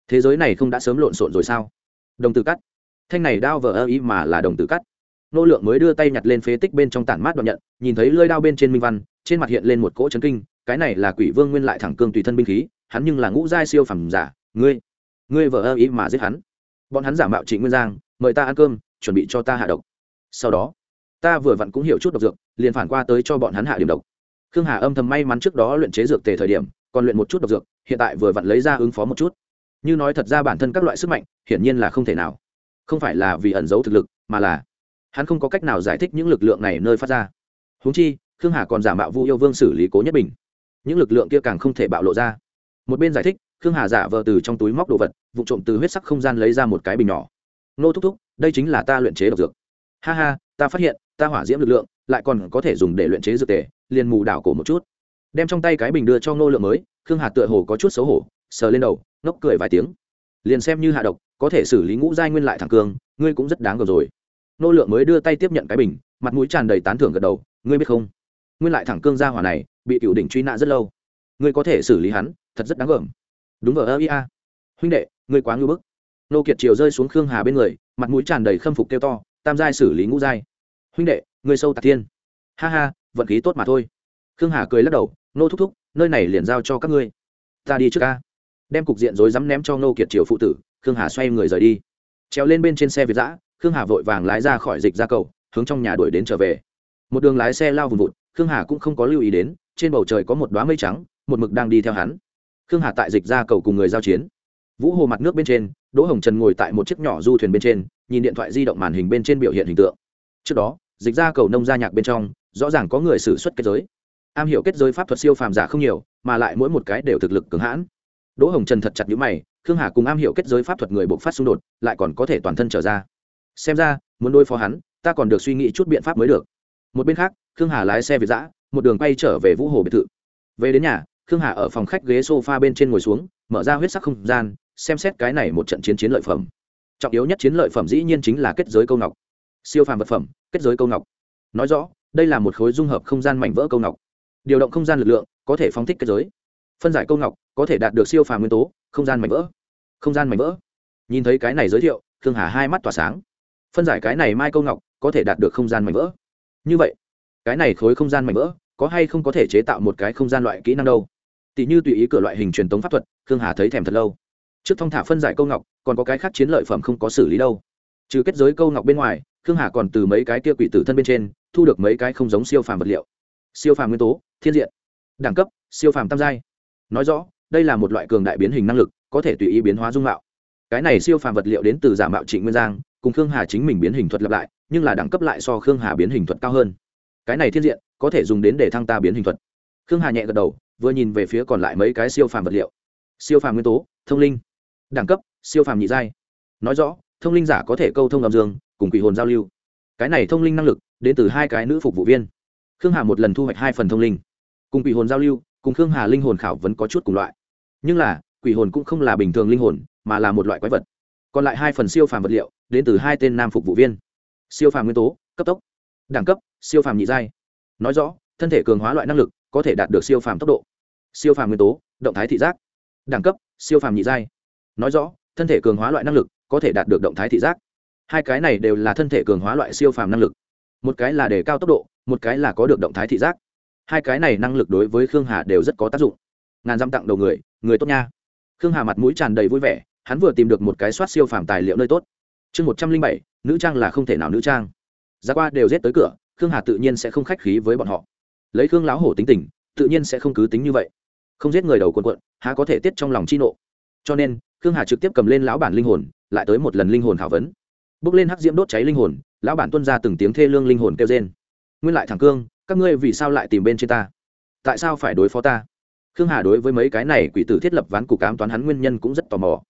Thế giới này không đã sớm lộn xộn rồi sao? Đồng tử cắt. Thanh này đao vờ ơ ý mà là đồng tử cắt. Nô lượng mới đưa tay nhặt lên phế tích bên trong tản mát đoạn nhận, nhìn thấy lơi đao bên trên minh văn, trên mặt hiện lên một cỗ chấn kinh, cái này là quỷ vương nguyên lại thẳng cương tùy thân binh khí, hắn nhưng là ngũ giai siêu phẩm giả, ngươi ngươi vờ ơ ý mà giết hắn. Bọn hắn giả mạo trịnh nguyên giang, mời ta ăn cơm, chuẩn bị cho ta hạ độc. Sau đó, ta vừa vặn cũng hiểu chút độc dược, liền phản qua tới cho bọn hắn hạ điểm độc. Khương hà âm thầm may mắn trước đó luyện chế dược tề thời điểm, còn luyện một chút độc dược hiện tại vừa vặn lấy ra ứng phó một chút. Như nói thật ra bản thân các loại sức mạnh, hiển nhiên là không thể nào. Không phải là vì ẩn giấu thực lực, mà là hắn không có cách nào giải thích những lực lượng này nơi phát ra. Húng chi, khương hà còn giả mạo vu yêu vương xử lý cố nhất bình. Những lực lượng kia càng không thể bạo lộ ra. Một bên giải thích, khương hà giả vờ từ trong túi móc đồ vật vụ trộm từ huyết sắc không gian lấy ra một cái bình nhỏ. Nô thúc thúc, đây chính là ta luyện chế độc dược. Ha ha, ta phát hiện, ta hỏa diễm lực lượng, lại còn có thể dùng để luyện chế dược tề, liền mù đảo cổ một chút. Đem trong tay cái bình đưa cho ngô lượng mới khương hà tựa hồ có chút xấu hổ, sờ lên đầu, ngốc cười vài tiếng. Liền xem như hạ độc, có thể xử lý ngũ giai nguyên lại thẳng cương, ngươi cũng rất đáng gờm rồi. Nô lượng mới đưa tay tiếp nhận cái bình, mặt mũi tràn đầy tán thưởng gật đầu, ngươi biết không? Nguyên lại thẳng cương gia hỏa này, bị cựu đỉnh truy nã rất lâu. Ngươi có thể xử lý hắn, thật rất đáng gờm. Đúng vờ ơ, ia. Huynh đệ, ngươi quá ngưỡng bức. Nô kiệt triều rơi xuống khương hà bên người, mặt mũi tràn đầy khâm phục kêu to, tam giai xử lý ngũ giai. Huynh đệ, ngươi sâu tạc thiên. Ha ha, vận khí tốt mà thôi. Khương hà cười lắc đầu, nô thúc thúc nơi này liền giao cho các ngươi. Ta đi trước ca. Đem cục diện rối rắm ném cho nô kiệt triều phụ tử, khương hà xoay người rời đi. Trèo lên bên trên xe việt giã khương hà vội vàng lái ra khỏi dịch ra cầu, hướng trong nhà đuổi đến trở về. Một đường lái xe lao vùng vụt, khương hà cũng không có lưu ý đến, trên bầu trời có một đoá mây trắng, một mực đang đi theo hắn. Khương hà tại dịch ra cầu cùng người giao chiến. Vũ hồ mặt nước bên trên, đỗ hồng trần ngồi tại một chiếc nhỏ du thuyền bên trên, nhìn điện thoại di động màn hình bên trên biểu hiện hình tượng. Trước đó, dịch ra cầu nông gia nhạc bên trong, rõ ràng có người xử suất kết giới am hiểu kết giới pháp thuật siêu phàm giả không nhiều, mà lại mỗi một cái đều thực lực cường hãn. Đỗ hồng trần thật chặt nhữ mày, khương hà cùng am hiểu kết giới pháp thuật người buộc phát xung đột, lại còn có thể toàn thân trở ra. Xem ra, muốn đối phó hắn, ta còn được suy nghĩ chút biện pháp mới được. Một bên khác, khương hà lái xe việt giã một đường quay trở về vũ hồ biệt thự. Về đến nhà, khương hà ở phòng khách ghế s o f a bên trên ngồi xuống, mở ra huyết sắc không gian, xem xét cái này một trận chiến chiến lợi phẩm. Trọng yếu nhất chiến lợi phẩm dĩ nhiên chính là kết giới câu ngọc. Siêu phàm vật phẩm, kết giới câu ngọc. Nói rõ, đây là một khối dung hợp không gian mảnh vỡ câu ngọc điều động không gian lực lượng, có thể phóng thích kết giới. Phân giải câu ngọc, có thể đạt được siêu phàm nguyên tố, không gian mảnh vỡ. Không gian mảnh vỡ. Nhìn thấy cái này giới thiệu, khương hà hai mắt tỏa sáng. Phân giải cái này mai câu ngọc, có thể đạt được không gian mảnh vỡ. Như vậy, cái này khối không gian mảnh vỡ, có hay không có thể chế tạo một cái không gian loại kỹ năng đâu? Tỷ như tùy ý cửa loại hình truyền tống pháp thuật, khương hà thấy thèm thật lâu. Trước thông thả phân giải câu ngọc, còn có cái khác chiến lợi phẩm không có xử lý đâu. Trừ kết giới câu ngọc bên ngoài, khương hà còn từ mấy cái kia quỷ tử thân bên trên, thu được mấy cái không giống siêu phàm vật liệu siêu phàm nguyên tố, thiên diện. Đẳng cấp, siêu phàm tam giai. Nói rõ, đây là một loại cường đại biến hình năng lực, có thể tùy ý biến hóa dung mạo. Cái này siêu phàm vật liệu đến từ giả mạo trịnh nguyên giang, cùng khương hà chính mình biến hình thuật lặp lại, nhưng là đẳng cấp lại so khương hà biến hình thuật cao hơn. Cái này thiên diện, có thể dùng đến để thăng ta biến hình thuật. Khương hà nhẹ gật đầu, vừa nhìn về phía còn lại mấy cái siêu phàm vật liệu. Siêu phàm nguyên tố, thông linh. Đẳng cấp, siêu phàm nhị giai. Nói rõ, thông linh giả có thể câu thông âm dương, cùng quỷ hồn giao lưu. Cái này thông linh năng lực, đến từ hai cái nữ phục vụ viên khương hà một lần thu hoạch hai phần thông linh. Cùng quỷ hồn giao lưu, cùng khương hà linh hồn khảo vẫn có chút cùng loại. Nhưng là, quỷ hồn cũng không là bình thường linh hồn, mà là một loại quái vật. Còn lại hai phần siêu phàm vật liệu, đến từ hai tên nam phục vụ viên. Siêu phàm nguyên tố, cấp tốc. Đẳng cấp, siêu phàm nhị giai. Nói rõ, thân thể cường hóa loại năng lực, có thể đạt được siêu phàm tốc độ. Siêu phàm nguyên tố, động thái thị giác. Đẳng cấp, siêu phàm nhị giai. Nói rõ, thân thể cường hóa loại năng lực, có thể đạt được động thái thị giác. Hai cái này đều là thân thể cường hóa loại siêu phàm năng lực. Một cái là để cao tốc độ một cái là có được động thái thị giác. Hai cái này năng lực đối với khương hà đều rất có tác dụng. Ngàn dăm tặng đầu người người tốt nha. Khương hà mặt mũi tràn đầy vui vẻ, hắn vừa tìm được một cái soát siêu phàm tài liệu nơi tốt. Chương một trăm linh bảy, nữ trang là không thể nào nữ trang. Ra qua đều rét tới cửa, khương hà tự nhiên sẽ không khách khí với bọn họ. Lấy khương lão hổ tính tình, tự nhiên sẽ không cứ tính như vậy. Không giết người đầu quần quận há có thể tiết trong lòng chi nộ. Cho nên, khương hà trực tiếp cầm lên lão bản linh hồn, lại tới một lần linh hồn khảo vấn. Bước lên hắc diễm đốt cháy linh hồn, lão bản tuân ra từng tiếng thê lương linh hồn kêu trên nguyên lại thẳng cương, các ngươi vì sao lại tìm bên trên ta? Tại sao phải đối phó ta? Khương hà đối với mấy cái này quỷ tử thiết lập ván cục cám toán hắn nguyên nhân cũng rất tò mò.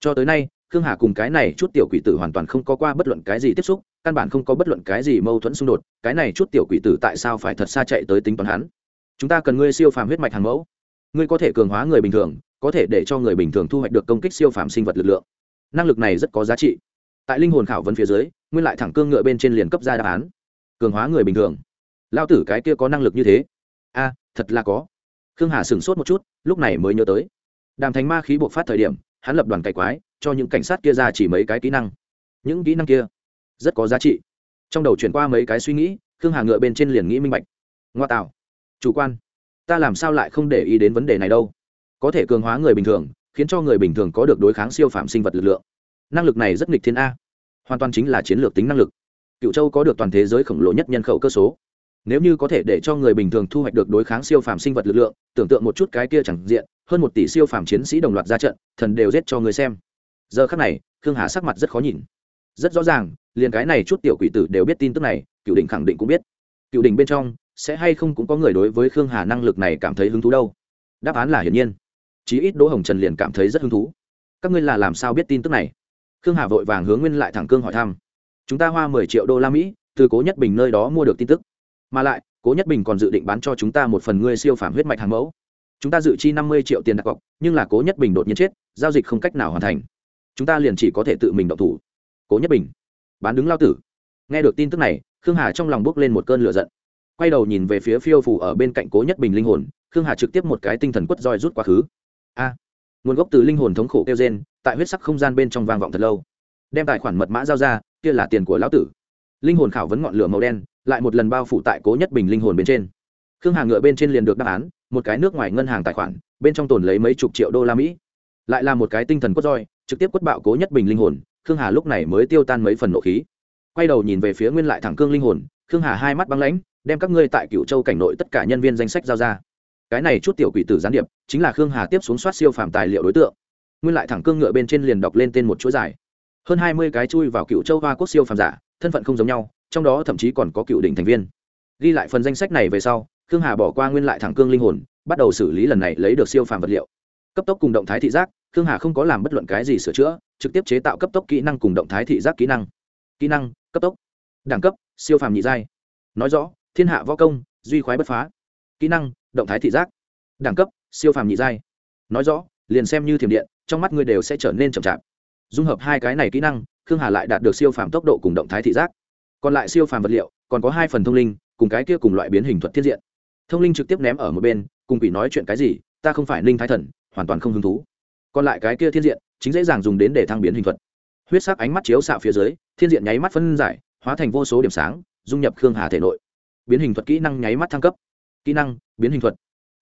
Cho tới nay, khương hà cùng cái này chút tiểu quỷ tử hoàn toàn không có qua bất luận cái gì tiếp xúc, căn bản không có bất luận cái gì mâu thuẫn xung đột, cái này chút tiểu quỷ tử tại sao phải thật xa chạy tới tính toán hắn? Chúng ta cần ngươi siêu phàm huyết mạch hàng mẫu. Ngươi có thể cường hóa người bình thường, có thể để cho người bình thường thu hoạch được công kích siêu phàm sinh vật lực lượng. Năng lực này rất có giá trị. Tại linh hồn khảo vấn phía dưới, nguyên lại thẳng cương ngựa bên trên liền cấp ra đáp án cường hóa người bình thường. Lao tử cái kia có năng lực như thế? A, thật là có. Khương hà sửng sốt một chút, lúc này mới nhớ tới. Đàm thành ma khí buộc phát thời điểm, hắn lập đoàn cày quái, cho những cảnh sát kia ra chỉ mấy cái kỹ năng. Những kỹ năng kia, rất có giá trị. Trong đầu chuyển qua mấy cái suy nghĩ, khương hà ngựa bên trên liền nghĩ minh bạch. Ngoa tạo. Chủ quan. Ta làm sao lại không để ý đến vấn đề này đâu? Có thể cường hóa người bình thường, khiến cho người bình thường có được đối kháng siêu phạm sinh vật lực lượng. Năng lực này rất nghịch thiên a. Hoàn toàn chính là chiến lược tính năng lực cựu châu có được toàn thế giới khổng lồ nhất nhân khẩu cơ số. Nếu như có thể để cho người bình thường thu hoạch được đối kháng siêu phàm sinh vật lực lượng, tưởng tượng một chút cái kia chẳng diện, hơn một tỷ siêu phàm chiến sĩ đồng loạt ra trận, thần đều giết cho người xem. Giờ khắc này, khương hà sắc mặt rất khó nhìn. Rất rõ ràng, liền cái này chút tiểu quỷ tử đều biết tin tức này cựu đỉnh khẳng định cũng biết. Cựu đỉnh bên trong, sẽ hay không cũng có người đối với khương hà năng lực này cảm thấy hứng thú đâu? Đáp án là hiển nhiên. Chí ít đỗ hồng trần liền cảm thấy rất hứng thú. Các ngươi là làm sao biết tin tức này? Khương hà vội vàng hướng nguyên lại thẳng cương hỏi thăm chúng ta hoa mười triệu đô la mỹ, từ cố nhất bình nơi đó mua được tin tức. Mà lại, cố nhất bình còn dự định bán cho chúng ta một phần ngươi siêu phản huyết mạch hàng mẫu. Chúng ta dự chi năm mươi triệu tiền đặt cọc, nhưng là cố nhất bình đột nhiên chết, giao dịch không cách nào hoàn thành. Chúng ta liền chỉ có thể tự mình động thủ. Cố nhất bình, bán đứng lao tử. Nghe được tin tức này, khương hà trong lòng bốc lên một cơn lửa giận. Quay đầu nhìn về phía phiêu phủ ở bên cạnh cố nhất bình linh hồn, khương hà trực tiếp một cái tinh thần quất roi rút quá khứ. A, nguồn gốc từ linh hồn thống khổ kêu gen tại huyết sắc không gian bên trong vang vọng thật lâu. Đem tài khoản mật mã giao ra kia là tiền của lão tử. Linh hồn khảo vấn ngọn lửa màu đen, lại một lần bao phủ tại cố nhất bình linh hồn bên trên. Khương hà ngựa bên trên liền được đáp án, một cái nước ngoài ngân hàng tài khoản, bên trong tồn lấy mấy chục triệu đô la mỹ. Lại là một cái tinh thần quất roi, trực tiếp quất bạo cố nhất bình linh hồn, khương hà lúc này mới tiêu tan mấy phần nộ khí. Quay đầu nhìn về phía nguyên lại thẳng cương linh hồn, khương hà hai mắt băng lãnh, đem các ngươi tại cựu châu cảnh nội tất cả nhân viên danh sách giao ra. Cái này chút tiểu quỷ tử gián điệp, chính là khương hà tiếp xuống soát siêu phàm tài liệu đối tượng. Nguyên lại thẳng cương ngựa bên trên liền đọc lên tên một chuỗi dài hơn hai mươi cái chui vào cựu châu hoa quốc siêu phàm giả, thân phận không giống nhau, trong đó thậm chí còn có cựu đỉnh thành viên. Ghi lại phần danh sách này về sau, khương hà bỏ qua nguyên lại thẳng cương linh hồn, bắt đầu xử lý lần này lấy được siêu phàm vật liệu. Cấp tốc cùng động thái thị giác, khương hà không có làm bất luận cái gì sửa chữa, trực tiếp chế tạo cấp tốc kỹ năng cùng động thái thị giác kỹ năng. Kỹ năng, cấp tốc. Đẳng cấp, siêu phàm nhị giai. Nói rõ, thiên hạ võ công, duy khoái bất phá. Kỹ năng, động thái thị giác. Đẳng cấp, siêu phàm nhị giai. Nói rõ, liền xem như thiểm điện, trong mắt ngươi đều sẽ trở nên chậm chạp dung hợp hai cái này kỹ năng, khương hà lại đạt được siêu phàm tốc độ cùng động thái thị giác. Còn lại siêu phàm vật liệu, còn có hai phần thông linh, cùng cái kia cùng loại biến hình thuật thiết diện. Thông linh trực tiếp ném ở một bên, cùng quỷ nói chuyện cái gì, ta không phải linh thái thần, hoàn toàn không hứng thú. Còn lại cái kia thiên diện, chính dễ dàng dùng đến để thăng biến hình thuật. Huyết sắc ánh mắt chiếu xạo phía dưới thiên diện nháy mắt phân giải, hóa thành vô số điểm sáng, dung nhập khương hà thể nội. Biến hình thuật kỹ năng nháy mắt thăng cấp. Kỹ năng, biến hình thuật.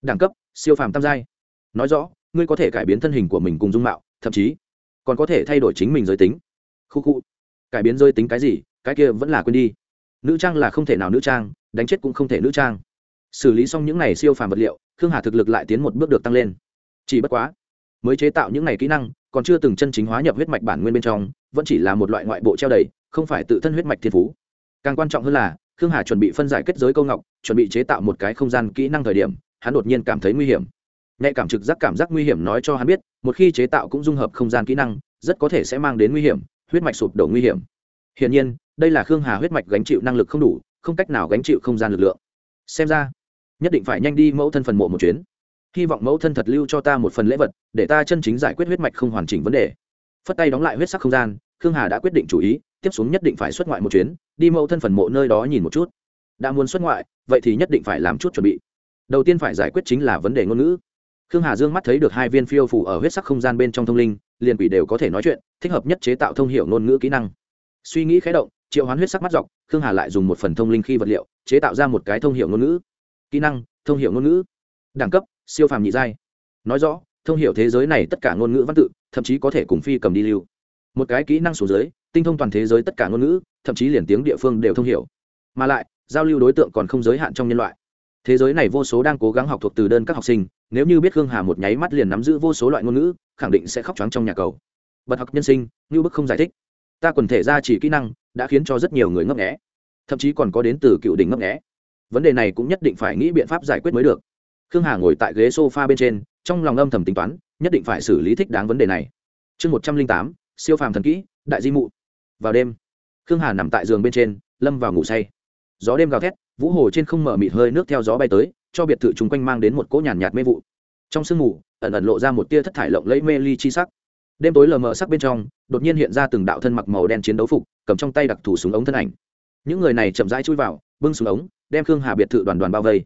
Đẳng cấp, siêu phàm tam giai. Nói rõ, ngươi có thể cải biến thân hình của mình cùng dung mạo, thậm chí còn có thể thay đổi chính mình giới tính. Khu khu. Cải biến giới tính cái gì, cái kia vẫn là quên đi. Nữ trang là không thể nào nữ trang, đánh chết cũng không thể nữ trang. Xử lý xong những n à y siêu phàm vật liệu, khương hà thực lực lại tiến một bước được tăng lên. Chỉ bất quá, mới chế tạo những n à y kỹ năng, còn chưa từng chân chính hóa nhập huyết mạch bản nguyên bên trong, vẫn chỉ là một loại ngoại bộ treo đầy, không phải tự thân huyết mạch thiên phú. Càng quan trọng hơn là, khương hà chuẩn bị phân giải kết giới câu ngọc, chuẩn bị chế tạo một cái không gian kỹ năng thời điểm, hắn đột nhiên cảm thấy nguy hiểm nhạy cảm trực giác cảm giác nguy hiểm nói cho hắn biết, một khi chế tạo cũng dung hợp không gian kỹ năng, rất có thể sẽ mang đến nguy hiểm, huyết mạch sụp đổ nguy hiểm. Hiển nhiên, đây là khương hà huyết mạch gánh chịu năng lực không đủ, không cách nào gánh chịu không gian lực lượng. Xem ra, nhất định phải nhanh đi mẫu thân phần mộ một chuyến. Hy vọng mẫu thân thật lưu cho ta một phần lễ vật, để ta chân chính giải quyết huyết mạch không hoàn chỉnh vấn đề. Phất tay đóng lại huyết sắc không gian, khương hà đã quyết định chủ ý, tiếp xuống nhất định phải xuất ngoại một chuyến, đi mẫu thân phần mộ nơi đó nhìn một chút. Đã muốn xuất ngoại, vậy thì nhất định phải làm chút chuẩn bị. Đầu tiên phải giải quyết chính là vấn đề ngôn ngữ khương hà dương mắt thấy được hai viên phiêu phủ ở huyết sắc không gian bên trong thông linh, liền quỷ đều có thể nói chuyện, thích hợp nhất chế tạo thông hiệu ngôn ngữ kỹ năng. Suy nghĩ khé động, triệu hoán huyết sắc mắt dọc, khương hà lại dùng một phần thông linh khi vật liệu, chế tạo ra một cái thông hiệu ngôn ngữ. Kỹ năng, thông hiệu ngôn ngữ. Đẳng cấp, siêu phàm nhị giai. Nói rõ, thông hiệu thế giới này tất cả ngôn ngữ văn tự, thậm chí có thể cùng phi cầm đi lưu. Một cái kỹ năng số giới tinh thông toàn thế giới tất cả ngôn ngữ, thậm chí liền tiếng địa phương đều thông hiểu. Mà lại, giao lưu đối tượng còn không giới hạn trong nhân loại. Thế giới này vô số đang cố gắng học thuộc từ đơn các học sinh nếu như biết khương hà một nháy mắt liền nắm giữ vô số loại ngôn ngữ, khẳng định sẽ khóc trắng trong nhà cầu. Bật học nhân sinh như bức không giải thích. Ta quần thể ra chỉ kỹ năng, đã khiến cho rất nhiều người ngấp nghẽ thậm chí còn có đến từ cựu đỉnh ngấp nghẽ vấn đề này cũng nhất định phải nghĩ biện pháp giải quyết mới được. Khương hà ngồi tại ghế s o f a bên trên, trong lòng âm thầm tính toán, nhất định phải xử lý thích đáng vấn đề này. Chương một trăm linh tám, siêu phàm thần kỹ, đại di mụ. Vào đêm, khương hà nằm tại giường bên trên, lâm vào ngủ say. Gió đêm gào thét, vũ hồ trên không mở mịt hơi nước theo gió bay tới cho biệt thự chung quanh mang đến một cỗ nhàn nhạt, nhạt mê vụ. Trong sương mù ẩn ẩn lộ ra một tia thất thải lộng lẫy mê ly chi sắc. Đêm tối lờ mờ sắc bên trong đột nhiên hiện ra từng đạo thân mặc màu đen chiến đấu phục cầm trong tay đặc thủ súng ống thân ảnh. Những người này chậm rãi chui vào bưng súng ống đem khương hà biệt thự đoàn đoàn bao vây.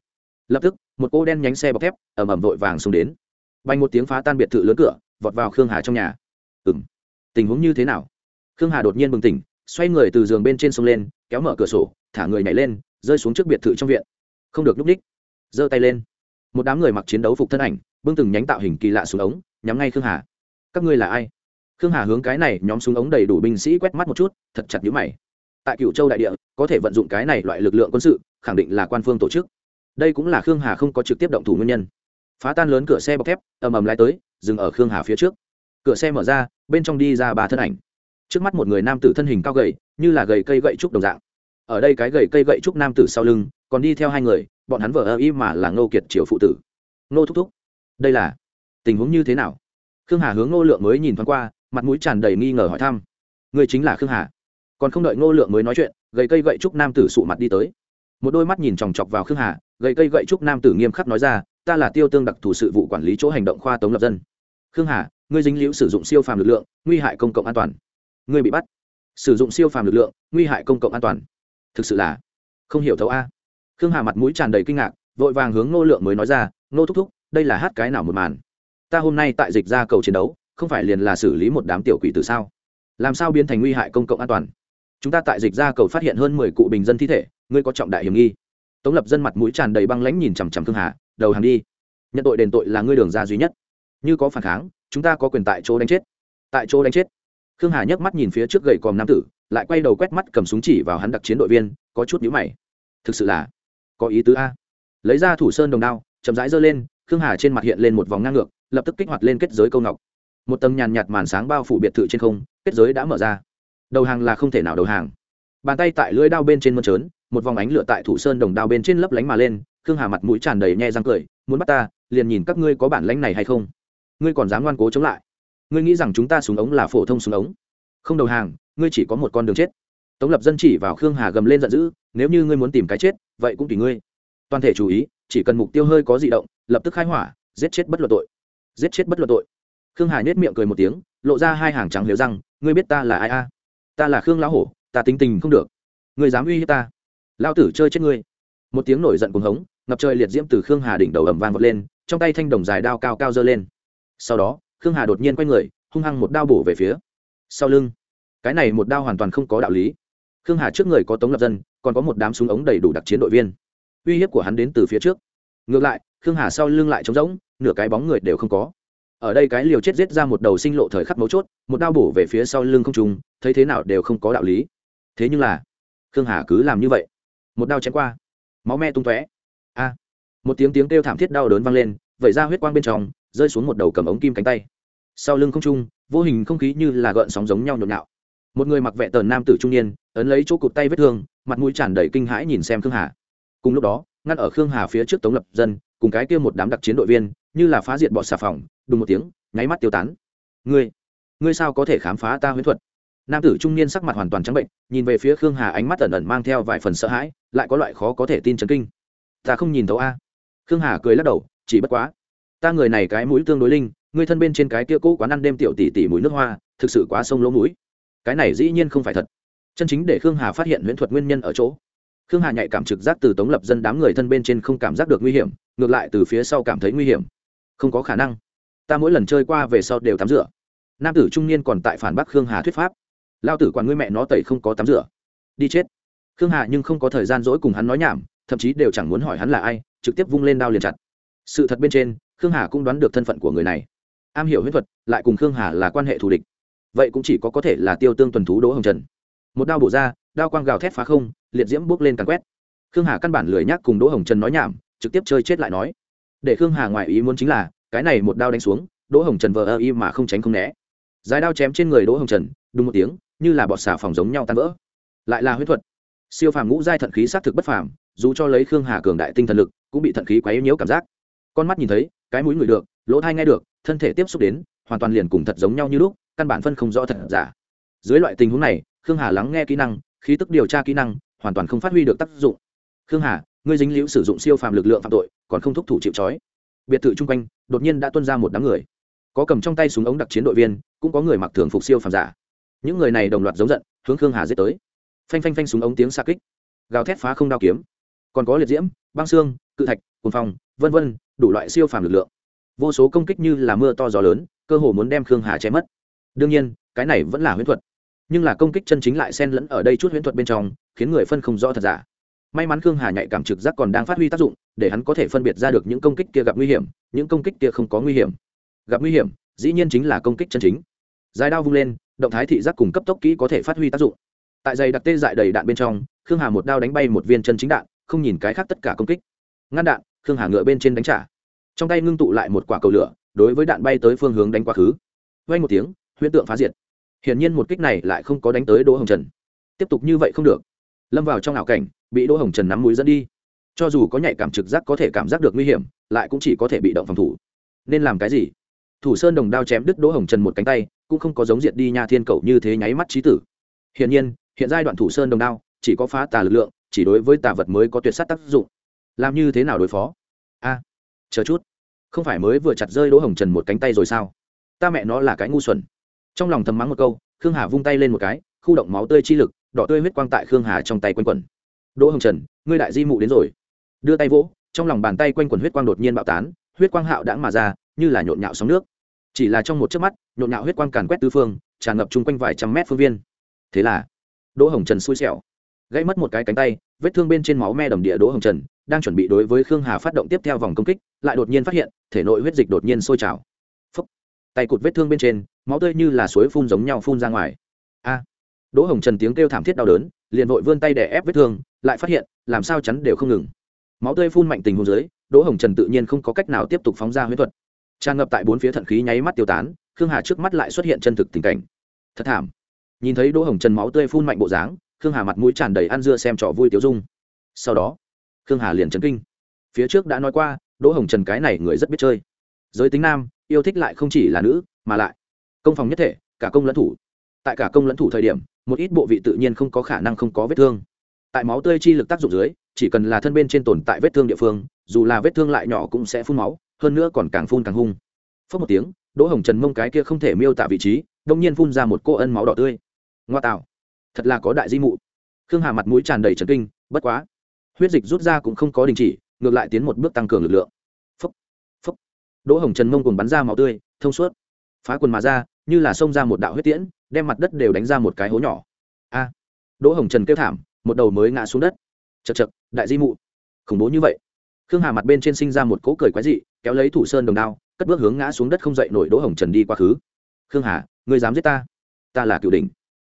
Lập tức một cô đen nhánh xe bọc thép ẩm ẩm vội vàng xuống đến. Vành một tiếng phá tan biệt thự lớn cửa vọt vào khương hà trong nhà. Ừ m tình huống như thế nào? Khương hà đột nhiên bừng tỉnh xoay người từ giường bên trên sông lên kéo mở cửa sổ thả người nhảy lên rơi xuống trước biệt thự trong viện. Không được núp ních giơ tay lên. Một đám người mặc chiến đấu phục thân ảnh, bưng từng nhánh tạo hình kỳ lạ xuống ống, nhắm ngay khương hà. Các ngươi là ai? Khương hà hướng cái này nhóm súng ống đầy đủ binh sĩ quét mắt một chút, thật chặt nhữ mày. Tại cựu châu đại địa, có thể vận dụng cái này loại lực lượng quân sự, khẳng định là quan phương tổ chức. Đây cũng là khương hà không có trực tiếp động thủ nguyên nhân. Phá tan lớn cửa xe bọc thép, ầm ầm lái tới, dừng ở khương hà phía trước. Cửa xe mở ra, bên trong đi ra ba thân ảnh. Trước mắt một người nam tử thân hình cao gầy, như là gầy cây gậy trúc đồng dạng. Ở đây cái gầy cây gậy trúc nam tử sau lưng, còn đi theo hai người bọn hắn vợ ơ y mà là ngô kiệt triều phụ tử. Ngô thúc thúc, đây là tình huống như thế nào? Khương hà hướng ngô lượng mới nhìn thoáng qua, mặt mũi tràn đầy nghi ngờ hỏi thăm. Người chính là khương hà. Còn không đợi ngô lượng mới nói chuyện, gầy cây gậy trúc nam tử sụ mặt đi tới. Một đôi mắt nhìn chòng chọc vào khương hà, gầy cây gậy trúc nam tử nghiêm khắc nói ra, ta là tiêu tương đặc thù sự vụ quản lý chỗ hành động khoa tống lập dân. Khương hà, ngươi dính liễu sử dụng siêu phàm lực lượng, nguy hại công cộng an toàn. Ngươi bị bắt. Sử dụng siêu phàm lực lượng, nguy hại công cộng an toàn. Thực sự là không hiểu thấu a khương hà mặt mũi tràn đầy kinh ngạc, vội vàng hướng Nô lượng mới nói ra Nô thúc thúc, đây là hát cái nào một màn? Ta hôm nay tại dịch ra cầu chiến đấu, không phải liền là xử lý một đám tiểu quỷ từ sao? Làm sao biến thành nguy hại công cộng an toàn? Chúng ta tại dịch ra cầu phát hiện hơn mười cụ bình dân thi thể, ngươi có trọng đại hiểm nghi. Tống lập dân mặt mũi tràn đầy băng lãnh nhìn chằm chằm khương hà, đầu hàng đi. Nhận tội đền tội là ngươi đường ra duy nhất. Như có phản kháng, chúng ta có quyền tại chỗ đánh chết. Tại chỗ đánh chết? Khương hà nhấc mắt nhìn phía trước gầy còm nam tử, lại quay đầu quét mắt cầm súng chỉ vào hắn đặc chiến đội viên, có chút nhíu mày. Thực sự là có ý tứ a. Lấy ra thủ sơn đồng đao, chậm rãi giơ lên, khương hà trên mặt hiện lên một vòng ngang ngược, lập tức kích hoạt lên kết giới câu ngọc. Một tầng nhàn nhạt màn sáng bao phủ biệt thự trên không, kết giới đã mở ra. Đầu hàng là không thể nào đầu hàng. Bàn tay tại lưỡi đao bên trên mơn trớn, một vòng ánh lửa tại thủ sơn đồng đao bên trên lấp lánh mà lên, khương hà mặt mũi tràn đầy nhe răng cười, muốn bắt ta, liền nhìn các ngươi có bản lánh này hay không? Ngươi còn dám ngoan cố chống lại. Ngươi nghĩ rằng chúng ta súng ống là phổ thông súng ống? Không đầu hàng, ngươi chỉ có một con đường chết tống lập dân chỉ vào khương hà gầm lên giận dữ, nếu như ngươi muốn tìm cái chết, vậy cũng tùy ngươi. Toàn thể chú ý, chỉ cần mục tiêu hơi có di động, lập tức khai hỏa, giết chết bất luận tội. Giết chết bất luận tội. Khương hà nhếch miệng cười một tiếng, lộ ra hai hàng trắng liều răng, ngươi biết ta là ai a? Ta là khương lão hổ, ta tính tình không được. Ngươi dám uy hiếp ta? Lao tử chơi chết ngươi. Một tiếng nổi giận cuồng hống, ngập trời liệt diễm từ khương hà đỉnh đầu ầm vang vọt lên, trong tay thanh đồng dài đao cao cao giơ lên. Sau đó, khương hà đột nhiên quay người, hung hăng một đao bổ về phía sau lưng. Cái này một đao hoàn toàn không có đạo lý khương hà trước người có tống lập dân, còn có một đám súng ống đầy đủ đặc chiến đội viên. Uy hiếp của hắn đến từ phía trước. Ngược lại, khương hà sau lưng lại trống rỗng, nửa cái bóng người đều không có. Ở đây cái liều chết giết ra một đầu sinh lộ thời khắc mấu chốt, một đao bổ về phía sau lưng không trùng thấy thế nào đều không có đạo lý. Thế nhưng là, khương hà cứ làm như vậy. Một đao chém qua, máu me tung tóe. A! Một tiếng tiếng kêu thảm thiết đau đớn vang lên, vẩy ra huyết quang bên trong, rơi xuống một đầu cầm ống kim cánh tay. Sau lưng không trung, vô hình không khí như là gợn sóng giống nhau nhộn nhạo một người mặc vẹ tờn nam tử trung niên, ấn lấy chỗ cụt tay vết thương, mặt mũi tràn đầy kinh hãi nhìn xem khương hà. Cùng lúc đó, ngăn ở khương hà phía trước tống lập dân, cùng cái kia một đám đặc chiến đội viên, như là phá diệt bọt xà phòng, đùng một tiếng, nháy mắt tiêu tán. Ngươi ngươi sao có thể khám phá ta huyễn thuật? Nam tử trung niên sắc mặt hoàn toàn trắng bệnh, nhìn về phía khương hà ánh mắt ẩn ẩn mang theo vài phần sợ hãi, lại có loại khó có thể tin chấn kinh. Ta không nhìn thấu a. Khương hà cười lắc đầu, chỉ bất quá, ta người này cái mũi tương đối linh ngươi thân bên trên cái kia cũ quán ăn đêm tiểu tỷ tỷ mũi nước hoa, thực sự quá sông lỗ mũi cái này dĩ nhiên không phải thật. Chân chính để khương hà phát hiện huyễn thuật nguyên nhân ở chỗ. Khương hà nhạy cảm trực giác từ tống lập dân đám người thân bên trên không cảm giác được nguy hiểm, ngược lại từ phía sau cảm thấy nguy hiểm. Không có khả năng. Ta mỗi lần chơi qua về sau đều tắm rửa. Nam tử trung niên còn tại phản bác khương hà thuyết pháp. Lao tử quản ngươi mẹ nó tẩy không có tắm rửa. Đi chết. Khương hà nhưng không có thời gian dỗi cùng hắn nói nhảm, thậm chí đều chẳng muốn hỏi hắn là ai, trực tiếp vung lên đao liền chặt. Sự thật bên trên, khương hà cũng đoán được thân phận của người này. Am hiểu huyết thuật, lại cùng khương hà là quan hệ thù địch vậy cũng chỉ có có thể là tiêu tương tuần thú đỗ hồng trần. Một đao bổ ra, đao quang gào thét phá không, liệt diễm bước lên càn quét. Khương hà căn bản lười nhắc cùng đỗ hồng trần nói nhảm, trực tiếp chơi chết lại nói. Để khương hà ngoài ý muốn chính là, cái này một đao đánh xuống, đỗ hồng trần vờ ơ y mà không tránh không né. Dài đao chém trên người đỗ hồng trần đúng một tiếng, như là bọt xà phòng giống nhau tan vỡ. Lại là huyết thuật. Siêu phàm ngũ giai thận khí xác thực bất phàm, dù cho lấy khương hà cường đại tinh thần lực, cũng bị thận khí quá yếu nhiễu cảm giác. Con mắt nhìn thấy, cái mũi ngửi được, lỗ thai nghe được, thân thể tiếp xúc đến, hoàn toàn liền cùng thật giống nhau như lúc căn bản phân không rõ thật giả. Dưới loại tình huống này, khương hà lắng nghe kỹ năng, khí tức điều tra kỹ năng, hoàn toàn không phát huy được tác dụng. Khương hà, ngươi dính liễu sử dụng siêu phàm lực lượng phạm tội, còn không thúc thủ chịu trói. Biệt thự chung quanh, đột nhiên đã tuân ra một đám người. Có cầm trong tay súng ống đặc chiến đội viên, cũng có người mặc thường phục siêu phàm giả. Những người này đồng loạt giống giận, hướng khương hà giết tới. Phanh phanh phanh súng ống tiếng xa kích. Gào thét phá không đao kiếm. Còn có liệt diễm, băng xương, cự thạch cồn phong, vân vân, đủ loại siêu phàm lực lượng. Vô số công kích như là mưa to gió lớn, cơ hồ muốn đem khương hà che mất đương nhiên, cái này vẫn là huyễn thuật. Nhưng là công kích chân chính lại xen lẫn ở đây chút huyễn thuật bên trong, khiến người phân không rõ thật giả. May mắn khương hà nhạy cảm trực giác còn đang phát huy tác dụng, để hắn có thể phân biệt ra được những công kích kia gặp nguy hiểm, những công kích kia không có nguy hiểm. Gặp nguy hiểm, dĩ nhiên chính là công kích chân chính. Dài đao vung lên, động thái thị giác cùng cấp tốc kỹ có thể phát huy tác dụng. Tại giày đặc tê dại đầy đạn bên trong, khương hà một đao đánh bay một viên chân chính đạn, không nhìn cái khác tất cả công kích. Ngăn đạn, khương hà ngựa bên trên đánh trả. Trong tay ngưng tụ lại một quả cầu lửa, đối với đạn bay tới phương hướng đánh quá khứ. Vay một tiếng huyễn tượng phá diệt. Hiển nhiên một kích này lại không có đánh tới đỗ hồng trần. Tiếp tục như vậy không được. Lâm vào trong ảo cảnh, bị đỗ hồng trần nắm mũi dẫn đi. Cho dù có nhạy cảm trực giác có thể cảm giác được nguy hiểm, lại cũng chỉ có thể bị động phòng thủ. Nên làm cái gì? Thủ sơn đồng đao chém đứt đỗ hồng trần một cánh tay, cũng không có giống diệt đi nha thiên cầu như thế nháy mắt trí tử. Hiển nhiên, hiện giai đoạn thủ sơn đồng đao chỉ có phá tà lực lượng, chỉ đối với tà vật mới có tuyệt sát tác dụng. Làm như thế nào đối phó? A, chờ chút. Không phải mới vừa chặt rơi đỗ hồng trần một cánh tay rồi sao? Ta mẹ nó là cái ngu xuẩn trong lòng thầm mắng một câu, khương hà vung tay lên một cái, khu động máu tươi chi lực, đỏ tươi huyết quang tại khương hà trong tay quanh quẩn. Đỗ hồng trần, ngươi đại di mụ đến rồi. Đưa tay vỗ, trong lòng bàn tay quanh quẩn huyết quang đột nhiên bạo tán, huyết quang hạo đãng mà ra, như là nhộn nhạo sóng nước. Chỉ là trong một chớp mắt, nhộn nhạo huyết quang càn quét tứ phương, tràn ngập chung quanh vài trăm mét phương viên. Thế là, đỗ hồng trần xui xẻo, gãy mất một cái cánh tay, vết thương bên trên máu me đầm địa đỗ hồng trần, đang chuẩn bị đối với khương hà phát động tiếp theo vòng công kích, lại đột nhiên phát hiện, thể nội huyết dịch đột nhiên sôi trào tay cụt vết thương bên trên, máu tươi như là suối phun giống nhau phun ra ngoài. A! Đỗ hồng trần tiếng kêu thảm thiết đau đớn, liền vội vươn tay để ép vết thương, lại phát hiện, làm sao chắn đều không ngừng. Máu tươi phun mạnh tình hồ dưới, đỗ hồng trần tự nhiên không có cách nào tiếp tục phóng ra huyết thuật. Tràn ngập tại bốn phía thận khí nháy mắt tiêu tán, khương hà trước mắt lại xuất hiện chân thực tình cảnh. Thật thảm. Nhìn thấy đỗ hồng trần máu tươi phun mạnh bộ dáng, khương hà mặt mũi tràn đầy ăn dưa xem trò vui tiêu dung. Sau đó, khương hà liền chấn kinh. Phía trước đã nói qua, đỗ hồng trần cái này người rất biết chơi. Giới tính nam yêu thích lại không chỉ là nữ, mà lại công phòng nhất thể, cả công lẫn thủ. Tại cả công lẫn thủ thời điểm, một ít bộ vị tự nhiên không có khả năng không có vết thương. Tại máu tươi chi lực tác dụng dưới, chỉ cần là thân bên trên tồn tại vết thương địa phương, dù là vết thương lại nhỏ cũng sẽ phun máu, hơn nữa còn càng phun càng hung. Phớt một tiếng, đỗ hồng trần mông cái kia không thể miêu tả vị trí, đông nhiên phun ra một cô ân máu đỏ tươi. Ngoa tạo. Thật là có đại di mụ. Khương hà mặt mũi tràn đầy trần kinh, bất quá. Huyết dịch rút ra cũng không có đình chỉ, ngược lại tiến một bước tăng cường lực lượng đỗ hồng trần mông cùng bắn ra máu tươi, thông suốt. Phá quần mà ra, như là xông ra một đạo huyết tiễn, đem mặt đất đều đánh ra một cái hố nhỏ. A! Đỗ hồng trần kêu thảm, một đầu mới ngã xuống đất. Chật chật đại di mụ. Khủng bố như vậy. Khương hà mặt bên trên sinh ra một cỗ cười quái dị, kéo lấy thủ sơn đồng đao, cất bước hướng ngã xuống đất không dậy nổi đỗ hồng trần đi quá khứ. Khương hà, ngươi dám giết ta? Ta là cựu đình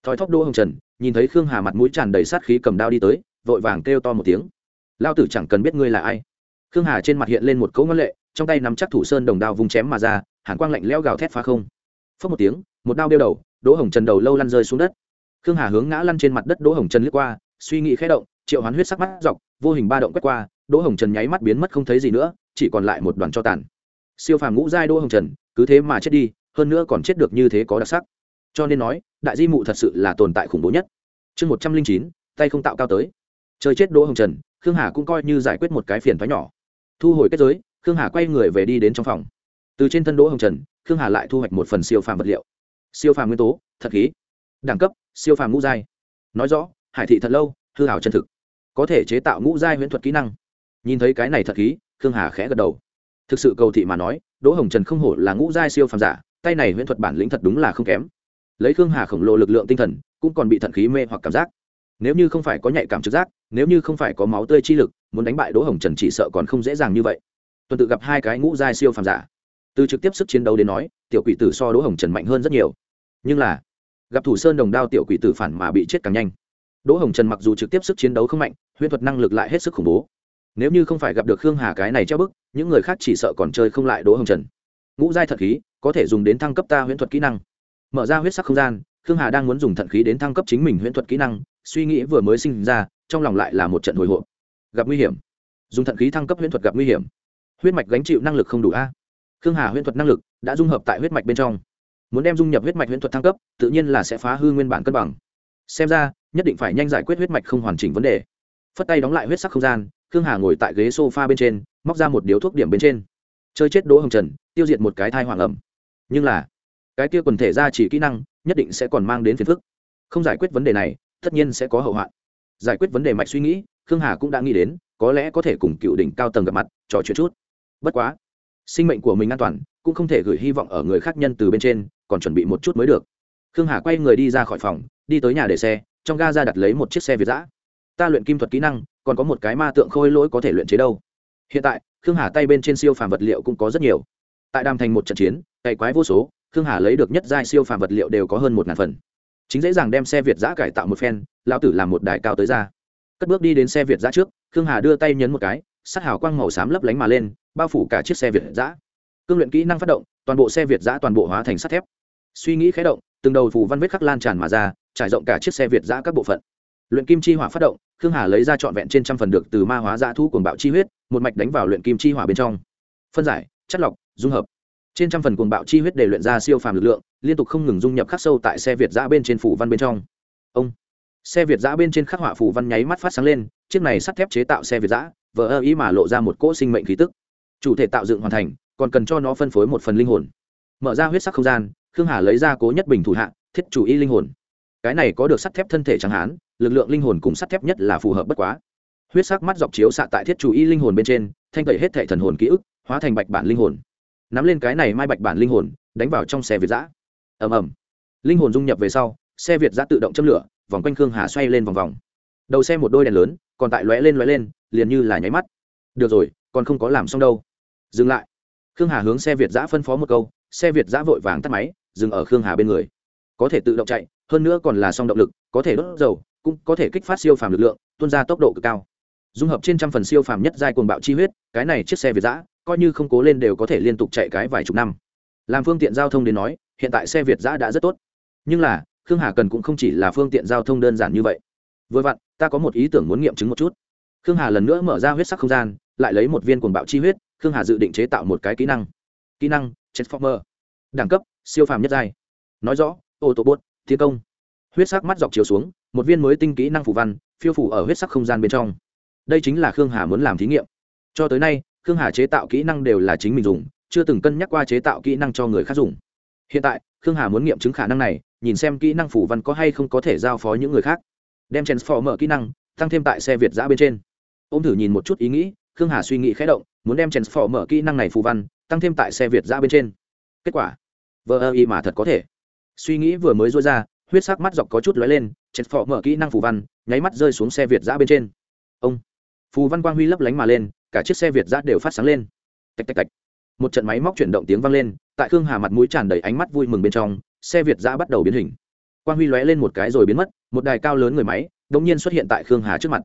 thói thóp đỗ hồng trần, nhìn thấy khương hà mặt mũi tràn đầy sát khí cầm đao đi tới, vội vàng kêu to một tiếng. Lao tử chẳng cần biết ngươi là ai. Khương hà trên mặt hiện lên một cỗ ngân lệ trong tay nắm chắc thủ sơn đồng đao vùng chém mà ra, hàn quang lạnh lẽo gào thét phá không. Phớt một tiếng, một đao đeo đầu, đỗ hồng trần đầu lâu lăn rơi xuống đất. Khương hà hướng ngã lăn trên mặt đất đỗ hồng trần lướt qua, suy nghĩ khẽ động, triệu hoán huyết sắc mắt dọc, vô hình ba động quét qua, đỗ hồng trần nháy mắt biến mất không thấy gì nữa, chỉ còn lại một đoàn cho tàn. Siêu phàm ngũ giai đỗ hồng trần, cứ thế mà chết đi, hơn nữa còn chết được như thế có đặc sắc. Cho nên nói, đại di mụ thật sự là tồn tại khủng bố nhất. Chương một trăm linh chín, tay không tạo cao tới. Chơi chết đỗ hồng trần, khương hà cũng coi như giải quyết một cái phiền thoái nhỏ. Thu hồi kết giới khương hà quay người về đi đến trong phòng. Từ trên thân đỗ hồng trần, khương hà lại thu hoạch một phần siêu phàm vật liệu. Siêu phàm nguyên tố, thật khí. Đẳng cấp, siêu phàm ngũ giai. Nói rõ, hải thị thật lâu, hư hảo chân thực. Có thể chế tạo ngũ giai huyễn thuật kỹ năng. Nhìn thấy cái này thật khí, khương hà khẽ gật đầu. Thực sự cầu thị mà nói, đỗ hồng trần không hổ là ngũ giai siêu phàm giả, tay này huyễn thuật bản lĩnh thật đúng là không kém. Lấy khương hà khổng lồ lực lượng tinh thần, cũng còn bị thận khí mê hoặc cảm giác. Nếu như không phải có nhạy cảm trực giác, nếu như không phải có máu tươi chi lực, muốn đánh bại đỗ hồng trần chỉ sợ còn không dễ dàng như vậy tuần tự gặp hai cái ngũ giai siêu phàm giả. Từ trực tiếp sức chiến đấu đến nói, tiểu quỷ tử so đỗ hồng trần mạnh hơn rất nhiều. Nhưng là, gặp thủ sơn đồng đao tiểu quỷ tử phản mà bị chết càng nhanh. Đỗ hồng trần mặc dù trực tiếp sức chiến đấu không mạnh, huyễn thuật năng lực lại hết sức khủng bố. Nếu như không phải gặp được khương hà cái này treo bức, những người khác chỉ sợ còn chơi không lại đỗ hồng trần. Ngũ giai thật khí, có thể dùng đến thăng cấp ta huyễn thuật kỹ năng. Mở ra huyết sắc không gian, khương hà đang muốn dùng thận khí đến thăng cấp chính mình huyễn thuật kỹ năng, suy nghĩ vừa mới sinh ra, trong lòng lại là một trận hồi hộp. Gặp nguy hiểm. Dùng thận khí thăng cấp huyễn thuật gặp nguy hiểm huyết mạch gánh chịu năng lực không đủ a. Khương hà huyễn thuật năng lực đã dung hợp tại huyết mạch bên trong. Muốn đem dung nhập huyết mạch huyễn thuật thăng cấp, tự nhiên là sẽ phá hư nguyên bản cân bằng. Xem ra, nhất định phải nhanh giải quyết huyết mạch không hoàn chỉnh vấn đề. Phất tay đóng lại huyết sắc không gian, khương hà ngồi tại ghế s o f a bên trên, móc ra một điếu thuốc điểm bên trên. Chơi chết đỗ hồng trần, tiêu diệt một cái thai hoàng ẩm. Nhưng là, cái kia quần thể ra chỉ kỹ năng, nhất định sẽ còn mang đến phiền phức. Không giải quyết vấn đề này, tất nhiên sẽ có hậu hoạn. Giải quyết vấn đề mạch suy nghĩ, khương hà cũng đã nghĩ đến, có lẽ có thể cùng cựu đỉnh cao tầng gặp mặt, trò chuyện chút bất quá, sinh mệnh của mình an toàn, cũng không thể gửi hy vọng ở người khác nhân từ bên trên, còn chuẩn bị một chút mới được. Khương hà quay người đi ra khỏi phòng, đi tới nhà để xe, trong ga ra đặt lấy một chiếc xe việt giã ta luyện kim thuật kỹ năng, còn có một cái ma tượng khôi lỗi có thể luyện chế đâu. Hiện tại, khương hà tay bên trên siêu phàm vật liệu cũng có rất nhiều. Tại đàm thành một trận chiến cày quái vô số, khương hà lấy được nhất giai siêu phàm vật liệu đều có hơn một ngàn phần. Chính dễ dàng đem xe việt giã cải tạo một phen lao tử làm một đài cao tới ra. Cất bước đi đến xe việt giã trước, khương hà đưa tay nhấn một cái sắt hào quang màu xám lấp lánh mà lên bao phủ cả chiếc xe việt giã. Cương luyện kỹ năng phát động, toàn bộ xe việt giã toàn bộ hóa thành sắt thép. Suy nghĩ khé động, từng đầu phủ văn vết khắc lan tràn mà ra, trải rộng cả chiếc xe việt giã các bộ phận. Luyện kim chi hỏa phát động, khương hà lấy ra trọn vẹn trên trăm phần được từ ma hóa dã thu cuồng bạo chi huyết, một mạch đánh vào luyện kim chi hỏa bên trong. Phân giải, chất lọc, dung hợp. Trên trăm phần cuồng bạo chi huyết để luyện ra siêu phàm lực lượng, liên tục không ngừng dung nhập khắc sâu tại xe việt giã bên trên phủ văn bên trong. Ông. Xe việt giã bên trên khắc họa phủ văn nháy mắt phát sáng lên, chiếc này sắt thép chế tạo xe việt giã vỡ ơ ý mà lộ ra một cỗ sinh mệnh khí tức chủ thể tạo dựng hoàn thành, còn cần cho nó phân phối một phần linh hồn. Mở ra huyết sắc không gian, khương hà lấy ra cố nhất bình thủ hạ, thiết chủ y linh hồn. Cái này có được sắt thép thân thể chẳng hán, lực lượng linh hồn cùng sắt thép nhất là phù hợp bất quá. Huyết sắc mắt dọc chiếu xạ tại thiết chủ y linh hồn bên trên, thanh tẩy hết thệ thần hồn ký ức, hóa thành bạch bản linh hồn. Nắm lên cái này mai bạch bản linh hồn, đánh vào trong xe việt giã. Ầm ầm. Linh hồn dung nhập về sau, xe việt giã tự động châm lửa, vòng quanh khương hà xoay lên vòng vòng. Đầu xe một đôi đèn lớn, còn tại lóe lên lóe lên, liền như là nháy mắt. Được rồi, còn không có làm xong đâu dừng lại. Khương hà hướng xe việt giã phân phó một câu, xe việt giã vội vàng tắt máy, dừng ở khương hà bên người. Có thể tự động chạy, hơn nữa còn là song động lực, có thể đốt dầu, cũng có thể kích phát siêu phàm lực lượng, tuôn ra tốc độ cực cao. Dung hợp trên trăm phần siêu phàm nhất giai cuồng bạo chi huyết, cái này chiếc xe việt giã, coi như không cố lên đều có thể liên tục chạy cái vài chục năm. Làm phương tiện giao thông đến nói, hiện tại xe việt giã đã rất tốt. Nhưng là, khương hà cần cũng không chỉ là phương tiện giao thông đơn giản như vậy. Vừa vặn, ta có một ý tưởng muốn nghiệm chứng một chút. Khương hà lần nữa mở ra huyết sắc không gian, lại lấy một viên cuồng bạo chi huyết khương hà dự định chế tạo một cái kỹ năng. Kỹ năng, transformer. Đẳng cấp, siêu phàm nhất giai. Nói rõ ô tô bốt thi công. Huyết sắc mắt dọc chiều xuống, một viên mới tinh kỹ năng phủ văn, phiêu phủ ở huyết sắc không gian bên trong. Đây chính là khương hà muốn làm thí nghiệm. Cho tới nay, khương hà chế tạo kỹ năng đều là chính mình dùng, chưa từng cân nhắc qua chế tạo kỹ năng cho người khác dùng. Hiện tại, khương hà muốn nghiệm chứng khả năng này, nhìn xem kỹ năng phủ văn có hay không có thể giao phó những người khác. Đem transformer kỹ năng, tăng thêm tại xe việt giã bên trên. Ô m thử nhìn một chút ý nghĩ, khương hà suy nghĩ khé động muốn đem transformer kỹ năng này phù văn, tăng thêm tại xe việt giã bên trên. Kết quả, vờ ơ y mà thật có thể. Suy nghĩ vừa mới rối ra, huyết sắc mắt dọc có chút lóe lên transformer kỹ năng phù văn, nháy mắt rơi xuống xe việt giã bên trên. Ông, phù văn quang huy lấp lánh mà lên, cả chiếc xe việt giã đều phát sáng lên. Tạch tạch tạch. Một trận máy móc chuyển động tiếng vang lên, tại khương hà mặt mũi tràn đầy ánh mắt vui mừng bên trong, xe việt giã bắt đầu biến hình. Quang huy lóe lên một cái rồi biến mất, một đài cao lớn người máy đ ỗ n g nhiên xuất hiện tại khương hà trước mặt.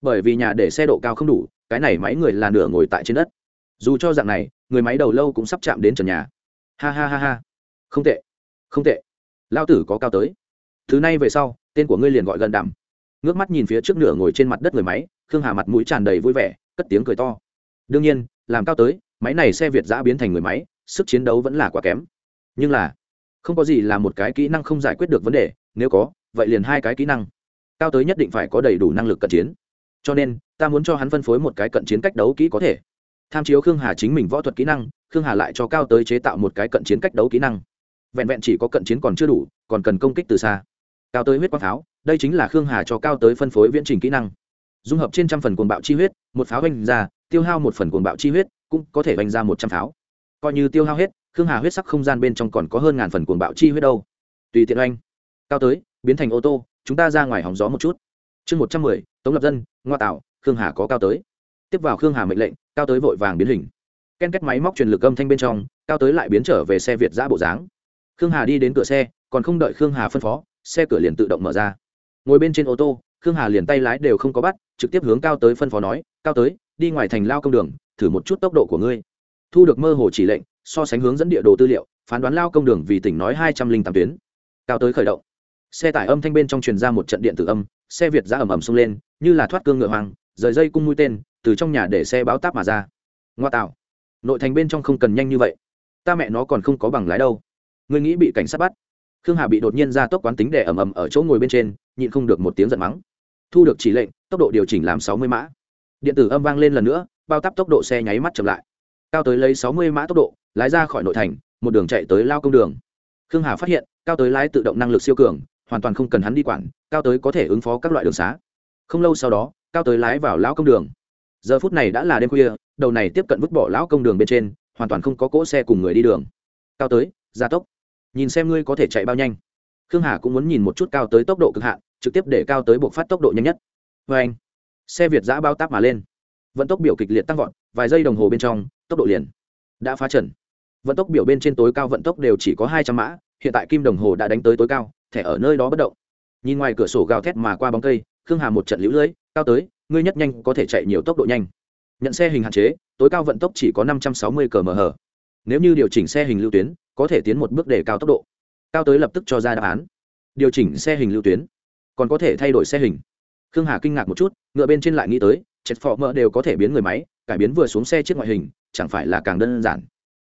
Bởi vì nhà để xe độ cao không đủ cái này máy người là nửa ngồi tại trên đất. Dù cho dạng này, người máy đầu lâu cũng sắp chạm đến trần nhà. Ha ha ha ha. Không tệ. Không tệ. Lao tử có cao tới. Thứ này về sau, tên của ngươi liền gọi gần đạm. Ngước mắt nhìn phía trước nửa ngồi trên mặt đất người máy, khương hà mặt mũi tràn đầy vui vẻ, cất tiếng cười to. Đương nhiên, làm cao tới, máy này xe việt giã biến thành người máy, sức chiến đấu vẫn là quá kém. Nhưng là, không có gì là một cái kỹ năng không giải quyết được vấn đề, nếu có, vậy liền hai cái kỹ năng. Cao tới nhất định phải có đầy đủ năng lực cận chiến cho nên, ta muốn cho hắn phân phối một cái cận chiến cách đấu kỹ có thể. Tham chiếu khương hà chính mình võ thuật kỹ năng, khương hà lại cho cao tới chế tạo một cái cận chiến cách đấu kỹ năng. Vẹn vẹn chỉ có cận chiến còn chưa đủ, còn cần công kích từ xa. Cao tới huyết quang pháo, đây chính là khương hà cho cao tới phân phối viễn trình kỹ năng. Dung hợp trên trăm phần cuồng bạo chi huyết, một pháo oanh ra, tiêu hao một phần cuồng bạo chi huyết, cũng có thể oanh ra một trăm pháo. Coi như tiêu hao hết, khương hà huyết sắc không gian bên trong còn có hơn ngàn phần cuồng bạo chi huyết đâu. Tùy tiện oanh. Cao tới, biến thành ô tô, chúng ta ra ngoài hóng gió một chút chương một trăm mười, tống lập dân, ngoa tạo, khương hà có cao tới. Tiếp vào khương hà mệnh lệnh, cao tới vội vàng biến hình. Ken kết máy móc truyền lực âm thanh bên trong, cao tới lại biến trở về xe việt giã bộ dáng. Khương hà đi đến cửa xe, còn không đợi khương hà phân phó, xe cửa liền tự động mở ra. Ngồi bên trên ô tô, khương hà liền tay lái đều không có bắt, trực tiếp hướng cao tới phân phó nói, cao tới, đi ngoài thành lao công đường, thử một chút tốc độ của ngươi. Thu được mơ hồ chỉ lệnh, so sánh hướng dẫn địa đồ tư liệu, phán đoán lao công đường vì tỉnh nói hai trăm linh tám tuyến. Cao tới khởi động. Xe tải âm thanh bên trong truyền ra một trận điện tử âm xe việt ra ầm ầm xông lên, như là thoát cương ngựa hoàng rời dây cung mũi tên, từ trong nhà để xe báo táp mà ra. Ngoa tạo. Nội thành bên trong không cần nhanh như vậy. Ta mẹ nó còn không có bằng lái đâu. Ngươi nghĩ bị cảnh sát bắt? Khương hà bị đột nhiên ra tốc quán tính để ầm ầm ở chỗ ngồi bên trên, nhịn không được một tiếng giận mắng. Thu được chỉ lệnh, tốc độ điều chỉnh làm sáu mươi mã. Điện tử âm vang lên lần nữa, bao tắp tốc độ xe nháy mắt chậm lại. Cao tới lấy sáu mươi mã tốc độ, lái ra khỏi nội thành, một đường chạy tới lao công đường. Khương hà phát hiện, cao tới lái tự động năng lực siêu cường hoàn toàn không cần hắn đi quản, cao tới có thể ứng phó các loại đường xá. Không lâu sau đó, cao tới lái vào lão công đường. Giờ phút này đã là đêm khuya, đầu này tiếp cận vứt bỏ lão công đường bên trên, hoàn toàn không có cỗ xe cùng người đi đường. Cao tới, gia tốc. Nhìn xem ngươi có thể chạy bao nhanh. Khương hà cũng muốn nhìn một chút cao tới tốc độ cực hạn, trực tiếp để cao tới buộc phát tốc độ nhanh nhất. Vê anh, xe việt giã bao táp mà lên. Vận tốc biểu kịch liệt tăng vọt, vài giây đồng hồ bên trong, tốc độ liền đã phá trần. Vận tốc biểu bên trên tối cao vận tốc đều chỉ có hai trăm mã, hiện tại kim đồng hồ đã đánh tới tối cao thẻ ở nơi đó bất động. Nhìn ngoài cửa sổ gào thét mà qua bóng cây, khương hà một trận lũ lưỡi cao tới, ngươi nhất nhanh có thể chạy nhiều tốc độ nhanh. Nhận xe hình hạn chế, tối cao vận tốc chỉ có năm trăm sáu mươi cm nếu như điều chỉnh xe hình lưu tuyến, có thể tiến một bước để cao tốc độ. Cao tới lập tức cho ra đáp án. Điều chỉnh xe hình lưu tuyến. Còn có thể thay đổi xe hình. Khương hà kinh ngạc một chút, ngựa bên trên lại nghĩ tới chết phò mỡ đều có thể biến người máy, cải biến vừa xuống xe chiếc ngoại hình, chẳng phải là càng đơn giản.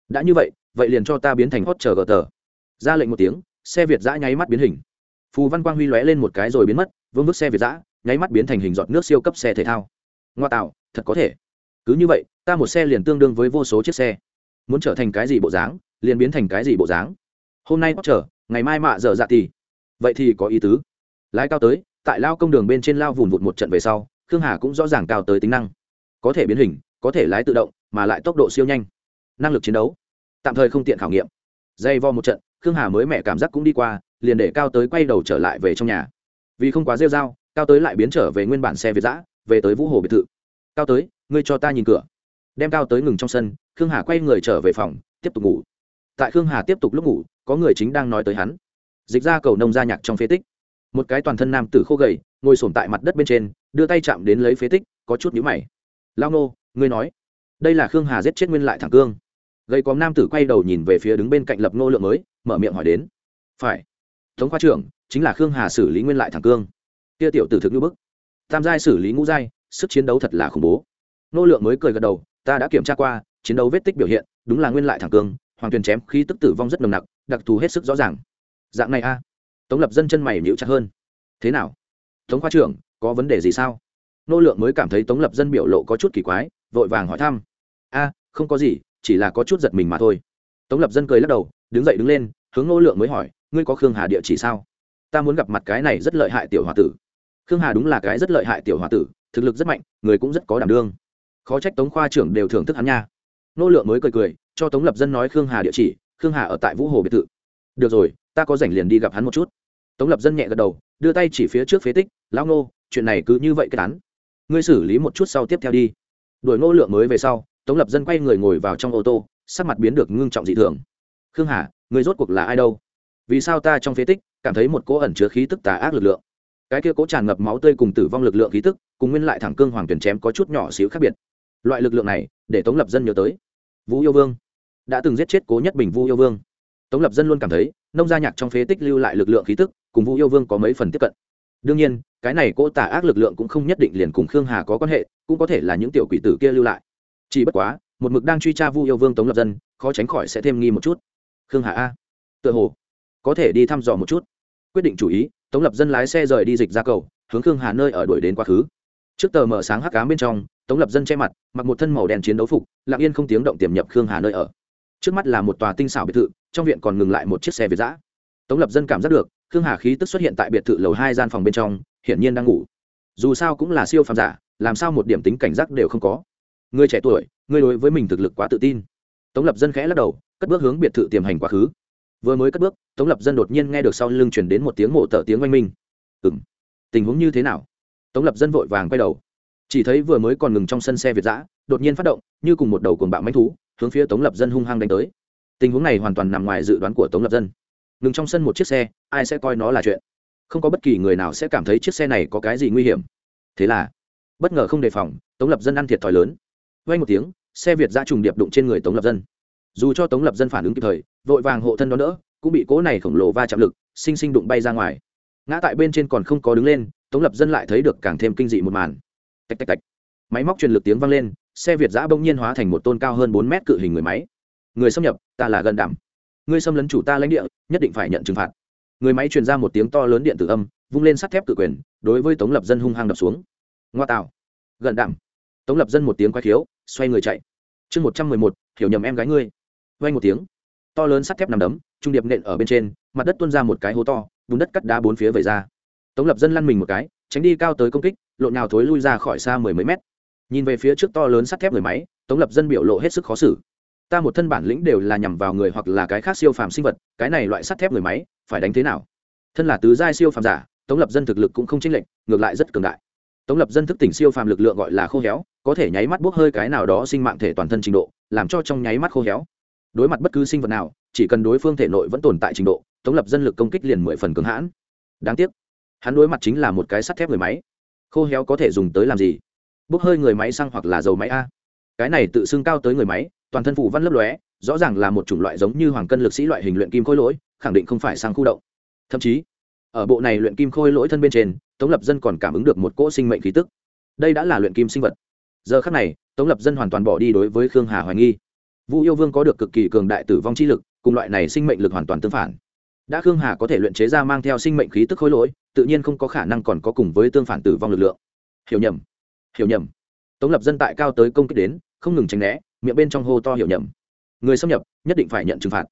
Đã như vậy vậy liền cho ta biến thành hot chờ gờ tờ. Ra lệnh một tiếng xe việt giã nháy mắt biến hình. Phù văn quang huy lóe lên một cái rồi biến mất, vương vức xe việt giã nháy mắt biến thành hình giọt nước siêu cấp xe thể thao. Ngoa tạo, thật có thể. Cứ như vậy, ta một xe liền tương đương với vô số chiếc xe. Muốn trở thành cái gì bộ dáng, liền biến thành cái gì bộ dáng. Hôm nay bóc trở, ngày mai mạ dở dạ thì. Vậy thì có ý tứ. Lái cao tới, tại lao công đường bên trên lao vùn vụt một trận về sau, khương hà cũng rõ ràng cao tới tính năng. Có thể biến hình, có thể lái tự động, mà lại tốc độ siêu nhanh. Năng lực chiến đấu. Tạm thời không tiện khảo nghiệm. Dây vo một trận khương hà mới mẹ cảm giác cũng đi qua, liền để cao tới quay đầu trở lại về trong nhà. Vì không quá rêu r a o cao tới lại biến trở về nguyên bản xe việt giã, về tới vũ hồ biệt thự. Cao tới, ngươi cho ta nhìn cửa. Đem cao tới ngừng trong sân, khương hà quay người trở về phòng, tiếp tục ngủ. Tại khương hà tiếp tục lúc ngủ, có người chính đang nói tới hắn. Dịch ra cầu nông gia nhạc trong phế tích. Một cái toàn thân nam tử khô gầy, ngồi sổm tại mặt đất bên trên, đưa tay chạm đến lấy phế tích, có chút nhũ mày. Lao nô, ngươi nói. Đây là khương hà giết chết nguyên lại thẳng cương. Gây có nam tử quay đầu nhìn về phía đứng bên cạnh lập nô lượng mới mở miệng hỏi đến. Phải. Thống khoa trưởng, chính là khương hà xử lý nguyên lại thẳng cương. Kia tiểu tử thực như bức. Tam giai xử lý ngũ giai, sức chiến đấu thật là khủng bố. Nô lượng mới cười gật đầu, ta đã kiểm tra qua, chiến đấu vết tích biểu hiện, đúng là nguyên lại thẳng cương, hoàng tuyền chém khi tức tử vong rất nồng nặc, đặc thù hết sức rõ ràng. Dạng này a. Tống lập dân chân mày nhíu chặt hơn. Thế nào? Tống khoa trưởng, có vấn đề gì sao? Nô lượng mới cảm thấy tống lập dân biểu lộ có chút kỳ quái, vội vàng hỏi thăm. A, không có gì, chỉ là có chút giật mình mà thôi. Tống lập dân cười lắc đầu đứng dậy đứng lên, hướng nô lượng mới hỏi, ngươi có khương hà địa chỉ sao? Ta muốn gặp mặt cái này rất lợi hại tiểu h o a tử. Khương hà đúng là cái rất lợi hại tiểu h o a tử, thực lực rất mạnh, người cũng rất có đảm đương. Khó trách tống khoa trưởng đều thưởng thức hắn nha. Nô lượng mới cười cười, cho tống lập dân nói khương hà địa chỉ, khương hà ở tại vũ hồ biệt thự. Được rồi, ta có rảnh liền đi gặp hắn một chút. Tống lập dân nhẹ gật đầu, đưa tay chỉ phía trước phế tích, lão nô chuyện này cứ như vậy kết án. Ngươi xử lý một chút sau tiếp theo đi. Đuổi nô lượng mới về sau, tống lập dân quay người ngồi vào trong ô tô, sắc mặt biến được ngưng trọng dị thường khương hà người rốt cuộc là ai đâu? Vì sao ta trong phế tích cảm thấy một cỗ ẩn chứa khí tức tà ác lực lượng? Cái kia cố tràn ngập máu tươi cùng tử vong lực lượng khí tức, cùng nguyên lại thẳng cương hoàng tuyển chém có chút nhỏ xíu khác biệt. Loại lực lượng này, để tống lập dân nhớ tới. Vũ yêu vương. Đã từng giết chết cố nhất bình vu yêu vương. Tống lập dân luôn cảm thấy, nông gia nhạc trong phế tích lưu lại lực lượng khí tức, cùng vũ yêu vương có mấy phần tiếp cận. Đương nhiên, cái này cỗ tà ác lực lượng cũng không nhất định liền cùng khương hà có quan hệ, cũng có thể là những tiểu quỷ tử kia lưu lại. Chỉ bất quá, một mực đang truy tra vu yêu vương tống lập dân, khó tránh khỏi sẽ thêm nghi một chút khương hà a. Tựa hồ, có thể đi thăm dò một chút. Quyết định chủ ý, tống lập dân lái xe rời đi dịch ra cầu, hướng khương hà nơi ở đuổi đến quá khứ. Trước tờ mở sáng hắc cám bên trong, tống lập dân che mặt, mặc một thân màu đen chiến đấu phục, lặng yên không tiếng động tiềm nhập khương hà nơi ở. Trước mắt là một tòa tinh xảo biệt thự, trong viện còn ngừng lại một chiếc xe việt giã tống lập dân cảm giác được, khương hà khí tức xuất hiện tại biệt thự lầu hai gian phòng bên trong, hiển nhiên đang ngủ. Dù sao cũng là siêu phàm giả, làm sao một điểm tính cảnh giác đều không có. Người trẻ tuổi, người đối với mình thực lực quá tự tin. Tống lập dân khẽ lắc đầu cất bước hướng biệt thự tiềm hành quá khứ. Vừa mới cất bước, tống lập dân đột nhiên nghe được sau lưng chuyển đến một tiếng mộ tở tiếng oanh minh. Ừ m tình huống như thế nào? Tống lập dân vội vàng quay đầu. Chỉ thấy vừa mới còn ngừng trong sân xe việt giã đột nhiên phát động, như cùng một đầu cuồng bạo manh thú, hướng phía tống lập dân hung hăng đánh tới. Tình huống này hoàn toàn nằm ngoài dự đoán của tống lập dân. Ngừng trong sân một chiếc xe, ai sẽ coi nó là chuyện? Không có bất kỳ người nào sẽ cảm thấy chiếc xe này có cái gì nguy hiểm. Thế là, bất ngờ không đề phòng, tống lập dân ăn thiệt thòi lớn. Vay một tiếng, xe việt ra trùng điệp đụng trên người tống lập dân dù cho tống lập dân phản ứng kịp thời, vội vàng hộ thân đó nữa cũng bị cỗ này khổng lồ va chạm lực, sinh sinh đụng bay ra ngoài. Ngã tại bên trên còn không có đứng lên, tống lập dân lại thấy được càng thêm kinh dị một màn. Tạch tạch tạch. Máy móc truyền lực tiếng vang lên, xe việt giã bỗng nhiên hóa thành một tôn cao hơn bốn mét cự hình người máy. Người xâm nhập, ta là gần đảm ngươi xâm lấn chủ ta lãnh địa, nhất định phải nhận trừng phạt. Người máy truyền ra một tiếng to lớn điện tử âm, vung lên sắt thép cự quyền, đối với tống lập dân hung hăng đập xuống. Ngoa tạo. Gần đảm tống lập dân một tiếng quay khiếu, xoay người chạy. Chương một trăm mười một, hiểu nhầm em gái ngươi vang một tiếng. To lớn sắt thép nằm đấm, trung điệp nện ở bên trên, mặt đất tuôn ra một cái hố to, bùn đất cắt đá bốn phía vẩy ra. Tống lập dân lăn mình một cái, tránh đi cao tới công kích, lộn nào thối lui ra khỏi xa mười mấy mét. Nhìn về phía trước to lớn sắt thép người máy, tống lập dân biểu lộ hết sức khó xử. Ta một thân bản lĩnh đều là nhằm vào người hoặc là cái khác siêu phàm sinh vật, cái này loại sắt thép người máy, phải đánh thế nào? Thân là tứ giai siêu phàm giả, tống lập dân thực lực cũng không chênh lệch, ngược lại rất cường đại. Tống lập dân thức tỉnh siêu phàm lực lượng gọi là khô héo, có thể nháy mắt bốc hơi cái nào đó sinh mạng thể toàn thân trình độ, làm cho trong nháy mắt khô héo đối mặt bất cứ sinh vật nào, chỉ cần đối phương thể nội vẫn tồn tại trình độ, tống lập dân lực công kích liền mười phần cường hãn. Đáng tiếc, hắn đối mặt chính là một cái sắt thép người máy. Khô héo có thể dùng tới làm gì? Bốc hơi người máy xăng hoặc là dầu máy a. Cái này tự xưng cao tới người máy, toàn thân phủ văn lấp lóe, rõ ràng là một chủng loại giống như hoàng cân lực sĩ loại hình luyện kim khôi lỗi, khẳng định không phải sang khu động. Thậm chí, ở bộ này luyện kim khôi lỗi thân bên trên, tống lập dân còn cảm ứng được một cỗ sinh mệnh khí tức. Đây đã là luyện kim sinh vật. Giờ khác này, tống lập dân hoàn toàn bỏ đi đối với khương hà hoài nghi vu yêu vương có được cực kỳ cường đại tử vong chi lực, cùng loại này sinh mệnh lực hoàn toàn tương phản. Đã khương hà có thể luyện chế ra mang theo sinh mệnh khí tức khối lỗi, tự nhiên không có khả năng còn có cùng với tương phản tử vong lực lượng. Hiểu nhầm. Hiểu nhầm. Tống lập dân tại cao tới công kích đến, không ngừng tránh né, miệng bên trong hô to hiểu nhầm. Người xâm nhập, nhất định phải nhận trừng phạt.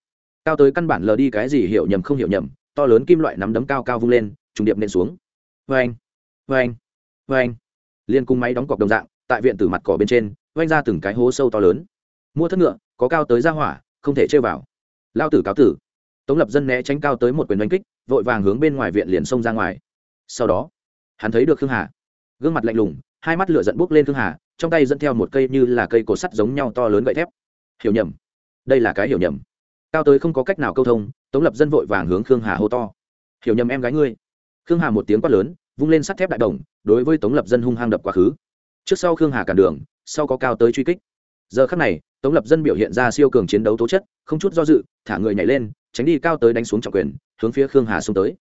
Cao tới căn bản lờ đi cái gì hiểu nhầm không hiểu nhầm, to lớn kim loại nắm đấm cao cao vung lên, trùng điệp nện xuống. Vê anh vê anh vê anh liên cung máy đóng cọc đồng dạng, tại viện tử mặt cỏ bên trên, oanh ra từng cái hố sâu to lớn. Mua thất ngựa có cao tới ra hỏa, không thể chơi vào. Lao tử cáo tử. Tống lập dân né tránh cao tới một quyền đánh kích, vội vàng hướng bên ngoài viện liền xông ra ngoài. Sau đó, hắn thấy được khương hà. Gương mặt lạnh lùng, hai mắt lửa giận buốc lên khương hà, trong tay dẫn theo một cây như là cây cột sắt giống nhau to lớn gậy thép. Hiểu nhầm. Đây là cái hiểu nhầm. Cao tới không có cách nào câu thông, tống lập dân vội vàng hướng khương hà hô to. Hiểu nhầm em gái ngươi. Khương hà một tiếng quát lớn, vung lên sắt thép đại đồng, đối với tống lập dân hung hăng đập quá khứ. Trước sau khương hà cản đường, sau có cao tới truy kích giờ khắc này, tống lập dân biểu hiện ra siêu cường chiến đấu tố chất, không chút do dự, thả người nhảy lên, tránh đi cao tới đánh xuống trọng quyền, hướng phía khương hà xông tới.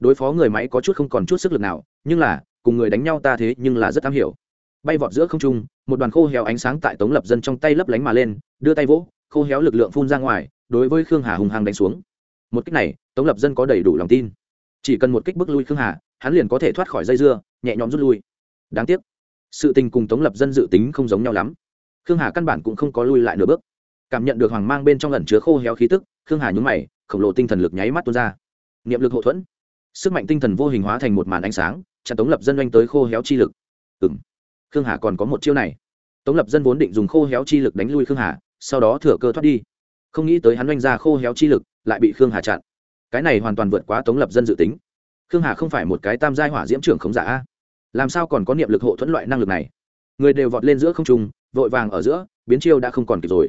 Đối phó người máy có chút không còn chút sức lực nào, nhưng là, cùng người đánh nhau ta thế nhưng là rất am hiểu. Bay vọt giữa không trung, một đoàn khô héo ánh sáng tại tống lập dân trong tay lấp lánh mà lên, đưa tay vỗ, khô héo lực lượng phun ra ngoài, đối với khương hà hùng hăng đánh xuống. Một kích này, tống lập dân có đầy đủ lòng tin. Chỉ cần một kích bước lui khương hà, hắn liền có thể thoát khỏi dây dưa, nhẹ nhõm rút lui. Đáng tiếc, sự tình cùng tống lập dân dự tính không giống nhau lắm khương hà căn bản cũng không có lui lại nửa bước. Cảm nhận được hoàng mang bên trong lần chứa khô héo khí tức, khương hà nhúng mày, khổng lồ tinh thần lực nháy mắt tuôn ra. Niệm lực hậu thuẫn. Sức mạnh tinh thần vô hình hóa thành một màn ánh sáng, chặn tống lập dân oanh tới khô héo chi lực. Ừ m khương hà còn có một chiêu này. Tống lập dân vốn định dùng khô héo chi lực đánh lui khương hà, sau đó thừa cơ thoát đi. Không nghĩ tới hắn oanh ra khô héo chi lực, lại bị khương hà chặn. Cái này hoàn toàn vượt quá tống lập dân dự tính. Khương hà không phải một cái tam giai hỏa diễm trưởng khống giả a. Làm sao còn có niệm lực hộ thuẫn loại năng lực này? Người đều vọt lên giữa không trung vội vàng ở giữa, biến chiêu đã không còn kịp rồi.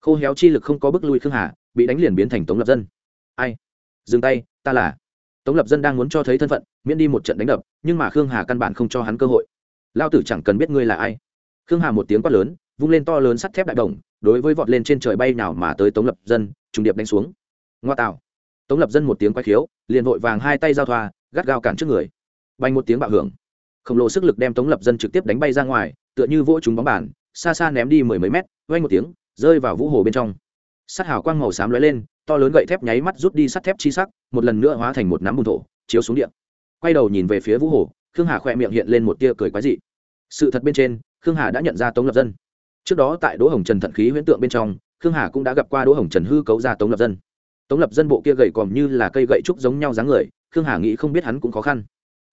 Khô héo chi lực không có bước lui khương hà, bị đánh liền biến thành tống lập dân. Ai? Dừng tay, ta là. Tống lập dân đang muốn cho thấy thân phận, miễn đi một trận đánh đập, nhưng mà khương hà căn bản không cho hắn cơ hội. Lao tử chẳng cần biết ngươi là ai. Khương hà một tiếng quát lớn, vung lên to lớn sắt thép đại đồng, đối với vọt lên trên trời bay nào mà tới tống lập dân, trùng điệp đánh xuống. Ngoa tạo. Tống lập dân một tiếng quay khiếu, liền vội vàng hai tay giao thoa, gắt gao cản trước người. Bay một tiếng bạo hưởng. Khổng lồ sức lực đem tống lập dân trực tiếp đánh bay ra ngoài, tựa như vỗ chúng bóng bàn xa xa ném đi mười mấy mét vay một tiếng, rơi vào vũ hồ bên trong. Sắt hào quang màu xám lóe lên, to lớn gậy thép nháy mắt rút đi sắt thép chi sắc, một lần nữa hóa thành một nắm bùn thổ, chiếu xuống điện quay đầu nhìn về phía vũ hồ, khương hà khỏe miệng hiện lên một tia cười quái dị. Sự thật bên trên, khương hà đã nhận ra tống lập dân. Trước đó tại đỗ hồng trần thận khí huyễn tượng bên trong, khương hà cũng đã gặp qua đỗ hồng trần hư cấu ra tống lập dân. Tống lập dân bộ kia gậy còm như là cây gậy trúc giống nhau dáng người, khương hà nghĩ không biết hắn cũng khó khăn.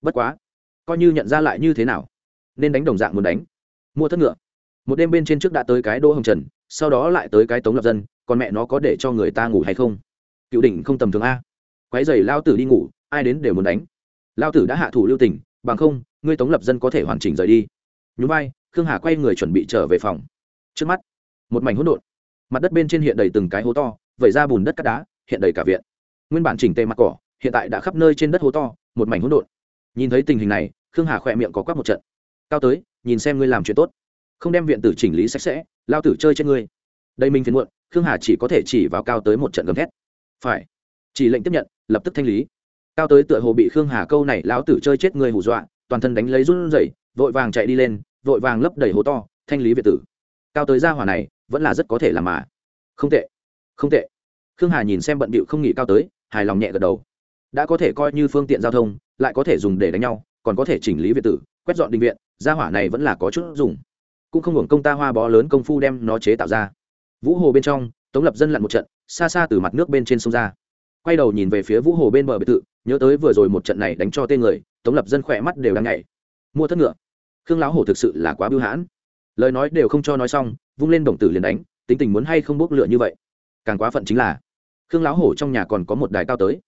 Bất quá, coi như nhận ra lại như thế nào, nên đánh đồng dạng muốn đánh. Mua thất ngựa một đêm bên trên trước đã tới cái đỗ hồng trần, sau đó lại tới cái tống lập dân, còn mẹ nó có để cho người ta ngủ hay không? Cựu đỉnh không tầm thường a. Quái dày lao tử đi ngủ, ai đến đều muốn đánh. Lao tử đã hạ thủ lưu tình, bằng không, ngươi tống lập dân có thể hoàn chỉnh rời đi. Nhún vai, khương hà quay người chuẩn bị trở về phòng. Trước mắt, một mảnh hỗn độn. Mặt đất bên trên hiện đầy từng cái hố to, vẩy ra bùn đất cát đá, hiện đầy cả viện. Nguyên bản chỉnh tề mặt cỏ, hiện tại đã khắp nơi trên đất hố to, một mảnh hỗn độn. Nhìn thấy tình hình này, khương hà khỏe miệng có quắc một trận. Cao tới, nhìn xem ngươi làm chuyện tốt không đem viện tử chỉnh lý sạch sẽ, lao tử chơi trên ngươi. Đây mình phiền muộn, khương hà chỉ có thể chỉ vào cao tới một trận gầm thét. Phải. Chỉ lệnh tiếp nhận, lập tức thanh lý. Cao tới tựa hồ bị khương hà câu này lão tử chơi chết người hù dọa, toàn thân đánh lấy run rẩy, vội vàng chạy đi lên, vội vàng lấp đầy hố to, thanh lý việt tử. Cao tới gia hỏa này, vẫn là rất có thể làm mà. Không tệ. Không tệ. Khương hà nhìn xem bận bịu không nghỉ cao tới, hài lòng nhẹ gật đầu. Đã có thể coi như phương tiện giao thông, lại có thể dùng để đánh nhau, còn có thể chỉnh lý việt tử, quét dọn định viện, gia hỏa này vẫn là có chút dùng cũng không hưởng công ta hoa bó lớn công phu đem nó chế tạo ra. Vũ hồ bên trong, tống lập dân lặn một trận, xa xa từ mặt nước bên trên sông ra. Quay đầu nhìn về phía vũ hồ bên bờ biệt thự, nhớ tới vừa rồi một trận này đánh cho tên người, tống lập dân khỏe mắt đều đang nhảy. Mua thất ngựa. Khương lão hổ thực sự là quá bưu hãn. Lời nói đều không cho nói xong, vung lên đồng tử liền đánh, tính tình muốn hay không bốc lựa như vậy. Càng quá phận chính là, khương lão hổ trong nhà còn có một đài cao tới.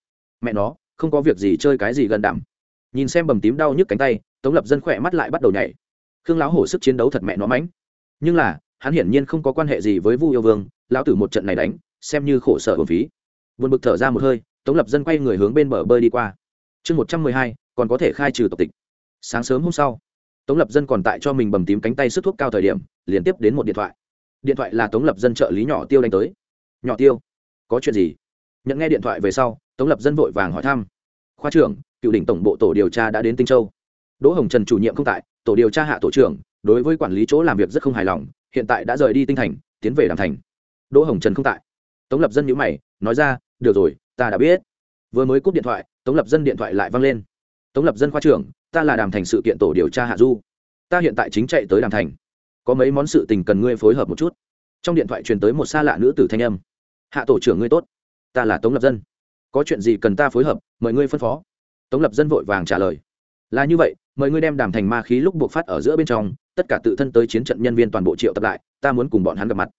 Mẹ nó, không có việc gì chơi cái gì gần đảm nhìn xem bầm tím đau nhức cánh tay, tống lập dân khỏe mắt lại bắt đầu nhảy khương lão hổ sức chiến đấu thật mẹ nó mãnh. Nhưng là, hắn hiển nhiên không có quan hệ gì với vu yêu vương, lão tử một trận này đánh, xem như khổ sở hồn phí. Vượt bực thở ra một hơi, tống lập dân quay người hướng bên bờ bơi đi qua. Chương một trăm mười hai, còn có thể khai trừ tộc tịch. Sáng sớm hôm sau, tống lập dân còn tại cho mình bầm tím cánh tay sức thuốc cao thời điểm liên tiếp đến một điện thoại. Điện thoại là tống lập dân trợ lý nhỏ tiêu đánh tới. Nhỏ tiêu, có chuyện gì? Nhận nghe điện thoại về sau, tống lập dân vội vàng hỏi thăm. Khoa trưởng, cựu đỉnh tổng bộ tổ điều tra đã đến tinh châu. Đỗ hồng trần chủ nhiệm không tại tổ điều tra hạ tổ trưởng, đối với quản lý chỗ làm việc rất không hài lòng, hiện tại đã rời đi tinh thành, tiến về đàm thành. Đỗ hồng trần không tại. Tống lập dân nhữ mày, nói ra, được rồi, ta đã biết. Vừa mới cúp điện thoại, tống lập dân điện thoại lại văng lên. Tống lập dân khoa trưởng, ta là đàm thành sự kiện tổ điều tra hạ du. Ta hiện tại chính chạy tới đàm thành. Có mấy món sự tình cần ngươi phối hợp một chút. Trong điện thoại truyền tới một xa lạ nữ tử thanh âm. Hạ tổ trưởng ngươi tốt. Ta là tống lập dân. Có chuyện gì cần ta phối hợp, mời ngươi phân phó. Tống lập dân vội vàng trả lời là như vậy, mời ngươi đem đàm thành ma khí lúc buộc phát ở giữa bên trong, tất cả tự thân tới chiến trận nhân viên toàn bộ triệu tập lại, ta muốn cùng bọn hắn gặp mặt.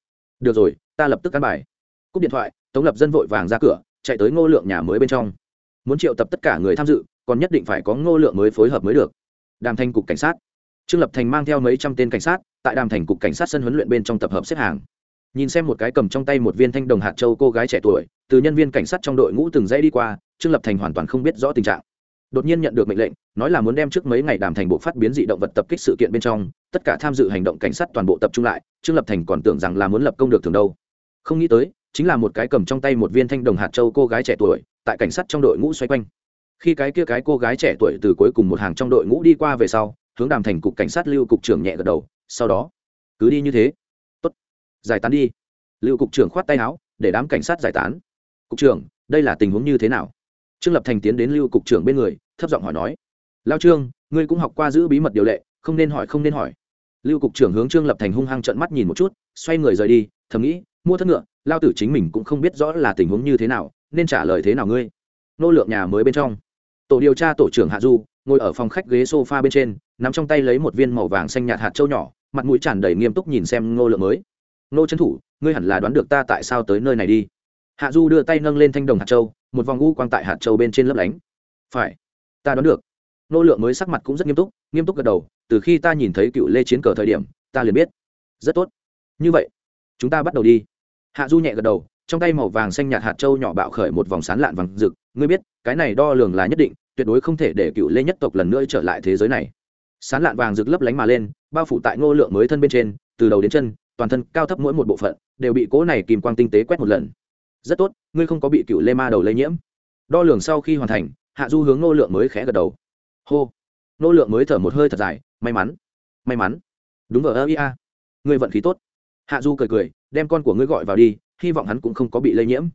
Được rồi, ta lập tức cán bài. Cúp điện thoại, tống lập dân vội vàng ra cửa, chạy tới ngô lượng nhà mới bên trong. Muốn triệu tập tất cả người tham dự, còn nhất định phải có ngô lượng mới phối hợp mới được. Đàm thành cục cảnh sát. Trương lập thành mang theo mấy trăm tên cảnh sát, tại đàm thành cục cảnh sát sân huấn luyện bên trong tập hợp xếp hàng. Nhìn xem một cái cầm trong tay một viên thanh đồng hạt châu cô gái trẻ tuổi, từ nhân viên cảnh sát trong đội ngũ từng dãy đi qua, trương lập thành hoàn toàn không biết rõ tình trạng đột nhiên nhận được mệnh lệnh, nói là muốn đem trước mấy ngày đàm thành bộ phát biến dị động vật tập kích sự kiện bên trong, tất cả tham dự hành động cảnh sát toàn bộ tập trung lại, trương lập thành còn tưởng rằng là muốn lập công được thường đâu. Không nghĩ tới, chính là một cái cầm trong tay một viên thanh đồng hạt châu cô gái trẻ tuổi, tại cảnh sát trong đội ngũ xoay quanh. Khi cái kia cái cô gái trẻ tuổi từ cuối cùng một hàng trong đội ngũ đi qua về sau, hướng đàm thành cục cảnh sát lưu cục trưởng nhẹ gật đầu, sau đó, cứ đi như thế. Tốt, giải tán đi. Lưu cục trưởng khoát tay áo, để đám cảnh sát giải tán. Cục trưởng, đây là tình huống như thế nào? Trương lập thành tiến đến lưu cục trưởng bên người thấp giọng hỏi nói, lao trương, ngươi cũng học qua giữ bí mật điều lệ, không nên hỏi, không nên hỏi. Lưu cục trưởng hướng trương lập thành hung hăng trận mắt nhìn một chút, xoay người rời đi, thầm nghĩ, mua thất ngựa, lao tử chính mình cũng không biết rõ là tình huống như thế nào, nên trả lời thế nào ngươi? Nô lượng nhà mới bên trong, tổ điều tra tổ trưởng hạ du, ngồi ở phòng khách ghế s o f a bên trên n ắ m trong tay lấy một viên màu vàng xanh nhạt hạt trâu nhỏ, mặt mũi tràn đầy nghiêm túc nhìn xem ngô lượng mới. Nô trấn thủ, ngươi hẳn là đoán được ta tại sao tới nơi này đi. Hạ du đưa tay nâng lên thanh đồng hạt châu, một vòng u quang tại hạt châu bên trên lấp lánh. Phải ta đoán được. Nô lượng mới sắc mặt cũng rất nghiêm túc nghiêm túc gật đầu, từ khi ta nhìn thấy cựu lê chiến cờ thời điểm, ta liền biết. Rất tốt. Như vậy, chúng ta bắt đầu đi. Hạ du nhẹ gật đầu, trong tay màu vàng xanh nhạt hạt châu nhỏ bạo khởi một vòng sán lạn vàng rực. Ngươi biết, cái này đo lường là nhất định, tuyệt đối không thể để cựu lê nhất tộc lần nữa trở lại thế giới này. Sán lạn vàng rực lấp lánh mà lên, bao phủ tại ngô lượng mới thân bên trên, từ đầu đến chân, toàn thân cao thấp mỗi một bộ phận, đều bị cố này kìm quang tinh tế quét một lần. Rất tốt, ngươi không có bị cựu lê ma đầu lây nhiễm. Đo lường sau khi hoàn thành hạ du hướng ngô lượng mới khẽ gật đầu. Hô. Ngô lượng mới thở một hơi thật dài, may mắn may mắn. Đúng ở ơ ia ngươi vận khí tốt. Hạ du cười cười, đem con của ngươi gọi vào đi, hy vọng hắn cũng không có bị lây nhiễm.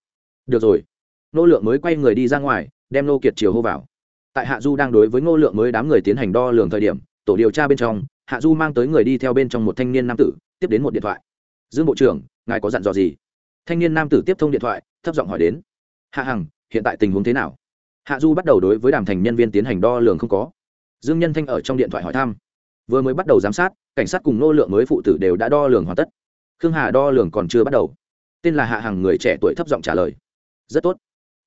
Được rồi. Nô lượng mới quay người đi ra ngoài, đem nô kiệt chiều hô vào. Tại hạ du đang đối với ngô lượng mới đám người tiến hành đo lường thời điểm, tổ điều tra bên trong, hạ du mang tới người đi theo bên trong một thanh niên nam tử, tiếp đến một điện thoại. Dương bộ trưởng, ngài có dặn dò gì? Thanh niên nam tử tiếp thông điện thoại, thấp giọng hỏi đến. Hạ hằng, hiện tại tình huống thế nào? Hạ du bắt đầu đối với đàm thành nhân viên tiến hành đo lường không có. Dương nhân thanh ở trong điện thoại hỏi thăm. Vừa mới bắt đầu giám sát, cảnh sát cùng nô lượng mới phụ tử đều đã đo lường hoàn tất. Khương hà đo lường còn chưa bắt đầu. Tên là hạ Hàng người trẻ tuổi thấp giọng trả lời. Rất tốt.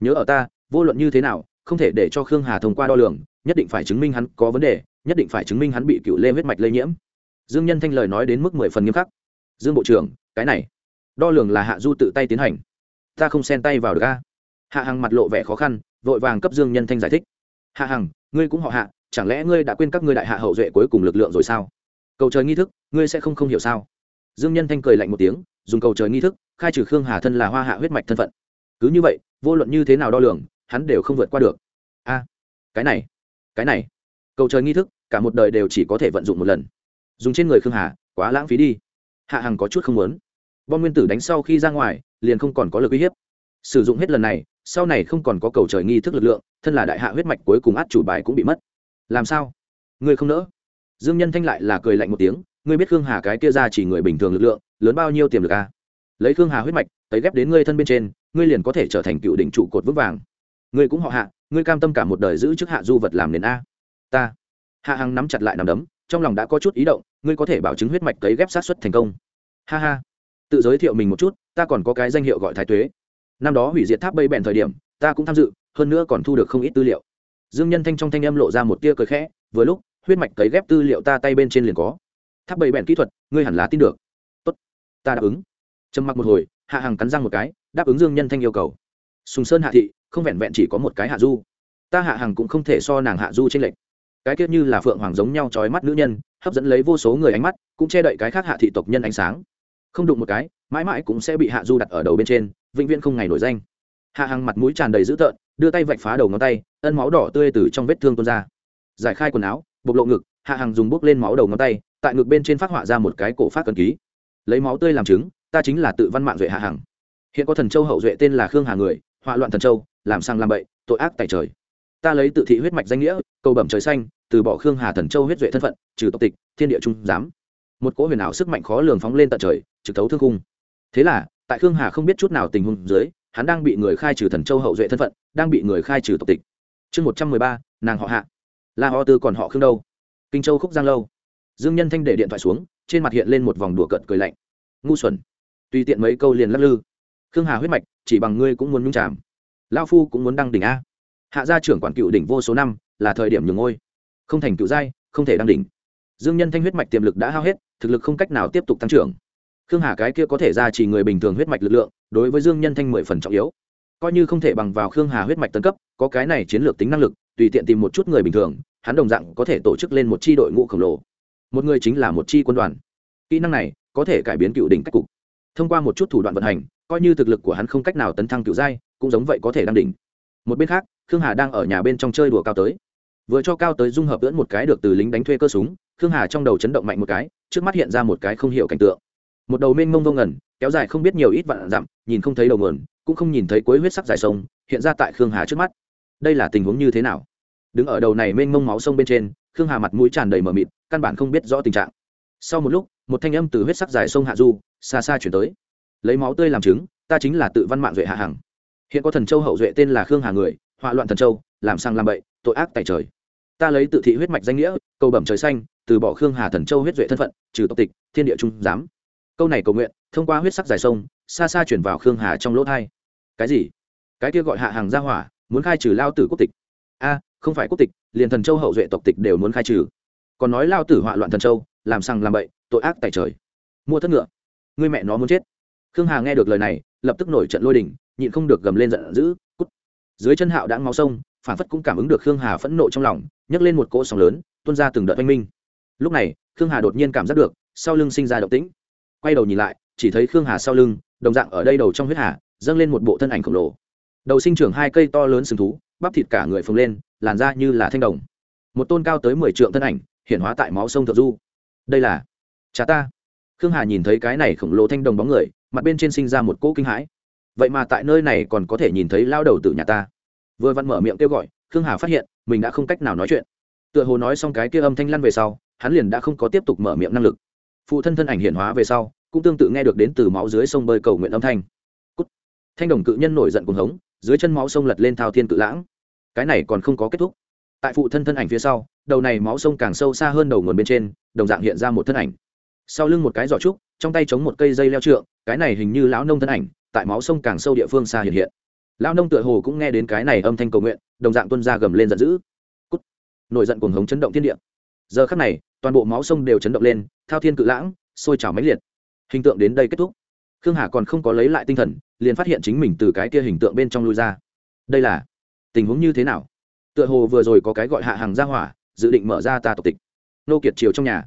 Nhớ ở ta, vô luận như thế nào, không thể để cho khương hà thông qua đo lường, nhất định phải chứng minh hắn có vấn đề, nhất định phải chứng minh hắn bị cựu lê huyết mạch lây nhiễm. Dương nhân thanh lời nói đến mức mười phần nghiêm khắc. Dương bộ trưởng, cái này, đo lường là hạ du tự tay tiến hành. Ta không xen tay vào được a hạ hằng mặt lộ vẻ khó khăn, vội vàng cấp dương nhân thanh giải thích. Hạ hằng, ngươi cũng họ hạ, chẳng lẽ ngươi đã quên các ngươi đại hạ hậu duệ cuối cùng lực lượng rồi sao? Cầu trời nghi thức, ngươi sẽ không không hiểu sao? Dương nhân thanh cười lạnh một tiếng, dùng cầu trời nghi thức, khai trừ khương hà thân là hoa hạ huyết mạch thân phận. Cứ như vậy, vô luận như thế nào đo lường, hắn đều không vượt qua được. A, cái này cái này. Cầu trời nghi thức, cả một đời đều chỉ có thể vận dụng một lần. Dùng trên người khương hà, quá lãng phí đi. Hạ hằng có chút không muốn. Bom nguyên tử đánh sau khi ra ngoài, liền không còn có lực uy hiếp. Sử dụng hết lần này sau này không còn có cầu trời nghi thức lực lượng, thân là đại hạ huyết mạch cuối cùng át chủ bài cũng bị mất. Làm sao? Ngươi không nỡ? Dương nhân thanh lại là cười lạnh một tiếng, ngươi biết khương hà cái kia ra chỉ người bình thường lực lượng, lớn bao nhiêu tiềm lực à? lấy khương hà huyết mạch, tấy ghép đến ngươi thân bên trên, ngươi liền có thể trở thành cựu đỉnh trụ cột vững vàng. Ngươi cũng họ hạ, ngươi cam tâm cả một đời giữ chức hạ du vật làm nền a. Ta. Hạ hằng nắm chặt lại nằm đấm, trong lòng đã có chút ý động, ngươi có thể bảo chứng huyết mạch cấy ghép sát xuất thành công. Ha ha. Tự giới thiệu mình một chút, ta còn có cái danh hiệu gọi thái tuế năm đó hủy diệt tháp bay bèn thời điểm, ta cũng tham dự, hơn nữa còn thu được không ít tư liệu. Dương nhân thanh trong thanh âm lộ ra một tia cười khẽ, vừa lúc, huyết mạch cấy ghép tư liệu ta tay bên trên liền có. Tháp bây bèn kỹ thuật, ngươi hẳn là tin được. Tốt, ta đáp ứng. Trầm mặc một hồi, hạ hàng cắn răng một cái, đáp ứng dương nhân thanh yêu cầu. Sùng sơn hạ thị, không vẹn vẹn chỉ có một cái hạ du. Ta hạ hàng cũng không thể so nàng hạ du trên lệnh cái tiết như là phượng hoàng giống nhau trói mắt nữ nhân, hấp dẫn lấy vô số người ánh mắt, cũng che đậy cái khác hạ thị tộc nhân ánh sáng. Không đụng một cái, mãi mãi cũng sẽ bị hạ du đặt ở đầu bên trên vĩnh viễn không ngày nổi danh. Hạ hằng mặt mũi tràn đầy dữ tợn, đưa tay vạch phá đầu ngón tay, ân máu đỏ tươi từ trong vết thương tuôn ra. Giải khai quần áo, bộc lộ ngực, hạ hằng dùng bốc lên máu đầu ngón tay, tại ngực bên trên phát họa ra một cái cổ phát cần ký. Lấy máu tươi làm chứng, ta chính là tự văn mạng duệ hạ hằng. Hiện có thần châu hậu duệ tên là khương hà người, họa loạn thần châu, làm sang làm bậy, tội ác tại trời. Ta lấy tự thị huyết mạch danh nghĩa, cầu bẩm trời xanh, từ bỏ khương hà thần châu huyết duệ thân phận, trừ tộc tịch, thiên địa trung giám. Một cỗ huyền ảo sức mạnh khó lường phóng lên tận trời, trực thấu thương cung thế là tại khương hà không biết chút nào tình huống dưới, hắn đang bị người khai trừ thần châu hậu duệ thân phận, đang bị người khai trừ tộc tịch. Chương một trăm mười ba, nàng họ hạ. La ho tư còn họ khương đâu? Kinh châu khúc giang lâu. Dương nhân thanh để điện thoại xuống, trên mặt hiện lên một vòng đùa cợt cười lạnh. Ngu xuẩn. Tùy tiện mấy câu liền lắc lư. Khương hà huyết mạch, chỉ bằng ngươi cũng muốn nhung chạm lao phu cũng muốn đăng đỉnh a. Hạ gia trưởng quản cựu đỉnh vô số năm, là thời điểm nhường ngôi. Không thành cựu giai, không thể đăng đỉnh. Dương nhân thanh huyết mạch tiềm lực đã hao hết, thực lực không cách nào tiếp tục tăng trưởng khương hà cái kia có thể ra chỉ người bình thường huyết mạch lực lượng, đối với dương nhân thanh mười phần trọng yếu. Coi như không thể bằng vào khương hà huyết mạch tân cấp, có cái này chiến lược tính năng lực, tùy tiện tìm một chút người bình thường, hắn đồng dạng có thể tổ chức lên một c h i đội ngũ khổng lồ. Một người chính là một c h i quân đoàn. Kỹ năng này có thể cải biến cựu đỉnh cách cục. Thông qua một chút thủ đoạn vận hành, coi như thực lực của hắn không cách nào tấn thăng cựu giai, cũng giống vậy có thể đăng đỉnh. Một bên khác, khương hà đang ở nhà bên trong chơi đùa cao tới. Vừa cho cao tới dung hợp lẫn một cái được từ lính đánh thuê cơ súng, khương hà trong đầu chấn động mạnh một cái, trước mắt hiện ra một cái không hiểu cảnh tượng một đầu mênh mông vô ngẩn kéo dài không biết nhiều ít vạn dặm, nhìn không thấy đầu nguồn, cũng không nhìn thấy cuối huyết sắc dài sông, hiện ra tại khương hà trước mắt. Đây là tình huống như thế nào? Đứng ở đầu này mênh mông máu sông bên trên, khương hà mặt mũi tràn đầy mờ mịt, căn bản không biết rõ tình trạng. Sau một lúc, một thanh âm từ huyết sắc dài sông hạ du, xa xa chuyển tới. Lấy máu tươi làm chứng, ta chính là tự văn mạng duệ hạ hằng. Hiện có thần châu hậu duệ tên là khương hà người, họa loạn thần châu, làm sang làm bậy, tội ác tại trời. Ta lấy tự thị huyết mạch danh nghĩa, cầu bẩm trời xanh, từ bỏ khương hà thần châu huyết duệ thân phận, trừ tộc tịch, thiên địa trung giám câu này cầu nguyện, thông qua huyết sắc dài sông, xa xa chuyển vào khương hà trong lỗ thai. Cái gì? Cái kia gọi hạ hàng gia hỏa, muốn khai trừ lao tử quốc tịch. A, không phải quốc tịch, liền thần châu hậu duệ tộc tịch đều muốn khai trừ. Còn nói lao tử họa loạn thần châu, làm sằng làm bậy, tội ác tại trời. Mua thất ngựa. Người mẹ nó muốn chết. Khương hà nghe được lời này, lập tức nổi trận lôi đình, nhịn không được gầm lên giận dữ, cút. Dưới chân hạo đã máu sông, phản phất cũng cảm ứng được khương hà phẫn nộ trong lòng, nhấc lên một cỗ sóng lớn, tuôn ra từng đợt oanh minh. Lúc này, khương hà đột nhiên cảm giác được, sau lưng sinh ra động tĩnh quay đầu nhìn lại, chỉ thấy khương hà sau lưng, đồng dạng ở đây đầu trong huyết hà, dâng lên một bộ thân ảnh khổng lồ. Đầu sinh trưởng hai cây to lớn sừng thú, bắp thịt cả người phồng lên, làn da như là thanh đồng. Một tôn cao tới mười trượng thân ảnh hiện hóa tại máu sông thượng du. Đây là cha ta. Khương hà nhìn thấy cái này khổng lồ thanh đồng bóng người, mặt bên trên sinh ra một cỗ kinh hãi. Vậy mà tại nơi này còn có thể nhìn thấy lao đầu từ nhà ta. Vừa vặn mở miệng kêu gọi, khương hà phát hiện, mình đã không cách nào nói chuyện. Tựa hồ nói xong cái kia âm thanh lăn về sau, hắn liền đã không có tiếp tục mở miệng năng lực phụ thân thân ảnh hiện hóa về sau, cũng tương tự nghe được đến từ máu dưới sông bơi cầu nguyện âm thanh. Cút. thanh đồng cự nhân nổi giận cuồng hống, dưới chân máu sông lật lên thao thiên cự lãng. Cái này còn không có kết thúc. Tại phụ thân thân ảnh phía sau, đầu này máu sông càng sâu xa hơn đầu nguồn bên trên, đồng dạng hiện ra một thân ảnh. Sau lưng một cái giỏ trúc, trong tay chống một cây dây leo trượng, cái này hình như lão nông thân ảnh, tại máu sông càng sâu địa phương xa hiện hiện. Lão nông tựa hồ cũng nghe đến cái này âm thanh cầu nguyện, đồng dạng tuân ra gầm lên giận dữ. Cút. nổi giận cuồng hống chấn động thiên địa. Giờ khắc này, toàn bộ máu sông đều chấn động lên thao thiên cự lãng, sôi trào mãnh liệt. Hình tượng đến đây kết thúc. Khương hà còn không có lấy lại tinh thần, liền phát hiện chính mình từ cái kia hình tượng bên trong lui ra. Đây là tình huống như thế nào? Tựa hồ vừa rồi có cái gọi hạ hàng ra hỏa, dự định mở ra ta tộc tịch. Nô kiệt triều trong nhà.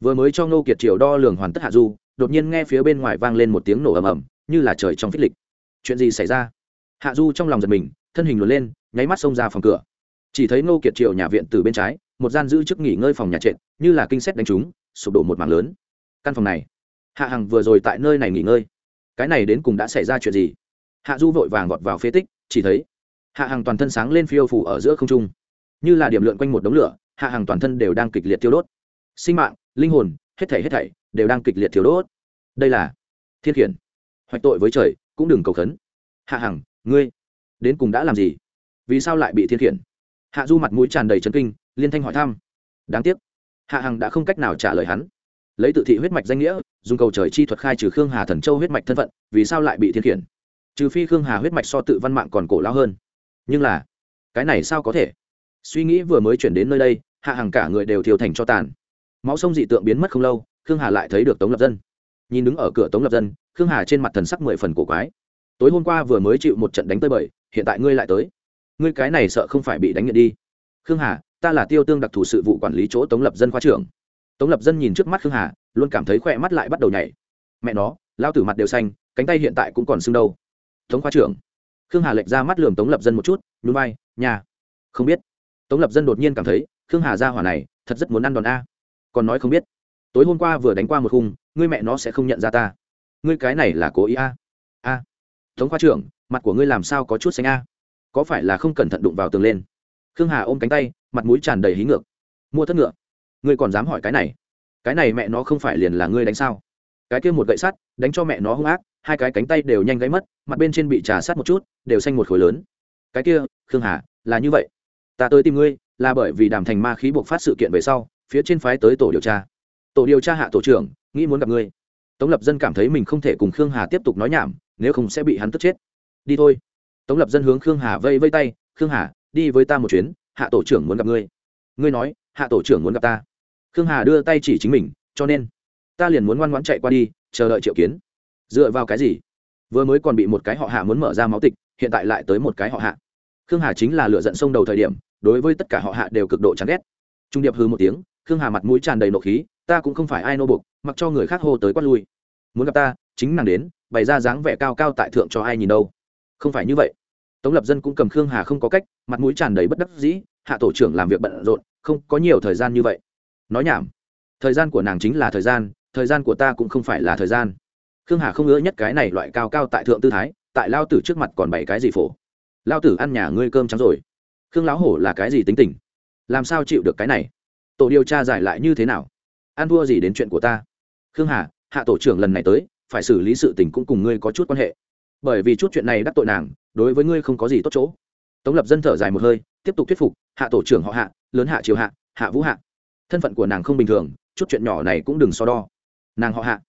Vừa mới cho nô kiệt triều đo lường hoàn tất hạ du, đột nhiên nghe phía bên ngoài vang lên một tiếng nổ ầm ầm, như là trời trong phích lịch. Chuyện gì xảy ra? Hạ du trong lòng giật mình, thân hình luồn lên, nháy mắt xông ra phòng cửa. Chỉ thấy nô kiệt triều nhà viện từ bên trái, một gian giữ chức nghỉ ngơi phòng nhà trệt, như là kinh xét đánh trúng sụp đổ một mảng lớn. Căn phòng này, hạ hằng vừa rồi tại nơi này nghỉ ngơi. Cái này đến cùng đã xảy ra chuyện gì? Hạ du vội vàng gọt vào phế tích, chỉ thấy hạ hằng toàn thân sáng lên phiêu phủ ở giữa không trung. Như là điểm lượn quanh một đống lửa, hạ hằng toàn thân đều đang kịch liệt tiêu đốt. Sinh mạng, linh hồn, hết thảy hết thảy đều đang kịch liệt thiếu đốt. Đây là thiên khiển. Hoạch tội với trời, cũng đừng cầu khấn. Hạ hằng, ngươi đến cùng đã làm gì? Vì sao lại bị thiên khiển? Hạ du mặt mũi tràn đầy trấn kinh, liên thanh hỏi thăm. Đáng tiếc hạ hằng đã không cách nào trả lời hắn. Lấy tự thị huyết mạch danh nghĩa, dùng cầu trời chi thuật khai trừ khương hà thần châu huyết mạch thân phận, vì sao lại bị thiên khiển? Trừ phi khương hà huyết mạch so tự văn mạng còn cổ lao hơn. Nhưng là, cái này sao có thể? Suy nghĩ vừa mới chuyển đến nơi đây, hạ Hằng cả người đều thiêu thành cho tàn. Máu sông dị tượng biến mất không lâu, khương hà lại thấy được tống lập dân. Nhìn đứng ở cửa tống lập dân, khương hà trên mặt thần sắc mười phần cổ quái. Tối hôm qua vừa mới chịu một trận đánh tơi bời, hiện tại ngươi lại tới. Ngươi cái này sợ không phải bị đánh nhận đi. Khương hà ta là tiêu tương đặc thù sự vụ quản lý chỗ tống lập dân khoa trưởng. Tống lập dân nhìn trước mắt khương hà, luôn cảm thấy khỏe mắt lại bắt đầu nhảy. Mẹ nó, lao tử mặt đều xanh, cánh tay hiện tại cũng còn sưng đâu. Tống khoa trưởng. Khương hà lệch ra mắt lườm tống lập dân một chút núi bay nhà, không biết. Tống lập dân đột nhiên cảm thấy, khương hà ra hỏa này, thật rất muốn ăn đòn a. Còn nói không biết. Tối hôm qua vừa đánh qua một khung, ngươi mẹ nó sẽ không nhận ra ta. Ngươi cái này là cố ý a. A. Tống khoa trưởng, mặt của ngươi làm sao có chút xanh a? Có phải là không cẩn thận đụng vào tường lên? Khương hà ôm cánh tay mặt mũi tràn đầy hí ngược. Mua thất ngựa. Ngươi còn dám hỏi cái này? Cái này mẹ nó không phải liền là ngươi đánh sao? Cái kia một gậy sắt, đánh cho mẹ nó hung ác, hai cái cánh tay đều nhanh gáy mất, mặt bên trên bị trà sát một chút, đều xanh một khối lớn. Cái kia, khương hà, là như vậy. Ta tới tìm ngươi, là bởi vì đàm thành ma khí buộc phát sự kiện về sau, phía trên phái tới tổ điều tra. Tổ điều tra hạ tổ trưởng, nghĩ muốn gặp ngươi. Tống lập dân cảm thấy mình không thể cùng khương hà tiếp tục nói nhảm, nếu không sẽ bị hắn tức chết. Đi thôi. Tống lập dân hướng khương hà vây vây tay, khương hà, đi với ta một chuyến hạ tổ trưởng muốn gặp ngươi. Ngươi nói, hạ tổ trưởng muốn gặp ta. Khương hà đưa tay chỉ chính mình, cho nên, ta liền muốn ngoan ngoãn chạy qua đi, chờ đợi triệu kiến. Dựa vào cái gì? Vừa mới còn bị một cái họ hạ muốn mở ra máu tịch, hiện tại lại tới một cái họ hạ. Khương hà chính là lựa giận sông đầu thời điểm, đối với tất cả họ hạ đều cực độ chán ghét. Trung điệp hư một tiếng, khương hà mặt mũi tràn đầy nộ khí, ta cũng không phải ai nô buộc mặc cho người khác hô tới quát lui. Muốn gặp ta, chính nàng đến, bày ra dáng vẻ cao cao tại thượng cho ai nhìn đâu. Không phải như vậy tống lập dân cũng cầm khương hà không có cách, mặt mũi tràn đầy bất đắc dĩ, hạ tổ trưởng làm việc bận rộn, không có nhiều thời gian như vậy. Nói nhảm, thời gian của nàng chính là thời gian thời gian của ta cũng không phải là thời gian. Khương hà không ngỡ nhất cái này loại cao cao tại thượng tư thái, tại lao tử trước mặt còn bảy cái gì phổ? Lao tử ăn nhà ngươi cơm trắng rồi. Khương lão hổ là cái gì tính tình? Làm sao chịu được cái này? Tổ điều tra giải lại như thế nào? Ăn thua gì đến chuyện của ta? Khương hà, hạ tổ trưởng lần này tới, phải xử lý sự tình cũng cùng ngươi có chút quan hệ bởi vì chút chuyện này đắc tội nàng, đối với ngươi không có gì tốt chỗ. Tống lập dân thở dài một hơi, tiếp tục thuyết phục, hạ tổ trưởng họ hạ, lớn hạ triều hạ hạ vũ hạ. Thân phận của nàng không bình thường, chút chuyện nhỏ này cũng đừng so đo. Nàng họ hạ,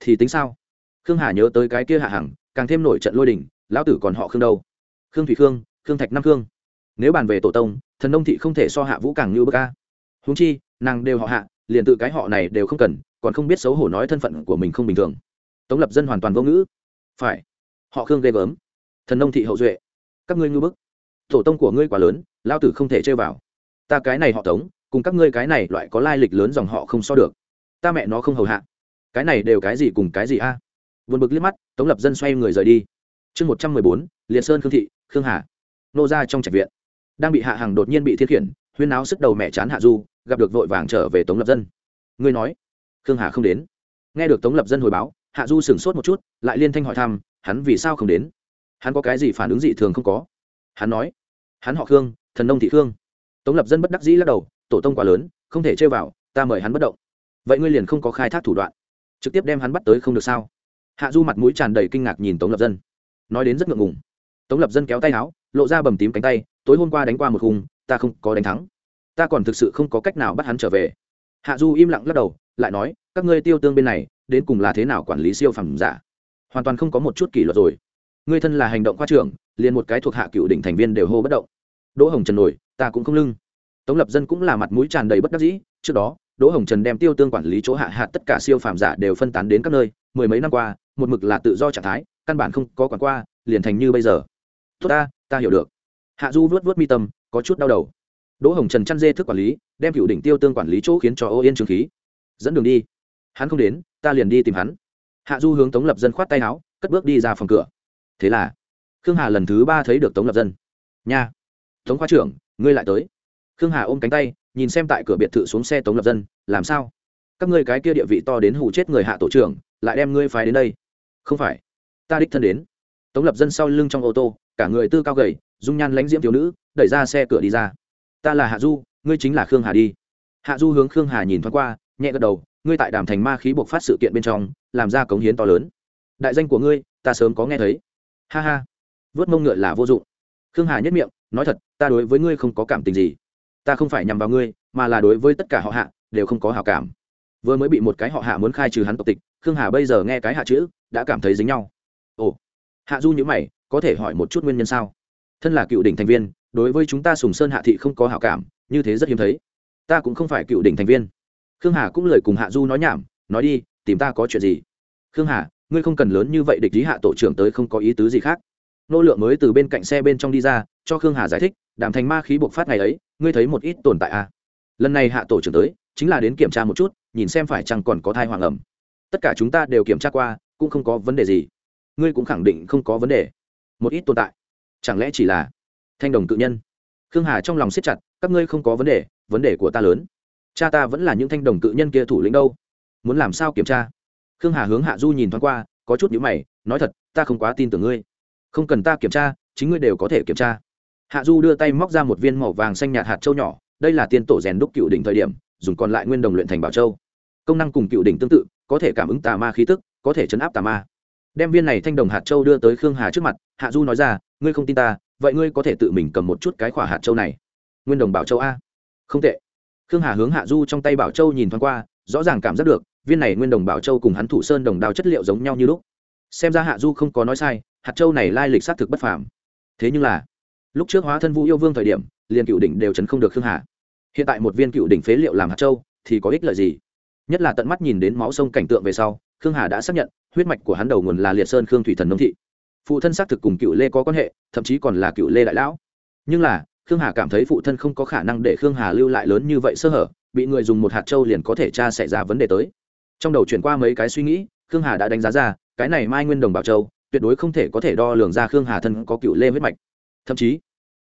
thì tính sao? Khương hà nhớ tới cái kia hạ hằng, càng thêm nổi trận lôi đình, lão tử còn họ khương đâu? Khương thủy khương khương thạch nam khương. Nếu bàn về tổ tông, thần nông thị không thể so hạ vũ càng như bậc ca húng chi, nàng đều họ hạ, liền tự cái họ này đều không cần, còn không biết xấu hổ nói thân phận của mình không bình thường. Tống lập dân hoàn toàn vô ngữ. Phải họ khương ghê gớm. Thần nông thị hậu duệ. Các ngươi ngư bức. Tổ tông của ngươi quá lớn, lao tử không thể chơi vào. Ta cái này họ tống, cùng các ngươi cái này loại có lai lịch lớn dòng họ không so được. Ta mẹ nó không hầu hạ. Cái này đều cái gì cùng cái gì a? À? vượt bực liếc mắt, tống lập dân xoay người rời đi. Chương một trăm mười bốn, liệt sơn khương thị, khương hà. Nô ra trong trạch viện. Đang bị hạ hàng đột nhiên bị thiết khiển, huyên áo sức đầu mẹ chán hạ du, gặp được vội vàng trở về tống lập dân. Ngươi nói, khương hà không đến. Nghe được tống lập dân hồi báo, hạ du sửng sốt một chút, lại liên thanh hỏi thăm hắn vì sao không đến? Hắn có cái gì phản ứng dị thường không có? Hắn nói, hắn họ khương, thần nông thị khương. Tống lập dân bất đắc dĩ lắc đầu, tổ tông quá lớn, không thể chơi vào, ta mời hắn bất động. Vậy ngươi liền không có khai thác thủ đoạn. Trực tiếp đem hắn bắt tới không được sao? Hạ du mặt mũi tràn đầy kinh ngạc nhìn tống lập dân. Nói đến rất ngượng ngùng. Tống lập dân kéo tay áo, lộ ra bầm tím cánh tay, tối hôm qua đánh qua một khung ta không có đánh thắng. Ta còn thực sự không có cách nào bắt hắn trở về. Hạ du im lặng lắc đầu, lại nói, các ngươi tiêu tương bên này, đến cùng là thế nào quản lý siêu phẩm giả? Hoàn toàn không có một chút kỷ luật rồi. Ngươi thân là hành động khoa trưởng, liền một cái thuộc hạ cựu đỉnh thành viên đều hô bất động. Đỗ hồng trần nổi, ta cũng không lưng. Tống lập dân cũng là mặt mũi tràn đầy bất đắc dĩ, trước đó, đỗ hồng trần đem tiêu tương quản lý chỗ hạ hạ tất cả siêu phàm giả đều phân tán đến các nơi, mười mấy năm qua, một mực là tự do trạng thái, căn bản không có quản qua, liền thành như bây giờ. Tốt ta ta hiểu được. Hạ du vớt vớt mi tâm, có chút đau đầu. Đỗ hồng trần chăn dê thức quản lý, đem cựu đỉnh tiêu tương quản lý chỗ khiến cho ô yên trường khí. Dẫn đường đi. Hắn không đến, ta liền đi tìm hắn hạ du hướng tống lập dân khoát tay áo, cất bước đi ra phòng cửa. Thế là, khương hà lần thứ ba thấy được tống lập dân. Nha, tống khoa trưởng, ngươi lại tới. Khương hà ôm cánh tay, nhìn xem tại cửa biệt thự xuống xe tống lập dân, làm sao? Các ngươi cái kia địa vị to đến hủ chết người hạ tổ trưởng, lại đem ngươi phái đến đây? Không phải, ta đích thân đến. Tống lập dân sau lưng trong ô tô, cả người tư cao gầy, dung nhan lãnh diễm thiếu nữ, đẩy ra xe cửa đi ra. Ta là hạ du, ngươi chính là khương hà đi. Hạ du hướng khương hà nhìn thoáng qua, nhẹ gật đầu ngươi tại đàm thành ma khí buộc phát sự kiện bên trong, làm ra cống hiến to lớn. Đại danh của ngươi, ta sớm có nghe thấy. Ha ha. Vớt mông ngựa là vô dụng. Khương hà nhất miệng, nói thật, ta đối với ngươi không có cảm tình gì. Ta không phải nhằm vào ngươi, mà là đối với tất cả họ hạ, đều không có hào cảm. Vừa mới bị một cái họ hạ muốn khai trừ hắn tộc tịch, khương hà bây giờ nghe cái hạ chữ, đã cảm thấy dính nhau. Ồ. Hạ du nhữ mày, có thể hỏi một chút nguyên nhân sao? Thân là cựu đỉnh thành viên, đối với chúng ta sùng sơn hạ thị không có hào cảm, như thế rất hiếm thấy. Ta cũng không phải cựu đỉnh thành viên khương hà cũng lời cùng hạ du nói nhảm, nói đi, tìm ta có chuyện gì? Khương hà, ngươi không cần lớn như vậy địch lý hạ tổ trưởng tới không có ý tứ gì khác. Nô lượng mới từ bên cạnh xe bên trong đi ra, cho khương hà giải thích, Đàm thành ma khí bộc phát ngày ấy, ngươi thấy một ít tồn tại à. lần này hạ tổ trưởng tới, chính là đến kiểm tra một chút, nhìn xem phải chăng còn có thai hoàng ẩm. Tất cả chúng ta đều kiểm tra qua, cũng không có vấn đề gì. Ngươi cũng khẳng định không có vấn đề. Một ít tồn tại. Chẳng lẽ chỉ là thanh đồng cự nhân? Khương hà trong lòng siết chặt, các ngươi không có vấn đề vấn đề của ta lớn cha ta vẫn là những thanh đồng cự nhân kia thủ lĩnh đâu. Muốn làm sao kiểm tra? Khương hà hướng hạ du nhìn thoáng qua, có chút nhữ mày, nói thật, ta không quá tin tưởng ngươi. Không cần ta kiểm tra, chính ngươi đều có thể kiểm tra. Hạ du đưa tay móc ra một viên màu vàng xanh nhạt hạt châu nhỏ, đây là tiên tổ rèn đúc cựu đỉnh thời điểm, dùng còn lại nguyên đồng luyện thành bảo châu. Công năng cùng cựu đỉnh tương tự, có thể cảm ứng tà ma khí tức, có thể chấn áp tà ma. Đem viên này thanh đồng hạt châu đưa tới khương hà trước mặt, hạ du nói ra, ngươi không tin ta, vậy ngươi có thể tự mình cầm một chút cái khỏa hạt châu này. Nguyên đồng bảo châu a. Không tệ khương hà hướng hạ du trong tay bảo châu nhìn thoáng qua, rõ ràng cảm giác được, viên này nguyên đồng bảo châu cùng hắn thủ sơn đồng đao chất liệu giống nhau như lúc. Xem ra hạ du không có nói sai, hạt châu này lai lịch xác thực bất phàm. Thế nhưng là, lúc trước hóa thân vũ yêu vương thời điểm, liền cựu đỉnh đều chấn không được khương hà. Hiện tại một viên cựu đỉnh phế liệu làm hạt châu, thì có ích lợi gì? Nhất là tận mắt nhìn đến máu sông cảnh tượng về sau, khương hà đã xác nhận, huyết mạch của hắn đầu nguồn là liệt sơn khương thủy thần nông thị. Phụ thân xác thực cùng cựu lê có quan hệ, thậm chí còn là cựu lê đại lão. Nhưng là khương hà cảm thấy phụ thân không có khả năng để khương hà lưu lại lớn như vậy sơ hở, bị người dùng một hạt châu liền có thể tra xảy ra vấn đề tới. Trong đầu chuyển qua mấy cái suy nghĩ, khương hà đã đánh giá ra, cái này mai nguyên đồng bảo châu, tuyệt đối không thể có thể đo lường ra khương hà thân có cựu lê huyết mạch. Thậm chí,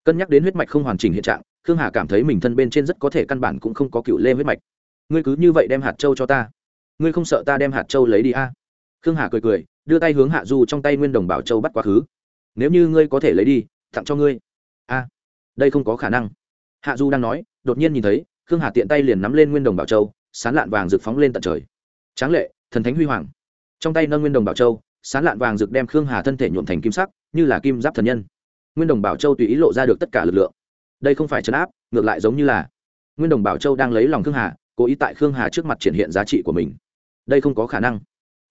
cân nhắc đến huyết mạch không hoàn chỉnh hiện trạng, khương hà cảm thấy mình thân bên trên rất có thể căn bản cũng không có cựu lê huyết mạch. Ngươi cứ như vậy đem hạt châu cho ta. Ngươi không sợ ta đem hạt châu lấy đi a? À? khương hà cười cười, đưa tay hướng hạ du trong tay nguyên đồng bảo châu bắt quá khứ. Nếu như ngươi có thể lấy đi, tặng cho ngươi. A đây không có khả năng. Hạ du đang nói, đột nhiên nhìn thấy, khương hà tiện tay liền nắm lên nguyên đồng bảo châu, sán lạn vàng rực phóng lên tận trời. Tráng lệ, thần thánh huy hoàng. Trong tay nâng nguyên đồng bảo châu, sán lạn vàng rực đem khương hà thân thể nhuộm thành kim sắc, như là kim giáp thần nhân. Nguyên đồng bảo châu tùy ý lộ ra được tất cả lực lượng. Đây không phải chấn áp, ngược lại giống như là nguyên đồng bảo châu đang lấy lòng khương hà, cố ý tại khương hà trước mặt triển hiện giá trị của mình. Đây không có khả năng.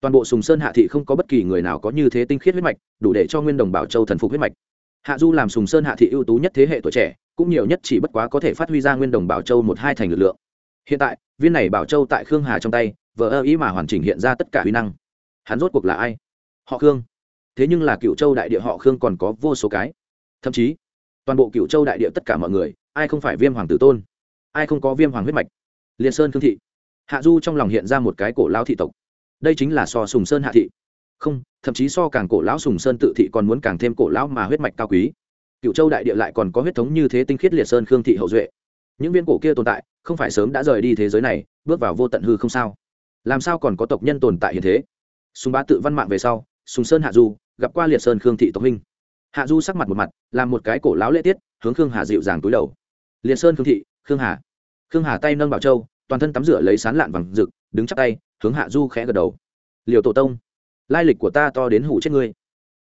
Toàn bộ sùng sơn hạ thị không có bất kỳ người nào có như thế tinh khiết huyết mạch, đủ để cho nguyên đồng bảo châu thần phục huyết mạch hạ du làm sùng sơn hạ thị ưu tú nhất thế hệ tuổi trẻ, cũng nhiều nhất chỉ bất quá có thể phát huy ra nguyên đồng bảo châu một hai thành lực lượng. Hiện tại, viên này bảo châu tại khương hà trong tay vợ ơ ý mà hoàn chỉnh hiện ra tất cả huy năng. Hắn rốt cuộc là ai? Họ khương. Thế nhưng là cựu châu đại địa họ khương còn có vô số cái. Thậm chí, toàn bộ cựu châu đại địa tất cả mọi người, ai không phải viêm hoàng tử tôn? Ai không có viêm hoàng huyết mạch? Liên sơn khương thị. Hạ du trong lòng hiện ra một cái cổ lao thị tộc. Đây chính là so sùng sơn hạ thị không, thậm chí so càng cổ lão sùng sơn tự thị còn muốn càng thêm cổ lão mà huyết mạch cao quý. Cựu châu đại địa lại còn có huyết thống như thế tinh khiết liệt sơn khương thị hậu duệ. Những viên cổ kia tồn tại, không phải sớm đã rời đi thế giới này, bước vào vô tận hư không sao? Làm sao còn có tộc nhân tồn tại hiện thế? Sùng bá tự văn mạng về sau, sùng sơn hạ du, gặp qua liệt sơn khương thị tộc huynh. Hạ du sắc mặt một mặt, làm một cái cổ láo lễ tiết, hướng khương hà dịu dàng túi đầu. Liệt sơn khương thị, khương hà. Khương hà tay nâng bảo châu, toàn thân tắm rửa lấy sán lạn vàng rực, đứng chắc tay, hướng hạ du khẽ gật đầu. Liều tổ tông lai lịch của ta to đến hủ chết ngươi.